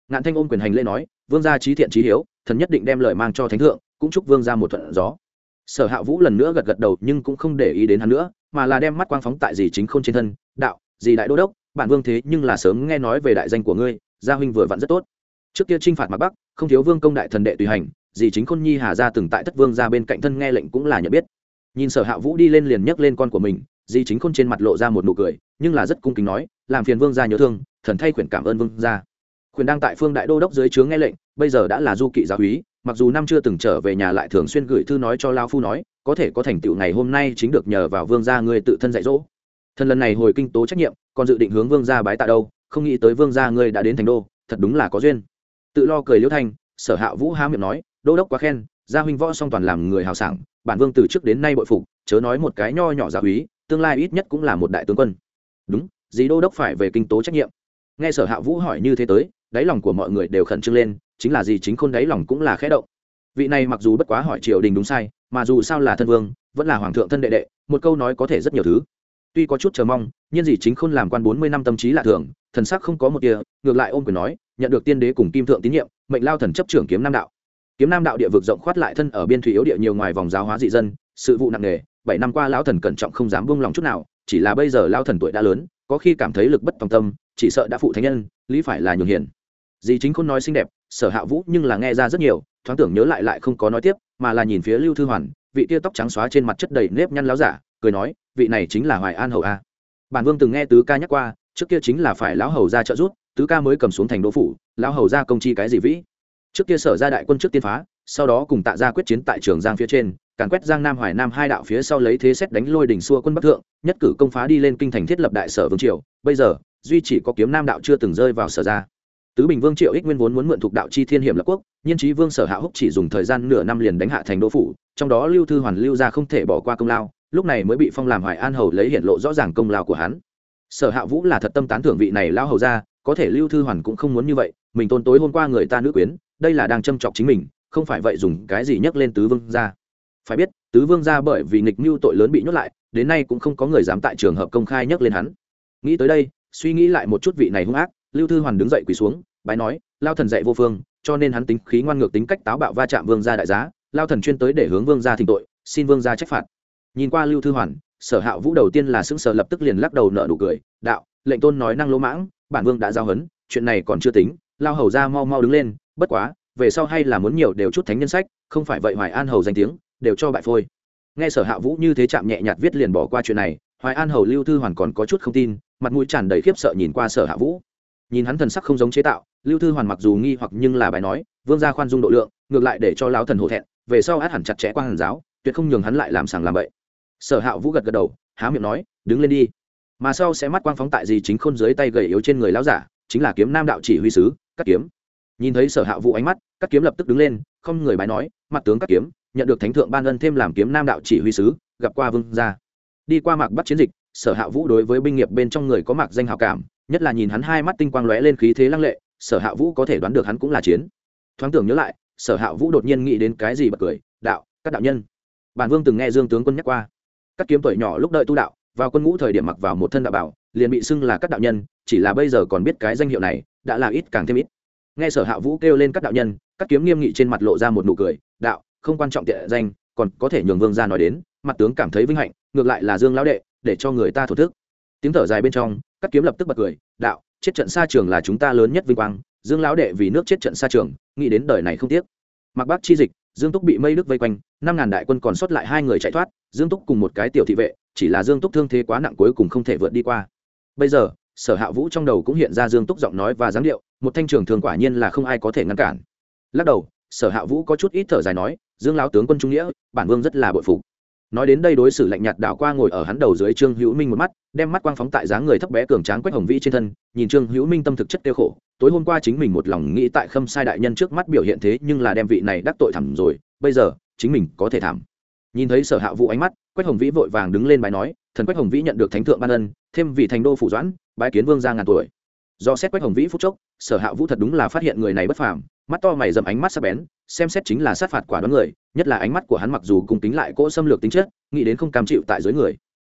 S1: Ngạn thanh ôm quyền hành lễ nói vương gia trí thiện trí hiếu, thần nhất định đem lời mang cho thánh thượng, cũng chúc vương gia một thuận gió. Sở hạ vũ lần nữa gật gật đầu nhưng cũng không để ý đến hắn nữa, mà là đem mắt quang phóng tại dì chính k h ô n trên thân, đạo, dì đại đô đốc, bản vương thế nhưng là sớm nghe nói về đại danh của ngươi, gia huynh vừa vặn rất tốt. Trước kia t r i n h phạt mặt bắc, không thiếu vương công đại thần đệ tùy hành, dì chính khôn nhi hà ra từng tại thất vương ra bên cạnh thân nghe lệnh cũng là nhận biết. Nhìn sở hạ vũ đi lên liền nhấc lên con của mình, dì chính khôn trên mặt lộ ra một nụ cười, nhưng là rất cung kính nói, làm phiền vương gia nhớ thương, thần thay khuyển cảm ơn vương gia. Quyền đang tại phương đại đô đốc dưới trướng nghe lệnh, bây giờ đã là du kỵ giáo úy, mặc dù năm chưa từng trở về nhà lại thường xuyên gửi thư nói cho lao phu nói, có thể có thành tựu ngày hôm nay chính được nhờ vào vương gia ngươi tự thân dạy dỗ. Thần lần này hồi kinh tố trách nhiệm, còn dự định hướng vương gia bái tạ đâu, không nghĩ tới vương gia ngươi đã đến thành đô, thật đúng là có duyên. Tự lo cười liễu thanh, sở hạ vũ há miệng nói, đô đốc quá khen, gia huynh võ song toàn làm người hào sảng, bản vương từ trước đến nay bội phục, chớ nói một cái nho nhỏ giáo úy, tương lai ít nhất cũng là một đại tướng quân. Đúng, dì đô đốc phải về kinh tố trách nhiệm. Nghe sở hạ vũ hỏi như thế tới đáy lòng của mọi người đều khẩn trương lên, chính là gì chính khôn đáy lòng cũng là khẽ động. Vị này mặc dù bất quá hỏi triều đình đúng sai, mà dù sao là thân vương, vẫn là hoàng thượng thân đệ đệ, một câu nói có thể rất nhiều thứ. Tuy có chút chờ mong, nhưng gì chính khôn làm quan bốn mươi năm tâm trí lạ thường, thần sắc không có một tia, ngược lại ôm quyền nói, nhận được tiên đế cùng kim thượng tín nhiệm, mệnh lao thần chấp trưởng kiếm nam đạo. Kiếm nam đạo địa vực rộng khoát lại thân ở biên thủy yếu địa nhiều ngoài vòng giáo hóa dị dân, sự vụ nặng nề, bảy năm qua lão thần cẩn trọng không dám buông lòng chút nào, chỉ là bây giờ lao thần tuổi đã lớn, có khi cảm thấy lực bất tòng tâm, chỉ sợ đã phụ thánh nhân, lý phải là nhường hiền dì chính khôn nói xinh đẹp, sở hạ vũ nhưng là nghe ra rất nhiều, thoáng tưởng nhớ lại lại không có nói tiếp, mà là nhìn phía lưu thư hoàn, vị tia tóc trắng xóa trên mặt chất đầy nếp nhăn láo giả, cười nói, vị này chính là hoài an hầu a. Bản vương từng nghe tứ ca nhắc qua, trước kia chính là phải lão hầu ra trợ giúp, tứ ca mới cầm xuống thành đô phủ, lão hầu ra công chi cái gì vĩ? Trước kia sở ra đại quân trước tiên phá, sau đó cùng tạ ra quyết chiến tại trường giang phía trên, càn quét giang nam hoài nam hai đạo phía sau lấy thế xét đánh lôi đỉnh xua quân bắc thượng, nhất cử công phá đi lên kinh thành thiết lập đại sở vương triều, bây giờ, duy chỉ có kiếm nam đạo chưa từng rơi vào sở ra tứ bình vương triệu ích nguyên vốn muốn mượn thuộc đạo chi thiên hiểm lập quốc, nhiên trí vương sở hạ húc chỉ dùng thời gian nửa năm liền đánh hạ thành đô phủ, trong đó lưu thư hoàn lưu ra không thể bỏ qua công lao, lúc này mới bị phong làm hoài an hầu lấy hiện lộ rõ ràng công lao của hắn. Sở hạ vũ là thật tâm tán thưởng vị này lao hầu ra có thể lưu thư hoàn cũng không muốn như vậy, mình tôn tối hôm qua người ta nữ quyến, đây là đang châm chọc chính mình, không phải vậy dùng cái gì nhắc lên tứ vương ra phải biết, tứ vương ra bởi vì nghịch mưu tội lớn bị nhốt lại, đến nay cũng không có người dám tại trường hợp công khai nhắc lên hắn. Nghĩ tới đây, suy nghĩ lại một chút vị này hung ác lưu thư hoàn đứng dậy quỳ xuống, bái nói, lao thần dạy vô phương, cho nên hắn tính khí ngoan ngược tính cách táo bạo va chạm vương gia đại giá, lao thần chuyên tới để hướng vương gia thỉnh tội, xin vương gia trách phạt. Nhìn qua lưu thư hoàn, sở hạ vũ đầu tiên là xứng sở lập tức liền lắc đầu nợ nụ cười, đạo, lệnh tôn nói năng lỗ mãng, bản vương đã giao hấn, chuyện này còn chưa tính, lao hầu ra mau mau đứng lên, bất quá, về sau hay là muốn nhiều đều chút thánh nhân sách, không phải vậy hoài an hầu danh tiếng, đều cho bại phôi. Nghe sở hạ vũ như thế chạm nhẹ nhạt viết liền bỏ qua chuyện này, hoài an hầu lưu thư hoàn còn có chút không tin, mặt mũi tràn đầy khiếp sợ nhìn qua sở hạ vũ nhìn hắn thần sắc không giống chế tạo, lưu thư hoàn mặc dù nghi hoặc nhưng là bài nói, vương gia khoan dung độ lượng, ngược lại để cho lão thần hổ thẹn, về sau át hẳn chặt chẽ quan hàn giáo, tuyệt không nhường hắn lại làm sàng làm bậy. Sở hạ vũ gật gật đầu, há miệng nói, đứng lên đi. Mà sau sẽ mắt quang phóng tại gì chính khôn dưới tay gầy yếu trên người lão giả, chính là kiếm nam đạo chỉ huy sứ, cắt kiếm. Nhìn thấy sở hạ vũ ánh mắt, cắt kiếm lập tức đứng lên, không người bài nói, mặt tướng cắt kiếm, nhận được thánh thượng ban ân thêm làm kiếm nam đạo chỉ huy sứ, gặp qua vương gia. Đi qua mạc bắt chiến dịch, sở hạ vũ đối với binh nghiệp bên trong người có mạc danh hào cảm nhất là nhìn hắn hai mắt tinh quang lóe lên khí thế lăng lệ, sở hạ vũ có thể đoán được hắn cũng là chiến. Thoáng tưởng nhớ lại, sở hạ vũ đột nhiên nghĩ đến cái gì bật cười, đạo, các đạo nhân. Bản vương từng nghe dương tướng quân nhắc qua. Các kiếm tuổi nhỏ lúc đợi tu đạo, vào quân ngũ thời điểm mặc vào một thân đạo bảo, liền bị xưng là các đạo nhân, chỉ là bây giờ còn biết cái danh hiệu này, đã là ít càng thêm ít. Nghe sở hạ vũ kêu lên các đạo nhân, các kiếm nghiêm nghị trên mặt lộ ra một nụ cười, đạo, không quan trọng tiện danh, còn có thể nhường vương ra nói đến, mặt tướng cảm thấy vinh hạnh, ngược lại là dương lão đệ, để cho người ta thổ thức. Tiếng thở dài bên trong các kiếm lập tức bật cười, đạo, chết trận xa trường là chúng ta lớn nhất vinh quang, dương lão đệ vì nước chết trận xa trường, nghĩ đến đời này không tiếc. Mặc bác chi dịch, dương túc bị mây đức vây quanh, năm ngàn đại quân còn sót lại hai người chạy thoát, dương túc cùng một cái tiểu thị vệ, chỉ là dương túc thương thế quá nặng cuối cùng không thể vượt đi qua. Bây giờ, sở hạ vũ trong đầu cũng hiện ra dương túc giọng nói và dáng điệu, một thanh trường thường quả nhiên là không ai có thể ngăn cản. Lắc đầu, sở hạ vũ có chút ít thở dài nói, dương lão tướng quân trung nghĩa, bản vương rất là bội phục nói đến đây đối xử lạnh nhạt đảo qua ngồi ở hắn đầu dưới trương hữu minh một mắt, đem mắt quang phóng tại dáng người thấp bé cường tráng quách hồng vĩ trên thân, nhìn trương hữu minh tâm thực chất tiêu khổ. Tối hôm qua chính mình một lòng nghĩ tại khâm sai đại nhân trước mắt biểu hiện thế nhưng là đem vị này đắc tội thẳm rồi, bây giờ, chính mình có thể thảm. Nhìn thấy sở hạ vũ ánh mắt, quách hồng vĩ vội vàng đứng lên bài nói, thần quách hồng vĩ nhận được thánh thượng ban ân, thêm vị thành đô phủ doãn, bái kiến vương ra ngàn tuổi. Do xét quách hồng vĩ phúc chốc, sở hạ vũ thật đúng là phát hiện người này bất phàm, mắt to mày dầm ánh mắt sắc bén xem xét chính là sát phạt quả đoán người, nhất là ánh mắt của hắn mặc dù cùng tính lại cỗ xâm lược tính chất, nghĩ đến không cam chịu tại dưới người.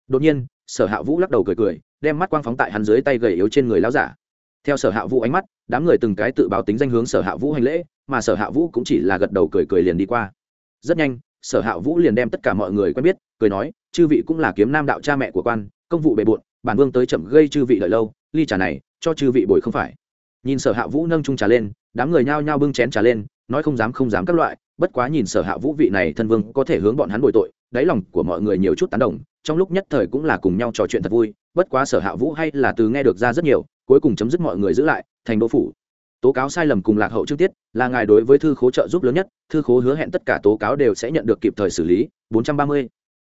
S1: Đột nhiên, sở hạ vũ lắc đầu cười cười, đem mắt quang phóng tại hắn dưới tay gầy yếu trên người lão giả. Theo sở hạ vũ ánh mắt, đám người từng cái tự báo tính danh hướng sở hạ vũ hành lễ, mà sở hạ vũ cũng chỉ là gật đầu cười cười liền đi qua. Rất nhanh, sở hạ vũ liền đem tất cả mọi người quen biết, cười nói, chư vị cũng là kiếm nam đạo cha mẹ của quan, công vụ bề bộn, bản vương tới chậm gây chư vị lợi lâu, ly trà này, cho chư vị bồi không phải. Nhìn sở hạ vũ nâng trung trà lên, đám người nhao nhao bưng chén trà lên nói không dám không dám các loại, bất quá nhìn sở hạ vũ vị này thân vương có thể hướng bọn hắn bồi tội, đáy lòng của mọi người nhiều chút tán đồng, trong lúc nhất thời cũng là cùng nhau trò chuyện thật vui, bất quá sở hạ vũ hay là từ nghe được ra rất nhiều, cuối cùng chấm dứt mọi người giữ lại, thành đô phủ. Tố cáo sai lầm cùng lạc hậu trước tiết, là ngài đối với thư khố trợ giúp lớn nhất, thư khố hứa hẹn tất cả tố cáo đều sẽ nhận được kịp thời xử lý. 430.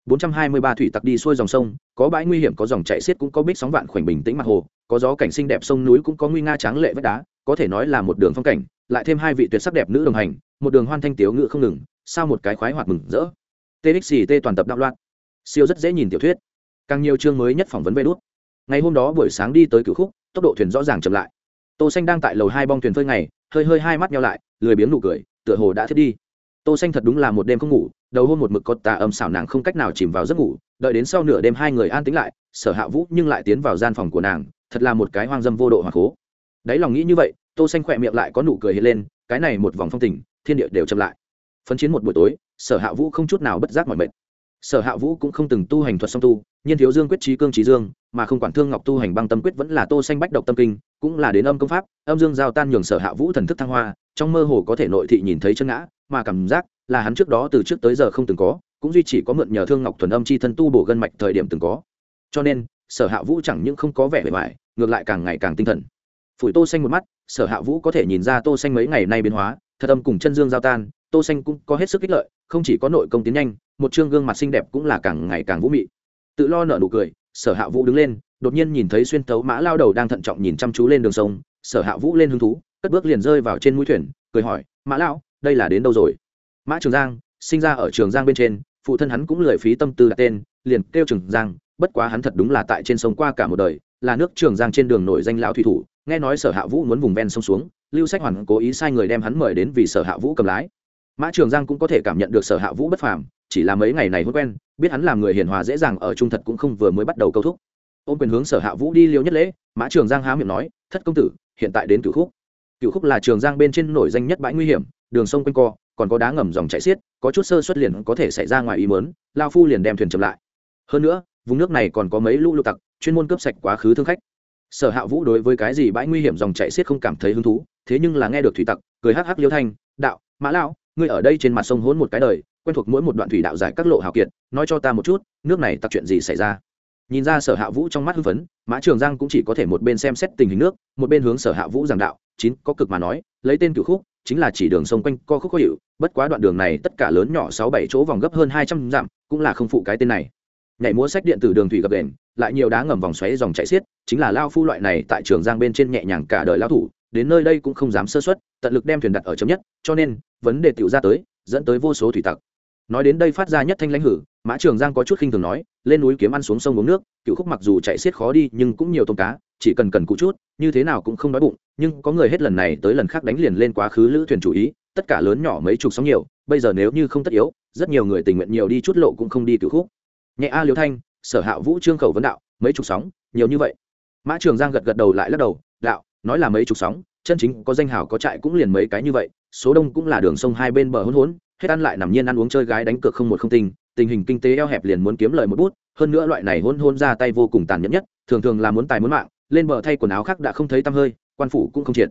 S1: 423 thủy tặc đi xuôi dòng sông, có bãi nguy hiểm, có dòng chảy xiết cũng có bích sóng vạn khoảnh bình tĩnh mặt hồ, có gió cảnh xinh đẹp sông núi cũng có nguy nga tráng lệ vách đá, có thể nói là một đường phong cảnh lại thêm hai vị tuyệt sắc đẹp nữ đồng hành, một đường hoan thanh tiếu ngự không ngừng, sao một cái khoái hoạt mừng rỡ. Txt toàn tập đạo loạn. Siêu rất dễ nhìn tiểu thuyết. Càng nhiều chương mới nhất phỏng vấn về đốt ngày hôm đó buổi sáng đi tới cửu khúc, tốc độ thuyền rõ ràng chậm lại. Tô xanh đang tại lầu hai bong thuyền phơi ngày, hơi hơi hai mắt nhau lại, lười biếng nụ cười, tựa hồ đã thiết đi. Tô xanh thật đúng là một đêm không ngủ, đầu hôm một mực có tà âm xảo nàng không cách nào chìm vào giấc ngủ, đợi đến sau nửa đêm hai người an tĩnh lại, sở hạ vũ nhưng lại tiến vào gian phòng của nàng, thật là một cái hoang dâm vô độ hoặc cố. Đáy lòng nghĩ như vậy tô xanh khỏe miệng lại có nụ cười hiện lên, cái này một vòng phong tình, thiên địa đều chậm lại. Phấn chiến một buổi tối, sở hạ vũ không chút nào bất giác mọi mệt. Sở hạ vũ cũng không từng tu hành thuật song tu, nhiên thiếu dương quyết trí cương trí dương, mà không quản thương ngọc tu hành băng tâm quyết vẫn là tô xanh bách độc tâm kinh, cũng là đến âm công pháp, âm dương giao tan nhường sở hạ vũ thần thức thăng hoa, trong mơ hồ có thể nội thị nhìn thấy chân ngã, mà cảm giác là hắn trước đó từ trước tới giờ không từng có, cũng duy chỉ có mượn nhờ thương ngọc thuần âm chi thân tu bổ gân mạch thời điểm từng có. Cho nên, sở hạ vũ chẳng những không có vẻ bề ngoài, ngược lại càng ngày càng tinh thần phủi tô xanh một mắt, sở hạ vũ có thể nhìn ra tô xanh mấy ngày nay biến hóa, thật âm cùng chân dương giao tan, tô xanh cũng có hết sức kích lợi, không chỉ có nội công tiến nhanh, một trương gương mặt xinh đẹp cũng là càng ngày càng vũ mị. Tự lo nở nụ cười, sở hạ vũ đứng lên, đột nhiên nhìn thấy xuyên tấu mã lao đầu đang thận trọng nhìn chăm chú lên đường sông, sở hạ vũ lên hứng thú, cất bước liền rơi vào trên mũi thuyền, cười hỏi, mã lão, đây là đến đâu rồi? Mã trường giang, sinh ra ở trường giang bên trên, phụ thân hắn cũng lười phí tâm tư đặt tên, liền kêu trường giang, bất quá hắn thật đúng là tại trên sông qua cả một đời, là nước trường giang trên đường nổi danh lão thủy thủ nghe nói sở hạ vũ muốn vùng ven sông xuống, lưu sách hoàn cố ý sai người đem hắn mời đến vì sở hạ vũ cầm lái. Mã trường giang cũng có thể cảm nhận được sở hạ vũ bất phàm, chỉ là mấy ngày này hôn quen, biết hắn làm người hiền hòa dễ dàng ở trung thật cũng không vừa mới bắt đầu câu thúc. Ôm quyền hướng sở hạ vũ đi liêu nhất lễ, mã trường giang há miệng nói, thất công tử, hiện tại đến cửu khúc. Cửu khúc là trường giang bên trên nổi danh nhất bãi nguy hiểm, đường sông quanh co, còn có đá ngầm dòng chảy xiết, có chút sơ xuất liền có thể xảy ra ngoài ý mớn lao phu liền đem thuyền chậm lại. Hơn nữa, vùng nước này còn có mấy lũ lụt tặc, chuyên môn cướp sạch quá khứ thương khách sở hạ vũ đối với cái gì bãi nguy hiểm dòng chảy xiết không cảm thấy hứng thú, thế nhưng là nghe được thủy tặc, cười hắc hắc liêu thanh, đạo, mã lão, ngươi ở đây trên mặt sông hỗn một cái đời, quen thuộc mỗi một đoạn thủy đạo giải các lộ hào kiệt, nói cho ta một chút, nước này tặc chuyện gì xảy ra? Nhìn ra sở hạ vũ trong mắt hưng phấn, mã trường giang cũng chỉ có thể một bên xem xét tình hình nước, một bên hướng sở hạ vũ giảng đạo, chín có cực mà nói, lấy tên cửu khúc, chính là chỉ đường sông quanh co khúc có hiệu bất quá đoạn đường này tất cả lớn nhỏ sáu bảy chỗ vòng gấp hơn hai trăm dặm, cũng là không phụ cái tên này nhảy múa sách điện tử đường thủy gập đền, lại nhiều đá ngầm vòng xoáy dòng chạy xiết, chính là lao phu loại này tại trường giang bên trên nhẹ nhàng cả đời lao thủ, đến nơi đây cũng không dám sơ xuất tận lực đem thuyền đặt ở chấm nhất, cho nên, vấn đề tiểu ra tới, dẫn tới vô số thủy tặc. Nói đến đây phát ra nhất thanh lãnh hử, mã trường giang có chút khinh thường nói, lên núi kiếm ăn xuống sông uống nước, cựu khúc mặc dù chạy xiết khó đi, nhưng cũng nhiều tôm cá, chỉ cần cần cụ chút, như thế nào cũng không đói bụng, nhưng có người hết lần này tới lần khác đánh liền lên quá khứ lữ thuyền chủ ý, tất cả lớn nhỏ mấy chục sóng nhiều, bây giờ nếu như không tất yếu, rất nhiều người tình nguyện nhiều đi chút lộ cũng không đi cựu khúc nhẹ a liêu thanh, sở hạ vũ trương khẩu vấn đạo, mấy chục sóng, nhiều như vậy. Mã trường giang gật gật đầu lại lắc đầu, đạo, nói là mấy chục sóng, chân chính có danh hào có trại cũng liền mấy cái như vậy, số đông cũng là đường sông hai bên bờ hôn hốn hết ăn lại nằm nhiên ăn uống chơi gái đánh cược không một không tinh tình hình kinh tế eo hẹp liền muốn kiếm lời một bút, hơn nữa loại này hôn hôn ra tay vô cùng tàn nhẫn nhất, thường thường là muốn tài muốn mạng, lên bờ thay quần áo khác đã không thấy tăm hơi, quan phủ cũng không triệt.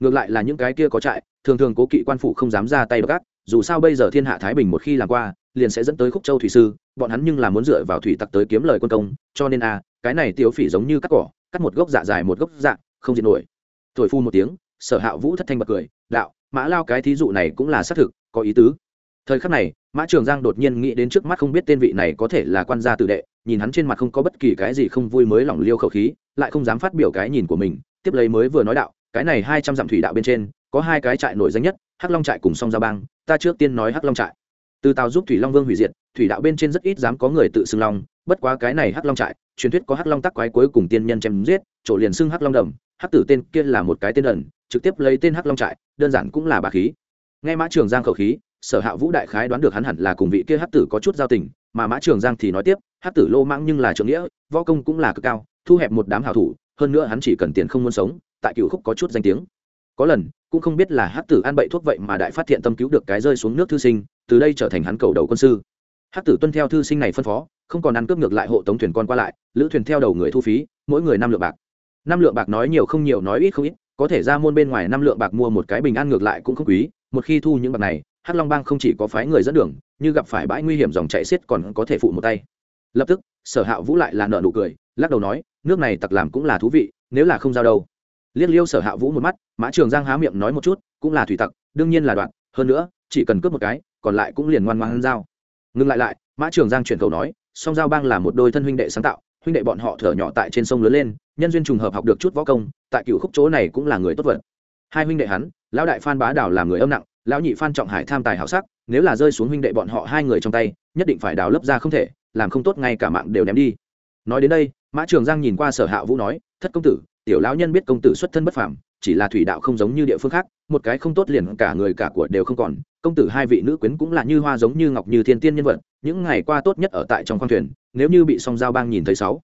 S1: Ngược lại là những cái kia có trại, thường thường cố kỵ quan phủ không dám ra tay gác dù sao bây giờ thiên hạ thái bình một khi làm qua, liền sẽ dẫn tới khúc châu thủy sư bọn hắn nhưng là muốn dựa vào thủy tặc tới kiếm lời quân công, cho nên a, cái này tiêu phỉ giống như cắt cỏ, cắt một gốc dạ dài một gốc dạ không diệt nổi. Thổi phu một tiếng, sở hạ vũ thất thanh bật cười, đạo, mã lao cái thí dụ này cũng là xác thực, có ý tứ. Thời khắc này, mã trường giang đột nhiên nghĩ đến trước mắt không biết tên vị này có thể là quan gia tự đệ, nhìn hắn trên mặt không có bất kỳ cái gì không vui mới lỏng liêu khẩu khí, lại không dám phát biểu cái nhìn của mình, tiếp lấy mới vừa nói đạo, cái này hai trăm dặm thủy đạo bên trên, có hai cái trại nổi danh nhất, hắc long trại cùng song gia bang, ta trước tiên nói hắc long trại. Từ tàu giúp thủy long vương hủy diệt thủy đạo bên trên rất ít dám có người tự xưng long, bất quá cái này hắc long trại, truyền thuyết có hắc long tắc quái cuối cùng tiên nhân chém giết, chỗ liền xưng hắc long đầm, hắc tử tên kia là một cái tên ẩn, trực tiếp lấy tên hắc long trại, đơn giản cũng là bà khí. Nghe mã trường giang khẩu khí, sở hạ vũ đại khái đoán được hắn hẳn là cùng vị kia hắc tử có chút giao tình, mà mã trường giang thì nói tiếp, hắc tử lô mãng nhưng là trưởng nghĩa, võ công cũng là cực cao, thu hẹp một đám hảo thủ, hơn nữa hắn chỉ cần tiền không muốn sống, tại cựu khúc có chút danh tiếng. Có lần, cũng không biết là hắc tử ăn bậy thuốc vậy mà đại phát hiện tâm cứu được cái rơi xuống nước thư sinh, từ đây trở thành hắn cầu đầu quân sư hát tử tuân theo thư sinh này phân phó, không còn ăn cướp ngược lại hộ tống thuyền con qua lại, lữ thuyền theo đầu người thu phí, mỗi người năm lượng bạc. Năm lượng bạc nói nhiều không nhiều, nói ít không ít, có thể ra môn bên ngoài năm lượng bạc mua một cái bình ăn ngược lại cũng không quý, một khi thu những bạc này, hắc long bang không chỉ có phái người dẫn đường, như gặp phải bãi nguy hiểm dòng chạy xiết còn có thể phụ một tay. Lập tức, sở hạ vũ lại là nợ nụ cười, lắc đầu nói, nước này tặc làm cũng là thú vị, nếu là không giao đâu. Liên liêu sở hạ vũ một mắt, mã trường giang há miệng nói một chút, cũng là thủy tặc, đương nhiên là đoạn, hơn nữa, chỉ cần cướp một cái, còn lại cũng liền ngoan ngoan giao ngừng lại lại, mã trường giang chuyển cầu nói, song giao bang là một đôi thân huynh đệ sáng tạo, huynh đệ bọn họ thở nhỏ tại trên sông lớn lên, nhân duyên trùng hợp học được chút võ công, tại cựu khúc chỗ này cũng là người tốt vật. Hai huynh đệ hắn, lão đại phan bá đào làm người âm nặng, lão nhị phan trọng hải tham tài hảo sắc, nếu là rơi xuống huynh đệ bọn họ hai người trong tay, nhất định phải đào lấp ra không thể, làm không tốt ngay cả mạng đều ném đi. Nói đến đây, mã trường giang nhìn qua sở hạ vũ nói, thất công tử, tiểu lão nhân biết công tử xuất thân bất phàm, chỉ là thủy đạo không giống như địa phương khác một cái không tốt liền cả người cả của đều không còn. Công tử hai vị nữ quyến cũng là như hoa giống như ngọc như thiên tiên nhân vật, những ngày qua tốt nhất ở tại trong khoang thuyền, nếu như bị song giao bang nhìn thấy sáu.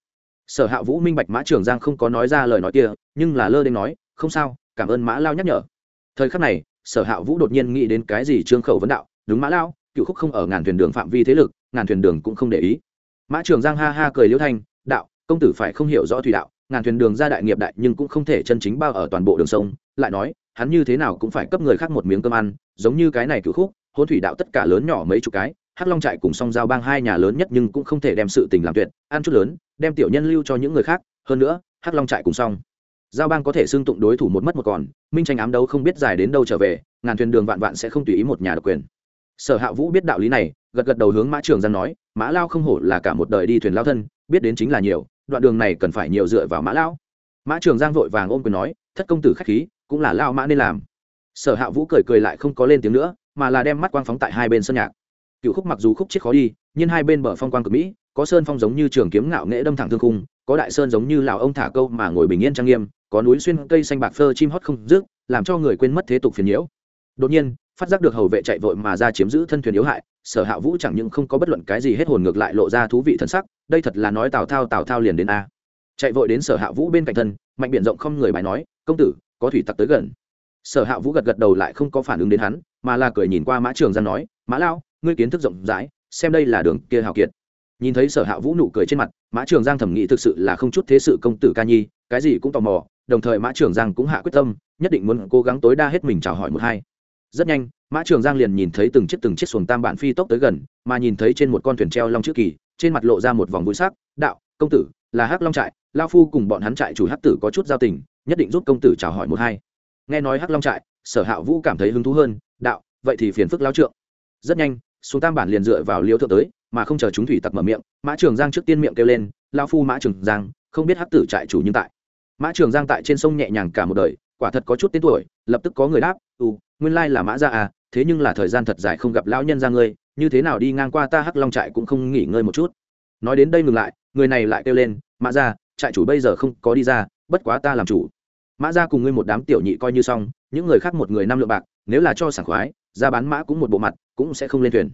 S1: Sở hạ vũ minh bạch mã trường giang không có nói ra lời nói kia, nhưng là lơ đến nói, không sao, cảm ơn mã lao nhắc nhở. Thời khắc này, sở hạ vũ đột nhiên nghĩ đến cái gì trương khẩu vấn đạo, đúng mã lao, cựu khúc không ở ngàn thuyền đường phạm vi thế lực, ngàn thuyền đường cũng không để ý. Mã trường giang ha ha cười liễu thanh, đạo, công tử phải không hiểu rõ thủy đạo, ngàn thuyền đường ra đại nghiệp đại nhưng cũng không thể chân chính bao ở toàn bộ đường sông. Lại nói hắn như thế nào cũng phải cấp người khác một miếng cơm ăn, giống như cái này cựu khúc, hôn thủy đạo tất cả lớn nhỏ mấy chục cái, hắc long trại cùng song giao bang hai nhà lớn nhất nhưng cũng không thể đem sự tình làm tuyệt, ăn chút lớn, đem tiểu nhân lưu cho những người khác, hơn nữa, hắc long trại cùng song giao bang có thể xưng tụng đối thủ một mất một còn, minh tranh ám đấu không biết dài đến đâu trở về, ngàn thuyền đường vạn vạn sẽ không tùy ý một nhà độc quyền sở hạ vũ biết đạo lý này, gật gật đầu hướng mã trường giang nói, mã lao không hổ là cả một đời đi thuyền lao thân, biết đến chính là nhiều, đoạn đường này cần phải nhiều dựa vào mã Lao. mã trường giang vội vàng ôm quyền nói, thất công tử khách khí cũng là lao mã nên làm. Sở hạ vũ cười cười lại không có lên tiếng nữa, mà là đem mắt quang phóng tại hai bên sân nhạc. Cựu khúc mặc dù khúc chết khó đi, nhưng hai bên bờ phong quang cực mỹ, có sơn phong giống như trường kiếm ngạo nghệ đâm thẳng thương khung, có đại sơn giống như lào ông thả câu mà ngồi bình yên trang nghiêm, có núi xuyên cây xanh bạc phơ chim hót không rước làm cho người quên mất thế tục phiền nhiễu. Đột nhiên, phát giác được hầu vệ chạy vội mà ra chiếm giữ thân thuyền yếu hại, sở hạ vũ chẳng những không có bất luận cái gì hết hồn ngược lại lộ ra thú vị thần sắc, đây thật là nói tào thao tào thao liền đến a. Chạy vội đến sở hạ vũ bên cạnh thân, mạnh biển rộng không người bài nói, công tử có thủy tặc tới gần. Sở hạ vũ gật gật đầu lại không có phản ứng đến hắn, mà là cười nhìn qua mã trường giang nói, mã lao ngươi kiến thức rộng rãi, xem đây là đường kia hào kiệt. Nhìn thấy sở hạ vũ nụ cười trên mặt, mã trường giang thẩm nghĩ thực sự là không chút thế sự công tử ca nhi, cái gì cũng tò mò, đồng thời mã trường giang cũng hạ quyết tâm, nhất định muốn cố gắng tối đa hết mình chào hỏi một hai. Rất nhanh, mã trường giang liền nhìn thấy từng chiếc từng chiếc xuồng tam bản phi tốc tới gần, mà nhìn thấy trên một con thuyền treo long chữ kỳ, trên mặt lộ ra một vòng vui sắc, đạo, công tử, là hắc long trại lao phu cùng bọn hắn trại chủ hắc tử có chút giao tình nhất định giúp công tử chào hỏi một hai. Nghe nói hắc long trại, sở hạ vũ cảm thấy hứng thú hơn, đạo, vậy thì phiền phức lao trượng. Rất nhanh, xuống tam bản liền dựa vào liêu thượng tới, mà không chờ chúng thủy tặc mở miệng, mã trường giang trước tiên miệng kêu lên lao phu mã trường giang, không biết hắc tử trại chủ nhưng tại. Mã trường giang tại trên sông nhẹ nhàng cả một đời, quả thật có chút tên tuổi, lập tức có người đáp ừ nguyên lai là mã gia à thế nhưng là thời gian thật dài không gặp lão nhân ra ngươi, như thế nào đi ngang qua ta hắc long trại cũng không nghỉ ngơi một chút. Nói đến đây ngừng lại, người này lại kêu lên, mã gia, trại chủ bây giờ không có đi ra bất quá ta làm chủ. Mã gia cùng ngươi một đám tiểu nhị coi như xong, những người khác một người năm lượng bạc, nếu là cho sảng khoái, ra bán mã cũng một bộ mặt, cũng sẽ không lên thuyền.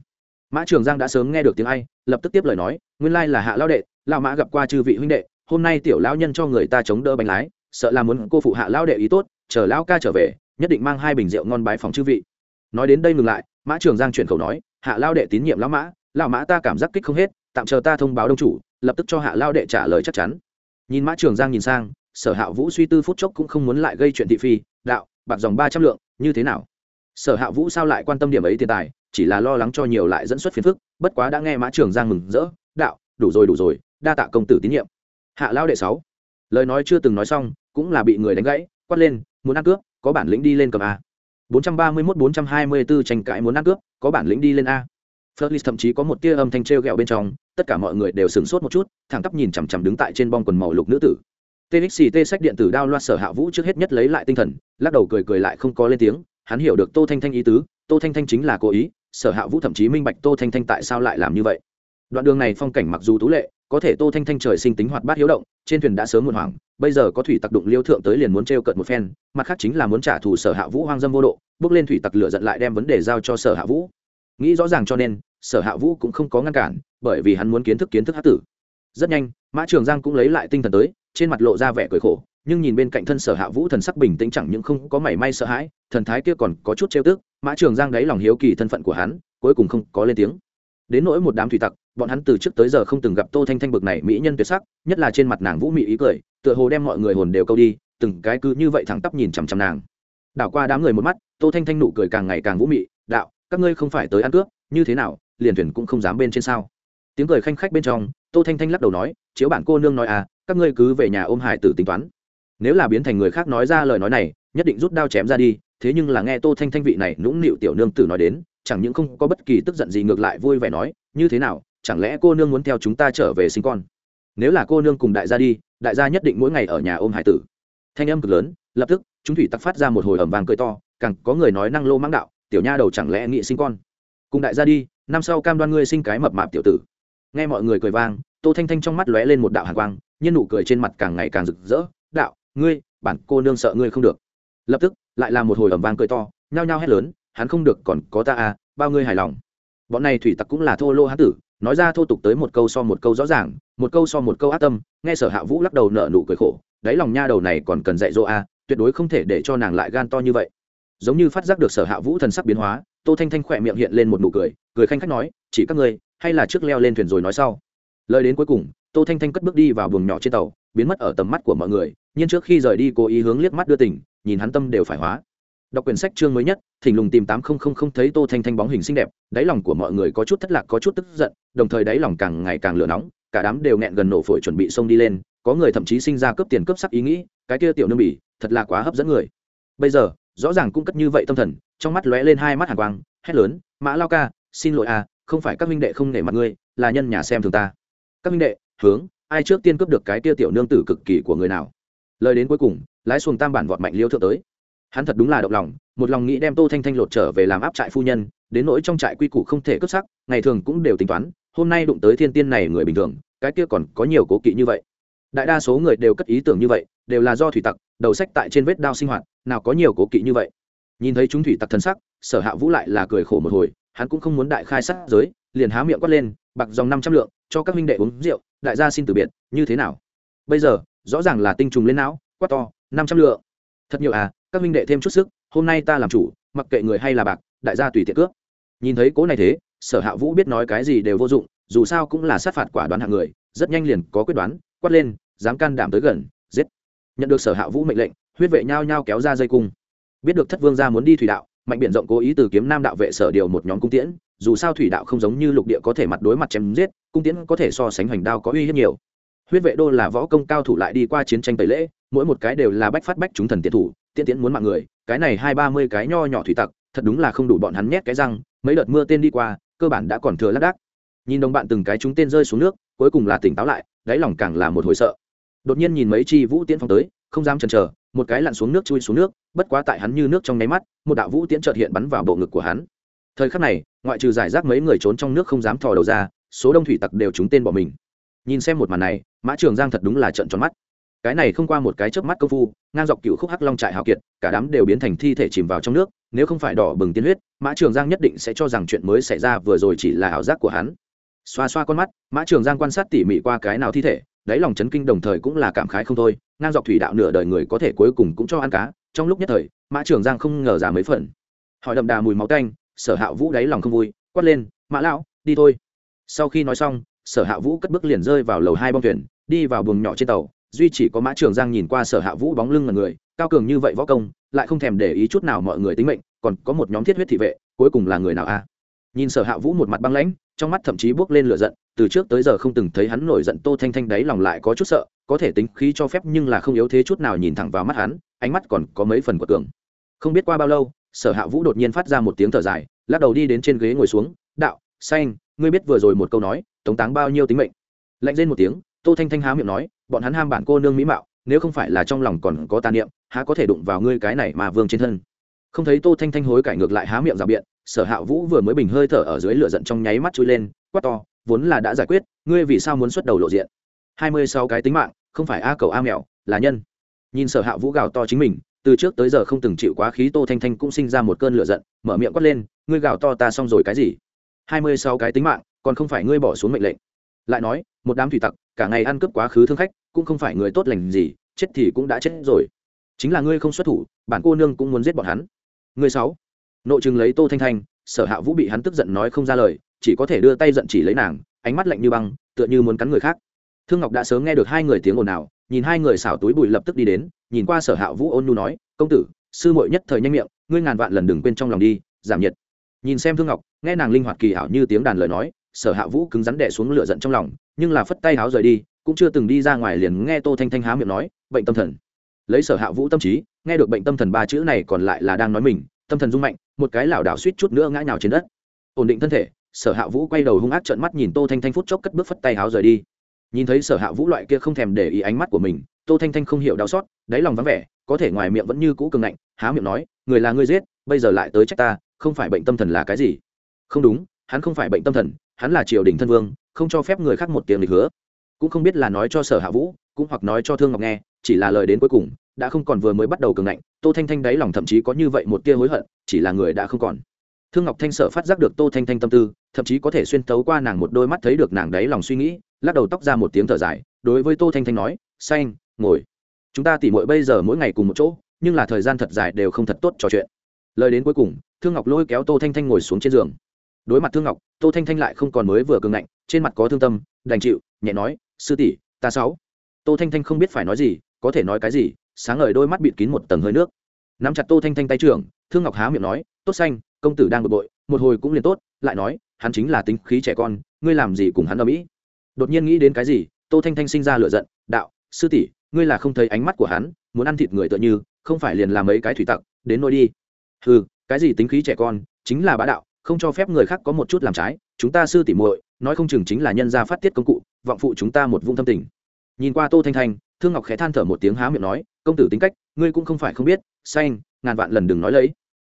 S1: Mã trường giang đã sớm nghe được tiếng ai, lập tức tiếp lời nói, nguyên lai là hạ lao đệ lao mã gặp qua chư vị huynh đệ, hôm nay tiểu lão nhân cho người ta chống đỡ bánh lái, sợ là muốn cô phụ hạ lao đệ ý tốt, chờ lão ca trở về, nhất định mang hai bình rượu ngon bái phòng chư vị. Nói đến đây ngừng lại, mã trường giang chuyển khẩu nói, hạ lao đệ tín nhiệm lão mã lão mã ta cảm giác kích không hết, tạm chờ ta thông báo đông chủ, lập tức cho hạ lao đệ trả lời chắc chắn. Nhìn mã trường giang nhìn sang sở hạ vũ suy tư phút chốc cũng không muốn lại gây chuyện thị phi đạo bạc dòng ba trăm lượng như thế nào? Sở hạ vũ sao lại quan tâm điểm ấy tiền tài chỉ là lo lắng cho nhiều lại dẫn xuất phiền phức bất quá đã nghe mã trường giang mừng rỡ đạo đủ rồi đủ rồi đa tạ công tử tín nhiệm. Hạ lao đệ sáu lời nói chưa từng nói xong cũng là bị người đánh gãy quát lên muốn ăn cướp có bản lĩnh đi lên cầm a. 431 424 tranh cãi muốn ăn cướp có bản lĩnh đi lên a. Flerlis thậm chí có một tia âm thanh trêu ghẹo bên trong, tất cả mọi người đều sửng sốt một chút, thẳng tắp nhìn chằm chằm đứng tại trên bong quần màu lục nữ tử. TXT sách điện tử đao loa sở hạ vũ trước hết nhất lấy lại tinh thần, lắc đầu cười cười lại không có lên tiếng, hắn hiểu được Tô Thanh Thanh ý tứ, Tô Thanh Thanh chính là cố ý, sở hạ vũ thậm chí minh bạch Tô Thanh Thanh tại sao lại làm như vậy. Đoạn đường này phong cảnh mặc dù tú lệ, có thể Tô Thanh Thanh trời sinh tính hoạt bát hiếu động, trên thuyền đã sớm muộn hoảng, bây giờ có thủy tặc đụng liêu thượng tới liền muốn treo cợt một phen, mặt khác chính là muốn trả thù sở hạ vũ hoang dâm vô độ, bước lên thủy tặc lửa giận lại đem vấn đề giao cho sở hạ vũ. Nghĩ rõ ràng cho nên, sở hạ vũ cũng không có ngăn cản bởi vì hắn muốn kiến thức kiến thức hát tử rất nhanh mã trường giang cũng lấy lại tinh thần tới trên mặt lộ ra vẻ cười khổ, nhưng nhìn bên cạnh thân sở hạ vũ thần sắc bình tĩnh chẳng những không có mảy may sợ hãi, thần thái kia còn có chút trêu tức, mã trường giang đáy lòng hiếu kỳ thân phận của hắn, cuối cùng không có lên tiếng. Đến nỗi một đám thủy tặc, bọn hắn từ trước tới giờ không từng gặp tô thanh thanh bực này mỹ nhân tuyệt sắc, nhất là trên mặt nàng vũ mỹ ý cười, tựa hồ đem mọi người hồn đều câu đi, từng cái cứ như vậy thẳng tắp nhìn chằm chằm nàng. Đảo qua đám người một mắt, tô thanh thanh nụ cười càng ngày càng vũ mị, đạo, các ngươi không phải tới ăn cướp, như thế nào, liền thuyền cũng không dám bên trên sao? Tiếng cười khanh khách bên trong, tô thanh thanh lắc đầu nói, chiếu bản cô nương nói à các ngươi cứ về nhà ôm hải tử tính toán. Nếu là biến thành người khác nói ra lời nói này, nhất định rút đao chém ra đi, thế nhưng là nghe tô thanh thanh vị này nũng nịu tiểu nương tử nói đến, chẳng những không có bất kỳ tức giận gì, ngược lại vui vẻ nói, như thế nào, chẳng lẽ cô nương muốn theo chúng ta trở về sinh con? Nếu là cô nương cùng đại gia đi, đại gia nhất định mỗi ngày ở nhà ôm hải tử. Thanh âm cực lớn, lập tức, chúng thủy tặc phát ra một hồi ẩm vàng cười to, càng có người nói năng lô mãng đạo, tiểu nha đầu chẳng lẽ nghị sinh con? Cùng đại gia đi, năm sau cam đoan ngươi sinh cái mập mạp tiểu tử. Nghe mọi người cười vang, tô thanh thanh trong mắt lóe lên một đạo hàn quang nhiên nụ cười trên mặt càng ngày càng rực rỡ, đạo, ngươi, bản cô nương sợ ngươi không được. Lập tức, lại là một hồi ẩm vang cười to, nhao nhao hét lớn, hắn không được, còn có ta à bao ngươi hài lòng. Bọn này thủy tặc cũng là thô lô hán tử, nói ra thô tục tới một câu so một câu rõ ràng, một câu so một câu ác tâm, nghe sở hạ vũ lắc đầu nở nụ cười khổ, đáy lòng nha đầu này còn cần dạy dỗ à tuyệt đối không thể để cho nàng lại gan to như vậy. Giống như phát giác được sở hạ vũ thần sắc biến hóa, tô thanh thanh khỏe miệng hiện lên một nụ cười cười khanh khách nói, chỉ các ngươi, hay là trước leo lên thuyền rồi nói sau. Lời đến cuối cùng tô thanh thanh cất bước đi vào buồng nhỏ trên tàu, biến mất ở tầm mắt của mọi người, nhưng trước khi rời đi cố ý hướng liếc mắt đưa tỉnh nhìn hắn tâm đều phải hóa. Đọc quyển sách chương mới nhất, thỉnh lùng tìm tám không không không thấy tô thanh thanh bóng hình xinh đẹp, đáy lòng của mọi người có chút thất lạc, có chút tức giận, đồng thời đáy lòng càng ngày càng lửa nóng, cả đám đều nghẹn gần nổ phổi chuẩn bị xông đi lên, có người thậm chí sinh ra cướp tiền cướp sắc ý nghĩ, cái kia tiểu nương bỉ, thật là quá hấp dẫn người. Bây giờ, rõ ràng cũng cất như vậy tâm thần, trong mắt lóe lên hai mắt hàn quang, hét lớn, mã lao ca, xin lỗi à không phải các minh đệ không nể mặt ngươi, là nhân nhà xem thường ta. Các minh đệ hướng, ai trước tiên cướp được cái kia tiểu nương tử cực kỳ của người nào? Lời đến cuối cùng, lái xuồng tam bản vọt mạnh liêu thượng tới. Hắn thật đúng là động lòng, một lòng nghĩ đem tô thanh thanh lột trở về làm áp trại phu nhân, đến nỗi trong trại quy củ không thể cướp sắc, ngày thường cũng đều tính toán, hôm nay đụng tới thiên tiên này người bình thường, cái kia còn có nhiều cố kỵ như vậy. Đại đa số người đều cất ý tưởng như vậy, đều là do thủy tặc, đầu sách tại trên vết đao sinh hoạt, nào có nhiều cố kỵ như vậy. Nhìn thấy chúng thủy tặc thân sắc, sở hạ vũ lại là cười khổ một hồi, hắn cũng không muốn đại khai sát giới, liền há miệng quát lên, bạc dòng năm trăm lượng cho các minh đệ uống rượu, đại gia xin từ biệt, như thế nào? Bây giờ, rõ ràng là tinh trùng lên não, quát to, năm trăm lượng. Thật nhiều à các minh đệ thêm chút sức, hôm nay ta làm chủ, mặc kệ người hay là bạc, đại gia tùy tiện cướp. Nhìn thấy cố này thế, sở hạ vũ biết nói cái gì đều vô dụng, dù sao cũng là sát phạt quả đoán hạng người, rất nhanh liền có quyết đoán, quát lên, dám can đảm tới gần, giết. Nhận được sở hạ vũ mệnh lệnh, huyết vệ nhao nhao kéo ra dây cung. Biết được thất vương gia muốn đi thủy đạo mạnh biển rộng cố ý từ kiếm nam đạo vệ sở điều một nhóm cung tiễn, dù sao thủy đạo không giống như lục địa có thể mặt đối mặt chém giết, cung tiễn có thể so sánh hoành đao có uy hiếp nhiều. Huyết vệ đô là võ công cao thủ lại đi qua chiến tranh tẩy lễ, mỗi một cái đều là bách phát bách chúng thần tiến thủ, tiễn tiễn muốn mạng người, cái này hai ba mươi cái nho nhỏ thủy tặc, thật đúng là không đủ bọn hắn nhét cái răng, mấy đợt mưa tên đi qua, cơ bản đã còn thừa lác đác. Nhìn đồng bạn từng cái chúng tên rơi xuống nước, cuối cùng là tỉnh táo lại, đáy lòng càng là một hồi sợ. Đột nhiên nhìn mấy chi vũ tiễn phong tới không dám chần chờ, một cái lặn xuống nước chui xuống nước, bất quá tại hắn như nước trong nháy mắt, một đạo vũ tiễn chợt hiện bắn vào bộ ngực của hắn. Thời khắc này, ngoại trừ giải rác mấy người trốn trong nước không dám thò đầu ra, số đông thủy tặc đều trúng tên bỏ mình. Nhìn xem một màn này, mã trường giang thật đúng là trận tròn mắt. Cái này không qua một cái chớp mắt công phu, ngang dọc cựu khúc hắc long trại hào kiệt, cả đám đều biến thành thi thể chìm vào trong nước, nếu không phải đỏ bừng tiên huyết, mã trường giang nhất định sẽ cho rằng chuyện mới xảy ra vừa rồi chỉ là ảo giác của hắn. Xoa xoa con mắt, mã trường giang quan sát tỉ mỉ qua cái nào thi thể đáy lòng chấn kinh đồng thời cũng là cảm khái không thôi, ngang dọc thủy đạo nửa đời người có thể cuối cùng cũng cho ăn cá, trong lúc nhất thời, mã trường giang không ngờ ra mấy phần. Hỏi đậm đà mùi máu tanh, sở hạ vũ đáy lòng không vui, quát lên, mã lão, đi thôi. Sau khi nói xong, sở hạ vũ cất bước liền rơi vào lầu hai bong thuyền, đi vào buồng nhỏ trên tàu, duy chỉ có mã trường giang nhìn qua sở hạ vũ bóng lưng là người, cao cường như vậy võ công, lại không thèm để ý chút nào mọi người tính mệnh, còn có một nhóm thiết huyết thị vệ, cuối cùng là người nào a nhìn sở hạ vũ một mặt băng lãnh, trong mắt thậm chí bước lên lửa giận từ trước tới giờ không từng thấy hắn nổi giận tô thanh thanh đáy lòng lại có chút sợ, có thể tính khí cho phép nhưng là không yếu thế chút nào nhìn thẳng vào mắt hắn, ánh mắt còn có mấy phần của tường không biết qua bao lâu, sở hạ vũ đột nhiên phát ra một tiếng thở dài, lắc đầu đi đến trên ghế ngồi xuống, đạo, xanh, ngươi biết vừa rồi một câu nói, tống táng bao nhiêu tính mệnh? Lạnh lên một tiếng, tô thanh thanh há miệng nói, bọn hắn ham bản cô nương mỹ mạo, nếu không phải là trong lòng còn có tà niệm, há có thể đụng vào ngươi cái này mà vương trên thân? Không thấy tô thanh thanh hối cải ngược lại há miệng rào biện, sở hạ vũ vừa mới bình hơi thở ở dưới lửa giận trong nháy mắt chui lên, quát to vốn là đã giải quyết, ngươi vì sao muốn xuất đầu lộ diện? Hai mươi sáu cái tính mạng, không phải a cầu a mèo, là nhân. Nhìn sở hạ vũ gào to chính mình, từ trước tới giờ không từng chịu quá khí tô thanh thanh cũng sinh ra một cơn lửa giận, mở miệng quát lên, ngươi gào to ta xong rồi cái gì? Hai mươi sáu cái tính mạng, còn không phải ngươi bỏ xuống mệnh lệnh. Lại nói, một đám thủy tặc, cả ngày ăn cướp quá khứ thương khách, cũng không phải người tốt lành gì, chết thì cũng đã chết rồi. Chính là ngươi không xuất thủ, bản cô nương cũng muốn giết bọn hắn. Ngươi sáu. Nội chừng lấy tô thanh thanh, sở hạ vũ bị hắn tức giận nói không ra lời chỉ có thể đưa tay giận chỉ lấy nàng, ánh mắt lạnh như băng, tựa như muốn cắn người khác. Thương ngọc đã sớm nghe được hai người tiếng ồn ào, nhìn hai người xảo túi bụi lập tức đi đến, nhìn qua sở hạ vũ ôn nhu nói, công tử, sư muội nhất thời nhanh miệng, ngươi ngàn vạn lần đừng quên trong lòng đi, giảm nhiệt. Nhìn xem thương ngọc, nghe nàng linh hoạt kỳ ảo như tiếng đàn lời nói, sở hạ vũ cứng rắn đẻ xuống lửa giận trong lòng, nhưng là phất tay háo rời đi, cũng chưa từng đi ra ngoài liền nghe tô thanh thanh há miệng nói, bệnh tâm thần. Lấy sở hạ vũ tâm trí, nghe được bệnh tâm thần ba chữ này còn lại là đang nói mình, tâm thần rung mạnh, một cái lảo đảo suýt chút nữa ngã nhào trên đất. Ổn định thân thể sở hạ vũ quay đầu hung ác trợn mắt nhìn tô thanh thanh phút chốc cất bước phất tay háo rời đi nhìn thấy sở hạ vũ loại kia không thèm để ý ánh mắt của mình tô thanh thanh không hiểu đau xót đáy lòng vắng vẻ có thể ngoài miệng vẫn như cũ cường ngạnh há miệng nói người là người giết bây giờ lại tới trách ta không phải bệnh tâm thần là cái gì không đúng hắn không phải bệnh tâm thần hắn là triều đình thân vương không cho phép người khác một tiếng lịch hứa cũng không biết là nói cho sở hạ vũ cũng hoặc nói cho thương ngọc nghe chỉ là lời đến cuối cùng đã không còn vừa mới bắt đầu cường ngạnh tô thanh thanh đáy lòng thậm chí có như vậy một tia hối hận chỉ là người đã không còn thương ngọc thanh sở phát giác được tô thanh thanh tâm tư thậm chí có thể xuyên tấu qua nàng một đôi mắt thấy được nàng đấy lòng suy nghĩ, lắc đầu tóc ra một tiếng thở dài, đối với tô thanh thanh nói, xanh, ngồi. Chúng ta tỉ mội bây giờ mỗi ngày cùng một chỗ, nhưng là thời gian thật dài đều không thật tốt trò chuyện. Lời đến cuối cùng, thương ngọc lôi kéo tô thanh thanh ngồi xuống trên giường. Đối mặt thương ngọc, tô thanh thanh lại không còn mới vừa cường ngạnh, trên mặt có thương tâm, đành chịu, nhẹ nói, sư tỷ, ta sáu. Tô thanh thanh không biết phải nói gì, có thể nói cái gì, sáng ngời đôi mắt bịt kín một tầng hơi nước. Nắm chặt tô thanh thanh tay trưởng, thương ngọc há miệng nói, tốt xanh, công tử đang bực bội, một hồi cũng liền tốt, lại nói hắn chính là tính khí trẻ con, ngươi làm gì cùng hắn ở mỹ? Đột nhiên nghĩ đến cái gì, tô thanh thanh sinh ra lựa giận, đạo, sư tỷ, ngươi là không thấy ánh mắt của hắn, muốn ăn thịt người tựa như, không phải liền làm mấy cái thủy tặc, đến nôi đi. Ừ cái gì tính khí trẻ con, chính là bá đạo, không cho phép người khác có một chút làm trái, chúng ta sư tỷ muội, nói không chừng chính là nhân gia phát tiết công cụ, vọng phụ chúng ta một vung thâm tình. Nhìn qua tô thanh thanh, thương ngọc khẽ than thở một tiếng há miệng nói, công tử tính cách, ngươi cũng không phải không biết, xanh, ngàn vạn lần đừng nói lấy.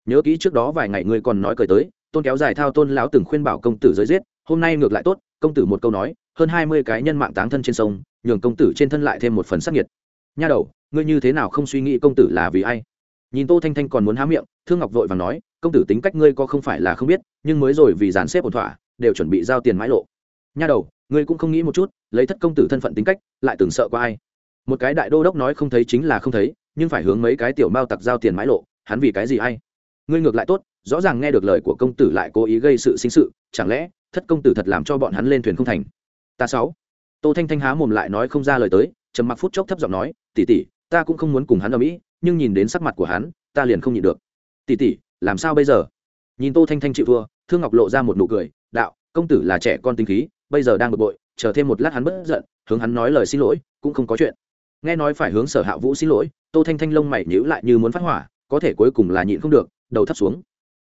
S1: Nhớ kỹ trước đó vài ngày ngươi còn nói cười tới tôn kéo dài thao tôn lão từng khuyên bảo công tử giới giết, hôm nay ngược lại tốt, công tử một câu nói, hơn hai mươi cái nhân mạng táng thân trên sông, nhường công tử trên thân lại thêm một phần sắc nhiệt. Nha đầu, ngươi như thế nào không suy nghĩ công tử là vì ai? Nhìn tô thanh thanh còn muốn há miệng, thương ngọc vội và nói, công tử tính cách ngươi có không phải là không biết, nhưng mới rồi vì dàn xếp ổn thỏa, đều chuẩn bị giao tiền mãi lộ. Nha đầu, ngươi cũng không nghĩ một chút, lấy thất công tử thân phận tính cách, lại từng sợ qua ai? Một cái đại đô đốc nói không thấy chính là không thấy, nhưng phải hướng mấy cái tiểu mao tặc giao tiền mãi lộ, hắn vì cái gì hay ngươi ngược lại tốt rõ ràng nghe được lời của công tử lại cố ý gây sự sinh sự, chẳng lẽ thất công tử thật làm cho bọn hắn lên thuyền không thành? Ta sáu. Tô thanh thanh há mồm lại nói không ra lời tới, trầm mặc phút chốc thấp giọng nói, tỷ tỷ, ta cũng không muốn cùng hắn ở mỹ, nhưng nhìn đến sắc mặt của hắn, ta liền không nhịn được. Tỷ tỷ, làm sao bây giờ? Nhìn tô thanh thanh chịu thua, thương ngọc lộ ra một nụ cười, đạo, công tử là trẻ con tinh khí, bây giờ đang bực bội, chờ thêm một lát hắn bất giận, hướng hắn nói lời xin lỗi, cũng không có chuyện. Nghe nói phải hướng sở hạ vũ xin lỗi, tô thanh thanh lông mày nhíu lại như muốn phát hỏa, có thể cuối cùng là nhịn không được, đầu thấp xuống.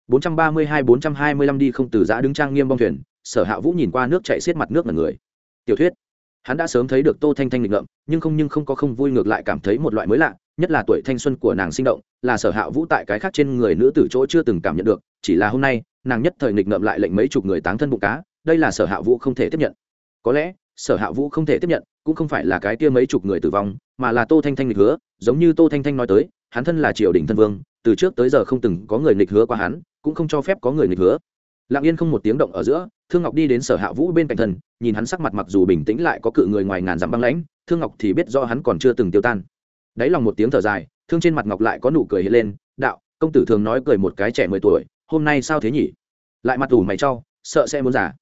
S1: 432-425 đi không từ giã đứng trang nghiêm bong thuyền, sở hạ vũ nhìn qua nước chạy xiết mặt nước là người. Tiểu thuyết. Hắn đã sớm thấy được tô thanh thanh nghịch ngợm, nhưng không nhưng không có không vui ngược lại cảm thấy một loại mới lạ, nhất là tuổi thanh xuân của nàng sinh động, là sở hạ vũ tại cái khác trên người nữ tử chỗ chưa từng cảm nhận được, chỉ là hôm nay, nàng nhất thời nghịch ngợm lại lệnh mấy chục người táng thân bụng cá, đây là sở hạ vũ không thể tiếp nhận. Có lẽ, sở hạ vũ không thể tiếp nhận, cũng không phải là cái kia mấy chục người tử vong, mà là tô thanh thanh nghịch hứa, giống như tô thanh thanh nói tới, hắn thân là triều đình thân vương từ trước tới giờ không từng có người nghịch hứa qua hắn cũng không cho phép có người nghịch hứa. Lặng yên không một tiếng động ở giữa thương ngọc đi đến sở hạ vũ bên cạnh thần, nhìn hắn sắc mặt mặc dù bình tĩnh lại có cự người ngoài ngàn dặm băng lãnh thương ngọc thì biết do hắn còn chưa từng tiêu tan. Đáy lòng một tiếng thở dài thương trên mặt ngọc lại có nụ cười hiện lên đạo công tử thường nói cười một cái trẻ mười tuổi hôm nay sao thế nhỉ? Lại mặt ủ mày cho sợ sẽ muốn giả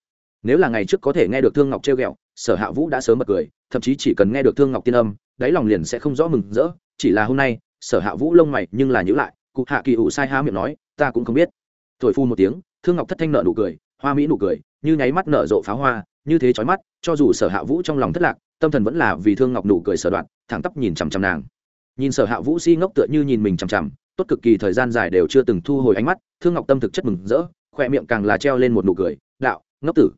S1: nếu là ngày trước có thể nghe được thương ngọc trêu ghẹo sở hạ vũ đã sớm bật cười thậm chí chỉ cần nghe được thương ngọc tiên âm đáy lòng liền sẽ không rõ mừng rỡ chỉ là hôm nay sở hạ vũ lông mày nhưng là nhữ lại cụ hạ kỳ ủ sai há miệng nói, ta cũng không biết. Thổi phu một tiếng, thương ngọc thất thanh nợ nụ cười, hoa mỹ nụ cười, như nháy mắt nở rộ pháo hoa, như thế chói mắt, cho dù sở hạ vũ trong lòng thất lạc, tâm thần vẫn là vì thương ngọc nụ cười sở đoạn, thẳng tắp nhìn chằm chằm nàng. Nhìn sở hạ vũ si ngốc tựa như nhìn mình chằm chằm, tốt cực kỳ thời gian dài đều chưa từng thu hồi ánh mắt, thương ngọc tâm thực chất mừng rỡ khoe miệng càng là treo lên một nụ cười, đạo, ngốc tử.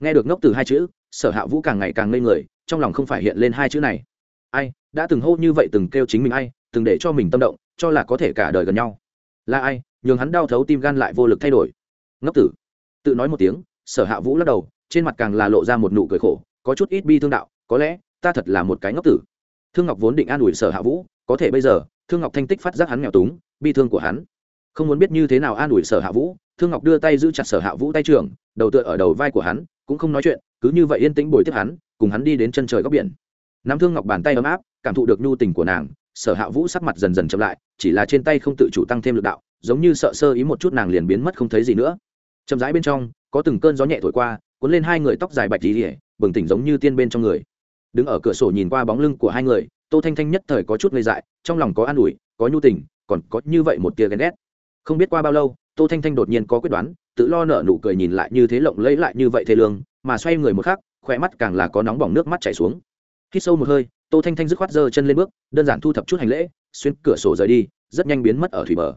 S1: Nghe được ngốc tử hai chữ, sở hạ vũ càng ngày càng ngây người, trong lòng không phải hiện lên hai chữ này. Ai, đã từng hô như vậy từng kêu chính mình ai, từng để cho mình tâm động cho là có thể cả đời gần nhau. Là ai? Nhường hắn đau thấu tim gan lại vô lực thay đổi. Ngốc tử. Tự nói một tiếng, sở hạ vũ lắc đầu, trên mặt càng là lộ ra một nụ cười khổ, có chút ít bi thương đạo, có lẽ, ta thật là một cái ngốc tử. Thương ngọc vốn định an ủi sở hạ vũ, có thể bây giờ, thương ngọc thanh tích phát giác hắn nghèo túng, bi thương của hắn. Không muốn biết như thế nào an ủi sở hạ vũ, thương ngọc đưa tay giữ chặt sở hạ vũ tay trường đầu tựa ở đầu vai của hắn, cũng không nói chuyện, cứ như vậy yên tĩnh bồi tiếp hắn, cùng hắn đi đến chân trời góc biển. Nắm thương ngọc bàn tay ấm áp, cảm thụ được nhu tình của nàng sở hạ vũ sắc mặt dần dần chậm lại, chỉ là trên tay không tự chủ tăng thêm lực đạo, giống như sợ sơ ý một chút nàng liền biến mất không thấy gì nữa. Chậm rãi bên trong, có từng cơn gió nhẹ thổi qua, cuốn lên hai người tóc dài bạch tỉ bừng tỉnh giống như tiên bên trong người. Đứng ở cửa sổ nhìn qua bóng lưng của hai người, tô thanh thanh nhất thời có chút ngây dại, trong lòng có an ủi, có nhu tình, còn có như vậy một tia ghen ghét. Không biết qua bao lâu, tô thanh thanh đột nhiên có quyết đoán, tự lo nở nụ cười nhìn lại như thế lộng lẫy lại như vậy thê lương, mà xoay người một khắc khỏe mắt càng là có nóng bỏng nước mắt chảy xuống khi sâu một hơi, tô thanh thanh dứt khoát giơ chân lên bước, đơn giản thu thập chút hành lễ, xuyên cửa sổ rời đi, rất nhanh biến mất ở thủy bờ.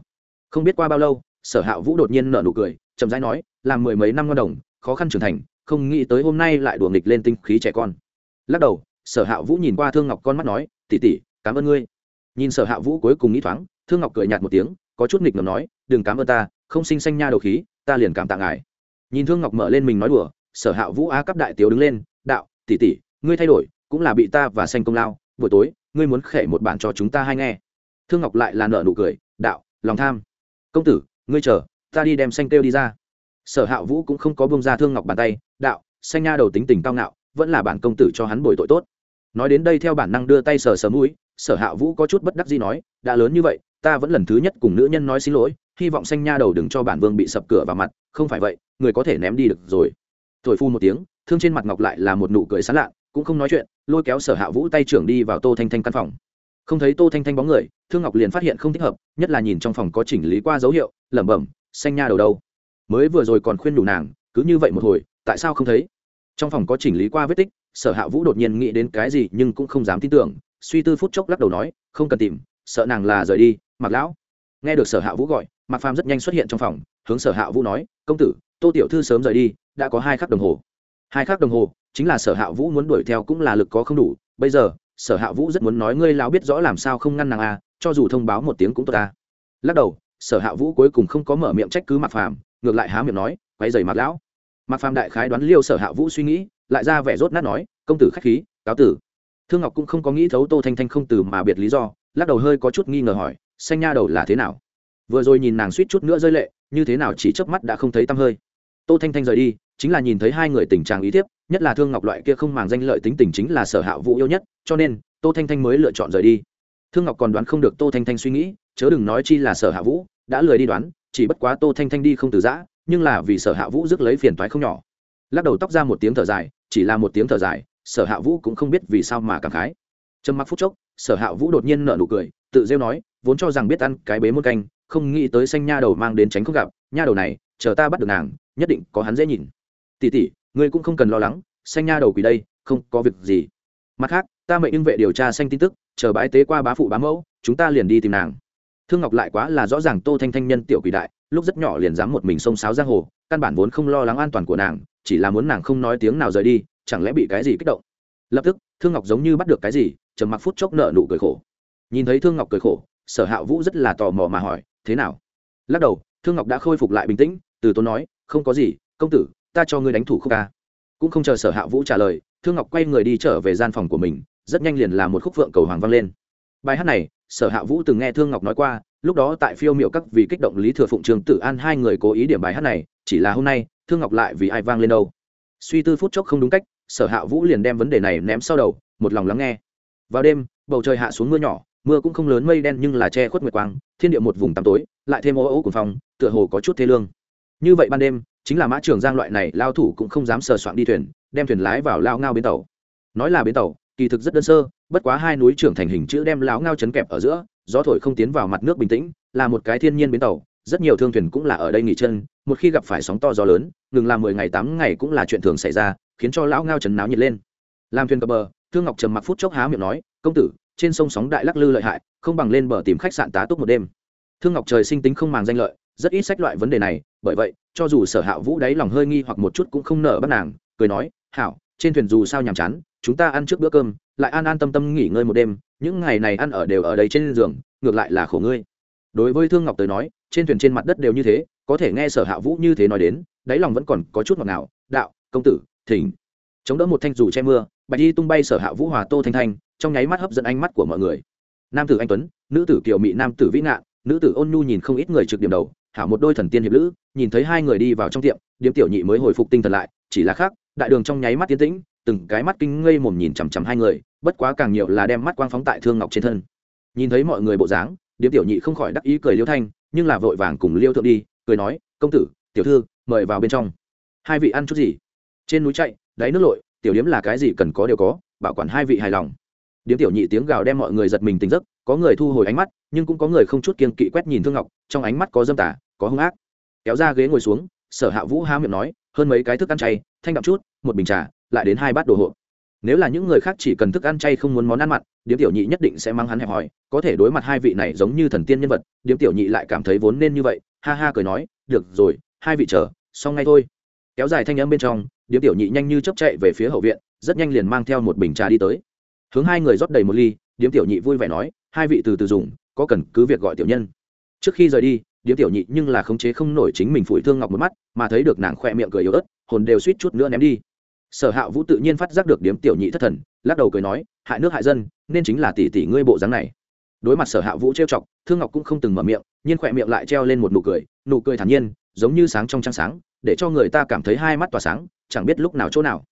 S1: Không biết qua bao lâu, sở hạ vũ đột nhiên nở nụ cười, chậm rãi nói, làm mười mấy năm ngon đồng, khó khăn trưởng thành, không nghĩ tới hôm nay lại đùa nghịch lên tinh khí trẻ con. Lắc đầu, sở hạ vũ nhìn qua thương ngọc con mắt nói tỉ tỉ cảm ơn ngươi. Nhìn sở hạ vũ cuối cùng nghĩ thoáng, thương ngọc cười nhạt một tiếng, có chút nghịch ngầm nói, đừng cảm ơn ta, không sinh xanh nha đầu khí, ta liền cảm tạ ngài. Nhìn thương ngọc mở lên mình nói đùa, sở hạ vũ á cấp đại tiếu đứng lên, đạo tỉ tỉ ngươi thay đổi cũng là bị ta và xanh công lao, buổi tối, ngươi muốn khệ một bản cho chúng ta hay nghe. Thương ngọc lại là nợ nụ cười, đạo, lòng tham. Công tử, ngươi chờ, ta đi đem xanh kêu đi ra. Sở hạ vũ cũng không có bông ra thương ngọc bàn tay, đạo xanh nha đầu tính tình cao ngạo, vẫn là bản công tử cho hắn bồi tội tốt. Nói đến đây theo bản năng đưa tay sờ sờ mũi, sở hạ vũ có chút bất đắc gì nói, đã lớn như vậy, ta vẫn lần thứ nhất cùng nữ nhân nói xin lỗi, hy vọng xanh nha đầu đừng cho bản vương bị sập cửa vào mặt, không phải vậy, người có thể ném đi được rồi. Thổi phu một tiếng, thương trên mặt ngọc lại là một nụ cười sán lạ cũng không nói chuyện, lôi kéo sở hạ vũ tay trưởng đi vào tô thanh thanh căn phòng. Không thấy tô thanh thanh bóng người, thương ngọc liền phát hiện không thích hợp, nhất là nhìn trong phòng có chỉnh lý qua dấu hiệu, lẩm bẩm, xanh nha đầu đâu? Mới vừa rồi còn khuyên đủ nàng, cứ như vậy một hồi, tại sao không thấy? Trong phòng có chỉnh lý qua vết tích, sở hạ vũ đột nhiên nghĩ đến cái gì nhưng cũng không dám tin tưởng, suy tư phút chốc lắc đầu nói, không cần tìm, sợ nàng là rời đi mặc lão. Nghe được sở hạ vũ gọi mặc phàm rất nhanh xuất hiện trong phòng, hướng sở hạ vũ nói, công tử, tô tiểu thư sớm rời đi, đã có hai khắc đồng hồ. Hai khắc đồng hồ chính là sở hạ vũ muốn đuổi theo cũng là lực có không đủ bây giờ sở hạ vũ rất muốn nói ngươi lão biết rõ làm sao không ngăn nàng a à, cho dù thông báo một tiếng cũng tốt ta lắc đầu sở hạ vũ cuối cùng không có mở miệng trách cứ mặc phàm ngược lại há miệng nói quay dày mặc lão. Mặc phàm đại khái đoán liêu sở hạ vũ suy nghĩ lại ra vẻ rốt nát nói công tử khách khí cáo tử. Thương ngọc cũng không có nghĩ thấu tô thanh thanh không từ mà biệt lý do lắc đầu hơi có chút nghi ngờ hỏi xanh nha đầu là thế nào? Vừa rồi nhìn nàng suýt chút nữa rơi lệ như thế nào chỉ chớp mắt đã không thấy tăm hơi. Tô thanh thanh rời đi chính là nhìn thấy hai người tình trạng ý tiếp nhất là thương ngọc loại kia không màng danh lợi tính tình chính là sở hạ vũ yêu nhất, cho nên, tô thanh thanh mới lựa chọn rời đi. Thương ngọc còn đoán không được tô thanh thanh suy nghĩ, chớ đừng nói chi là sở hạ vũ, đã lười đi đoán, chỉ bất quá tô thanh thanh đi không từ giã, nhưng là vì sở hạ vũ rước lấy phiền toái không nhỏ. Lắc đầu tóc ra một tiếng thở dài, chỉ là một tiếng thở dài, sở hạ vũ cũng không biết vì sao mà cảm khái. Trầm mặc phút chốc, sở hạ vũ đột nhiên nở nụ cười, tự rêu nói, vốn cho rằng biết ăn cái bế muôn canh, không nghĩ tới xanh nha đầu mang đến tránh không gặp, nha đầu này, chờ ta bắt được nàng, nhất định có hắn dễ nhìn. Tỷ tỷ, ngươi cũng không cần lo lắng xanh nha đầu quỷ đây không có việc gì. Mặt khác ta mệnh ưng vệ điều tra xanh tin tức chờ bái tế qua bá phụ bá mẫu chúng ta liền đi tìm nàng. Thương ngọc lại quá là rõ ràng tô thanh thanh nhân tiểu quỷ đại lúc rất nhỏ liền dám một mình xông sáo giang hồ căn bản vốn không lo lắng an toàn của nàng chỉ là muốn nàng không nói tiếng nào rời đi chẳng lẽ bị cái gì kích động? Lập tức thương ngọc giống như bắt được cái gì trầm mặc phút chốc nợ nụ cười khổ. Nhìn thấy thương ngọc cười khổ sở hạ vũ rất là tò mò mà hỏi thế nào? Lắc đầu thương ngọc đã khôi phục lại bình tĩnh từ tốn nói không có gì công tử ta cho ngươi đánh thủ khúc ca. Cũng không chờ sở hạ vũ trả lời, thương ngọc quay người đi trở về gian phòng của mình, rất nhanh liền là một khúc phượng cầu hoàng vang lên. Bài hát này, sở hạ vũ từng nghe thương ngọc nói qua, lúc đó tại phiêu miệu các vì kích động lý thừa phụng trường tử an hai người cố ý điểm bài hát này, chỉ là hôm nay, thương ngọc lại vì ai vang lên đâu. Suy tư phút chốc không đúng cách, sở hạ vũ liền đem vấn đề này ném sau đầu, một lòng lắng nghe. Vào đêm, bầu trời hạ xuống mưa nhỏ, mưa cũng không lớn mây đen nhưng là che khuất nguyệt quang, thiên địa một vùng tăm tối, lại thêm ô ô cùng phòng, tựa hồ có chút thế lương. Như vậy ban đêm chính là mã trường giang loại này lao thủ cũng không dám sờ soạn đi thuyền, đem thuyền lái vào lao ngao bến tàu. Nói là bến tàu, kỳ thực rất đơn sơ, bất quá hai núi trưởng thành hình chữ đem lao ngao chấn kẹp ở giữa, gió thổi không tiến vào mặt nước bình tĩnh, là một cái thiên nhiên bến tàu, rất nhiều thương thuyền cũng là ở đây nghỉ chân, một khi gặp phải sóng to gió lớn, ngừng làm mười ngày tám ngày cũng là chuyện thường xảy ra, khiến cho lão ngao chấn náo nhiệt lên. Làm thuyền cập bờ, thương ngọc trầm mặc phút chốc há miệng nói, công tử, trên sông sóng đại lắc lư lợi hại, không bằng lên bờ tìm khách sạn tá túc một đêm. Thương ngọc trời sinh tính không màng danh lợi, rất ít sách loại vấn đề này bởi vậy, cho dù sở hạ vũ đáy lòng hơi nghi hoặc một chút cũng không nở bắt nàng, cười nói, hảo, trên thuyền dù sao nhàm chán, chúng ta ăn trước bữa cơm, lại an an tâm tâm nghỉ ngơi một đêm, những ngày này ăn ở đều ở đây trên giường, ngược lại là khổ ngươi. Đối với thương ngọc tới nói, trên thuyền trên mặt đất đều như thế, có thể nghe sở hạ vũ như thế nói đến, đáy lòng vẫn còn có chút ngọt ngào, đạo, công tử, thỉnh. Chống đỡ một thanh dù che mưa, bạch y tung bay sở hạ vũ hòa tô thanh thanh, trong nháy mắt hấp dẫn ánh mắt của mọi người. Nam tử anh tuấn, nữ tử kiều mị, nam tử vĩ ngạn, nữ tử ôn nhu nhìn không ít người trực điểm đầu hảo một đôi thần tiên hiệp lữ, nhìn thấy hai người đi vào trong tiệm, điếm tiểu nhị mới hồi phục tinh thần lại, chỉ là khác, đại đường trong nháy mắt tiến tĩnh, từng cái mắt kinh ngây mồm nhìn chằm chằm hai người, bất quá càng nhiều là đem mắt quang phóng tại thương ngọc trên thân. Nhìn thấy mọi người bộ dáng, điếm tiểu nhị không khỏi đắc ý cười liêu thanh, nhưng là vội vàng cùng liêu thượng đi, cười nói, công tử, tiểu thư, mời vào bên trong. Hai vị ăn chút gì? Trên núi chạy, đáy nước lội, tiểu điếm là cái gì cần có đều có, bảo quản hai vị hài lòng điếm tiểu nhị tiếng gào đem mọi người giật mình tỉnh giấc, có người thu hồi ánh mắt, nhưng cũng có người không chút kiên kỵ quét nhìn thương ngọc, trong ánh mắt có dâm tả có hung ác. Kéo ra ghế ngồi xuống, sở hạ vũ há miệng nói, hơn mấy cái thức ăn chay, thanh đậm chút, một bình trà, lại đến hai bát đồ hộp. Nếu là những người khác chỉ cần thức ăn chay không muốn món ăn mặn, điếm tiểu nhị nhất định sẽ mang hắn hẹp hòi, có thể đối mặt hai vị này giống như thần tiên nhân vật, điếm tiểu nhị lại cảm thấy vốn nên như vậy, ha ha cười nói, được rồi, hai vị chờ, xong ngay thôi. Kéo dài thanh âm bên trong, điếm tiểu nhị nhanh như chấp chạy về phía hậu viện, rất nhanh liền mang theo một bình trà đi tới hướng hai người rót đầy một ly, điếm tiểu nhị vui vẻ nói, hai vị từ từ dùng, có cần cứ việc gọi tiểu nhân. Trước khi rời đi, điếm tiểu nhị nhưng là khống chế không nổi chính mình phủi thương ngọc một mắt, mà thấy được nàng khoe miệng cười yếu ớt, hồn đều suýt chút nữa ném đi. Sở hạ vũ tự nhiên phát giác được điếm tiểu nhị thất thần, lắc đầu cười nói, hại nước hại dân, nên chính là tỷ tỷ ngươi bộ dáng này. Đối mặt sở hạ vũ trêu chọc, thương ngọc cũng không từng mở miệng, nhưng khoe miệng lại treo lên một nụ cười nụ cười thản nhiên, giống như sáng trong trăng sáng, để cho người ta cảm thấy hai mắt tỏa sáng, chẳng biết lúc nào chỗ nào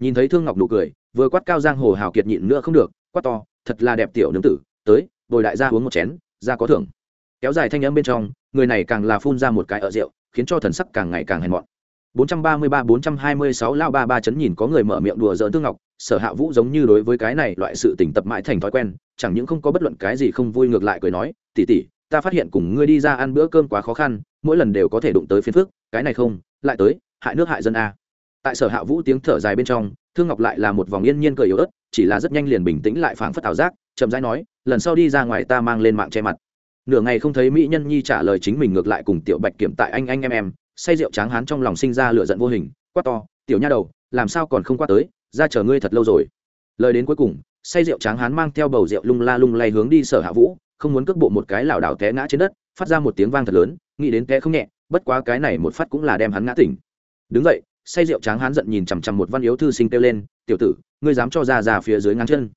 S1: nhìn thấy thương ngọc nụ cười, vừa quát cao giang hồ hào kiệt nhịn nữa không được, quát to, thật là đẹp tiểu nương tử, tới, bồi đại gia uống một chén ra có thưởng. Kéo dài thanh âm bên trong, người này càng là phun ra một cái ở rượu, khiến cho thần sắc càng ngày càng hèn mọn. 433-426 lao ba ba chấn nhìn có người mở miệng đùa giỡn thương ngọc, sở hạ vũ giống như đối với cái này loại sự tình tập mãi thành thói quen, chẳng những không có bất luận cái gì không vui ngược lại cười nói tỉ tỉ ta phát hiện cùng ngươi đi ra ăn bữa cơm quá khó khăn, mỗi lần đều có thể đụng tới phiền phức, cái này không, lại tới, hại nước hại dân a tại sở hạ vũ tiếng thở dài bên trong, thương ngọc lại là một vòng yên nhiên cười yếu ớt, chỉ là rất nhanh liền bình tĩnh lại phảng phất ảo giác, chậm rãi nói, lần sau đi ra ngoài ta mang lên mạng che mặt. Nửa ngày không thấy mỹ nhân nhi trả lời chính mình ngược lại cùng tiểu bạch kiểm tại anh anh em em, say rượu tráng hán trong lòng sinh ra lửa giận vô hình, quát to, tiểu nha đầu, làm sao còn không qua tới, ra chờ ngươi thật lâu rồi. Lời đến cuối cùng, say rượu tráng hán mang theo bầu rượu lung la lung lay hướng đi sở hạ vũ, không muốn cước bộ một cái lảo đảo té ngã trên đất, phát ra một tiếng vang thật lớn, nghĩ đến té không nhẹ, bất quá cái này một phát cũng là đem hắn ngã tỉnh. Đứng vậy say rượu tráng hán giận nhìn chằm chằm một văn yếu thư sinh kêu lên, tiểu tử, ngươi dám cho ra ra phía dưới ngang chân.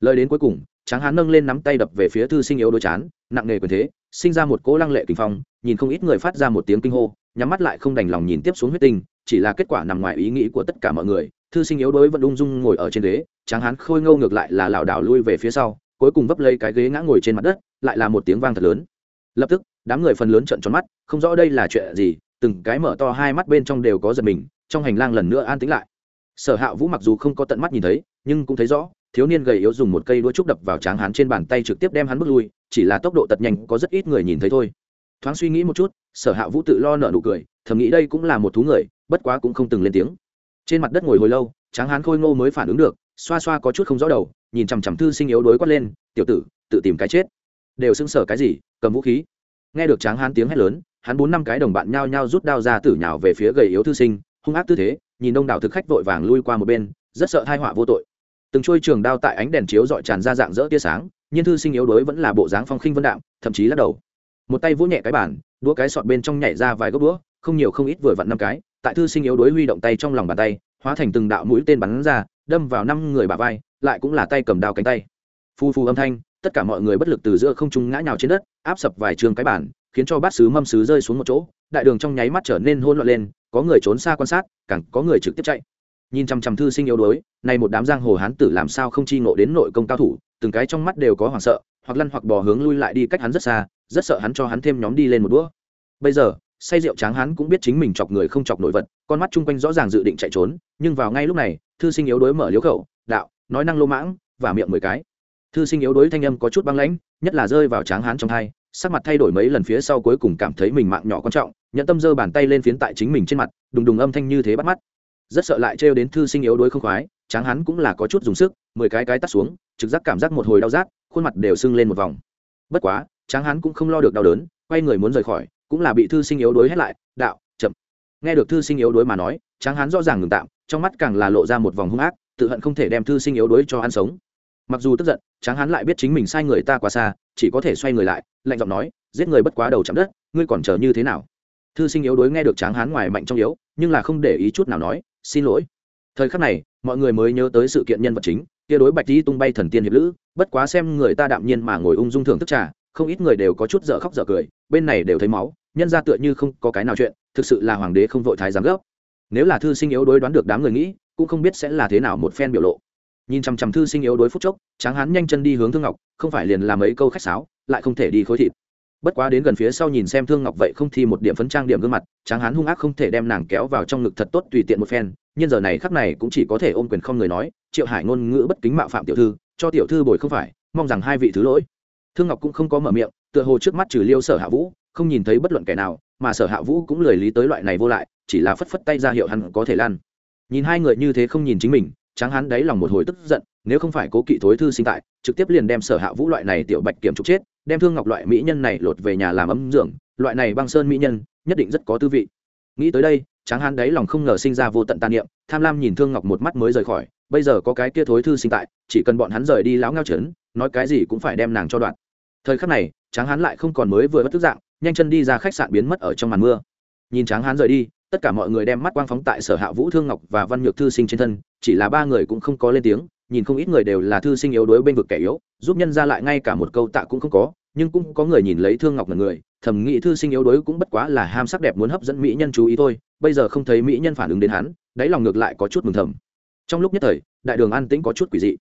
S1: Lời đến cuối cùng, tráng hán nâng lên nắm tay đập về phía thư sinh yếu đôi chán, nặng nề quyền thế, sinh ra một cỗ lăng lệ kinh phong, nhìn không ít người phát ra một tiếng kinh hô, nhắm mắt lại không đành lòng nhìn tiếp xuống huyết tinh, chỉ là kết quả nằm ngoài ý nghĩ của tất cả mọi người. Thư sinh yếu đuối vẫn ung dung ngồi ở trên ghế, tráng hán khôi ngâu ngược lại là lảo đảo lui về phía sau, cuối cùng vấp lấy cái ghế ngã ngồi trên mặt đất, lại là một tiếng vang thật lớn. Lập tức, đám người phần lớn trợn tròn mắt, không rõ đây là chuyện gì, từng cái mở to hai mắt bên trong đều có giật mình trong hành lang lần nữa an tĩnh lại. Sở hạ vũ mặc dù không có tận mắt nhìn thấy, nhưng cũng thấy rõ, thiếu niên gầy yếu dùng một cây đũa trúc đập vào tráng hán trên bàn tay trực tiếp đem hắn bước lui, chỉ là tốc độ tật nhanh, có rất ít người nhìn thấy thôi. Thoáng suy nghĩ một chút, sở hạ vũ tự lo nợ nụ cười, thầm nghĩ đây cũng là một thú người, bất quá cũng không từng lên tiếng. Trên mặt đất ngồi hồi lâu, tráng hán khôi ngô mới phản ứng được, xoa xoa có chút không rõ đầu, nhìn chằm chằm thư sinh yếu đuối quát lên, tiểu tử, tự tìm cái chết. Đều xưng sở cái gì, cầm vũ khí. Nghe được tráng hán tiếng hét lớn, hắn bốn năm cái đồng bạn nhao nhao rút đao ra tử nhào về phía gầy yếu thư sinh hung ác tư thế, nhìn đông đảo thực khách vội vàng lui qua một bên, rất sợ thai họa vô tội. Từng trôi trường đao tại ánh đèn chiếu dọi tràn ra dạng dỡ tia sáng nhưng thư sinh yếu đuối vẫn là bộ dáng phong khinh vân đạm, thậm chí lắc đầu. Một tay vỗ nhẹ cái bản đũa cái sọt bên trong nhảy ra vài gốc đũa, không nhiều không ít vừa vặn năm cái, tại thư sinh yếu đuối huy động tay trong lòng bàn tay, hóa thành từng đạo mũi tên bắn ra, đâm vào năm người bà vai, lại cũng là tay cầm đao cánh tay. Phu phu âm thanh, tất cả mọi người bất lực từ giữa không trung ngã nhào trên đất, áp sập vài trường cái bản khiến cho bát sứ mâm sứ rơi xuống một chỗ đại đường trong nháy mắt trở nên hỗn loạn lên, có người trốn xa quan sát, càng có người trực tiếp chạy. Nhìn chằm chằm thư sinh yếu đuối, này một đám giang hồ hán tử làm sao không chi ngộ đến nội công cao thủ, từng cái trong mắt đều có hoảng sợ, hoặc lăn hoặc bò hướng lui lại đi cách hắn rất xa, rất sợ hắn cho hắn thêm nhóm đi lên một đũa. Bây giờ, say rượu tráng hắn cũng biết chính mình chọc người không chọc nổi vật, con mắt chung quanh rõ ràng dự định chạy trốn, nhưng vào ngay lúc này, thư sinh yếu đuối mở liếu khẩu, đạo, nói năng lô mãng, và miệng mười cái. Thư sinh yếu đuối thanh âm có chút băng lãnh, nhất là rơi vào tráng hán trong hai, sắc mặt thay đổi mấy lần phía sau cuối cùng cảm thấy mình mạng nhỏ quan trọng nhận tâm giơ bàn tay lên phiến tại chính mình trên mặt, đùng đùng âm thanh như thế bắt mắt. Rất sợ lại trêu đến thư sinh yếu đuối không khoái, tráng hắn cũng là có chút dùng sức, mười cái cái tắt xuống, trực giác cảm giác một hồi đau rát, khuôn mặt đều sưng lên một vòng. Bất quá, tráng hắn cũng không lo được đau đớn, quay người muốn rời khỏi, cũng là bị thư sinh yếu đuối hết lại, đạo, chậm. Nghe được thư sinh yếu đuối mà nói, tráng hắn rõ ràng ngừng tạm, trong mắt càng là lộ ra một vòng hung ác, tự hận không thể đem thư sinh yếu đuối cho ăn sống. Mặc dù tức giận, tráng hắn lại biết chính mình sai người ta quá xa, chỉ có thể xoay người lại, lạnh giọng nói, giết người bất quá đầu chạm đất, ngươi còn chờ như thế nào? Thư sinh yếu đối nghe được tráng hán ngoài mạnh trong yếu, nhưng là không để ý chút nào nói, xin lỗi. Thời khắc này, mọi người mới nhớ tới sự kiện nhân vật chính, kia đối bạch di tung bay thần tiên hiệp lữ, bất quá xem người ta đạm nhiên mà ngồi ung dung thưởng thức trà, không ít người đều có chút dở khóc dở cười, bên này đều thấy máu, nhân ra tựa như không có cái nào chuyện, thực sự là hoàng đế không vội thái giám gấp nếu là thư sinh yếu đối đoán được đám người nghĩ, cũng không biết sẽ là thế nào một phen biểu lộ. Nhìn chằm chằm thư sinh yếu đối phút chốc, tráng hán nhanh chân đi hướng thương ngọc, không phải liền làm ấy câu khách sáo, lại không thể đi khối thịt bất quá đến gần phía sau nhìn xem thương ngọc vậy không thi một điểm phấn trang điểm gương mặt, tráng hán hung ác không thể đem nàng kéo vào trong ngực thật tốt tùy tiện một phen, nhưng giờ này khắc này cũng chỉ có thể ôm quyền không người nói, triệu hải ngôn ngữ bất kính mạo phạm tiểu thư, cho tiểu thư bồi không phải, mong rằng hai vị thứ lỗi. Thương ngọc cũng không có mở miệng, tựa hồ trước mắt trừ liêu sở hạ vũ, không nhìn thấy bất luận kẻ nào, mà sở hạ vũ cũng lười lý tới loại này vô lại, chỉ là phất phất tay ra hiệu hắn có thể lan. Nhìn hai người như thế không nhìn chính mình, tráng Hán đáy lòng một hồi tức giận, nếu không phải cố kỵ thối thư sinh tại, trực tiếp liền đem sở hạ vũ loại này tiểu bạch kiểm trục chết đem thương ngọc loại mỹ nhân này lột về nhà làm ấm dưỡng loại này băng sơn mỹ nhân, nhất định rất có tư vị. Nghĩ tới đây, tráng hán đấy lòng không ngờ sinh ra vô tận tàn niệm, tham lam nhìn thương ngọc một mắt mới rời khỏi, bây giờ có cái kia thối thư sinh tại, chỉ cần bọn hắn rời đi lão ngao trấn, nói cái gì cũng phải đem nàng cho đoạn. Thời khắc này, tráng hán lại không còn mới vừa bất tức dạng, nhanh chân đi ra khách sạn biến mất ở trong màn mưa. Nhìn tráng hán rời đi, tất cả mọi người đem mắt quang phóng tại sở hạ vũ thương ngọc và văn nhược thư sinh trên thân, chỉ là ba người cũng không có lên tiếng, nhìn không ít người đều là thư sinh yếu đuối bên vực kẻ yếu, giúp nhân ra lại ngay cả một câu tạ cũng không có nhưng cũng có người nhìn lấy thương ngọc là người, thầm nghĩ thư sinh yếu đuối cũng bất quá là ham sắc đẹp muốn hấp dẫn mỹ nhân chú ý thôi, bây giờ không thấy mỹ nhân phản ứng đến hắn, đáy lòng ngược lại có chút mừng thầm. Trong lúc nhất thời, đại đường an tĩnh có chút quỷ dị.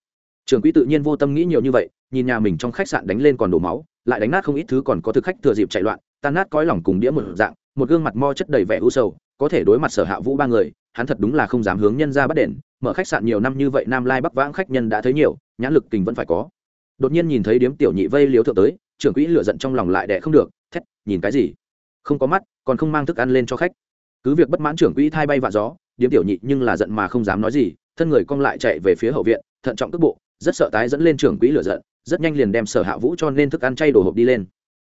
S1: Trường quỹ tự nhiên vô tâm nghĩ nhiều như vậy, nhìn nhà mình trong khách sạn đánh lên còn đổ máu, lại đánh nát không ít thứ còn có thực khách thừa dịp chạy loạn, tan nát cõi lòng cùng đĩa một dạng, một gương mặt mo chất đầy vẻ u sầu, có thể đối mặt sở hạ vũ ba người, hắn thật đúng là không dám hướng nhân ra bắt đền, mở khách sạn nhiều năm như vậy nam lai bắc vãng khách nhân đã thấy nhiều, nhãn lực kình vẫn phải có. Đột nhiên nhìn thấy điếm tiểu nhị vây liếu thượng tới trưởng quỹ lựa giận trong lòng lại đẻ không được, thét, nhìn cái gì? Không có mắt, còn không mang thức ăn lên cho khách. Cứ việc bất mãn trưởng quỹ thay bay vạ gió, điếm tiểu nhị nhưng là giận mà không dám nói gì, thân người cong lại chạy về phía hậu viện, thận trọng cước bộ, rất sợ tái dẫn lên trưởng quỹ lựa giận, rất nhanh liền đem sở hạ vũ cho nên thức ăn chay đồ hộp đi lên.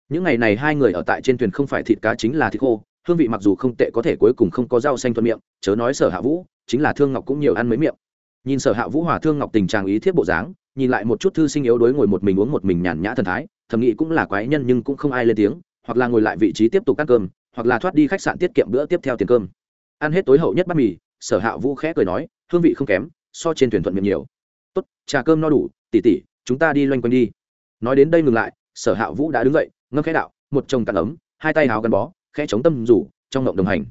S1: Những ngày này hai người ở tại trên thuyền không phải thịt cá chính là thịt khô, hương vị mặc dù không tệ có thể cuối cùng không có rau xanh thuận miệng, chớ nói sở hạ vũ, chính là thương ngọc cũng nhiều ăn mấy miệng. Nhìn sở hạ vũ hòa thương ngọc tình trạng ý thiết bộ dáng, nhìn lại một chút thư sinh yếu đuối ngồi một mình uống một mình nhàn nhã thần thái thầm nghĩ cũng là quái nhân nhưng cũng không ai lên tiếng, hoặc là ngồi lại vị trí tiếp tục ăn cơm, hoặc là thoát đi khách sạn tiết kiệm bữa tiếp theo tiền cơm. Ăn hết tối hậu nhất bát mì, sở hạ vũ khẽ cười nói, hương vị không kém, so trên thuyền thuận miệng nhiều. Tốt, trà cơm no đủ tỉ tỉ chúng ta đi loanh quanh đi. Nói đến đây ngừng lại, sở hạ vũ đã đứng dậy, ngâm khẽ đạo, một chồng cạn ấm, hai tay háo gắn bó, khẽ chống tâm rủ, trong ngộng đồng hành.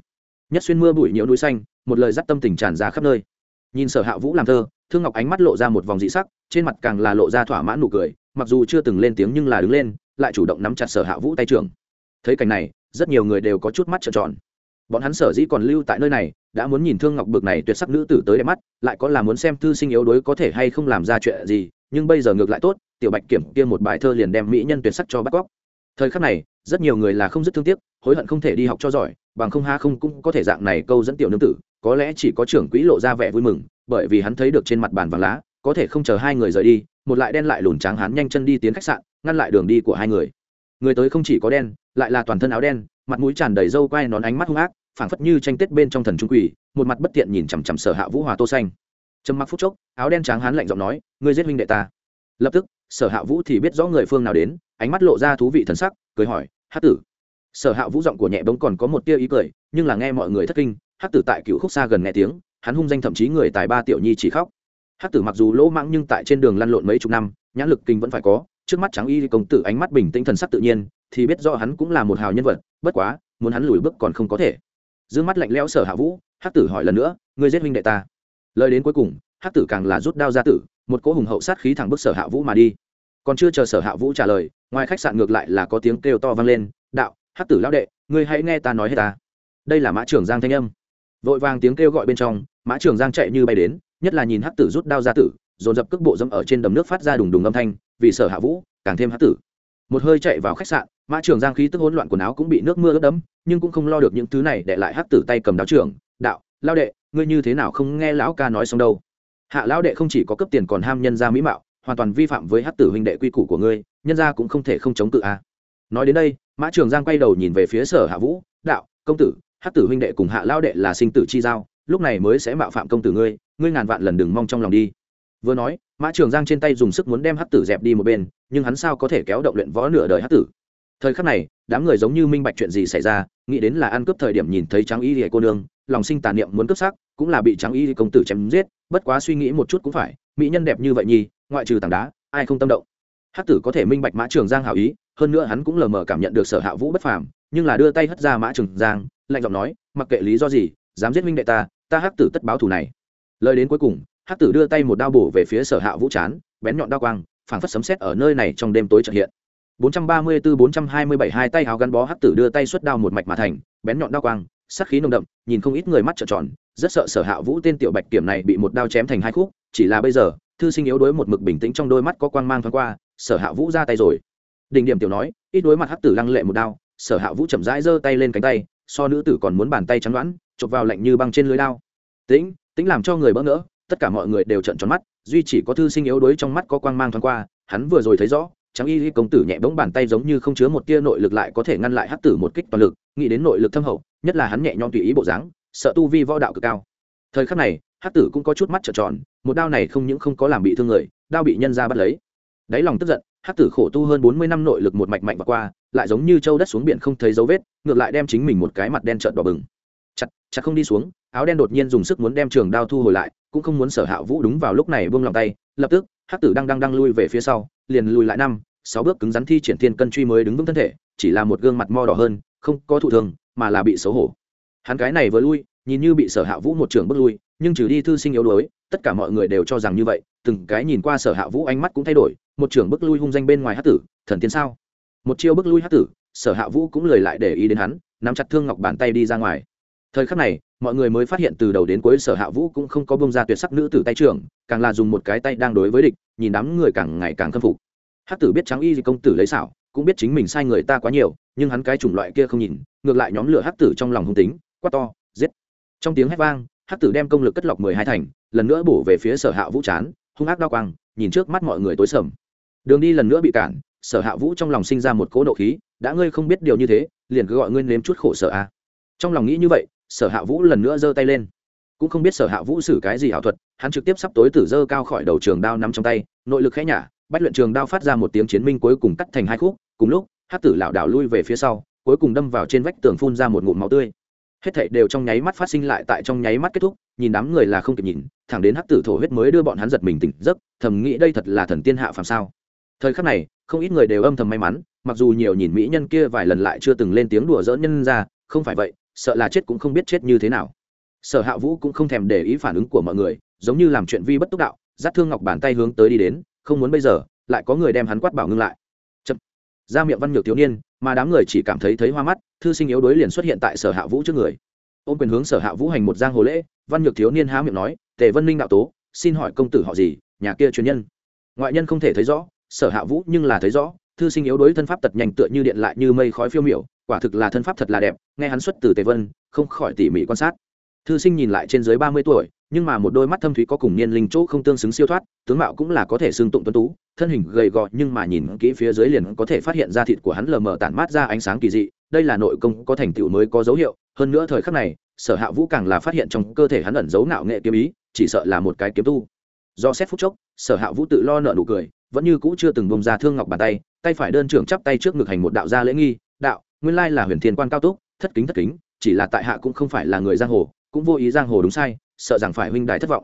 S1: Nhất xuyên mưa bụi nhiễu núi xanh, một lời dắt tâm tình tràn ra khắp nơi. Nhìn sở hạ vũ làm thơ, thương ngọc ánh mắt lộ ra một vòng dị sắc, trên mặt càng là lộ ra thỏa mãn nụ cười mặc dù chưa từng lên tiếng nhưng là đứng lên, lại chủ động nắm chặt sở hạ vũ tay trường thấy cảnh này, rất nhiều người đều có chút mắt trợn tròn. Bọn hắn sở dĩ còn lưu tại nơi này, đã muốn nhìn thương ngọc bực này tuyệt sắc nữ tử tới đẹp mắt, lại có là muốn xem thư sinh yếu đuối có thể hay không làm ra chuyện gì, nhưng bây giờ ngược lại tốt, tiểu bạch kiểm kia một bài thơ liền đem mỹ nhân tuyệt sắc cho bắt cóc. Thời khắc này, rất nhiều người là không dứt thương tiếc, hối hận không thể đi học cho giỏi, bằng không ha không cũng có thể dạng này câu dẫn tiểu nương tử, có lẽ chỉ có trưởng quỹ lộ ra vẻ vui mừng, bởi vì hắn thấy được trên mặt bàn vàng lá, có thể không chờ hai người rời đi một lại đen lại lùn tráng hắn nhanh chân đi tiến khách sạn, ngăn lại đường đi của hai người. Người tới không chỉ có đen, lại là toàn thân áo đen, mặt mũi tràn đầy râu quai nón ánh mắt hung ác, phảng phất như tranh tết bên trong thần trung quỷ, một mặt bất tiện nhìn chằm chằm sở hạ vũ hòa tô xanh. Trầm mặc phút chốc, áo đen tráng hán lạnh giọng nói, ngươi giết huynh đệ ta. Lập tức, sở hạ vũ thì biết rõ người phương nào đến, ánh mắt lộ ra thú vị thần sắc, cười hỏi hát tử. Sở hạ vũ giọng của nhẹ bóng còn có một tia ý cười, nhưng là nghe mọi người thất kinh hát tử tại cựu khúc xa gần nghe tiếng, hắn hung danh thậm chí người tài ba tiểu nhi chỉ khóc hát tử mặc dù lỗ mãng nhưng tại trên đường lăn lộn mấy chục năm, nhãn lực kinh vẫn phải có, trước mắt trắng y công tử ánh mắt bình tĩnh thần sắc tự nhiên, thì biết rõ hắn cũng là một hào nhân vật, bất quá, muốn hắn lùi bước còn không có thể. D mắt lạnh lẽo sở hạ vũ hát tử hỏi lần nữa, ngươi giết huynh đệ ta? Lời đến cuối cùng hát tử càng là rút đao ra tử, một cỗ hùng hậu sát khí thẳng bức sở hạ vũ mà đi. Còn chưa chờ sở hạ vũ trả lời, ngoài khách sạn ngược lại là có tiếng kêu to vang lên, đạo hát tử lão đệ, ngươi hãy nghe ta nói hết ta. Đây là mã trưởng giang thanh âm. Vội vàng tiếng kêu gọi bên trong, mã trưởng giang chạy như bay đến nhất là nhìn Hắc tử rút đao ra tử, dồn dập cước bộ dẫm ở trên đầm nước phát ra đùng đùng âm thanh, vì sở hạ vũ, càng thêm Hắc tử một hơi chạy vào khách sạn, mã Trường giang khí tức hỗn loạn quần áo cũng bị nước mưa ướt đẫm, nhưng cũng không lo được những thứ này để lại Hắc tử tay cầm đáo trưởng đạo, lao đệ, ngươi như thế nào không nghe lão ca nói xong đâu hạ lão đệ không chỉ có cấp tiền còn ham nhân gia mỹ mạo, hoàn toàn vi phạm với Hắc tử huynh đệ quy củ của ngươi, nhân gia cũng không thể không chống cự a à. nói đến đây, mã trường giang quay đầu nhìn về phía sở hạ vũ, đạo, công tử, Hắc tử huynh đệ cùng hạ lão đệ là sinh tử chi giao, lúc này mới sẽ mạo phạm công tử ngươi ngươi ngàn vạn lần đừng mong trong lòng đi. Vừa nói, mã trường giang trên tay dùng sức muốn đem hát tử dẹp đi một bên, nhưng hắn sao có thể kéo động luyện võ nửa đời hát tử? Thời khắc này, đám người giống như minh bạch chuyện gì xảy ra, nghĩ đến là ăn cướp thời điểm nhìn thấy trắng y lìa cô nương, lòng sinh tàn niệm muốn cướp sắc cũng là bị trắng y công tử chém giết, bất quá suy nghĩ một chút cũng phải, mỹ nhân đẹp như vậy nhi ngoại trừ tảng đá, ai không tâm động? Hát tử có thể minh bạch mã trường giang hảo ý, hơn nữa hắn cũng lờ mờ cảm nhận được sở hạ vũ bất phàm, nhưng là đưa tay hất ra mã trường giang, lạnh giọng nói, mặc kệ lý do gì, dám giết minh đệ ta ta hát tử tất báo thù này lời đến cuối cùng, Hắc tử đưa tay một đao bổ về phía sở hạ vũ chán, bén nhọn đao quang, phảng phất sấm sét ở nơi này trong đêm tối trợ hiện. 434-427 hai tay háo gắn bó hắc tử đưa tay xuất đao một mạch mà thành, bén nhọn đao quang sắc khí nồng đậm, nhìn không ít người mắt trợn tròn, rất sợ sở hạ vũ tên tiểu bạch kiểm này bị một đao chém thành hai khúc, chỉ là bây giờ, thư sinh yếu đuối một mực bình tĩnh trong đôi mắt có quang mang thoáng qua, sở hạ vũ ra tay rồi. Đỉnh điểm tiểu nói, ít đối mặt hắc tử lăng lệ một đao, sở hạ vũ chậm rãi giơ tay lên cánh tay, so nữ tử còn muốn bàn tay trắng đoán chụp vào lạnh như băng trên lưới đao. Tĩnh tính làm cho người bỡ ngỡ, tất cả mọi người đều trợn tròn mắt, duy chỉ có thư sinh yếu đuối trong mắt có quang mang thoáng qua, hắn vừa rồi thấy rõ trắng y công tử nhẹ bỗng bàn tay giống như không chứa một tia nội lực lại có thể ngăn lại hắc tử một kích toàn lực, nghĩ đến nội lực thâm hậu, nhất là hắn nhẹ nhõm tùy ý bộ dáng, sợ tu vi võ đạo cực cao. Thời khắc này, hắc tử cũng có chút mắt trợn tròn, một đao này không những không có làm bị thương người, đao bị nhân ra bắt lấy. Đáy lòng tức giận, hắc tử khổ tu hơn bốn mươi năm nội lực một mạch mạnh và qua, lại giống như châu đất xuống biển không thấy dấu vết, ngược lại đem chính mình một cái mặt đen trợn đỏ bừng. Chặt chặt không đi xuống áo đen đột nhiên dùng sức muốn đem trường đao thu hồi lại, cũng không muốn sở hạ vũ đúng vào lúc này buông lòng tay, lập tức, hắc tử đang đang đang lui về phía sau, liền lùi lại năm, sáu bước cứng rắn thi triển thiên cân truy mới đứng vững thân thể, chỉ là một gương mặt mo đỏ hơn, không có thụ thường mà là bị xấu hổ. Hắn cái này vừa lui, nhìn như bị sở hạ vũ một trường bước lui, nhưng trừ đi thư sinh yếu đuối, tất cả mọi người đều cho rằng như vậy, từng cái nhìn qua sở hạ vũ ánh mắt cũng thay đổi, một trưởng bước lui hung danh bên ngoài hát tử, thần tiên sao? Một chiêu bước lui hát tử, sở hạ vũ cũng lời lại để ý đến hắn, nắm chặt thương ngọc bàn tay đi ra ngoài thời khắc này, mọi người mới phát hiện từ đầu đến cuối sở hạ vũ cũng không có bông ra tuyệt sắc nữ tử tay trưởng, càng là dùng một cái tay đang đối với địch, nhìn đám người càng ngày càng khâm phục. Hát tử biết trắng y công tử lấy xảo, cũng biết chính mình sai người ta quá nhiều, nhưng hắn cái chủng loại kia không nhìn, ngược lại nhóm lửa hát tử trong lòng hung tính, quát to, giết. Trong tiếng hét vang hát tử đem công lực cất lọc mười hai thành, lần nữa bổ về phía sở hạ vũ chán, hung ác đao quang, nhìn trước mắt mọi người tối sầm. Đường đi lần nữa bị cản, sở hạ vũ trong lòng sinh ra một cỗ nộ khí, đã ngươi không biết điều như thế, liền cứ gọi ngươi nếm chút khổ sở a. Trong lòng nghĩ như vậy sở hạ vũ lần nữa giơ tay lên. Cũng không biết sở hạ vũ xử cái gì ảo thuật, hắn trực tiếp sắp tối tử dơ cao khỏi đầu trường đao nắm trong tay, nội lực khẽ nhả, bách luyện trường đao phát ra một tiếng chiến minh cuối cùng cắt thành hai khúc, cùng lúc hát tử lảo đảo lui về phía sau, cuối cùng đâm vào trên vách tường phun ra một ngụm máu tươi. Hết thảy đều trong nháy mắt phát sinh lại tại trong nháy mắt kết thúc, nhìn đám người là không kịp nhìn, thẳng đến hắc tử thổ huyết mới đưa bọn hắn giật mình tỉnh giấc, thầm nghĩ đây thật là thần tiên hạ phàm sao. Thời khắc này, không ít người đều âm thầm may mắn, mặc dù nhiều nhìn mỹ nhân kia vài lần lại chưa từng lên tiếng đùa dỡ nhân ra, không phải vậy sợ là chết cũng không biết chết như thế nào. Sở hạ vũ cũng không thèm để ý phản ứng của mọi người, giống như làm chuyện vi bất túc đạo, dắt thương ngọc bàn tay hướng tới đi đến, không muốn bây giờ, lại có người đem hắn quát bảo ngưng lại. Chậm. ra miệng văn nhược thiếu niên, mà đám người chỉ cảm thấy thấy hoa mắt, thư sinh yếu đuối liền xuất hiện tại sở hạ vũ trước người. Ôm quyền hướng sở hạ vũ hành một giang hồ lễ, văn nhược thiếu niên há miệng nói, tề vân ninh đạo tố, xin hỏi công tử họ gì, nhà kia truyền nhân? Ngoại nhân không thể thấy rõ, sở hạ vũ nhưng là thấy rõ, thư sinh yếu đuối thân pháp tật nhanh tựa như điện lại như mây khói phiêu miểu quả thực là thân pháp thật là đẹp, nghe hắn xuất từ tề vân, không khỏi tỉ mỉ quan sát. Thư sinh nhìn lại trên dưới ba mươi tuổi, nhưng mà một đôi mắt thâm thúy có cùng niên linh chỗ không tương xứng siêu thoát, tướng mạo cũng là có thể xương tụng tuấn tú, thân hình gầy gò nhưng mà nhìn kỹ phía dưới liền có thể phát hiện ra thịt của hắn lờ mờ tản mát ra ánh sáng kỳ dị, đây là nội công có thành tựu mới có dấu hiệu, hơn nữa thời khắc này, sở hạ vũ càng là phát hiện trong cơ thể hắn ẩn giấu ngạo nghệ kiếm ý, chỉ sợ là một cái kiếm tu. Do xét phút chốc, sở hạ vũ tự lo nợ nụ cười, vẫn như cũ chưa từng bông ra thương ngọc bàn tay tay phải đơn trưởng chắp tay trước ngực hành một đạo gia lễ nghi, đạo nguyên lai là huyền thiên quan cao túc, thất kính thất kính, chỉ là tại hạ cũng không phải là người giang hồ, cũng vô ý giang hồ đúng sai, sợ rằng phải huynh đại thất vọng.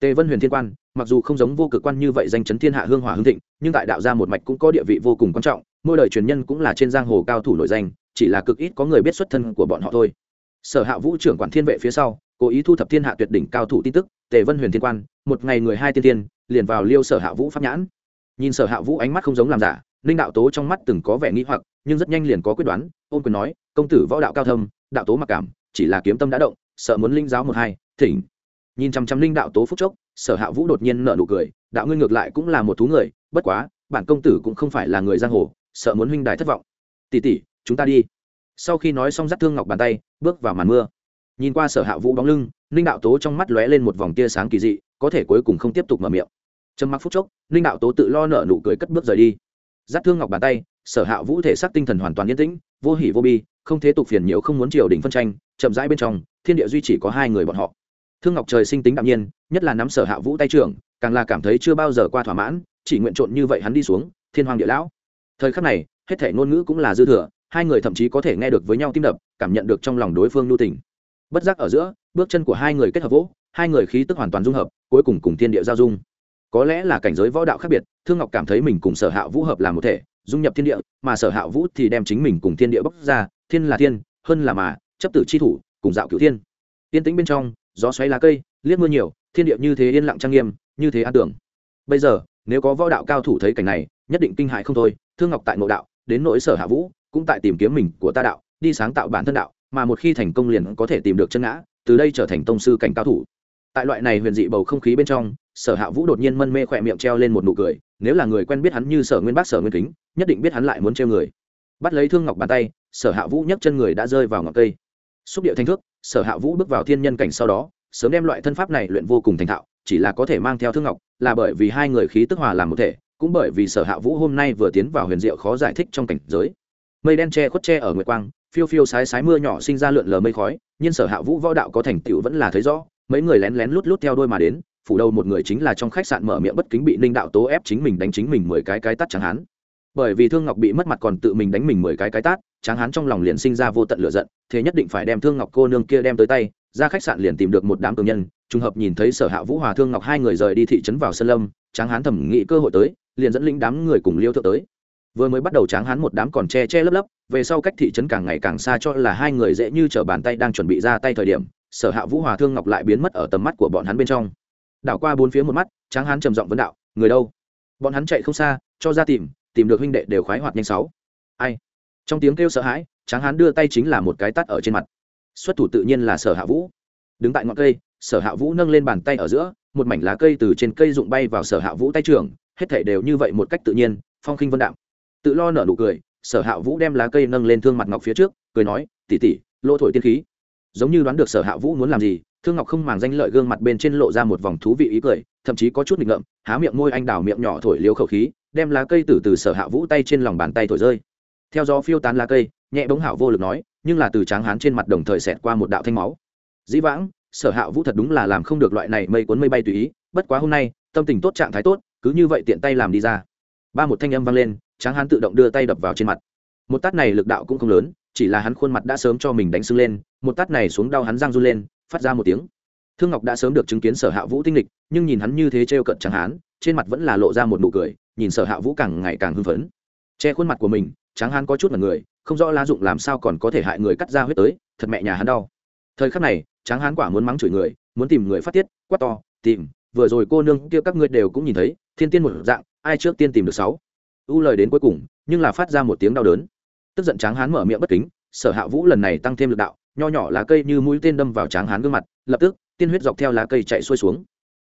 S1: Tề vân huyền thiên quan, mặc dù không giống vô cực quan như vậy danh chấn thiên hạ hương hỏa hương thịnh, nhưng tại đạo gia một mạch cũng có địa vị vô cùng quan trọng, mỗi đời truyền nhân cũng là trên giang hồ cao thủ nổi danh, chỉ là cực ít có người biết xuất thân của bọn họ thôi. Sở hạ vũ trưởng quản thiên vệ phía sau, cố ý thu thập thiên hạ tuyệt đỉnh cao thủ tin tức, tề vân huyền thiên quan, một ngày người hai tiên tiên, liền vào liêu sở hạ vũ pháp nhãn nhìn sở hạ vũ ánh mắt không giống làm giả, ninh đạo tố trong mắt từng có vẻ nghĩ hoặc, nhưng rất nhanh liền có quyết đoán, ôn quyền nói, công tử võ đạo cao thâm, đạo tố mặc cảm, chỉ là kiếm tâm đã động, sợ muốn linh giáo một hai, thỉnh. Nhìn chăm chăm linh đạo tố phúc chốc, sở hạ vũ đột nhiên nở nụ cười, đạo ngươi ngược lại cũng là một thú người, bất quá, bản công tử cũng không phải là người giang hồ, sợ muốn huynh đài thất vọng. Tỉ tỉ chúng ta đi. Sau khi nói xong dắt thương ngọc bàn tay, bước vào màn mưa. Nhìn qua sở hạ vũ bóng lưng, ninh đạo tố trong mắt lóe lên một vòng tia sáng kỳ dị, có thể cuối cùng không tiếp tục mở miệng trầm mặc phút chốc, ninh đạo tố tự lo nở nụ cười cất bước rời đi. Dắt thương ngọc bàn tay, sở hạ vũ thể xác tinh thần hoàn toàn yên tĩnh, vô hỉ vô bi, không thế tục phiền nhiễu, không muốn triều đình phân tranh, chậm rãi bên trong, thiên địa duy chỉ có hai người bọn họ. Thương ngọc trời sinh tính đạm nhiên, nhất là nắm sở hạ vũ tay trưởng, càng là cảm thấy chưa bao giờ qua thỏa mãn, chỉ nguyện trộn như vậy hắn đi xuống, thiên hoàng địa lão. Thời khắc này, hết thể ngôn ngữ cũng là dư thừa, hai người thậm chí có thể nghe được với nhau tim đập, cảm nhận được trong lòng đối phương lưu tình. Bất giác ở giữa, bước chân của hai người kết hợp vỗ, hai người khí tức hoàn toàn dung hợp, cuối cùng cùng thiên địa giao dung có lẽ là cảnh giới võ đạo khác biệt, thương ngọc cảm thấy mình cùng sở hạ vũ hợp làm một thể, dung nhập thiên địa, mà sở hạ vũ thì đem chính mình cùng thiên địa bóc ra, thiên là thiên, hơn là mà, chấp tử chi thủ, cùng dạo cửu thiên. Yên tĩnh bên trong, gió xoáy lá cây, liếc mưa nhiều, thiên địa như thế yên lặng trang nghiêm, như thế an tưởng. Bây giờ, nếu có võ đạo cao thủ thấy cảnh này, nhất định kinh hại không thôi, thương ngọc tại nội đạo, đến nỗi sở hạ vũ, cũng tại tìm kiếm mình của ta đạo, đi sáng tạo bản thân đạo, mà một khi thành công liền có thể tìm được chân ngã, từ đây trở thành tông sư cảnh cao thủ tại loại này huyền dị bầu không khí bên trong, sở hạ vũ đột nhiên mân mê khỏe miệng treo lên một nụ cười, nếu là người quen biết hắn như sở nguyên bác, sở nguyên kính, nhất định biết hắn lại muốn treo người. Bắt lấy thương ngọc bàn tay, sở hạ vũ nhấc chân người đã rơi vào ngọn cây. Xúc điệu thanh thước, sở hạ vũ bước vào thiên nhân cảnh sau đó, sớm đem loại thân pháp này luyện vô cùng thành thạo, chỉ là có thể mang theo thương ngọc, là bởi vì hai người khí tức hòa làm một thể, cũng bởi vì sở hạ vũ hôm nay vừa tiến vào huyền diệu khó giải thích trong cảnh giới. Mây đen che khuất che ở nguyệt quang, phiêu phiêu sái sái mưa nhỏ sinh ra lượn lờ mây khói, nhưng sở hạ vũ võ đạo có thành tựu vẫn là thấy rõ mấy người lén lén lút lút theo đôi mà đến, phủ đầu một người chính là trong khách sạn mở miệng bất kính bị ninh đạo tố ép chính mình đánh chính mình mười cái cái tắt chẳng hán. Bởi vì thương ngọc bị mất mặt còn tự mình đánh mình mười cái cái tát, tráng hán trong lòng liền sinh ra vô tận lửa giận, thế nhất định phải đem thương ngọc cô nương kia đem tới tay, ra khách sạn liền tìm được một đám cường nhân, trùng hợp nhìn thấy sở hạ vũ hòa thương ngọc hai người rời đi thị trấn vào sân lâm, tráng hán thẩm nghĩ cơ hội tới, liền dẫn lĩnh đám người cùng liêu thượng tới. Vừa mới bắt đầu tráng hán một đám còn che che lấp lấp, về sau cách thị trấn càng ngày càng xa cho là hai người dễ như t bàn tay đang chuẩn bị ra tay thời điểm sở hạ vũ hòa thương ngọc lại biến mất ở tầm mắt của bọn hắn bên trong. Đảo qua bốn phía một mắt, tráng hán trầm giọng vấn đạo, người đâu? Bọn hắn chạy không xa, cho ra tìm tìm được huynh đệ đều khoái hoạt nhanh sáu. Ai? Trong tiếng kêu sợ hãi, tráng hán đưa tay chính là một cái tắt ở trên mặt. Xuất thủ tự nhiên là sở hạ vũ. Đứng tại ngọn cây, sở hạ vũ nâng lên bàn tay ở giữa, một mảnh lá cây từ trên cây rụng bay vào sở hạ vũ tay trường hết thể đều như vậy một cách tự nhiên, phong khinh vân đạm. Tự lo nở nụ cười, sở hạ vũ đem lá cây nâng lên thương mặt ngọc phía trước, cười nói tỉ tỉ lỗ thổi tiên khí giống như đoán được sở hạ vũ muốn làm gì, thương ngọc không màng danh lợi gương mặt bên trên lộ ra một vòng thú vị ý cười, thậm chí có chút nghịch ngợm, há miệng môi anh đào miệng nhỏ thổi liếu khẩu khí, đem lá cây từ từ sở hạ vũ tay trên lòng bàn tay thổi rơi. Theo gió phiêu tán lá cây, nhẹ bóng hảo vô lực nói, nhưng là từ tráng hán trên mặt đồng thời xẹt qua một đạo thanh máu. Dĩ vãng, sở hạ vũ thật đúng là làm không được loại này mây cuốn mây bay tùy ý, bất quá hôm nay, tâm tình tốt trạng thái tốt, cứ như vậy tiện tay làm đi ra. Ba một thanh âm vang lên, tráng hán tự động đưa tay đập vào trên mặt. Một tát này lực đạo cũng không lớn chỉ là hắn khuôn mặt đã sớm cho mình đánh sưng lên, một tát này xuống đau hắn răng run lên, phát ra một tiếng. Thương ngọc đã sớm được chứng kiến sở hạ vũ tinh lịch nhưng nhìn hắn như thế trêu cận tráng hán trên mặt vẫn là lộ ra một nụ cười, nhìn sở hạ vũ càng ngày càng hưng phấn. Che khuôn mặt của mình tráng hán có chút là người, không rõ lá dụng làm sao còn có thể hại người cắt ra huyết tới, thật mẹ nhà hắn đau. Thời khắc này tráng hán quả muốn mắng chửi người, muốn tìm người phát tiết, quát to, tìm, vừa rồi cô nương kia các ngươi đều cũng nhìn thấy, thiên tiên một dạng, ai trước tiên tìm được sáu? U lời đến cuối cùng, nhưng là phát ra một tiếng đau đớn tức giận tráng hán mở miệng bất kính, sở hạ vũ lần này tăng thêm lực đạo, nho nhỏ lá cây như mũi tên đâm vào tráng hán gương mặt, lập tức, tiên huyết dọc theo lá cây chạy xuôi xuống.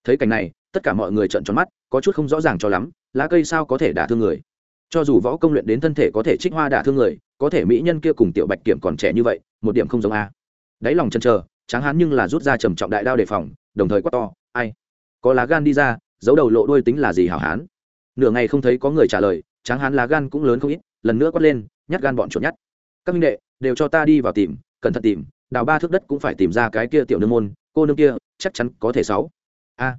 S1: Thấy cảnh này, tất cả mọi người trợn tròn mắt, có chút không rõ ràng cho lắm, lá cây sao có thể đả thương người? Cho dù võ công luyện đến thân thể có thể trích hoa đả thương người, có thể mỹ nhân kia cùng tiểu bạch kiểm còn trẻ như vậy, một điểm không giống a. Đáy lòng chân chờ, tráng hán nhưng là rút ra trầm trọng đại đao đề phòng, đồng thời quát to, ai? Có lá gan đi ra, giấu đầu lộ đuôi tính là gì hảo hán? Nửa ngày không thấy có người trả lời, tráng hán lá gan cũng lớn không ít, lần nữa quát lên nhát gan bọn chuột nhát. Các minh đệ, đều cho ta đi vào tìm, cẩn thận tìm, đào ba thước đất cũng phải tìm ra cái kia tiểu nương môn, cô nương kia, chắc chắn có thể sáu. A.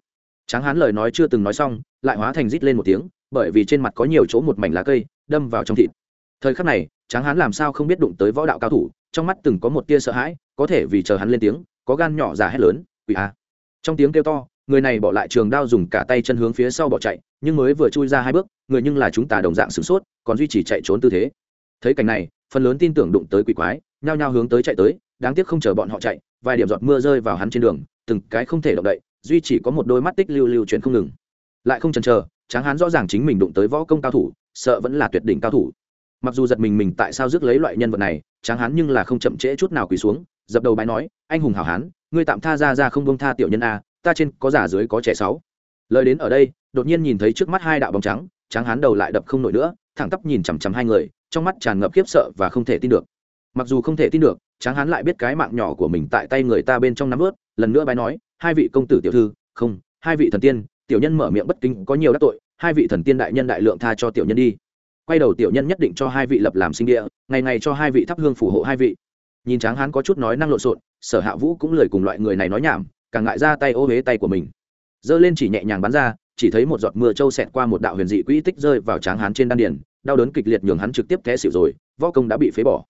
S1: Tráng hán lời nói chưa từng nói xong, lại hóa thành rít lên một tiếng, bởi vì trên mặt có nhiều chỗ một mảnh lá cây, đâm vào trong thịt. Thời khắc này, tráng hán làm sao không biết đụng tới võ đạo cao thủ, trong mắt từng có một tia sợ hãi, có thể vì chờ hắn lên tiếng, có gan nhỏ già hét lớn, quỷ a. Trong tiếng kêu to, người này bỏ lại trường đao dùng cả tay chân hướng phía sau bỏ chạy, nhưng mới vừa chui ra hai bước, người nhưng là chúng ta đồng dạng sửng sốt, còn duy trì chạy trốn tư thế thấy cảnh này, phần lớn tin tưởng đụng tới quỷ quái, nhao nhao hướng tới chạy tới, đáng tiếc không chờ bọn họ chạy, vài điểm giọt mưa rơi vào hắn trên đường, từng cái không thể động đậy, duy chỉ có một đôi mắt tích lưu lưu chuyển không ngừng. Lại không chần chờ, tráng hán rõ ràng chính mình đụng tới võ công cao thủ, sợ vẫn là tuyệt đỉnh cao thủ. Mặc dù giật mình mình tại sao rước lấy loại nhân vật này, tráng hán nhưng là không chậm trễ chút nào quỳ xuống, dập đầu bái nói, anh hùng hảo hán, ngươi tạm tha ra ra không bông tha tiểu nhân a, ta trên có giả dưới có trẻ sáu. Lời đến ở đây, đột nhiên nhìn thấy trước mắt hai đạo bóng trắng, tráng hán đầu lại đập không nổi nữa, thẳng tắp nhìn chằm chằm hai người trong mắt tràn ngập khiếp sợ và không thể tin được. Mặc dù không thể tin được, tráng hán lại biết cái mạng nhỏ của mình tại tay người ta bên trong nắm ướt lần nữa bái nói, hai vị công tử tiểu thư, không, hai vị thần tiên, tiểu nhân mở miệng bất kính có nhiều đắc tội, hai vị thần tiên đại nhân đại lượng tha cho tiểu nhân đi. Quay đầu tiểu nhân nhất định cho hai vị lập làm sinh địa, ngày ngày cho hai vị thắp hương phù hộ hai vị. Nhìn tráng hán có chút nói năng lộn xộn, sở hạ vũ cũng lời cùng loại người này nói nhảm, càng ngại ra tay ô huế tay của mình. Giơ lên chỉ nhẹ nhàng bắn ra, chỉ thấy một giọt mưa trâu xẹt qua một đạo huyền dị quỹ tích rơi vào tráng hán trên đan điền đau đớn kịch liệt nhường hắn trực tiếp té xịu rồi, võ công đã bị phế bỏ.